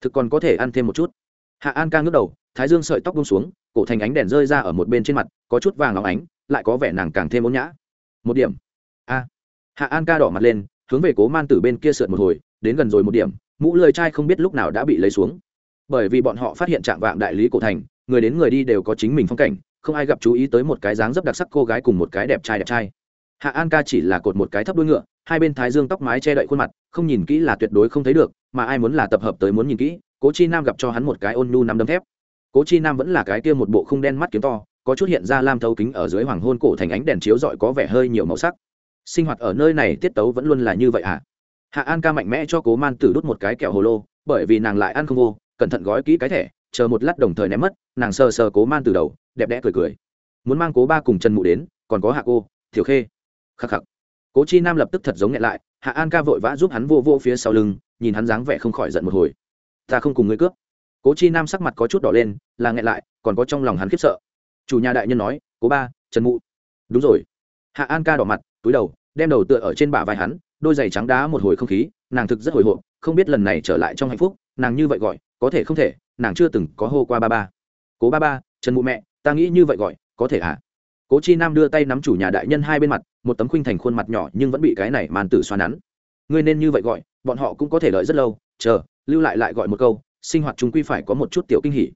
Thực còn có thể ăn thêm một chút. Hạ an ca ngước đầu, thái dương sợi tóc bông xuống cổ thành ánh đèn rơi ra ở một bên trên mặt, có chút vàng óng ánh, lại có vẻ nàng càng thêm ôn nhã. Một điểm. A. Hạ an ca đỏ mặt lên, hướng về cố man tử bên kia sượt một hồi, đến gần rồi một điểm, mũ lười trai không biết lúc nào đã bị lấy xuống. Bởi vì bọn họ phát hiện trạng vạng đại lý cổ thành, người đến người đi đều có chính mình phong cảnh, không ai gặp chú ý tới một cái dáng dấp đặc sắc cô gái cùng một cái đẹp trai đẹp trai. Hạ an ca chỉ là cột một cái thấp đuôi ngựa, hai bên thái dương tóc mái che đậy khuôn mặt, không nhìn kỹ là tuyệt đối không thấy được, mà ai muốn là tập hợp tới muốn nhìn kỹ, cố chi nam gặp cho hắn một cái ôn nhu nắm đấm thép cố chi nam vẫn là cái kia một bộ khung đen mắt kiếm to, có chút hiện ra lam thấu kính ở dưới hoàng hôn cổ thành ánh đèn chiếu rọi có vẻ hơi nhiều màu sắc. Sinh hoạt ở nơi này tiết tấu vẫn luôn là như vậy à hạ an ca mạnh mẽ cho cố man tử đút một cái kẹo hồ lô, bởi vì nàng lại ăn không vô, cẩn thận gói kỹ cái thẻ, chờ một lát đồng thời ném mất, nàng sờ sờ cố man từ đầu, đẹp đẽ cười cười. Muốn mang cố ba cùng trần mụ đến, còn có hạ cô thiểu khê. Khắc khắc. Cố chi nam lập tức thật giống nhẹ lại, hạ an ca vội vã giúp hắn vô vô phía sau lưng, nhìn hắn dáng vẻ không khỏi giận một hồi. Ta không cùng ngươi cướp cố chi nam sắc mặt có chút đỏ lên là nghẹn lại còn có trong lòng hắn khiếp sợ chủ nhà đại nhân nói cố ba trần mụ đúng rồi hạ an ca đỏ mặt túi đầu đem đầu tựa ở trên bả vai hắn đôi giày trắng đá một hồi không khí nàng thực rất hồi hộp không biết lần này trở lại trong hạnh phúc nàng như vậy gọi có thể không thể nàng chưa từng có hô qua ba ba cố ba ba trần mụ mẹ ta nghĩ như vậy gọi có thể à cố chi nam đưa tay nắm chủ nhà đại nhân hai bên mặt một tấm khuynh thành khuôn mặt nhỏ nhưng vẫn bị cái này màn tử xoa nắn ngươi nên như vậy gọi bọn họ cũng có thể lợi rất lâu chờ lưu lại lại gọi một câu sinh hoạt chúng quy phải có một chút tiểu kinh hỉ.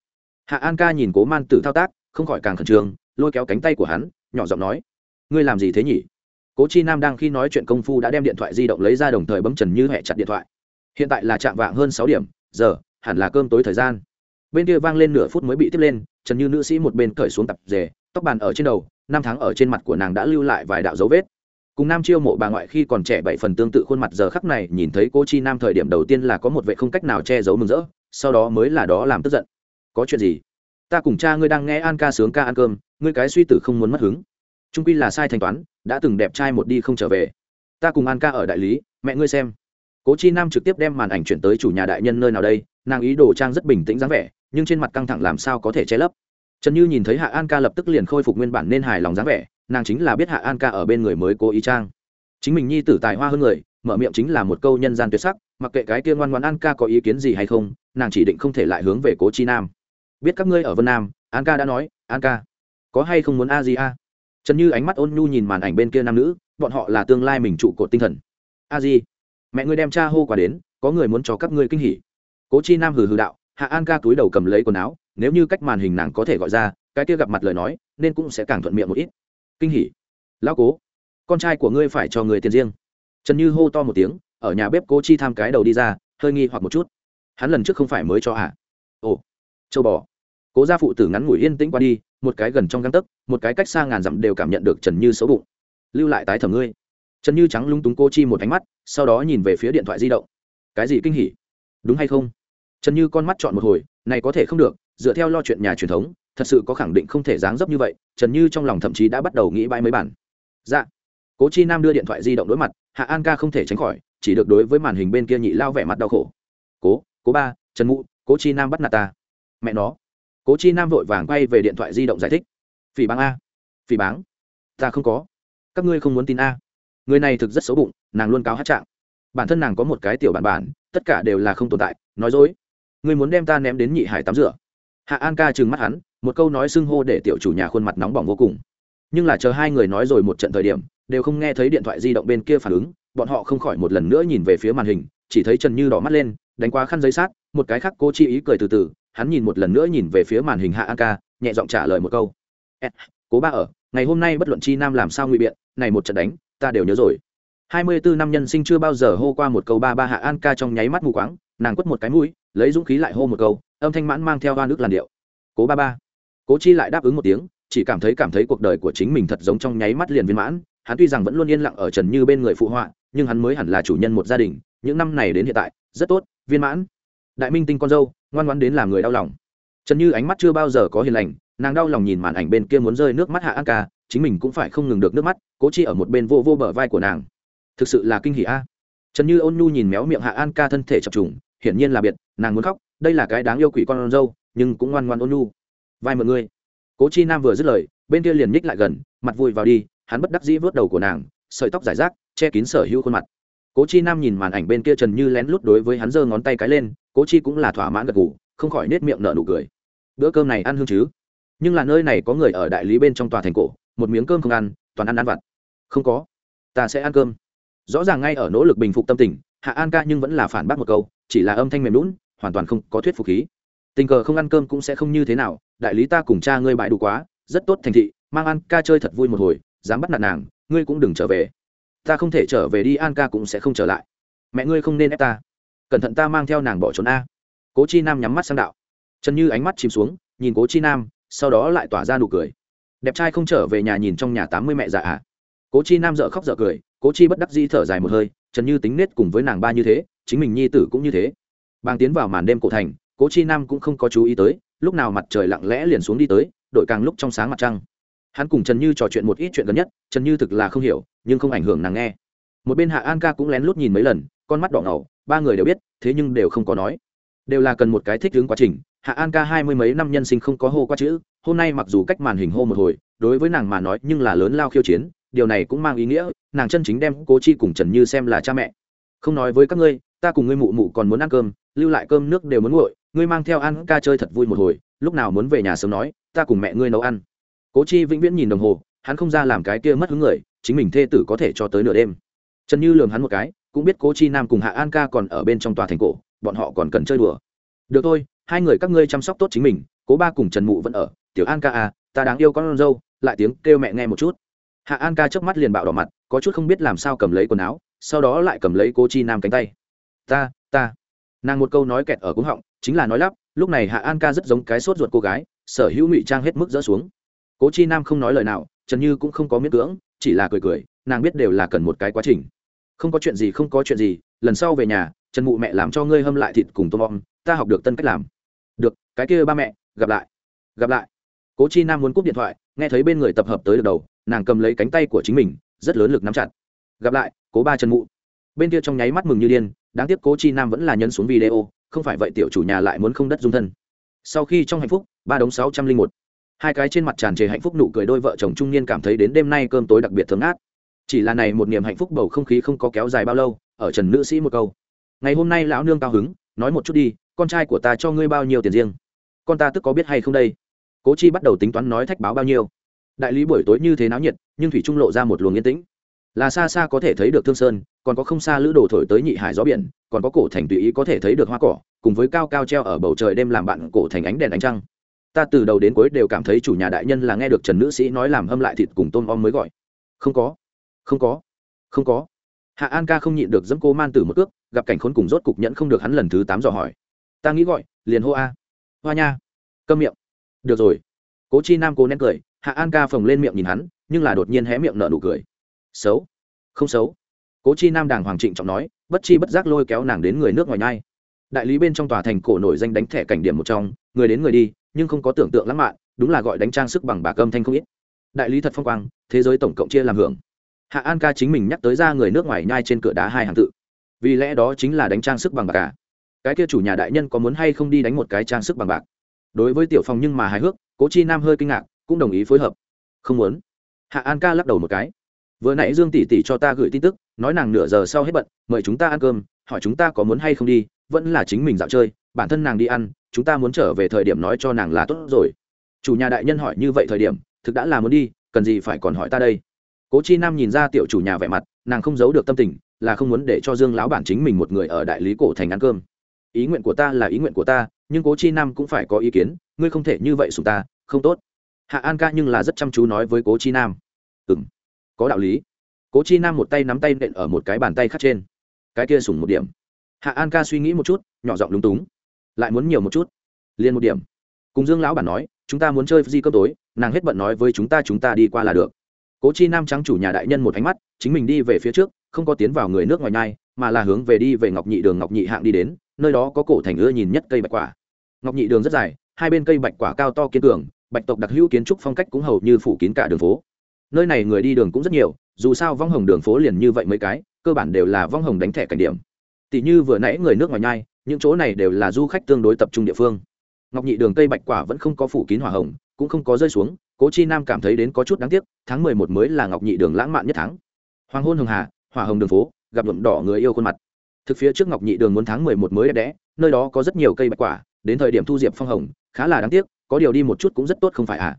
Hạ an ca nhìn cố man tử thao tác, không khỏi càng khẩn trương, lôi kéo cánh tay của hắn, nhỏ giọng nói, ngươi làm gì thế nhỉ? Cố chi nam đang khi nói chuyện công phu đã đem điện thoại di động lấy ra đồng thời bấm trần như hẹ chặt điện thoại. Hiện tại là trạm vạng hơn sáu điểm, giờ, hẳn là cơm tối thời gian. Bên kia vang lên nửa phút mới bị tiếp lên, trần như nữ sĩ một bên cởi xuống tập rề tóc bàn ở trên đầu, năm tháng ở trên mặt của nàng đã lưu lại vài đạo dấu vết. Cùng nam chiêu mộ bà ngoại khi còn trẻ bảy phần tương tự khuôn mặt giờ khắc này, nhìn thấy cô chi nam thời điểm đầu tiên là có một vệ không cách nào che giấu mừng rỡ sau đó mới là đó làm tức giận. Có chuyện gì? Ta cùng cha ngươi đang nghe an ca sướng ca ăn cơm, ngươi cái suy tử không muốn mất hứng. Trung quy là sai thanh toán, đã từng đẹp trai một đi không trở về. Ta cùng an ca ở đại lý, mẹ ngươi xem. Cố chi nam trực tiếp đem màn ảnh chuyển tới chủ nhà đại nhân nơi nào đây, nàng ý đồ trang rất bình tĩnh dáng vẻ, nhưng trên mặt căng thẳng làm sao có thể che lấp. Trần như nhìn thấy hạ an ca lập tức liền khôi phục nguyên bản nên hài lòng dáng vẻ, nàng chính là biết hạ an ca ở bên người mới cố ý trang. Chính mình nhi tử tài hoa hơn người, mở miệng chính là một câu nhân gian tuyệt sắc mặc kệ cái kia ngoan ngoan an ca có ý kiến gì hay không, nàng chỉ định không thể lại hướng về cố chi nam. Biết các ngươi ở vân nam, an ca đã nói, an ca, có hay không muốn a di a? Trần như ánh mắt ôn nhu nhìn màn ảnh bên kia nam nữ, bọn họ là tương lai mình trụ cột tinh thần. A di, mẹ ngươi đem cha hô quả đến, có người muốn cho các ngươi kinh hỉ. Cố chi nam hừ hừ đạo, hạ an ca túi đầu cầm lấy quần áo, nếu như cách màn hình nàng có thể gọi ra, cái kia gặp mặt lời nói, nên cũng sẽ càng thuận miệng một ít. Kinh hỉ, lão cố, con trai của ngươi phải cho người tiền riêng. Trần như hô to một tiếng ở nhà bếp cố chi tham cái đầu đi ra, hơi nghi hoặc một chút. Hắn lần trước không phải mới cho hả? ồ, châu bò. Cố gia phụ tử ngắn ngủi yên tĩnh qua đi, một cái gần trong găng tấc, một cái cách xa ngàn dặm đều cảm nhận được trần như xấu bụng. Lưu lại tái thẩm ngươi. Trần như trắng lung túng cô chi một ánh mắt, sau đó nhìn về phía điện thoại di động. Cái gì kinh hỉ? Đúng hay không? Trần như con mắt chọn một hồi, này có thể không được, dựa theo lo chuyện nhà truyền thống, thật sự có khẳng định không thể dáng dấp như vậy, trần như trong lòng thậm chí đã bắt đầu nghĩ bãi mấy bản. Dạ. Cố chi nam đưa điện thoại di động đối mặt, hạ an ca không thể tránh khỏi chỉ được đối với màn hình bên kia nhị lao vẻ mặt đau khổ. Cố cố ba, trần ngụ cố chi nam bắt nạt ta. Mẹ nó. Cố chi nam vội vàng quay về điện thoại di động giải thích. Phỉ báng a. Phỉ báng. Ta không có. Các ngươi không muốn tin a. Người này thực rất xấu bụng, nàng luôn cáo hát trạng. Bản thân nàng có một cái tiểu bản bản, tất cả đều là không tồn tại. Nói dối. Người muốn đem ta ném đến nhị hải tắm rửa. Hạ an ca trừng mắt hắn, một câu nói xưng hô để tiểu chủ nhà khuôn mặt nóng bỏng vô cùng. Nhưng là chờ hai người nói rồi một trận thời điểm, đều không nghe thấy điện thoại di động bên kia phản ứng bọn họ không khỏi một lần nữa nhìn về phía màn hình, chỉ thấy trần như đỏ mắt lên, đánh qua khăn giấy sát, một cái khác cô chi ý cười từ từ, hắn nhìn một lần nữa nhìn về phía màn hình hạ an ca, nhẹ giọng trả lời một câu. Cố ba ở, ngày hôm nay bất luận chi nam làm sao ngụy biện, này một trận đánh, ta đều nhớ rồi. Hai mươi bốn năm nhân sinh chưa bao giờ hô qua một câu ba ba hạ an ca trong nháy mắt mù quáng, nàng quất một cái mũi, lấy dũng khí lại hô một câu, âm thanh mãn mang theo hoa nước làn điệu. Cố ba ba. Cố chi lại đáp ứng một tiếng, chỉ cảm thấy cảm thấy cuộc đời của chính mình thật giống trong nháy mắt liền viên mãn, hắn tuy rằng vẫn luôn yên lặng ở trần như bên người phụ họa nhưng hắn mới hẳn là chủ nhân một gia đình, những năm này đến hiện tại, rất tốt, viên mãn. Đại minh tinh con dâu, ngoan ngoãn đến làm người đau lòng. Trần như ánh mắt chưa bao giờ có hiền lành, nàng đau lòng nhìn màn ảnh bên kia muốn rơi nước mắt hạ an ca, chính mình cũng phải không ngừng được nước mắt, cố chi ở một bên vô vô bờ vai của nàng. Thực sự là kinh hỉ a. Trần như ôn nhu nhìn méo miệng hạ an ca thân thể chập trùng, hiển nhiên là biệt, nàng muốn khóc, đây là cái đáng yêu quỷ con dâu, nhưng cũng ngoan ngoan ôn nhu. Vai mọi người. Cố chi nam vừa dứt lời, bên kia liền nhích lại gần, mặt vui vào đi, hắn bất đắc dĩ vớt đầu của nàng, sợi tóc giải rác che kín sở hữu khuôn mặt. Cố chi nam nhìn màn ảnh bên kia trần như lén lút đối với hắn giơ ngón tay cái lên, cố chi cũng là thỏa mãn gật gù, không khỏi nết miệng nở nụ cười. Bữa cơm này ăn hương chứ? Nhưng là nơi này có người ở đại lý bên trong tòa thành cổ, một miếng cơm không ăn, toàn ăn ăn vặt. Không có, ta sẽ ăn cơm. Rõ ràng ngay ở nỗ lực bình phục tâm tình, hạ an ca nhưng vẫn là phản bác một câu, chỉ là âm thanh mềm lún hoàn toàn không có thuyết phục khí. Tình cờ không ăn cơm cũng sẽ không như thế nào, đại lý ta cùng cha ngươi bại đủ quá, rất tốt thành thị, mang ăn ca chơi thật vui một hồi, dám bắt nạt nàng, ngươi cũng đừng trở về ta không thể trở về đi an ca cũng sẽ không trở lại. Mẹ ngươi không nên ép ta. Cẩn thận ta mang theo nàng bỏ trốn a. Cố chi nam nhắm mắt sang đạo. Trần như ánh mắt chìm xuống, nhìn cố chi nam, sau đó lại tỏa ra nụ cười. Đẹp trai không trở về nhà nhìn trong nhà tám mươi mẹ già ạ à. cố chi nam dợ khóc dợ cười, cố chi bất đắc di thở dài một hơi, trần như tính nết cùng với nàng ba như thế, chính mình nhi tử cũng như thế. Bàng tiến vào màn đêm cổ thành, cố chi nam cũng không có chú ý tới, lúc nào mặt trời lặng lẽ liền xuống đi tới, đội càng lúc trong sáng mặt trăng. Hắn cùng trần như trò chuyện một ít chuyện gần nhất, trần như thực là không hiểu nhưng không ảnh hưởng nàng nghe. Một bên hạ an ca cũng lén lút nhìn mấy lần, con mắt đỏ ngầu, ba người đều biết, thế nhưng đều không có nói. Đều là cần một cái thích ứng quá trình, hạ an ca hai mươi mấy năm nhân sinh không có hô qua chữ, hôm nay mặc dù cách màn hình hô một hồi, đối với nàng mà nói nhưng là lớn lao khiêu chiến, điều này cũng mang ý nghĩa, nàng chân chính đem cố chi cùng trần như xem là cha mẹ. Không nói với các ngươi, ta cùng ngươi mụ mụ còn muốn ăn cơm, lưu lại cơm nước đều muốn nguội, ngươi mang theo ăn ca chơi thật vui một hồi, lúc nào muốn về nhà sớm nói, ta cùng mẹ ngươi nấu ăn. Cố chi vĩnh viễn nhìn đồng hồ, hắn không ra làm cái kia mất hứng người chính mình thê tử có thể cho tới nửa đêm. Trần như lường hắn một cái, cũng biết cố chi nam cùng hạ an ca còn ở bên trong tòa thành cổ, bọn họ còn cần chơi đùa. Được thôi, hai người các ngươi chăm sóc tốt chính mình, cố ba cùng trần mụ vẫn ở, tiểu an ca à ta đáng yêu con dâu, lại tiếng kêu mẹ nghe một chút. Hạ an ca trước mắt liền bạo đỏ mặt, có chút không biết làm sao cầm lấy quần áo, sau đó lại cầm lấy cố chi nam cánh tay. Ta ta. Nàng một câu nói kẹt ở cúng họng, chính là nói lắp, lúc này hạ an ca rất giống cái sốt ruột cô gái, sở hữu ngụy trang hết mức dỡ xuống. Cố chi nam không nói lời nào, trần như cũng không có miễn cưỡng chỉ là cười cười, nàng biết đều là cần một cái quá trình. Không có chuyện gì, không có chuyện gì, lần sau về nhà, trần mụ mẹ làm cho ngươi hâm lại thịt cùng tôm bom ta học được tân cách làm. Được, cái kia ba mẹ, gặp lại. Gặp lại. Cố chi nam muốn cúp điện thoại, nghe thấy bên người tập hợp tới được đầu, nàng cầm lấy cánh tay của chính mình, rất lớn lực nắm chặt. Gặp lại, cố ba trần mụ. Bên kia trong nháy mắt mừng như điên, đáng tiếc cố chi nam vẫn là nhân xuống video, không phải vậy tiểu chủ nhà lại muốn không đất dung thân. Sau khi trong hạnh phúc, ba đống sáu trăm linh một hai cái trên mặt tràn trề hạnh phúc nụ cười đôi vợ chồng trung niên cảm thấy đến đêm nay cơm tối đặc biệt thơm ngát. Chỉ là này một niềm hạnh phúc bầu không khí không có kéo dài bao lâu, ở trần nữ sĩ một câu. Ngày hôm nay lão nương cao hứng, nói một chút đi, con trai của ta cho ngươi bao nhiêu tiền riêng? Con ta tức có biết hay không đây? Cố chi bắt đầu tính toán nói thách báo bao nhiêu. Đại lý buổi tối như thế náo nhiệt, nhưng thủy trung lộ ra một luồng yên tĩnh. Là xa xa có thể thấy được thương sơn, còn có không xa lữ đồ thổi tới nhị hải gió biển, còn có cổ thành tùy ý có thể thấy được hoa cỏ, cùng với cao cao treo ở bầu trời đêm làm bạn cổ thành ánh đèn ánh trăng ta từ đầu đến cuối đều cảm thấy chủ nhà đại nhân là nghe được trần nữ sĩ nói làm hâm lại thịt cùng tôm om mới gọi. Không có không có không có. Hạ an ca không nhịn được dẫm cô man tử một ước gặp cảnh khốn cùng rốt cục nhẫn không được hắn lần thứ tám dò hỏi. Ta nghĩ gọi, liền hô a. Hoa nha, câm miệng. Được rồi. Cố chi nam cố nén cười, hạ an ca phồng lên miệng nhìn hắn, nhưng là đột nhiên hé miệng nở nụ cười. Xấu, không xấu. Cố chi nam đàng hoàng trịnh trọng nói, bất chi bất giác lôi kéo nàng đến người nước ngoài nhai. Đại lý bên trong tòa thành cổ nổi danh đánh thẻ cảnh điểm một trong, người đến người đi nhưng không có tưởng tượng lãng mạn, đúng là gọi đánh trang sức bằng bạc âm thanh không ít. Đại lý thật phong quang, thế giới tổng cộng chia làm hưởng. Hạ an ca chính mình nhắc tới ra người nước ngoài nhai trên cửa đá hai hàng tự. Vì lẽ đó chính là đánh trang sức bằng bạc cả cái kia chủ nhà đại nhân có muốn hay không đi đánh một cái trang sức bằng bạc? Đối với tiểu phòng nhưng mà hài hước, cố chi nam hơi kinh ngạc, cũng đồng ý phối hợp. Không muốn. Hạ an ca lắc đầu một cái. Vừa nãy dương tỷ tỷ cho ta gửi tin tức, nói nàng nửa giờ sau hết bận, mời chúng ta ăn cơm, hỏi chúng ta có muốn hay không đi, vẫn là chính mình dạo chơi, bản thân nàng đi ăn chúng ta muốn trở về thời điểm nói cho nàng là tốt rồi. Chủ nhà đại nhân hỏi như vậy thời điểm, thực đã là muốn đi, cần gì phải còn hỏi ta đây? Cố chi nam nhìn ra tiểu chủ nhà vẻ mặt, nàng không giấu được tâm tình, là không muốn để cho dương lão bản chính mình một người ở đại lý cổ thành ăn cơm. Ý nguyện của ta là ý nguyện của ta, nhưng cố chi nam cũng phải có ý kiến, ngươi không thể như vậy sùng ta, không tốt. Hạ an ca nhưng là rất chăm chú nói với cố chi nam. Ừ m có đạo lý. Cố chi nam một tay nắm tay nện ở một cái bàn tay khác trên. Cái kia sùng một điểm. Hạ an ca suy nghĩ một chút, nhỏ giọng lúng túng lại muốn nhiều một chút. Liền một điểm. Cùng dương lão bản nói, chúng ta muốn chơi di cơm tối, nàng hết bận nói với chúng ta chúng ta đi qua là được. Cố chi nam trắng chủ nhà đại nhân một ánh mắt, chính mình đi về phía trước, không có tiến vào người nước ngoài nhai, mà là hướng về đi về ngọc nhị đường, ngọc nhị hạng đi đến, nơi đó có cổ thành ưa nhìn nhất cây bạch quả. Ngọc nhị đường rất dài, hai bên cây bạch quả cao to kiên cường, bạch tộc đặc hữu kiến trúc phong cách cũng hầu như phủ kín cả đường phố. Nơi này người đi đường cũng rất nhiều, dù sao vong hồng đường phố liền như vậy mấy cái, cơ bản đều là vong hồng đánh thẻ cảnh điểm tỷ như vừa nãy người nước ngoài nhai, những chỗ này đều là du khách tương đối tập trung địa phương. Ngọc nhị đường cây bạch quả vẫn không có phủ kín hỏa hồng, cũng không có rơi xuống, cố chi nam cảm thấy đến có chút đáng tiếc, tháng mười một mới là ngọc nhị đường lãng mạn nhất tháng. Hoàng hôn hồng hà, hỏa hồng đường phố, gặp nhuộm đỏ người yêu khuôn mặt. Thực phía trước ngọc nhị đường muốn tháng mười một mới đẹp đẽ, nơi đó có rất nhiều cây bạch quả, đến thời điểm thu diệp phong hồng, khá là đáng tiếc, có điều đi một chút cũng rất tốt không phải à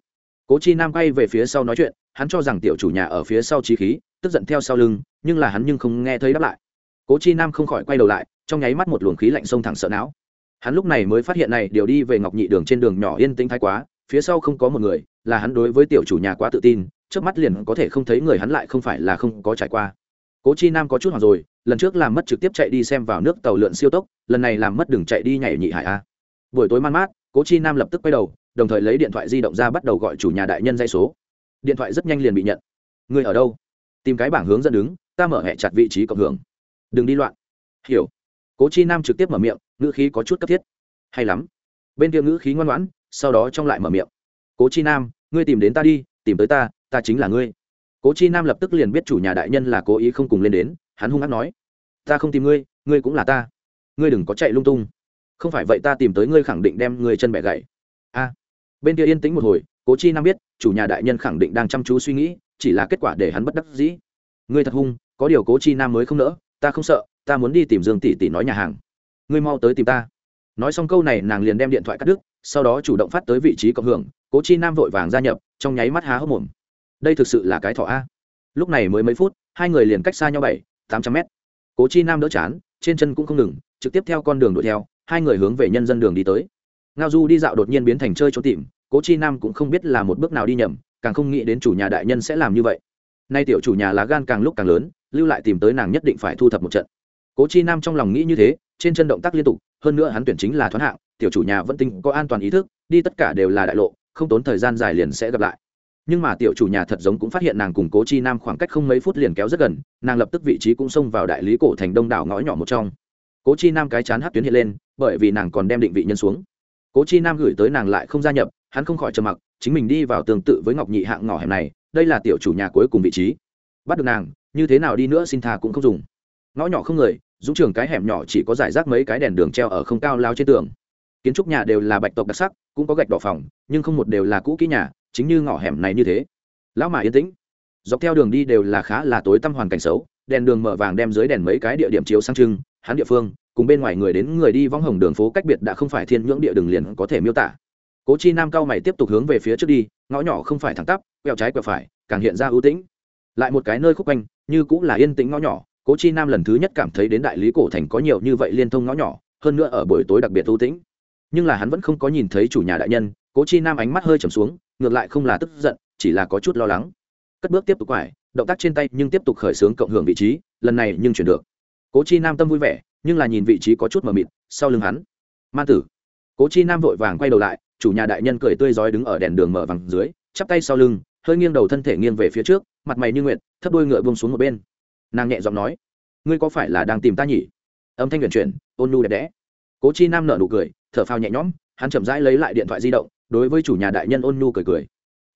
cố chi nam quay về phía sau nói chuyện, hắn cho rằng tiểu chủ nhà ở phía sau trí khí, tức giận theo sau lưng, nhưng là hắn nhưng không nghe thấy đáp lại cố chi nam không khỏi quay đầu lại trong nháy mắt một luồng khí lạnh sông thẳng sợ não hắn lúc này mới phát hiện này điều đi về ngọc nhị đường trên đường nhỏ yên tĩnh thái quá phía sau không có một người là hắn đối với tiểu chủ nhà quá tự tin trước mắt liền có thể không thấy người hắn lại không phải là không có trải qua cố chi nam có chút hoặc rồi lần trước làm mất trực tiếp chạy đi xem vào nước tàu lượn siêu tốc lần này làm mất đường chạy đi nhảy nhị hải a buổi tối man mát cố chi nam lập tức quay đầu đồng thời lấy điện thoại di động ra bắt đầu gọi chủ nhà đại nhân dây số điện thoại rất nhanh liền bị nhận người ở đâu tìm cái bảng hướng dẫn đứng ta mở hẹ chặt vị trí cộng hưởng đừng đi loạn. Hiểu. Cố chi nam trực tiếp mở miệng, ngữ khí có chút cấp thiết. Hay lắm. Bên kia ngữ khí ngoan ngoãn, sau đó trong lại mở miệng. Cố chi nam, ngươi tìm đến ta đi, tìm tới ta ta chính là ngươi. Cố chi nam lập tức liền biết chủ nhà đại nhân là cố ý không cùng lên đến, hắn hung hát nói. Ta không tìm ngươi ngươi cũng là ta. Ngươi đừng có chạy lung tung. Không phải vậy ta tìm tới ngươi khẳng định đem ngươi chân bẻ gãy. A. Bên kia yên tĩnh một hồi, cố chi nam biết, chủ nhà đại nhân khẳng định đang chăm chú suy nghĩ, chỉ là kết quả để hắn bất đắc dĩ. Ngươi thật hung, có điều cố chi nam mới không nỡ ta không sợ, ta muốn đi tìm dương tỷ tỷ nói nhà hàng. Ngươi mau tới tìm ta. Nói xong câu này, nàng liền đem điện thoại cắt đứt, sau đó chủ động phát tới vị trí cộng hưởng, cố chi nam vội vàng gia nhập, trong nháy mắt há hốc mồm. Đây thực sự là cái thỏ a. Lúc này mới mấy phút, hai người liền cách xa nhau bảy, tám trăm mét. Cố chi nam đỡ chán, trên chân cũng không ngừng, trực tiếp theo con đường đuổi theo, hai người hướng về nhân dân đường đi tới. Ngao du đi dạo đột nhiên biến thành chơi trốn tìm, cố chi nam cũng không biết là một bước nào đi nhầm, càng không nghĩ đến chủ nhà đại nhân sẽ làm như vậy nay tiểu chủ nhà lá gan càng lúc càng lớn, lưu lại tìm tới nàng nhất định phải thu thập một trận. Cố chi nam trong lòng nghĩ như thế, trên chân động tác liên tục, hơn nữa hắn tuyển chính là thoáng hạng, tiểu chủ nhà vẫn tinh có an toàn ý thức, đi tất cả đều là đại lộ, không tốn thời gian dài liền sẽ gặp lại. Nhưng mà tiểu chủ nhà thật giống cũng phát hiện nàng cùng cố chi nam khoảng cách không mấy phút liền kéo rất gần, nàng lập tức vị trí cũng xông vào đại lý cổ thành đông đảo ngõ nhỏ một trong. Cố chi nam cái chán hát tuyến hiện lên, bởi vì nàng còn đem định vị nhân xuống. Cố chi nam gửi tới nàng lại không gia nhập, hắn không khỏi trầm mặc, chính mình đi vào tương tự với ngọc nhị hạng ngõ hẻm này đây là tiểu chủ nhà cuối cùng vị trí. Bắt được nàng, như thế nào đi nữa xin tha cũng không dùng. Ngõ nhỏ không người, dũng trường cái hẻm nhỏ chỉ có giải rác mấy cái đèn đường treo ở không cao lao trên tường. Kiến trúc nhà đều là bạch tộc đặc sắc, cũng có gạch đỏ phòng, nhưng không một đều là cũ kỹ nhà, chính như ngõ hẻm này như thế. Lão mà yên tĩnh. Dọc theo đường đi đều là khá là tối tăm hoàn cảnh xấu, đèn đường mở vàng đem dưới đèn mấy cái địa điểm chiếu sang trưng, hắn địa phương, cùng bên ngoài người đến người đi vong hồng đường phố cách biệt đã không phải thiên nhưỡng địa đường liền có thể miêu tả cố chi nam cao mày tiếp tục hướng về phía trước đi, ngõ nhỏ không phải thẳng tắp, quẹo trái quẹo phải, càng hiện ra ưu tĩnh. Lại một cái nơi khúc quanh, như cũng là yên tĩnh ngõ nhỏ, cố chi nam lần thứ nhất cảm thấy đến đại lý cổ thành có nhiều như vậy liên thông ngõ nhỏ, hơn nữa ở buổi tối đặc biệt ưu tĩnh. Nhưng là hắn vẫn không có nhìn thấy chủ nhà đại nhân, cố chi nam ánh mắt hơi trầm xuống, ngược lại không là tức giận, chỉ là có chút lo lắng. Cất bước tiếp tục quải, động tác trên tay nhưng tiếp tục khởi xướng cộng hưởng vị trí, lần này nhưng chuyển được. Cố chi nam tâm vui vẻ, nhưng là nhìn vị trí có chút mờ mịt, sau lưng hắn. Man tử. Cố chi nam vội vàng quay đầu lại chủ nhà đại nhân cười tươi rói đứng ở đèn đường mở vàng dưới, chắp tay sau lưng, hơi nghiêng đầu thân thể nghiêng về phía trước, mặt mày như nguyện thấp đôi ngựa bông xuống một bên. Nàng nhẹ giọng nói, ngươi có phải là đang tìm ta nhỉ? Âm thanh luyện chuyển, ôn nu đẹp đẽ. Cố chi nam nở nụ cười, thở phào nhẹ nhõm, hắn chậm rãi lấy lại điện thoại di động, đối với chủ nhà đại nhân ôn nu cười cười.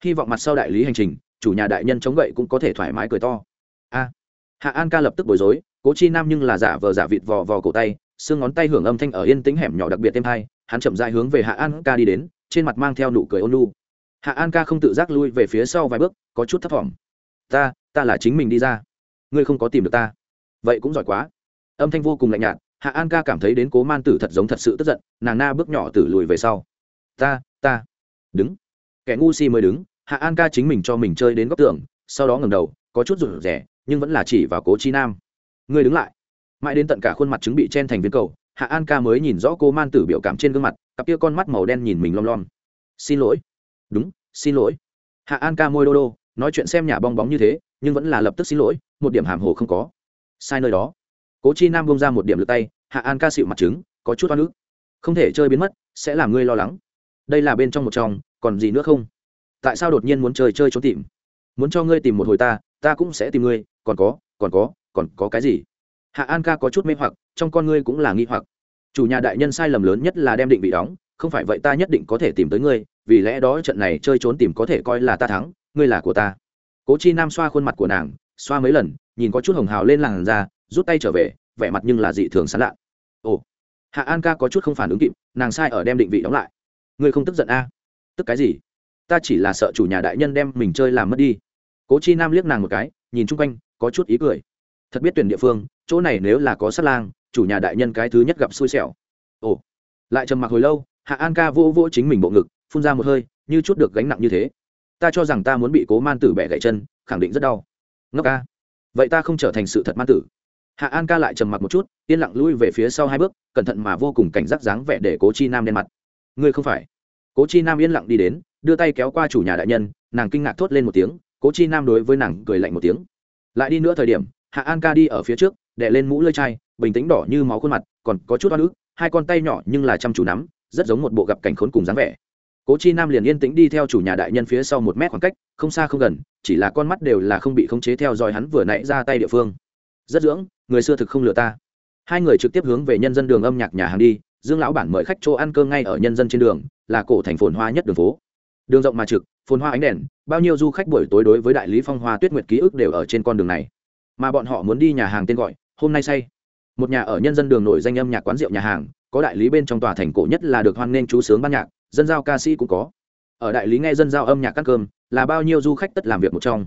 Hy vọng mặt sau đại lý hành trình, chủ nhà đại nhân chống gậy cũng có thể thoải mái cười to. A. Hạ an ca lập tức bối rối, cố chi nam nhưng là giả vờ giả vịt vò vò cổ tay, xương ngón tay hưởng âm thanh ở yên tĩnh hẻm nhỏ đặc biệt thêm hai, hắn chậm rãi hướng về hạ an ca đi đến trên mặt mang theo nụ cười ôn lu hạ an ca không tự giác lui về phía sau vài bước, có chút thấp t ta ta là chính mình đi ra. Ngươi không có tìm được ta. Vậy cũng giỏi quá. Âm thanh vô cùng lạnh nhạt, hạ an ca cảm thấy đến cố man tử thật giống thật sự tức giận, nàng na bước nhỏ tử lùi về sau. Ta ta. Đứng. Kẻ ngu si mới đứng, hạ an ca chính mình cho mình chơi đến góc tường, sau đó ngầm đầu, có chút rụt rẻ nhưng vẫn là chỉ vào cố chi nam. Ngươi đứng lại. Mãi đến tận cả khuôn mặt chứng bị chen thành viên cầu hạ an ca mới nhìn rõ cô man tử biểu cảm trên gương mặt, cặp kia con mắt màu đen nhìn mình lom lom. Xin lỗi. Đúng, xin lỗi. Hạ an ca môi đô đô, nói chuyện xem nhà bong bóng như thế, nhưng vẫn là lập tức xin lỗi, một điểm hàm hồ không có. Sai nơi đó. Cố chi nam bông ra một điểm lượt tay, hạ an ca xịu mặt trứng, có chút oan ức. Không thể chơi biến mất, sẽ làm ngươi lo lắng. Đây là bên trong một trong còn gì nữa không? Tại sao đột nhiên muốn chơi chơi trốn tìm? Muốn cho ngươi tìm một hồi ta ta cũng sẽ tìm ngươi, còn có còn có còn có cái gì? Hạ an ca có chút mê hoặc, trong con ngươi cũng là nghi hoặc. Chủ nhà đại nhân sai lầm lớn nhất là đem định vị đóng, không phải vậy ta nhất định có thể tìm tới ngươi, vì lẽ đó trận này chơi trốn tìm có thể coi là ta thắng, ngươi là của ta. Cố chi nam xoa khuôn mặt của nàng, xoa mấy lần, nhìn có chút hồng hào lên làn da, rút tay trở về, vẻ mặt nhưng là dị thường sán lạ. Ồ, hạ an ca có chút không phản ứng kịp, nàng sai ở đem định vị đóng lại. Ngươi không tức giận a? À? tức cái gì? Ta chỉ là sợ chủ nhà đại nhân đem mình chơi làm mất đi. Cố chi nam liếc nàng một cái, nhìn chung quanh, có chút ý cười thật biết tuyển địa phương, chỗ này nếu là có sát lang, chủ nhà đại nhân cái thứ nhất gặp xui xẻo. Ồ, lại trầm mặc hồi lâu, hạ an ca vô vô chính mình bộ ngực, phun ra một hơi, như chút được gánh nặng như thế. Ta cho rằng ta muốn bị cố man tử bẻ gãy chân, khẳng định rất đau. Ngốc ca. Vậy ta không trở thành sự thật man tử. Hạ an ca lại trầm mặc một chút, yên lặng lui về phía sau hai bước, cẩn thận mà vô cùng cảnh giác dáng vẻ để cố chi nam đen mặt. Ngươi không phải. Cố chi nam yên lặng đi đến, đưa tay kéo qua chủ nhà đại nhân, nàng kinh ngạc thốt lên một tiếng, cố chi nam đối với nàng cười lạnh một tiếng. Lại đi nữa thời điểm hạ an ca đi ở phía trước đệ lên mũ lơi chai, bình tĩnh đỏ như máu khuôn mặt, còn có chút oan ức, hai con tay nhỏ nhưng là chăm chú nắm, rất giống một bộ gặp cảnh khốn cùng dáng vẻ. Cố chi nam liền yên tĩnh đi theo chủ nhà đại nhân phía sau một mét khoảng cách, không xa không gần, chỉ là con mắt đều là không bị khống chế theo dõi hắn vừa nãy ra tay địa phương. Rất dưỡng, người xưa thực không lừa ta. Hai người trực tiếp hướng về nhân dân đường âm nhạc nhà hàng đi, dương lão bản mời khách chỗ ăn cơm ngay ở nhân dân trên đường, là cổ thành phồn hoa nhất đường phố. Đường rộng mà trực, phồn hoa ánh đèn, bao nhiêu du khách buổi tối đối với đại lý phong hoa tuyết nguyệt ký ức đều ở trên con đường này mà bọn họ muốn đi nhà hàng tên gọi, hôm nay say. Một nhà ở nhân dân đường nổi danh âm nhạc quán rượu nhà hàng, có đại lý bên trong tòa thành cổ nhất là được hoan nghênh chú sướng ban nhạc, dân giao ca sĩ cũng có. Ở đại lý nghe dân giao âm nhạc cắt cơm, là bao nhiêu du khách tất làm việc một trong.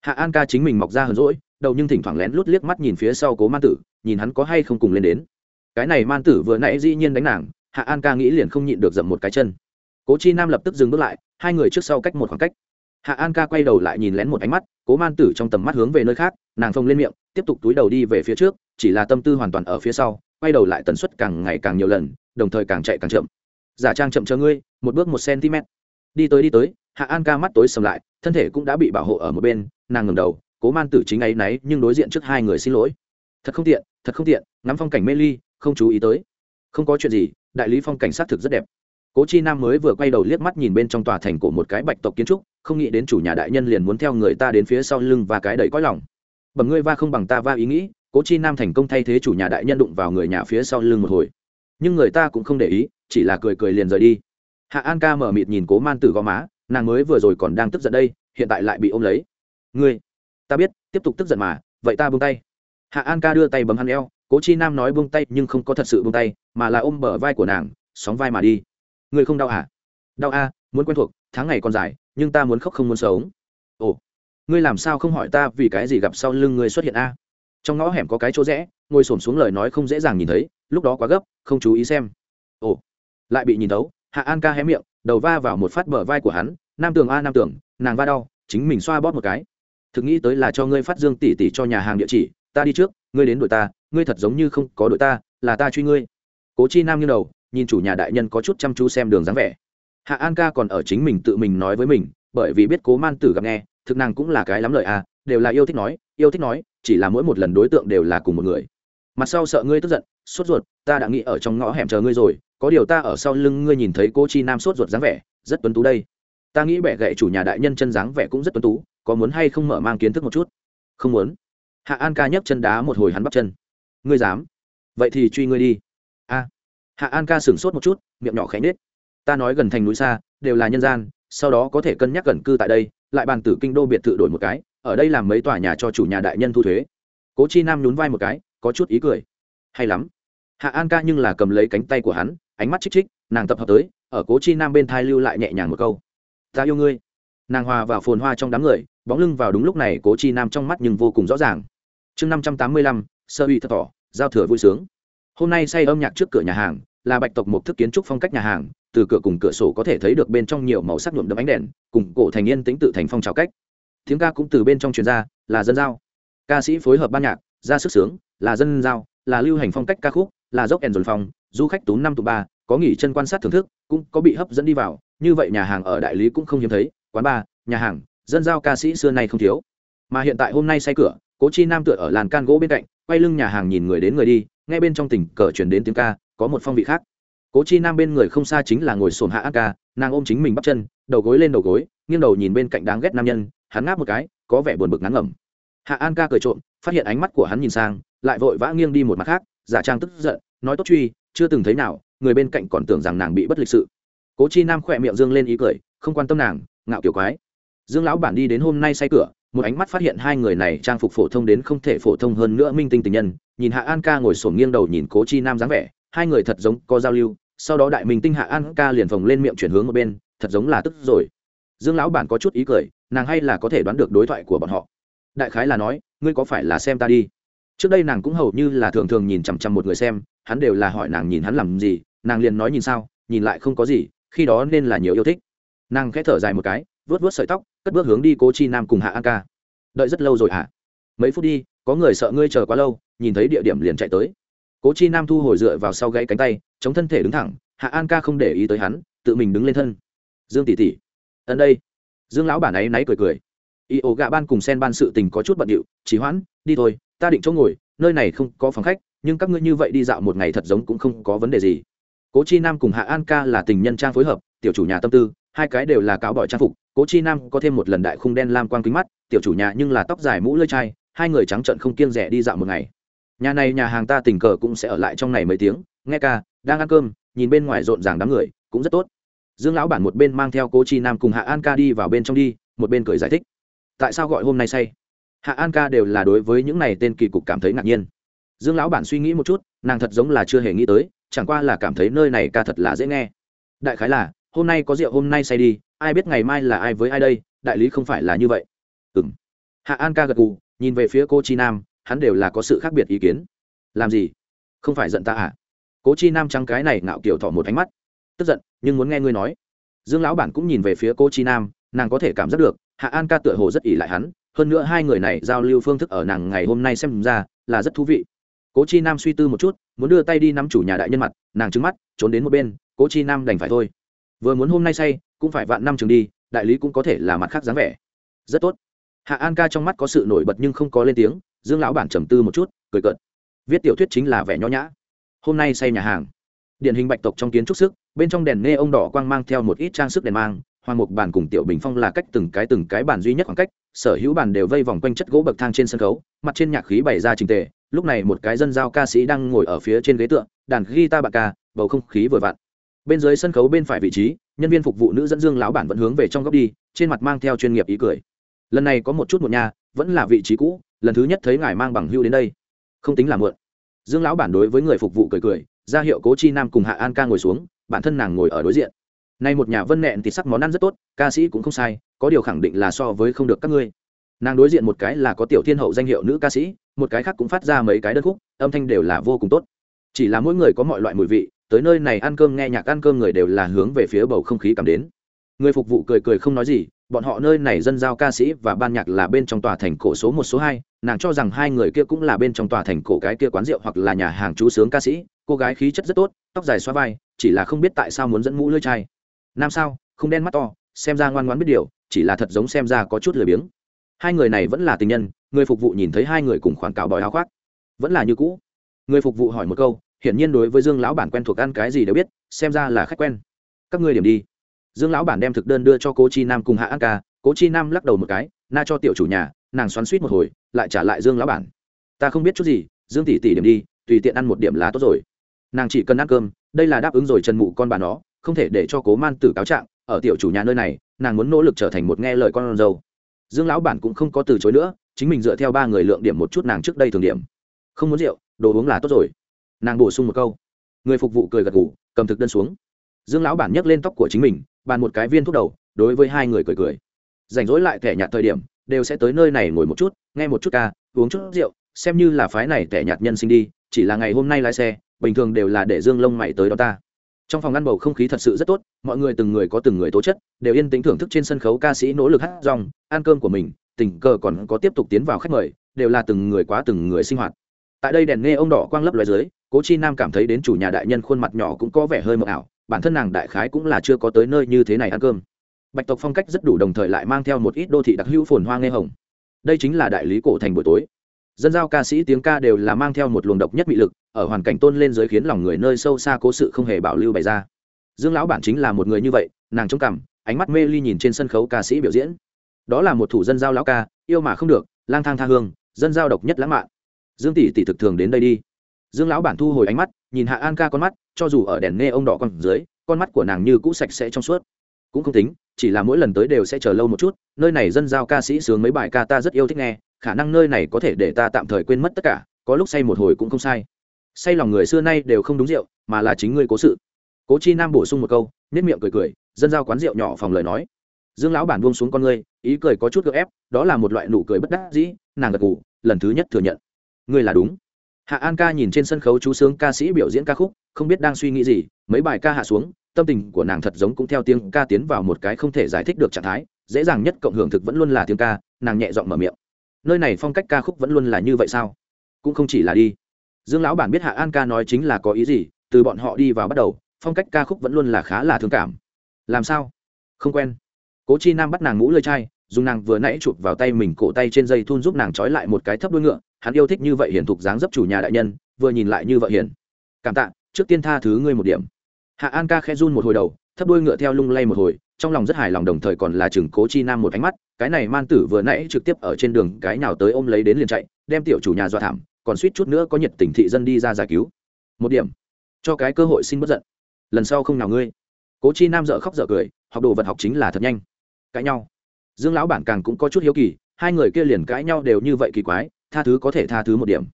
Hạ an ca chính mình mọc ra hờn rỗi đầu nhưng thỉnh thoảng lén lút liếc mắt nhìn phía sau cố man tử, nhìn hắn có hay không cùng lên đến. Cái này man tử vừa nãy dĩ nhiên đánh nàng, hạ an ca nghĩ liền không nhịn được dậm một cái chân. Cố chi nam lập tức dừng bước lại, hai người trước sau cách một khoảng cách hạ an ca quay đầu lại nhìn lén một ánh mắt, cố man tử trong tầm mắt hướng về nơi khác, nàng phông lên miệng, tiếp tục túi đầu đi về phía trước, chỉ là tâm tư hoàn toàn ở phía sau, quay đầu lại tần suất càng ngày càng nhiều lần, đồng thời càng chạy càng chậm. Giả trang chậm chờ ngươi, một bước một cm. Đi tới đi tới, hạ an ca mắt tối sầm lại, thân thể cũng đã bị bảo hộ ở một bên, nàng ngầm đầu, cố man tử chính ấy náy nhưng đối diện trước hai người xin lỗi. Thật không tiện, thật không tiện, ngắm phong cảnh mê ly, không chú ý tới. Không có chuyện gì, đại lý phong cảnh sát thực rất đẹp cố chi nam mới vừa quay đầu liếc mắt nhìn bên trong tòa thành cổ một cái bạch tộc kiến trúc, không nghĩ đến chủ nhà đại nhân liền muốn theo người ta đến phía sau lưng và cái đầy cõi lòng. Bẩm ngươi va không bằng ta va ý nghĩ, cố chi nam thành công thay thế chủ nhà đại nhân đụng vào người nhà phía sau lưng một hồi. Nhưng người ta cũng không để ý, chỉ là cười cười liền rời đi. Hạ an ca mở mịt nhìn cố man tử gò má, nàng mới vừa rồi còn đang tức giận đây, hiện tại lại bị ôm lấy. Ngươi, ta biết, tiếp tục tức giận mà, vậy ta buông tay. Hạ an ca đưa tay bấm hắn eo, cố chi nam nói buông tay nhưng không có thật sự buông tay, mà là ôm bờ vai của nàng, sóng vai mà đi ngươi không đau à? đau a muốn quen thuộc, tháng ngày còn dài, nhưng ta muốn khóc không muốn sống. Ồ, ngươi làm sao không hỏi ta vì cái gì gặp sau lưng ngươi xuất hiện a trong ngõ hẻm có cái chỗ rẽ, ngồi xổm xuống lời nói không dễ dàng nhìn thấy, lúc đó quá gấp, không chú ý xem. Ồ, lại bị nhìn tấu hạ an ca hé miệng, đầu va vào một phát bờ vai của hắn, nam tường a, nam tường, nàng va đau, chính mình xoa bóp một cái. Thực nghĩ tới là cho ngươi phát dương tỉ tỉ cho nhà hàng địa chỉ, ta đi trước, ngươi đến đội ta, ngươi thật giống như không có đội ta, là ta truy ngươi. Cố chi nam như đầu nhìn chủ nhà đại nhân có chút chăm chú xem đường dáng vẻ. Hạ an ca còn ở chính mình tự mình nói với mình, bởi vì biết cố man tử gặp nghe, thực nàng cũng là cái lắm lời à đều là yêu thích nói, yêu thích nói, chỉ là mỗi một lần đối tượng đều là cùng một người. Mặt sau sợ ngươi tức giận, sốt ruột, ta đã nghĩ ở trong ngõ hẻm chờ ngươi rồi, có điều ta ở sau lưng ngươi nhìn thấy cô chi nam sốt ruột dáng vẻ, rất tuấn tú đây. Ta nghĩ bẻ gậy chủ nhà đại nhân chân dáng vẻ cũng rất tuấn tú, có muốn hay không mở mang kiến thức một chút? Không muốn. Hạ an ca nhấc chân đá một hồi hắn bắt chân. Ngươi dám? Vậy thì truy ngươi đi hạ an ca sửng sốt một chút, miệng nhỏ khẽ nết ta nói gần thành núi xa, đều là nhân gian, sau đó có thể cân nhắc gần cư tại đây, lại bàn tử kinh đô biệt thự đổi một cái, ở đây làm mấy tòa nhà cho chủ nhà đại nhân thu thuế. Cố chi nam nhún vai một cái, có chút ý cười. Hay lắm. Hạ an ca nhưng là cầm lấy cánh tay của hắn, ánh mắt chích chích, nàng tập hợp tới, ở cố chi nam bên thai lưu lại nhẹ nhàng một câu. Ta yêu ngươi. Nàng hòa vào phồn hoa trong đám người, bóng lưng vào đúng lúc này cố chi nam trong mắt nhưng vô cùng rõ ràng. Chương năm trăm tám mươi lăm, sơ uy thật tỏ giao thừa vui sướng. Hôm nay say âm nhạc trước cửa nhà hàng là bạch tộc một thức kiến trúc phong cách nhà hàng, từ cửa cùng cửa sổ có thể thấy được bên trong nhiều màu sắc nhuộm đậm ánh đèn, cùng cổ thành yên tĩnh tự thành phong trào cách. Tiếng ca cũng từ bên trong truyền ra, là dân giao. Ca sĩ phối hợp ban nhạc, ra sức sướng, là dân giao, là lưu hành phong cách ca khúc, là dốc ẻn dồn phong du khách tú năm tụ ba, có nghỉ chân quan sát thưởng thức, cũng có bị hấp dẫn đi vào, như vậy nhà hàng ở đại lý cũng không hiếm thấy, quán bar, nhà hàng, dân giao ca sĩ xưa nay không thiếu. Mà hiện tại hôm nay say cửa, cố chi nam tựa ở làn can gỗ bên cạnh, quay lưng nhà hàng nhìn người đến người đi Nghe bên trong tỉnh cờ chuyển đến tiếng ca, có một phong vị khác. Cố chi nam bên người không xa chính là ngồi sồn hạ An ca, nàng ôm chính mình bắp chân, đầu gối lên đầu gối, nghiêng đầu nhìn bên cạnh đáng ghét nam nhân, hắn ngáp một cái, có vẻ buồn bực ngắn ngẩm. Hạ an ca cười trộm, phát hiện ánh mắt của hắn nhìn sang, lại vội vã nghiêng đi một mặt khác, giả trang tức giận, nói tốt truy, chưa từng thấy nào, người bên cạnh còn tưởng rằng nàng bị bất lịch sự. Cố chi nam khỏe miệng dương lên ý cười, không quan tâm nàng, ngạo kiểu quái. Dương lão bản đi đến hôm nay say cửa một ánh mắt phát hiện hai người này trang phục phổ thông đến không thể phổ thông hơn nữa minh tinh tình nhân, nhìn hạ an ca ngồi sổm nghiêng đầu nhìn cố chi nam dáng vẻ, hai người thật giống có giao lưu, sau đó đại minh tinh hạ an ca liền phồng lên miệng chuyển hướng một bên, thật giống là tức rồi. Dương lão bản có chút ý cười, nàng hay là có thể đoán được đối thoại của bọn họ. Đại khái là nói, ngươi có phải là xem ta đi? Trước đây nàng cũng hầu như là thường thường nhìn chằm chằm một người xem, hắn đều là hỏi nàng nhìn hắn làm gì, nàng liền nói nhìn sao, nhìn lại không có gì, khi đó nên là nhiều yêu thích. Nàng khẽ thở dài một cái vớt vớt sợi tóc, cất bước hướng đi cố chi nam cùng hạ an ca. Đợi rất lâu rồi hả? Mấy phút đi, có người sợ ngươi chờ quá lâu, nhìn thấy địa điểm liền chạy tới. Cố chi nam thu hồi dựa vào sau gãy cánh tay, chống thân thể đứng thẳng, hạ an ca không để ý tới hắn, tự mình đứng lên thân. Dương tỷ tỷ. Ẩn đây. Dương lão bản ấy náy cười cười. Y ổ gạ ban cùng sen ban sự tình có chút bận điệu, chỉ hoãn, đi thôi, ta định chỗ ngồi, nơi này không có phòng khách, nhưng các ngươi như vậy đi dạo một ngày thật giống cũng không có vấn đề gì. Cố chi nam cùng hạ an ca là tình nhân trang phối hợp, tiểu chủ nhà tâm tư hai cái đều là cáo bỏi trang phục, cố chi nam có thêm một lần đại khung đen lam quang kính mắt, tiểu chủ nhà nhưng là tóc dài mũ lơi chai, hai người trắng trận không kiêng rẻ đi dạo một ngày. Nhà này nhà hàng ta tình cờ cũng sẽ ở lại trong này mấy tiếng, nghe ca, đang ăn cơm, nhìn bên ngoài rộn ràng đám người, cũng rất tốt. Dương lão bản một bên mang theo cố chi nam cùng hạ an ca đi vào bên trong đi, một bên cười giải thích. Tại sao gọi hôm nay say? Hạ an ca đều là đối với những này tên kỳ cục cảm thấy ngạc nhiên. Dương lão bản suy nghĩ một chút, nàng thật giống là chưa hề nghĩ tới, chẳng qua là cảm thấy nơi này ca thật là dễ nghe. Đại khái là hôm nay có rượu hôm nay say đi, ai biết ngày mai là ai với ai đây, đại lý không phải là như vậy. Ừ m hạ an ca gật gù, nhìn về phía cô chi nam, hắn đều là có sự khác biệt ý kiến. Làm gì? Không phải giận ta à? Cố chi nam trắng cái này ngạo kiểu thỏ một ánh mắt. Tức giận, nhưng muốn nghe ngươi nói. Dương lão bản cũng nhìn về phía cô chi nam, nàng có thể cảm giác được, hạ an ca tựa hồ rất ỉ lại hắn, hơn nữa hai người này giao lưu phương thức ở nàng ngày hôm nay xem ra là rất thú vị. Cố chi nam suy tư một chút, muốn đưa tay đi nắm chủ nhà đại nhân mặt, nàng trứng mắt, trốn đến một bên, cố chi nam đành phải thôi vừa muốn hôm nay say, cũng phải vạn năm trường đi, đại lý cũng có thể là mặt khác dáng vẻ. Rất tốt. Hạ an ca trong mắt có sự nổi bật nhưng không có lên tiếng, dương lão bản trầm tư một chút, cười cợt. Viết tiểu thuyết chính là vẻ nho nhã. Hôm nay say nhà hàng. Điển hình bạch tộc trong kiến trúc sức, bên trong đèn nghe ông đỏ quang mang theo một ít trang sức đèn mang hoàng mục bàn cùng tiểu bình phong là cách từng cái từng cái bàn duy nhất khoảng cách, sở hữu bàn đều vây vòng quanh chất gỗ bậc thang trên sân khấu, mặt trên nhạc khí bày ra trình tề, lúc này một cái dân giao ca sĩ đang ngồi ở phía trên ghế tượng đàn guitar bạc ca, bầu không khí vừa vặn bên dưới sân khấu bên phải vị trí, nhân viên phục vụ nữ dẫn dương lão bản vẫn hướng về trong góc đi, trên mặt mang theo chuyên nghiệp ý cười. Lần này có một chút một nhà vẫn là vị trí cũ, lần thứ nhất thấy ngài mang bằng hưu đến đây. Không tính là mượn dương lão bản đối với người phục vụ cười cười, ra hiệu cố chi nam cùng hạ an ca ngồi xuống, bản thân nàng ngồi ở đối diện. Nay một nhà vân nẹn thì sắc món ăn rất tốt, ca sĩ cũng không sai, có điều khẳng định là so với không được các ngươi. Nàng đối diện một cái là có tiểu thiên hậu danh hiệu nữ ca sĩ, một cái khác cũng phát ra mấy cái đơn khúc, âm thanh đều là vô cùng tốt. Chỉ là mỗi người có mọi loại mùi vị tới nơi này ăn cơm nghe nhạc ăn cơm người đều là hướng về phía bầu không khí cảm đến. Người phục vụ cười cười không nói gì, bọn họ nơi này dân giao ca sĩ và ban nhạc là bên trong tòa thành cổ số một, số hai. Nàng cho rằng hai người kia cũng là bên trong tòa thành cổ cái kia quán rượu hoặc là nhà hàng chú sướng ca sĩ. Cô gái khí chất rất tốt, tóc dài xoa vai, chỉ là không biết tại sao muốn dẫn mũ lưỡi chai. Nam sao, không đen mắt to, xem ra ngoan ngoãn biết điều, chỉ là thật giống xem ra có chút lười biếng. Hai người này vẫn là tình nhân, người phục vụ nhìn thấy hai người cùng khoản cạo bòi áo khoác. Vẫn là như cũ. Người phục vụ hỏi một câu hiển nhiên đối với dương lão bản quen thuộc ăn cái gì đều biết, xem ra là khách quen. Các ngươi điểm đi. Dương lão bản đem thực đơn đưa cho cố chi nam cùng hạ an ca, cố chi nam lắc đầu một cái, na cho tiểu chủ nhà, nàng xoắn suýt một hồi, lại trả lại dương lão bản. Ta không biết chút gì, dương tỷ tỷ điểm đi, tùy tiện ăn một điểm là tốt rồi. Nàng chỉ cần ăn cơm, đây là đáp ứng rồi trần mụ con bà nó, không thể để cho cố man tử cáo trạng, ở tiểu chủ nhà nơi này, nàng muốn nỗ lực trở thành một nghe lời con dâu. Dương lão bản cũng không có từ chối nữa, chính mình dựa theo ba người lượng điểm một chút nàng trước đây thường điểm. Không muốn rượu, đồ uống là tốt rồi nàng bổ sung một câu. Người phục vụ cười gật ngủ cầm thực đơn xuống. Dương lão bản nhấc lên tóc của chính mình, bàn một cái viên thuốc đầu, đối với hai người cười cười. Rảnh rỗi lại thẻ nhạt thời điểm, đều sẽ tới nơi này ngồi một chút, nghe một chút ca, uống chút rượu, xem như là phái này thẻ nhạt nhân sinh đi, chỉ là ngày hôm nay lái xe, bình thường đều là để dương lông mày tới đó ta. Trong phòng ngăn bầu không khí thật sự rất tốt, mọi người từng người có từng người tố chất, đều yên tĩnh thưởng thức trên sân khấu ca sĩ nỗ lực hát rong ăn cơm của mình, tình cờ còn có tiếp tục tiến vào khách mời, đều là từng người quá từng người sinh hoạt tại đây đèn nghe ông đỏ quang lấp loài dưới, cố chi nam cảm thấy đến chủ nhà đại nhân khuôn mặt nhỏ cũng có vẻ hơi mờ ảo, bản thân nàng đại khái cũng là chưa có tới nơi như thế này ăn cơm. Bạch tộc phong cách rất đủ đồng thời lại mang theo một ít đô thị đặc hữu phồn hoa nghe hồng. Đây chính là đại lý cổ thành buổi tối. Dân giao ca sĩ tiếng ca đều là mang theo một luồng độc nhất bị lực, ở hoàn cảnh tôn lên giới khiến lòng người nơi sâu xa cố sự không hề bảo lưu bày ra. Dương lão bản chính là một người như vậy, nàng trông cằm, ánh mắt mê ly nhìn trên sân khấu ca sĩ biểu diễn. Đó là một thủ dân giao lão ca, yêu mà không được, lang thang tha hương, dân giao độc nhất lãng mạn dương tỷ tỷ thực thường đến đây đi. Dương lão bản thu hồi ánh mắt, nhìn hạ an ca con mắt, cho dù ở đèn nghe ông đỏ con dưới, con mắt của nàng như cũ sạch sẽ trong suốt. Cũng không tính, chỉ là mỗi lần tới đều sẽ chờ lâu một chút, nơi này dân giao ca sĩ sướng mấy bài ca ta rất yêu thích nghe, khả năng nơi này có thể để ta tạm thời quên mất tất cả, có lúc say một hồi cũng không sai. Say lòng người xưa nay đều không đúng rượu, mà là chính ngươi cố sự. Cố chi nam bổ sung một câu nếp miệng cười cười, dân giao quán rượu nhỏ phòng lời nói. Dương lão bản buông xuống con ngươi, ý cười có chút gợ ép, đó là một loại nụ cười bất đắc dĩ, nàng gật ngủ lần thứ nhất thừa nhận ngươi là đúng. Hạ an ca nhìn trên sân khấu chú sướng ca sĩ biểu diễn ca khúc, không biết đang suy nghĩ gì, mấy bài ca hạ xuống, tâm tình của nàng thật giống cũng theo tiếng ca tiến vào một cái không thể giải thích được trạng thái, dễ dàng nhất cộng hưởng thực vẫn luôn là tiếng ca, nàng nhẹ giọng mở miệng. Nơi này phong cách ca khúc vẫn luôn là như vậy sao? Cũng không chỉ là đi. Dương lão bản biết hạ an ca nói chính là có ý gì, từ bọn họ đi vào bắt đầu, phong cách ca khúc vẫn luôn là khá là thương cảm. Làm sao? Không quen. Cố chi nam bắt nàng ngũ lơi chai dùng nàng vừa nãy chụp vào tay mình cổ tay trên dây thun giúp nàng trói lại một cái thấp đuôi ngựa, hắn yêu thích như vậy hiển thục dáng dấp chủ nhà đại nhân, vừa nhìn lại như vợ hiền cảm tạ, trước tiên tha thứ ngươi một điểm. Hạ an ca khe run một hồi đầu, thấp đuôi ngựa theo lung lay một hồi, trong lòng rất hài lòng đồng thời còn là chừng cố chi nam một ánh mắt, cái này man tử vừa nãy trực tiếp ở trên đường cái nào tới ôm lấy đến liền chạy, đem tiểu chủ nhà dọa thảm, còn suýt chút nữa có nhiệt tình thị dân đi ra giải cứu. Một điểm. Cho cái cơ hội xin bất giận. Lần sau không nào ngươi. Cố chi nam dợ khóc dợ cười, học đồ vật học chính là thật nhanh. Cãi nhau dương lão bản càng cũng có chút hiếu kỳ, hai người kia liền cãi nhau đều như vậy kỳ quái, tha thứ có thể tha thứ một điểm.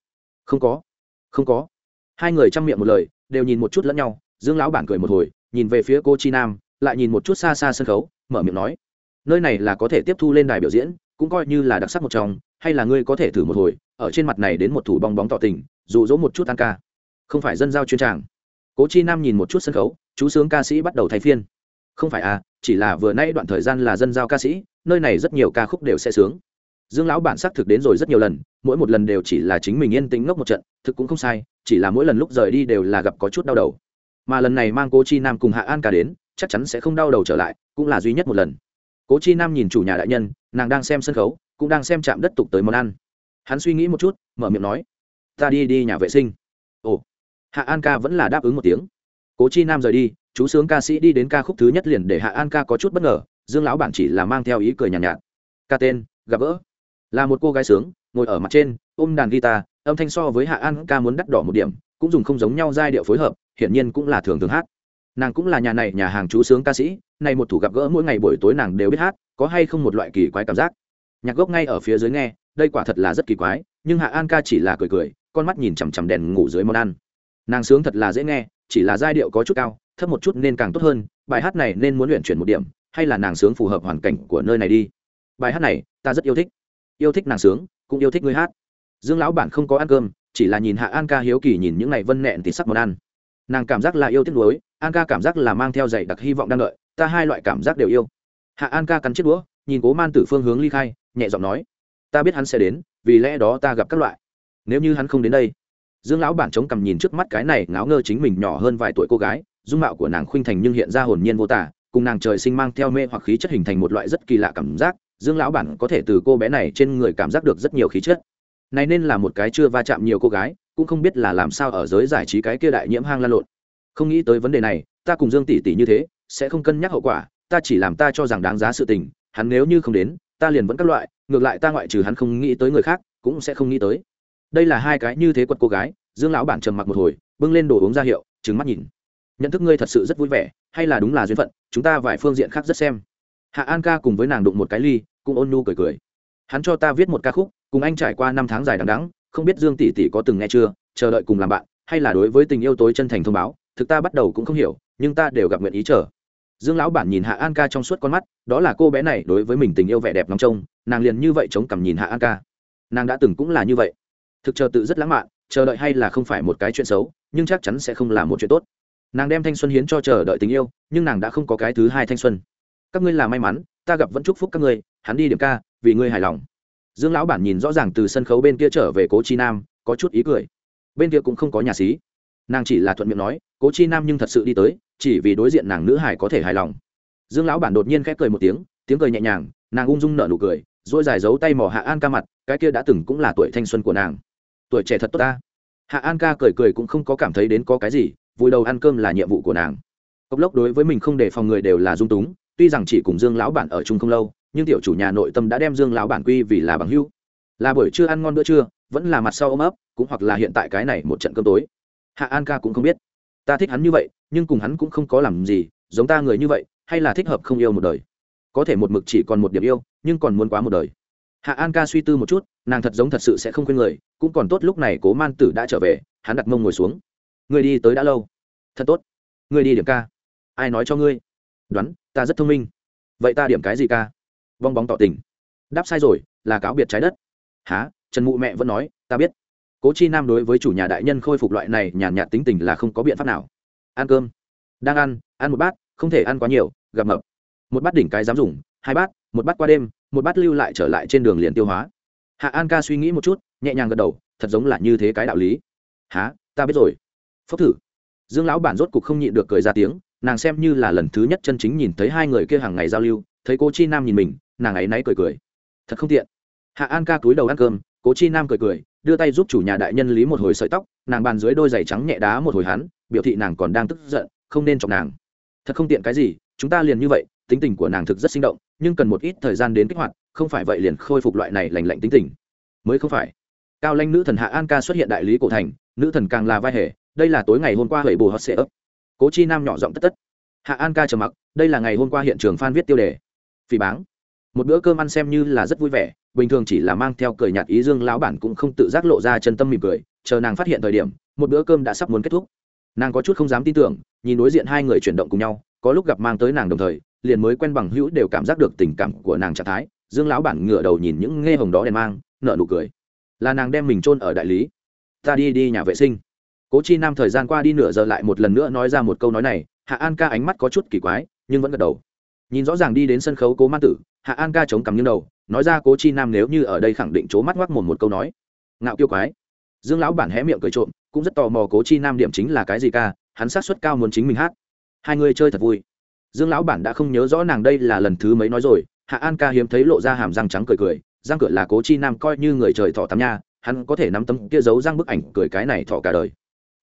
Không có. Không có. Hai người chăm miệng một lời, đều nhìn một chút lẫn nhau, dương lão bản cười một hồi, nhìn về phía cô chi nam, lại nhìn một chút xa xa sân khấu, mở miệng nói, nơi này là có thể tiếp thu lên đài biểu diễn, cũng coi như là đặc sắc một trong, hay là ngươi có thể thử một hồi, ở trên mặt này đến một thủ bong bóng tỏ tình, dụ dỗ một chút ăn ca. Không phải dân giao chuyên tràng. Cố chi nam nhìn một chút sân khấu, chú sướng ca sĩ bắt đầu thay phiên. Không phải à chỉ là vừa nay đoạn thời gian là dân giao ca sĩ nơi này rất nhiều ca khúc đều sẽ sướng. Dương lão bản xác thực đến rồi rất nhiều lần, mỗi một lần đều chỉ là chính mình yên tĩnh ngốc một trận, thực cũng không sai, chỉ là mỗi lần lúc rời đi đều là gặp có chút đau đầu. Mà lần này mang cố chi nam cùng hạ an ca đến, chắc chắn sẽ không đau đầu trở lại, cũng là duy nhất một lần. Cố chi nam nhìn chủ nhà đại nhân, nàng đang xem sân khấu, cũng đang xem chạm đất tục tới món ăn. Hắn suy nghĩ một chút, mở miệng nói, ta đi đi nhà vệ sinh. Ồ. Hạ an ca vẫn là đáp ứng một tiếng. Cố chi nam rời đi, chú sướng ca sĩ đi đến ca khúc thứ nhất liền để hạ an ca có chút bất ngờ dương lão bản chỉ là mang theo ý cười nhàn nhạt, nhạt. Ca tên gặp gỡ. Là một cô gái sướng ngồi ở mặt trên ôm đàn guitar âm thanh so với hạ an ca muốn đắt đỏ một điểm cũng dùng không giống nhau giai điệu phối hợp hiển nhiên cũng là thường thường hát. Nàng cũng là nhà này nhà hàng chú sướng ca sĩ này một thủ gặp gỡ mỗi ngày buổi tối nàng đều biết hát có hay không một loại kỳ quái cảm giác. Nhạc gốc ngay ở phía dưới nghe đây quả thật là rất kỳ quái nhưng hạ an ca chỉ là cười cười con mắt nhìn chằm chằm đèn ngủ dưới món ăn. Nàng sướng thật là dễ nghe chỉ là giai điệu có chút cao thấp một chút nên càng tốt hơn bài hát này nên muốn luyện chuyển một điểm hay là nàng sướng phù hợp hoàn cảnh của nơi này đi. Bài hát này, ta rất yêu thích. Yêu thích nàng sướng, cũng yêu thích người hát. Dương lão bản không có ăn cơm, chỉ là nhìn hạ an ca hiếu kỳ nhìn những ngày vân nẹn thì sắc món ăn. Nàng cảm giác là yêu thích nuối, an ca cảm giác là mang theo dạy đặc hy vọng đang đợi, ta hai loại cảm giác đều yêu. Hạ an ca cắn chiếc đũa, nhìn cố man tử phương hướng ly khai, nhẹ giọng nói, ta biết hắn sẽ đến, vì lẽ đó ta gặp các loại. Nếu như hắn không đến đây. Dương lão bản chống cằm nhìn trước mắt cái này ngáo ngơ chính mình nhỏ hơn vài tuổi cô gái, dung mạo của nàng khuynh thành nhưng hiện ra hồn nhiên vô tả cùng nàng trời sinh mang theo mê hoặc khí chất hình thành một loại rất kỳ lạ cảm giác, dương lão bản có thể từ cô bé này trên người cảm giác được rất nhiều khí chất. Này nên là một cái chưa va chạm nhiều cô gái, cũng không biết là làm sao ở giới giải trí cái kia đại nhiễm hang lan lộn. Không nghĩ tới vấn đề này, ta cùng dương tỷ tỷ như thế, sẽ không cân nhắc hậu quả, ta chỉ làm ta cho rằng đáng giá sự tình, hắn nếu như không đến, ta liền vẫn các loại, ngược lại ta ngoại trừ hắn không nghĩ tới người khác, cũng sẽ không nghĩ tới. Đây là hai cái như thế quật cô gái, dương lão bản trầm mặc một hồi, bưng lên đồ uống ra hiệu trứng mắt nhìn nhận thức ngươi thật sự rất vui vẻ, hay là đúng là duyên phận, chúng ta vài phương diện khác rất xem. Hạ an ca cùng với nàng đụng một cái ly, cũng ôn nu cười cười. Hắn cho ta viết một ca khúc, cùng anh trải qua năm tháng dài đằng đắng không biết dương tỷ tỷ có từng nghe chưa, chờ đợi cùng làm bạn, hay là đối với tình yêu tối chân thành thông báo, thực ta bắt đầu cũng không hiểu, nhưng ta đều gặp nguyện ý chờ. Dương lão bản nhìn hạ an ca trong suốt con mắt, đó là cô bé này đối với mình tình yêu vẻ đẹp nóng trông, nàng liền như vậy chống cằm nhìn hạ an ca. Nàng đã từng cũng là như vậy. Thực chờ tự rất lãng mạn, chờ đợi hay là không phải một cái chuyện xấu, nhưng chắc chắn sẽ không là một chuyện tốt nàng đem thanh xuân hiến cho chờ đợi tình yêu, nhưng nàng đã không có cái thứ hai thanh xuân. Các ngươi là may mắn, ta gặp vẫn chúc phúc các ngươi, hắn đi điểm ca, vì ngươi hài lòng. Dương lão bản nhìn rõ ràng từ sân khấu bên kia trở về cố chi nam, có chút ý cười. Bên kia cũng không có nhà xí. Nàng chỉ là thuận miệng nói, cố chi nam nhưng thật sự đi tới, chỉ vì đối diện nàng nữ hải có thể hài lòng. Dương lão bản đột nhiên khép cười một tiếng tiếng cười nhẹ nhàng, nàng ung dung nở nụ cười dỗi dài giấu tay mỏ hạ an ca mặt, cái kia đã từng cũng là tuổi thanh xuân của nàng. Tuổi trẻ thật tốt ta. Hạ an ca cười cười cũng không có cảm thấy đến có cái gì vui đầu ăn cơm là nhiệm vụ của nàng. Cốc lốc đối với mình không để phòng người đều là dung túng, tuy rằng chỉ cùng dương lão bản ở chung không lâu, nhưng tiểu chủ nhà nội tâm đã đem dương lão bản quy vì là bằng hữu. Là buổi trưa ăn ngon bữa trưa, vẫn là mặt sau ôm ấp, cũng hoặc là hiện tại cái này một trận cơm tối. Hạ an ca cũng không biết. Ta thích hắn như vậy, nhưng cùng hắn cũng không có làm gì, giống ta người như vậy, hay là thích hợp không yêu một đời. Có thể một mực chỉ còn một điểm yêu, nhưng còn muốn quá một đời. Hạ an ca suy tư một chút, nàng thật giống thật sự sẽ không khuyên người, cũng còn tốt lúc này cố man tử đã trở về, hắn đặt mông ngồi xuống ngươi đi tới đã lâu. Thật tốt. Ngươi đi điểm ca. Ai nói cho ngươi? Đoán, ta rất thông minh. Vậy ta điểm cái gì ca? Vong bóng tỏ tình. Đáp sai rồi, là cáo biệt trái đất. Há trần mụ mẹ vẫn nói, ta biết. Cố chi nam đối với chủ nhà đại nhân khôi phục loại này nhàn nhạt tính tình là không có biện pháp nào. Ăn cơm. Đang ăn ăn một bát, không thể ăn quá nhiều, gặp mập. Một bát đỉnh cái dám dùng, hai bát, một bát qua đêm, một bát lưu lại trở lại trên đường liền tiêu hóa. Hạ an ca suy nghĩ một chút, nhẹ nhàng gật đầu, thật giống là như thế cái đạo lý. Há ta biết rồi phốc thử. Dương lão bản rốt cục không nhịn được cười ra tiếng, nàng xem như là lần thứ nhất chân chính nhìn thấy hai người kia hàng ngày giao lưu, thấy cô chi nam nhìn mình, nàng ấy náy cười cười. Thật không tiện. Hạ an ca cúi đầu ăn cơm, cố chi nam cười cười, đưa tay giúp chủ nhà đại nhân lý một hồi sợi tóc, nàng bàn dưới đôi giày trắng nhẹ đá một hồi hắn, biểu thị nàng còn đang tức giận, không nên chọc nàng. Thật không tiện cái gì, chúng ta liền như vậy, tính tình của nàng thực rất sinh động, nhưng cần một ít thời gian đến kích hoạt, không phải vậy liền khôi phục loại này lành lạnh tính tình. Mới không phải. Cao lanh nữ thần hạ an ca xuất hiện đại lý cổ thành, nữ thần càng là vai hề đây là tối ngày hôm qua hầy bù hot sẽ ấp cố chi nam nhỏ giọng tất tất. Hạ an ca trầm mặc, đây là ngày hôm qua hiện trường phan viết tiêu đề. Phỉ báng. Một bữa cơm ăn xem như là rất vui vẻ, bình thường chỉ là mang theo cười nhạt ý dương lão bản cũng không tự giác lộ ra chân tâm mỉm cười, chờ nàng phát hiện thời điểm, một bữa cơm đã sắp muốn kết thúc. Nàng có chút không dám tin tưởng, nhìn đối diện hai người chuyển động cùng nhau, có lúc gặp mang tới nàng đồng thời, liền mới quen bằng hữu đều cảm giác được tình cảm của nàng trạng thái, dương lão bản ngửa đầu nhìn những nghe hồng đó đèn mang nợ nụ cười. Là nàng đem mình chôn ở đại lý. Ta đi đi nhà vệ sinh cố chi nam thời gian qua đi nửa giờ lại một lần nữa nói ra một câu nói này, hạ an ca ánh mắt có chút kỳ quái, nhưng vẫn gật đầu. Nhìn rõ ràng đi đến sân khấu cố man tử, hạ an ca chống cằm nghiêng đầu, nói ra cố chi nam nếu như ở đây khẳng định c mắt ngoắc mồm một câu nói. Ngạo kiêu quái. Dương lão bản hé miệng cười trộm, cũng rất tò mò cố chi nam điểm chính là cái gì ca, hắn sát suất cao muốn chính mình hát. Hai người chơi thật vui. Dương lão bản đã không nhớ rõ nàng đây là lần thứ mấy nói rồi, hạ an ca hiếm thấy lộ ra hàm răng trắng cười cười, răng cửa là cố chi nam coi như người trời thọ tắm nha, hắn có thể nắm tấm kia giấu răng bức ảnh cười cái này thọ cả đời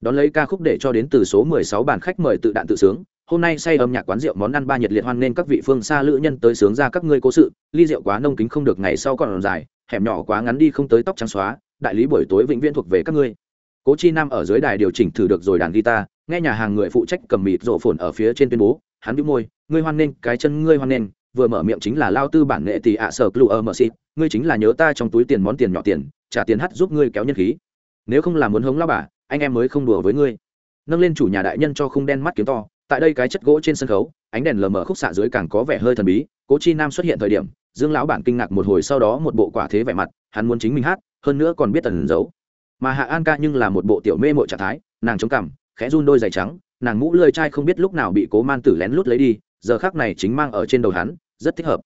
đón lấy ca khúc để cho đến từ số mười sáu bản khách mời tự đạn tự sướng. Hôm nay say âm nhạc quán rượu món ăn ba nhiệt liệt hoan nên các vị phương xa lữ nhân tới sướng ra các ngươi cố sự. Ly rượu quá nông kính không được ngày sau còn dài, hẻm nhỏ quá ngắn đi không tới tóc trắng xóa. Đại lý buổi tối vĩnh viễn thuộc về các ngươi. Cố chi nam ở dưới đài điều chỉnh thử được rồi đàn guitar, nghe nhà hàng người phụ trách cầm mịt rộ phồn ở phía trên tuyên bố, hắn bĩu môi, ngươi hoan nên cái chân ngươi hoan nên vừa mở miệng chính là lao tư bản nghệ tỷ ạ sở blue ở ngươi chính là nhớ ta trong túi tiền món tiền nhỏ tiền, trả tiền hát giúp ngươi kéo nhân khí. Nếu không làm muốn hống lao bà anh em mới không đùa với ngươi. Nâng lên chủ nhà đại nhân cho khung đen mắt kiếm to, tại đây cái chất gỗ trên sân khấu, ánh đèn lờ mờ khúc xạ dưới càng có vẻ hơi thần bí, cố chi nam xuất hiện thời điểm, dương lão bản kinh ngạc một hồi sau đó một bộ quả thế vẻ mặt, hắn muốn chính mình hát, hơn nữa còn biết tần giấu. Mà hạ an ca nhưng là một bộ tiểu mê mội trạng thái, nàng chống cằm, khẽ run đôi giày trắng, nàng mũ lơi chai không biết lúc nào bị cố man tử lén lút lấy đi, giờ khác này chính mang ở trên đầu hắn, rất thích hợp.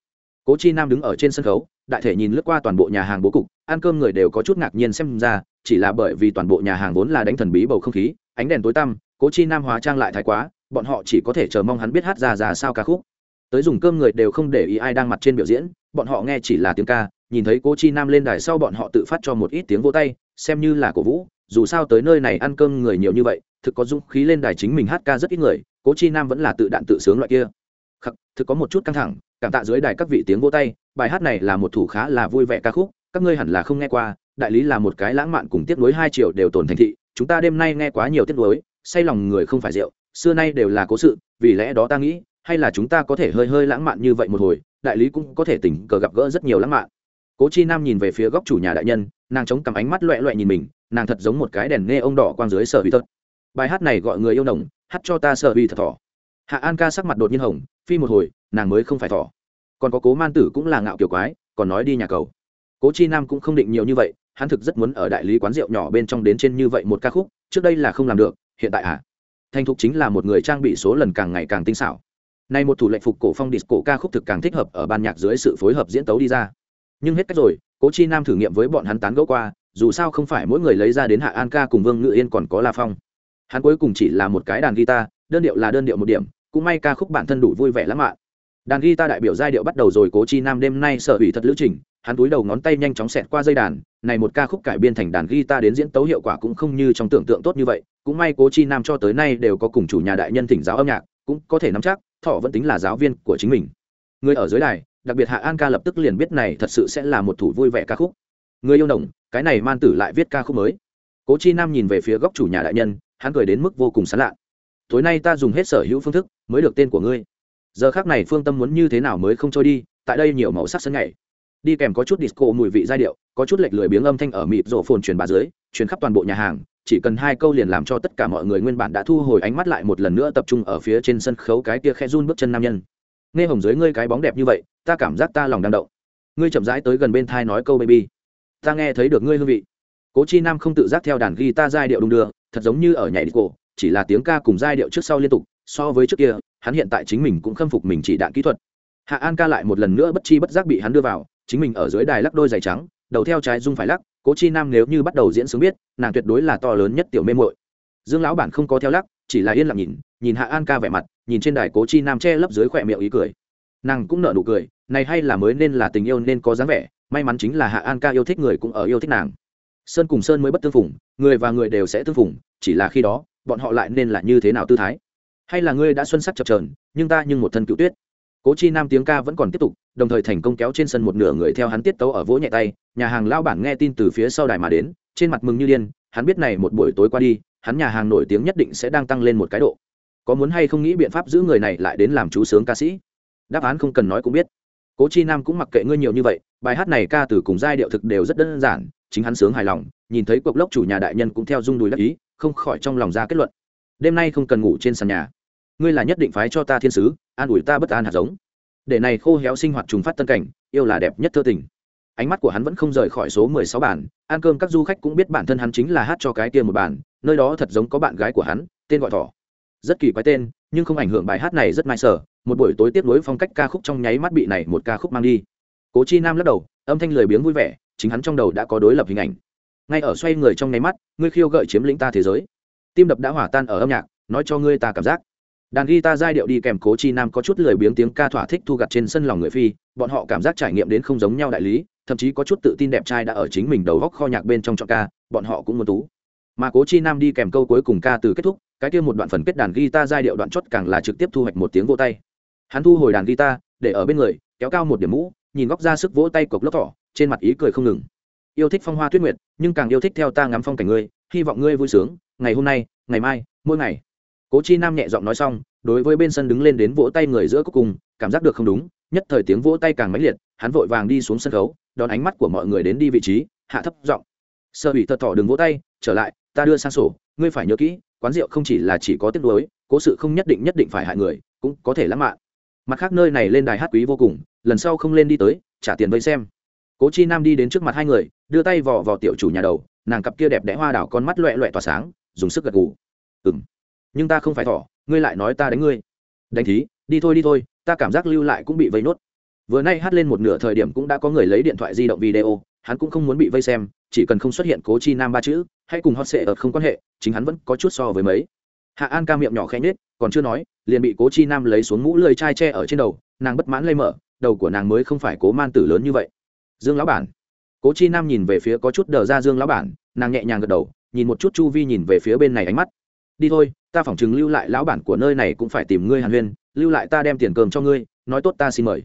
Cố chi nam đứng ở trên sân khấu đại thể nhìn lướt qua toàn bộ nhà hàng bố cục, ăn cơm người đều có chút ngạc nhiên xem ra, chỉ là bởi vì toàn bộ nhà hàng vốn là đánh thần bí bầu không khí, ánh đèn tối tăm, cố chi nam hóa trang lại thái quá, bọn họ chỉ có thể chờ mong hắn biết hát ra ra sao ca khúc. Tới dùng cơm người đều không để ý ai đang mặt trên biểu diễn, bọn họ nghe chỉ là tiếng ca, nhìn thấy cố chi nam lên đài sau bọn họ tự phát cho một ít tiếng vô tay, xem như là cổ vũ, dù sao tới nơi này ăn cơm người nhiều như vậy, thực có dũng khí lên đài chính mình hát ca rất ít người, cố chi nam vẫn là tự đạn tự sướng loại kia. Khắc, thực có một chút căng thẳng cảm tạ dưới đài các vị tiếng vỗ tay, bài hát này là một thủ khá là vui vẻ ca khúc, các ngươi hẳn là không nghe qua, đại lý là một cái lãng mạn cùng tiếc nuối hai triệu đều tồn thành thị, chúng ta đêm nay nghe quá nhiều tiếc nuối, say lòng người không phải rượu, xưa nay đều là cố sự, vì lẽ đó ta nghĩ, hay là chúng ta có thể hơi hơi lãng mạn như vậy một hồi, đại lý cũng có thể tình cờ gặp gỡ rất nhiều lãng mạn. Cố chi nam nhìn về phía góc chủ nhà đại nhân, nàng chống cằm ánh mắt loẹ loẹ nhìn mình, nàng thật giống một cái đèn nghe ông đỏ quang dưới sở huy thật bài hát này gọi người yêu nồng hát cho ta sở huy thật thỏ. Hạ an ca sắc mặt đột nhiên hồng, phi một hồi nàng mới không phải thỏ. Còn có cố man tử cũng là ngạo kiểu quái, còn nói đi nhà cầu. Cố chi nam cũng không định nhiều như vậy, hắn thực rất muốn ở đại lý quán rượu nhỏ bên trong đến trên như vậy một ca khúc, trước đây là không làm được, hiện tại à? Thanh thục chính là một người trang bị số lần càng ngày càng tinh xảo. Nay một thủ lệnh phục cổ phong disco ca khúc thực càng thích hợp ở ban nhạc dưới sự phối hợp diễn tấu đi ra. Nhưng hết cách rồi, cố chi nam thử nghiệm với bọn hắn tán gẫu qua, dù sao không phải mỗi người lấy ra đến hạ an ca cùng vương ngự yên còn có la phong. Hắn cuối cùng chỉ là một cái đàn guitar, đơn điệu là đơn điệu một điểm, cũng may ca khúc bản thân đủ vui vẻ lãng mạn đàn guitar đại biểu giai điệu bắt đầu rồi, cố chi nam đêm nay sở hủy thật lữ trình, hắn túi đầu ngón tay nhanh chóng xẹt qua dây đàn, này một ca khúc cải biên thành đàn guitar đến diễn tấu hiệu quả cũng không như trong tưởng tượng tốt như vậy, cũng may cố chi nam cho tới nay đều có cùng chủ nhà đại nhân thỉnh giáo âm nhạc, cũng có thể nắm chắc, thọ vẫn tính là giáo viên của chính mình. Người ở dưới đài, đặc biệt hạ an ca lập tức liền biết này thật sự sẽ là một thủ vui vẻ ca khúc. Người yêu nồng cái này man tử lại viết ca khúc mới. Cố chi nam nhìn về phía góc chủ nhà đại nhân, hắn cười đến mức vô cùng sán lạ tối nay ta dùng hết sở hữu phương thức mới được tên của ngươi giờ khác này phương tâm muốn như thế nào mới không trôi đi, tại đây nhiều màu sắc sân nhảy. Đi kèm có chút disco mùi vị giai điệu, có chút lệch lười biếng âm thanh ở mịt rổ phồn truyền bà dưới, truyền khắp toàn bộ nhà hàng, chỉ cần hai câu liền làm cho tất cả mọi người nguyên bản đã thu hồi ánh mắt lại một lần nữa tập trung ở phía trên sân khấu cái kia khe run bước chân nam nhân. Nghe hồng dưới ngươi cái bóng đẹp như vậy, ta cảm giác ta lòng đang động. Ngươi chậm rãi tới gần bên thai nói câu baby. Ta nghe thấy được ngươi hương vị. Cố chi nam không tự giác theo đàn guitar giai điệu đung đưa, thật giống như ở nhảy đi cổ chỉ là tiếng ca cùng giai điệu trước sau liên tục so với trước kia, hắn hiện tại chính mình cũng khâm phục mình chỉ đạn kỹ thuật. Hạ an ca lại một lần nữa bất chi bất giác bị hắn đưa vào, chính mình ở dưới đài lắc đôi giày trắng, đầu theo trái dung phải lắc, cố chi nam nếu như bắt đầu diễn sướng biết, nàng tuyệt đối là to lớn nhất tiểu mê muội. Dương lão bản không có theo lắc, chỉ là yên lặng nhìn nhìn hạ an ca vẻ mặt, nhìn trên đài cố chi nam che lấp dưới khỏe miệng ý cười. Nàng cũng nở nụ cười, này hay là mới nên là tình yêu nên có dáng vẻ, may mắn chính là hạ an ca yêu thích người cũng ở yêu thích nàng. Sơn cùng sơn mới bất tương phùng, người và người đều sẽ tương phùng, chỉ là khi đó, bọn họ lại nên là như thế nào tư thái? Hay là ngươi đã xuân sắc chập trờn nhưng ta nhưng một thân cựu tuyết. Cố chi nam tiếng ca vẫn còn tiếp tục, đồng thời thành công kéo trên sân một nửa người theo hắn tiết tấu ở vỗ nhẹ tay, nhà hàng lao bản nghe tin từ phía sau đài mà đến, trên mặt mừng như điên, hắn biết này một buổi tối qua đi, hắn nhà hàng nổi tiếng nhất định sẽ đang tăng lên một cái độ. Có muốn hay không nghĩ biện pháp giữ người này lại đến làm chú sướng ca sĩ? Đáp án không cần nói cũng biết. Cố chi nam cũng mặc kệ ngươi nhiều như vậy, bài hát này ca từ cùng giai điệu thực đều rất đơn giản, chính hắn sướng hài lòng, nhìn thấy cuộc lốc chủ nhà đại nhân cũng theo rung đùi đắc ý, không khỏi trong lòng ra kết luận. Đêm nay không cần ngủ trên sàn nhà ngươi là nhất định phái cho ta thiên sứ, an ủi ta bất an hạt giống. Để này khô héo sinh hoạt trùng phát tân cảnh, yêu là đẹp nhất thơ tình. Ánh mắt của hắn vẫn không rời khỏi số mười sáu bản ăn cơm các du khách cũng biết bản thân hắn chính là hát cho cái kia một bản nơi đó thật giống có bạn gái của hắn, tên gọi thỏ. Rất kỳ quái tên, nhưng không ảnh hưởng bài hát này rất mai sở, một buổi tối tiếp nối phong cách ca khúc trong nháy mắt bị này một ca khúc mang đi. Cố chi nam lắc đầu, âm thanh lười biếng vui vẻ, chính hắn trong đầu đã có đối lập hình ảnh. Ngay ở xoay người trong nháy mắt, ngươi khiêu gợi chiếm lĩnh ta thế giới. Tim đập đã hỏa tan ở âm nhạc, nói cho ngươi ta cảm giác đàn guitar giai điệu đi kèm cố chi nam có chút lười biếng tiếng ca thỏa thích thu gặt trên sân lòng người phi, bọn họ cảm giác trải nghiệm đến không giống nhau đại lý, thậm chí có chút tự tin đẹp trai đã ở chính mình đầu góc kho nhạc bên trong chọn ca, bọn họ cũng muốn tú. Mà cố chi nam đi kèm câu cuối cùng ca từ kết thúc, cái kia một đoạn phần kết đàn guitar giai điệu đoạn chót càng là trực tiếp thu hoạch một tiếng vô tay. Hắn thu hồi đàn guitar, để ở bên người, kéo cao một điểm mũ, nhìn góc ra sức vỗ tay cộc lốc thỏ, trên mặt ý cười không ngừng. Yêu thích phong hoa tuyết nguyệt, nhưng càng yêu thích theo ta ngắm phong cảnh ngươi, hy vọng ngươi vui sướng, ngày hôm nay, ngày mai, mỗi ngày cố chi nam nhẹ giọng nói xong, đối với bên sân đứng lên đến vỗ tay người giữa cuối cùng, cảm giác được không đúng, nhất thời tiếng vỗ tay càng mãnh liệt, hắn vội vàng đi xuống sân khấu, đón ánh mắt của mọi người đến đi vị trí, hạ thấp giọng. Sơ bị thật thỏ đừng vỗ tay, trở lại, ta đưa sang sổ, ngươi phải nhớ kỹ, quán rượu không chỉ là chỉ có tiếc nuối, cố sự không nhất định nhất định phải hại người, cũng có thể lãng mạn. Mặt khác nơi này lên đài hát quý vô cùng, lần sau không lên đi tới, trả tiền vây xem. Cố chi nam đi đến trước mặt hai người, đưa tay vò vào tiểu chủ nhà đầu, nàng cặp kia đẹp đẽ hoa đảo con mắt loẹ loẹ tỏa sáng, dùng sức gật gù. Ừng nhưng ta không phải thỏ, ngươi lại nói ta đánh ngươi. Đánh thí, đi thôi đi thôi, ta cảm giác lưu lại cũng bị vây nốt. Vừa nay hát lên một nửa thời điểm cũng đã có người lấy điện thoại di động video, hắn cũng không muốn bị vây xem, chỉ cần không xuất hiện cố chi nam ba chữ, hay cùng hot sệ ở không quan hệ, chính hắn vẫn có chút so với mấy. Hạ an ca miệng nhỏ khẽ nhết còn chưa nói, liền bị cố chi nam lấy xuống mũ lười chai tre ở trên đầu, nàng bất mãn lây mở, đầu của nàng mới không phải cố man tử lớn như vậy. Dương lão bản. Cố chi nam nhìn về phía có chút đờ ra dương lão bản, nàng nhẹ nhàng gật đầu, nhìn một chút chu vi nhìn về phía bên này ánh mắt. Đi thôi ta phỏng chừng lưu lại lão bản của nơi này cũng phải tìm ngươi hàn huyên, lưu lại ta đem tiền cơm cho ngươi, nói tốt ta xin mời.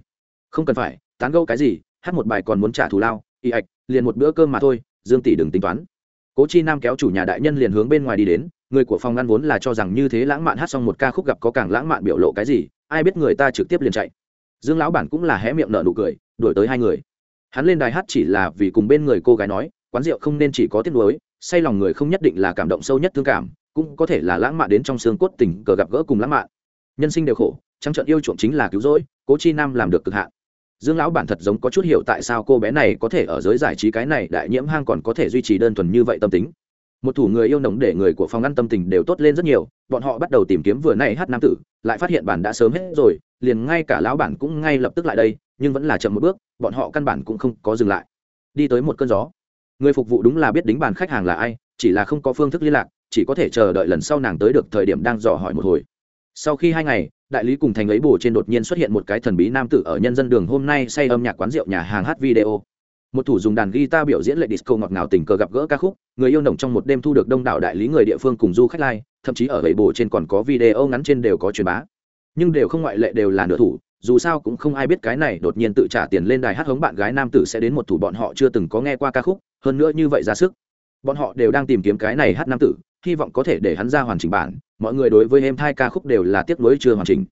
Không cần phải, tán gẫu cái gì, hát một bài còn muốn trả thù lao, y ạch, liền một bữa cơm mà thôi, dương tỷ đừng tính toán. Cố chi nam kéo chủ nhà đại nhân liền hướng bên ngoài đi đến, người của phòng ngăn vốn là cho rằng như thế lãng mạn hát xong một ca khúc gặp có càng lãng mạn biểu lộ cái gì, ai biết người ta trực tiếp liền chạy. Dương lão bản cũng là hé miệng nở nụ cười, đuổi tới hai người. Hắn lên đài hát chỉ là vì cùng bên người cô gái nói, quán rượu không nên chỉ có tiếc nuối, say lòng người không nhất định là cảm động sâu nhất thương cảm cũng có thể là lãng mạn đến trong xương cốt tình cờ gặp gỡ cùng lãng mạn. Nhân sinh đều khổ, trắng trận yêu chuộng chính là cứu rỗi, cố chi nam làm được cực hạn. Dương lão bản thật giống có chút hiểu tại sao cô bé này có thể ở giới giải trí cái này đại nhiễm hang còn có thể duy trì đơn thuần như vậy tâm tính. Một thủ người yêu nồng để người của phòng ngăn tâm tình đều tốt lên rất nhiều, bọn họ bắt đầu tìm kiếm vừa nay hát nam tử, lại phát hiện bản đã sớm hết rồi, liền ngay cả lão bản cũng ngay lập tức lại đây, nhưng vẫn là chậm một bước, bọn họ căn bản cũng không có dừng lại. Đi tới một cơn gió. Người phục vụ đúng là biết đính bàn khách hàng là ai, chỉ là không có phương thức liên lạc chỉ có thể chờ đợi lần sau nàng tới được thời điểm đang dò hỏi một hồi. Sau khi hai ngày, đại lý cùng thành ấy bù trên đột nhiên xuất hiện một cái thần bí nam tử ở nhân dân đường hôm nay say âm nhạc quán rượu nhà hàng hát video. Một thủ dùng đàn guitar biểu diễn lệ disco ngọt ngào tình cờ gặp gỡ ca khúc, người yêu nồng trong một đêm thu được đông đảo đại lý người địa phương cùng du khách like, thậm chí ở ấy bù trên còn có video ngắn trên đều có truyền bá. Nhưng đều không ngoại lệ đều là nửa thủ, dù sao cũng không ai biết cái này đột nhiên tự trả tiền lên đài hát hống bạn gái nam tử sẽ đến một thủ bọn họ chưa từng có nghe qua ca khúc, hơn nữa như vậy ra sức. Bọn họ đều đang tìm kiếm cái này hát nam tử hy vọng có thể để hắn ra hoàn chỉnh bản. Mọi người đối với em hai ca khúc đều là tiếc nuối chưa hoàn chỉnh.